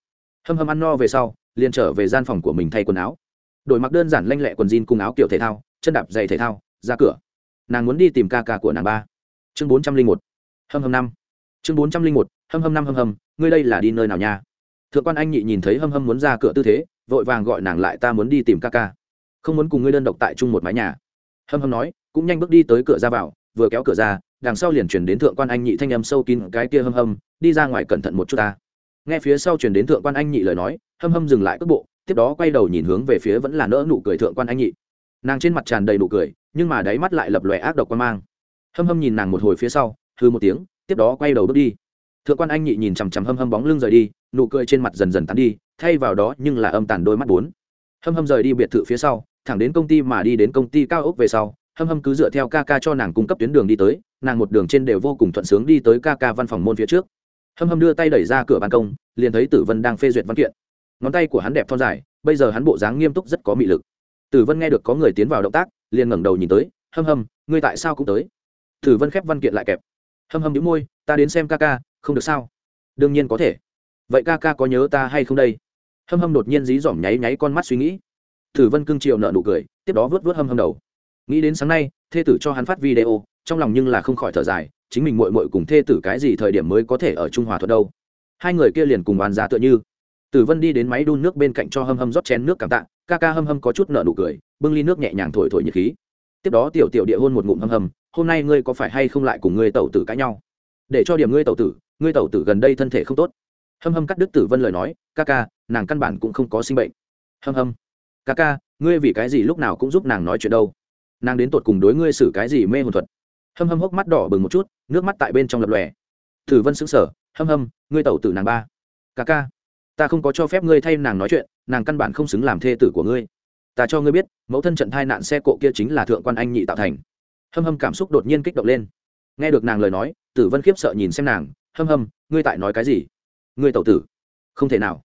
Hâm hâm ăn no về sau, liền trở về gian phòng của mình thay quần áo. Đổi mặc đơn giản lanh lẹ quần jean cùng áo kiểu thể thao chân đạp giày thể thao, ra cửa. Nàng muốn đi tìm ca ca của nàng ba. Chương bốn trăm linh một. Hâm hâm năm. Chương bốn trăm linh một. Hâm hâm năm hâm hâm, ngươi đây là đi nơi nào nha? Thượng quan anh nhị nhìn thấy hâm hâm muốn ra cửa tư thế, vội vàng gọi nàng lại ta muốn đi tìm ca ca. Không muốn cùng ngươi đơn độc tại chung một mái nhà. Hâm hâm nói, cũng nhanh bước đi tới cửa ra vào, vừa kéo cửa ra, đằng sau liền chuyển đến thượng quan anh nhị thanh âm sâu kín, cái kia hâm hâm, đi ra ngoài cẩn thận một chút ta. Nghe phía sau chuyển đến thượng quan anh nhị lời nói, hâm hâm dừng lại cước bộ, tiếp đó quay đầu nhìn hướng về phía vẫn là nỡ nụ cười thượng quan anh nhị nàng trên mặt tràn đầy nụ cười, nhưng mà đáy mắt lại lập lòe ác độc quan mang. Hâm hâm nhìn nàng một hồi phía sau hư một tiếng, tiếp đó quay đầu bước đi. Thượng quan anh nhị nhìn chằm chằm hâm hâm bóng lưng rời đi, nụ cười trên mặt dần dần tắn đi, thay vào đó nhưng là âm tàn đôi mắt bốn. Hâm hâm rời đi biệt thự phía sau, thẳng đến công ty mà đi đến công ty cao ốc về sau, hâm hâm cứ dựa theo ca ca cho nàng cung cấp tuyến đường đi tới, nàng một đường trên đều vô cùng thuận sướng đi tới ca ca văn phòng môn phía trước. Hâm hâm đưa tay đẩy ra cửa ban công, liền thấy tử vân đang phê duyệt văn kiện. Ngón tay của hắn đẹp thon dài, bây giờ hắn bộ dáng nghiêm túc rất có mị lực tử vân nghe được có người tiến vào động tác, liền ngẩng đầu nhìn tới, hâm hâm, ngươi tại sao cũng tới? Tử vân khép văn kiện lại kẹp. Hâm hâm nhíu môi, ta đến xem ca ca, không được sao? Đương nhiên có thể. Vậy ca ca có nhớ ta hay không đây? Hâm hâm đột nhiên dí dỏm nháy nháy con mắt suy nghĩ. Tử vân cưng chiều nợ nụ cười, tiếp đó vớt vớt hâm hâm đầu. Nghĩ đến sáng nay, thê tử cho hắn phát video, trong lòng nhưng là không khỏi thở dài, chính mình mội mội cùng thê tử cái gì thời điểm mới có thể ở trung hòa thuận đâu? Hai người kia liền cùng bàn ra tựa như tử vân đi đến máy đun nước bên cạnh cho hâm hâm rót chén nước cảm tạ ca ca hâm hâm có chút nợ nụ cười bưng ly nước nhẹ nhàng thổi thổi nhiệt khí. Tiếp đó tiểu tiểu địa hôn một ngụm hâm hâm hôm nay ngươi có phải hay không lại cùng ngươi tẩu tử cãi nhau? Để cho điểm ngươi tẩu tử ngươi tẩu tử gần đây thân thể không tốt. Hâm hâm cắt đứt tử vân lời nói ca ca nàng căn bản cũng không có sinh bệnh. Hâm hâm ca ca ngươi vì cái gì lúc nào cũng giúp nàng nói chuyện đâu? Nàng đến tột cùng đối ngươi xử cái gì mê hồn thuật? Hâm hâm hốc mắt đỏ bừng một chút nước mắt tại bên trong lập lòe. Tử vân sững sờ, hâm hâm ngươi tẩu tử nàng ba. Ca ca ta không có cho phép ngươi thay nàng nói chuyện, nàng căn bản không xứng làm thê tử của ngươi. Ta cho ngươi biết, mẫu thân trận thai nạn xe cộ kia chính là thượng quan anh nhị tạo thành. Hâm hâm cảm xúc đột nhiên kích động lên. Nghe được nàng lời nói, tử vân khiếp sợ nhìn xem nàng, hâm hâm, ngươi tại nói cái gì? Ngươi tẩu tử. Không thể nào.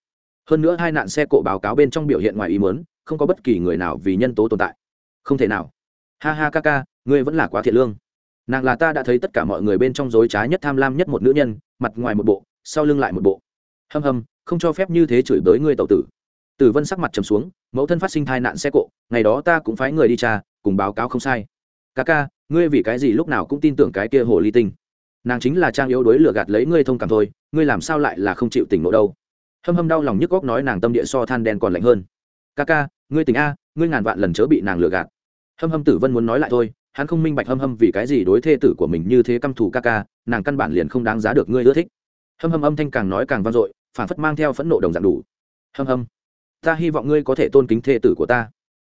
Hơn nữa hai nạn xe cộ báo cáo bên trong biểu hiện ngoài ý muốn, không có bất kỳ người nào vì nhân tố tồn tại. Không thể nào. Ha ha ca ca, ngươi vẫn là quá thiện lương. Nàng là ta đã thấy tất cả mọi người bên trong dối trá nhất tham lam nhất một nữ nhân, mặt ngoài một bộ, sau lưng lại một bộ. Hâm hâm không cho phép như thế chửi bới ngươi tẩu tử. Tử vân sắc mặt trầm xuống, mẫu thân phát sinh thai nạn xe cộ, ngày đó ta cũng phái người đi tra, cùng báo cáo không sai. Ca ca, ngươi vì cái gì lúc nào cũng tin tưởng cái kia hồ ly tinh? Nàng chính là trang yếu đối lừa gạt lấy ngươi thông cảm thôi, ngươi làm sao lại là không chịu tỉnh nộ đâu? Hâm hâm đau lòng nhức góc nói nàng tâm địa so than đen còn lạnh hơn. Ca ca, ngươi tỉnh a, ngươi ngàn vạn lần chớ bị nàng lừa gạt. Hâm hâm tử vân muốn nói lại thôi, hắn không minh bạch hâm hâm vì cái gì đối thê tử của mình như thế căm thù ca ca, nàng căn bản liền không đáng giá được ngươi ưa thích. Hâm hâm âm thanh càng nói càng vang dội phản phất mang theo phẫn nộ đồng dạng đủ. Hâm hâm. Ta hy vọng ngươi có thể tôn kính thê tử của ta.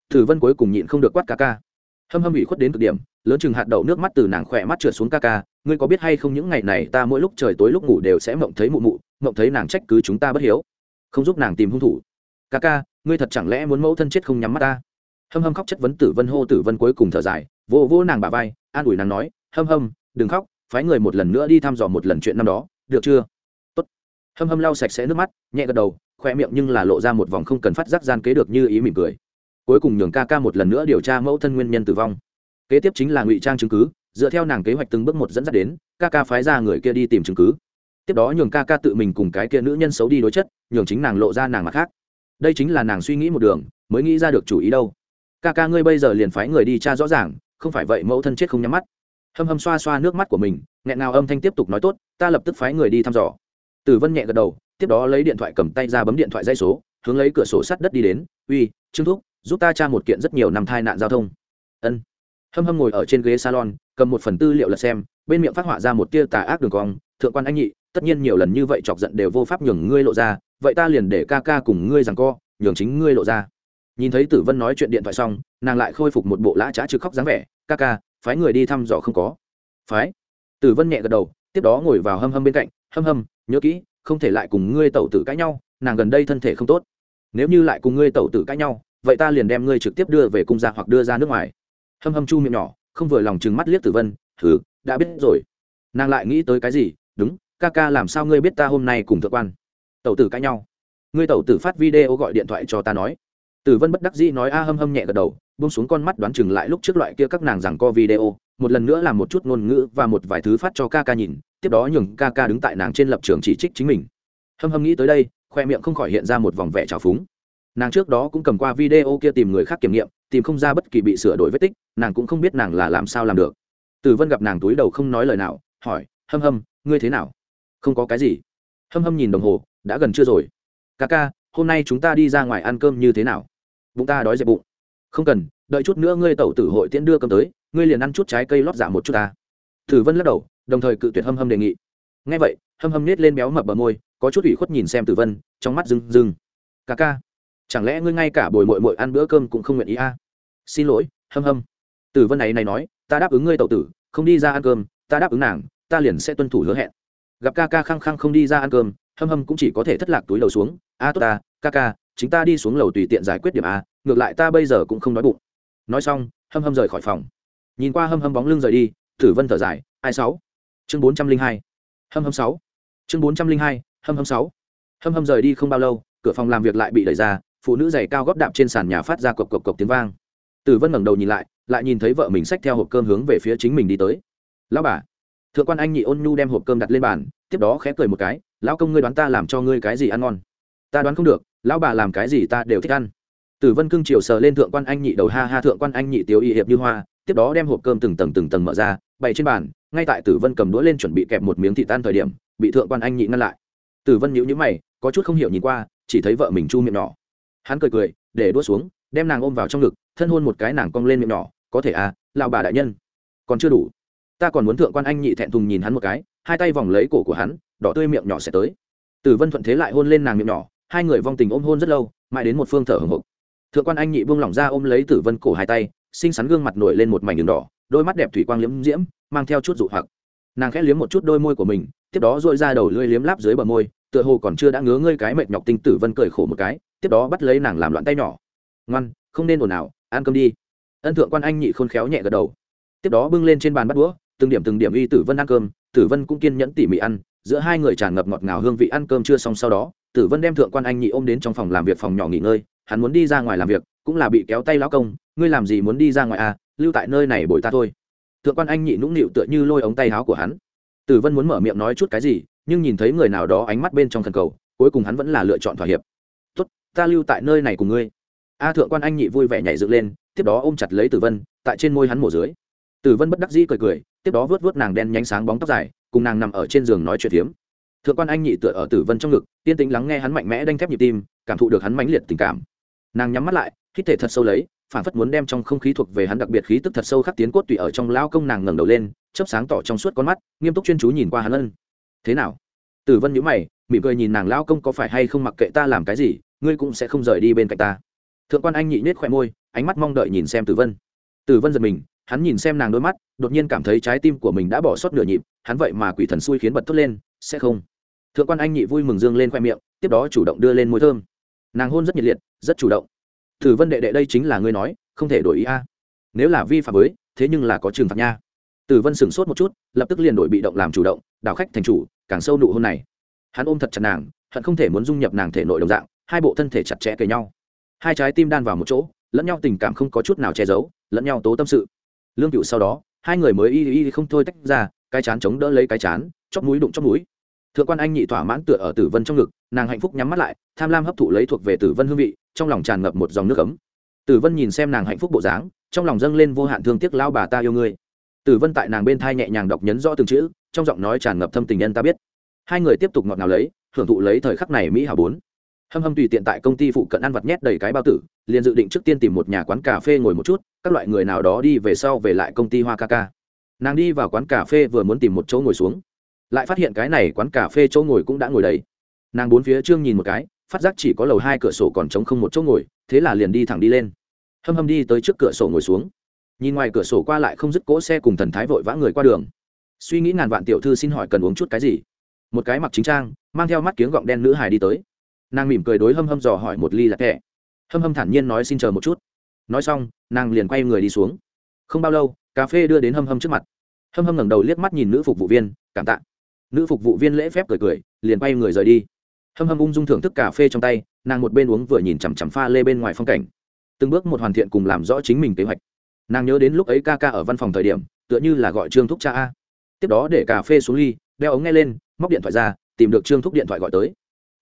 Tử vân cuối cùng nhịn không được quát ca ca. Hâm hâm ủy khuất đến cực điểm, lớn chừng hạt đậu nước mắt từ nàng khỏe mắt trượt xuống ca ca. Ngươi có biết hay không những ngày này ta mỗi lúc trời tối lúc ngủ đều sẽ mộng thấy mụ mụ, mộng thấy nàng trách cứ chúng ta bất hiếu. Không giúp nàng tìm hung thủ. Ca ca, ngươi thật chẳng lẽ muốn mẫu thân chết không nhắm mắt ta? Hâm hâm khóc chất vấn tử vân hô tử vân cuối cùng thở dài, vô vô nàng bà vai, an ủi nàng nói, hâm hâm, đừng khóc, phái người một lần nữa đi thăm dò một lần chuyện năm đó, được chưa? Hâm hâm lau sạch sẽ nước mắt, nhẹ gật đầu, khoe miệng nhưng là lộ ra một vòng không cần phát giác gian kế được như ý mỉm cười. Cuối cùng nhường ca ca một lần nữa điều tra mẫu thân nguyên nhân tử vong. Kế tiếp chính là ngụy trang chứng cứ, dựa theo nàng kế hoạch từng bước một dẫn dắt đến, ca ca phái ra người kia đi tìm chứng cứ. Tiếp đó nhường ca ca tự mình cùng cái kia nữ nhân xấu đi đối chất, nhường chính nàng lộ ra nàng mặt khác. Đây chính là nàng suy nghĩ một đường, mới nghĩ ra được chủ ý đâu. Ca ca ngươi bây giờ liền phái người đi tra rõ ràng, không phải vậy mẫu thân chết không nhắm mắt. Hâm hâm xoa xoa nước mắt của mình, nghẹn nào âm thanh tiếp tục nói tốt, ta lập tức phái người đi thăm dò tử vân nhẹ gật đầu, tiếp đó lấy điện thoại cầm tay ra bấm điện thoại dây số, hướng lấy cửa sổ sắt đất đi đến. Uy, trương thúc, giúp ta tra một kiện rất nhiều năm tai nạn giao thông. Ân. Hâm hâm ngồi ở trên ghế salon, cầm một phần tư liệu lật xem, bên miệng phát họa ra một tia tà ác đường cong. Thượng quan anh nhị, tất nhiên nhiều lần như vậy chọc giận đều vô pháp nhường ngươi lộ ra, vậy ta liền để ca ca cùng ngươi rằng co, nhường chính ngươi lộ ra. Nhìn thấy tử vân nói chuyện điện thoại xong, nàng lại khôi phục một bộ lã trá trực khóc dáng vẻ. Ca ca, phái người đi thăm dò không có. Phái? Tử vân nhẹ gật đầu, tiếp đó ngồi vào hâm hâm bên cạnh. Hâm hâm nhớ kỹ, không thể lại cùng ngươi tẩu tử cãi nhau, nàng gần đây thân thể không tốt. Nếu như lại cùng ngươi tẩu tử cãi nhau, vậy ta liền đem ngươi trực tiếp đưa về cung gia hoặc đưa ra nước ngoài. Hâm hâm chu miệng nhỏ, không vừa lòng chừng mắt liếc tử vân thử đã biết rồi. Nàng lại nghĩ tới cái gì? Đúng, ca ca làm sao ngươi biết ta hôm nay cùng thượng quan? Tẩu tử cãi nhau. Ngươi tẩu tử phát video gọi điện thoại cho ta nói. Tử vân bất đắc dĩ nói a hâm hâm nhẹ gật đầu, buông xuống con mắt đoán chừng lại lúc trước loại kia các nàng rằng co video, một lần nữa làm một chút ngôn ngữ và một vài thứ phát cho ca ca nhìn tiếp đó nhường ca ca đứng tại nàng trên lập trường chỉ trích chính mình. Hâm hâm nghĩ tới đây, khoe miệng không khỏi hiện ra một vòng vẻ trào phúng. Nàng trước đó cũng cầm qua video kia tìm người khác kiểm nghiệm, tìm không ra bất kỳ bị sửa đổi vết tích, nàng cũng không biết nàng là làm sao làm được. Tử vân gặp nàng túi đầu không nói lời nào, hỏi, hâm hâm, ngươi thế nào? Không có cái gì. Hâm hâm nhìn đồng hồ, đã gần chưa rồi. Ca ca, hôm nay chúng ta đi ra ngoài ăn cơm như thế nào? Bụng ta đói dẹp bụng. Không cần, đợi chút nữa ngươi tẩu tử hội tiễn đưa cơm tới, ngươi liền ăn chút trái cây lót dạ một chút ta. Tử vân lắc đầu đồng thời cự tuyệt hâm hâm đề nghị. Ngay vậy, hâm hâm nết lên béo mập bờ môi, có chút ủy khuất nhìn xem tử vân, trong mắt rừng rừng ca ca, chẳng lẽ ngươi ngay cả bồi mội mội ăn bữa cơm cũng không nguyện ý a? À? xin lỗi, hâm hâm. Tử vân này này nói, ta đáp ứng ngươi tậu tử, không đi ra ăn cơm, ta đáp ứng nàng, ta liền sẽ tuân thủ hứa hẹn. Gặp ca ca khăng khăng không đi ra ăn cơm, hâm hâm cũng chỉ có thể thất lạc túi lầu xuống. A, tốt ta, ca ca, chính ta đi xuống lầu tùy tiện giải quyết điểm a, ngược lại ta bây giờ cũng không đói bụng. Nói xong, hâm hâm rời khỏi phòng. Nhìn qua hâm hâm bóng lưng rời đi, tử vân thở dài, ai sáu? Chương bốn trăm linh hai, hâm hâm sáu. Chương bốn trăm linh hai, hâm hâm sáu. Hâm hâm rời đi không bao lâu, cửa phòng làm việc lại bị đẩy ra, phụ nữ giày cao góp đạp trên sàn nhà phát ra cộc cộc cộc tiếng vang. Tử vân ngẩng đầu nhìn lại lại nhìn thấy vợ mình xách theo hộp cơm hướng về phía chính mình đi tới. Lão bà. Thượng quan anh nhị ôn nhu đem hộp cơm đặt lên bàn, tiếp đó khẽ cười một cái, lão công ngươi đoán ta làm cho ngươi cái gì ăn ngon? Ta đoán không được, lão bà làm cái gì ta đều thích ăn. Tử vân cưng chiều sờ lên thượng quan anh nhị đầu ha ha, thượng quan anh nhị tiếu y hiệp như hoa tiếp đó đem hộp cơm từng tầng từng tầng mở ra, bày trên bàn, ngay tại tử vân cầm đũa lên chuẩn bị kẹp một miếng thịt tan thời điểm, bị thượng quan anh nhị ngăn lại. Tử vân nhíu nhíu mày, có chút không hiểu nhìn qua, chỉ thấy vợ mình chu miệng nhỏ. Hắn cười cười, để đũa xuống, đem nàng ôm vào trong ngực, thân hôn một cái nàng cong lên miệng nhỏ, có thể à lão bà đại nhân, còn chưa đủ. Ta còn muốn thượng quan anh nhị thẹn thùng nhìn hắn một cái, hai tay vòng lấy cổ của hắn, đỏ tươi miệng nhỏ sẽ tới. Tử vân thuận thế lại hôn lên nàng miệng nhỏ, hai người vong tình ôm hôn rất lâu, mãi đến một phương thở hồng hộc. Thượng quan anh nhị buông lỏng ra ôm lấy tử vân cổ hai tay xinh xắn gương mặt nổi lên một mảnh đường đỏ, đôi mắt đẹp thủy quang liếm diễm, mang theo chút dụ hoặc. Nàng khẽ liếm một chút đôi môi của mình, tiếp đó dội ra đầu lưỡi liếm láp dưới bờ môi, tựa hồ còn chưa đã ngứa ngươi cái mệt nhọc tinh tử vân cười khổ một cái, tiếp đó bắt lấy nàng làm loạn tay nhỏ. Ngoan, không nên ồn ào, ăn cơm đi. Ân thượng quan anh nhị khôn khéo nhẹ gật đầu. Tiếp đó bưng lên trên bàn bắt đũa, từng điểm từng điểm y tử vân ăn cơm, tử vân cũng kiên nhẫn tỉ mỉ ăn, giữa hai người tràn ngập ngọt ngào hương vị ăn cơm chưa xong sau đó, tử vân đem thượng quan anh nhị ôm đến trong phòng làm việc phòng nhỏ nghỉ ngơi, hắn muốn đi ra ngoài làm việc, cũng là bị kéo tay lão công ngươi làm gì muốn đi ra ngoài à lưu tại nơi này bồi ta thôi. Thượng quan anh nhị nũng nịu tựa như lôi ống tay áo của hắn. Tử vân muốn mở miệng nói chút cái gì, nhưng nhìn thấy người nào đó ánh mắt bên trong thần cầu, cuối cùng hắn vẫn là lựa chọn thỏa hiệp. Tốt, ta lưu tại nơi này cùng ngươi. A thượng quan anh nhị vui vẻ nhảy dựng lên, tiếp đó ôm chặt lấy tử vân, tại trên môi hắn mổ dưới. Tử vân bất đắc dĩ cười cười, tiếp đó vớt vớt nàng đen nhánh sáng bóng tóc dài, cùng nàng nằm ở trên giường nói chuyện phiếm. Thượng quan anh nhị tựa ở tử vân trong ngực, yên tĩnh lắng nghe hắn mạnh mẽ đanh thép nhịp tim, cảm thụ được hắn mãnh liệt tình cảm. Nàng nhắm mắt lại, hít thể thật sâu lấy phản phất muốn đem trong không khí thuộc về hắn đặc biệt khí tức thật sâu khắc tiến cốt tùy ở trong lao công nàng ngẩng đầu lên, chớp sáng tỏ trong suốt con mắt, nghiêm túc chuyên chú nhìn qua hắn ân. Thế nào? Tử vân nhíu mày, mỉm cười nhìn nàng lao công, có phải hay không mặc kệ ta làm cái gì, ngươi cũng sẽ không rời đi bên cạnh ta? Thượng quan anh nhị nết khỏe môi, ánh mắt mong đợi nhìn xem tử vân. Tử vân giật mình, hắn nhìn xem nàng đôi mắt, đột nhiên cảm thấy trái tim của mình đã bỏ sót nửa nhịp, hắn vậy mà quỷ thần xui khiến bật thốt lên, sẽ không. Thượng quan anh nhị vui mừng dương lên khoe miệng, tiếp đó chủ động đưa lên môi thơm. Nàng hôn rất nhiệt liệt, rất chủ động. Thử vân đệ đệ đây chính là ngươi nói, không thể đổi ý a. Nếu là vi phạm với, thế nhưng là có trừng phạt nha. Tử vân sửng sốt một chút, lập tức liền đổi bị động làm chủ động, đảo khách thành chủ, càng sâu nụ hôn này. Hắn ôm thật chặt nàng, hận không thể muốn dung nhập nàng thể nội đồng dạng, hai bộ thân thể chặt chẽ kề nhau. Hai trái tim đan vào một chỗ, lẫn nhau tình cảm không có chút nào che giấu, lẫn nhau tố tâm sự. Lương cựu sau đó, hai người mới y y không thôi tách ra, cái chán chống đỡ lấy cái chán, chóp mũi đụng chóp mũi thượng quan anh nhị thỏa mãn tựa ở tử vân trong ngực, nàng hạnh phúc nhắm mắt lại, tham lam hấp thụ lấy thuộc về tử vân hương vị, trong lòng tràn ngập một dòng nước ấm. Tử vân nhìn xem nàng hạnh phúc bộ dáng, trong lòng dâng lên vô hạn thương tiếc lao bà ta yêu ngươi. Tử vân tại nàng bên thai nhẹ nhàng đọc nhấn rõ từng chữ, trong giọng nói tràn ngập thâm tình nhân ta biết. Hai người tiếp tục ngọt ngào lấy, hưởng thụ lấy thời khắc này mỹ hảo bốn. Hâm hâm tùy tiện tại công ty phụ cận ăn vặt nhét đầy cái bao tử, liền dự định trước tiên tìm một nhà quán cà phê ngồi một chút, các loại người nào đó đi về sau về lại công ty hoa ca ca. Nàng đi vào quán cà phê vừa muốn tìm một chỗ ngồi xuống lại phát hiện cái này quán cà phê chỗ ngồi cũng đã ngồi đầy. Nàng bốn phía trương nhìn một cái, phát giác chỉ có lầu hai cửa sổ còn trống không một chỗ ngồi, thế là liền đi thẳng đi lên. Hâm hâm đi tới trước cửa sổ ngồi xuống. Nhìn ngoài cửa sổ qua lại không dứt cỗ xe cùng thần thái vội vã người qua đường. Suy nghĩ ngàn vạn tiểu thư xin hỏi cần uống chút cái gì. Một cái mặc chính trang, mang theo mắt kiếng gọng đen nữ hài đi tới. Nàng mỉm cười đối hâm hâm dò hỏi một ly là thẻ. Hâm hâm thản nhiên nói xin chờ một chút. Nói xong, nàng liền quay người đi xuống. Không bao lâu, cà phê đưa đến hâm hâm trước mặt. Hâm hâm ngẩng đầu liếc mắt nhìn nữ phục vụ viên, cảm tạ nữ phục vụ viên lễ phép cười cười, liền quay người rời đi. Hâm hâm ung dung thưởng thức cà phê trong tay, nàng một bên uống vừa nhìn chằm chằm pha lê bên ngoài phong cảnh. Từng bước một hoàn thiện cùng làm rõ chính mình kế hoạch. Nàng nhớ đến lúc ấy ca ca ở văn phòng thời điểm, tựa như là gọi trương thúc cha a. Tiếp đó để cà phê xuống ly, đeo ống nghe lên, móc điện thoại ra, tìm được trương thúc điện thoại gọi tới.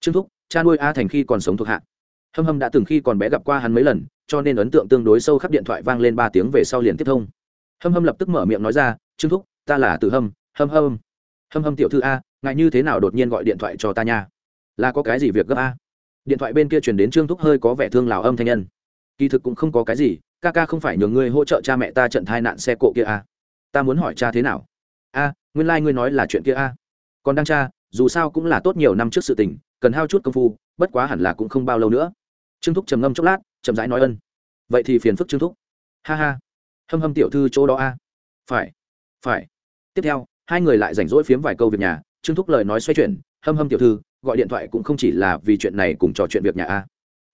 Trương thúc, cha nuôi a thành khi còn sống thuộc hạ. Hâm hâm đã từng khi còn bé gặp qua hắn mấy lần, cho nên ấn tượng tương đối sâu khắp điện thoại vang lên ba tiếng về sau liền tiếp thông. Hâm hâm lập tức mở miệng nói ra, trương thúc, ta là từ hâm hâm hâm hâm hâm tiểu thư a ngại như thế nào đột nhiên gọi điện thoại cho ta nha? Là có cái gì việc gấp a? Điện thoại bên kia chuyển đến trương thúc hơi có vẻ thương lào âm thanh nhân. Kỳ thực cũng không có cái gì, ca ca không phải nhường ngươi hỗ trợ cha mẹ ta trận thai nạn xe cộ kia a. Ta muốn hỏi cha thế nào? A, nguyên lai、like、ngươi nói là chuyện kia a. Còn đang cha, dù sao cũng là tốt nhiều năm trước sự tình, cần hao chút công phu, bất quá hẳn là cũng không bao lâu nữa. Trương thúc trầm ngâm chốc lát, chậm rãi nói ân. Vậy thì phiền phức trương thúc. Ha ha. Hâm hâm tiểu thư chỗ đó a. Phải phải. Tiếp theo hai người lại rảnh rỗi phiếm vài câu việc nhà, trương thúc lời nói xoay chuyển, hâm hâm tiểu thư, gọi điện thoại cũng không chỉ là vì chuyện này cùng trò chuyện việc nhà a.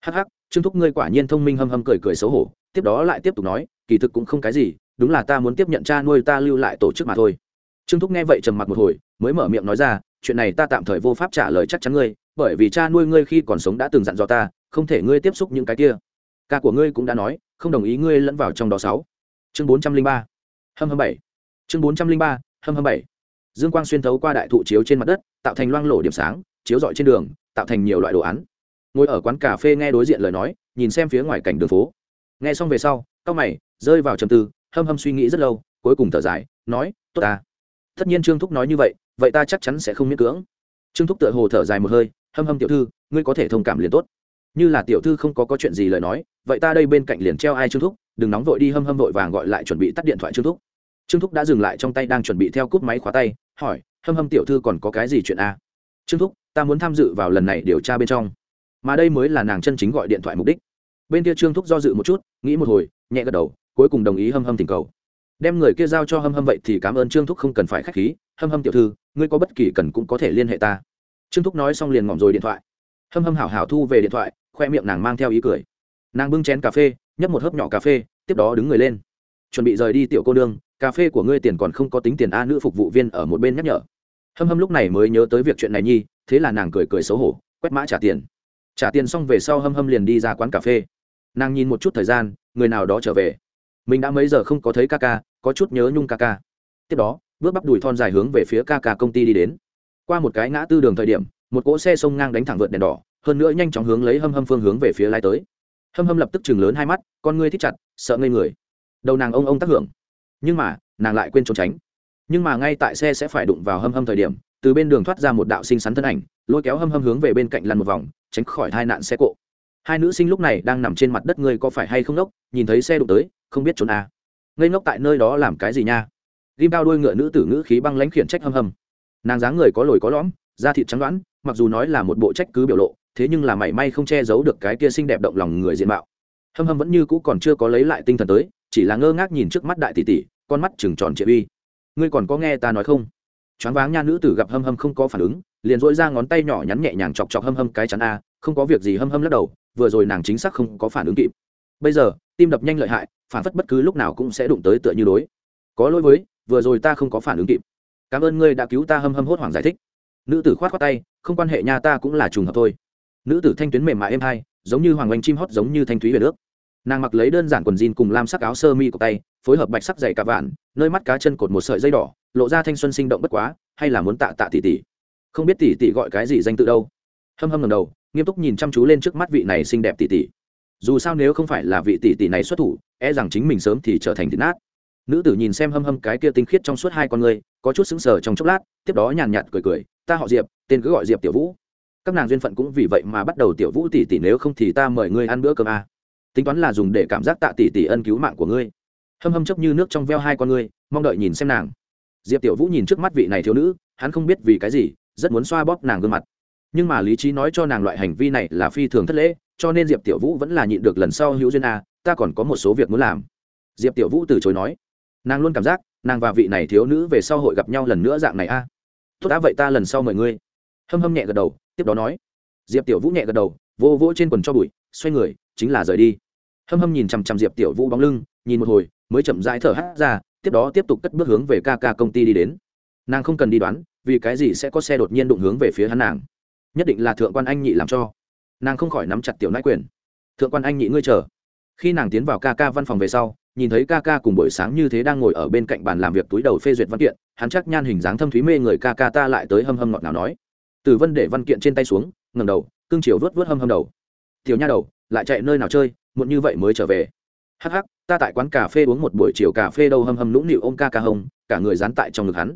Hh trương thúc ngươi quả nhiên thông minh hâm hâm cười cười xấu hổ, tiếp đó lại tiếp tục nói, kỳ thực cũng không cái gì, đúng là ta muốn tiếp nhận cha nuôi ta lưu lại tổ chức mà thôi. Trương thúc nghe vậy trầm mặc một hồi, mới mở miệng nói ra, chuyện này ta tạm thời vô pháp trả lời chắc chắn ngươi, bởi vì cha nuôi ngươi khi còn sống đã từng dặn dò ta, không thể ngươi tiếp xúc những cái kia. Ca của ngươi cũng đã nói, không đồng ý ngươi lẫn vào trong đó sáu. Chương bốn trăm linh ba. Hâm hâm bảy. Chương bốn trăm linh ba hâm hâm bảy. Dương quang xuyên thấu qua đại thụ chiếu trên mặt đất, tạo thành loang lổ điểm sáng, chiếu rọi trên đường, tạo thành nhiều loại đồ án. Ngồi ở quán cà phê nghe đối diện lời nói, nhìn xem phía ngoài cảnh đường phố. Nghe xong về sau cao mày, rơi vào trầm tư, hâm hâm suy nghĩ rất lâu, cuối cùng thở dài, nói, tốt ta. Tất nhiên trương thúc nói như vậy vậy ta chắc chắn sẽ không miễn cưỡng. Trương thúc tựa hồ thở dài một hơi, hâm hâm tiểu thư, ngươi có thể thông cảm liền tốt. Như là tiểu thư không có có chuyện gì lời nói, vậy ta đây bên cạnh liền treo ai trương thúc, đừng nóng vội đi hâm hâm vội vàng gọi lại chuẩn bị tắt điện thoại trương thúc trương thúc đã dừng lại trong tay đang chuẩn bị theo cúp máy khóa tay, hỏi, hâm hâm tiểu thư còn có cái gì chuyện a à? trương thúc, ta muốn tham dự vào lần này điều tra bên trong. Mà đây mới là nàng chân chính gọi điện thoại mục đích. Bên kia trương thúc do dự một chút, nghĩ một hồi, nhẹ gật đầu, cuối cùng đồng ý hâm hâm tình cầu. Đem người kia giao cho hâm hâm vậy thì cảm ơn trương thúc không cần phải k h á c h khí. Hâm hâm tiểu thư, ngươi có bất kỳ cần cũng có thể liên hệ ta. Trương thúc nói xong liền ngỏm rồi điện thoại. Hâm hâm hảo hảo thu về điện thoại, khoe miệng nàng mang theo ý cười. Nàng bưng chén cà phê, nhấp một hớp nhỏ cà phê, tiếp đó đứng người lên. Chuẩn bị rời đi tiểu cô đương cà phê của ngươi tiền còn không có tính tiền a nữ phục vụ viên ở một bên nhắc nhở. Hâm hâm lúc này mới nhớ tới việc chuyện này nhi, thế là nàng cười cười xấu hổ, quét mã trả tiền. Trả tiền xong về sau hâm hâm liền đi ra quán cà phê. Nàng nhìn một chút thời gian, người nào đó trở về. Mình đã mấy giờ không có thấy ca ca, có chút nhớ nhung ca ca. Tiếp đó, bước bắp đùi thon dài hướng về phía ca ca công ty đi đến. Qua một cái ngã tư đường thời điểm, một cỗ xe sông ngang đánh thẳng vượt đèn đỏ, hơn nữa nhanh chóng hướng lấy hâm hâm phương hướng về phía lái tới. Hâm hâm lập tức chừng lớn hai mắt, con ngươi thích chặt, sợ ngây người. Đầu nàng ông ông tác hưởng nhưng mà, nàng lại quên trốn tránh. Nhưng mà ngay tại xe sẽ phải đụng vào hâm hâm thời điểm, từ bên đường thoát ra một đạo sinh sắn thân ảnh, lôi kéo hâm hâm hướng về bên cạnh lăn một vòng, tránh khỏi hai nạn xe cộ. Hai nữ sinh lúc này đang nằm trên mặt đất ngươi có phải hay không ngốc nhìn thấy xe đụng tới, không biết trốn à. ngây ngốc tại nơi đó làm cái gì nha? Ghim cao đôi ngựa nữ tử ngữ khí băng lãnh khiển trách hâm hâm. Nàng dáng người có lồi có lõm, da thịt trắng đoán, mặc dù nói là một bộ trách cứ biểu lộ, thế nhưng là mảy may không che giấu được cái kia xinh đẹp động lòng người diện mạo. Hâm hâm vẫn như cũ còn chưa có lấy lại tinh thần tới chỉ là ngơ ngác nhìn trước mắt đại tỷ tỷ, con mắt chừng tròn triệu uy. Ngươi còn có nghe ta nói không? Choáng váng nha nữ tử gặp hâm hâm không có phản ứng, liền dỗi ra ngón tay nhỏ nhắn nhẹ nhàng chọc chọc hâm hâm cái chắn a, không có việc gì hâm hâm lắc đầu, vừa rồi nàng chính xác không có phản ứng kịp. Bây giờ, tim đập nhanh lợi hại, phản phất bất cứ lúc nào cũng sẽ đụng tới tựa như đối. Có lỗi với, vừa rồi ta không có phản ứng kịp. Cảm ơn ngươi đã cứu ta hâm hâm hốt hoảng giải thích. Nữ tử khoát khoát tay, không quan hệ nha ta cũng là trùng hợp thôi. Nữ tử thanh tuyến mềm mại êm hai, giống như hoàng oanh chim hót giống như thanh thúy về nước nàng mặc lấy đơn giản quần jean cùng lam sắc áo sơ mi của tay, phối hợp bạch sắc dày cả vạn, nơi mắt cá chân cột một sợi dây đỏ, lộ ra thanh xuân sinh động bất quá, hay là muốn tạ tạ tỷ tỷ. Không biết tỷ tỷ gọi cái gì danh tự đâu. Hâm hâm ngầm đầu, nghiêm túc nhìn chăm chú lên trước mắt vị này xinh đẹp tỷ tỷ. Dù sao nếu không phải là vị tỷ tỷ này xuất thủ e rằng chính mình sớm thì trở thành thịt nát. Nữ tử nhìn xem hâm hâm cái kia tinh khiết trong suốt hai con người, có chút sững sờ trong chốc lát, tiếp đó nhàn nhạt cười cười, ta họ diệp, tên cứ gọi diệp tiểu vũ. Các nàng duyên phận cũng vì vậy mà bắt đầu tiểu vũ tỷ tỷ nếu không thì ta mời ngươi ăn bữa cơm a tính toán là dùng để cảm giác tạ tỷ tỷ ân cứu mạng của ngươi. Hâm hâm chấp như nước trong veo hai con ngươi, mong đợi nhìn xem nàng. Diệp tiểu vũ nhìn trước mắt vị này thiếu nữ, hắn không biết vì cái gì, rất muốn xoa bóp nàng gương mặt. Nhưng mà lý trí nói cho nàng loại hành vi này là phi thường thất lễ, cho nên diệp tiểu vũ vẫn là nhịn được lần sau hữu duyên a, ta còn có một số việc muốn làm. Diệp tiểu vũ từ chối nói. Nàng luôn cảm giác, nàng và vị này thiếu nữ về sau hội gặp nhau lần nữa dạng này a. Tốt đã vậy ta lần sau mời ngươi. Hâm hâm nhẹ gật đầu, tiếp đó nói. Diệp tiểu vũ nhẹ gật đầu, vô vỗ trên quần cho bụi, xoay người chính là rời đi. Hâm hâm nhìn chằm chằm diệp tiểu vũ bóng lưng, nhìn một hồi, mới chậm rãi thở hát ra, tiếp đó tiếp tục cất bước hướng về ca ca công ty đi đến. Nàng không cần đi đoán, vì cái gì sẽ có xe đột nhiên đụng hướng về phía hắn nàng. Nhất định là thượng quan anh nhị làm cho. Nàng không khỏi nắm chặt tiểu nãi quyền. Thượng quan anh nhị ngươi chờ. Khi nàng tiến vào ca ca văn phòng về sau, nhìn thấy ca ca cùng buổi sáng như thế đang ngồi ở bên cạnh bàn làm việc túi đầu phê duyệt văn kiện, hắn chắc nhan hình dáng thâm thúy mê người ca ca ta lại tới hâm hâm ngọt nào nói. Tử vân để văn kiện trên tay xuống ngầm đầu, cương chiều vớt vớt hâm hâm đầu. Tiểu nha đầu lại chạy nơi nào chơi muộn như vậy mới trở về. Hắc hắc ta tại quán cà phê uống một buổi chiều cà phê đâu hâm hâm nũng nịu ôm ca ca hồng, cả người dán tại trong ngực hắn.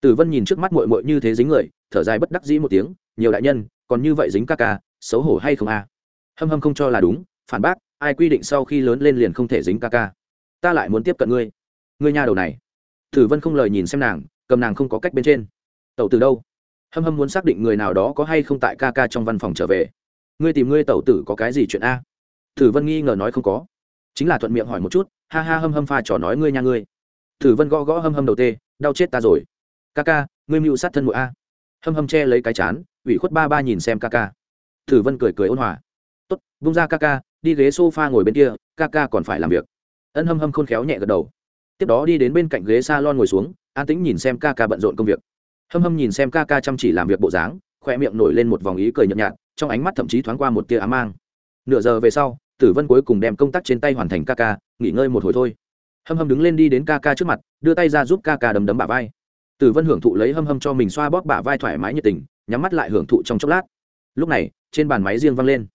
Tử vân nhìn trước mắt mội mội như thế dính người thở dài bất đắc dĩ một tiếng nhiều đại nhân còn như vậy dính ca ca xấu hổ hay không a? À? hâm hâm không cho là đúng phản bác ai quy định sau khi lớn lên liền không thể dính ca ca? Ta lại muốn tiếp cận ngươi. Ngươi nhà đầu này. Tử vân không lời nhìn xem nàng cầm nàng không có cách bên trên. Tẩu từ đâu? Hâm hâm muốn xác định người nào đó có hay không tại ca ca trong văn phòng trở về ngươi tìm ngươi tẩu tử có cái gì chuyện a? Tử vân nghi ngờ nói không có. Chính là thuận miệng hỏi một chút, ha ha hâm hâm pha trò nói ngươi nha ngươi. Tử vân gõ gõ hâm hâm đầu tê, đau chết ta rồi. Ca ca, ngươi mưu sát thân mụi a. Hâm hâm che lấy cái chán, ủy khuất ba ba nhìn xem ca ca. Tử vân cười cười ôn hòa. Tốt vung ra ca ca, đi ghế s o f a ngồi bên kia, ca ca còn phải làm việc. Ân hâm hâm khôn khéo nhẹ gật đầu. Tiếp đó đi đến bên cạnh ghế s a lon ngồi xuống, an tĩnh nhìn xem ca ca bận rộn công việc. Hâm hâm nhìn xem ca ca chăm chỉ làm việc bộ dáng khoe miệng nổi lên một vòng ý cười nhợt nhạt trong ánh mắt thậm chí thoáng qua một tia ám mang. Nửa giờ về sau, tử vân cuối cùng đem công tác trên tay hoàn thành ca ca, nghỉ ngơi một hồi thôi. Hâm hâm đứng lên đi đến ca ca trước mặt, đưa tay ra giúp ca ca đấm đấm bả vai. Tử vân hưởng thụ lấy hâm hâm cho mình xoa bóp bả vai thoải mái nhiệt tình, nhắm mắt lại hưởng thụ trong chốc lát. Lúc này, trên bàn máy riêng vang lên.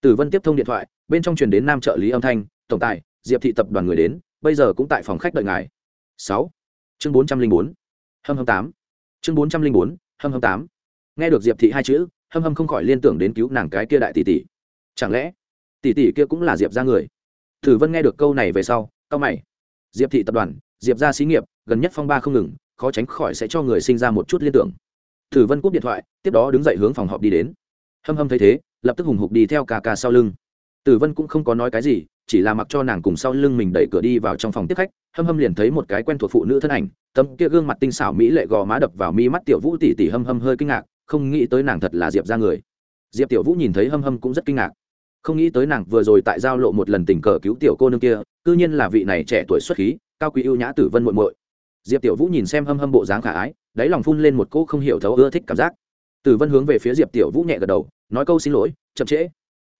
Tử vân tiếp thông điện thoại, bên trong truyền đến nam trợ lý âm thanh, tổng tài, diệp thị tập đoàn người đến, bây giờ cũng tại phòng khách đợi ngài. Sáu. Chương bốn trăm linh bốn. Hâm hâm tám. Chương bốn trăm linh bốn, hâm hâm tám. Nghe được diệp thị hai chữ hâm hâm không khỏi liên tưởng đến cứu nàng cái kia đại tỷ tỷ. Chẳng lẽ, tỷ tỷ kia cũng là diệp ra người? Thử vân nghe được câu này về sau, cao mày. Diệp thị tập đoàn, diệp ra xí nghiệp, gần nhất phong ba không ngừng, khó tránh khỏi sẽ cho người sinh ra một chút liên tưởng. Thử vân cúp điện thoại, tiếp đó đứng dậy hướng phòng họp đi đến. Hâm hâm thấy thế, lập tức hùng hục đi theo cà cà sau lưng. Tử vân cũng không có nói cái gì, chỉ là mặc cho nàng cùng sau lưng mình đẩy cửa đi vào trong phòng tiếp khách, hâm hâm liền thấy một cái quen thuộc phụ nữ thân ảnh, tấm kia gương mặt tinh xảo mỹ lệ gò má đập vào mi mắt tiểu vũ tỉ tỉ hâm hâm hơi kinh ngạc không nghĩ tới nàng thật là diệp ra người. Diệp tiểu vũ nhìn thấy hâm hâm cũng rất kinh ngạc. Không nghĩ tới nàng vừa rồi tại giao lộ một lần tình cờ cứu tiểu cô nương kia c nhiên là vị này trẻ tuổi xuất khí, cao quý ưu nhã tử vân muội muội. Diệp tiểu vũ nhìn xem hâm hâm bộ dáng khả ái, đáy lòng phun lên một cô không hiểu thấu ưa thích cảm giác. Tử vân hướng về phía diệp tiểu vũ nhẹ gật đầu, nói câu xin lỗi, chậm trễ.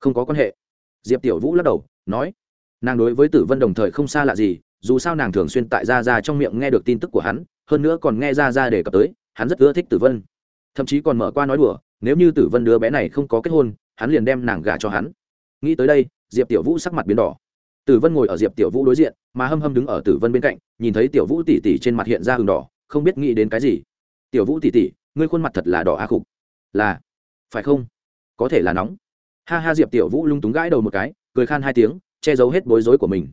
Không có quan hệ. Diệp tiểu vũ lắc đầu, nói, nàng đối với tử vân đồng thời không xa lạ gì, dù sao nàng thường xuyên tại ra ra trong miệng nghe được tin tức của hắn, hơn nữa còn nghe ra ra đề cập tới, hắn rất ưa thích tử vân thậm chí còn mở qua nói đùa, nếu như tử vân đứa bé này không có kết hôn, hắn liền đem nàng gả cho hắn. Nghĩ tới đây, diệp tiểu vũ sắc mặt biến đỏ. Tử vân ngồi ở diệp tiểu vũ đối diện, mà hâm hâm đứng ở tử vân bên cạnh, nhìn thấy tiểu vũ tỉ tỉ trên mặt hiện ra hừng đỏ, không biết nghĩ đến cái gì. Tiểu vũ tỉ tỉ, ngươi khuôn mặt thật là đỏ a khục. Là. Phải không? Có thể là nóng. Ha ha, diệp tiểu vũ lung túng gãi đầu một cái, cười khan hai tiếng, che giấu hết bối rối của mình.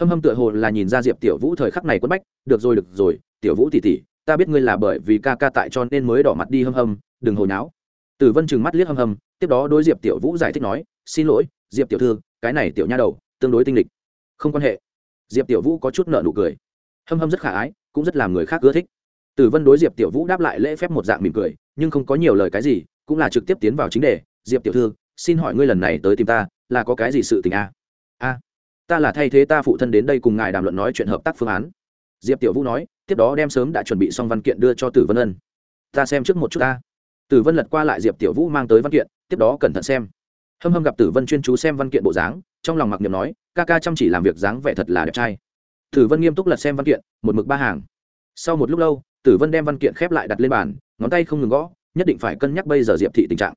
Hâm hâm tựa hồ là nhìn ra diệp tiểu vũ thời khắc này quất bách, được rồi được rồi, tiểu vũ tỉ tỉ ta biết ngươi là bởi vì ca ca tại cho nên mới đỏ mặt đi hâm hâm, đừng hồi náo tử vân chừng mắt liếc hâm hâm, tiếp đó đối diệp tiểu vũ giải thích nói, xin lỗi, diệp tiểu thư, cái này tiểu nha đầu, tương đối tinh lịch. Không quan hệ. Diệp tiểu vũ có chút nợ nụ cười. Hâm hâm rất khả ái, cũng rất làm người khác ưa thích. Tử vân đối diệp tiểu vũ đáp lại lễ phép một dạng mỉm cười, nhưng không có nhiều lời cái gì, cũng là trực tiếp tiến vào chính đề. Diệp tiểu thư, xin hỏi ngươi lần này tới tìm ta, là có cái gì sự tình a a, ta là thay thế ta phụ thân đến đây cùng ngài đàm luận nói chuyện hợp tác phương án. Diệp tiểu vũ nói tiếp đó đem sớm đã chuẩn bị xong văn kiện đưa cho tử vân ân. Ta xem trước một chút ta. Tử vân lật qua lại diệp tiểu vũ mang tới văn kiện, tiếp đó cẩn thận xem. Hâm hâm gặp tử vân chuyên chú xem văn kiện bộ dáng, trong lòng mặc niệm nói, ca ca chăm chỉ làm việc dáng vẻ thật là đẹp trai. Tử vân nghiêm túc lật xem văn kiện, một mực ba hàng. Sau một lúc lâu, tử vân đem văn kiện khép lại đặt lên bàn, ngón tay không ngừng gõ, nhất định phải cân nhắc bây giờ diệp thị tình trạng.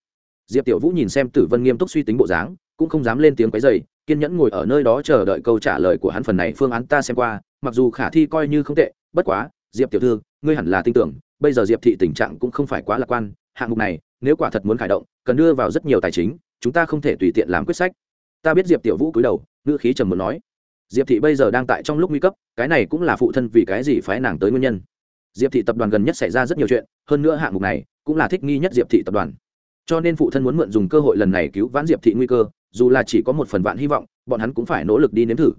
Diệp tiểu vũ nhìn xem tử vân nghiêm túc suy tính bộ dáng, cũng không dám lên tiếng quấy dày kiên nhẫn ngồi ở nơi đó chờ đợi câu trả lời của hắn phần này phương án ta xem qua, mặc dù khả thi coi như không tệ bất quá, diệp tiểu thư, ngươi hẳn là tin tưởng, bây giờ diệp thị tình trạng cũng không phải quá lạc quan, hạng mục này, nếu quả thật muốn khởi động, cần đưa vào rất nhiều tài chính, chúng ta không thể tùy tiện làm quyết sách. Ta biết diệp tiểu vũ cúi đầu, ngữ khí trầm muốn nói. Diệp thị bây giờ đang tại trong lúc nguy cấp, cái này cũng là phụ thân vì cái gì phái nàng tới nguyên nhân. Diệp thị tập đoàn gần nhất xảy ra rất nhiều chuyện, hơn nữa hạng mục này, cũng là thích nghi nhất diệp thị tập đoàn. Cho nên phụ thân muốn mượn dùng cơ hội lần này cứu vãn diệp thị nguy cơ, dù là chỉ có một phần vạn hy vọng, bọn hắn cũng phải nỗ lực đi nếm thử.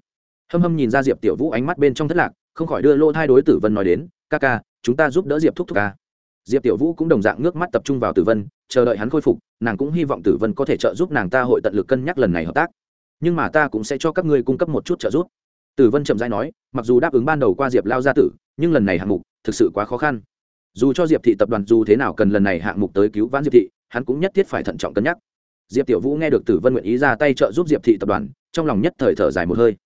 Hâm hâm nhìn ra diệp tiểu vũ ánh mắt bên trong thất lạc không khỏi đưa lô thai đối tử vân nói đến, ca ca, chúng ta giúp đỡ diệp thúc thúc ca. Diệp tiểu vũ cũng đồng dạng nước mắt tập trung vào tử vân, chờ đợi hắn khôi phục, nàng cũng hy vọng tử vân có thể trợ giúp nàng ta hội tận lực cân nhắc lần này hợp tác. Nhưng mà ta cũng sẽ cho các ngươi cung cấp một chút trợ giúp. Tử vân chậm rãi nói, mặc dù đáp ứng ban đầu qua diệp lao gia tử, nhưng lần này hạng mục thực sự quá khó khăn. Dù cho diệp thị tập đoàn dù thế nào cần lần này hạng mục tới cứu vãn diệp thị, hắn cũng nhất thiết phải thận trọng cân nhắc. Diệp tiểu vũ nghe được tử vân nguyện ý ra tay trợ giúp diệp thị tập đoàn, trong lòng nhất thời thở dài một hơi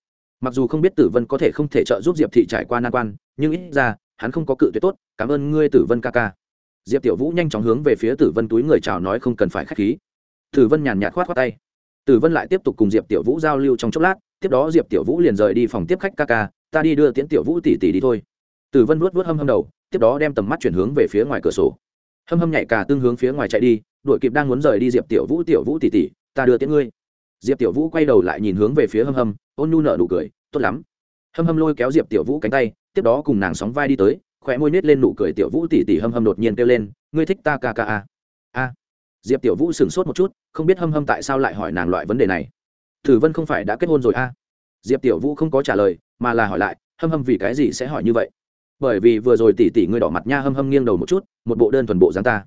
mặc dù không biết tử vân có thể không thể trợ giúp diệp thị trải qua nan quan, nhưng ít ra, hắn không có cự tuyệt tốt, cảm ơn ngươi, tử vân ca ca. Diệp tiểu vũ nhanh chóng hướng về phía tử vân túi người chào nói không cần phải k h á c h khí. Tử vân nhàn nhạt khoát khoát tay. Tử vân lại tiếp tục cùng diệp tiểu vũ giao lưu trong chốc lát, tiếp đó diệp tiểu vũ liền rời đi phòng tiếp khách ca ca, ta đi đưa tiễn tiểu vũ tỉ tỉ đi thôi. Tử vân vuốt vuốt hâm hâm đầu, tiếp đó đem tầm mắt chuyển hướng về phía ngoài cửa sổ. Hâm hâm nhảy cả tương hướng phía ngoài chạy đi đội kịp đang muốn rời đi diệp tiểu vũ tiểu vũ tỉ tỉ, ta đưa tiễn ngươi. Diệp tiểu vũ quay đầu lại nhìn hướng về phía hâm hâm ôn nhu nở nụ cười, tốt lắm. Hâm hâm lôi kéo diệp tiểu vũ cánh tay, tiếp đó cùng nàng sóng vai đi tới khỏe môi nết lên nụ cười tiểu vũ tỉ tỉ hâm hâm đột nhiên kêu lên, ngươi thích ta ca ca a a. Diệp tiểu vũ sửng sốt một chút, không biết hâm hâm tại sao lại hỏi nàng loại vấn đề này. Thử vân không phải đã kết hôn rồi a diệp tiểu vũ không có trả lời, mà là hỏi lại, hâm hâm vì cái gì sẽ hỏi như vậy? Bởi vì vừa rồi tỉ tỉ ngươi đỏ mặt nha hâm hâm nghiêng đầu một chút, một bộ đơn thuần bộ dáng ta.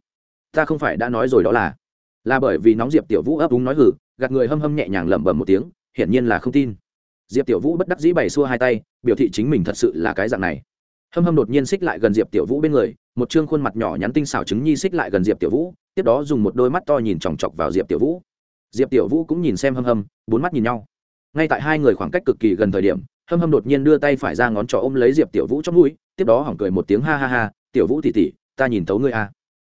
Ta không phải đã nói rồi đó là. Là bởi vì nóng diệp tiểu vũ ấp úng nói hử, gạt người hâm hâm nhẹ nhàng lẩm bẩm một tiếng, hiển nhiên là không tin diệp tiểu vũ bất đắc dĩ bày xua hai tay, biểu thị chính mình thật sự là cái dạng này. Hâm hâm đột nhiên xích lại gần diệp tiểu vũ bên người, một chương khuôn mặt nhỏ nhắn tinh xảo trứng nhi xích lại gần diệp tiểu vũ, tiếp đó dùng một đôi mắt to nhìn chòng chọc vào diệp tiểu vũ. Diệp tiểu vũ cũng nhìn xem hâm hâm, bốn mắt nhìn nhau. Ngay tại hai người khoảng cách cực kỳ gần thời điểm, hâm hâm đột nhiên đưa tay phải ra ngón trỏ ôm lấy diệp tiểu vũ trong mũi, tiếp đó hỏng cười một tiếng ha ha ha, tiểu vũ tỉ tỉ ta nhìn thấu ngươi a. À.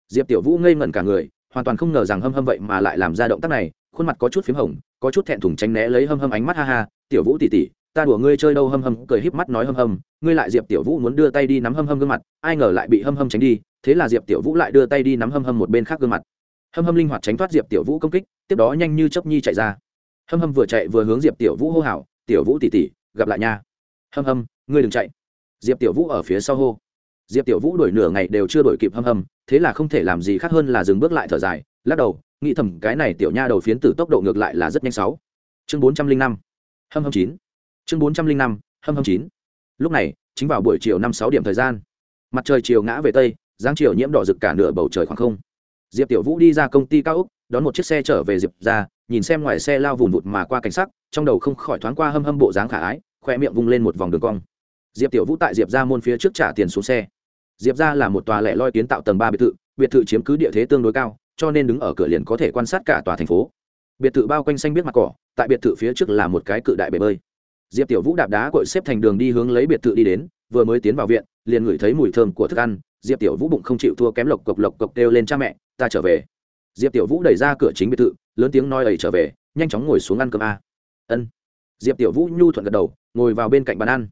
diệp tiểu vũ ngây ngẩn cả người, hoàn toàn không ngờ rằng hâm hâm vậy mà lại làm ra động tác này, khuôn mặt có chút p h í m hồng, có chút thẹn thùng tránh né lấy hâm hâm ánh mắt ha ha tiểu vũ tỉ tỉ, ta đùa ngươi chơi đâu hâm hâm, cười híp mắt nói hâm hâm, ngươi lại diệp tiểu vũ muốn đưa tay đi nắm hâm hâm gương mặt, ai ngờ lại bị hâm hâm tránh đi, thế là diệp tiểu vũ lại đưa tay đi nắm hâm hâm một bên khác gương mặt. Hâm hâm linh hoạt tránh thoát diệp tiểu vũ công kích, tiếp đó nhanh như chấp nhi chạy ra. Hâm hâm vừa chạy vừa hướng diệp tiểu vũ hô hào, tiểu vũ tỉ tỉ, gặp lại nha. Hâm hâm, ngươi đừng chạy. Diệp tiểu vũ ở phía sau hô. Diệp tiểu vũ đuổi nửa ngày đều chưa đuổi kịp hâm hâm, thế là không thể làm gì khác hơn là dừng bước lại thở dài, lắc đầu, nghĩ thầm, cái này tiểu nha đầu phiến tử tốc độ ngược lại là rất nhanh sáu. Chương bốn trăm linh năm hâm hâm chín. Chương bốn trăm linh năm, hâm hâm chín. Lúc này, chính vào buổi chiều năm sáu điểm thời gian. Mặt trời chiều ngã về tây, giáng chiều nhiễm đỏ rực cả nửa bầu trời khoảng không. Diệp tiểu vũ đi ra công ty cao úc đón một chiếc xe trở về diệp ra, nhìn xem ngoài xe lao vùn vụt mà qua cảnh sắc, trong đầu không khỏi thoáng qua hâm hâm bộ dáng khả ái, khoe miệng vung lên một vòng đường cong. Diệp tiểu vũ tại diệp ra môn phía trước trả tiền xuống xe. Diệp ra là một tòa lẻ loi kiến tạo tầng ba biệt thự biệt thự chiếm cứ địa thế tương đối cao, cho nên đứng ở cửa liền có thể quan sát cả tòa thành phố biệt thự bao quanh xanh biết mặt cỏ, tại biệt thự phía trước là một cái cự đại bể bơi. Diệp tiểu vũ đạp đá cội xếp thành đường đi hướng lấy biệt thự đi đến, vừa mới tiến vào viện, liền ngửi thấy mùi thơm của thức ăn, diệp tiểu vũ bụng không chịu thua kém lộc cộc lộc cộc kêu lên cha mẹ, ta trở về. Diệp tiểu vũ đẩy ra cửa chính biệt thự, lớn tiếng nói ẩy trở về, nhanh chóng ngồi xuống ăn cơm a. Ân. Diệp tiểu vũ nhu thuận gật đầu, ngồi vào bên cạnh bàn ăn.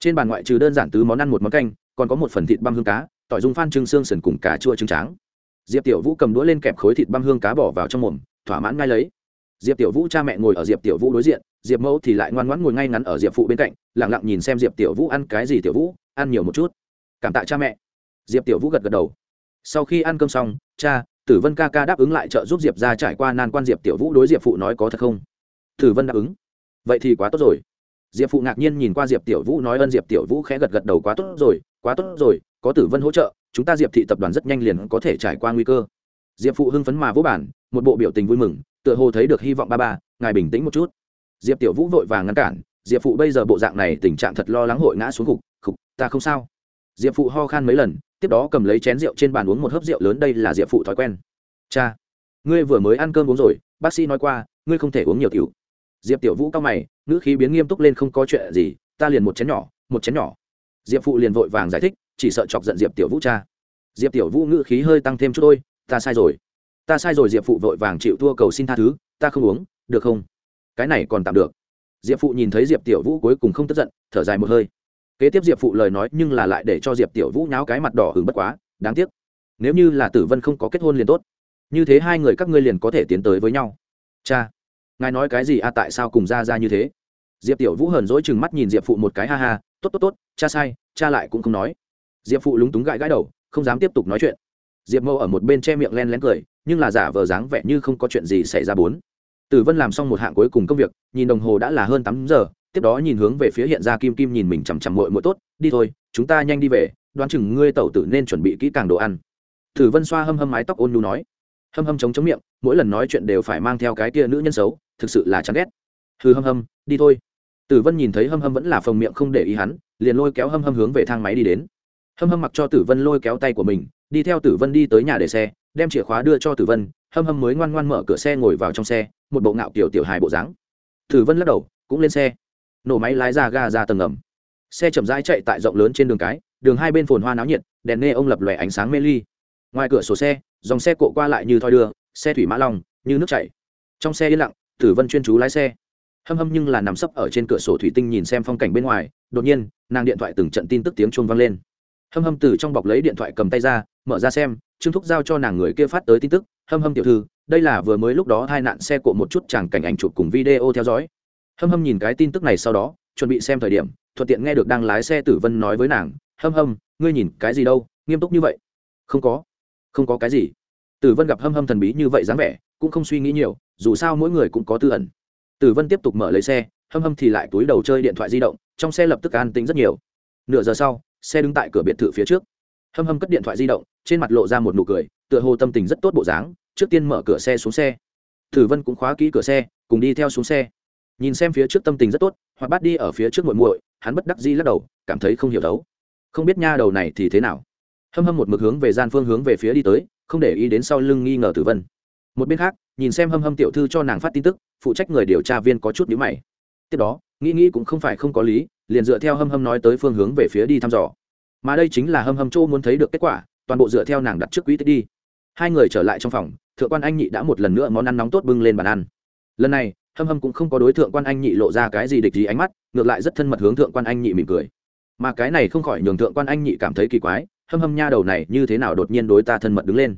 Trên bàn ngoại trừ đơn giản tứ món ăn một món canh, còn có một phần thịt băm hương cá, tỏi dung phan trưng xương sần cùng cà chua trứng tráng. Diệp tiểu vũ cầm đũa lên kẹp khối thịt băm hương cá bỏ vào trong mồm, thỏa mãn ngay lấy diệp tiểu vũ cha mẹ ngồi ở diệp tiểu vũ đối diện, diệp mẫu thì lại ngoan ngoãn ngồi ngay ngắn ở diệp phụ bên cạnh lẳng lặng nhìn xem diệp tiểu vũ ăn cái gì tiểu vũ, ăn nhiều một chút. Cảm tạ cha mẹ. Diệp tiểu vũ gật gật đầu. Sau khi ăn cơm xong, cha, tử vân ca ca đáp ứng lại trợ giúp diệp ra trải qua nan quan diệp tiểu vũ đối diệp phụ nói có thật không? Tử vân đáp ứng. Vậy thì quá tốt rồi. Diệp phụ ngạc nhiên nhìn qua diệp tiểu vũ nói ơn diệp tiểu vũ khẽ gật gật đầu quá tốt rồi, quá tốt rồi, có tử vân hỗ trợ, chúng ta diệp thị tập đoàn rất nhanh liền có thể trải qua nguy cơ. Diệp phụ hưng phấn mà vô bản một bộ biểu tình vui mừng tựa hồ thấy được hy vọng ba ba, ngài bình tĩnh một chút. Diệp tiểu vũ vội vàng ngăn cản, diệp phụ bây giờ bộ dạng này tình trạng thật lo lắng hội ngã xuống gục khục, ta không sao. Diệp phụ ho khan mấy lần, tiếp đó cầm lấy chén rượu trên bàn uống một hớp rượu lớn, đây là diệp phụ thói quen. Cha, ngươi vừa mới ăn cơm uống rồi, bác sĩ nói qua, ngươi không thể uống nhiều tiểu. Diệp tiểu vũ cao mày, ngữ khí biến nghiêm túc lên, không có chuyện gì, ta liền một chén nhỏ, một chén nhỏ. Diệp phụ liền vội vàng giải thích, chỉ sợ chọc giận diệp tiểu vũ cha. Diệp tiểu vũ ngữ khí hơi tăng thêm chút thôi, ta sai rồi ta sai rồi, diệp phụ vội vàng chịu thua cầu xin tha thứ, ta không uống, được không? Cái này còn tạm được. Diệp phụ nhìn thấy diệp tiểu vũ cuối cùng không tức giận, thở dài một hơi. Kế tiếp diệp phụ lời nói nhưng là lại để cho diệp tiểu vũ nháo cái mặt đỏ hứng bất quá, đáng tiếc. Nếu như là tử vân không có kết hôn liền tốt. Như thế hai người các ngươi liền có thể tiến tới với nhau. Cha, ngài nói cái gì a tại sao cùng ra ra như thế? Diệp tiểu vũ hờn dỗi chừng mắt nhìn diệp phụ một cái, ha ha, tốt tốt tốt, cha sai, cha lại cũng không nói. Diệp phụ lúng túng gãi gãi đầu, không dám tiếp tục nói chuyện. Diệp mâu ở một bên che miệng len lén cười nhưng là giả vờ dáng vẻ như không có chuyện gì xảy ra bốn. Tử vân làm xong một hạng cuối cùng công việc, nhìn đồng hồ đã là hơn tám giờ, tiếp đó nhìn hướng về phía hiện ra kim kim nhìn mình chằm chằm mội mội tốt, đi thôi, chúng ta nhanh đi về, đoán chừng ngươi tẩu tử nên chuẩn bị kỹ càng đồ ăn. Tử vân xoa hâm hâm mái tóc ôn nhu nói. Hâm hâm chống chống miệng, mỗi lần nói chuyện đều phải mang theo cái kia nữ nhân xấu, thực sự là chán ghét. Hư hâm hâm, đi thôi. Tử vân nhìn thấy hâm hâm vẫn là phồng miệng không để ý hắn, liền lôi kéo hâm hâm hướng về thang máy đi đến. Hâm hâm mặc cho tử vân lôi kéo tay của mình, đi theo tử vân đi tới nhà để xe đem chìa khóa đưa cho tử vân, hâm hâm mới ngoan ngoan mở cửa xe ngồi vào trong xe, một bộ ngạo kiểu tiểu hài bộ dáng. Tử vân lắc đầu, cũng lên xe. Nổ máy lái ra ga ra tầng ngầm. Xe chậm rãi chạy tại rộng lớn trên đường cái, đường hai bên phồn hoa náo nhiệt, đèn nê ông lập lòe ánh sáng mê ly. Ngoài cửa sổ xe, dòng xe cộ qua lại như thoi đưa, xe thủy mã long, như nước chảy. Trong xe yên lặng, tử vân chuyên chú lái xe. Hâm hâm nhưng là nằm sấp ở trên cửa sổ thủy tinh nhìn xem phong cảnh bên ngoài, đột nhiên, nàng điện thoại từng trận tin tức tiếng chuông vang lên. Hâm hâm từ trong bọc lấy điện thoại cầm tay ra, mở ra xem trương thúc giao cho nàng người kia phát tới tin tức, hâm hâm tiểu thư, đây là vừa mới lúc đó hai nạn xe cộ một chút chẳng cảnh ảnh chụp cùng video theo dõi. Hâm hâm nhìn cái tin tức này sau đó, chuẩn bị xem thời điểm, thuận tiện nghe được đang lái xe tử vân nói với nàng, hâm hâm, ngươi nhìn cái gì đâu, nghiêm túc như vậy? Không có không có cái gì. Tử vân gặp hâm hâm thần bí như vậy dáng vẻ, cũng không suy nghĩ nhiều, dù sao mỗi người cũng có tư ẩn. Tử vân tiếp tục mở lấy xe, hâm hâm thì lại túi đầu chơi điện thoại di động, trong xe lập tức an tính rất nhiều. Nửa giờ sau, xe đứng tại cửa biệt thự phía trước. Hâm hâm cất điện thoại di động trên mặt lộ ra một nụ cười, tựa hồ tâm tình rất tốt bộ dáng, trước tiên mở cửa xe xuống xe. Thử vân cũng khóa kỹ cửa xe, cùng đi theo xuống xe. Nhìn xem phía trước tâm tình rất tốt, hoặc bắt đi ở phía trước muội muội, hắn bất đắc dĩ lắc đầu, cảm thấy không hiểu đấu. Không biết nha đầu này thì thế nào. Hâm hâm một mực hướng về gian phương hướng về phía đi tới, không để ý đến sau lưng nghi ngờ tử vân. Một bên khác, nhìn xem hâm hâm tiểu thư cho nàng phát tin tức, phụ trách người điều tra viên có chút nhữ mày. Tiếp đó, nghĩ nghĩ cũng không phải không có lý, liền dựa theo hâm hâm nói tới phương hướng về phía đi thăm dò. Mà đây chính là hâm hâm châu muốn thấy được kết quả toàn bộ dựa theo nàng đặt trước quỹ tích đi. Hai người trở lại trong phòng, thượng quan anh nhị đã một lần nữa món ăn nóng tốt bưng lên bàn ăn. Lần này, hâm hâm cũng không có đối tượng quan anh nhị lộ ra cái gì địch gì ánh mắt, ngược lại rất thân mật hướng thượng quan anh nhị mỉm cười. Mà cái này không khỏi nhường thượng quan anh nhị cảm thấy kỳ quái, hâm hâm nha đầu này như thế nào đột nhiên đối ta thân mật đứng lên?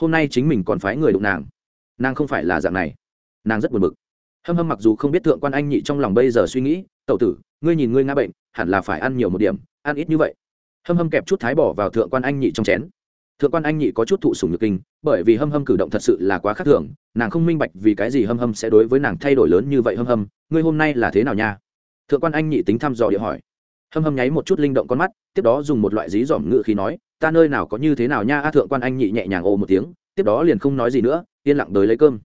Hôm nay chính mình còn phái người đụng nàng. Nàng không phải là dạng này. Nàng rất buồn bực. Hâm hâm mặc dù không biết thượng quan anh nhị trong lòng bây giờ suy nghĩ tậu tử, ngươi nhìn ngươi ngã bệnh, hẳn là phải ăn nhiều một điểm, ăn ít như vậy hâm hâm kẹp chút thái bỏ vào thượng quan anh nhị trong chén. Thượng quan anh nhị có chút thụ sùng nhược kinh, bởi vì hâm hâm cử động thật sự là quá khác thường, nàng không minh bạch vì cái gì hâm hâm sẽ đối với nàng thay đổi lớn như vậy hâm hâm, ngươi hôm nay là thế nào nha? Thượng quan anh nhị tính thăm dò địa hỏi. Hâm hâm nháy một chút linh động con mắt, tiếp đó dùng một loại dí dỏm ngự khí nói, ta nơi nào có như thế nào nha? A thượng quan anh nhị nhẹ nhàng ồ một tiếng, tiếp đó liền không nói gì nữa, yên lặng tới lấy cơm.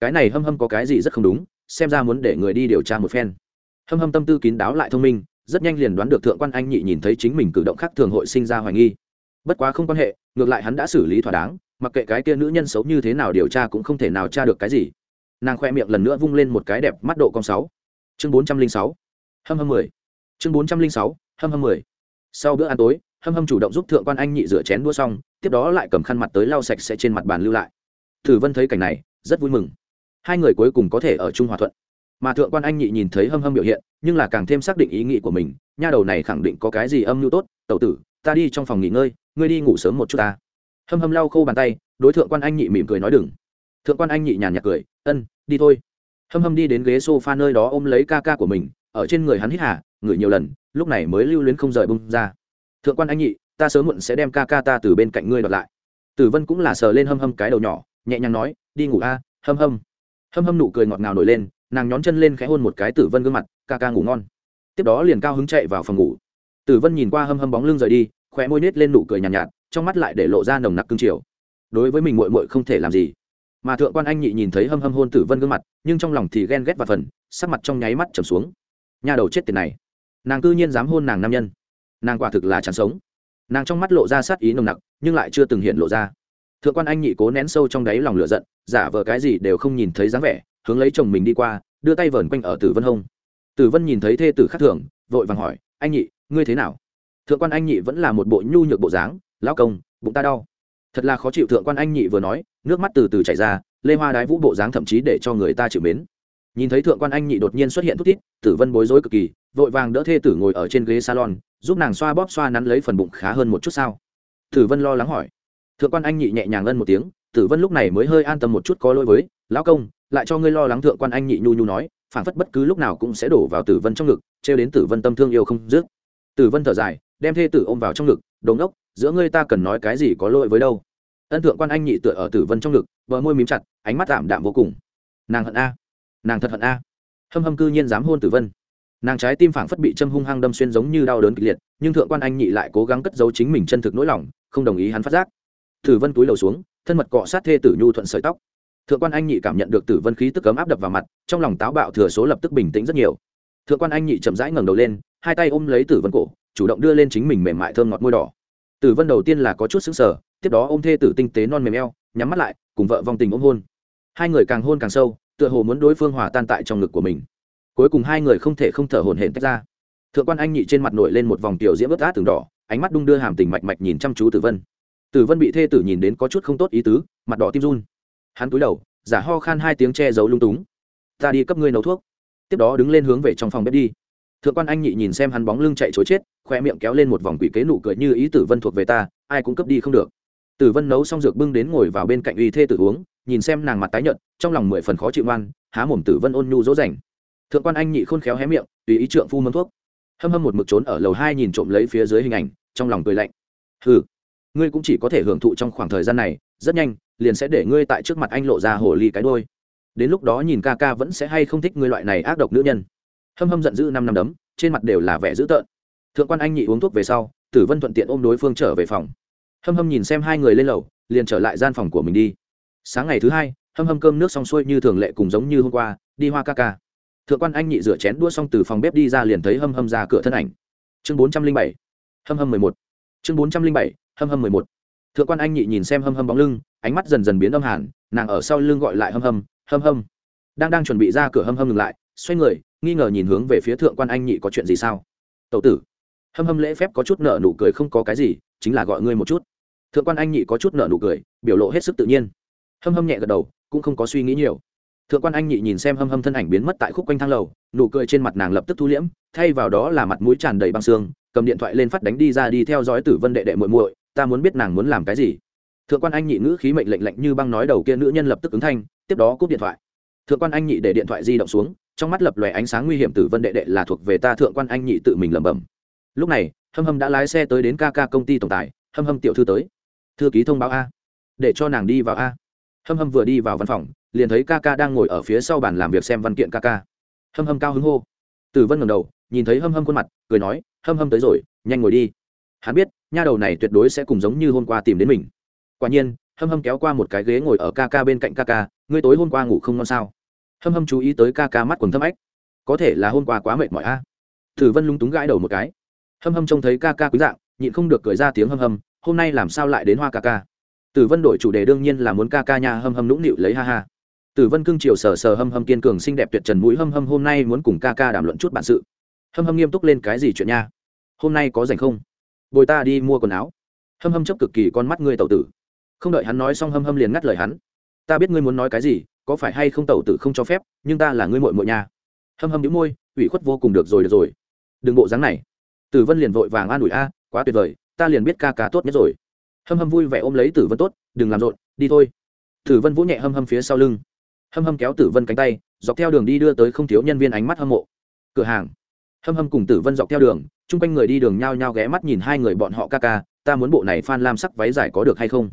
Cái này hâm hâm có cái gì rất không đúng, xem ra muốn để người đi điều tra một phen. Hâm hâm tâm tư kín đáo lại thông minh rất nhanh liền đoán được thượng quan anh nhị nhìn thấy chính mình cử động khác thường hội sinh ra hoài nghi. Bất quá không quan hệ, ngược lại hắn đã xử lý thỏa đáng, mặc kệ cái kia nữ nhân xấu như thế nào điều tra cũng không thể nào tra được cái gì. Nàng khoe miệng lần nữa vung lên một cái đẹp mắt độ con sáu. Chương bốn trăm linh sáu. Hâm hâm mười. Chương bốn trăm linh sáu, hâm hâm mười. Sau bữa ăn tối, hâm hâm chủ động giúp thượng quan anh nhị rửa chén đua xong, tiếp đó lại cầm khăn mặt tới lau sạch sẽ trên mặt bàn lưu lại. Thử vân thấy cảnh này, rất vui mừng. Hai người cuối cùng có thể ở chung hòa thuận mà thượng quan anh nhị nhìn thấy hâm hâm biểu hiện, nhưng là càng thêm xác định ý nghĩ của mình, nha đầu này khẳng định có cái gì âm mưu tốt, tẩu tử, ta đi trong phòng nghỉ ngơi, ngươi đi ngủ sớm một chút ta. Hâm hâm lau khô bàn tay, đối thượng quan anh nhị mỉm cười nói đừng. Thượng quan anh nhị nhàn nhạt cười, ân, đi thôi. Hâm hâm đi đến ghế s o f a nơi đó ôm lấy ca ca của mình, ở trên người hắn hít hà, ngửi nhiều lần, lúc này mới lưu luyến không rời bung ra. Thượng quan anh nhị, ta sớm muộn sẽ đem ca ca ta từ bên cạnh ngươi đọc lại. Tử vân cũng là sờ lên hâm hâm cái đầu nhỏ, nhẹ nhàng nói, đi ngủ a, hâm hâm. Hâm hâm nụ cười ngọt ngào nổi lên nàng nhón chân lên khẽ hôn một cái tử vân gương mặt ca ca ngủ ngon. Tiếp đó liền cao hứng chạy vào phòng ngủ. Tử vân nhìn qua hâm hâm bóng lưng rời đi khóe môi nết lên nụ cười nhàn nhạt, nhạt trong mắt lại để lộ ra nồng nặc cương triều. Đối với mình muội muội không thể làm gì. Mà thượng quan anh nhị nhìn thấy hâm hâm hôn tử vân gương mặt nhưng trong lòng thì ghen ghét và phần sắc mặt trong nháy mắt trầm xuống. Nhà đầu chết tiền này. Nàng cư nhiên dám hôn nàng nam nhân. Nàng quả thực là chẳng sống. Nàng trong mắt lộ ra sát ý nồng nặc nhưng lại chưa từng hiện lộ ra. Thượng quan anh nhị cố nén sâu trong đáy lòng lửa giận giả vờ cái gì đều không nhìn thấy dáng vẻ hướng lấy chồng mình đi qua, đưa tay vờn quanh ở tử vân hông. Tử vân nhìn thấy thê tử khắc thường, vội vàng hỏi, anh nhị, ngươi thế nào? Thượng quan anh nhị vẫn là một bộ nhu nhược bộ dáng, lão công, bụng ta đau. Thật là khó chịu, thượng quan anh nhị vừa nói, nước mắt từ từ chảy ra, lê hoa đái vũ bộ dáng thậm chí để cho người ta chịu mến. Nhìn thấy thượng quan anh nhị đột nhiên xuất hiện thút thít, tử vân bối rối cực kỳ, vội vàng đỡ thê tử ngồi ở trên ghế salon, giúp nàng xoa bóp xoa nắn lấy phần bụng khá hơn một chút sao? Tử vân lo lắng hỏi. Thượng quan anh nhị nhẹ nhàng ân một tiếng, tử vân lúc này mới hơi an tâm một chút có lỗi với, lão công lại cho ngươi lo lắng thượng quan anh nhị nhu nhu nói phản phất bất cứ lúc nào cũng sẽ đổ vào tử vân trong ngực trêu đến tử vân tâm thương yêu không dứt. Tử vân thở dài đem thê tử ôm vào trong ngực đồn ngốc, giữa ngươi ta cần nói cái gì có lỗi với đâu. Ân thượng quan anh nhị tựa ở tử vân trong ngực bờ môi mím chặt ánh mắt tạm đạm vô cùng. Nàng hận a nàng thật hận a. Hâm hâm cư nhiên dám hôn tử vân. Nàng trái tim phảng phất bị châm hung hăng đâm xuyên giống như đau đớn kịch liệt nhưng thượng quan anh nhị lại cố gắng cất giấu chính mình chân thực nỗi lòng không đồng ý hắn phát giác. Tử vân túi lầu xuống thân mật cọ sát thê tử nhu thuận sợi tóc thượng quan anh nhị cảm nhận được tử vân khí tức cấm áp đập vào mặt, trong lòng táo bạo thừa số lập tức bình tĩnh rất nhiều. Thượng quan anh nhị chậm rãi ngẩng đầu lên, hai tay ôm lấy tử vân cổ, chủ động đưa lên chính mình mềm mại thơm ngọt môi đỏ. Tử vân đầu tiên là có chút xứng sở tiếp đó ôm thê tử tinh tế non mềm eo, nhắm mắt lại, cùng vợ vong tình ôm hôn. Hai người càng hôn càng sâu, tựa hồ muốn đối phương hòa tan tại trong ngực của mình. Cuối cùng hai người không thể không thở hổn hển tách ra. Thượng quan anh nhị trên mặt nổi lên một vòng tiểu diễm ướt át từng đỏ, ánh mắt đung đưa hàm tình mạch mạch nhìn chăm chú tử vân. Tử vân bị thê tử nhìn đến có chút không tốt ý tứ, mặt đỏ tim run hắn cúi đầu, giả ho khan hai tiếng che giấu lung túng. Ta đi cấp ngươi nấu thuốc. Tiếp đó đứng lên hướng về trong phòng bếp đi. Thượng quan anh nhị nhìn xem hắn bóng lưng chạy chối chết, khoe miệng kéo lên một vòng quỷ kế nụ cười như ý tử vân thuộc về ta, ai cũng cấp đi không được. Tử vân nấu xong dược bưng đến ngồi vào bên cạnh uy thê tử uống, nhìn xem nàng mặt tái nhợt, trong lòng mười phần khó chịu ngoan, há mồm tử vân ôn nhu dỗ dành. Thượng quan anh nhị khôn khéo hé miệng, tùy ý trượng phu mâm thuốc. Hâm hâm một mực trốn ở lầu hai nhìn trộm lấy phía dưới hình ảnh, trong lòng cười lạnh. Hừ, ngươi cũng chỉ có thể hưởng thụ trong khoảng thời gian này rất nhanh, liền sẽ để ngươi tại trước mặt anh lộ ra hồ ly cái đôi. Đến lúc đó nhìn ca ca vẫn sẽ hay không thích ngươi loại này ác độc nữ nhân. Hâm hâm giận dữ năm năm đấm, trên mặt đều là vẻ dữ tợn. Thượng quan anh nhị uống thuốc về sau, tử vân thuận tiện ôm đối phương trở về phòng. Hâm hâm nhìn xem hai người lên lầu, liền trở lại gian phòng của mình đi. Sáng ngày thứ hai, hâm hâm cơm nước xong xuôi như thường lệ cùng giống như hôm qua, đi hoa ca ca. Thượng quan anh nhị rửa chén đua xong từ phòng bếp đi ra liền thấy hâm hâm ra cửa thân ảnh. Chương bốn trăm linh bảy, hâm hâm mười một. Chương bốn trăm linh bảy, hâm hâm mười một thượng quan anh nhị nhìn xem hâm hâm bóng lưng, ánh mắt dần dần biến âm hàn, nàng ở sau lưng gọi lại hâm hâm hâm hâm. Đang đang chuẩn bị ra cửa hâm hâm ngừng lại, xoay người, nghi ngờ nhìn hướng về phía thượng quan anh nhị có chuyện gì sao? Tậu tử. Hâm hâm lễ phép có chút nợ nụ cười không có cái gì, chính là gọi ngươi một chút. Thượng quan anh nhị có chút nợ nụ cười, biểu lộ hết sức tự nhiên. Hâm hâm nhẹ gật đầu, cũng không có suy nghĩ nhiều. Thượng quan anh nhị nhìn xem hâm hâm thân ảnh biến mất tại khúc quanh thang lầu, nụ cười trên mặt nàng lập tức thu liễm, thay vào đó là mặt mũi tràn đầy băng xương, cầm điện thoại lên phát đánh đi ra đi theo dõi tử vân đệ đệ muội muội ta muốn biết nàng muốn làm cái gì. Thượng quan anh nhị ngữ khí mệnh lệnh lệnh như băng nói đầu kia nữ nhân lập tức ứng thanh, tiếp đó cúp điện thoại. Thượng quan anh nhị để điện thoại di động xuống, trong mắt lập lòe ánh sáng nguy hiểm tử vân đệ đệ là thuộc về ta, thượng quan anh nhị tự mình lẩm bẩm. Lúc này, hâm hâm đã lái xe tới đến kk công ty tổng tài, hâm hâm tiểu thư tới. Thư ký thông báo a. Để cho nàng đi vào a. Hâm hâm vừa đi vào văn phòng, liền thấy kk đang ngồi ở phía sau bàn làm việc xem văn kiện kk hâm hâm cao hứng hô. Tử vân ngầm đầu, nhìn thấy hâm hâm khuôn mặt, cười nói, hâm hâm tới rồi, nhanh ngồi đi. Hắn biết nha đầu này tuyệt đối sẽ cùng giống như hôm qua tìm đến mình. Quả nhiên, hâm hâm kéo qua một cái ghế ngồi ở ca ca bên cạnh ca ca, ngươi tối hôm qua ngủ không ngon sao? Hâm hâm chú ý tới ca ca mắt quần thâm ách. Có thể là hôm qua quá mệt mỏi a. Tử vân lung túng gãi đầu một cái. Hâm hâm trông thấy ca ca quý dạng, nhịn không được cười ra tiếng hâm hâm, hôm nay làm sao lại đến hoa ca ca? Tử vân đổi chủ đề đương nhiên là muốn ca ca nha hâm hâm nũng nịu lấy ha ha. Tử vân cưng chiều sờ sờ hâm hâm kiên cường xinh đẹp tuyệt trần mũi, hâm hâm hôm nay muốn cùng ca ca đàm luận chút bản sự. Hâm hâm nghiêm túc lên cái gì chuyện nha? Hôm nay có rảnh không? Bồi ta đi mua quần áo. Hâm hâm chấp cực kỳ con mắt ngươi tàu tử. Không đợi hắn nói xong hâm hâm liền ngắt lời hắn. Ta biết ngươi muốn nói cái gì, có phải hay không tẩu tử không cho phép, nhưng ta là ngươi mội mội nha. Hâm hâm đĩu môi, ủy khuất vô cùng được rồi được rồi. Đừng bộ dáng này. Tử vân liền vội vàng an ủi, a, quá tuyệt vời, ta liền biết ca ca tốt nhất rồi. Hâm hâm vui vẻ ôm lấy tử vân tốt, đừng làm rộn, đi thôi. Tử vân vỗ nhẹ hâm hâm phía sau lưng. Hâm hâm kéo tử vân cánh tay, dọc theo đường đi đưa tới không thiếu nhân viên ánh mắt hâm mộ. Cửa hàng. Hâm hâm cùng tử vân dọc theo đường chung quanh người đi đường nhao nhao ghé mắt nhìn hai người bọn họ ca ca, ta muốn bộ này phan lam sắc váy dài có được hay không?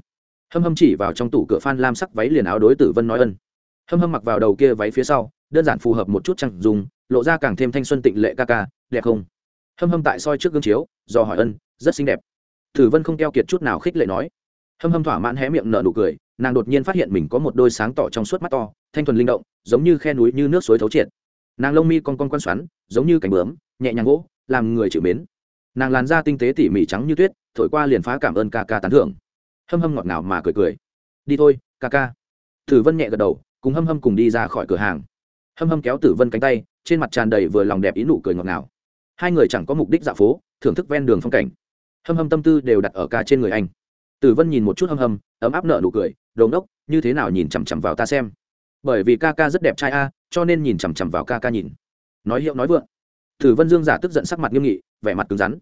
Hâm hâm chỉ vào trong tủ cửa phan lam sắc váy liền áo đối tử vân nói ân. Hâm hâm mặc vào đầu kia váy phía sau, đơn giản phù hợp một chút chẳng dùng, lộ ra càng thêm thanh xuân tịnh lệ ca ca, đẹp không? Hâm hâm tại soi trước gương chiếu, do hỏi ân, rất xinh đẹp. Tử vân không keo kiệt chút nào khích lệ nói. Hâm hâm thỏa mãn hé miệng nở nụ cười, nàng đột nhiên phát hiện mình có một đôi sáng tỏ trong suốt mắt to, thanh thuần linh động, giống như khe núi như nước suối thấu triệt. Nàng lông mi con con quan xoắn, giống như cánh bướm, nhẹ nhàng gỗ làm người chịu mến. Nàng làn da tinh tế tỉ mỉ trắng như tuyết, thổi qua liền phá cảm ơn ca ca tán thưởng. Hâm hâm ngọt ngào mà cười cười. Đi thôi, ca ca. Tử vân nhẹ gật đầu, cùng hâm hâm cùng đi ra khỏi cửa hàng. Hâm hâm kéo tử vân cánh tay, trên mặt tràn đầy vừa lòng đẹp ý nụ cười ngọt ngào. Hai người chẳng có mục đích dạo phố, thưởng thức ven đường phong cảnh. Hâm hâm tâm tư đều đặt ở ca trên người anh. Tử vân nhìn một chút hâm hâm, ấm áp nợ nụ cười đồn đốc như thế nào nhìn chằm chằm vào ta xem? Bởi vì ca ca rất đẹp trai a, cho nên nhìn chằm chằm vào ca ca nhìn. Nói hiệu nói vượng tử vân dương giả tức giận sắc mặt nghiêm nghị, vẻ mặt cứng rắn.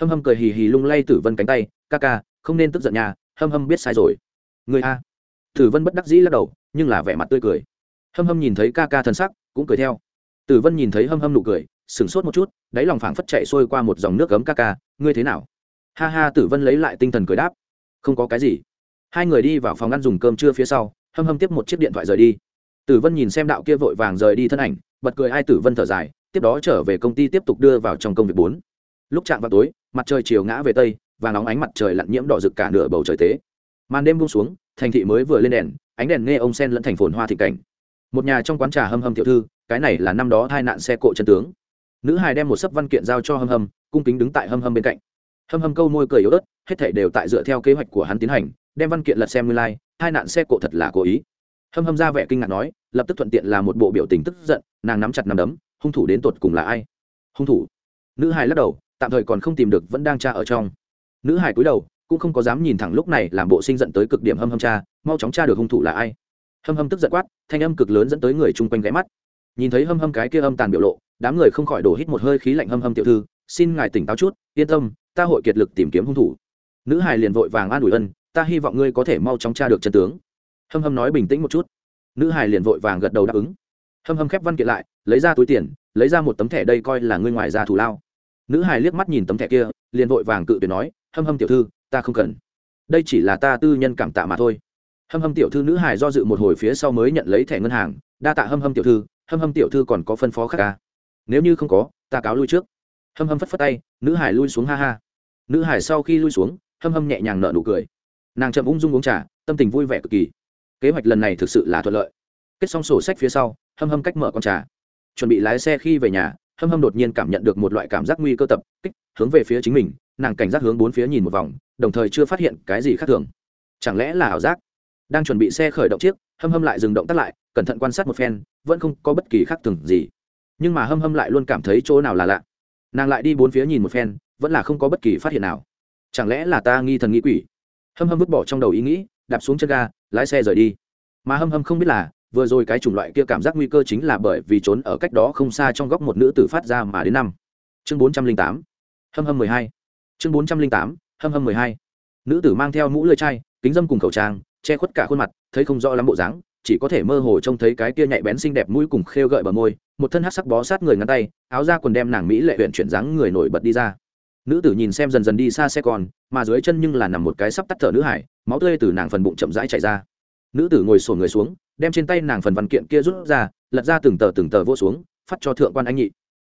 Hâm hâm cười hì hì lung lay tử vân cánh tay, ca ca, không nên tức giận nhà hâm hâm biết sai rồi. Người a? Tử vân bất đắc dĩ lắc đầu, nhưng là vẻ mặt tươi cười. Hâm hâm nhìn thấy ca ca thân sắc, cũng cười theo. Tử vân nhìn thấy hâm hâm nụ cười, sửng sốt một chút, đáy lòng phảng phất chạy xuôi qua một dòng nước cấm ca ca, ngươi thế nào? Ha ha tử vân lấy lại tinh thần cười đáp. Không có cái gì. Hai người đi vào phòng ăn dùng cơm trưa phía sau, hâm hâm tiếp một chiếc điện thoại rời đi. Tử vân nhìn xem đạo kia vội vàng rời đi thân ảnh, bật cười ai tử vân thở dài tiếp đó trở về công ty tiếp tục đưa vào trong công việc bốn. Lúc chạm vào tối mặt trời chiều ngã về tây và nóng ánh mặt trời lặn nhiễm đỏ rực cả nửa bầu trời tế. Màn đêm buông xuống thành thị mới vừa lên đèn ánh đèn nghe ông sen lẫn thành phồn hoa thị cảnh. Một nhà trong quán trà hâm hâm tiểu thư cái này là năm đó hai nạn xe cộ chân tướng. Nữ hài đem một sấp văn kiện giao cho hâm hâm cung kính đứng tại hâm hâm bên cạnh. Hâm hâm câu môi cười yếu ớt hết thảy đều tại dựa theo kế hoạch của hắn tiến hành đem văn kiện lật xem nguyên lai、like, hai nạn xe cộ thật là cố ý. Hâm hâm ra vẻ kinh ngạc nói lập tức thuận tiện là một bộ biểu tình tức giận nàng nắm chặt nắm đấm hung thủ đến tột cùng là ai? Hung thủ. Nữ hải lắc đầu, tạm thời còn không tìm được, vẫn đang tra ở trong. Nữ hải cúi đầu, cũng không có dám nhìn thẳng lúc này làm bộ sinh giận tới cực điểm hâm hâm cha, mau chóng tra được hung thủ là ai. Hâm hâm tức giận quát, thanh âm cực lớn dẫn tới người chung quanh ghé mắt. Nhìn thấy hâm hâm cái kia âm tàn biểu lộ, đám người không khỏi đổ hít một hơi khí lạnh hâm hâm tiểu thư, xin ngài tỉnh táo chút, yên tâm, ta hội kiệt lực tìm kiếm hung thủ. Nữ hài liền vội vàng an ủi ân, ta hy vọng ngươi có thể mau chóng tra được chân tướng. Hâm hâm nói bình tĩnh một chút. Nữ hài liền vội vàng gật đầu đáp ứng hâm hâm khép văn kiện lại, lấy ra túi tiền, lấy ra một tấm thẻ đây coi là ngươi ngoài ra thù lao. Nữ hài liếc mắt nhìn tấm thẻ kia, liền vội vàng cự tuyệt nói, hâm hâm tiểu thư, ta không cần. Đây chỉ là ta tư nhân cảm tạ mà thôi. Hâm hâm tiểu thư nữ hài do dự một hồi phía sau mới nhận lấy thẻ ngân hàng, đa tạ hâm hâm tiểu thư, hâm hâm tiểu thư còn có phân phó khác ca à? nếu như không có, ta cáo lui trước. Hâm hâm phất phất tay, nữ hải lui xuống ha ha. Nữ hải sau khi lui xuống, hâm hâm nhẹ nhàng nợ nụ cười. Nàng chậm ung dung uống trà, tâm tình vui vẻ cực kỳ. Kế hoạch lần này thực sự là thuận lợi. Kết xong sổ sách phía sau hâm hâm cách mở con trà. Chuẩn bị lái xe khi về nhà, hâm hâm đột nhiên cảm nhận được một loại cảm giác nguy cơ tập kích, hướng về phía chính mình, nàng cảnh giác hướng bốn phía nhìn một vòng, đồng thời chưa phát hiện cái gì khác thường. Chẳng lẽ là ảo giác? Đang chuẩn bị xe khởi động chiếc, hâm hâm lại dừng động tắt lại, cẩn thận quan sát một phen, vẫn không có bất kỳ khác thường gì. Nhưng mà hâm hâm lại luôn cảm thấy chỗ nào là lạ. Nàng lại đi bốn phía nhìn một phen, vẫn là không có bất kỳ phát hiện nào. Chẳng lẽ là ta nghi thần nghi quỷ? Hâm hâm vứt bỏ trong đầu ý nghĩ, đạp xuống chân ga, lái xe rời đi. Mà hâm hâm không biết là vừa rồi cái chủng loại kia cảm giác nguy cơ chính là bởi vì trốn ở cách đó không xa trong góc một nữ tử phát ra mà đến năm. Chương bốn trăm linh tám. Hâm hâm mười hai. Chương bốn trăm linh tám. Hâm hâm mười hai. Nữ tử mang theo mũ lưỡi chai, kính dâm cùng khẩu trang, che khuất cả khuôn mặt, thấy không rõ lắm bộ dáng, chỉ có thể mơ hồ trông thấy cái kia nhạy bén xinh đẹp mũi cùng khêu gợi bờ môi, một thân hát sắc bó sát người ngăn tay, áo ra quần đem nàng mỹ lệ huyện chuyển dáng người nổi bật đi ra. Nữ tử nhìn xem dần dần đi xa xe con, mà dưới chân nhưng là nằm một cái sắp tắt thở nữ hải, máu tươi từ nàng phần bụng chậm rãi chạy ra nữ tử ngồi sổ người xuống, đem trên tay nàng phần văn kiện kia rút ra, lật ra từng tờ từng tờ vô xuống, phát cho thượng quan anh nhị.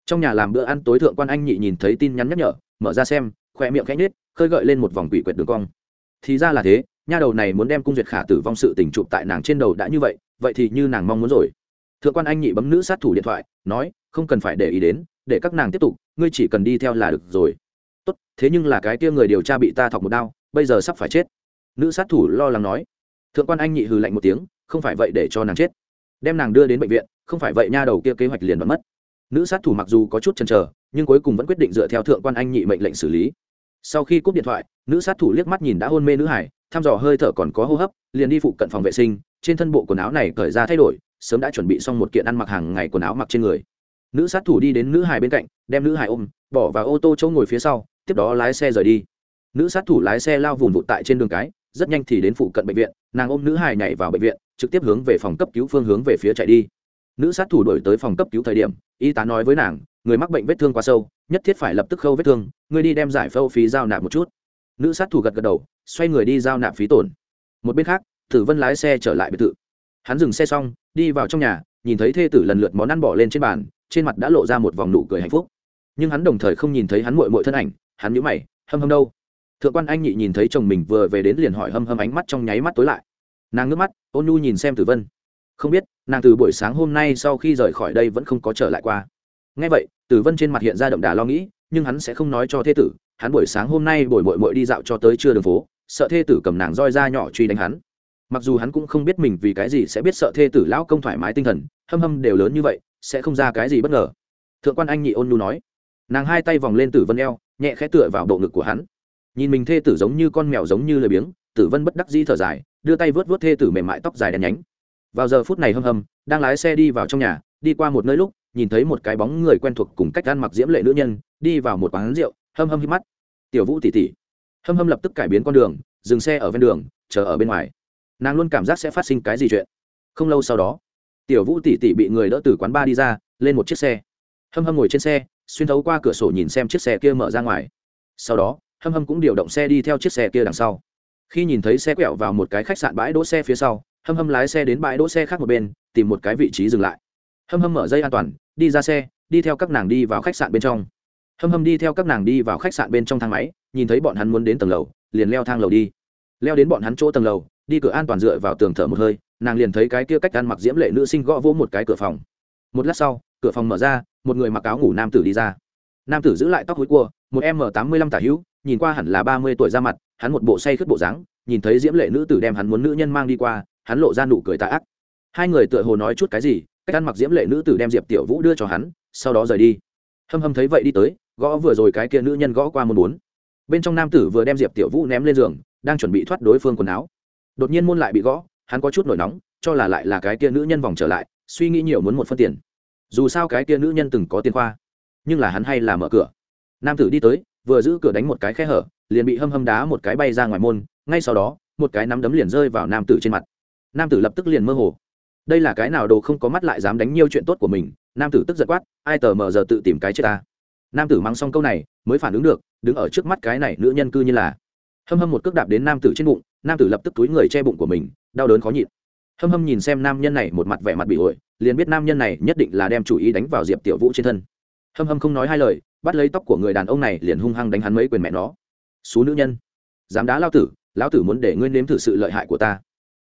Trong nhà làm bữa ăn tối thượng quan anh nhị nhìn thấy tin nhắn nhắc nhở, mở ra xem khoe miệng khẽ nhết khơi gợi lên một vòng quỷ quyệt đường cong. Thì ra là thế, nha đầu này muốn đem cung duyệt khả tử vong sự tình chụp tại nàng trên đầu đã như vậy vậy thì như nàng mong muốn rồi. Thượng quan anh nhị bấm nữ sát thủ điện thoại, nói, không cần phải để ý đến, để các nàng tiếp tục, ngươi chỉ cần đi theo là được rồi. Tốt, thế nhưng là cái kia người điều tra bị ta thọc một đao, bây giờ sắp phải chết. Nữ sát thủ lo lắng nói thượng quan anh nhị hừ lạnh một tiếng, không phải vậy để cho nàng chết. Đem nàng đưa đến bệnh viện, không phải vậy nha đầu kia kế hoạch liền mất. Nữ sát thủ mặc dù có chút chần chờ, nhưng cuối cùng vẫn quyết định dựa theo thượng quan anh nhị mệnh lệnh xử lý. Sau khi cúp điện thoại, nữ sát thủ liếc mắt nhìn đã hôn mê nữ hải, thăm dò hơi thở còn có hô hấp, liền đi phụ cận phòng vệ sinh, trên thân bộ quần áo này cởi ra thay đổi, sớm đã chuẩn bị xong một kiện ăn mặc hàng ngày quần áo mặc trên người. Nữ sát thủ đi đến nữ hải bên cạnh, đem nữ hải ôm, bỏ vào ô tô chỗ ngồi phía sau, tiếp đó lái xe rời đi. Nữ sát thủ lái xe lao vùn vụt tại trên đường cái rất nhanh thì đến phụ cận bệnh viện, nàng ôm nữ hài nhảy vào bệnh viện, trực tiếp hướng về phòng cấp cứu phương hướng về phía chạy đi. Nữ sát thủ đổi tới phòng cấp cứu thời điểm, y tá nói với nàng, người mắc bệnh vết thương quá sâu, nhất thiết phải lập tức khâu vết thương, người đi đem giải phẫu phí giao nạp một chút. Nữ sát thủ gật gật đầu, xoay người đi giao nạp phí tổn. Một bên khác, tử vân lái xe trở lại biệt thự. Hắn dừng xe xong, đi vào trong nhà, nhìn thấy thê tử lần lượt món ăn bỏ lên trên bàn, trên mặt đã lộ ra một vòng nụ cười hạnh phúc. Nhưng hắn đồng thời không nhìn thấy hắn mội mội thân ảnh, hắn nhũ mày, hâm hâm đâu? Thượng quan anh nhị nhìn thấy chồng mình vừa về đến liền hỏi hâm hâm ánh mắt trong nháy mắt tối lại. Nàng ngước mắt, ôn nhu nhìn xem tử vân. Không biết, nàng từ buổi sáng hôm nay sau khi rời khỏi đây vẫn không có trở lại qua. Ngay vậy, tử vân trên mặt hiện ra đậm đà lo nghĩ, nhưng hắn sẽ không nói cho thê tử, hắn buổi sáng hôm nay buổi mội mội đi dạo cho tới trưa đường phố, sợ thê tử cầm nàng roi ra nhỏ truy đánh hắn. Mặc dù hắn cũng không biết mình vì cái gì sẽ biết sợ thê tử lão công thoải mái tinh thần, hâm hâm đều lớn như vậy, sẽ không ra cái gì bất ngờ. Thượng quan anh nhị ôn nhu nói. Nàng hai tay vòng lên tử vân eo, nhẹ khẽ tựa vào bộ ngực của hắn nhìn mình thê tử giống như con mèo giống như lười biếng, tử vân bất đắc dĩ thở dài, đưa tay vớt vớt thê tử mềm mại tóc dài đen nhánh. Vào giờ phút này hâm hâm, đang lái xe đi vào trong nhà, đi qua một nơi lúc, nhìn thấy một cái bóng người quen thuộc cùng cách ăn mặc diễm lệ nữ nhân, đi vào một quán rượu, hâm hâm hít mắt. Tiểu vũ tỉ tỉ hâm hâm lập tức cải biến con đường, dừng xe ở ven đường, chờ ở bên ngoài. Nàng luôn cảm giác sẽ phát sinh cái gì chuyện. Không lâu sau đó, tiểu vũ tỉ tỉ bị người đỡ từ quán ba đi ra, lên một chiếc xe. Hâm hâm ngồi trên xe, xuyên thấu qua cửa sổ nhìn xem chiếc xe kia mở ra ngoài. Sau đó hâm hâm cũng điều động xe đi theo chiếc xe kia đằng sau. Khi nhìn thấy xe quẹo vào một cái khách sạn bãi đỗ xe phía sau, hâm hâm lái xe đến bãi đỗ xe khác một bên, tìm một cái vị trí dừng lại. Hâm hâm mở dây an toàn, đi ra xe, đi theo các nàng đi vào khách sạn bên trong. Hâm hâm đi theo các nàng đi vào khách sạn bên trong thang máy, nhìn thấy bọn hắn muốn đến tầng lầu, liền leo thang lầu đi. Leo đến bọn hắn chỗ tầng lầu, đi cửa an toàn dựa vào tường thở một hơi, nàng liền thấy cái kia cách ăn mặc diễm lệ nữ sinh gõ vỗ một cái cửa phòng. Một lát sau, cửa phòng mở ra, một người mặc áo ngủ nam tử đi ra nam tử giữ lại tóc hối cua, một m tám mươi lăm tả hữu, nhìn qua hẳn là ba mươi tuổi ra mặt, hắn một bộ say khướt bộ dáng, nhìn thấy diễm lệ nữ tử đem hắn muốn nữ nhân mang đi qua, hắn lộ ra nụ cười tạ ác. Hai người tựa hồ nói chút cái gì, cách ăn mặc diễm lệ nữ tử đem diệp tiểu vũ đưa cho hắn, sau đó rời đi. Hâm hâm thấy vậy đi tới, gõ vừa rồi cái kia nữ nhân gõ qua môn bốn. Bên trong nam tử vừa đem diệp tiểu vũ ném lên giường, đang chuẩn bị thoát đối phương quần áo. Đột nhiên môn lại bị gõ, hắn có chút nổi nóng, cho là lại là cái kia nữ nhân vòng trở lại, suy nghĩ nhiều muốn một phân tiền. Dù sao cái kia nữ nhân từng có tiền khoa nhưng là hắn hay là mở cửa. Nam tử đi tới, vừa giữ cửa đánh một cái khe hở, liền bị hâm hâm đá một cái bay ra ngoài môn, ngay sau đó, một cái nắm đấm liền rơi vào nam tử trên mặt. Nam tử lập tức liền mơ hồ. Đây là cái nào đồ không có mắt lại dám đánh nhiều chuyện tốt của mình, nam tử tức giật quát, ai tờ mờ giờ tự tìm cái chết ta? Nam tử mang xong câu này, mới phản ứng được, đứng ở trước mắt cái này nữ nhân cư như là. Hâm hâm một cước đạp đến nam tử trên bụng, nam tử lập tức túi người che bụng của mình, đau đớn khó nhịn. Hâm hâm nhìn xem nam nhân này một mặt vẻ mặt bị ổi liền biết nam nhân này nhất định là đem chủ ý đánh vào diệp tiểu vũ trên thân hâm hâm không nói hai lời, bắt lấy tóc của người đàn ông này liền hung hăng đánh hắn mấy quyền mẹ nó. Xú nữ nhân, dám đá lao tử, lão tử muốn để ngươi nếm thử sự lợi hại của ta.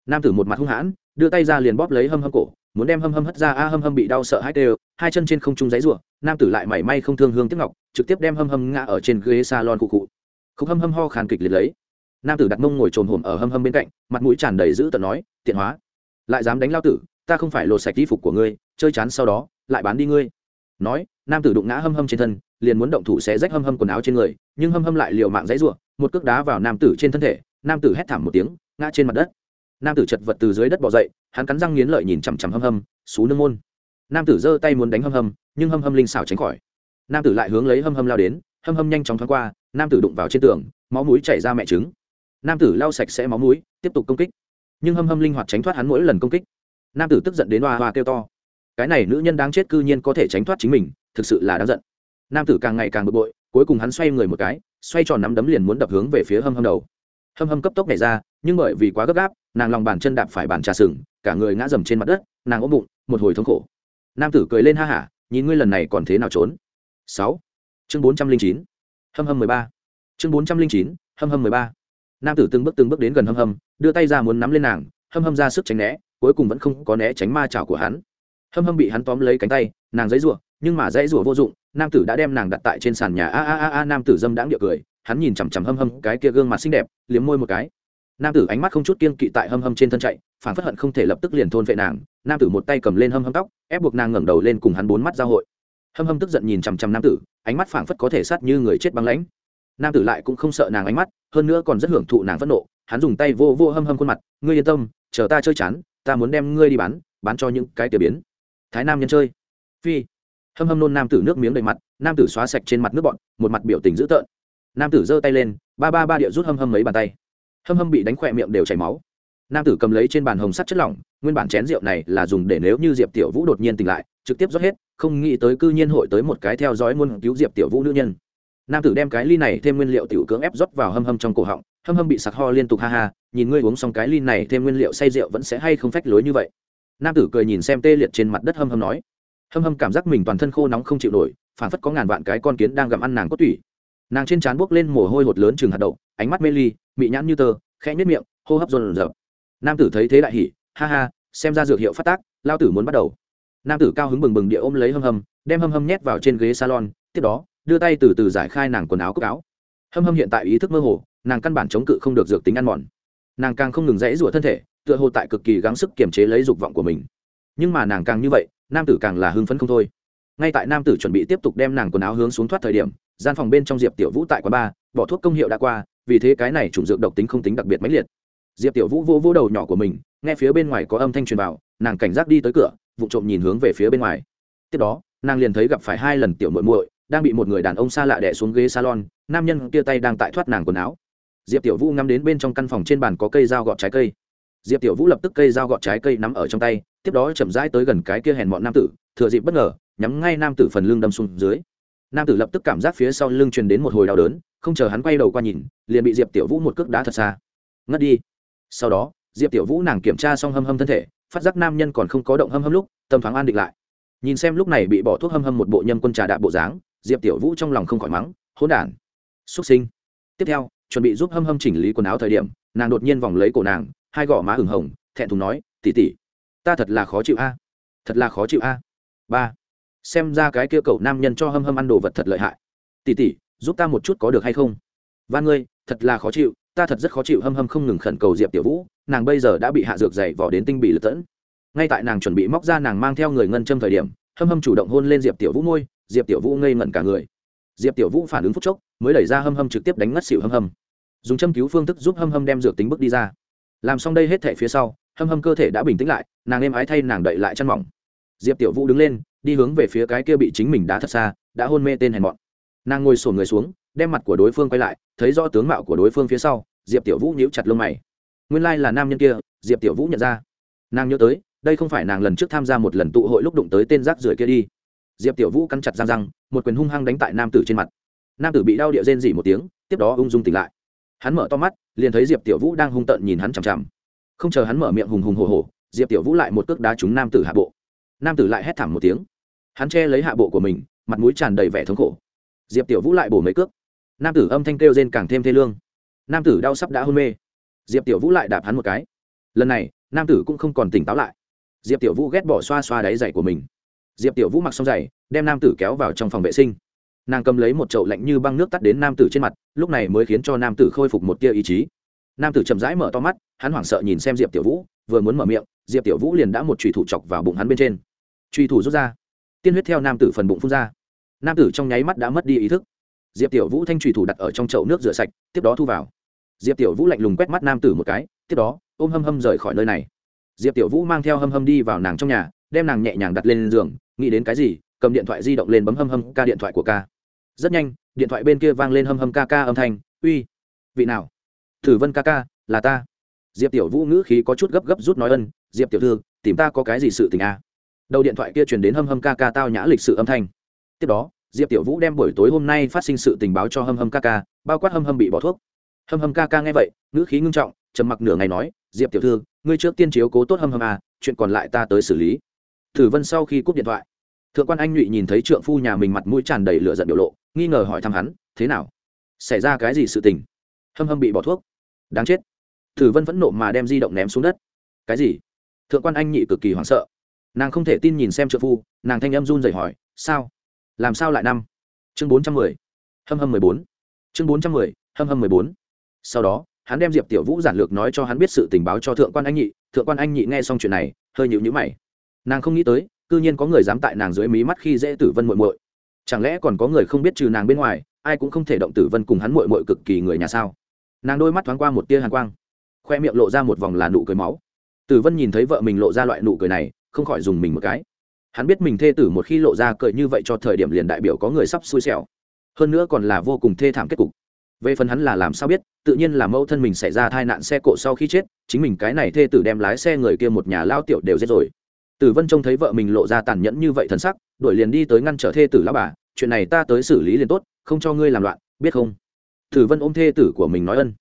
Nam tử một mặt hung hãn, đưa tay ra liền bóp lấy hâm hâm cổ, muốn đem hâm hâm hất ra, a hâm hâm bị đau sợ hai đều hai chân trên không trung giấy ruộng nam tử lại mảy may không thương hương tiếc ngọc, trực tiếp đem hâm hâm ngã ở trên ghế salon cụ cụ. Không hâm hâm ho khàn kịch liệt lấy. Nam tử đặt mông ngồi trồn hổm ở hâm hâm bên cạnh, mặt mũi tràn đầy dữ tợn nói, tiện hóa, lại dám đánh lao tử, ta không phải lột sạch y phục của ngươi, chơi chán sau đó, lại bán đi ngươi. Nói nam tử đụng ngã hâm hâm trên thân, liền muốn động thủ xé rách hâm hâm quần áo trên người, nhưng hâm hâm lại liều mạng dãy ruộng một cước đá vào nam tử trên thân thể, nam tử hét thảm một tiếng, ngã trên mặt đất. Nam tử chật vật từ dưới đất bỏ dậy, hắn cắn răng nghiến lợi nhìn chằm chằm hâm hâm, xú nương môn. Nam tử giơ tay muốn đánh hâm hâm, nhưng hâm hâm linh xảo tránh khỏi. Nam tử lại hướng lấy hâm hâm lao đến, hâm hâm nhanh chóng thoáng qua, nam tử đụng vào trên tường, máu mũi chảy ra mẹ trứng. Nam tử lau sạch sẽ máu mũi, tiếp tục công kích. Nhưng hâm hâm linh hoạt tránh thoát hắn mỗi lần công kích. Nam tử tức giận đến hoa hoa kêu to. Cái này nữ nhân đáng chết cư nhiên có thể tránh thoát chính mình thực sự là đáng giận. Nam tử càng ngày càng bực bội, cuối cùng hắn xoay người một cái, xoay tròn nắm đấm liền muốn đập hướng về phía hâm hâm đầu. Hâm hâm cấp tốc nhảy ra, nhưng bởi vì quá gấp gáp, nàng lòng bàn chân đạp phải bàn trà sừng, cả người ngã dầm trên mặt đất, nàng ôm bụng, một hồi thống khổ. Nam tử cười lên ha hả, nhìn ngươi lần này còn thế nào trốn? Sáu. Chương bốn trăm linh chín. Hâm hâm mười ba. Chương bốn trăm linh chín, hâm hâm mười ba. Nam tử từng bước từng bước đến gần hâm hâm, đưa tay ra muốn nắm lên nàng, hâm hâm ra sức tránh né, cuối cùng vẫn không có né tránh ma chảo của hắn. Hâm hâm bị hắn tóm lấy cánh tay, nàng giãy giụa nhưng mà dãy rủa vô dụng, nam tử đã đem nàng đặt tại trên sàn nhà. A a a a, nam tử dâm đãng địa cười, hắn nhìn chằm chằm hâm hâm cái kia gương mặt xinh đẹp, liếm môi một cái. Nam tử ánh mắt không chút kiên kỵ tại hâm hâm trên thân chạy phản phất hận không thể lập tức liền thôn vệ nàng. Nam tử một tay cầm lên hâm hâm tóc, ép buộc nàng ngẩng đầu lên cùng hắn bốn mắt giao hội. Hâm hâm tức giận nhìn chằm chằm nam tử, ánh mắt phảng phất có thể sát như người chết băng lãnh. Nam tử lại cũng không sợ nàng ánh mắt, hơn nữa còn rất hưởng thụ nàng phẫn nộ. Hắn dùng tay vô vô hâm hâm khuôn mặt, ngươi yên tâm, chờ ta chơi chán, ta muốn đem ngươi đi bán bán cho những cái tiểu biến. Thái nam nhân chơi. Phi hâm hâm nôn nam tử nước miếng đầy mặt, nam tử xóa sạch trên mặt nước bọn, một mặt biểu tình dữ tợn. Nam tử giơ tay lên, ba ba ba địa rút hâm hâm mấy bàn tay. Hâm hâm bị đánh khỏe miệng đều chảy máu. Nam tử cầm lấy trên bàn hồng sắt chất lỏng, nguyên bản chén rượu này là dùng để nếu như diệp tiểu vũ đột nhiên tỉnh lại, trực tiếp rót hết, không nghĩ tới cư nhiên hội tới một cái theo dõi muôn cứu diệp tiểu vũ nữ nhân. Nam tử đem cái ly này thêm nguyên liệu tiểu cưỡng ép rót vào hâm hâm trong cổ họng, hâm hâm bị sặc ho liên tục ha ha, nhìn ngươi uống xong cái ly này thêm nguyên liệu say rượu vẫn sẽ hay không phách lối như vậy. Nam tử cười nhìn xem tê liệt trên mặt đất hâm hâm nói hâm hâm cảm giác mình toàn thân khô nóng không chịu nổi phản phất có ngàn vạn cái con kiến đang gặm ăn nàng cốt tủy. Nàng trên trán buốc lên mồ hôi hột lớn chừng hạt đậu, ánh mắt mê ly, mị nhãn như tơ, khẽ nhất miệng, hô hấp dồn dập nam tử thấy thế đại hỉ, ha ha, xem ra dược hiệu phát tác, lao tử muốn bắt đầu. Nam tử cao hứng bừng bừng địa ôm lấy hâm hâm, đem hâm hâm nhét vào trên ghế salon, tiếp đó, đưa tay từ từ giải khai nàng quần áo cốc áo. Hâm hâm hiện tại ý thức mơ hồ, nàng căn bản chống cự không được dược tính ăn mòn. Nàng càng không ngừng dãy rủa thân thể, tựa hồ tại cực kỳ gắng sức kiềm chế lấy dục vọng của mình. Nhưng mà nàng càng như vậy nam tử càng là hưng phấn không thôi. Ngay tại nam tử chuẩn bị tiếp tục đem nàng quần áo hướng xuống thoát thời điểm, gian phòng bên trong diệp tiểu vũ tại quán bar bỏ thuốc công hiệu đã qua, vì thế cái này chủng dược độc tính không tính đặc biệt mãnh liệt. Diệp tiểu vũ vô vô đầu nhỏ của mình, nghe phía bên ngoài có âm thanh truyền vào, nàng cảnh giác đi tới cửa, vụ trộm nhìn hướng về phía bên ngoài. Tiếp đó, nàng liền thấy gặp phải hai lần tiểu muội muội, đang bị một người đàn ông xa lạ đè xuống ghế salon, nam nhân kia tay đang tại thoát nàng quần áo. Diệp tiểu vũ ngắm đến bên trong căn phòng trên bàn có cây dao gọt trái cây. Diệp tiểu vũ lập tức cây dao gọt trái cây nắm ở trong tay tiếp đó chậm rãi tới gần cái kia hèn mọn nam tử, thừa dịp bất ngờ, nhắm ngay nam tử phần lưng đâm xuống dưới. Nam tử lập tức cảm giác phía sau lưng truyền đến một hồi đau đớn, không chờ hắn quay đầu qua nhìn, liền bị diệp tiểu vũ một cước đá thật xa. Ngất đi. Sau đó, diệp tiểu vũ nàng kiểm tra xong hâm hâm thân thể, phát giác nam nhân còn không có động hâm hâm lúc, tâm thoáng an định lại. Nhìn xem lúc này bị bỏ thuốc hâm hâm một bộ nhâm quân trà đạ bộ dáng, diệp tiểu vũ trong lòng không khỏi mắng, hỗn đản, xuất sinh. Tiếp theo, chuẩn bị giúp hâm hâm chỉnh lý quần áo thời điểm, nàng đột nhiên vòng lấy cổ nàng, hai gò má hửng hồng, thẹn thùng nói tỉ tỉ ta thật là khó chịu a. Thật là khó chịu a. Ba. Xem ra cái kia cậu nam nhân cho hâm hâm ăn đồ vật thật lợi hại. Tỉ tỉ giúp ta một chút có được hay không? Và ngươi, thật là khó chịu, ta thật rất khó chịu hâm hâm không ngừng khẩn cầu diệp tiểu vũ, nàng bây giờ đã bị hạ dược dày vỏ đến tinh bị lật tẫn. Ngay tại nàng chuẩn bị móc ra nàng mang theo người ngân châm thời điểm, hâm hâm chủ động hôn lên diệp tiểu vũ môi, diệp tiểu vũ ngây ngẩn cả người. Diệp tiểu vũ phản ứng phúc chốc, mới đẩy ra hâm hâm trực tiếp đánh ngất xỉu hâm hâm. Dùng châm cứu phương thức giúp hâm hâm đem dược tính bước đi ra. Làm xong đây hết thể phía sau hâm hâm cơ thể đã bình tĩnh lại, nàng êm ái thay nàng đậy lại chăn mỏng. Diệp tiểu vũ đứng lên, đi hướng về phía cái kia bị chính mình đá thật xa, đã hôn mê tên hèn mọn. Nàng ngồi sổn người xuống, đem mặt của đối phương quay lại, thấy rõ tướng mạo của đối phương phía sau, diệp tiểu vũ nhíu chặt lông mày. Nguyên lai là nam nhân kia, diệp tiểu vũ nhận ra. Nàng nhớ tới, đây không phải nàng lần trước tham gia một lần tụ hội lúc đụng tới tên rác rưởi kia đi. Diệp tiểu vũ cắn chặt răng răng, một quyền hung hăng đánh tại nam tử trên mặt. Nam tử bị đau địa rên dỉ một tiếng, tiếp đó ung dung tỉnh lại. Hắn mở to mắt, liền thấy diệp tiểu vũ đang hung tợn nhìn hắn chằm chằm không chờ hắn mở miệng hùng hùng hồ hồ diệp tiểu vũ lại một cước đá trúng nam tử hạ bộ. Nam tử lại hét thảm một tiếng. Hắn che lấy hạ bộ của mình, mặt mũi tràn đầy vẻ thống khổ. Diệp tiểu vũ lại bổ mấy cước. Nam tử âm thanh kêu rên càng thêm thê lương. Nam tử đau sắp đã hôn mê. Diệp tiểu vũ lại đạp hắn một cái. Lần này, nam tử cũng không còn tỉnh táo lại. Diệp tiểu vũ ghét bỏ xoa xoa đáy giày của mình. Diệp tiểu vũ mặc xong giày, đem nam tử kéo vào trong phòng vệ sinh. Nàng cầm lấy một chậu lạnh như băng nước tắt đến nam tử trên mặt, lúc này mới khiến cho nam tử khôi phục một tia ý chí. Nam tử chậm rãi mở to mắt hắn hoảng sợ nhìn xem diệp tiểu vũ, vừa muốn mở miệng, diệp tiểu vũ liền đã một trùy thủ chọc vào bụng hắn bên trên. Trùy thủ rút ra. Tiên huyết theo nam tử phần bụng phun ra. Nam tử trong nháy mắt đã mất đi ý thức. Diệp tiểu vũ thanh trùy thủ đặt ở trong chậu nước rửa sạch, tiếp đó thu vào. Diệp tiểu vũ lạnh lùng quét mắt nam tử một cái, tiếp đó, ôm hâm hâm rời khỏi nơi này. Diệp tiểu vũ mang theo hâm hâm đi vào nàng trong nhà, đem nàng nhẹ nhàng đặt lên giường, nghĩ đến cái gì, cầm điện thoại di động lên bấm hâm hâm ca điện thoại của ca. Rất nhanh, điện thoại bên kia vang lên hâm hâm ca ca âm thanh, uy, vị nào? Thử vân ca ca, là ta diệp tiểu vũ ngữ khí có chút gấp gấp rút nói ân, diệp tiểu thư, tìm ta có cái gì sự tình à? đầu điện thoại kia truyền đến hâm hâm ca ca tao nhã lịch sự âm thanh. Tiếp đó, diệp tiểu vũ đem buổi tối hôm nay phát sinh sự tình báo cho hâm hâm ca ca, bao quát hâm hâm bị bỏ thuốc. Hâm hâm ca ca nghe vậy, ngữ khí ngưng trọng, trầm mặc nửa ngày nói, diệp tiểu thư, ngươi trước tiên chiếu cố tốt hâm hâm à chuyện còn lại ta tới xử lý. Thử vân sau khi cúp điện thoại, thượng quan anh nhụy nhìn thấy trượng phu nhà mình mặt mũi tràn đầy lửa giận biểu lộ, nghi ngờ hỏi thăm hắn, thế nào? Xảy ra cái gì sự tình? Hâm hâm bị bỏ thuốc. Đáng chết thử vân vẫn nộ mà đem di động ném xuống đất. Cái gì? Thượng quan anh nhị cực kỳ hoảng sợ. Nàng không thể tin nhìn xem trợ phu, nàng thanh âm run rẩy hỏi, sao? Làm sao lại năm? Chương bốn trăm mười. Hâm hâm mười bốn. Chương bốn trăm mười, hâm hâm mười bốn. Sau đó, hắn đem diệp tiểu vũ giản lược nói cho hắn biết sự tình báo cho thượng quan anh nhị. Thượng quan anh nhị nghe xong chuyện này, hơi nhịu nhữ mày. Nàng không nghĩ tới, cư nhiên có người dám tại nàng dưới mí mắt khi dễ tử vân muội muội. Chẳng lẽ còn có người không biết trừ nàng bên ngoài, ai cũng không thể động tử vân cùng hắn muội muội cực kỳ người nhà sao? Nàng đôi mắt thoáng qua một tia hàn quang khoe miệng lộ ra một vòng là nụ cười máu. Tử vân nhìn thấy vợ mình lộ ra loại nụ cười này, không khỏi dùng mình một cái. Hắn biết mình thê tử một khi lộ ra cười như vậy cho thời điểm liền đại biểu có người sắp xui xẻo. Hơn nữa còn là vô cùng thê thảm kết cục. Về phần hắn là làm sao biết, tự nhiên là mẫu thân mình xảy ra tai nạn xe cộ sau khi chết, chính mình cái này thê tử đem lái xe người kia một nhà lao tiểu đều giết rồi. Tử vân trông thấy vợ mình lộ ra tàn nhẫn như vậy thần sắc, đuổi liền đi tới ngăn trở thê tử lão bà, chuyện này ta tới xử lý liền tốt, không cho ngươi làm loạn, biết không? Tử vân ôm thê tử của mình nói ân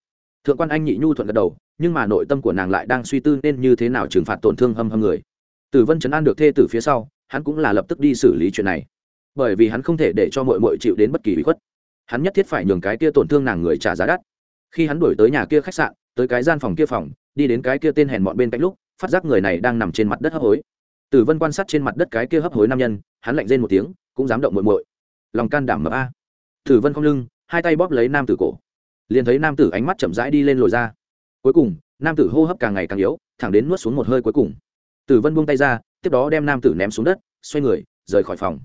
thượng quan anh nhị nhu thuận gật đầu, nhưng mà nội tâm của nàng lại đang suy tư nên như thế nào trừng phạt tổn thương hâm hâm người. Tử vân chấn an được thê tử phía sau, hắn cũng là lập tức đi xử lý chuyện này. Bởi vì hắn không thể để cho mội mội chịu đến bất kỳ bị khuất. Hắn nhất thiết phải nhường cái kia tổn thương nàng người trả giá đắt. Khi hắn đuổi tới nhà kia khách sạn, tới cái gian phòng kia phòng, đi đến cái kia tên hèn mọn bên cạnh lúc, phát giác người này đang nằm trên mặt đất hấp hối. Tử vân quan sát trên mặt đất cái kia hấp hối nam nhân, hắn lạnh rên một tiếng, cũng dám động muội muội. Lòng can đảm mập a. Tử vân không lưng, hai tay bóp lấy nam tử cổ liền thấy nam tử ánh mắt chậm rãi đi lên lồi ra. Cuối cùng, nam tử hô hấp càng ngày càng yếu, thẳng đến nuốt xuống một hơi cuối cùng. Tử vân buông tay ra, tiếp đó đem nam tử ném xuống đất, xoay người, rời khỏi phòng.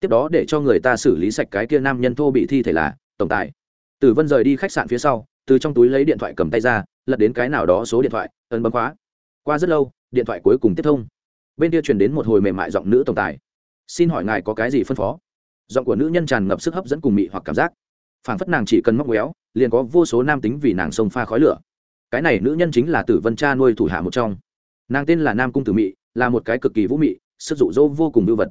Tiếp đó để cho người ta xử lý sạch cái kia nam nhân thô bị thi thể là tổng tài. Tử vân rời đi khách sạn phía sau, từ trong túi lấy điện thoại cầm tay ra, lật đến cái nào đó số điện thoại, ấn bấm khóa. Qua rất lâu, điện thoại cuối cùng tiếp thông. Bên kia truyền đến một hồi mềm mại giọng nữ tổng tài. Xin hỏi ngài có cái gì phân phó? Giọng của nữ nhân tràn ngập sức hấp dẫn cùng mị hoặc cảm giác. Phản phất nàng chỉ cần móc méo liền có vô số nam tính vì nàng sông pha khói lửa. Cái này nữ nhân chính là tử vân cha nuôi thủ hạ một trong. Nàng tên là nam cung tử mị, là một cái cực kỳ vũ mị, sức dụ dỗ vô cùng vưu vật.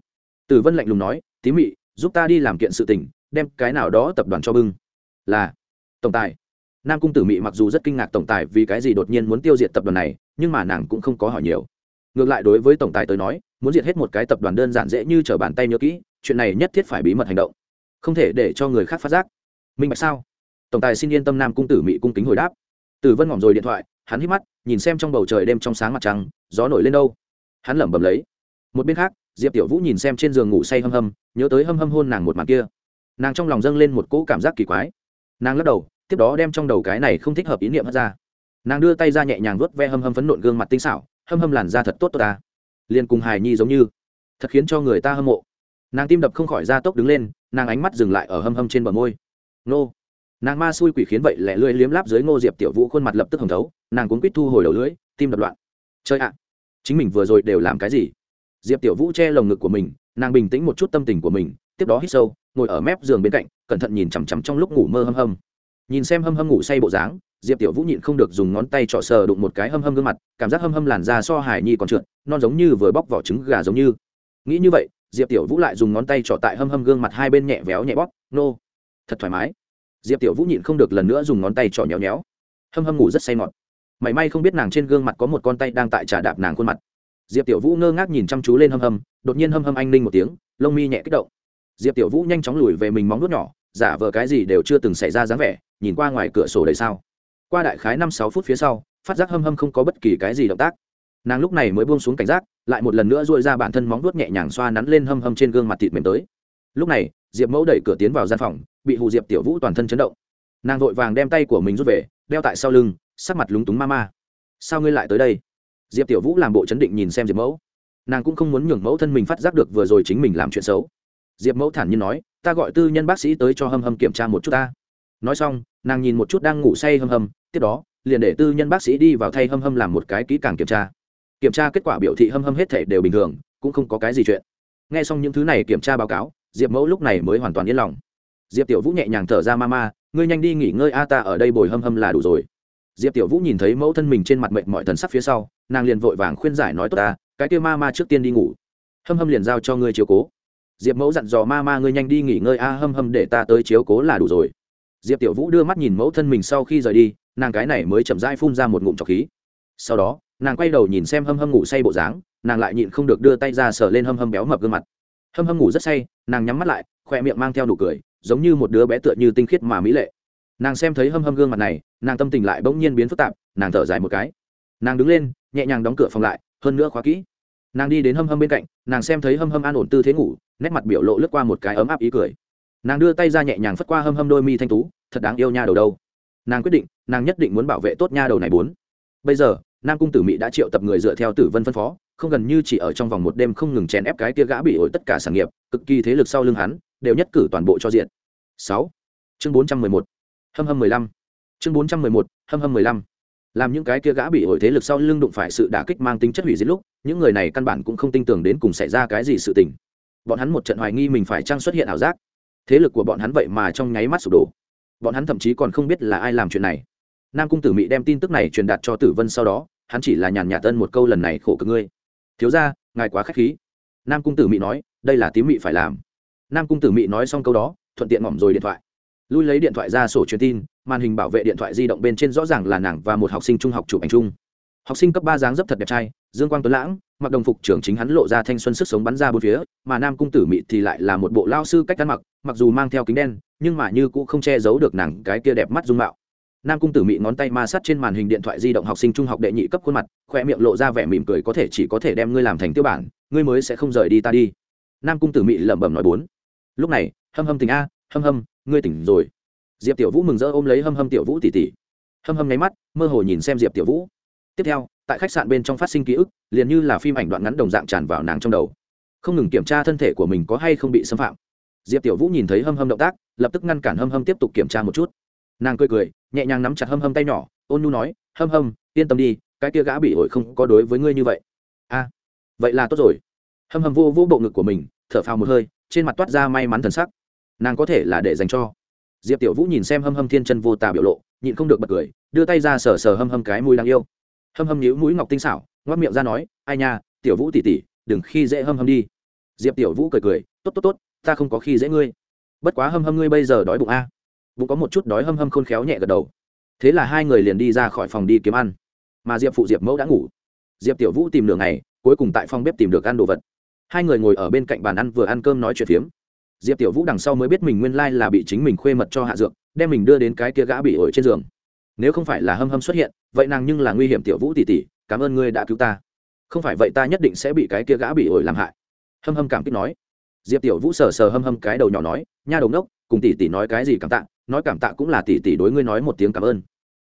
Tử vân lạnh lùng nói, tí mị, giúp ta đi làm kiện sự tình, đem cái nào đó tập đoàn cho bưng. Là, tổng tài. Nam cung tử mị mặc dù rất kinh ngạc tổng tài vì cái gì đột nhiên muốn tiêu diệt tập đoàn này, nhưng mà nàng cũng không có hỏi nhiều. Ngược lại đối với tổng tài tới nói, muốn diệt hết một cái tập đoàn đơn giản dễ như t r ở bàn tay nhớ kỹ, chuyện này nhất thiết phải bí mật hành động, không thể để cho người khác phát giác. Minh bạch sao? Tổng tài xin yên tâm nam cung tử mị cung kính hồi đáp. Tử vân ngỏm rồi điện thoại, hắn hít mắt, nhìn xem trong bầu trời đêm trong sáng mặt trăng, gió nổi lên đâu. Hắn lẩm bẩm lấy. Một bên khác, diệp tiểu vũ nhìn xem trên giường ngủ say hâm hâm, nhớ tới hâm hâm hôn nàng một mặt kia. Nàng trong lòng dâng lên một cỗ cảm giác kỳ quái. Nàng lắc đầu, tiếp đó đem trong đầu cái này không thích hợp ý niệm hất ra. Nàng đưa tay ra nhẹ nhàng vuốt ve hâm hâm phấn nộn gương mặt tinh xảo, hâm hâm làn da thật tốt tốt ta. Liền cùng hài nhi giống như. Thật khiến cho người ta hâm mộ. Nàng tim đập không khỏi ra tốc đứng lên, nàng ánh mắt dừng lại ở hâm hâm trên bờ môi. Nô nàng ma xui quỷ khiến vậy lẹ lưỡi liếm láp dưới ngô diệp tiểu vũ khuôn mặt lập tức hồng thấu, nàng cuốn quýt thu hồi đầu lưỡi, tim đập loạn. Chơi ạ, chính mình vừa rồi đều làm cái gì? Diệp tiểu vũ che lồng ngực của mình, nàng bình tĩnh một chút tâm tình của mình, tiếp đó hít sâu, ngồi ở mép giường bên cạnh, cẩn thận nhìn chằm chằm trong lúc ngủ mơ hâm hâm. Nhìn xem hâm hâm ngủ say bộ dáng, diệp tiểu vũ nhịn không được dùng ngón tay trọ sờ đụng một cái hâm hâm gương mặt, cảm giác hâm hâm làn da so hải nhi còn trượt, non giống như vừa bóc vỏ trứng gà giống như. Nghĩ như vậy, diệp tiểu vũ lại dùng ngón tay trọ tại hâm hâm gương mặt hai bên nhẹ véo nhẹ bóp, nô. Thật thoải mái diệp tiểu vũ nhịn không được lần nữa dùng ngón tay trỏ nhéo nhéo. Hâm hâm ngủ rất say ngọt. Mảy may không biết nàng trên gương mặt có một con tay đang tại trà đạp nàng khuôn mặt. Diệp tiểu vũ ngơ ngác nhìn chăm chú lên hâm hâm, đột nhiên hâm hâm anh ninh một tiếng, lông mi nhẹ kích động. Diệp tiểu vũ nhanh chóng lùi về mình móng nuốt nhỏ, giả vờ cái gì đều chưa từng xảy ra dáng vẻ, nhìn qua ngoài cửa sổ đầy sao. Qua đại khái năm sáu phút phía sau, phát giác hâm hâm không có bất kỳ cái gì động tác. Nàng lúc này mới buông xuống cảnh giác, lại một lần nữa dội ra bản thân móng nuốt nhẹ nhàng xoa nắn lên hâm hâm trên gương mặt thịt mềm tới. Lúc này, diệp mẫu đẩy cửa tiến vào gian phòng bị hù diệp tiểu vũ toàn thân chấn động. Nàng vội vàng đem tay của mình rút về, đeo tại sau lưng, sắc mặt lúng túng ma ma. Sao ngươi lại tới đây? Diệp tiểu vũ làm bộ chấn định nhìn xem diệp mẫu. Nàng cũng không muốn nhường mẫu thân mình phát giác được vừa rồi chính mình làm chuyện xấu. Diệp mẫu thản nhiên nói, ta gọi tư nhân bác sĩ tới cho hâm hâm kiểm tra một chút ta. Nói xong, nàng nhìn một chút đang ngủ say hâm hâm, tiếp đó, liền để tư nhân bác sĩ đi vào thay hâm hâm làm một cái kỹ càng kiểm tra. Kiểm tra kết quả biểu thị hâm hâm hết thể đều bình thường, cũng không có cái gì chuyện. N g h e xong những thứ này kiểm tra báo cáo, diệp mẫu lúc này mới hoàn toàn yên lòng diệp tiểu vũ nhẹ nhàng thở ra ma ma ngươi nhanh đi nghỉ ngơi a, ta ở đây bồi hâm hâm là đủ rồi. Diệp tiểu vũ nhìn thấy mẫu thân mình trên mặt mệnh mọi thần sắc phía sau, nàng liền vội vàng khuyên giải nói, tốt ta, cái kêu ma ma trước tiên đi ngủ. Hâm hâm liền giao cho ngươi chiếu cố. Diệp mẫu dặn dò ma ma ngươi nhanh đi nghỉ ngơi a, hâm hâm để ta tới chiếu cố là đủ rồi. Diệp tiểu vũ đưa mắt nhìn mẫu thân mình sau khi rời đi, nàng cái này mới chậm rãi phun ra một ngụm trọc khí. Sau đó, nàng quay đầu nhìn xem hâm hâm ngủ say bộ dáng, nàng lại nhịn không được đưa tay ra sờ lên hâm hâm béo mập gương mặt. Hâm hâm ngủ rất say, nàng nhắm mắt lại khoe miệng mang theo nụ cười giống như một đứa bé tựa như tinh khiết mà mỹ lệ. Nàng xem thấy hâm hâm gương mặt này, nàng tâm tình lại bỗng nhiên biến phức tạp, nàng thở dài một cái. Nàng đứng lên, nhẹ nhàng đóng cửa phòng lại, hơn nữa khóa kỹ. Nàng đi đến hâm hâm bên cạnh, nàng xem thấy hâm hâm an ổn tư thế ngủ, nét mặt biểu lộ lướt qua một cái ấm áp ý cười. Nàng đưa tay ra nhẹ nhàng phất qua hâm hâm đôi mi thanh tú, thật đáng yêu nha đầu đâu. Nàng quyết định, nàng nhất định muốn bảo vệ tốt nha đầu này bốn. Bây giờ, nam cung tử mỹ đã triệu tập người dựa theo tử vân phân phó, không gần như chỉ ở trong vòng một đêm không ngừng chèn ép cái tia gã bị ổi tất cả sản nghiệp, cực kỳ thế lực sau lưng hắn đều nhất cử toàn bộ cho diện. Sáu. Chương bốn trăm mười một. Hâm hâm mười lăm. Chương bốn trăm mười một, hâm hâm mười lăm. Làm những cái kia gã bị hội thế lực sau lưng đụng phải sự đả kích mang tính chất hủy diệt lúc, những người này căn bản cũng không tin tưởng đến cùng xảy ra cái gì sự tình. Bọn hắn một trận hoài nghi mình phải trang xuất hiện ảo giác. Thế lực của bọn hắn vậy mà trong nháy mắt sụp đổ. Bọn hắn thậm chí còn không biết là ai làm chuyện này. Nam cung tử mị đem tin tức này truyền đạt cho tử vân sau đó, hắn chỉ là nhàn nhạt tân một câu lần này khổ cực ngươi. Thiếu ra ngài quá k h á c h khí. Nam cung tử mị nói, đây là tím mị phải làm nam cung tử mị nói xong câu đó, thuận tiện ngỏm rồi điện thoại. Lui lấy điện thoại ra sổ truyền tin, màn hình bảo vệ điện thoại di động bên trên rõ ràng là nàng và một học sinh trung học chụp ảnh chung. Học sinh cấp ba dáng dấp thật đẹp trai, dương quang tuấn lãng, mặc đồng phục trưởng chính hắn lộ ra thanh xuân sức sống bắn ra bốn phía, mà nam cung tử mị thì lại là một bộ lao sư cách ăn mặc mặc dù mang theo kính đen, nhưng mà như cũng không che giấu được nàng cái kia đẹp mắt dung mạo. Nam cung tử mị ngón tay ma sát trên màn hình điện thoại di động học sinh trung học đệ nhị cấp khuôn mặt khoe miệng lộ ra vẻ mỉm cười có thể chỉ có thể đem ngươi làm thành tiêu bản, ngươi mới sẽ không rời đi ta đi. Nam cung tử mị lẩm bẩm nói bốn lúc này, hâm hâm tỉnh a, hâm hâm, ngươi tỉnh rồi. Diệp tiểu vũ mừng rỡ ôm lấy hâm hâm tiểu vũ tỉ tỉ. Hâm hâm nháy mắt, mơ hồ nhìn xem diệp tiểu vũ. Tiếp theo, tại khách sạn bên trong phát sinh ký ức, liền như là phim ảnh đoạn ngắn đồng dạng tràn vào nàng trong đầu. Không ngừng kiểm tra thân thể của mình có hay không bị xâm phạm. Diệp tiểu vũ nhìn thấy hâm hâm động tác, lập tức ngăn cản hâm hâm tiếp tục kiểm tra một chút. Nàng cười cười, nhẹ nhàng nắm chặt hâm hâm tay nhỏ, ôn nhu nói, hâm hâm, yên tâm đi, cái kia gã bị ổi không có đối với ngươi như vậy. A, vậy là tốt rồi. Hâm hâm vô vô bộ ngực của mình, thở phào một hơi trên mặt toát ra may mắn thần sắc. Nàng có thể là để dành cho. Diệp tiểu vũ nhìn xem hâm hâm thiên chân vô tà biểu lộ, nhịn không được bật cười, đưa tay ra sờ sờ hâm hâm cái mùi đáng yêu. Hâm hâm nhíu mũi ngọc tinh xảo ngoắc miệng ra nói, ai nha, tiểu vũ tỉ tỉ, đừng khi dễ hâm hâm đi. Diệp tiểu vũ cười cười, tốt tốt tốt, ta không có khi dễ ngươi. Bất quá hâm hâm ngươi bây giờ đói bụng a. Bụng có một chút đói hâm hâm khôn khéo nhẹ gật đầu. Thế là hai người liền đi ra khỏi phòng đi kiếm ăn. Mà diệp phụ diệp mẫu đã ngủ. Diệp tiểu vũ tìm đường này cuối cùng tại phòng bếp tìm được ăn đồ vật hai người ngồi ở bên cạnh bàn ăn vừa ăn cơm nói chuyện phiếm. Diệp tiểu vũ đằng sau mới biết mình nguyên lai là bị chính mình khuê mật cho hạ dược, đem mình đưa đến cái kia gã bị ổi trên giường. Nếu không phải là hâm hâm xuất hiện, vậy nàng nhưng là nguy hiểm tiểu vũ tỷ tỷ, cảm ơn ngươi đã cứu ta. Không phải vậy ta nhất định sẽ bị cái kia gã bị ổi làm hại. Hâm hâm cảm kích nói. Diệp tiểu vũ sờ sờ hâm hâm cái đầu nhỏ nói, nha đầu ngốc, cùng tỷ tỷ nói cái gì cảm tạ, nói cảm tạ cũng là tỷ tỷ đối ngươi nói một tiếng cảm ơn.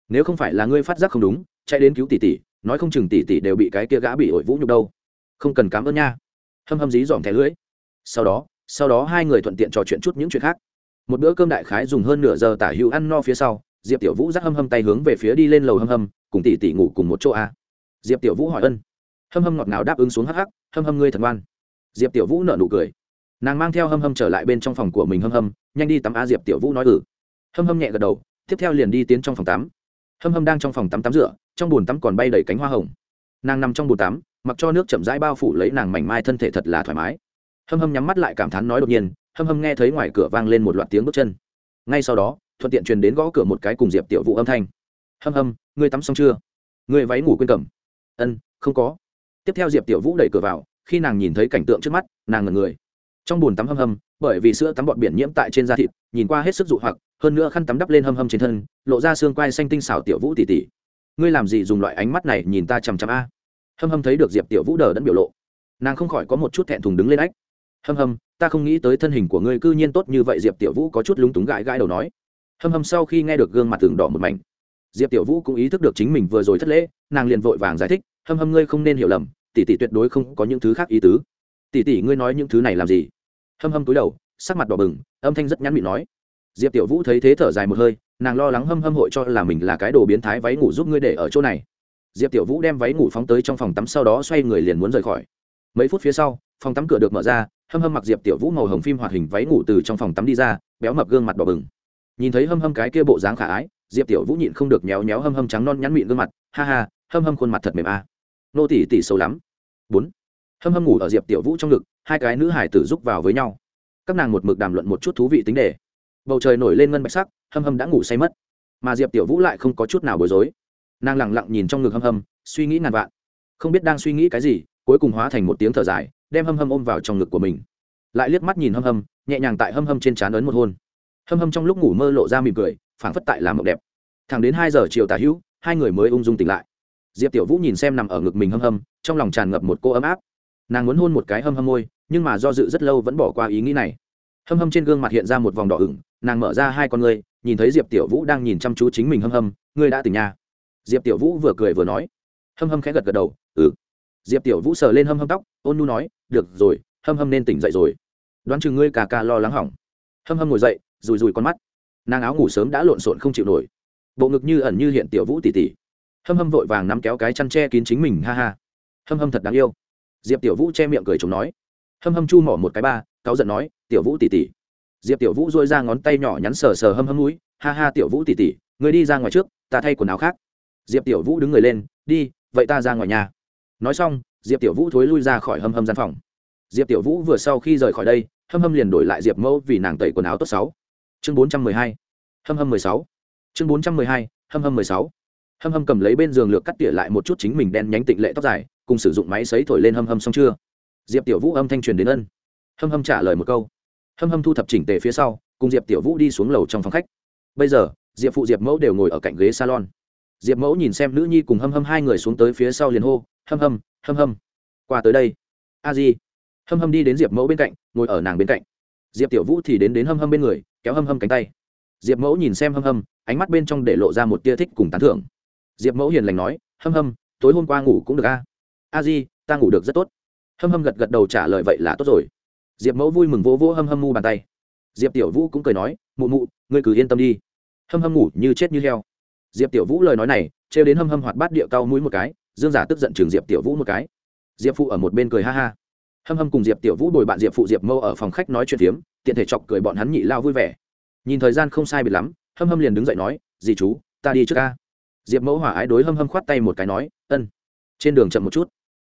Nếu không phải là ngươi phát giác không đúng, chạy đến cứu tỷ tỷ, nói không chừng tỷ tỷ đều bị cái kia gã bị ổi vũ nhục đâu. Không cần cảm ơn nha hâm hâm dí dòm thẻ lưỡi sau đó sau đó hai người thuận tiện trò chuyện chút những chuyện khác. Một bữa cơm đại khái dùng hơn nửa giờ tả hữu ăn no phía sau, diệp tiểu vũ dắt hâm hâm tay hướng về phía đi lên lầu hâm hâm, cùng tỷ tỷ ngủ cùng một chỗ a. Diệp tiểu vũ hỏi ân. Hâm hâm ngọt ngào đáp ứng xuống hắc hắc, hâm hâm ngươi thật ngoan. Diệp tiểu vũ nở nụ cười. Nàng mang theo hâm hâm trở lại bên trong phòng của mình hâm hâm, nhanh đi tắm a, diệp tiểu vũ nói ừ. Hâm hâm nhẹ gật đầu, tiếp theo liền đi tiến trong phòng tắm. Hâm hâm đang trong phòng tắm tắm rửa, trong bồn tắm còn bay đầy cánh hoa hồng. Nàng nằm trong bồn tắm mặc cho nước chậm rãi bao phủ lấy nàng mảnh mai thân thể thật là thoải mái. Hâm hâm nhắm mắt lại cảm thán nói đột nhiên, hâm hâm nghe thấy ngoài cửa vang lên một loạt tiếng bước chân. Ngay sau đó, thuận tiện truyền đến gõ cửa một cái cùng diệp tiểu vũ âm thanh. Hâm hâm, ngươi tắm xong chưa? Ngươi váy ngủ quên cầm. Ân, không có. Tiếp theo diệp tiểu vũ đẩy cửa vào, khi nàng nhìn thấy cảnh tượng trước mắt, nàng ngẩn người. Trong bồn tắm hâm hâm, bởi vì sữa tắm bọt biển nhiễm tại trên da thịt, nhìn qua hết sức dụ hoặc, hơn nữa khăn tắm đắp lên hâm hâm trên thân, lộ ra xương quai xanh tinh xảo tiểu vũ tỉ tỉ. Ngươi làm gì dùng loại ánh mắt này nhìn ta chằm chằm a? Hâm hâm thấy được diệp tiểu vũ đờ đẫn biểu lộ nàng không khỏi có một chút thẹn thùng đứng lên ách hâm hâm ta không nghĩ tới thân hình của ngươi cư nhiên tốt như vậy diệp tiểu vũ có chút lúng túng gãi gãi đầu nói hâm hâm sau khi nghe được gương mặt tường đỏ một mảnh diệp tiểu vũ cũng ý thức được chính mình vừa rồi thất lễ nàng liền vội vàng giải thích hâm hâm ngươi không nên hiểu lầm tỷ tỷ tuyệt đối không có những thứ khác ý tứ tỷ tỷ ngươi nói những thứ này làm gì hâm hâm túi đầu sắc mặt đỏ bừng âm thanh rất nhắn mịn nói diệp tiểu vũ thấy thế thở dài một hơi nàng lo lắng hâm hâm hội cho là mình là cái đồ biến thái váy ngủ giúp ngươi để ở chỗ này diệp tiểu vũ đem váy ngủ phóng tới trong phòng tắm sau đó xoay người liền muốn rời khỏi. Mấy phút phía sau, phòng tắm cửa được mở ra, hâm hâm mặc diệp tiểu vũ màu hồng phim hoạt hình váy ngủ từ trong phòng tắm đi ra, béo mập gương mặt đỏ bừng. Nhìn thấy hâm hâm cái kia bộ dáng khả ái, diệp tiểu vũ nhịn không được nhéo nhéo hâm hâm trắng non nhắn mịn gương mặt, ha ha, hâm hâm khuôn mặt thật mềm a. À. nô tỷ tỷ sâu lắm. Bốn. Hâm hâm ngủ ở diệp tiểu vũ trong ngực, hai cái nữ hải tử giúp vào với nhau. Các nàng một mực đàm luận một chút thú vị tính đề. Bầu trời nổi lên ngân bạch sắc, hâm hâm đã ngủ say mất. Mà diệp tiểu vũ lại không có chút nào bối rối nàng lẳng lặng nhìn trong ngực hâm hâm, suy nghĩ ngàn vạn. Không biết đang suy nghĩ cái gì, cuối cùng hóa thành một tiếng thở dài, đem hâm hâm ôm vào trong ngực của mình. Lại liếc mắt nhìn hâm hâm, nhẹ nhàng tại hâm hâm trên trán ấn một hôn. Hâm hâm trong lúc ngủ mơ lộ ra mỉm cười, phảng phất tại làm mộng đẹp. Thẳng đến hai giờ chiều tà hữu, hai người mới ung dung tỉnh lại. Diệp tiểu vũ nhìn xem nằm ở ngực mình hâm hâm, trong lòng tràn ngập một cô ấm áp. Nàng muốn hôn một cái hâm hâm môi, nhưng mà do dự rất lâu vẫn bỏ qua ý nghĩ này. Hâm hâm trên gương mặt hiện ra một vòng đỏ ửng, nàng mở ra hai con ngươi, nhìn thấy diệp tiểu vũ đang nhìn chăm chú chính mình hâm hâm, ngươi đã tỉnh nha diệp tiểu vũ vừa cười vừa nói. Hâm hâm khẽ gật gật đầu ừ. Diệp tiểu vũ sờ lên hâm hâm tóc, ôn nu nói, được rồi, hâm hâm nên tỉnh dậy rồi. Đoán chừng ngươi cà cà lo lắng hỏng. Hâm hâm ngồi dậy rùi rùi con mắt. Nàng áo ngủ sớm đã lộn xộn không chịu nổi. Bộ ngực như ẩn như hiện tiểu vũ tỉ tỉ. Hâm hâm vội vàng nắm kéo cái chăn tre kín chính mình, ha ha. Hâm hâm thật đáng yêu. Diệp tiểu vũ che miệng cười chồng nói. Hâm hâm chu mỏ một cái ba, cáu giận nói, tiểu vũ tỉ tỉ. Diệp tiểu vũ dôi ra ngón tay nhỏ nhắn sờ sờ hâm hâm núi ha ha tiểu vũ tỉ tỉ người đi ra ngoài trước, ta thay quần áo khác diệp tiểu vũ đứng người lên, đi, vậy ta ra ngoài nhà. Nói xong, diệp tiểu vũ thối lui ra khỏi hâm hâm gian phòng. Diệp tiểu vũ vừa sau khi rời khỏi đây, hâm hâm liền đổi lại diệp mẫu vì nàng tẩy quần áo tốt sáu chương bốn trăm mười hai, hâm hâm mười sáu. Chương bốn trăm mười hai, hâm hâm mười sáu. Hâm hâm cầm lấy bên giường lược cắt tỉa lại một chút chính mình đen nhánh tịnh lệ tóc dài, cùng sử dụng máy xấy thổi lên hâm hâm xong chưa? Diệp tiểu vũ âm thanh truyền đến ân. Hâm hâm trả lời một câu. Hâm hâm thu thập chỉnh tề phía sau, cùng diệp tiểu vũ đi xuống lầu trong phòng khách. Bây giờ, diệp phụ diệp mẫu đều ngồi ở cạnh ghế salon diệp mẫu nhìn xem nữ nhi cùng hâm hâm hai người xuống tới phía sau liền hô, hâm hâm hâm hâm. Qua tới đây. A di. Hâm hâm đi đến diệp mẫu bên cạnh, ngồi ở nàng bên cạnh. Diệp tiểu vũ thì đến đến hâm hâm bên người, kéo hâm hâm cánh tay. Diệp mẫu nhìn xem hâm hâm, ánh mắt bên trong để lộ ra một tia thích cùng tán thưởng. Diệp mẫu hiền lành nói, hâm hâm, tối hôm qua ngủ cũng được a. A di, ta ngủ được rất tốt. Hâm hâm gật gật đầu trả lời, vậy là tốt rồi. Diệp mẫu vui mừng vỗ vỗ hâm hâm mu bàn tay. Diệp tiểu vũ cũng cười nói, mụ mụ, ngươi cứ yên tâm đi. Hâm hâm ngủ như chết như heo diệp tiểu vũ lời nói này, trêu đến hâm hâm hoạt bát địa cao mũi một cái, dương giả tức giận chừng diệp tiểu vũ một cái. Diệp phụ ở một bên cười ha ha. Hâm hâm cùng diệp tiểu vũ bồi bạn diệp phụ diệp mâu ở phòng khách nói chuyện phiếm, tiện thể chọc cười bọn hắn nhị lao vui vẻ. Nhìn thời gian không sai biệt lắm, hâm hâm liền đứng dậy nói, dì chú, ta đi trước ca. Diệp mẫu hỏa ái đối hâm hâm khoát tay một cái nói, ân. Trên đường chậm một chút.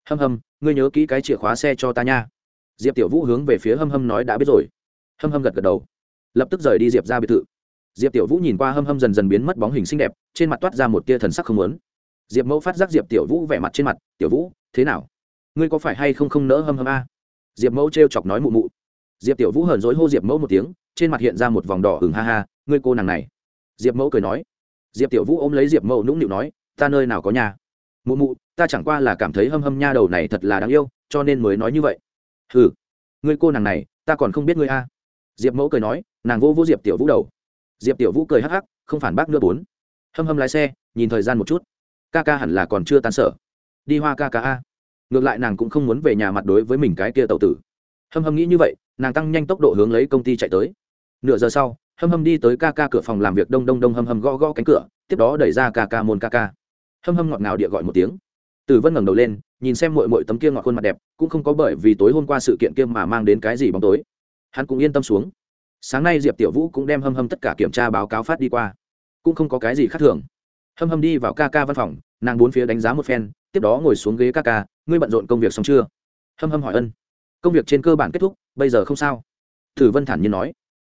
Hâm hâm, ngươi nhớ kỹ cái chìa khóa xe cho ta nha. Diệp tiểu vũ hướng về phía hâm hâm nói, đã biết rồi. Hâm hâm gật gật đầu. Lập tức rời đi diệp ra biệt thự diệp tiểu vũ nhìn qua hâm hâm dần dần biến mất bóng hình xinh đẹp, trên mặt toát ra một tia thần sắc không lớn diệp mẫu phát giác diệp tiểu vũ vẻ mặt trên mặt, tiểu vũ, thế nào? Ngươi có phải hay không không nỡ hâm hâm a? Diệp mẫu t r e o chọc nói mụ mụ. Diệp tiểu vũ hờn dối hô diệp mẫu một tiếng, trên mặt hiện ra một vòng đỏ hừng ha ha, ngươi cô nàng này. Diệp mẫu cười nói. Diệp tiểu vũ ôm lấy diệp mẫu nũng nịu nói, ta nơi nào có nhà? Mụ mụ, ta chẳng qua là cảm thấy hâm hâm nha đầu này thật là đáng yêu, cho nên mới nói như vậy. Ừ ngươi cô nàng này, ta còn không biết ngươi a. Diệp mẫu cười nói, nàng vô vô diệp tiểu vũ đầu diệp tiểu vũ cười hắc hắc, không phản bác nữa bốn. Hâm hâm lái xe, nhìn thời gian một chút. Ca ca hẳn là còn chưa tan sở. Đi hoa ca ca a. Ngược lại nàng cũng không muốn về nhà mặt đối với mình cái kia tàu tử. Hâm hâm nghĩ như vậy, nàng tăng nhanh tốc độ hướng lấy công ty chạy tới. Nửa giờ sau, hâm hâm đi tới ca ca cửa phòng làm việc đông đông đông hâm hâm gõ gõ cánh cửa, tiếp đó đẩy ra ca ca môn ca ca. Hâm hâm ngọt ngào địa gọi một tiếng. Tử vân ngẩng đầu lên, nhìn xem mội mội tấm kia ngọt khuôn mặt đẹp, cũng không có bởi vì tối hôm qua sự kiện kia mà mang đến cái gì bóng tối. Hắn cũng yên tâm xuống sáng nay diệp tiểu vũ cũng đem hâm hâm tất cả kiểm tra báo cáo phát đi qua. Cũng không có cái gì khác thường. Hâm hâm đi vào ca ca văn phòng, nàng bốn phía đánh giá một phen, tiếp đó ngồi xuống ghế ca ca, ngươi bận rộn công việc xong chưa? Hâm hâm hỏi ân. Công việc trên cơ bản kết thúc, bây giờ không sao. Thử vân thản nhiên nói.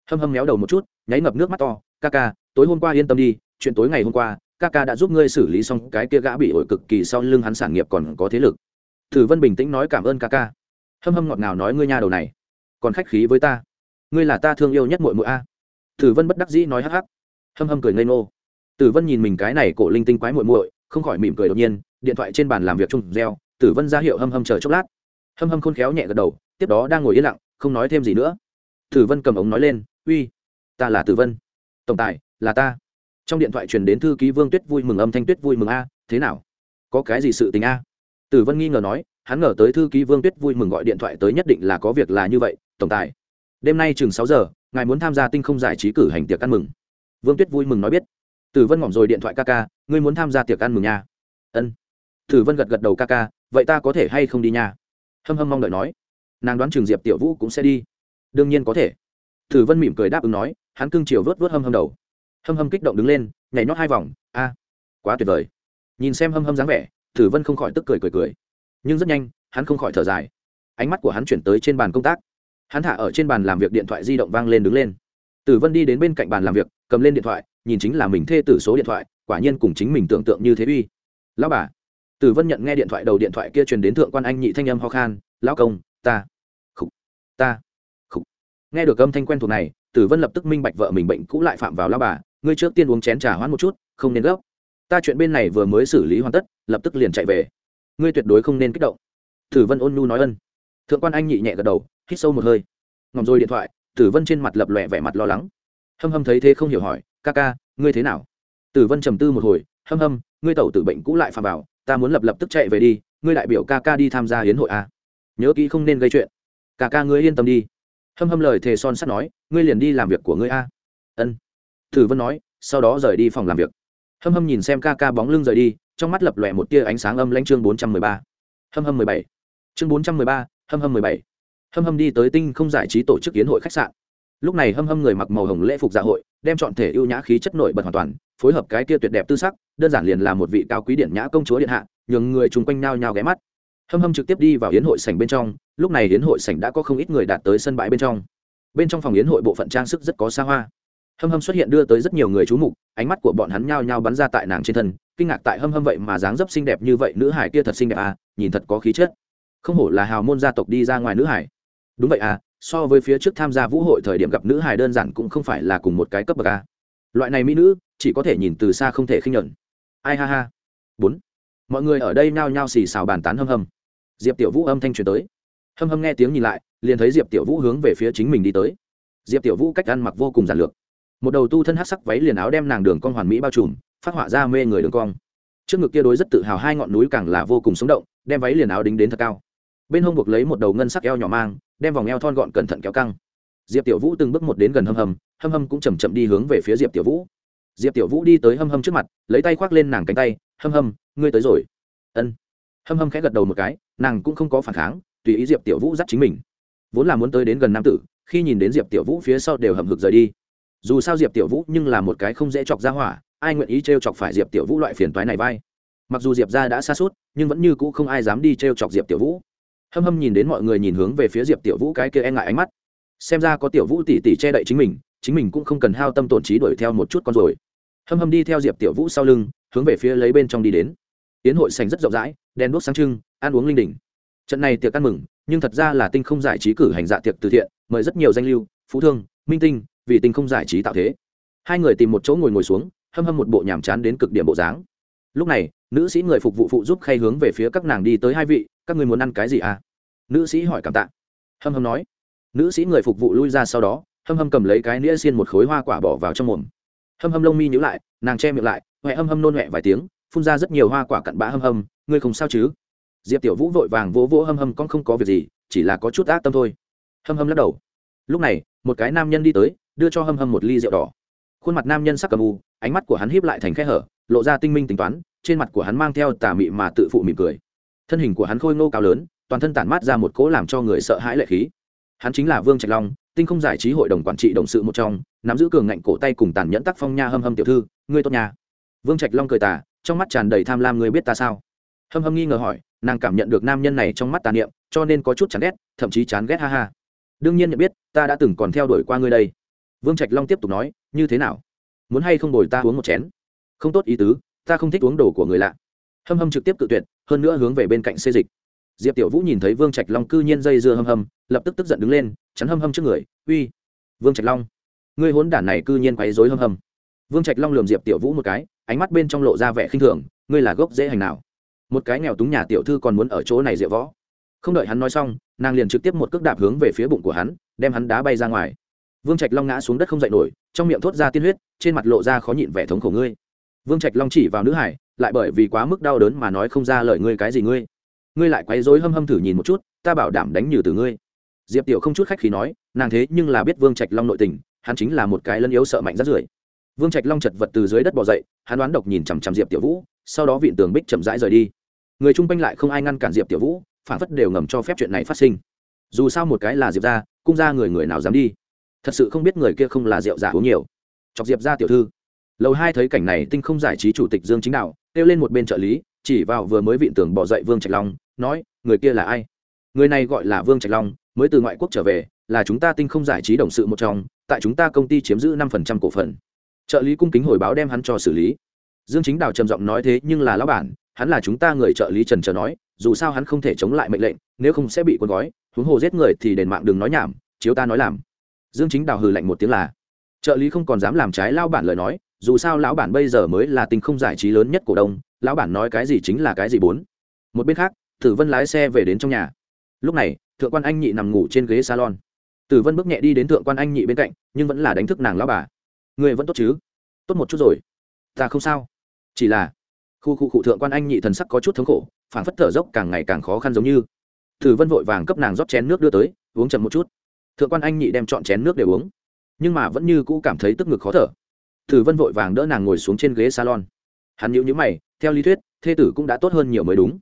Hâm hâm méo đầu một chút, nháy ngập nước mắt to, ca ca, tối hôm qua yên tâm đi, chuyện tối ngày hôm qua, ca ca đã giúp ngươi xử lý xong cái kia gã bị ổi cực kỳ sau lưng hắn sản nghiệp còn có thế lực. Thử vân bình tĩnh nói cảm ơn ca ca. Hâm hâm ngọt ngào nói, ngươi nhà đầu này, còn khách khí với ta ngươi là ta thương yêu nhất mội mội a. Tử vân bất đắc dĩ nói hắc hắc. Hâm hâm cười ngây ngô. Tử vân nhìn mình cái này cổ linh tinh quái muội muội, không khỏi mỉm cười đột nhiên, điện thoại trên bàn làm việc chung reo, tử vân ra hiệu hâm hâm chờ chốc lát. Hâm hâm khôn khéo nhẹ gật đầu, tiếp đó đang ngồi yên lặng, không nói thêm gì nữa. Tử vân cầm ống nói lên, uy, ta là tử vân. Tổng tài, là ta. Trong điện thoại truyền đến thư ký vương tuyết vui mừng âm thanh tuyết vui mừng a, thế nào? Có cái gì sự tình a? Tử vân nghi ngờ nói, hắn ngờ tới thư ký vương tuyết vui mừng gọi điện thoại tới nhất định là có việc là như vậy, tổng tài đêm nay chừng sáu giờ, ngài muốn tham gia tinh không giải trí cử hành tiệc ăn mừng. Vương tuyết vui mừng nói biết. Tử vân ngỏm rồi điện thoại ca ca, ngươi muốn tham gia tiệc ăn mừng nha. Ân. Tử vân gật gật đầu ca ca, vậy ta có thể hay không đi nha? Hâm hâm mong đợi nói. Nàng đoán trường diệp tiểu vũ cũng sẽ đi. Đương nhiên có thể. Tử vân mỉm cười đáp ứng nói, hắn cưng chiều vớt vớt hâm hâm đầu. Hâm hâm kích động đứng lên, nhảy nhót hai vòng. A, quá tuyệt vời. Nhìn xem hâm hâm dáng vẻ, tử vân không khỏi tức cười cười cười. Nhưng rất nhanh, hắn không khỏi thở dài. Ánh mắt của hắn chuyển tới trên bàn công tác hắn thả ở trên bàn làm việc điện thoại di động vang lên đứng lên. Tử vân đi đến bên cạnh bàn làm việc, cầm lên điện thoại, nhìn chính là mình thê tử số điện thoại, quả nhiên cùng chính mình tưởng tượng như thế uy. Lão bà. Tử vân nhận nghe điện thoại, đầu điện thoại kia truyền đến thượng quan anh nhị thanh âm ho khan, lão công, ta. Khục ta. Khục. Nghe được âm thanh quen thuộc này tử vân lập tức minh bạch vợ mình bệnh cũ lại phạm vào lão bà, ngươi trước tiên uống chén trà hoãn một chút, không nên gấp. Ta chuyện bên này vừa mới xử lý hoàn tất, lập tức liền chạy về. Ngươi tuyệt đối không nên kích động. Tử vân ôn nhu nói ân thượng quan anh nhị nhẹ gật đầu, hít sâu một hơi. Ngòm rồi điện thoại, tử vân trên mặt lập lòe vẻ mặt lo lắng. Hâm hâm thấy thế không hiểu hỏi, ca ca, ngươi thế nào? Tử vân trầm tư một hồi, hâm hâm, ngươi tẩu tử bệnh cũ lại phà bảo ta muốn lập lập tức chạy về đi, ngươi đại biểu ca ca đi tham gia hiến hội a nhớ kỹ không nên gây chuyện. Ca ca, ngươi yên tâm đi. Hâm hâm lời thề son sắt nói, ngươi liền đi làm việc của ngươi a. Ân. Tử vân nói, sau đó rời đi phòng làm việc. Hâm hâm nhìn xem ca ca bóng lưng rời đi, trong mắt lập lòe một tia ánh sáng âm lãnh chương bốn trăm mười ba. Hâm hâm mười bảy. Chương bốn trăm mười ba hâm hâm mười bảy. Hâm hâm đi tới tinh không giải trí tổ chức yến hội khách sạn. Lúc này hâm hâm người mặc màu hồng lễ phục dạ hội, đem chọn thể ưu nhã khí chất nổi bật hoàn toàn, phối hợp cái kia tuyệt đẹp tư sắc, đơn giản liền là một vị cao quý điện nhã công chúa điện hạ, nhường người chung quanh nao nhao ghé mắt. Hâm hâm trực tiếp đi vào yến hội sảnh bên trong, lúc này yến hội sảnh đã có không ít người đạt tới sân bãi bên trong. Bên trong phòng yến hội bộ phận trang sức rất có xa hoa. Hâm hâm xuất hiện đưa tới rất nhiều người chú mục, ánh mắt của bọn hắn nhao nhao bắn ra tại nàng trên thân, kinh ngạc tại hâm hâm vậy mà dáng dấp xinh đẹp như vậy, nữ hải kia thật xinh đẹp à nhìn thật có khí chất không hổ là hào môn gia tộc đi ra ngoài nữ hải. Đúng vậy à so với phía trước tham gia vũ hội thời điểm gặp nữ hải đơn giản cũng không phải là cùng một cái cấp bậc à. loại này mỹ nữ, chỉ có thể nhìn từ xa không thể khinh nhuận. Ai ha ha. Bốn. Mọi người ở đây nhao nhao xì xào bàn tán hâm hâm. Diệp tiểu vũ âm thanh truyền tới. Hâm hâm nghe tiếng nhìn lại, liền thấy diệp tiểu vũ hướng về phía chính mình đi tới. Diệp tiểu vũ cách ăn mặc vô cùng giản lược. Một đầu tu thân hát sắc váy liền áo đem nàng đường con hoàn mỹ bao trùm, phát họa ra mê người đường cong. Trước ngực kia đối rất tự hào hai ngọn núi càng là vô cùng sống động, đem váy liền áo đính đến thật cao bên hông buộc lấy một đầu ngân sắc eo nhỏ mang, đem vòng eo thon gọn cẩn thận kéo căng. Diệp tiểu vũ từng bước một đến gần hâm hâm hâm hâm cũng chầm chậm đi hướng về phía diệp tiểu vũ. Diệp tiểu vũ đi tới hâm hâm trước mặt, lấy tay khoác lên nàng cánh tay, hâm hâm, ngươi tới rồi. Ân. Hâm hâm khẽ gật đầu một cái, nàng cũng không có phản kháng, tùy ý diệp tiểu vũ dắt chính mình. Vốn là muốn tới đến gần nam tử, khi nhìn đến diệp tiểu vũ phía sau đều hầm hực rời đi. Dù sao diệp tiểu vũ nhưng là một cái không dễ chọc ra hỏa, ai nguyện ý t r e o chọc phải diệp tiểu vũ loại phiền toái này vai? Mặc dù diệp ra đã xa suốt, nhưng vẫn như cũ không ai dám đi t r e o chọc diệp tiểu vũ hâm hâm nhìn đến mọi người nhìn hướng về phía diệp tiểu vũ cái kia e ngại ánh mắt xem ra có tiểu vũ tỉ tỉ che đậy chính mình chính mình cũng không cần hao tâm tổn trí đuổi theo một chút con rồi hâm hâm đi theo diệp tiểu vũ sau lưng hướng về phía lấy bên trong đi đến tiến hội sành rất rộng rãi đèn đuốc sáng trưng ăn uống linh đình trận này tiệc ăn mừng nhưng thật ra là tinh không giải trí cử hành dạ tiệc từ thiện mời rất nhiều danh lưu phú thương minh tinh vì tinh không giải trí tạo thế hai người tìm một chỗ ngồi ngồi xuống hâm hâm một bộ nhàm chán đến cực điểm bộ dáng lúc này nữ sĩ người phục vụ phụ giúp khay hướng về phía các nàng đi tới hai vị các người muốn ăn cái gì à? Nữ sĩ hỏi cảm tạ. Hâm hâm nói. Nữ sĩ người phục vụ lui ra sau đó, hâm hâm cầm lấy cái nĩa xiên một khối hoa quả bỏ vào trong mồm. Hâm hâm lông mi nhữ lại, nàng che miệng lại huệ hâm hâm nôn huệ vài tiếng, phun ra rất nhiều hoa quả cặn bã hâm hâm, ngươi không sao chứ? Diệp tiểu vũ vội vàng vỗ vỗ hâm hâm con không có việc gì, chỉ là có chút ác tâm thôi. Hâm hâm lắc đầu. Lúc này, một cái nam nhân đi tới, đưa cho hâm hâm một ly rượu đỏ. Khuôn mặt nam nhân sắc cầm u, ánh mắt của hắn híp lại thành khe hở, lộ ra tinh minh tính toán, trên mặt của hắn mang theo tà mị mà tự phụ mỉm cười thân hình của hắn khôi ngô cao lớn, toàn thân tản mát ra một cỗ làm cho người sợ hãi lệ khí. Hắn chính là vương trạch long, tinh không giải trí hội đồng quản trị đồng sự một trong, nắm giữ cường ngạnh cổ tay cùng tàn nhẫn tác phong nha hâm hâm tiểu thư, ngươi tốt nhà vương trạch long cười tà, trong mắt tràn đầy tham lam, ngươi biết ta sao? Hâm hâm nghi ngờ hỏi, nàng cảm nhận được nam nhân này trong mắt tà niệm, cho nên có chút chán ghét, thậm chí chán ghét ha ha. Đương nhiên nhận biết, ta đã từng còn theo đuổi qua ngươi đây. Vương trạch long tiếp tục nói, như thế nào? Muốn hay không đổi ta uống một chén? Không tốt ý tứ, ta không thích uống đồ của người lạ. Hâm hâm trực tiếp cự tuyệt hơn nữa hướng về bên cạnh xê dịch. Diệp tiểu vũ nhìn thấy vương trạch long cư nhiên dây dưa hâm hâm, lập tức tức giận đứng lên, chắn hâm hâm trước người, uy, vương trạch long, ngươi hốn đản này cư nhiên quấy dối hâm hâm. Vương trạch long lườm diệp tiểu vũ một cái, ánh mắt bên trong lộ ra vẻ khinh thường, ngươi là gốc dễ hành nào? Một cái nghèo túng nhà tiểu thư còn muốn ở chỗ này diệu võ. Không đợi hắn nói xong, nàng liền trực tiếp một cước đạp hướng về phía bụng của hắn, đem hắn đá bay ra ngoài. Vương trạch long ngã xuống đất không dậy nổi, trong miệng thốt ra tiên huyết, trên mặt lộ ra khó nhịn vẻ thống khổ ngươi, vương trạch long chỉ vào nữ hải lại bởi vì quá mức đau đớn mà nói không ra lời ngươi cái gì ngươi. Ngươi lại quấy rối hâm hâm thử nhìn một chút, ta bảo đảm đánh nhừ từ ngươi. Diệp tiểu không chút khách khí nói, nàng thế nhưng là biết vương trạch long nội tình, hắn chính là một cái lân yếu sợ mạnh rất rưởi. Vương trạch long chật vật từ dưới đất bỏ dậy, hắn đoán độc nhìn chằm chằm diệp tiểu vũ, sau đó vịn tường bích chậm rãi rời đi. Người chung quanh lại không ai ngăn cản diệp tiểu vũ, phản phất đều ngầm cho phép chuyện này phát sinh. Dù sao một cái là diệp ra cung ra người người nào dám đi. Thật sự không biết người kia không là rượu giả uống nhiều. Chọc diệp ra tiểu thư lầu hai thấy cảnh này tinh không giải trí chủ tịch dương chính đạo, kêu lên một bên trợ lý, chỉ vào vừa mới viện tưởng bỏ dậy vương trạch long, nói, người kia là ai? Người này gọi là vương trạch long, mới từ ngoại quốc trở về, là chúng ta tinh không giải trí đồng sự một trong, tại chúng ta công ty chiếm giữ năm phần trăm cổ phần. Trợ lý cung kính hồi báo đem hắn cho xử lý. Dương chính đào trầm giọng nói, thế nhưng là lão bản, hắn là chúng ta người trợ lý trần trờ nói, dù sao hắn không thể chống lại mệnh lệnh, nếu không sẽ bị quân gói, huống hồ giết người thì đền mạng đừng nói nhảm, chiếu ta nói làm. Dương chính đào hừ lạnh một tiếng là, trợ lý không còn dám làm trái lao bản lời nói dù sao lão bản bây giờ mới là tình không giải trí lớn nhất cổ đông, lão bản nói cái gì chính là cái gì bốn. Một bên khác, tử vân lái xe về đến trong nhà. Lúc này, thượng quan anh nhị nằm ngủ trên ghế salon. Tử vân bước nhẹ đi đến thượng quan anh nhị bên cạnh, nhưng vẫn là đánh thức nàng lão bà. Người vẫn tốt chứ? Tốt một chút rồi. Ta không sao. Chỉ là, khu khu cụ thượng quan anh nhị thần sắc có chút thống khổ phản phất thở dốc càng ngày càng khó khăn giống như. Tử vân vội vàng cấp nàng rót chén nước đưa tới, uống chậm một chút. Thượng quan anh nhị đem chọn chén nước để uống. Nhưng mà vẫn như cũ cảm thấy tức ngực khó thở thử vân vội vàng đỡ nàng ngồi xuống trên ghế salon. Hắn nhíu nhíu mày theo lý thuyết thê tử cũng đã tốt hơn nhiều mới đúng.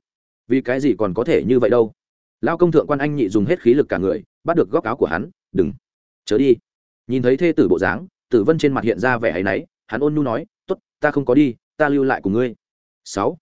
Vì cái gì còn có thể như vậy đâu? Lao công thượng quan anh nhị dùng hết khí lực cả người bắt được góc áo của hắn đừng. Chớ đi. Nhìn thấy thê tử bộ dáng tử vân trên mặt hiện ra vẻ ấy nấy. hắn ôn nhu nói tốt, ta không có đi ta lưu lại cùng ngươi. Sáu.